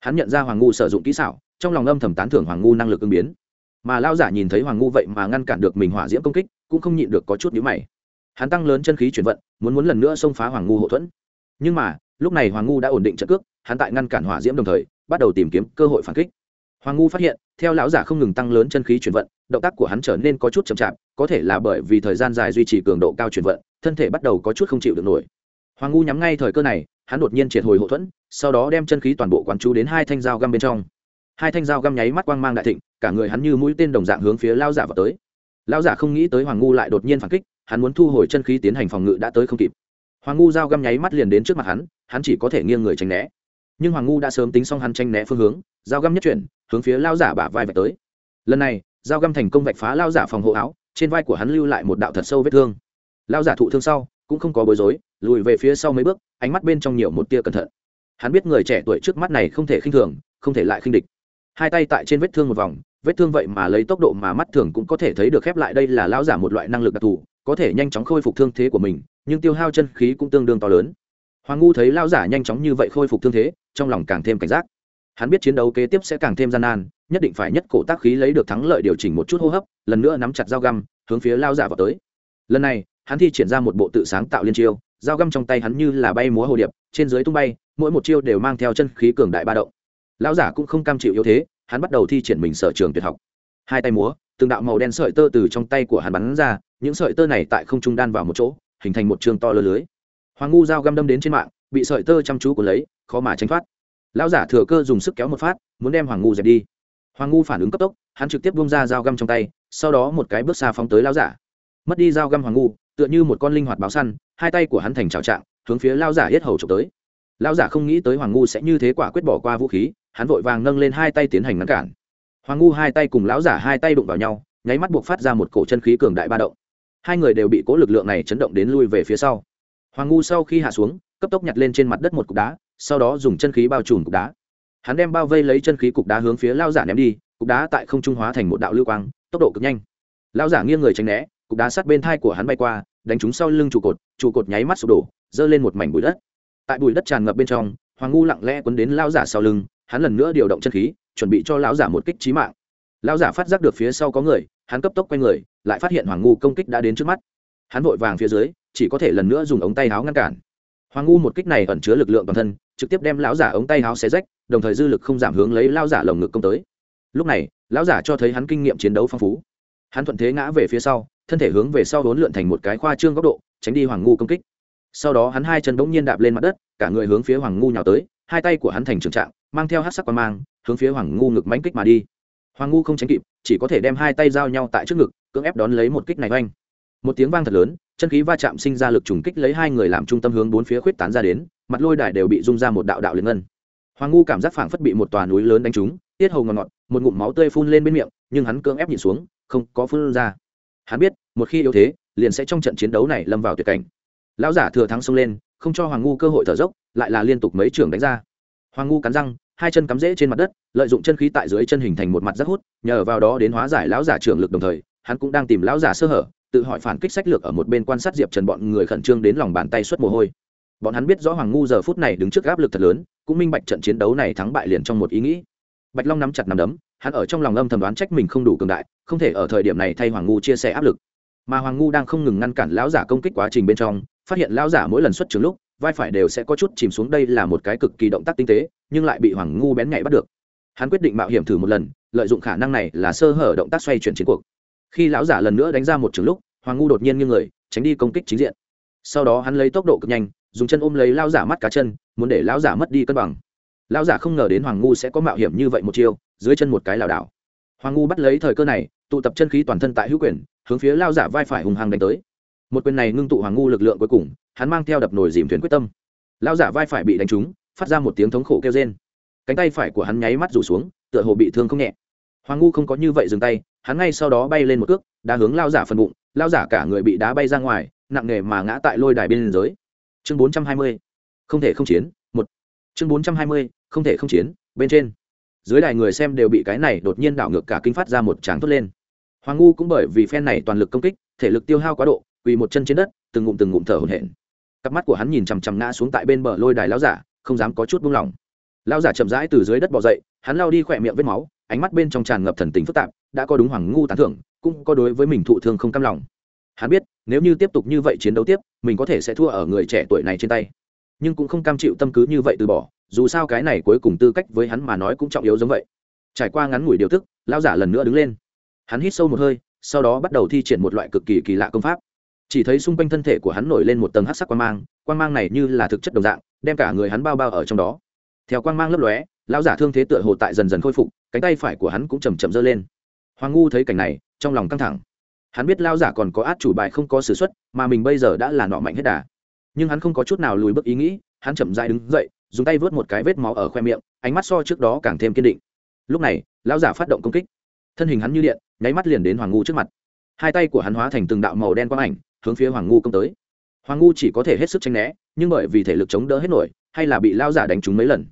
Hắn nhận ra hoàng ngu sử dụng kỹ xảo, trong lòng âm thầm tán thưởng hoàng ngu năng lực ứng biến. Mà lao giả nhìn thấy hoàng ngu vậy mà ngăn cản được mình hỏa diễm công kích, cũng không nhịn được có chút nhíu mày. Hắn tăng lớn chân khí chuyển vận, muốn muốn lần nữa xông phá hoàng ngu hậu thuẫn. Nhưng mà, lúc này hoàng ngu đã ổn định trận cước, hắn tại ngăn cản hỏa diễm đồng thời, bắt đầu tìm kiếm cơ hội phản kích hoàng ngu phát hiện, theo lão giả không ngừng tăng lớn chân khí chuyển vận, động tác của hắn trở nên có chút chậm chạp, có thể là bởi vì thời gian dài duy trì cường độ cao chuyển vận, thân thể bắt đầu có chút không chịu được nổi. Hoàng ngu nhắm ngay thời cơ này, hắn đột nhiên triệt hồi hậu thuẫn, sau đó đem chân khí toàn bộ quán chú đến hai thanh dao găm bên trong. Hai thanh dao găm nháy mắt quang mang đại thịnh, cả người hắn như mũi tên đồng dạng hướng phía lao giả vào tới. Lao giả không nghĩ tới hoàng ngu lại đột nhiên phản kích, hắn muốn thu hồi chân khí tiến hành phòng ngự đã tới không kịp. Hoàng ngu dao găm nháy mắt liền đến trước mặt hắn hắn chỉ có thể nghiêng người tránh né nhưng hoàng ngu đã sớm tính xong hắn tranh né phương hướng dao găm nhất chuyển, hướng phía lao giả bả vai vạch tới. Lần này dao găm thành công vạch phá lao giả phòng hộ áo, trên vai của hắn lưu lại một đạo thật sâu vết thương. Lao giả thụ thương sau, cũng không có bối rối, lùi về phía sau mấy bước, ánh mắt bên trong nhiều một tia cẩn thận. Hắn biết người trẻ tuổi trước mắt này không thể khinh thường, không thể lại khinh địch. Hai tay tại trên vết thương một vòng, vết thương vậy mà lấy tốc độ mà mắt thường cũng có thể thấy được khép lại đây là lao giả một loại năng lực đặc thù, có thể nhanh chóng khôi phục thương thế của mình, nhưng tiêu hao chân khí cũng tương đương to lớn. Hoàng ngu thấy lao giả nhanh chóng như vậy khôi phục thương thế trong lòng càng thêm cảnh giác. Hắn biết chiến đấu kế tiếp sẽ càng thêm gian nan, nhất định phải nhất cổ tác khí lấy được thắng lợi điều chỉnh một chút hô hấp, lần nữa nắm chặt dao găm, hướng phía lao giả vào tới. Lần này, hắn thi triển ra một bộ tự sáng tạo liên chiêu, dao găm trong tay hắn như là bay múa hồ điệp, trên dưới tung bay, mỗi một chiêu đều mang theo chân khí cường đại ba động. Lão giả cũng không cam chịu yếu thế, hắn bắt đầu thi triển mình sở trường tuyệt học. Hai tay múa, từng đạo màu đen sợi tơ từ trong tay của hắn bắn ra, những sợi tơ này tại không trung đan vào một chỗ, hình thành một trường to lơ lưới. Hoàng ngu dao găm đâm đến trên mạng bị sợi tơ chăm chú của lấy, khó mà tránh thoát. Lão giả thừa cơ dùng sức kéo một phát, muốn đem hoàng ngu dẹp đi. Hoàng ngu phản ứng cấp tốc, hắn trực tiếp bung ra dao găm trong tay, sau đó một cái bước xa phóng tới lão giả. Mất đi dao găm hoàng ngu, tựa như một con linh hoạt báo săn, hai tay của hắn thành trào trạng, hướng phía lão giả hết hầu trộm tới. Lão giả không nghĩ tới hoàng ngu sẽ như thế quả quyết bỏ qua vũ khí, hắn vội vàng nâng lên hai tay tiến hành ngăn cản. Hoàng ngu hai tay cùng lão giả hai tay đụng vào nhau, nháy mắt buộc phát ra một cổ chân khí cường đại ba động. Hai người đều bị cố lực lượng này chấn động đến lui về phía sau hoàng ngu sau khi hạ xuống, cấp tốc nhặt lên trên mặt đất một cục đá, sau đó dùng chân khí bao trùm cục đá. Hắn đem bao vây lấy chân khí cục đá hướng phía lao giả ném đi, cục đá tại không trung hóa thành một đạo lưu quang, tốc độ cực nhanh. Lao giả nghiêng người tránh né, cục đá sát bên thai của hắn bay qua, đánh trúng sau lưng trụ cột trụ cột nháy mắt sụp đổ, giơ lên một mảnh bụi đất. Tại bụi đất tràn ngập bên trong, hoàng ngu lặng lẽ quấn đến lao giả sau lưng, hắn lần nữa điều động chân khí, chuẩn bị cho lão giả một kích trí mạng. Lão giả phát giác được phía sau có người, hắn cấp tốc quay người, lại phát hiện hoàng ngu công kích đã đến trước mắt. Hắn vội vàng phía dưới chỉ có thể lần nữa dùng ống tay áo ngăn cản. Hoàng ngu một kích này ẩn chứa lực lượng toàn thân, trực tiếp đem lão giả ống tay áo xé rách, đồng thời dư lực không giảm hướng lấy lão giả lồng ngực công tới. Lúc này, lão giả cho thấy hắn kinh nghiệm chiến đấu phong phú. Hắn thuận thế ngã về phía sau, thân thể hướng về sau vốn lượn thành một cái khoa trương góc độ, tránh đi hoàng ngu công kích. Sau đó hắn hai chân bỗng nhiên đạp lên mặt đất, cả người hướng phía hoàng ngu nhào tới, hai tay của hắn thành trường trạng, mang theo hát sắc quan mang, hướng phía hoàng ngu ngực mánh kích mà đi. Hoàng ngu không tránh kịp, chỉ có thể đem hai tay giao nhau tại trước ngực, cưỡng ép đón lấy một kích này oanh. Một tiếng vang thật lớn chân khí va chạm sinh ra lực trùng kích lấy hai người làm trung tâm hướng bốn phía khuyết tán ra đến, mặt lôi đài đều bị rung ra một đạo đạo liền ngân. Hoàng ngu cảm giác phảng phất bị một tòa núi lớn đánh trúng, tiết hầu ngọt ngọt, một ngụm máu tươi phun lên bên miệng, nhưng hắn cưỡng ép nhịn xuống, không có phun ra. Hắn biết, một khi yếu thế, liền sẽ trong trận chiến đấu này lâm vào tuyệt cảnh. Lão giả thừa thắng xông lên, không cho hoàng ngu cơ hội thở dốc, lại là liên tục mấy trường đánh ra. Hoàng ngu cắn răng, hai chân cắm rễ trên mặt đất, lợi dụng chân khí tại dưới chân hình thành một mặt rất hút, nhờ vào đó đến hóa giải lão giả trưởng lực đồng thời hắn cũng đang tìm lão giả sơ hở, tự hỏi phản kích sách lược ở một bên quan sát diệp trần bọn người khẩn trương đến lòng bàn tay xuất mồ hôi. Bọn hắn biết rõ hoàng ngu giờ phút này đứng trước áp lực thật lớn, cũng minh bạch trận chiến đấu này thắng bại liền trong một ý nghĩ. Bạch long nắm chặt nắm đấm, hắn ở trong lòng âm thầm đoán trách mình không đủ cường đại, không thể ở thời điểm này thay hoàng ngu chia sẻ áp lực. Mà hoàng ngu đang không ngừng ngăn cản lão giả công kích quá trình bên trong, phát hiện lão giả mỗi lần xuất trường lúc, vai phải đều sẽ có chút chìm xuống đây là một cái cực kỳ động tác tinh tế, nhưng lại bị hoàng ngu bén nhạy bắt được. Hắn quyết định mạo hiểm thử một lần, lợi dụng khả năng này là sơ hở động tác xoay chuyển chiến cuộc khi lão giả lần nữa đánh ra một trường lúc, hoàng ngu đột nhiên nghiêng người, tránh đi công kích chính diện. Sau đó hắn lấy tốc độ cực nhanh, dùng chân ôm lấy lão giả mắt cá chân, muốn để lão giả mất đi cân bằng. Lão giả không ngờ đến hoàng ngu sẽ có mạo hiểm như vậy một chiêu, dưới chân một cái lảo đảo. Hoàng ngu bắt lấy thời cơ này, tụ tập chân khí toàn thân tại hữu quyền, hướng phía lao giả vai phải hùng hăng đánh tới. Một quyền này ngưng tụ hoàng ngu lực lượng cuối cùng, hắn mang theo đập nồi dìm thuyền quyết tâm. Lao giả vai phải bị đánh trúng, phát ra một tiếng thống khổ kêu trên cánh tay phải của hắn nháy mắt rủ xuống, tựa hồ bị thương không nhẹ. Hoàng ngu không có như vậy dừng tay hắn ngay sau đó bay lên một cước, đá hướng lao giả phần bụng, lao giả cả người bị đá bay ra ngoài, nặng nề mà ngã tại lôi đài bên giới chương bốn trăm hai mươi, không thể không chiến, một. Chương bốn trăm hai mươi, không thể không chiến, bên trên. Dưới đài người xem đều bị cái này đột nhiên đảo ngược cả kinh phát ra một tràng thốt lên. Hoàng ngu cũng bởi vì phen này toàn lực công kích, thể lực tiêu hao quá độ, quỳ một chân trên đất, từng ngụm từng ngụm thở hổn hển. Cặp mắt của hắn nhìn chằm chằm ngã xuống tại bên bờ lôi đài lao giả, không dám có chút buông lỏng. Lao giả chậm rãi từ dưới đất bò dậy, hắn lao đi khỏe miệng vết máu, ánh mắt bên trong tràn ngập thần tình phức tạp đã có đúng hoàng ngu tán thưởng, cũng có đối với mình thụ thương không cam lòng. Hắn biết, nếu như tiếp tục như vậy chiến đấu tiếp, mình có thể sẽ thua ở người trẻ tuổi này trên tay. Nhưng cũng không cam chịu tâm cứ như vậy từ bỏ, dù sao cái này cuối cùng tư cách với hắn mà nói cũng trọng yếu giống vậy. Trải qua ngắn ngủi điều tức, lão giả lần nữa đứng lên. Hắn hít sâu một hơi, sau đó bắt đầu thi triển một loại cực kỳ kỳ lạ công pháp. Chỉ thấy xung quanh thân thể của hắn nổi lên một tầng hát sắc quang mang quang mang này như là thực chất đồng dạng, đem cả người hắn bao bao ở trong đó. Theo quang mang lấp lóe, lão giả thương thế tựa hồ tại dần dần khôi phục, cánh tay phải của hắn cũng chầm chậm dơ lên hoàng ngu thấy cảnh này, trong lòng căng thẳng. Hắn biết lao giả còn có át chủ bài không có s ử x u ấ t mà mình bây giờ đã là nọ mạnh hết đà. Nhưng hắn không có chút nào lùi bước ý nghĩ, hắn chậm dại đứng dậy, dùng tay vớt một cái vết máu ở khoe miệng, ánh mắt so trước đó càng thêm kiên định. Lúc này, lão giả phát động công kích. Thân hình hắn như điện, nháy mắt liền đến hoàng ngu trước mặt. Hai tay của hắn hóa thành từng đạo màu đen quang ảnh, hướng phía hoàng ngu công tới. Hoàng ngu chỉ có thể hết sức tranh né, nhưng bởi vì thể lực chống đỡ hết nổi, hay là bị lao giả đánh trúng mấy lần.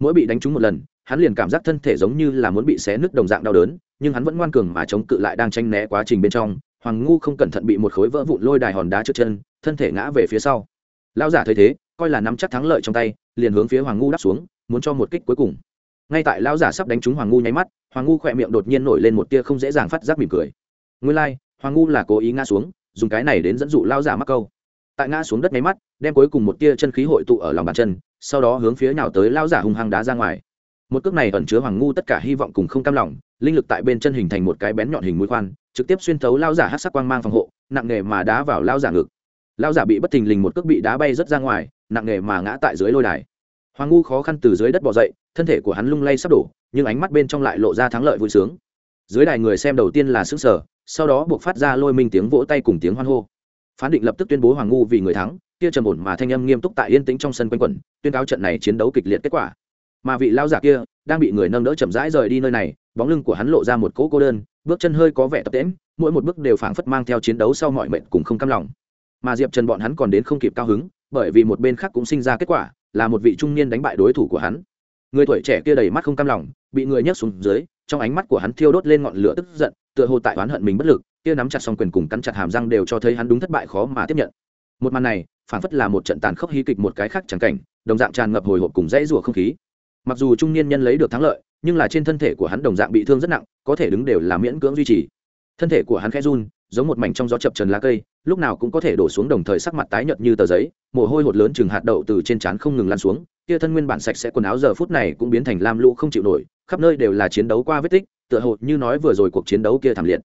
Mỗi bị đánh trúng một lần hắn liền cảm giác thân thể giống như là muốn bị xé nứt đồng dạng đau đớn nhưng hắn vẫn ngoan cường mà chống cự lại đang tranh né quá trình bên trong. Hoàng ngu không cẩn thận bị một khối vỡ vụn lôi đài hòn đá trước chân thân thể ngã về phía sau. Lao giả thấy thế coi là nắm chắc thắng lợi trong tay liền hướng phía hoàng ngu đáp xuống muốn cho một kích cuối cùng. Ngay tại lão giả sắp đánh trúng hoàng ngu nháy mắt hoàng ngu khỏe miệng đột nhiên nổi lên một tia không dễ dàng phát giác mỉm cười. Nguyên lai、like, hoàng ngu là cố ý ngã xuống dùng cái này đến dẫn dụ lao giả mắc câu. Tại ngã xuống đất nháy mắt đem cuối cùng một tia chân khí hội tụ ở lòng bàn chân sau đó hướng phía nào tới lao giả hung hăng đá ra ngoài một cước này ẩn chứa hoàng ngu tất cả hy vọng cùng không cam lòng, linh lực tại bên chân hình thành một cái bén nhọn hình mũi khoan, trực tiếp xuyên thấu lao giả hát sắc quang mang phòng hộ, nặng nề mà đá vào lao giả ngực. Lao giả bị bất thình lình một cước bị đá bay rớt ra ngoài, nặng nề mà ngã tại dưới lôi đài. Hoàng ngu khó khăn từ dưới đất bỏ dậy, thân thể của hắn lung lay sắp đổ, nhưng ánh mắt bên trong lại lộ ra thắng lợi vui sướng. Dưới đài người xem đầu tiên là xứng sở sau đó buộc phát ra lôi minh tiếng vỗ tay cùng tiếng hoan hô. Phán định lập tức tuyên bố hoàng ngu vì người thắng, kia trầm ổn mà thanh âm nghiêm túc tại yên tĩnh trong sân quanh quẩn, tuyên cáo trận này chiến đấu kịch liệt kết quả mà vị lao giả kia đang bị người nâng đỡ chậm rãi rời đi nơi này, bóng lưng của hắn lộ ra một cỗ cô đơn, bước chân hơi có vẻ tập tễm mỗi một bước đều phảng phất mang theo chiến đấu sau mọi mệnh cùng không cam lòng. Mà diệp trần bọn hắn còn đến không kịp cao hứng, bởi vì một bên khác cũng sinh ra kết quả, là một vị trung niên đánh bại đối thủ của hắn. Người tuổi trẻ kia đầy mắt không cam lòng, bị người nhấc xuống dưới, trong ánh mắt của hắn thiêu đốt lên ngọn lửa tức giận, tựa hồ tại oán hận mình bất lực, kia nắm chặt xong quyền cùng cắn chặt hàm răng đều cho thấy hắn đúng thất bại khó mà tiếp nhận. Một màn này, phảng phất là một trận tàn khốc hí kịch một cái khác chẳng cảnh, đồng dạng tràn ngập hồi hộp cùng dãy rủa không khí mặc dù trung niên nhân lấy được thắng lợi, nhưng là trên thân thể của hắn đồng dạng bị thương rất nặng, có thể đứng đều là miễn cưỡng duy trì. Thân thể của hắn khẽ run, giống một mảnh trong gió chập trần lá cây, lúc nào cũng có thể đổ xuống đồng thời sắc mặt tái nhợt như tờ giấy, mồ hôi hột lớn chừng hạt đậu từ trên trán không ngừng lan xuống, kia thân nguyên bản sạch sẽ quần áo giờ phút này cũng biến thành lam lũ không chịu nổi, khắp nơi đều là chiến đấu qua vết tích, tựa hồ như nói vừa rồi cuộc chiến đấu kia thảm liệt.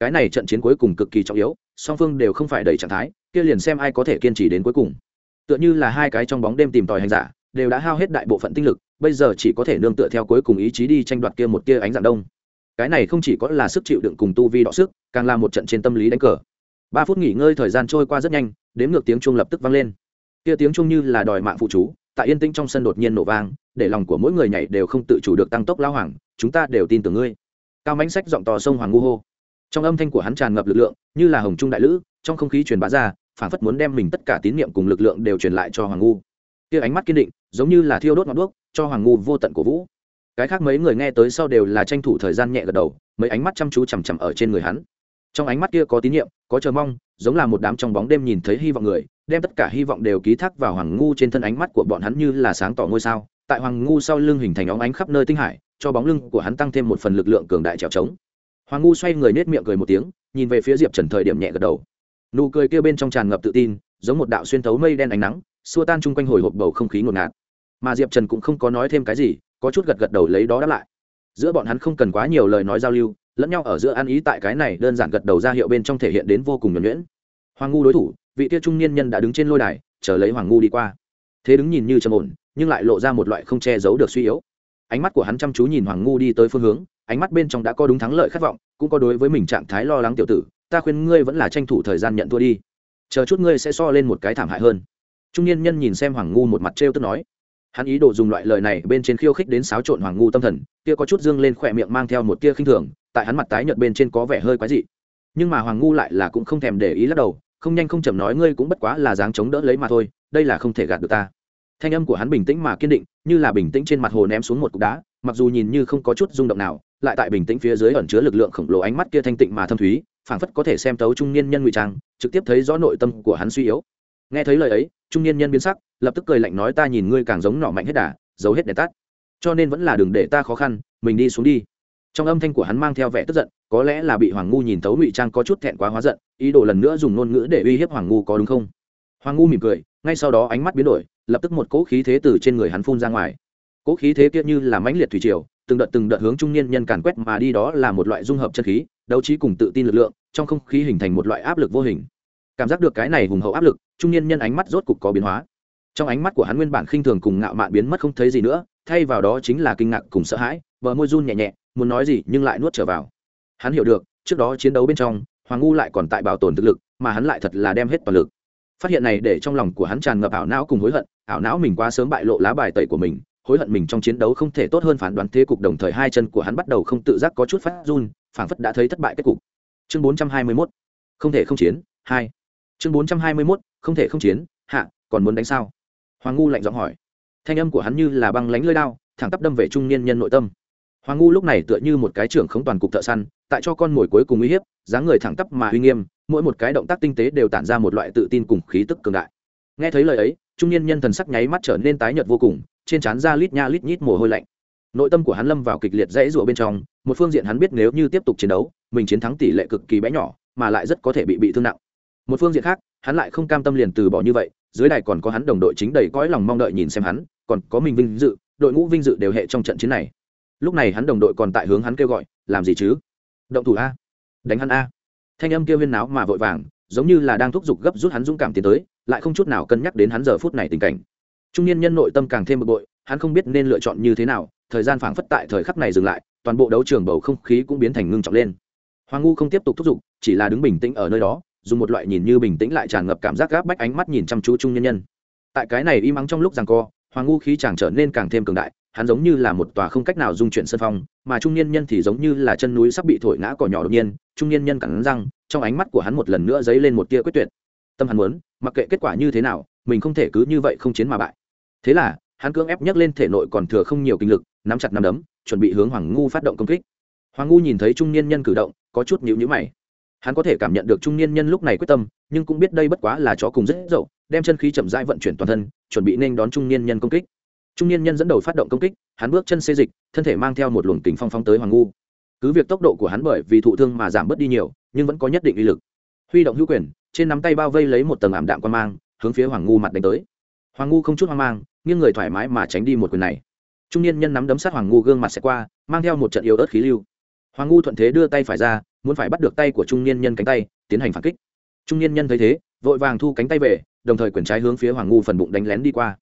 Cái này trận chiến cuối cùng cực kỳ trọng yếu, song phương đều không phải đầy trạng thái, kia liền xem ai có thể kiên trì đến cuối cùng. Tựa như là hai cái trong bóng đêm tìm tòi hành giả, đều đã hao hết đại bộ phận tinh lực bây giờ chỉ có thể nương tựa theo cuối cùng ý chí đi tranh đoạt kia một tia ánh dạng đông. Cái này không chỉ có là sức chịu đựng cùng tu vi đọ sức, càng là một trận trên tâm lý đánh cờ. Ba phút nghỉ ngơi thời gian trôi qua rất nhanh, đếm ngược tiếng chuông lập tức vang lên. Kia tiếng chuông như là đòi mạng phụ chú, tại yên tĩnh trong sân đột nhiên nổ vang, để lòng của mỗi người nhảy đều không tự chủ được tăng tốc lao hoàng, chúng ta đều tin tưởng ngươi. Cao mãnh sách giọng to sông hoàng ngu hô. Trong âm thanh của hắn tràn ngập lực lượng, như là hồng trung đại lữ, trong không khí truyền bá ra phản phất muốn đem mình tất cả tín niệm cùng lực lượng đều truyền lại cho hoàng ngu. Kia ánh mắt kiên định, giống như là thiêu đốt ngọn đuốc cho hoàng ngu vô tận cổ vũ. Cái khác mấy người nghe tới sau đều là tranh thủ thời gian nhẹ gật đầu, mấy ánh mắt chăm chú chằm chằm ở trên người hắn. Trong ánh mắt kia có tín nhiệm, có chờ mong, giống là một đám trong bóng đêm nhìn thấy hy vọng người, đem tất cả hy vọng đều ký thác vào hoàng ngu trên thân ánh mắt của bọn hắn như là sáng tỏ ngôi sao. Tại hoàng ngu sau lưng hình thành óng ánh khắp nơi tinh hải, cho bóng lưng của hắn tăng thêm một phần lực lượng cường đại trèo trống. Hoàng ngu xoay người nết miệng cười một tiếng, nhìn về phía diệp trần thời điểm nhẹ gật đầu. Nụ cười kia bên trong tràn ngập tự tin, giống một đạo xuyên thấu mây đen ánh nắng, xua tan chung quanh hồi hộp bầu không khí ngột ngạt mà diệp trần cũng không có nói thêm cái gì, có chút gật gật đầu lấy đó đáp lại. Giữa bọn hắn không cần quá nhiều lời nói giao lưu, lẫn nhau ở giữa ăn ý tại cái này đơn giản gật đầu ra hiệu bên trong thể hiện đến vô cùng nhuẩn nhuyễn. Hoàng ngu đối thủ, vị kia trung niên nhân đã đứng trên lôi đài, chờ lấy hoàng ngu đi qua. Thế đứng nhìn như trầm ổn, nhưng lại lộ ra một loại không che giấu được suy yếu. Ánh mắt của hắn chăm chú nhìn hoàng ngu đi tới phương hướng, ánh mắt bên trong đã có đúng thắng lợi khát vọng, cũng có đối với mình trạng thái lo lắng tiểu tử, ta khuyên ngươi vẫn là tranh thủ thời gian nhận thua đi. Chờ chút ngươi sẽ so lên một cái thảm hại hơn. Trung niên nhân nhìn xem hoàng ngu một mặt trêu tức nói hắn ý đồ dùng loại lời này bên trên khiêu khích đến xáo trộn hoàng ngu tâm thần, kia có chút dương lên khỏe miệng mang theo một tia khinh thường, tại hắn mặt tái nhợt bên trên có vẻ hơi quái dị. Nhưng mà hoàng ngu lại là cũng không thèm để ý lắc đầu, không nhanh không chậm nói ngươi cũng bất quá là dáng chống đỡ lấy mà thôi, đây là không thể gạt được ta. Thanh âm của hắn bình tĩnh mà kiên định, như là bình tĩnh trên mặt hồ ném xuống một cục đá, mặc dù nhìn như không có chút rung động nào, lại tại bình tĩnh phía dưới ẩn chứa lực lượng khổng lồ ánh mắt kia thanh tịnh mà thâm thúy, phảng phất có thể xem tấu trung niên nhân ngụy trang, trực tiếp thấy rõ nội tâm của hắn suy yếu nghe thấy lời ấy, trung niên nhân biến sắc, lập tức cười lạnh nói ta nhìn ngươi càng giống nỏ mạnh hết đà, giấu hết đèn tắt. Cho nên vẫn là đường để ta khó khăn, mình đi xuống đi. Trong âm thanh của hắn mang theo vẻ tức giận, có lẽ là bị hoàng ngu nhìn tấu ngụy trang có chút thẹn quá hóa giận, ý đồ lần nữa dùng ngôn ngữ để uy hiếp hoàng ngu có đúng không? Hoàng ngu mỉm cười, ngay sau đó ánh mắt biến đổi, lập tức một cỗ khí thế từ trên người hắn phun ra ngoài. Cỗ khí thế kia như là mãnh liệt thủy triều, từng đợt từng đợt hướng trung niên nhân càn quét mà đi đó là một loại dung hợp chân khí, đấu trí cùng tự tin lực lượng, trong không khí hình thành một loại áp lực vô hình cảm giác được cái này hùng hậu áp lực, trung niên nhân ánh mắt rốt cục có biến hóa. Trong ánh mắt của hắn nguyên bản khinh thường cùng ngạo mạn biến mất không thấy gì nữa, thay vào đó chính là kinh ngạc cùng sợ hãi, bờ môi run nhẹ nhẹ, muốn nói gì nhưng lại nuốt trở vào. Hắn hiểu được, trước đó chiến đấu bên trong, hoàng ngu lại còn tại bảo tồn thực lực, mà hắn lại thật là đem hết toàn lực. Phát hiện này để trong lòng của hắn tràn ngập ảo não cùng hối hận, ảo não mình quá sớm bại lộ lá bài tẩy của mình, hối hận mình trong chiến đấu không thể tốt hơn phán đoán thế cục đồng thời hai chân của hắn bắt đầu không tự giác có chút phát run, phảng phất đã thấy thất bại kết cục. Chương bốn trăm hai mươi 421 không thể không chiến, hai chương bốn trăm hai mươi 421 không thể không chiến. Hạ, còn muốn đánh sao? Hoàng ngu lạnh giọng hỏi. Thanh âm của hắn như là băng lánh lơi đao, thẳng tắp đâm về trung niên nhân nội tâm. Hoàng ngu lúc này tựa như một cái trưởng không toàn cục thợ săn, tại cho con mồi cuối cùng uy hiếp, dáng người thẳng tắp mà uy nghiêm, mỗi một cái động tác tinh tế đều tản ra một loại tự tin cùng khí tức cường đại. Nghe thấy lời ấy, trung niên nhân thần sắc nháy mắt trở nên tái nhợt vô cùng, trên trán ra lít nha lít nhít mồ hôi lạnh. Nội tâm của hắn lâm vào kịch liệt dãy rụa bên trong, một phương diện hắn biết nếu như tiếp tục chiến đấu, mình chiến thắng tỷ lệ cực kỳ bé nhỏ, mà lại rất có thể bị bị thương nặng một phương diện khác, hắn lại không cam tâm liền từ bỏ như vậy, dưới đài còn có hắn đồng đội chính đầy cõi lòng mong đợi nhìn xem hắn, còn có mình vinh dự, đội ngũ vinh dự đều hệ trong trận chiến này. Lúc này hắn đồng đội còn tại hướng hắn kêu gọi, làm gì chứ? Động thủ a, đánh hắn a. Thanh âm kêu huyên náo mà vội vàng, giống như là đang thúc giục gấp rút hắn dũng cảm tiến tới, lại không chút nào cân nhắc đến hắn giờ phút này tình cảnh. Trung niên nhân nội tâm càng thêm bực bội, hắn không biết nên lựa chọn như thế nào, thời gian phảng phất tại thời khắc này dừng lại, toàn bộ đấu trường bầu không khí cũng biến thành ngưng trọng lên. Hoàng ngu không tiếp tục thúc giục, chỉ là đứng bình tĩnh ở nơi đó dùng một loại nhìn như bình tĩnh lại tràn ngập cảm giác gáp bách ánh mắt nhìn chăm chú trung nhân nhân. Tại cái này im ắng trong lúc rằng co, hoàng ngu khí chàng trở nên càng thêm cường đại, hắn giống như là một tòa không cách nào dung chuyển sân phong, mà trung niên nhân thì giống như là chân núi sắp bị thổi ngã cỏ nhỏ đột nhiên trung niên nhân cắn răng, trong ánh mắt của hắn một lần nữa dấy lên một tia quyết tuyệt. Tâm hắn muốn, mặc kệ kết quả như thế nào, mình không thể cứ như vậy không chiến mà bại. Thế là, hắn cưỡng ép nhấc lên thể nội còn thừa không nhiều kinh lực, nắm chặt nắm đấm, chuẩn bị hướng hoàng ngu phát động công kích. Hoàng ngu nhìn thấy trung niên nhân cử động, có chút nhíu nhíu mày hắn có thể cảm nhận được trung niên nhân lúc này quyết tâm, nhưng cũng biết đây bất quá là chó cùng rất dậu, đem chân khí chậm rãi vận chuyển toàn thân, chuẩn bị nên đón trung niên nhân công kích. Trung niên nhân dẫn đầu phát động công kích, hắn bước chân xê dịch, thân thể mang theo một luồng kính phong phong tới hoàng ngu. Cứ việc tốc độ của hắn bởi vì thụ thương mà giảm bớt đi nhiều, nhưng vẫn có nhất định uy lực. Huy động hữu quyền, trên nắm tay bao vây lấy một tầng ảm đạm quan mang, hướng phía hoàng ngu mặt đánh tới. Hoàng ngu không chút hoang mang, nghiêng người thoải mái mà tránh đi một quyền này. Trung niên nhân nắm đấm sát hoàng ngu gương mặt sẽ qua, mang theo một trận yếu ớt khí lưu. Hoàng ngu thuận thế đưa tay phải ra muốn phải bắt được tay của trung niên nhân cánh tay, tiến hành phản kích. Trung niên nhân thấy thế, vội vàng thu cánh tay về, đồng thời quyền trái hướng phía hoàng ngu phần bụng đánh lén đi qua.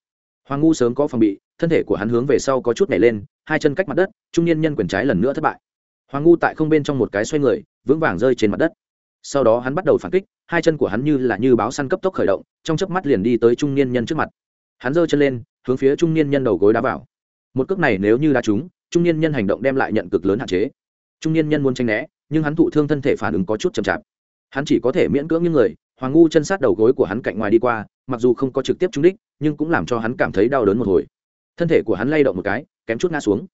Hoàng ngu sớm có phòng bị, thân thể của hắn hướng về sau có chút nhảy lên, hai chân cách mặt đất, trung niên nhân quyền trái lần nữa thất bại. Hoàng ngu tại không bên trong một cái xoay người, vững vàng rơi trên mặt đất. Sau đó hắn bắt đầu phản kích, hai chân của hắn như là như báo săn cấp tốc khởi động, trong chớp mắt liền đi tới trung niên nhân trước mặt. Hắn giơ chân lên, hướng phía trung niên nhân đầu gối đá vào. Một cước này nếu như đá trúng, trung niên nhân hành động đem lại nhận cực lớn hạn chế. Trung niên nhân muốn tranh né nhưng hắn thụ thương thân thể phản ứng có chút chậm chạp. Hắn chỉ có thể miễn cưỡng những người, hoàng ngu chân sát đầu gối của hắn cạnh ngoài đi qua, mặc dù không có trực tiếp trúng đích, nhưng cũng làm cho hắn cảm thấy đau đớn một hồi. Thân thể của hắn lay động một cái, kém chút ngã xuống.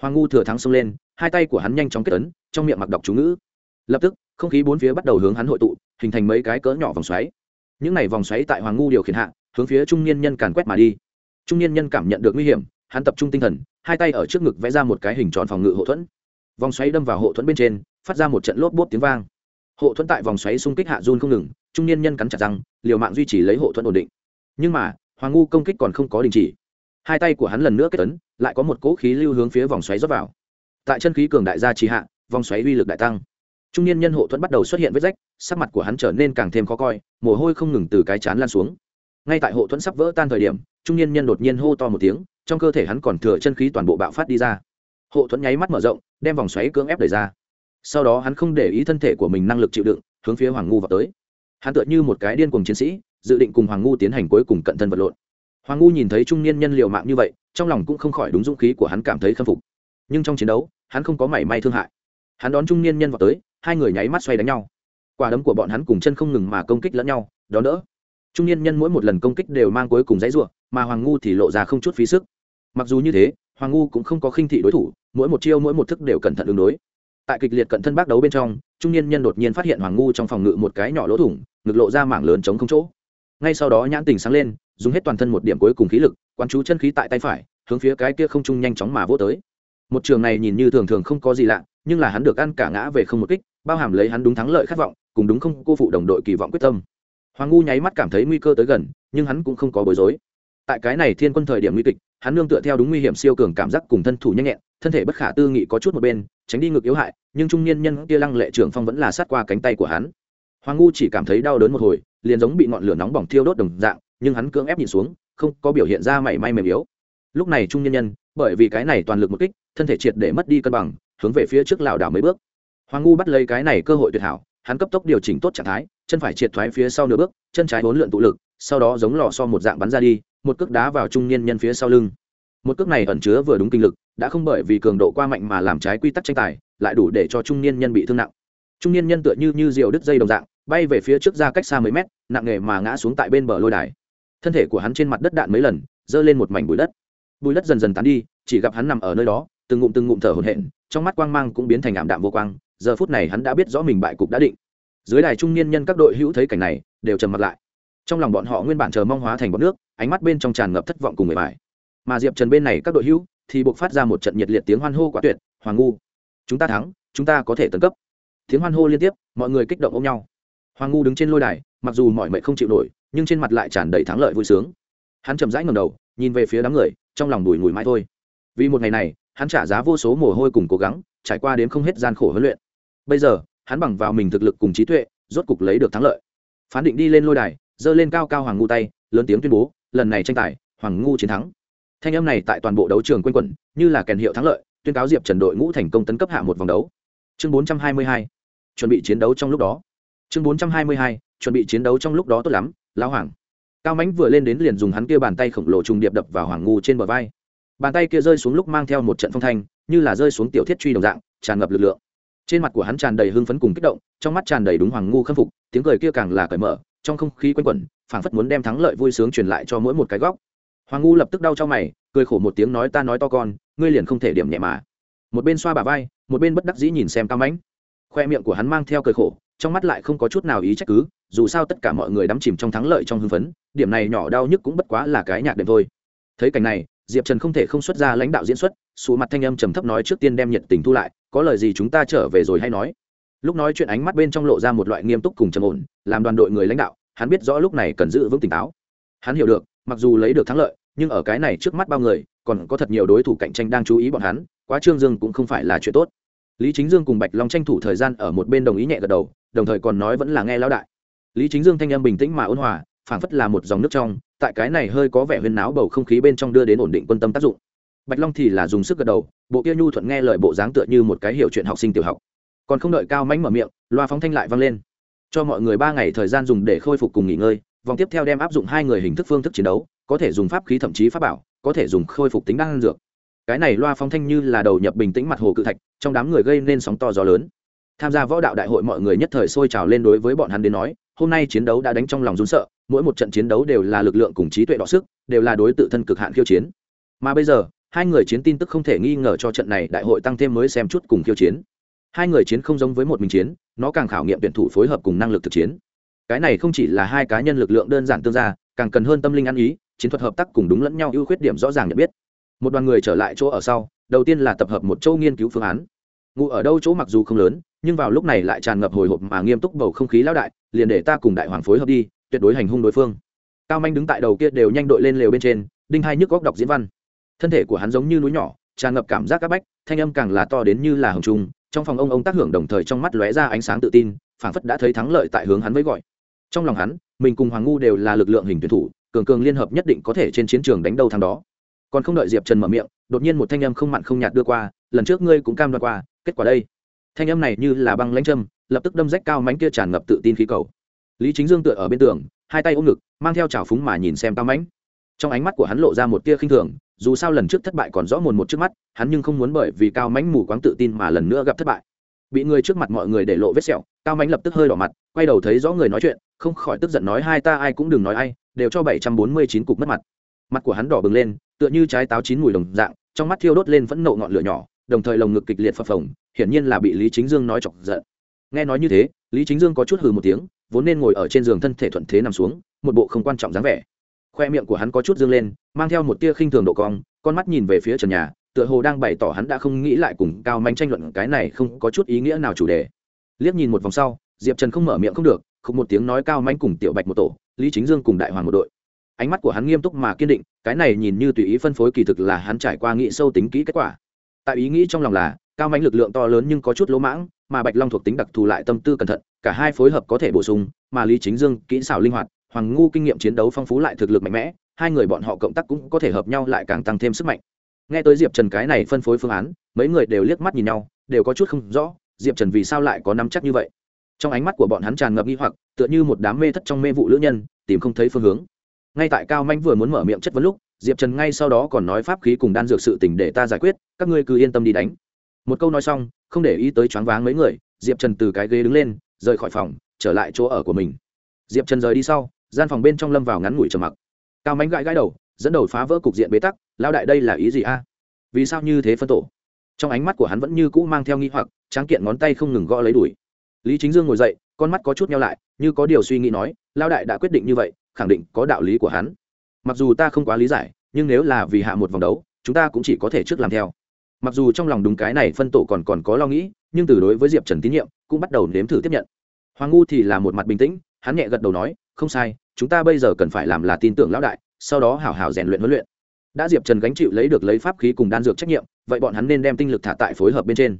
Hoàng ngu thừa thắng xông lên, hai tay của hắn nhanh chóng kết ấn, trong miệng mặc đọc chú ngữ. Lập tức, không khí bốn phía bắt đầu hướng hắn hội tụ, hình thành mấy cái cỡ nhỏ vòng xoáy. Những này vòng xoáy tại hoàng ngu điều khiển hạ, hướng phía trung niên nhân càn quét mà đi. Trung niên nhân cảm nhận được nguy hiểm, hắn tập trung tinh thần, hai tay ở trước ngực vẽ ra một cái hình tròn phòng ngự hậu thuẫn. Vòng xoáy đâm vào hộ thuẫn bên trên phát ra một trận lốp bốp tiếng vang. Hộ thuẫn tại vòng xoáy xung kích hạ run không ngừng, trung niên nhân cắn chặt răng, liều mạng duy trì lấy hộ thuẫn ổn định. Nhưng mà, hoàng ngu công kích còn không có đình chỉ. Hai tay của hắn lần nữa kết tấn lại có một cỗ khí lưu hướng phía vòng xoáy rót vào. Tại chân khí cường đại gia trì hạ, vòng xoáy uy lực đại tăng. Trung niên nhân hộ thuẫn bắt đầu xuất hiện vết rách, sắc mặt của hắn trở nên càng thêm khó coi, mồ hôi không ngừng từ cái chán lan xuống. Ngay tại hộ thuẫn sắp vỡ tan thời điểm, trung niên nhân đột nhiên hô to một tiếng, trong cơ thể hắn còn thừa chân khí toàn bộ bạo phát đi ra. Hộ thuẫn nháy mắt mở rộng, đem vòng xoáy cưỡng ép đẩy ra sau đó hắn không để ý thân thể của mình năng lực chịu đựng, hướng phía hoàng ngu vào tới. Hắn tựa như một cái điên cùng chiến sĩ, dự định cùng hoàng ngu tiến hành cuối cùng cận thân vật lộn. Hoàng ngu nhìn thấy trung niên nhân liệu mạng như vậy, trong lòng cũng không khỏi đúng dũng khí của hắn cảm thấy khâm phục. Nhưng trong chiến đấu, hắn không có mảy may thương hại. Hắn đón trung niên nhân vào tới, hai người nháy mắt xoay đánh nhau. Quả đấm của bọn hắn cùng chân không ngừng mà công kích lẫn nhau đó đỡ. Trung niên nhân mỗi một lần công kích đều mang cuối cùng dãy ruộng mà hoàng ngu thì lộ ra không chút phí sức. Mặc dù như thế, hoàng ngu cũng không có khinh thị đối thủ, mỗi một chiêu mỗi một thức đều cẩn thận ứng đối tại kịch liệt cận thân bác đấu bên trong, trung niên nhân đột nhiên phát hiện hoàng ngu trong phòng ngự một cái nhỏ lỗ thủng, ngực lộ ra mảng lớn chống không chỗ. Ngay sau đó nhãn tình sáng lên, dùng hết toàn thân một điểm cuối cùng khí lực, quán chú chân khí tại tay phải, hướng phía cái kia không trung nhanh chóng mà vô tới. Một trường này nhìn như thường thường không có gì lạ, nhưng là hắn được ăn cả ngã về không một kích, bao hàm lấy hắn đúng thắng lợi khát vọng, cùng đúng không cô phụ đồng đội kỳ vọng quyết tâm. Hoàng ngu nháy mắt cảm thấy nguy cơ tới gần, nhưng hắn cũng không có bối rối. Tại cái này thiên quân thời điểm nguy kịch hắn nương tựa theo đúng nguy hiểm siêu cường cảm giác cùng thân thủ nhanh nhẹn, thân thể bất khả tư nghị có chút một bên, tránh đi ngược yếu hại, nhưng trung niên nhân kia lăng lệ trưởng phong vẫn là sát qua cánh tay của hắn. Hoàng ngu chỉ cảm thấy đau đớn một hồi, liền giống bị ngọn lửa nóng bỏng thiêu đốt đồng dạng, nhưng hắn cưỡng ép nhìn xuống, không có biểu hiện ra mảy may mềm yếu. Lúc này trung niên nhân, bởi vì cái này toàn lực một kích, thân thể triệt để mất đi cân bằng, hướng về phía trước lảo đảo mấy bước. Hoàng ngu bắt lấy cái này cơ hội tuyệt hảo, hắn cấp tốc điều chỉnh tốt trạng thái, chân phải triệt thoái phía sau nửa bước, chân trái bốn lượn tụ lực, sau đó giống lò so một dạng bắn ra đi một cước đá vào trung niên nhân phía sau lưng. Một cước này ẩn chứa vừa đúng kinh lực, đã không bởi vì cường độ qua mạnh mà làm trái quy tắc tranh tài, lại đủ để cho trung niên nhân bị thương nặng. Trung niên nhân tựa như như diều đứt dây đồng dạng, bay về phía trước ra cách xa mấy mét, nặng nề mà ngã xuống tại bên bờ lôi đài. Thân thể của hắn trên mặt đất đạn mấy lần, giơ lên một mảnh bụi đất. Bụi đất dần dần tán đi, chỉ gặp hắn nằm ở nơi đó, từng ngụm từng ngụm thở hổn hển, trong mắt quang mang cũng biến thành ảm đạm vô quang, giờ phút này hắn đã biết rõ mình bại cục đã định. Dưới đài trung niên nhân các đội hữu thấy cảnh này, đều trầm mặt lại. Trong lòng bọn họ nguyên bản chờ mong hóa thành bọn nước ánh mắt bên trong tràn ngập thất vọng cùng người bài mà diệp trần bên này các đội hữu thì buộc phát ra một trận nhiệt liệt tiếng hoan hô quá tuyệt, hoàng ngu, chúng ta thắng, chúng ta có thể tấn cấp. Tiếng hoan hô liên tiếp, mọi người kích động ôm nhau. Hoàng ngu đứng trên lôi đài, mặc dù mọi mệnh không chịu nổi, nhưng trên mặt lại tràn đầy thắng lợi vui sướng. Hắn chậm rãi ngầm đầu, nhìn về phía đám người, trong lòng đùi ngùi mãi thôi. Vì một ngày này, hắn trả giá vô số mồ hôi cùng cố gắng, trải qua đến không hết gian khổ huấn luyện. Bây giờ, hắn bằng vào mình thực lực cùng trí tuệ, rốt cục lấy được thắng lợi. Phán định đi lên lôi đài, giơ lên cao cao hoàng ngu tay, lớn tiếng tuyên bố lần này tranh tài, hoàng ngu chiến thắng. Thanh âm này tại toàn bộ đấu trường quanh quẩn, như là kèn hiệu thắng lợi, tuyên cáo diệp trần đội ngũ thành công tấn cấp hạ một vòng đấu. Chương bốn trăm hai mươi hai, chuẩn bị chiến đấu trong lúc đó. Chương bốn trăm hai mươi hai, chuẩn bị chiến đấu trong lúc đó tốt lắm, lão hoàng. Cao mãnh vừa lên đến liền dùng hắn kia bàn tay khổng lồ trùng điệp đập vào hoàng ngu trên bờ vai. Bàn tay kia rơi xuống lúc mang theo một trận phong thanh, như là rơi xuống tiểu thiết truy đồng dạng, tràn ngập lực lượng. Trên mặt của hắn tràn đầy hưng phấn cùng kích động, trong mắt tràn đầy đúng hoàng ngu khâm phục, tiếng cười kia càng là cởi mở, trong không khí quanh quẩn phảng phất muốn đem thắng lợi vui sướng truyền lại cho mỗi một cái góc. Hoàng ngu lập tức đau cho mày, cười khổ một tiếng nói ta nói to con, ngươi liền không thể điểm nhẹ mà. Một bên xoa bà vai, một bên bất đắc dĩ nhìn xem cao mãnh. Khoe miệng của hắn mang theo cười khổ, trong mắt lại không có chút nào ý trách cứ, dù sao tất cả mọi người đắm chìm trong thắng lợi trong hưng phấn, điểm này nhỏ đau nhức cũng bất quá là cái nhạc đệm thôi. Thấy cảnh này, diệp trần không thể không xuất ra lãnh đạo diễn xuất, xù mặt thanh âm trầm thấp nói trước tiên đem nhiệt tình thu lại, có lời gì chúng ta trở về rồi hay nói. Lúc nói chuyện ánh mắt bên trong lộ ra một loại nghiêm túc cùng trầm ổn, làm đoàn đội người lãnh đạo hắn biết rõ lúc này cần giữ vững tỉnh táo. Hắn hiểu được, mặc dù lấy được thắng lợi, nhưng ở cái này trước mắt bao người, còn có thật nhiều đối thủ cạnh tranh đang chú ý bọn hắn, quá trương dương cũng không phải là chuyện tốt. Lý chính dương cùng bạch long tranh thủ thời gian ở một bên đồng ý nhẹ gật đầu, đồng thời còn nói vẫn là nghe lão đại. Lý chính dương thanh em bình tĩnh mà ôn hòa, phảng phất là một dòng nước trong, tại cái này hơi có vẻ huyên náo bầu không khí bên trong đưa đến ổn định quân tâm tác dụng. Bạch long thì là dùng sức gật đầu, bộ kia nhu thuận nghe lời bộ dáng tựa như một cái hiểu chuyện học sinh tiểu học. Còn không đợi cao mánh mở miệng, loa phóng thanh lại vang lên cho mọi người ba ngày thời gian dùng để khôi phục cùng nghỉ ngơi, vòng tiếp theo đem áp dụng hai người hình thức phương thức chiến đấu, có thể dùng pháp khí thậm chí pháp bảo, có thể dùng khôi phục tính năng dược. Cái này loa phóng thanh như là đầu nhập bình tĩnh mặt hồ cự thạch, trong đám người gây nên sóng to gió lớn. Tham gia võ đạo đại hội mọi người nhất thời sôi trào lên đối với bọn hắn đến nói, hôm nay chiến đấu đã đánh trong lòng rún sợ, mỗi một trận chiến đấu đều là lực lượng cùng trí tuệ đọ sức, đều là đối tự thân cực hạn khiêu chiến. Mà bây giờ, hai người chiến tin tức không thể nghi ngờ cho trận này đại hội tăng thêm mới xem chút cùng khiêu chiến hai người chiến không giống với một mình chiến, nó càng khảo nghiệm tuyển thủ phối hợp cùng năng lực thực chiến. Cái này không chỉ là hai cá nhân lực lượng đơn giản tương gia, càng cần hơn tâm linh ăn ý, chiến thuật hợp tác cùng đúng lẫn nhau ưu khuyết điểm rõ ràng nhận biết. Một đoàn người trở lại chỗ ở sau, đầu tiên là tập hợp một châu nghiên cứu phương án. Ngụ ở đâu chỗ mặc dù không lớn, nhưng vào lúc này lại tràn ngập hồi hộp mà nghiêm túc bầu không khí lão đại, liền để ta cùng đại hoàng phối hợp đi, tuyệt đối hành hung đối phương. Cao manh đứng tại đầu kia đều nhanh đội lên lều bên trên, đinh hai nhức góc đọc diễn văn. Thân thể của hắn giống như núi nhỏ, tràn ngập cảm giác áp bách, thanh âm càng là to đến như là hồng trung trong phòng ông ông tác hưởng đồng thời trong mắt lóe ra ánh sáng tự tin, phảng phất đã thấy thắng lợi tại hướng hắn với gọi. Trong lòng hắn, mình cùng hoàng ngu đều là lực lượng hình tuyển thủ, cường cường liên hợp nhất định có thể trên chiến trường đánh đâu thắng đó. Còn không đợi diệp trần mở miệng, đột nhiên một thanh âm không mặn không nhạt đưa qua, lần trước ngươi cũng cam đoan qua, kết quả đây. Thanh âm này như là băng lãnh châm, lập tức đâm rách cao mánh kia tràn ngập tự tin khí cầu. Lý chính dương tựa ở bên tường, hai tay ôm ngực, mang theo trào phúng mà nhìn xem cao mánh trong ánh mắt của hắn lộ ra một tia khinh thường, dù sao lần trước thất bại còn rõ mồn một trước mắt, hắn nhưng không muốn bởi vì cao mánh mù quáng tự tin mà lần nữa gặp thất bại. Bị người trước mặt mọi người để lộ vết sẹo, cao mánh lập tức hơi đỏ mặt, quay đầu thấy rõ người nói chuyện, không khỏi tức giận nói, hai ta ai cũng đừng nói ai, đều cho bảy trăm bốn mươi chín cục mất mặt. Mặt của hắn đỏ bừng lên, tựa như trái táo chín mùi đồng dạng, trong mắt thiêu đốt lên vẫn nộ ngọn lửa nhỏ, đồng thời lồng ngực kịch liệt phập phồng, hiển nhiên là bị lý chính dương nói chọc giận. Nghe nói như thế, lý chính dương có chút hừ một tiếng, vốn nên ngồi ở trên giường thân thể thuận thế nằm xuống, một bộ không quan trọng dáng vẻ khoe miệng của hắn có chút dương lên, mang theo một tia khinh thường độ cong, con mắt nhìn về phía trần nhà, tựa hồ đang bày tỏ hắn đã không nghĩ lại cùng cao manh tranh luận cái này không có chút ý nghĩa nào chủ đề. Liếc nhìn một vòng sau, diệp trần không mở miệng không được không một tiếng nói cao manh cùng tiểu bạch một tổ, lý chính dương cùng đại hoàng một đội. Ánh mắt của hắn nghiêm túc mà kiên định, cái này nhìn như tùy ý phân phối kỳ thực là hắn trải qua nghĩ sâu tính kỹ kết quả. Tại ý nghĩ trong lòng là, cao manh lực lượng to lớn nhưng có chút lỗ mãng, mà bạch long thuộc tính đặc thù lại tâm tư cẩn thận, cả hai phối hợp có thể bổ sung, mà lý chính dương kỹ xảo linh hoạt hoàng ngu kinh nghiệm chiến đấu phong phú lại thực lực mạnh mẽ, hai người bọn họ cộng tác cũng có thể hợp nhau lại càng tăng thêm sức mạnh. Nghe tới diệp trần cái này phân phối phương án, mấy người đều liếc mắt nhìn nhau, đều có chút không rõ, diệp trần vì sao lại có nắm chắc như vậy? Trong ánh mắt của bọn hắn tràn ngập nghi hoặc, tựa như một đám mê thất trong mê vụ lữ nhân, tìm không thấy phương hướng. Ngay tại cao manh vừa muốn mở miệng chất vấn lúc, diệp trần ngay sau đó còn nói pháp khí cùng đan dược sự tình để ta giải quyết, các ngươi cứ yên tâm đi đánh. Một câu nói xong, không để ý tới choáng váng mấy người, diệp trần từ cái ghế đứng lên, rời khỏi phòng, trở lại chỗ ở của mình. Diệp trần rời đi sau gian phòng bên trong lâm vào ngắn ngủi trầm mặc. Cao mánh gãi gãi đầu, dẫn đầu phá vỡ cục diện bế tắc lao đại đây là ý gì a? Vì sao như thế phân tổ? Trong ánh mắt của hắn vẫn như cũ mang theo nghi hoặc, tráng kiện ngón tay không ngừng gõ lấy đuổi lý chính dương ngồi dậy, con mắt có chút nhau lại, như có điều suy nghĩ nói lao đại đã quyết định như vậy, khẳng định có đạo lý của hắn. Mặc dù ta không quá lý giải, nhưng nếu là vì hạ một vòng đấu, chúng ta cũng chỉ có thể trước làm theo. Mặc dù trong lòng đúng cái này phân tổ còn còn có lo nghĩ, nhưng từ đối với diệp trần tín nhiệm, cũng bắt đầu nếm thử tiếp nhận. Hoàng ngu thì là một mặt bình tĩnh, hắn nhẹ gật đầu nói không sai, chúng ta bây giờ cần phải làm là tin tưởng lão đại, sau đó hảo hảo rèn luyện huấn luyện. Đã diệp trần gánh chịu lấy được lấy pháp khí cùng đan dược trách nhiệm, vậy bọn hắn nên đem tinh lực thả tại phối hợp bên trên.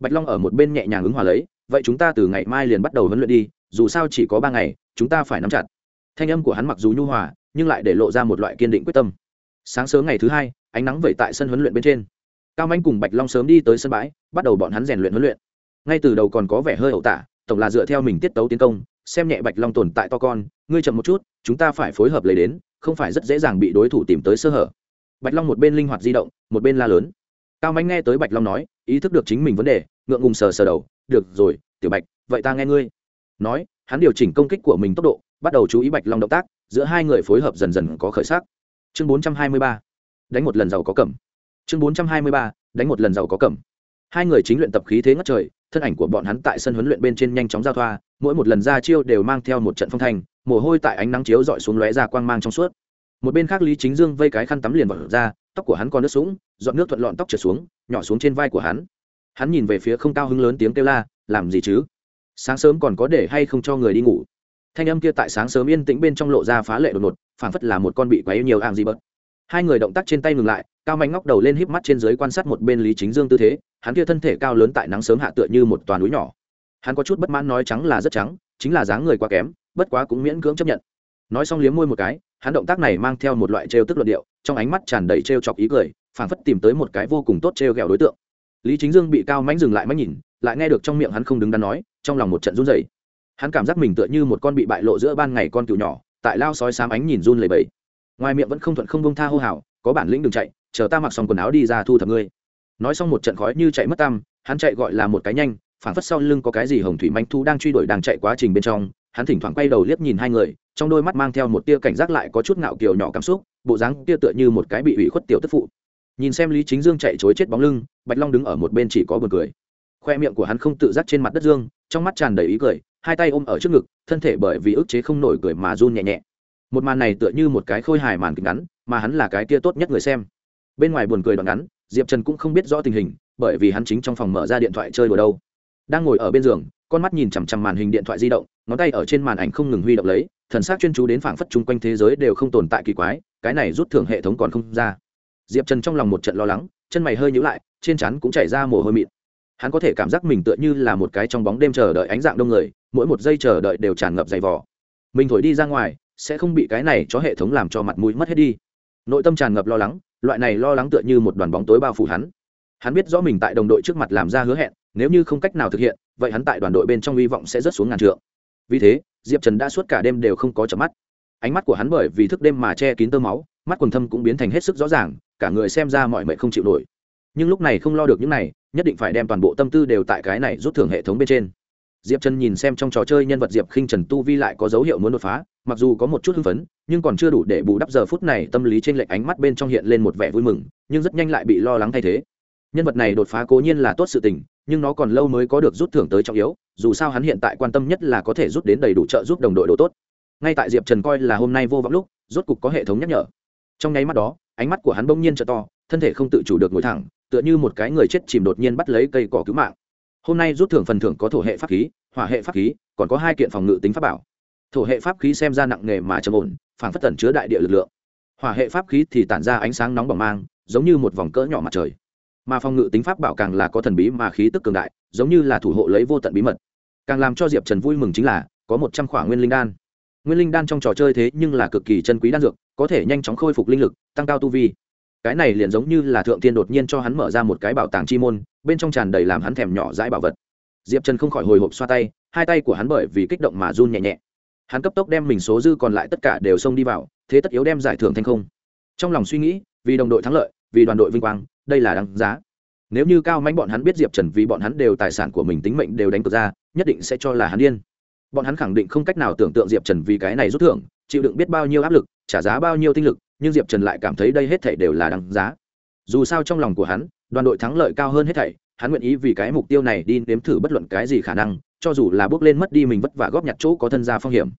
Bạch long ở một bên nhẹ nhàng ứng hòa lấy, vậy chúng ta từ ngày mai liền bắt đầu huấn luyện đi, dù sao chỉ có ba ngày, chúng ta phải nắm chặt. Thanh âm của hắn mặc dù nhu hòa, nhưng lại để lộ ra một loại kiên định quyết tâm. Sáng sớm ngày thứ hai, ánh nắng vẩy tại sân huấn luyện bên trên. Cao manh cùng bạch long sớm đi tới sân bãi, bắt đầu bọn hắn rèn luyện huấn luyện. Ngay từ đầu còn có vẻ hơi ẩu tả, tổng là dựa theo mình tiết tấu tiến công xem nhẹ bạch long tồn tại to con, ngươi chậm một chút, chúng ta phải phối hợp lấy đến, không phải rất dễ dàng bị đối thủ tìm tới sơ hở. Bạch long một bên linh hoạt di động, một bên la lớn. Cao mánh nghe tới bạch long nói, ý thức được chính mình vấn đề, ngượng ngùng sờ sờ đầu, được rồi, tiểu bạch, vậy ta nghe ngươi. Nói, hắn điều chỉnh công kích của mình tốc độ, bắt đầu chú ý bạch long động tác, giữa hai người phối hợp dần dần có khởi sắc. Chương bốn trăm hai mươi ba, đánh một lần giàu có cẩm. Chương bốn trăm hai mươi ba, đánh một lần giàu có cẩm. Hai người chính luyện tập khí thế ngất trời thân ảnh của bọn hắn tại sân huấn luyện bên trên nhanh chóng giao thoa, mỗi một lần ra chiêu đều mang theo một trận phong thanh, mồ hôi tại ánh nắng chiếu dọi xuống lóe ra quang mang trong suốt. Một bên khác lý chính dương vây cái khăn tắm liền vào ra, tóc của hắn còn nước sũng dọn nước thuận lọn tóc trượt xuống, nhỏ xuống trên vai của hắn. Hắn nhìn về phía không cao hứng lớn tiếng kêu la, làm gì chứ? Sáng sớm còn có để hay không cho người đi ngủ? Thanh âm kia tại sáng sớm yên tĩnh bên trong lộ ra phá lệ đột ngột, phảng phất là một con bị quấy nhiều ạng gì bớt hai người động tác trên tay ngừng lại, cao mạnh ngóc đầu lên híp mắt trên dưới quan sát một bên lý chính dương tư thế, hắn kia thân thể cao lớn tại nắng sớm hạ tựa như một toàn núi nhỏ. Hắn có chút bất mãn nói trắng là rất trắng, chính là dáng người quá kém, bất quá cũng miễn cưỡng chấp nhận. Nói xong liếm môi một cái, hắn động tác này mang theo một loại trêu tức luận điệu, trong ánh mắt tràn đầy trêu chọc ý cười, phảng phất tìm tới một cái vô cùng tốt trêu ghẹo đối tượng. Lý chính dương bị cao mãnh dừng lại mắt nhìn, lại nghe được trong miệng hắn không đứng đắn nói, trong lòng một trận run rẩy. Hắn cảm giác mình tựa như một con bị bại lộ giữa ban ngày con cừu nhỏ, tại lao sói xám ánh nhìn run lẩy bẩy ngoài miệng vẫn không thuận không bông tha hô hào, có bản lĩnh đừng chạy, chờ ta mặc xong quần áo đi ra thu thập ngươi. Nói xong một trận khói như chạy mất tăm, hắn chạy gọi là một cái nhanh, phảng phất sau lưng có cái gì hồng thủy manh thu đang truy đuổi đang chạy quá trình bên trong, hắn thỉnh thoảng quay đầu liếc nhìn hai người, trong đôi mắt mang theo một tia cảnh giác lại có chút ngạo kiều nhỏ cảm xúc, bộ dáng tia tựa như một cái bị ủy khuất tiểu tức phụ. Nhìn xem lý chính dương chạy chối chết bóng lưng, bạch long đứng ở một bên chỉ có buồn cười. Khoe miệng của hắn không tự giác trên mặt đất dương, trong mắt tràn đầy ý cười, hai tay ôm ở trước ngực, thân thể bởi vì ức chế không nổi cười mà run nhẹ nhẹ một màn này tựa như một cái khôi hài màn kịch ngắn, mà hắn là cái kia tốt nhất người xem. Bên ngoài buồn cười đoạn ngắn, diệp trần cũng không biết rõ tình hình, bởi vì hắn chính trong phòng mở ra điện thoại chơi đùa đâu. Đang ngồi ở bên giường, con mắt nhìn chằm chằm màn hình điện thoại di động, ngón tay ở trên màn ảnh không ngừng huy động lấy, thần sắc chuyên chú đến phảng phất chung quanh thế giới đều không tồn tại kỳ quái, cái này rút thưởng hệ thống còn không ra. Diệp trần trong lòng một trận lo lắng, chân mày hơi nhữ lại, trên chắn cũng chảy ra mồ hôi mịn. Hắn có thể cảm giác mình tựa như là một cái trong bóng đêm chờ đợi ánh dạng đông người, mỗi một giây chờ đợi đều tràn ngập dày vỏ mình thổi đi ra ngoài sẽ không bị cái này cho hệ thống làm cho mặt mũi mất hết đi. Nội tâm tràn ngập lo lắng, loại này lo lắng tựa như một đoàn bóng tối bao phủ hắn. Hắn biết rõ mình tại đồng đội trước mặt làm ra hứa hẹn, nếu như không cách nào thực hiện, vậy hắn tại đoàn đội bên trong hy vọng sẽ rớt xuống ngàn trượng. Vì thế, diệp trần đã suốt cả đêm đều không có chợp mắt. Ánh mắt của hắn bởi vì thức đêm mà che kín tơ máu, mắt quần thâm cũng biến thành hết sức rõ ràng, cả người xem ra mọi mệnh không chịu nổi. Nhưng lúc này không lo được những này, nhất định phải đem toàn bộ tâm tư đều tại cái này rút thưởng hệ thống bên trên diệp trần nhìn xem trong trò chơi nhân vật diệp khinh trần tu vi lại có dấu hiệu muốn đột phá, mặc dù có một chút hưng phấn, nhưng còn chưa đủ để bù đắp giờ phút này tâm lý trên lệch ánh mắt bên trong hiện lên một vẻ vui mừng, nhưng rất nhanh lại bị lo lắng thay thế. Nhân vật này đột phá cố nhiên là tốt sự tình, nhưng nó còn lâu mới có được rút thưởng tới trọng yếu, dù sao hắn hiện tại quan tâm nhất là có thể rút đến đầy đủ trợ giúp đồng đội độ tốt. Ngay tại diệp trần coi là hôm nay vô vọng lúc, rốt cục có hệ thống nhắc nhở. Trong nháy mắt đó, ánh mắt của hắn bỗng nhiên t to, thân thể không tự chủ được ngồi thẳng, tựa như một cái người chết chìm đột nhiên bắt lấy cây cỏ cứu mạng hôm nay rút thưởng phần thưởng có thổ hệ pháp khí, hỏa hệ pháp khí, còn có hai kiện phòng ngự tính pháp bảo. Thổ hệ pháp khí xem ra nặng nề mà trầm ổn phản phất tẩn chứa đại địa lực lượng. Hỏa hệ pháp khí thì tản ra ánh sáng nóng bỏng mang, giống như một vòng cỡ nhỏ mặt trời. Mà phòng ngự tính pháp bảo càng là có thần bí mà khí tức cường đại, giống như là thủ hộ lấy vô tận bí mật. Càng làm cho diệp trần vui mừng chính là, có một trăm khỏa nguyên linh đan. Nguyên linh đan trong trò chơi thế nhưng là cực kỳ chân quý đan dược, có thể nhanh chóng khôi phục linh lực, tăng cao tu vi. Cái này liền giống như là thượng tiên đột nhiên cho hắn mở ra một cái bảo tàng chi môn bên trong tràn đầy làm hắn thèm nhỏ dãi bảo vật. Diệp trần không khỏi hồi hộp xoa tay, hai tay của hắn bởi vì kích động mà run nhẹ nhẹ. Hắn cấp tốc đem mình số dư còn lại tất cả đều xông đi vào, thế tất yếu đem giải thưởng thành không. Trong lòng suy nghĩ, vì đồng đội thắng lợi, vì đoàn đội vinh quang, đây là đáng giá. Nếu như cao manh bọn hắn biết diệp trần vì bọn hắn đều tài sản của mình tính mệnh đều đánh cược ra, nhất định sẽ cho là hắn điên. Bọn hắn khẳng định không cách nào tưởng tượng diệp trần vì cái này rút thưởng, chịu đựng biết bao nhiêu áp lực, trả giá bao nhiêu tinh lực, nhưng diệp trần lại cảm thấy đây hết thảy đều là đáng giá. Dù sao trong lòng của hắn đoàn đội thắng lợi cao hơn hết thảy, hắn nguyện ý vì cái mục tiêu này đi nếm thử bất luận cái gì khả năng, cho dù là bước lên mất đi mình vất vả góp nhặt chỗ có thân gia phong hiểm.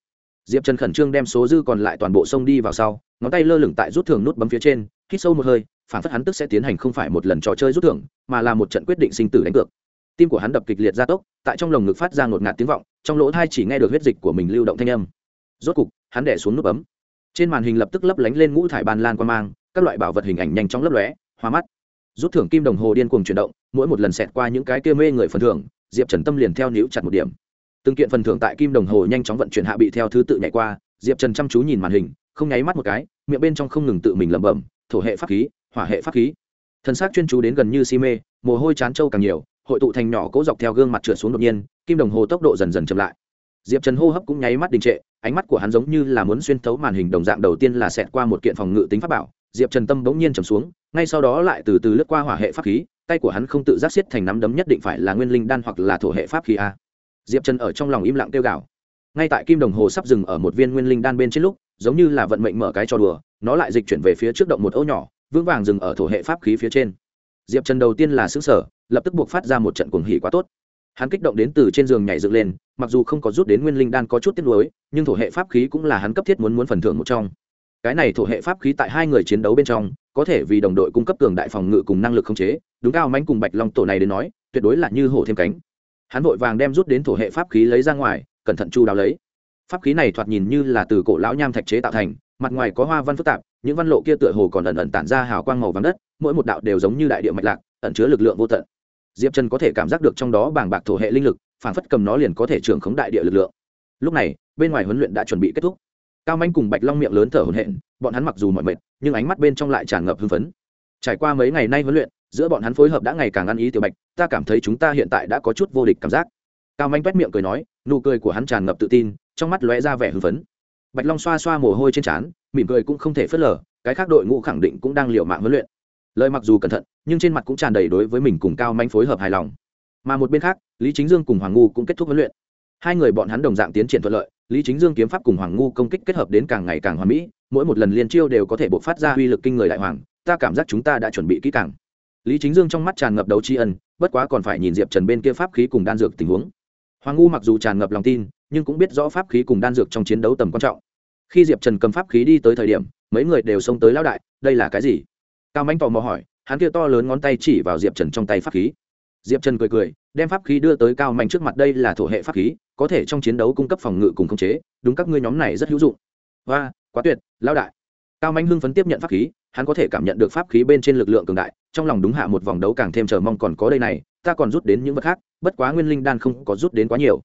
Diệp trần khẩn trương đem số dư còn lại toàn bộ sông đi vào sau, ngón tay lơ lửng tại rút thưởng nút bấm phía trên, hít sâu một hơi, phản phất hắn tức sẽ tiến hành không phải một lần trò chơi rút thưởng, mà là một trận quyết định sinh tử đánh cược. Tim của hắn đập kịch liệt gia tốc, tại trong lồng ngực phát ra ngột ngạt tiếng vọng, trong lỗ thai chỉ nghe được huyết dịch của mình lưu động thanh âm. Rốt cục, hắn đẻ xuống nút bấm. Trên màn hình lập tức lấp lánh lên ngũ thải bàn lan qua mang, các loại bảo vật hình ảnh nhanh chóng lấp lóe, hoa mắt rút thưởng kim đồng hồ điên cuồng chuyển động, mỗi một lần xẹt qua những cái kia mê người phần thưởng, diệp trần tâm liền theo níu chặt một điểm. Từng kiện phần thưởng tại kim đồng hồ nhanh chóng vận chuyển hạ bị theo thứ tự nhảy qua, diệp trần chăm chú nhìn màn hình, không nháy mắt một cái, miệng bên trong không ngừng tự mình lẩm bẩm, thổ hệ pháp khí, hỏa hệ pháp khí. Thân xác chuyên chú đến gần như si mê, mồ hôi chán trâu càng nhiều, hội tụ thành nhỏ cố dọc theo gương mặt trượt xuống đột nhiên, kim đồng hồ tốc độ dần dần chậm lại. Diệp trần hô hấp cũng nháy mắt đình trệ, ánh mắt của hắn giống như là muốn xuyên thấu màn hình đồng dạng đầu tiên là xẹt qua một kiện phòng ngự tính pháp bảo, diệp trần tâm bỗng nhiên trầm xuống ngay sau đó lại từ từ lướt qua hỏa hệ pháp khí, tay của hắn không tự giác xiết thành nắm đấm nhất định phải là nguyên linh đan hoặc là thổ hệ pháp khí a. Diệp trần ở trong lòng im lặng tiêu gạo ngay tại kim đồng hồ sắp dừng ở một viên nguyên linh đan bên trên lúc, giống như là vận mệnh mở cái cho đùa, nó lại dịch chuyển về phía trước động một ấu nhỏ, vững vàng dừng ở thổ hệ pháp khí phía trên. Diệp trần đầu tiên là xứng sở lập tức buộc phát ra một trận cuồng hỉ quá tốt. Hắn kích động đến từ trên giường nhảy dựng lên, mặc dù không có rút đến nguyên linh đan có chút tiếc nuối, nhưng thổ hệ pháp khí cũng là hắn cấp thiết muốn muốn phần thưởng một trong. Cái này thổ hệ pháp khí tại hai người chiến đấu bên trong có thể vì đồng đội cung cấp cường đại phòng ngự cùng năng lực khống chế, đúng cao mánh cùng bạch long tổ này đến nói, tuyệt đối là như hổ thêm cánh. Hắn vội vàng đem rút đến thổ hệ pháp khí lấy ra ngoài, cẩn thận chu đáo lấy. Pháp khí này thoạt nhìn như là từ cổ lão nham thạch chế tạo thành, mặt ngoài có hoa văn phức tạp, những văn lộ kia tựa hồ còn ẩn ẩn tản ra hào quang màu vàng đất, mỗi một đạo đều giống như đại địa mạch lạc, ẩn chứa lực lượng vô tận. Diệp trần có thể cảm giác được trong đó bảng bạc thổ hệ linh lực phản phất cầm nó liền có thể trưởng khống đại địa lực lượng. Lúc này, bên ngoài huấn luyện đã chuẩn bị kết thúc cao manh cùng bạch long miệng lớn thở hổn hển, bọn hắn mặc dù mọi mệt, nhưng ánh mắt bên trong lại tràn ngập hưng phấn. Trải qua mấy ngày nay huấn luyện, giữa bọn hắn phối hợp đã ngày càng ăn ý tiểu bạch, ta cảm thấy chúng ta hiện tại đã có chút vô địch cảm giác. Cao manh quét miệng cười nói, nụ cười của hắn tràn ngập tự tin, trong mắt lóe ra vẻ hưng phấn. Bạch long xoa xoa mồ hôi trên trán, mỉm cười cũng không thể phớt lờ, cái khác đội ngũ khẳng định cũng đang liều mạng huấn luyện. Lời mặc dù cẩn thận, nhưng trên mặt cũng tràn đầy đối với mình cùng cao manh phối hợp hài lòng. Mà một bên khác, lý chính dương cùng hoàng ngu cũng kết thúc huấn luyện. Hai người bọn hắn đồng dạng tiến triển thuận lợi lý chính dương kiếm pháp cùng hoàng ngu công kích kết hợp đến càng ngày càng hoàn mỹ, mỗi một lần liên chiêu đều có thể bộc phát ra uy lực kinh người đại hoàng, ta cảm giác chúng ta đã chuẩn bị kỹ càng. Lý chính dương trong mắt tràn ngập đấu tri ân, bất quá còn phải nhìn diệp trần bên kia pháp khí cùng đan dược tình huống. Hoàng ngu mặc dù tràn ngập lòng tin, nhưng cũng biết rõ pháp khí cùng đan dược trong chiến đấu tầm quan trọng. Khi diệp trần cầm pháp khí đi tới thời điểm, mấy người đều xông tới lão đại, đây là cái gì? Cao mãnh tò mò hỏi, hắn kia to lớn ngón tay chỉ vào diệp trần trong tay pháp khí diệp trần cười cười, đem pháp khí đưa tới cao mạnh trước mặt, đây là thổ hệ pháp khí, có thể trong chiến đấu cung cấp phòng ngự cùng khống chế, đúng các ngươi nhóm này rất hữu dụng. Và quá tuyệt lao đại. Cao mạnh hưng phấn tiếp nhận pháp khí, hắn có thể cảm nhận được pháp khí bên trên lực lượng cường đại, trong lòng đúng hạ một vòng đấu càng thêm chờ mong còn có đây này, ta còn rút đến những vật khác, bất quá nguyên linh đan không có rút đến quá nhiều.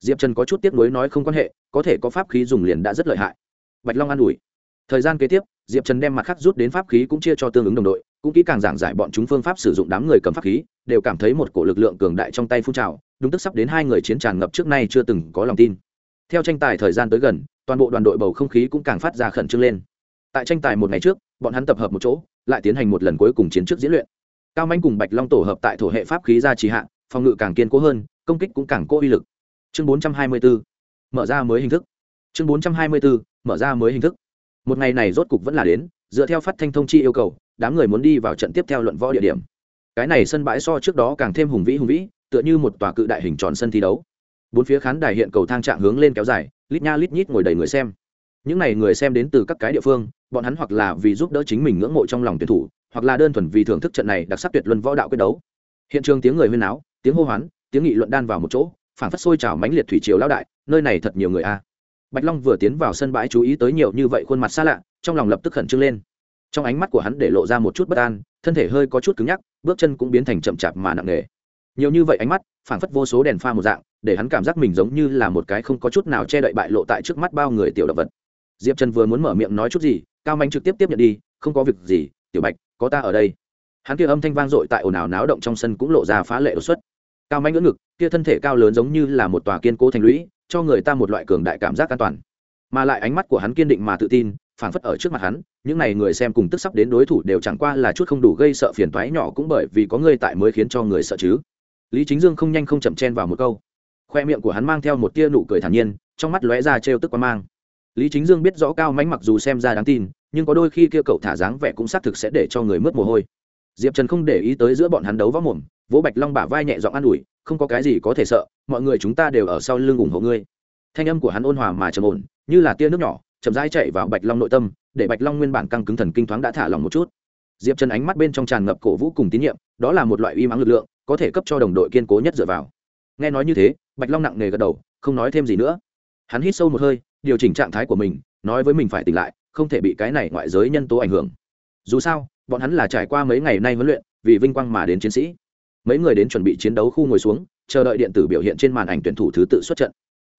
Diệp trần có chút tiếc nuối nói không quan hệ, có thể có pháp khí dùng liền đã rất lợi hại. Bạch long an ủi. Thời gian kế tiếp, diệp trần đem mặt khác rút đến pháp khí cũng chia cho tương ứng đồng đội cũng kỹ càng giảng giải bọn chúng phương pháp sử dụng đám người cầm pháp khí, đều cảm thấy một cổ lực lượng cường đại trong tay phun trào, đúng tức sắp đến hai người chiến tràn ngập trước nay chưa từng có lòng tin. Theo tranh tài thời gian tới gần, toàn bộ đoàn đội bầu không khí cũng càng phát ra khẩn trương lên. Tại tranh tài một ngày trước, bọn hắn tập hợp một chỗ, lại tiến hành một lần cuối cùng chiến trước diễn luyện. Cao manh cùng bạch long tổ hợp tại thổ hệ pháp khí ra trì hạ, phòng ngự càng kiên cố hơn, công kích cũng càng cố uy lực. Chương 424 mở ra mới hình thức. Chương 424 mở ra mới hình thức. Một ngày này rốt cục vẫn là đến, dựa theo phát thanh thông chi yêu cầu đám người muốn đi vào trận tiếp theo luận võ địa điểm. Cái này sân bãi so trước đó càng thêm hùng vĩ hùng vĩ, tựa như một tòa cự đại hình tròn sân thi đấu. Bốn phía khán đài hiện cầu thang trạng hướng lên kéo dài, lít nha lít nhít ngồi đầy người xem. Những n à y người xem đến từ các cái địa phương, bọn hắn hoặc là vì giúp đỡ chính mình ngưỡng mộ trong lòng tuyển thủ, hoặc là đơn thuần vì thưởng thức trận này đặc sắc tuyệt luân võ đạo quyết đấu. Hiện trường tiếng người huyên áo tiếng hô hoán, tiếng nghị luận đan vào một chỗ phản phất sôi trào mãnh liệt thủy triều lão đại, nơi này thật nhiều người a. Bạch long vừa tiến vào sân bãi chú ý tới nhiều như vậy khuôn mặt xa lạ, trong lòng lập tức khẩn trương lên trong ánh mắt của hắn để lộ ra một chút bất an, thân thể hơi có chút cứng nhắc, bước chân cũng biến thành chậm chạp mà nặng nề. Nhiều như vậy ánh mắt, phảng phất vô số đèn pha một dạng, để hắn cảm giác mình giống như là một cái không có chút nào che đậy bại lộ tại trước mắt bao người tiểu động vật. Diệp trần vừa muốn mở miệng nói chút gì, cao Mạnh trực tiếp tiếp nhận đi, không có việc gì, tiểu bạch, có ta ở đây. Hắn kia âm thanh vang dội tại ồn ào náo động trong sân cũng lộ ra phá lệ đột xuất. Cao Mạnh ngỡ ngực, kia thân thể cao lớn giống như là một tòa kiên cố thành lũy, cho người ta một loại cường đại cảm giác an toàn. Mà lại ánh mắt của hắn kiên định mà tự tin phảng phất ở trước mặt hắn, những n à y người xem cùng tức sắp đến đối thủ đều chẳng qua là chút không đủ gây sợ phiền toái nhỏ cũng bởi vì có người tại mới khiến cho người sợ chứ. Lý chính dương không nhanh không chậm chen vào một câu. Khoe miệng của hắn mang theo một tia nụ cười thản nhiên, trong mắt lóe ra trêu tức quá mang. Lý chính dương biết rõ cao mánh mặc dù xem ra đáng tin, nhưng có đôi khi kia cậu thả dáng vẻ cũng xác thực sẽ để cho người mướt mồ hôi. Diệp trần không để ý tới giữa bọn hắn đấu võ mồm, vỗ bạch long bả vai nhẹ giọng an ủi, không có cái gì có thể sợ, mọi người chúng ta đều ở sau lưng ủng hộ ngươi. Thanh âm của hắn ôn hòa mà trầm ổn, như là tia nước nhỏ chậm rãi chạy vào bạch long nội tâm, để bạch long nguyên bản căng cứng thần kinh thoáng đã thả lòng một chút. Diệp trần ánh mắt bên trong tràn ngập cổ vũ cùng tín nhiệm, đó là một loại uy mắng lực lượng, có thể cấp cho đồng đội kiên cố nhất dựa vào. Nghe nói như thế, bạch long nặng nề gật đầu, không nói thêm gì nữa. Hắn hít sâu một hơi, điều chỉnh trạng thái của mình, nói với mình phải tỉnh lại, không thể bị cái này ngoại giới nhân tố ảnh hưởng. Dù sao, bọn hắn là trải qua mấy ngày nay huấn luyện, vì vinh quang mà đến chiến sĩ. Mấy người đến chuẩn bị chiến đấu khu ngồi xuống, chờ đợi điện tử biểu hiện trên màn ảnh tuyển thủ thứ tự xuất trận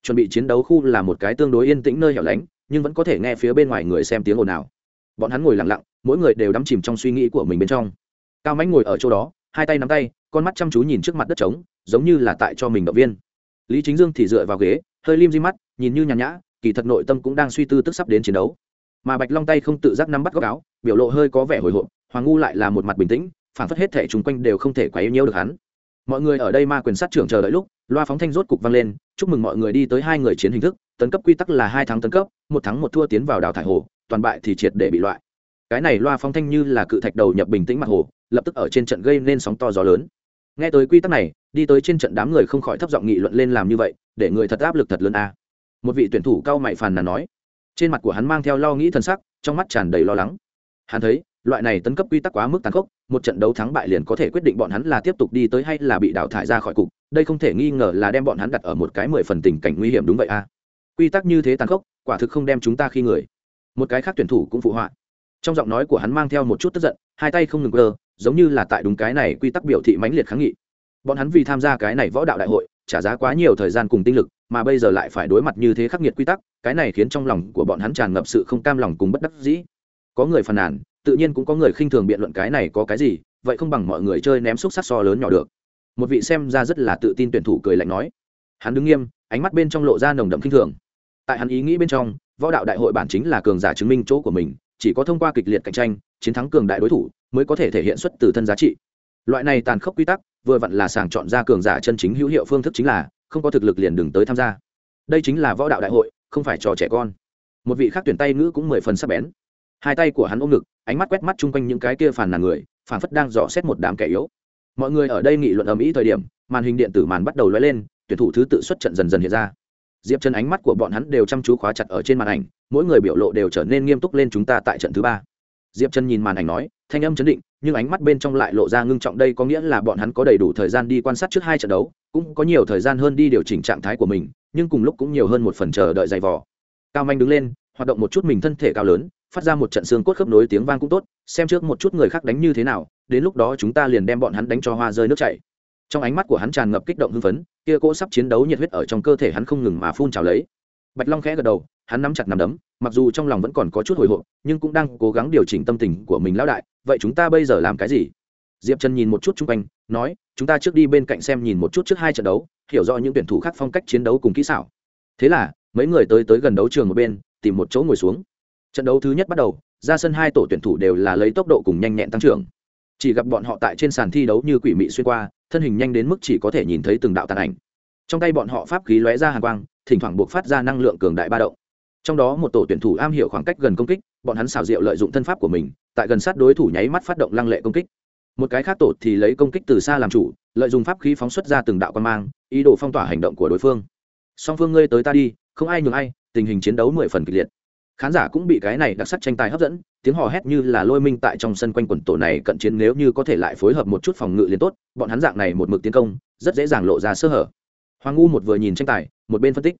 chuẩn bị chiến đấu khu là một cái tương đối yên tĩnh nơi hẻo lánh, nhưng vẫn có thể nghe phía bên ngoài người xem tiếng ồn ào. Bọn hắn ngồi lặng lặng, mỗi người đều đắm chìm trong suy nghĩ của mình bên trong. Cao mãnh ngồi ở chỗ đó, hai tay nắm tay, con mắt chăm chú nhìn trước mặt đất trống, giống như là tại cho mình động viên. Lý chính dương thì dựa vào ghế, hơi lim di mắt, nhìn như nhàn nhã, kỳ thật nội tâm cũng đang suy tư tức sắp đến chiến đấu. Mà bạch long tay không tự giác nắm bắt góc áo, biểu lộ hơi có vẻ hồi hộp, hoàng ngu lại là một mặt bình tĩnh, phản phất hết thể chung quanh đều không thể quá yêu nhiêu được hắn mọi người ở đây ma quyền sát trưởng chờ đợi lúc, loa phóng thanh rốt cục vang lên, chúc mừng mọi người đi tới hai người chiến hình thức, tấn cấp quy tắc là hai tháng tấn cấp, một tháng một thua tiến vào đào thải hồ, toàn bại thì triệt để bị loại. Cái này loa phóng thanh như là cự thạch đầu nhập bình tĩnh mặt hồ, lập tức ở trên trận gây nên sóng to gió lớn. Nghe tới quy tắc này, đi tới trên trận đám người không khỏi thấp giọng nghị luận lên làm như vậy, để người thật áp lực thật lớn a. Một vị tuyển thủ cao mày phàn nàn nói. Trên mặt của hắn mang theo lo nghĩ thân sắc, trong mắt tràn đầy lo lắng. Hắn thấy loại này tấn cấp quy tắc quá mức tàn khốc, một trận đấu thắng bại liền có thể quyết định bọn hắn là tiếp tục đi tới hay là bị đào thải ra khỏi cục, đây không thể nghi ngờ là đem bọn hắn đặt ở một cái mười phần tình cảnh nguy hiểm đúng vậy a. Quy tắc như thế tàn khốc, quả thực không đem chúng ta khi người. Một cái khác tuyển thủ cũng phụ họa. Trong giọng nói của hắn mang theo một chút tức giận, hai tay không ngừng cơ giống như là tại đúng cái này quy tắc biểu thị mãnh liệt kháng nghị. Bọn hắn vì tham gia cái này võ đạo đại hội, trả giá quá nhiều thời gian cùng tinh lực, mà bây giờ lại phải đối mặt như thế khắc nghiệt quy tắc, cái này khiến trong lòng của bọn hắn tràn ngập sự không cam lòng cùng bất đắc dĩ. Có người phàn nàn tự nhiên cũng có người khinh thường biện luận cái này có cái gì, vậy không bằng mọi người chơi ném xúc sắc so lớn nhỏ được. Một vị xem ra rất là tự tin tuyển thủ cười lạnh nói. Hắn đứng nghiêm, ánh mắt bên trong lộ ra nồng đậm khinh thường. Tại hắn ý nghĩ bên trong, võ đạo đại hội bản chính là cường giả chứng minh chỗ của mình, chỉ có thông qua kịch liệt cạnh tranh, chiến thắng cường đại đối thủ, mới có thể thể hiện xuất từ thân giá trị. Loại này tàn khốc quy tắc, vừa vặn là sàng chọn ra cường giả chân chính hữu hiệu phương thức chính là, không có thực lực liền đừng tới tham gia. Đây chính là võ đạo đại hội, không phải trò trẻ con. Một vị khác tuyển tay ngữ cũng mười phần sắc bén. Hai tay của hắn ôm ngực ánh mắt quét mắt chung quanh những cái kia phàn nàn người phản phất đang dò xét một đám kẻ yếu. Mọi người ở đây nghị luận ầm ĩ thời điểm, màn hình điện tử màn bắt đầu lóe lên, tuyển thủ thứ tự xuất trận dần dần hiện ra. Diệp chân ánh mắt của bọn hắn đều chăm chú khóa chặt ở trên màn ảnh, mỗi người biểu lộ đều trở nên nghiêm túc lên chúng ta tại trận thứ ba. Diệp chân nhìn màn ảnh nói, thanh âm chấn định, nhưng ánh mắt bên trong lại lộ ra ngưng trọng, đây có nghĩa là bọn hắn có đầy đủ thời gian đi quan sát trước hai trận đấu, cũng có nhiều thời gian hơn đi điều chỉnh trạng thái của mình, nhưng cùng lúc cũng nhiều hơn một phần chờ đợi dày vò. Cao manh đứng lên, hoạt động một chút mình thân thể cao lớn phát ra một trận xương cốt khớp nối tiếng vang cũng tốt, xem trước một chút người khác đánh như thế nào, đến lúc đó chúng ta liền đem bọn hắn đánh cho hoa rơi nước chảy. Trong ánh mắt của hắn tràn ngập kích động hưng phấn, kia cỗ sắp chiến đấu nhiệt huyết ở trong cơ thể hắn không ngừng mà phun trào lấy. Bạch long khẽ gật đầu, hắn nắm chặt nắm đấm, mặc dù trong lòng vẫn còn có chút hồi hộp, nhưng cũng đang cố gắng điều chỉnh tâm tình của mình lão đại, vậy chúng ta bây giờ làm cái gì? Diệp trần nhìn một chút chung quanh, nói, chúng ta trước đi bên cạnh xem nhìn một chút trước hai trận đấu, hiểu rõ những tuyển thủ khác phong cách chiến đấu cùng kỹ xảo. Thế là, mấy người tới tới gần đấu trường một bên, tìm một chỗ ngồi xuống trận đấu thứ nhất bắt đầu, ra sân hai tổ tuyển thủ đều là lấy tốc độ cùng nhanh nhẹn tăng trưởng. Chỉ gặp bọn họ tại trên sàn thi đấu như quỷ mị xuyên qua, thân hình nhanh đến mức chỉ có thể nhìn thấy từng đạo tàn ảnh. Trong tay bọn họ pháp khí lóe ra hàng quang, thỉnh thoảng buộc phát ra năng lượng cường đại ba động. Trong đó một tổ tuyển thủ am hiểu khoảng cách gần công kích, bọn hắn xào rượu lợi dụng thân pháp của mình, tại gần sát đối thủ nháy mắt phát động lăng lệ công kích. Một cái khác tổ thì lấy công kích từ xa làm chủ, lợi dụng pháp khí phóng xuất ra từng đạo quan mang, ý đồ phong tỏa hành động của đối phương. Song phương ngươi tới ta đi, không ai nhường ai, tình hình chiến đấu mười phần kịch liệt khán giả cũng bị cái này đặc sắc tranh tài hấp dẫn, tiếng hò hét như là lôi minh tại trong sân quanh quần tổ này cận chiến nếu như có thể lại phối hợp một chút phòng ngự liền tốt, bọn hắn dạng này một mực tiến công, rất dễ dàng lộ ra sơ hở. Hoàng ngu một vừa nhìn tranh tài, một bên phân tích.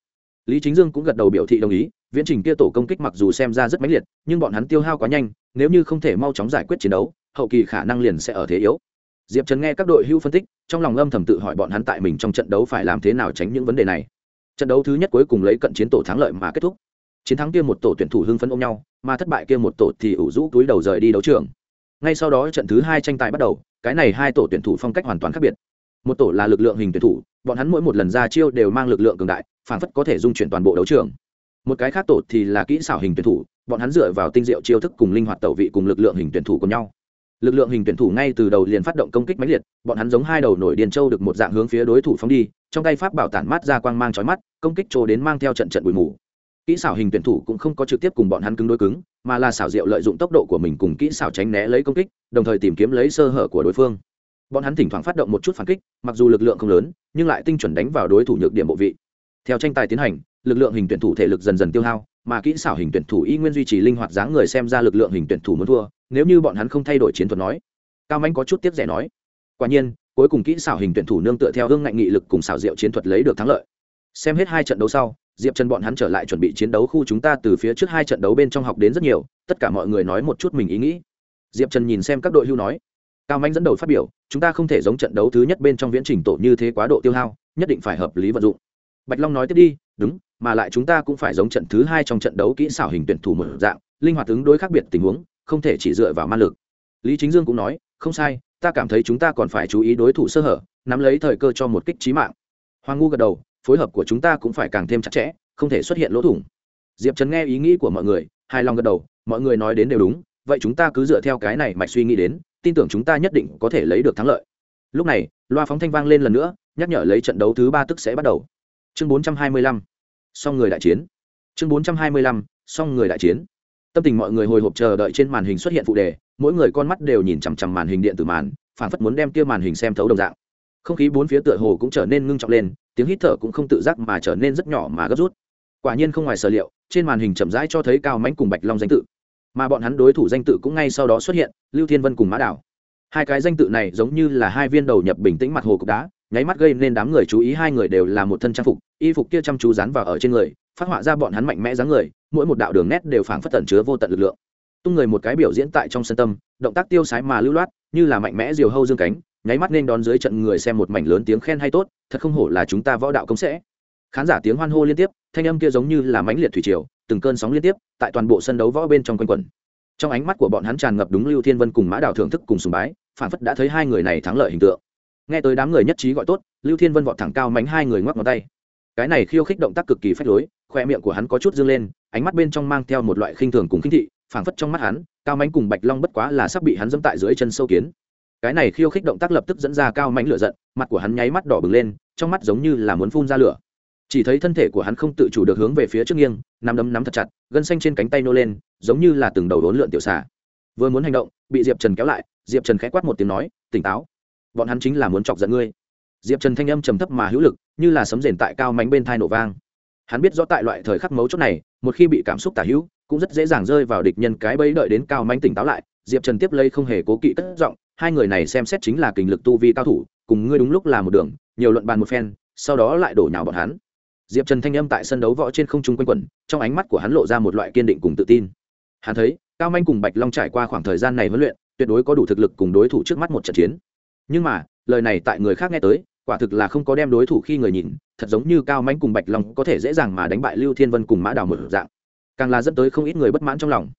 Lý chính dương cũng gật đầu biểu thị đồng ý, viễn trình kia tổ công kích mặc dù xem ra rất mãnh liệt, nhưng bọn hắn tiêu hao quá nhanh, nếu như không thể mau chóng giải quyết chiến đấu, hậu kỳ khả năng liền sẽ ở thế yếu. Diệp trần nghe các đội hưu phân tích, trong lòng âm thầm tự hỏi bọn hắn tại mình trong trận đấu phải làm thế nào tránh những vấn đề này. Trận đấu thứ nhất cuối cùng lấy cận chiến tổ thắng lợi mà kết thúc chiến thắng kia một tổ tuyển thủ hưng phấn ôm nhau, mà thất bại kia một tổ thì ủ rũ túi đầu rời đi đấu trường. Ngay sau đó trận thứ hai tranh tài bắt đầu, cái này hai tổ tuyển thủ phong cách hoàn toàn khác biệt. Một tổ là lực lượng hình tuyển thủ, bọn hắn mỗi một lần ra chiêu đều mang lực lượng cường đại, phản phất có thể dung chuyển toàn bộ đấu trường. Một cái khác tổ thì là kỹ xảo hình tuyển thủ, bọn hắn dựa vào tinh diệu chiêu thức cùng linh hoạt tẩu vị cùng lực lượng hình tuyển thủ cùng nhau. Lực lượng hình tuyển thủ ngay từ đầu liền phát động công kích mãnh liệt, bọn hắn giống hai đầu nổi điền châu được một dạng hướng phía đối thủ phóng đi, trong tay pháp bảo tản mát ra quang mang chói mắt, công kích trồ đến mang theo trận trận bụi mù kỹ xảo hình tuyển thủ cũng không có trực tiếp cùng bọn hắn cứng đối cứng, mà là xảo diệu lợi dụng tốc độ của mình cùng kỹ xảo tránh né lấy công kích, đồng thời tìm kiếm lấy sơ hở của đối phương. Bọn hắn thỉnh thoảng phát động một chút phản kích, mặc dù lực lượng không lớn, nhưng lại tinh chuẩn đánh vào đối thủ nhược điểm bộ vị. Theo tranh tài tiến hành, lực lượng hình tuyển thủ thể lực dần dần tiêu hao, mà kỹ xảo hình tuyển thủ y nguyên duy trì linh hoạt dáng người xem ra lực lượng hình tuyển thủ muốn thua, nếu như bọn hắn không thay đổi chiến thuật nói. Cao manh có chút tiếp rẻ nói. Quả nhiên, cuối cùng kỹ xảo hình tuyển thủ nương tựa theo hương ngạnh nghị lực cùng xảo diệu chiến thuật lấy được thắng lợi. Xem hết hai trận đấu sau diệp trần bọn hắn trở lại chuẩn bị chiến đấu khu chúng ta từ phía trước hai trận đấu bên trong học đến rất nhiều, tất cả mọi người nói một chút mình ý nghĩ. Diệp trần nhìn xem các đội hưu nói, cao mạnh dẫn đầu phát biểu, chúng ta không thể giống trận đấu thứ nhất bên trong viễn trình tổ như thế quá độ tiêu hao, nhất định phải hợp lý vận dụng. Bạch long nói tiếp đi, đúng, mà lại chúng ta cũng phải giống trận thứ hai trong trận đấu kỹ xảo hình tuyển thủ một dạng, linh hoạt ứng đối khác biệt tình huống, không thể chỉ dựa vào ma lực. Lý chính dương cũng nói, không sai, ta cảm thấy chúng ta còn phải chú ý đối thủ sơ hở, nắm lấy thời cơ cho một kích trí mạng. Hoàng ngu gật đầu phối hợp của chúng ta cũng phải càng thêm chặt chẽ, không thể xuất hiện lỗ thủng. Diệp trần nghe ý nghĩ của mọi người, hài lòng gật đầu, mọi người nói đến đều đúng, vậy chúng ta cứ dựa theo cái này mạch suy nghĩ đến, tin tưởng chúng ta nhất định có thể lấy được thắng lợi. Lúc này, loa phóng thanh vang lên lần nữa, nhắc nhở lấy trận đấu thứ ba tức sẽ bắt đầu. Chương bốn trăm hai mươi lăm song người đại chiến. Chương bốn trăm hai mươi lăm song người đại chiến. Tâm tình mọi người hồi hộp chờ đợi trên màn hình xuất hiện phụ đề, mỗi người con mắt đều nhìn chằm chằm màn hình điện tử màn phản phất muốn đem kia màn hình xem thấu đồng dạng không khí bốn phía tựa hồ cũng trở nên ngưng trọng lên, tiếng hít thở cũng không tự giác mà trở nên rất nhỏ mà gấp rút. Quả nhiên không ngoài sở liệu, trên màn hình chậm rãi cho thấy cao mãnh cùng bạch long danh tự. Mà bọn hắn đối thủ danh tự cũng ngay sau đó xuất hiện, lưu thiên vân cùng mã đảo. Hai cái danh tự này giống như là hai viên đầu nhập bình tĩnh mặt hồ cục đá, nháy mắt gây nên đám người chú ý hai người đều là một thân trang phục, y phục kia chăm chú dán vào ở trên người, phát họa ra bọn hắn mạnh mẽ dáng người, mỗi một đạo đường nét đều phảng phất tẩn chứa vô tận lực lượng. Tung người một cái biểu diễn tại trong sân tâm, động tác tiêu sái mà lưu loát, như là mạnh mẽ diều hâu dương cánh nháy mắt nên đón dưới trận người xem một mảnh lớn tiếng khen hay tốt, thật không hổ là chúng ta võ đạo công sẽ. Khán giả tiếng hoan hô liên tiếp, thanh âm kia giống như là mãnh liệt thủy triều, từng cơn sóng liên tiếp, tại toàn bộ sân đấu võ bên trong quanh quẩn. Trong ánh mắt của bọn hắn tràn ngập đúng lưu thiên vân cùng mã đào thưởng thức cùng sùng bái, phản phất đã thấy hai người này thắng lợi hình tượng. Nghe tới đám người nhất trí gọi tốt, lưu thiên vân vọt thẳng cao mánh hai người ngoắc ngón tay. Cái này khiêu khích động tác cực kỳ phách lối, khoe miệng của hắn có chút dương lên, ánh mắt bên trong mang theo một loại khinh thường cùng khinh thị phảng phất trong mắt hắn, cao mánh cùng bạch long bất quá là sắp bị hắn dẫm tại dưới chân sâu kiến cái này khiêu khích động tác lập tức dẫn ra cao mánh lửa giận, mặt của hắn nháy mắt đỏ bừng lên, trong mắt giống như là muốn phun ra lửa. Chỉ thấy thân thể của hắn không tự chủ được hướng về phía trước nghiêng, nắm đấm nắm thật chặt, gân xanh trên cánh tay nô lên, giống như là từng đầu đốn lượn tiểu xà. Vừa muốn hành động, bị diệp trần kéo lại, diệp trần khẽ quát một tiếng nói, tỉnh táo, bọn hắn chính là muốn chọc giận ngươi. Diệp trần thanh âm trầm thấp mà hữu lực, như là sấm rền tại cao mánh bên thai nổ vang. Hắn biết rõ tại loại thời khắc mấu chốt này, một khi bị cảm xúc tả hữu, cũng rất dễ dàng rơi vào địch nhân cái bẫy đợi đến cao mánh tỉnh táo lại, diệp trần tiếp lây không hề cố kỵ cất giọng hai người này xem xét chính là kình lực tu vi cao thủ, cùng ngươi đúng lúc là một đường, nhiều luận bàn một phen, sau đó lại đổ nhào bọn hắn. Diệp trần thanh âm tại sân đấu võ trên không trung quanh quẩn, trong ánh mắt của hắn lộ ra một loại kiên định cùng tự tin. Hắn thấy, cao manh cùng bạch long trải qua khoảng thời gian này huấn luyện, tuyệt đối có đủ thực lực cùng đối thủ trước mắt một trận chiến. Nhưng mà, lời này tại người khác nghe tới, quả thực là không có đem đối thủ khi người nhìn, thật giống như cao manh cùng bạch long có thể dễ dàng mà đánh bại lưu thiên vân cùng mã đào một dạng. Càng là dẫn tới không ít người bất mãn trong lòng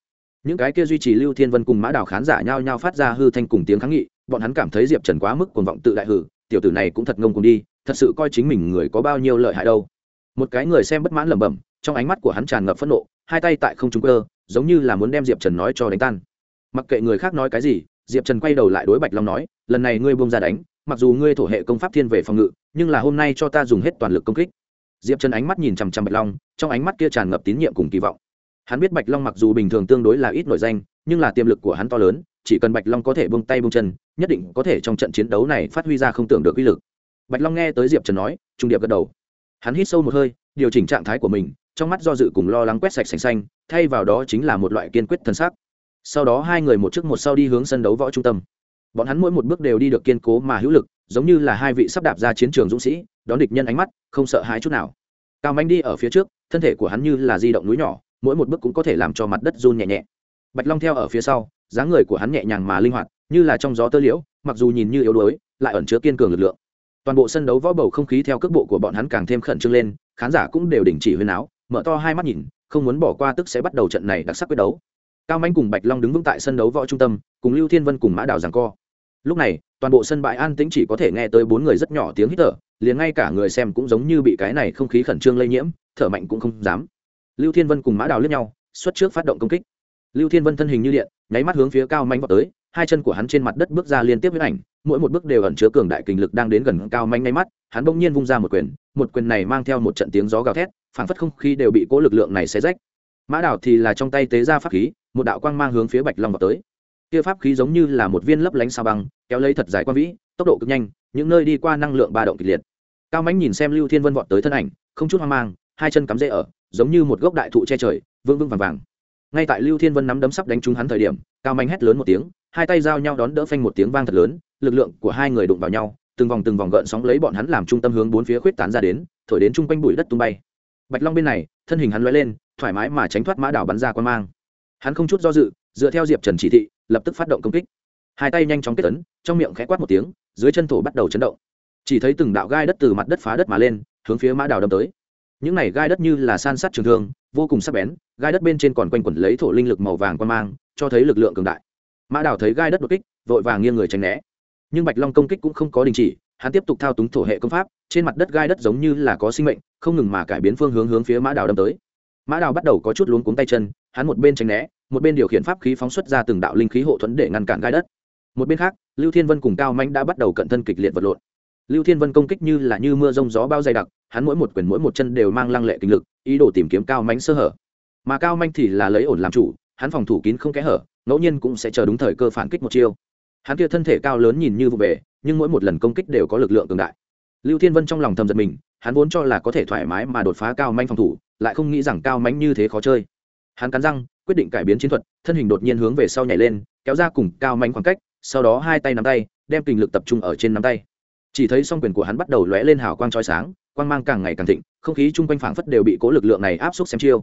những cái kia duy trì lưu thiên vân cùng mã đào khán giả nhao nhao phát ra hư thanh cùng tiếng kháng nghị, bọn hắn cảm thấy diệp trần quá mức cuồng vọng tự đại hử, tiểu tử này cũng thật ngông cùng đi, thật sự coi chính mình người có bao nhiêu lợi hại đâu. Một cái người xem bất mãn lẩm bẩm, trong ánh mắt của hắn tràn ngập phẫn nộ, hai tay tại không trung cơ giống như là muốn đem diệp trần nói cho đánh tan. Mặc kệ người khác nói cái gì, diệp trần quay đầu lại đối bạch long nói, lần này ngươi buông ra đánh, mặc dù ngươi thổ hệ công pháp thiên về phòng ngự, nhưng là hôm nay cho ta dùng hết toàn lực công kích. Diệp trần ánh mắt nhìn chằm chằm bạch long, trong ánh mắt kia tràn ngập tín nhiệm cùng kỳ vọng hắn biết bạch long mặc dù bình thường tương đối là ít nổi danh, nhưng là tiềm lực của hắn to lớn, chỉ cần bạch long có thể bông tay bông chân, nhất định có thể trong trận chiến đấu này phát huy ra không tưởng được uy lực. Bạch long nghe tới diệp trần nói trung điệp gật đầu. Hắn hít sâu một hơi, điều chỉnh trạng thái của mình, trong mắt do dự cùng lo lắng quét sạch sành xanh, thay vào đó chính là một loại kiên quyết thân xác. Sau đó hai người một trước một sau đi hướng sân đấu võ trung tâm. Bọn hắn mỗi một bước đều đi được kiên cố mà hữu lực, giống như là hai vị sắp đạp ra chiến trường dũng sĩ, đón địch nhân ánh mắt, không sợ hãi chút nào. Cao manh đi ở phía trước, thân thể của hắn như là di động núi nhỏ mỗi một bước cũng có thể làm cho mặt đất run nhẹ nhẹ. Bạch long theo ở phía sau, dáng người của hắn nhẹ nhàng mà linh hoạt, như là trong gió tơ liễu, mặc dù nhìn như yếu đuối, lại ẩn chứa kiên cường lực lượng. Toàn bộ sân đấu võ bầu không khí theo cước bộ của bọn hắn càng thêm khẩn trương lên, khán giả cũng đều đình chỉ huyên áo, mở to hai mắt nhìn, không muốn bỏ qua tức sẽ bắt đầu trận này đặc sắc quyết đấu. Cao manh cùng bạch long đứng vững tại sân đấu võ trung tâm, cùng lưu thiên vân cùng mã đào giằng co. Lúc này, toàn bộ sân bãi an tĩnh chỉ có thể nghe tới bốn người rất nhỏ tiếng hít thở, liền ngay cả người xem cũng giống như bị cái này không khí khẩn trương lây nhiễm, thở mạnh cũng không dám lưu thiên vân cùng mã đào lướt nhau, xuất trước phát động công kích. Lưu thiên vân thân hình như điện, nháy mắt hướng phía cao manh vào tới, hai chân của hắn trên mặt đất bước ra liên tiếp với ảnh, mỗi một bước đều ẩn chứa cường đại kình lực đang đến gần cao manh ngay mắt, hắn bỗng nhiên vung ra một quyền một quyền này mang theo một trận tiếng gió gào thét, phảng phất không khí đều bị cố lực lượng này xé rách. Mã đảo thì là trong tay tế ra pháp khí, một đạo quang mang hướng phía bạch long vào tới. Kia pháp khí giống như là một viên lấp lánh sao băng, kéo lấy thật dài quang vĩ, tốc độ cực nhanh, những nơi đi qua năng lượng ba động kịch liệt. Cao mãnh nhìn xem lưu thiên vân vọt tới thân ảnh, không chút hoang mang, hai chân cắm rễ ở giống như một gốc đại thụ che trời vương vương vàng vàng. Ngay tại lưu thiên vân nắm đấm sắp đánh trúng hắn thời điểm, cao mạnh hét lớn một tiếng, hai tay giao nhau đón đỡ phanh một tiếng vang thật lớn, lực lượng của hai người đụng vào nhau, từng vòng từng vòng gợn sóng lấy bọn hắn làm trung tâm hướng bốn phía khuyết tán ra đến, thổi đến chung quanh bụi đất tung bay. Bạch long bên này, thân hình hắn lóe lên, thoải mái mà tránh thoát mã đảo bắn ra quan mang. Hắn không chút do dự, dựa theo diệp trần chỉ thị, lập tức phát động công kích. Hai tay nhanh chóng kết tấn trong miệng khẽ quát một tiếng, dưới chân thổ bắt đầu chấn động. Chỉ thấy từng đạo gai đất từ mặt đất phá đất mà lên, hướng phía mã đảo đâm tới những này gai đất như là san sát trường thương, vô cùng sắc bén, gai đất bên trên còn quanh quẩn lấy thổ linh lực màu vàng quan mang, cho thấy lực lượng cường đại. Mã đảo thấy gai đất đột kích, vội vàng nghiêng người tránh né. Nhưng bạch long công kích cũng không có đình chỉ, hắn tiếp tục thao túng thổ hệ công pháp, trên mặt đất gai đất giống như là có sinh mệnh, không ngừng mà cải biến phương hướng hướng phía mã đào đâm tới. Mã đào bắt đầu có chút luống cuống tay chân, hắn một bên tránh né, một bên điều khiển pháp khí phóng xuất ra từng đạo linh khí hộ thuẫn để ngăn cản gai đất. Một bên khác, lưu thiên vân cùng cao Mạnh đã bắt đầu cận thân kịch liệt vật lộn. Lưu thiên vân công kích như là như mưa rông gió bao dày đặc hắn mỗi một quyền mỗi một chân đều mang lăng lệ kinh lực, ý đồ tìm kiếm cao mánh sơ hở. Mà cao manh thì là lấy ổn làm chủ, hắn phòng thủ kín không kẽ hở, ngẫu nhiên cũng sẽ chờ đúng thời cơ phản kích một chiêu. Hắn kia thân thể cao lớn nhìn như vụ về, nhưng mỗi một lần công kích đều có lực lượng cường đại. Lưu thiên vân trong lòng thầm giật mình, hắn vốn cho là có thể thoải mái mà đột phá cao manh phòng thủ, lại không nghĩ rằng cao mánh như thế khó chơi. Hắn cắn răng, quyết định cải biến chiến thuật, thân hình đột nhiên hướng về sau nhảy lên, kéo ra cùng cao mánh khoảng cách, sau đó hai tay nắm tay, đem kình lực tập trung ở trên nắm tay. Chỉ thấy song quyền của hắn bắt đầu lóe lên hào quang trói sáng quang mang càng ngày càng thịnh không khí chung quanh phảng phất đều bị cố lực lượng này áp suất xem chiêu.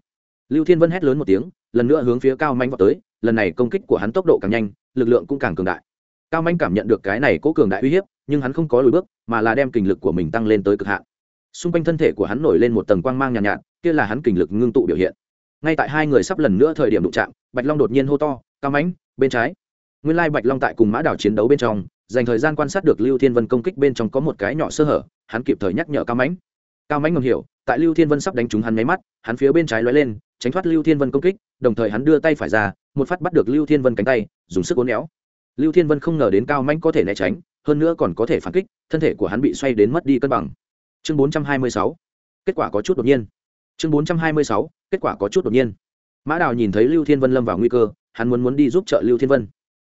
Lưu thiên vân hét lớn một tiếng lần nữa hướng phía cao manh vào tới lần này công kích của hắn tốc độ càng nhanh lực lượng cũng càng cường đại. Cao manh cảm nhận được cái này cố cường đại uy hiếp nhưng hắn không có lùi bước mà là đem kình lực của mình tăng lên tới cực hạn. Xung quanh thân thể của hắn nổi lên một tầng quang mang nhàn nhạt, nhạt kia là hắn kình lực ngưng tụ biểu hiện. Ngay tại hai người sắp lần nữa thời điểm đụng chạm bạch long đột nhiên hô to cao mãnh bên trái. Nguyên lai bạch long tại cùng mã đảo chiến đấu bên trong dành thời gian quan sát được lưu thiên vân công kích bên trong có một cái nhỏ sơ hở, hắn kịp thời nhắc nhở cao mãnh. Cao mãnh ngầm hiểu, tại lưu thiên vân sắp đánh trúng hắn máy mắt, hắn phía bên trái lóe lên, tránh thoát lưu thiên vân công kích, đồng thời hắn đưa tay phải ra, một phát bắt được lưu thiên vân cánh tay, dùng sức uốn néo lưu thiên vân không ngờ đến cao mãnh có thể né tránh, hơn nữa còn có thể phản kích, thân thể của hắn bị xoay đến mất đi cân bằng. Chương bốn trăm hai mươi sáu. Kết quả có chút đột nhiên. Chương bốn trăm hai mươi sáu. Kết quả có chút đột nhiên. Mã đào nhìn thấy lưu thiên vân lâm vào nguy cơ, hắn muốn muốn đi giúp trợ lưu thiên vân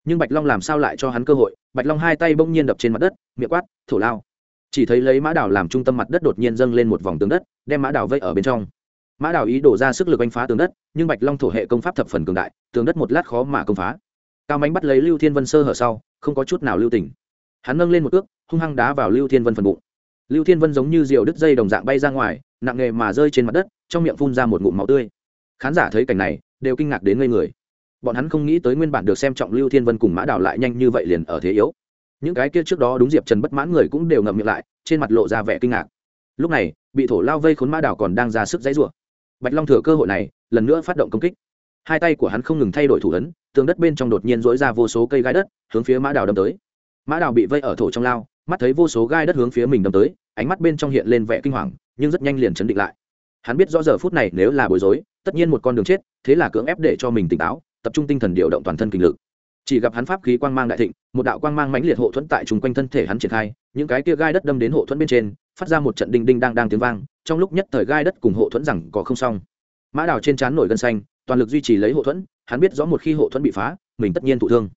nhưng bạch long làm sao lại cho hắn cơ hội bạch long hai tay bỗng nhiên đập trên mặt đất miệng quát thổ lao chỉ thấy lấy mã đào làm trung tâm mặt đất đột nhiên dâng lên một vòng tường đất đem mã đào vây ở bên trong mã đào ý đổ ra sức lực đánh phá tường đất nhưng bạch long thổ hệ công pháp thập phần cường đại tường đất một lát khó mà công phá cao mánh bắt lấy lưu thiên vân sơ hở sau không có chút nào lưu tình hắn nâng lên một ước hung hăng đá vào lưu thiên vân phần bụng lưu thiên vân giống như diều đứt dây đồng dạng bay ra ngoài nặng nghề mà rơi trên mặt đất trong miệng phun ra một ngụm máu tươi khán giả thấy cảnh này đều kinh ngạc đến ngây người bọn hắn không nghĩ tới nguyên bản được xem trọng lưu thiên vân cùng mã đào lại nhanh như vậy liền ở thế yếu. Những cái kia trước đó đúng diệp trần bất mãn người cũng đều ngậm miệng lại, trên mặt lộ ra vẻ kinh ngạc. Lúc này, bị thổ lao vây khốn mã đào còn đang ra sức dãy rủa. Bạch long thừa cơ hội này, lần nữa phát động công kích. Hai tay của hắn không ngừng thay đổi thủ ấn, tường đất bên trong đột nhiên dối ra vô số cây gai đất, hướng phía mã đào đâm tới. Mã đào bị vây ở thổ trong lao, mắt thấy vô số gai đất hướng phía mình đâm tới, ánh mắt bên trong hiện lên vẻ kinh hoàng, nhưng rất nhanh liền chấn định lại. Hắn biết rõ giờ phút này nếu là bối rối, tất nhiên một con đường chết, thế là cưỡng ép để cho mình tỉnh táo tập trung tinh thần điều động toàn thân kinh lực. Chỉ gặp hắn pháp khí quang mang đại thịnh, một đạo quang mang mãnh liệt hộ thuẫn tại chung quanh thân thể hắn triển khai, những cái kia gai đất đâm đến hộ thuẫn bên trên, phát ra một trận đinh đinh đang đang tiếng vang, trong lúc nhất thời gai đất cùng hộ thuẫn rằng có không xong. Mã đào trên trán nổi gân xanh, toàn lực duy trì lấy hộ thuẫn, hắn biết rõ một khi hộ thuẫn bị phá, mình tất nhiên thụ thương.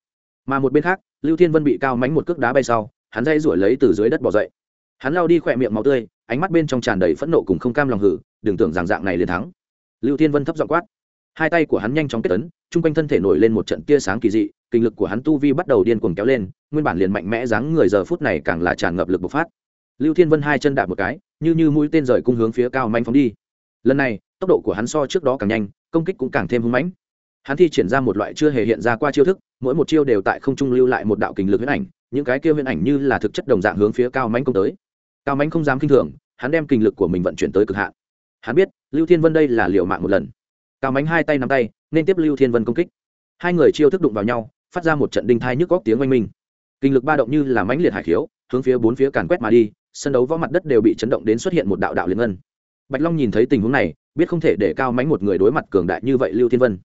Mà một bên khác, lưu thiên vân bị cao mánh một cước đá bay sau, hắn dây rủi lấy từ dưới đất bỏ dậy. Hắn lao đi khỏe miệng máu tươi, ánh mắt bên trong tràn đầy phẫn nộ cùng không cam lòng hử, đừng tưởng rằng dạng này liền thắng. Lưu thiên vân thấp giọng quát hai tay của hắn nhanh chóng kết tấn chung quanh thân thể nổi lên một trận tia sáng kỳ dị, kinh lực của hắn tu vi bắt đầu điên cuồng kéo lên, nguyên bản liền mạnh mẽ dáng người giờ phút này càng là tràn ngập lực bộc phát. Lưu thiên vân hai chân đạp một cái, như như mũi tên rời cung hướng phía cao manh phóng đi. Lần này, tốc độ của hắn so trước đó càng nhanh, công kích cũng càng thêm hung mãnh. Hắn thi triển ra một loại chưa hề hiện ra qua chiêu thức, mỗi một chiêu đều tại không trung lưu lại một đạo kình lực huyễn ảnh, những cái kia huyễn ảnh như là thực chất đồng dạng hướng phía cao manh công tới. Cao mãnh không dám kinh thường, hắn đem kinh lực của mình vận chuyển tới cực hạn. Hắn biết, lưu thiên vân đây là liều mạng một lần cao mánh hai tay nắm tay, nên tiếp lưu thiên vân công kích. Hai người chiêu thức đụng vào nhau, phát ra một trận đinh thai nhức góc tiếng oanh minh. Kinh lực ba động như là mãnh liệt hải khiếu, hướng phía bốn phía càn quét mà đi, sân đấu võ mặt đất đều bị chấn động đến xuất hiện một đạo đạo liên ngân. Bạch long nhìn thấy tình huống này, biết không thể để cao mánh một người đối mặt cường đại như vậy lưu thiên vân.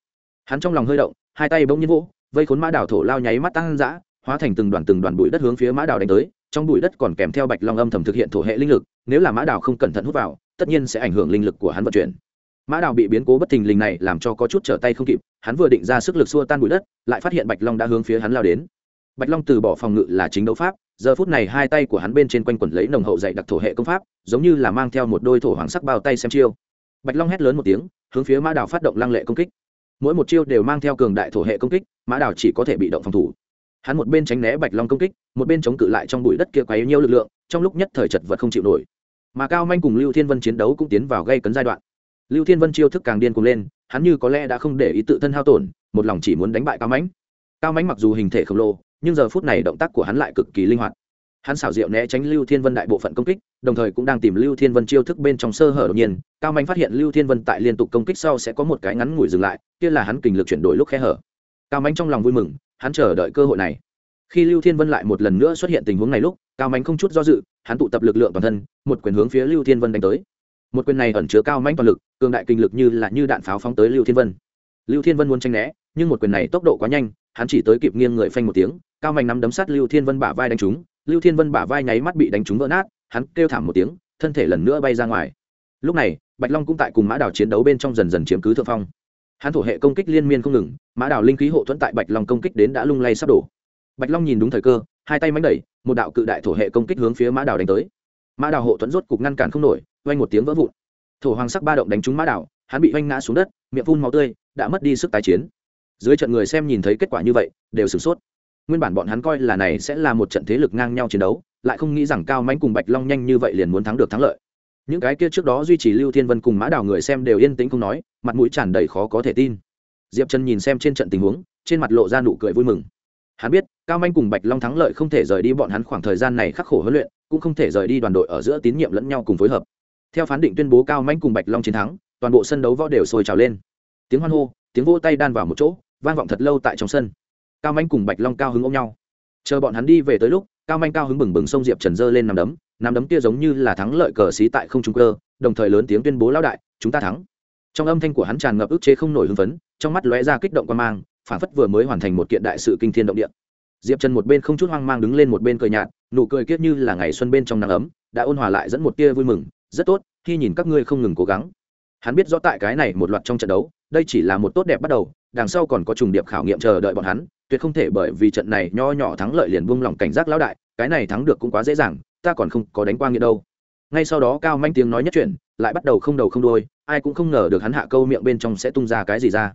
Hắn trong lòng hơi động, hai tay bỗng nhiên vỗ, vây khốn mã đảo thổ lao nháy mắt tăng dã, hóa thành từng đoàn từng đoàn bụi đất hướng phía mã đảo đánh tới, trong bụi đất còn kèm theo bạch long âm thầm thực hiện thổ hệ linh lực, nếu là mã đảo không cẩn thận hút vào, tất nhiên sẽ ảnh hưởng linh lực của hắn vận chuyển mã Đào bị biến cố bất thình lình này làm cho có chút trở tay không kịp, hắn vừa định ra sức lực xua tan bụi đất, lại phát hiện bạch long đã hướng phía hắn lao đến. Bạch long từ bỏ phòng ngự là chính đấu pháp, giờ phút này hai tay của hắn bên trên quanh quẩn lấy nồng hậu dạy đặc thổ hệ công pháp, giống như là mang theo một đôi thổ hoàng sắc bao tay xem chiêu. Bạch long hét lớn một tiếng, hướng phía mã Đào phát động lăng lệ công kích. Mỗi một chiêu đều mang theo cường đại thổ hệ công kích, mã Đào chỉ có thể bị động phòng thủ. Hắn một bên tránh né bạch long công kích, một bên chống cự lại trong bụi đất kia quấy nhiều lực lượng, trong lúc nhất thời chật vật không chịu nổi. Mà cao manh cùng lưu thiên vân chiến đấu cũng tiến vào gây cấn giai đoạn lưu thiên vân chiêu thức càng điên cuồng lên, hắn như có lẽ đã không để ý tự thân hao tổn, một lòng chỉ muốn đánh bại cao mãnh. Cao mãnh mặc dù hình thể khổng lồ, nhưng giờ phút này động tác của hắn lại cực kỳ linh hoạt. Hắn xảo diệu né tránh lưu thiên vân đại bộ phận công kích, đồng thời cũng đang tìm lưu thiên vân chiêu thức bên trong sơ hở đột nhiên. Cao mãnh phát hiện lưu thiên vân tại liên tục công kích sau sẽ có một cái ngắn ngủi dừng lại, kia là hắn kình lực chuyển đổi lúc khe hở. Cao mãnh trong lòng vui mừng, hắn chờ đợi cơ hội này. Khi lưu thiên vân lại một lần nữa xuất hiện tình huống này lúc, cao mãnh không chút do dự, hắn tụ tập lực lượng toàn thân, một quyền hướng phía lưu thiên vân đánh tới một quyền này ẩn chứa cao mãnh toàn lực, cường đại kinh lực như là như đạn pháo phóng tới lưu thiên vân. Lưu thiên vân muốn tranh né, nhưng một quyền này tốc độ quá nhanh, hắn chỉ tới kịp nghiêng người phanh một tiếng, cao mạnh nắm đấm sát lưu thiên vân bả vai đánh trúng, lưu thiên vân bả vai nháy mắt bị đánh trúng vỡ nát, hắn kêu thảm một tiếng, thân thể lần nữa bay ra ngoài. Lúc này, bạch long cũng tại cùng mã đào chiến đấu bên trong dần dần chiếm cứ thượng phong. Hắn thổ hệ công kích liên miên không ngừng, mã đào linh khí hộ thuẫn tại bạch long công kích đến đã lung lay sắp đổ. Bạch long nhìn đúng thời cơ, hai tay mánh đẩy, một đạo cự đại thổ hệ công kích hướng phía mã đào đánh tới. Mã đào hộ thuẫn rốt cục ngăn cản không nổi oanh một tiếng vỡ vụn. Thổ hoàng sắc ba động đánh trúng mã đảo, hắn bị oanh ngã xuống đất, miệng phun máu tươi, đã mất đi sức tái chiến. Dưới trận người xem nhìn thấy kết quả như vậy, đều sửng sốt. Nguyên bản bọn hắn coi là này sẽ là một trận thế lực ngang nhau chiến đấu, lại không nghĩ rằng cao mãnh cùng bạch long nhanh như vậy liền muốn thắng được thắng lợi. Những cái kia trước đó duy trì lưu thiên vân cùng mã đào người xem đều yên tĩnh không nói, mặt mũi tràn đầy khó có thể tin. Diệp trần nhìn xem trên trận tình huống, trên mặt lộ ra nụ cười vui mừng. Hắn biết, cao manh cùng bạch long thắng lợi không thể rời đi bọn hắn khoảng thời gian này khắc khổ huấn luyện, cũng không thể rời đi đoàn đội ở giữa tín nhiệm lẫn nhau cùng phối hợp theo phán định tuyên bố cao manh cùng bạch long chiến thắng, toàn bộ sân đấu võ đều sôi trào lên. Tiếng hoan hô, tiếng vô tay đan vào một chỗ, vang vọng thật lâu tại trong sân. Cao manh cùng bạch long cao hứng ôm nhau. Chờ bọn hắn đi về tới lúc, cao manh cao hứng bừng bừng sông diệp trần dơ lên nằm đấm nằm đấm kia giống như là thắng lợi cờ xí tại không trung cơ, đồng thời lớn tiếng tuyên bố lão đại, chúng ta thắng. Trong âm thanh của hắn tràn ngập ức chế không nổi hưng phấn, trong mắt lóe ra kích động quan mang, phản phất vừa mới hoàn thành một kiện đại sự kinh thiên động địa. Diệp trần một bên không chút hoang mang đứng lên một bên cười nhạt, nụ cười kiết như là ngày xuân bên trong nắng ấm, đã ôn hòa lại dẫn một tia vui mừng rất tốt, khi nhìn các ngươi không ngừng cố gắng. Hắn biết rõ tại cái này một loạt trong trận đấu, đây chỉ là một tốt đẹp bắt đầu, đằng sau còn có trùng điệp khảo nghiệm chờ đợi bọn hắn, tuyệt không thể bởi vì trận này nho nhỏ thắng lợi liền buông lỏng cảnh giác lão đại, cái này thắng được cũng quá dễ dàng, ta còn không có đánh qua nghĩa đâu. Ngay sau đó cao manh tiếng nói nhất chuyện lại bắt đầu không đầu không đôi ai cũng không ngờ được hắn hạ câu miệng bên trong sẽ tung ra cái gì ra.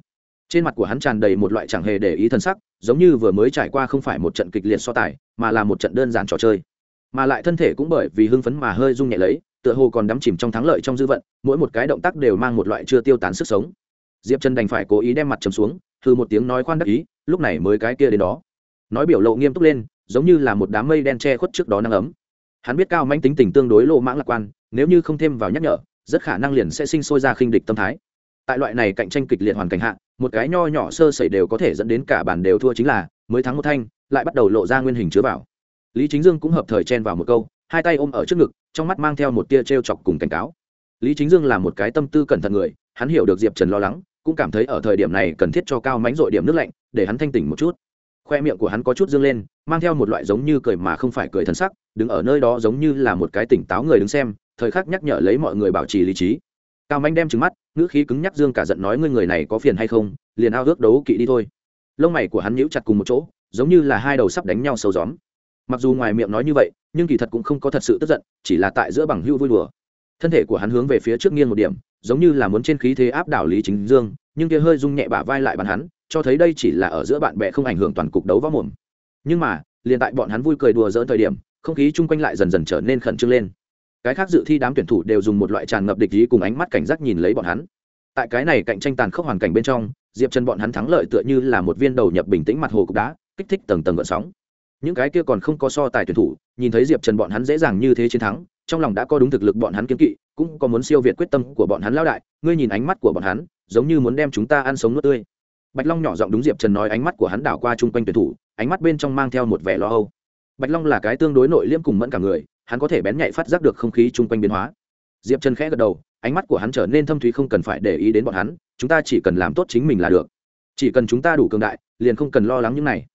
Trên mặt của hắn tràn đầy một loại chẳng hề để ý thân sắc, giống như vừa mới trải qua không phải một trận kịch liệt so tài, mà là một trận đơn giản trò chơi mà lại thân thể cũng bởi vì hưng phấn mà hơi rung nhẹ lấy, tựa hồ còn đắm chìm trong thắng lợi trong dư vận, mỗi một cái động tác đều mang một loại chưa tiêu tán sức sống. Diệp trần đành phải cố ý đem mặt trầm xuống thư một tiếng nói khoan đắc ý, lúc này mới cái kia đến đó. Nói biểu lộ nghiêm túc lên, giống như là một đám mây đen che khuất trước đó nắng ấm. Hắn biết cao manh tính tình tương đối lộ mãng lạc quan, nếu như không thêm vào nhắc nhở, rất khả năng liền sẽ sinh sôi ra khinh địch tâm thái. Tại loại này cạnh tranh kịch liệt hoàn cảnh hạ, một cái nho nhỏ sơ sẩy đều có thể dẫn đến cả bản đều thua chính là, mới thắng một thanh, lại bắt đầu lộ ra nguyên hình chứa vào lý chính dương cũng hợp thời chen vào một câu, hai tay ôm ở trước ngực, trong mắt mang theo một tia t r e o chọc cùng cảnh cáo. Lý chính dương là một cái tâm tư cẩn thận người, hắn hiểu được diệp trần lo lắng, cũng cảm thấy ở thời điểm này cần thiết cho cao mánh dội điểm nước lạnh, để hắn thanh tỉnh một chút. Khoe miệng của hắn có chút dương lên, mang theo một loại giống như cười mà không phải cười thân sắc, đứng ở nơi đó giống như là một cái tỉnh táo người đứng xem, thời khắc nhắc nhở lấy mọi người bảo trì lý trí. Cao mánh đem trứng mắt, ngữ khí cứng nhắc dương cả giận nói ngươi người này có phiền hay không, liền ao ước đấu kỵ đi thôi. Lông mày của hắn nhíu chặt cùng một chỗ, giống như là hai đầu sắp đánh nhau sâu gióm mặc dù ngoài miệng nói như vậy, nhưng kỳ thật cũng không có thật sự tức giận, chỉ là tại giữa bằng hưu vui đùa. Thân thể của hắn hướng về phía trước nghiêng một điểm, giống như là muốn trên khí thế áp đảo lý chính dương, nhưng kia hơi rung nhẹ bả vai lại bàn hắn, cho thấy đây chỉ là ở giữa bạn bè không ảnh hưởng toàn cục đấu võ mồm. Nhưng mà, liền tại bọn hắn vui cười đùa dỡn thời điểm, không khí chung quanh lại dần dần trở nên khẩn trương lên. Cái khác dự thi đám tuyển thủ đều dùng một loại tràn ngập địch ý cùng ánh mắt cảnh giác nhìn lấy bọn hắn. Tại cái này cạnh tranh tàn khốc hoàn cảnh bên trong, diệp trần bọn hắn thắng lợi tựa như là một viên đầu nhập bình tĩnh mặt hồ cục đá, kích thích tầng tầng gợn sóng những cái kia còn không có so tài tuyển thủ, nhìn thấy diệp trần bọn hắn dễ dàng như thế chiến thắng, trong lòng đã có đúng thực lực bọn hắn kiếm kỵ, cũng có muốn siêu việt quyết tâm của bọn hắn lao đại, ngươi nhìn ánh mắt của bọn hắn, giống như muốn đem chúng ta ăn sống nuốt tươi. Bạch long nhỏ giọng đúng diệp trần nói ánh mắt của hắn đảo qua chung quanh tuyển thủ, ánh mắt bên trong mang theo một vẻ lo âu. Bạch long là cái tương đối nội liêm cùng mẫn cả người, hắn có thể bén nhạy phát giác được không khí chung quanh biến hóa. Diệp trần khẽ gật đầu, ánh mắt của hắn trở nên thâm thúy không cần phải để ý đến bọn hắn, chúng ta chỉ cần làm tốt chính mình là được. Chỉ cần chúng ta đủ cường đại, liền không cần lo lắng những này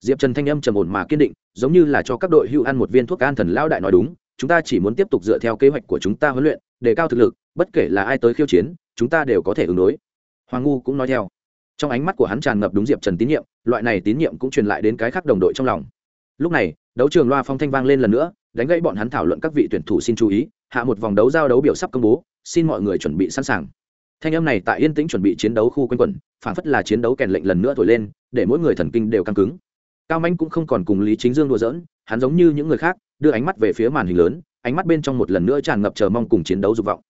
diệp trần thanh âm trầm ổn mà kiên định, giống như là cho các đội hưu ăn một viên thuốc an thần lao đại nói đúng, chúng ta chỉ muốn tiếp tục dựa theo kế hoạch của chúng ta huấn luyện để cao thực lực, bất kể là ai tới khiêu chiến, chúng ta đều có thể ứng đối. Hoàng ngu cũng nói theo. Trong ánh mắt của hắn tràn ngập đúng diệp trần tín nhiệm, loại này tín nhiệm cũng truyền lại đến cái khác đồng đội trong lòng. Lúc này, đấu trường loa phong thanh vang lên lần nữa, đánh gãy bọn hắn thảo luận các vị tuyển thủ xin chú ý, hạ một vòng đấu giao đấu biểu sắp công bố, xin mọi người chuẩn bị sẵn sàng. Thanh âm này tại yên tĩnh chuẩn bị chiến đấu khu quanh quẩn phản phất là chiến đấu kèn lệnh lần nữa thổi lên, để mỗi người thần kinh đều căng cứng cao manh cũng không còn cùng lý chính dương đùa giỡn, hắn giống như những người khác, đưa ánh mắt về phía màn hình lớn, ánh mắt bên trong một lần nữa tràn ngập chờ mong cùng chiến đấu dục vọng.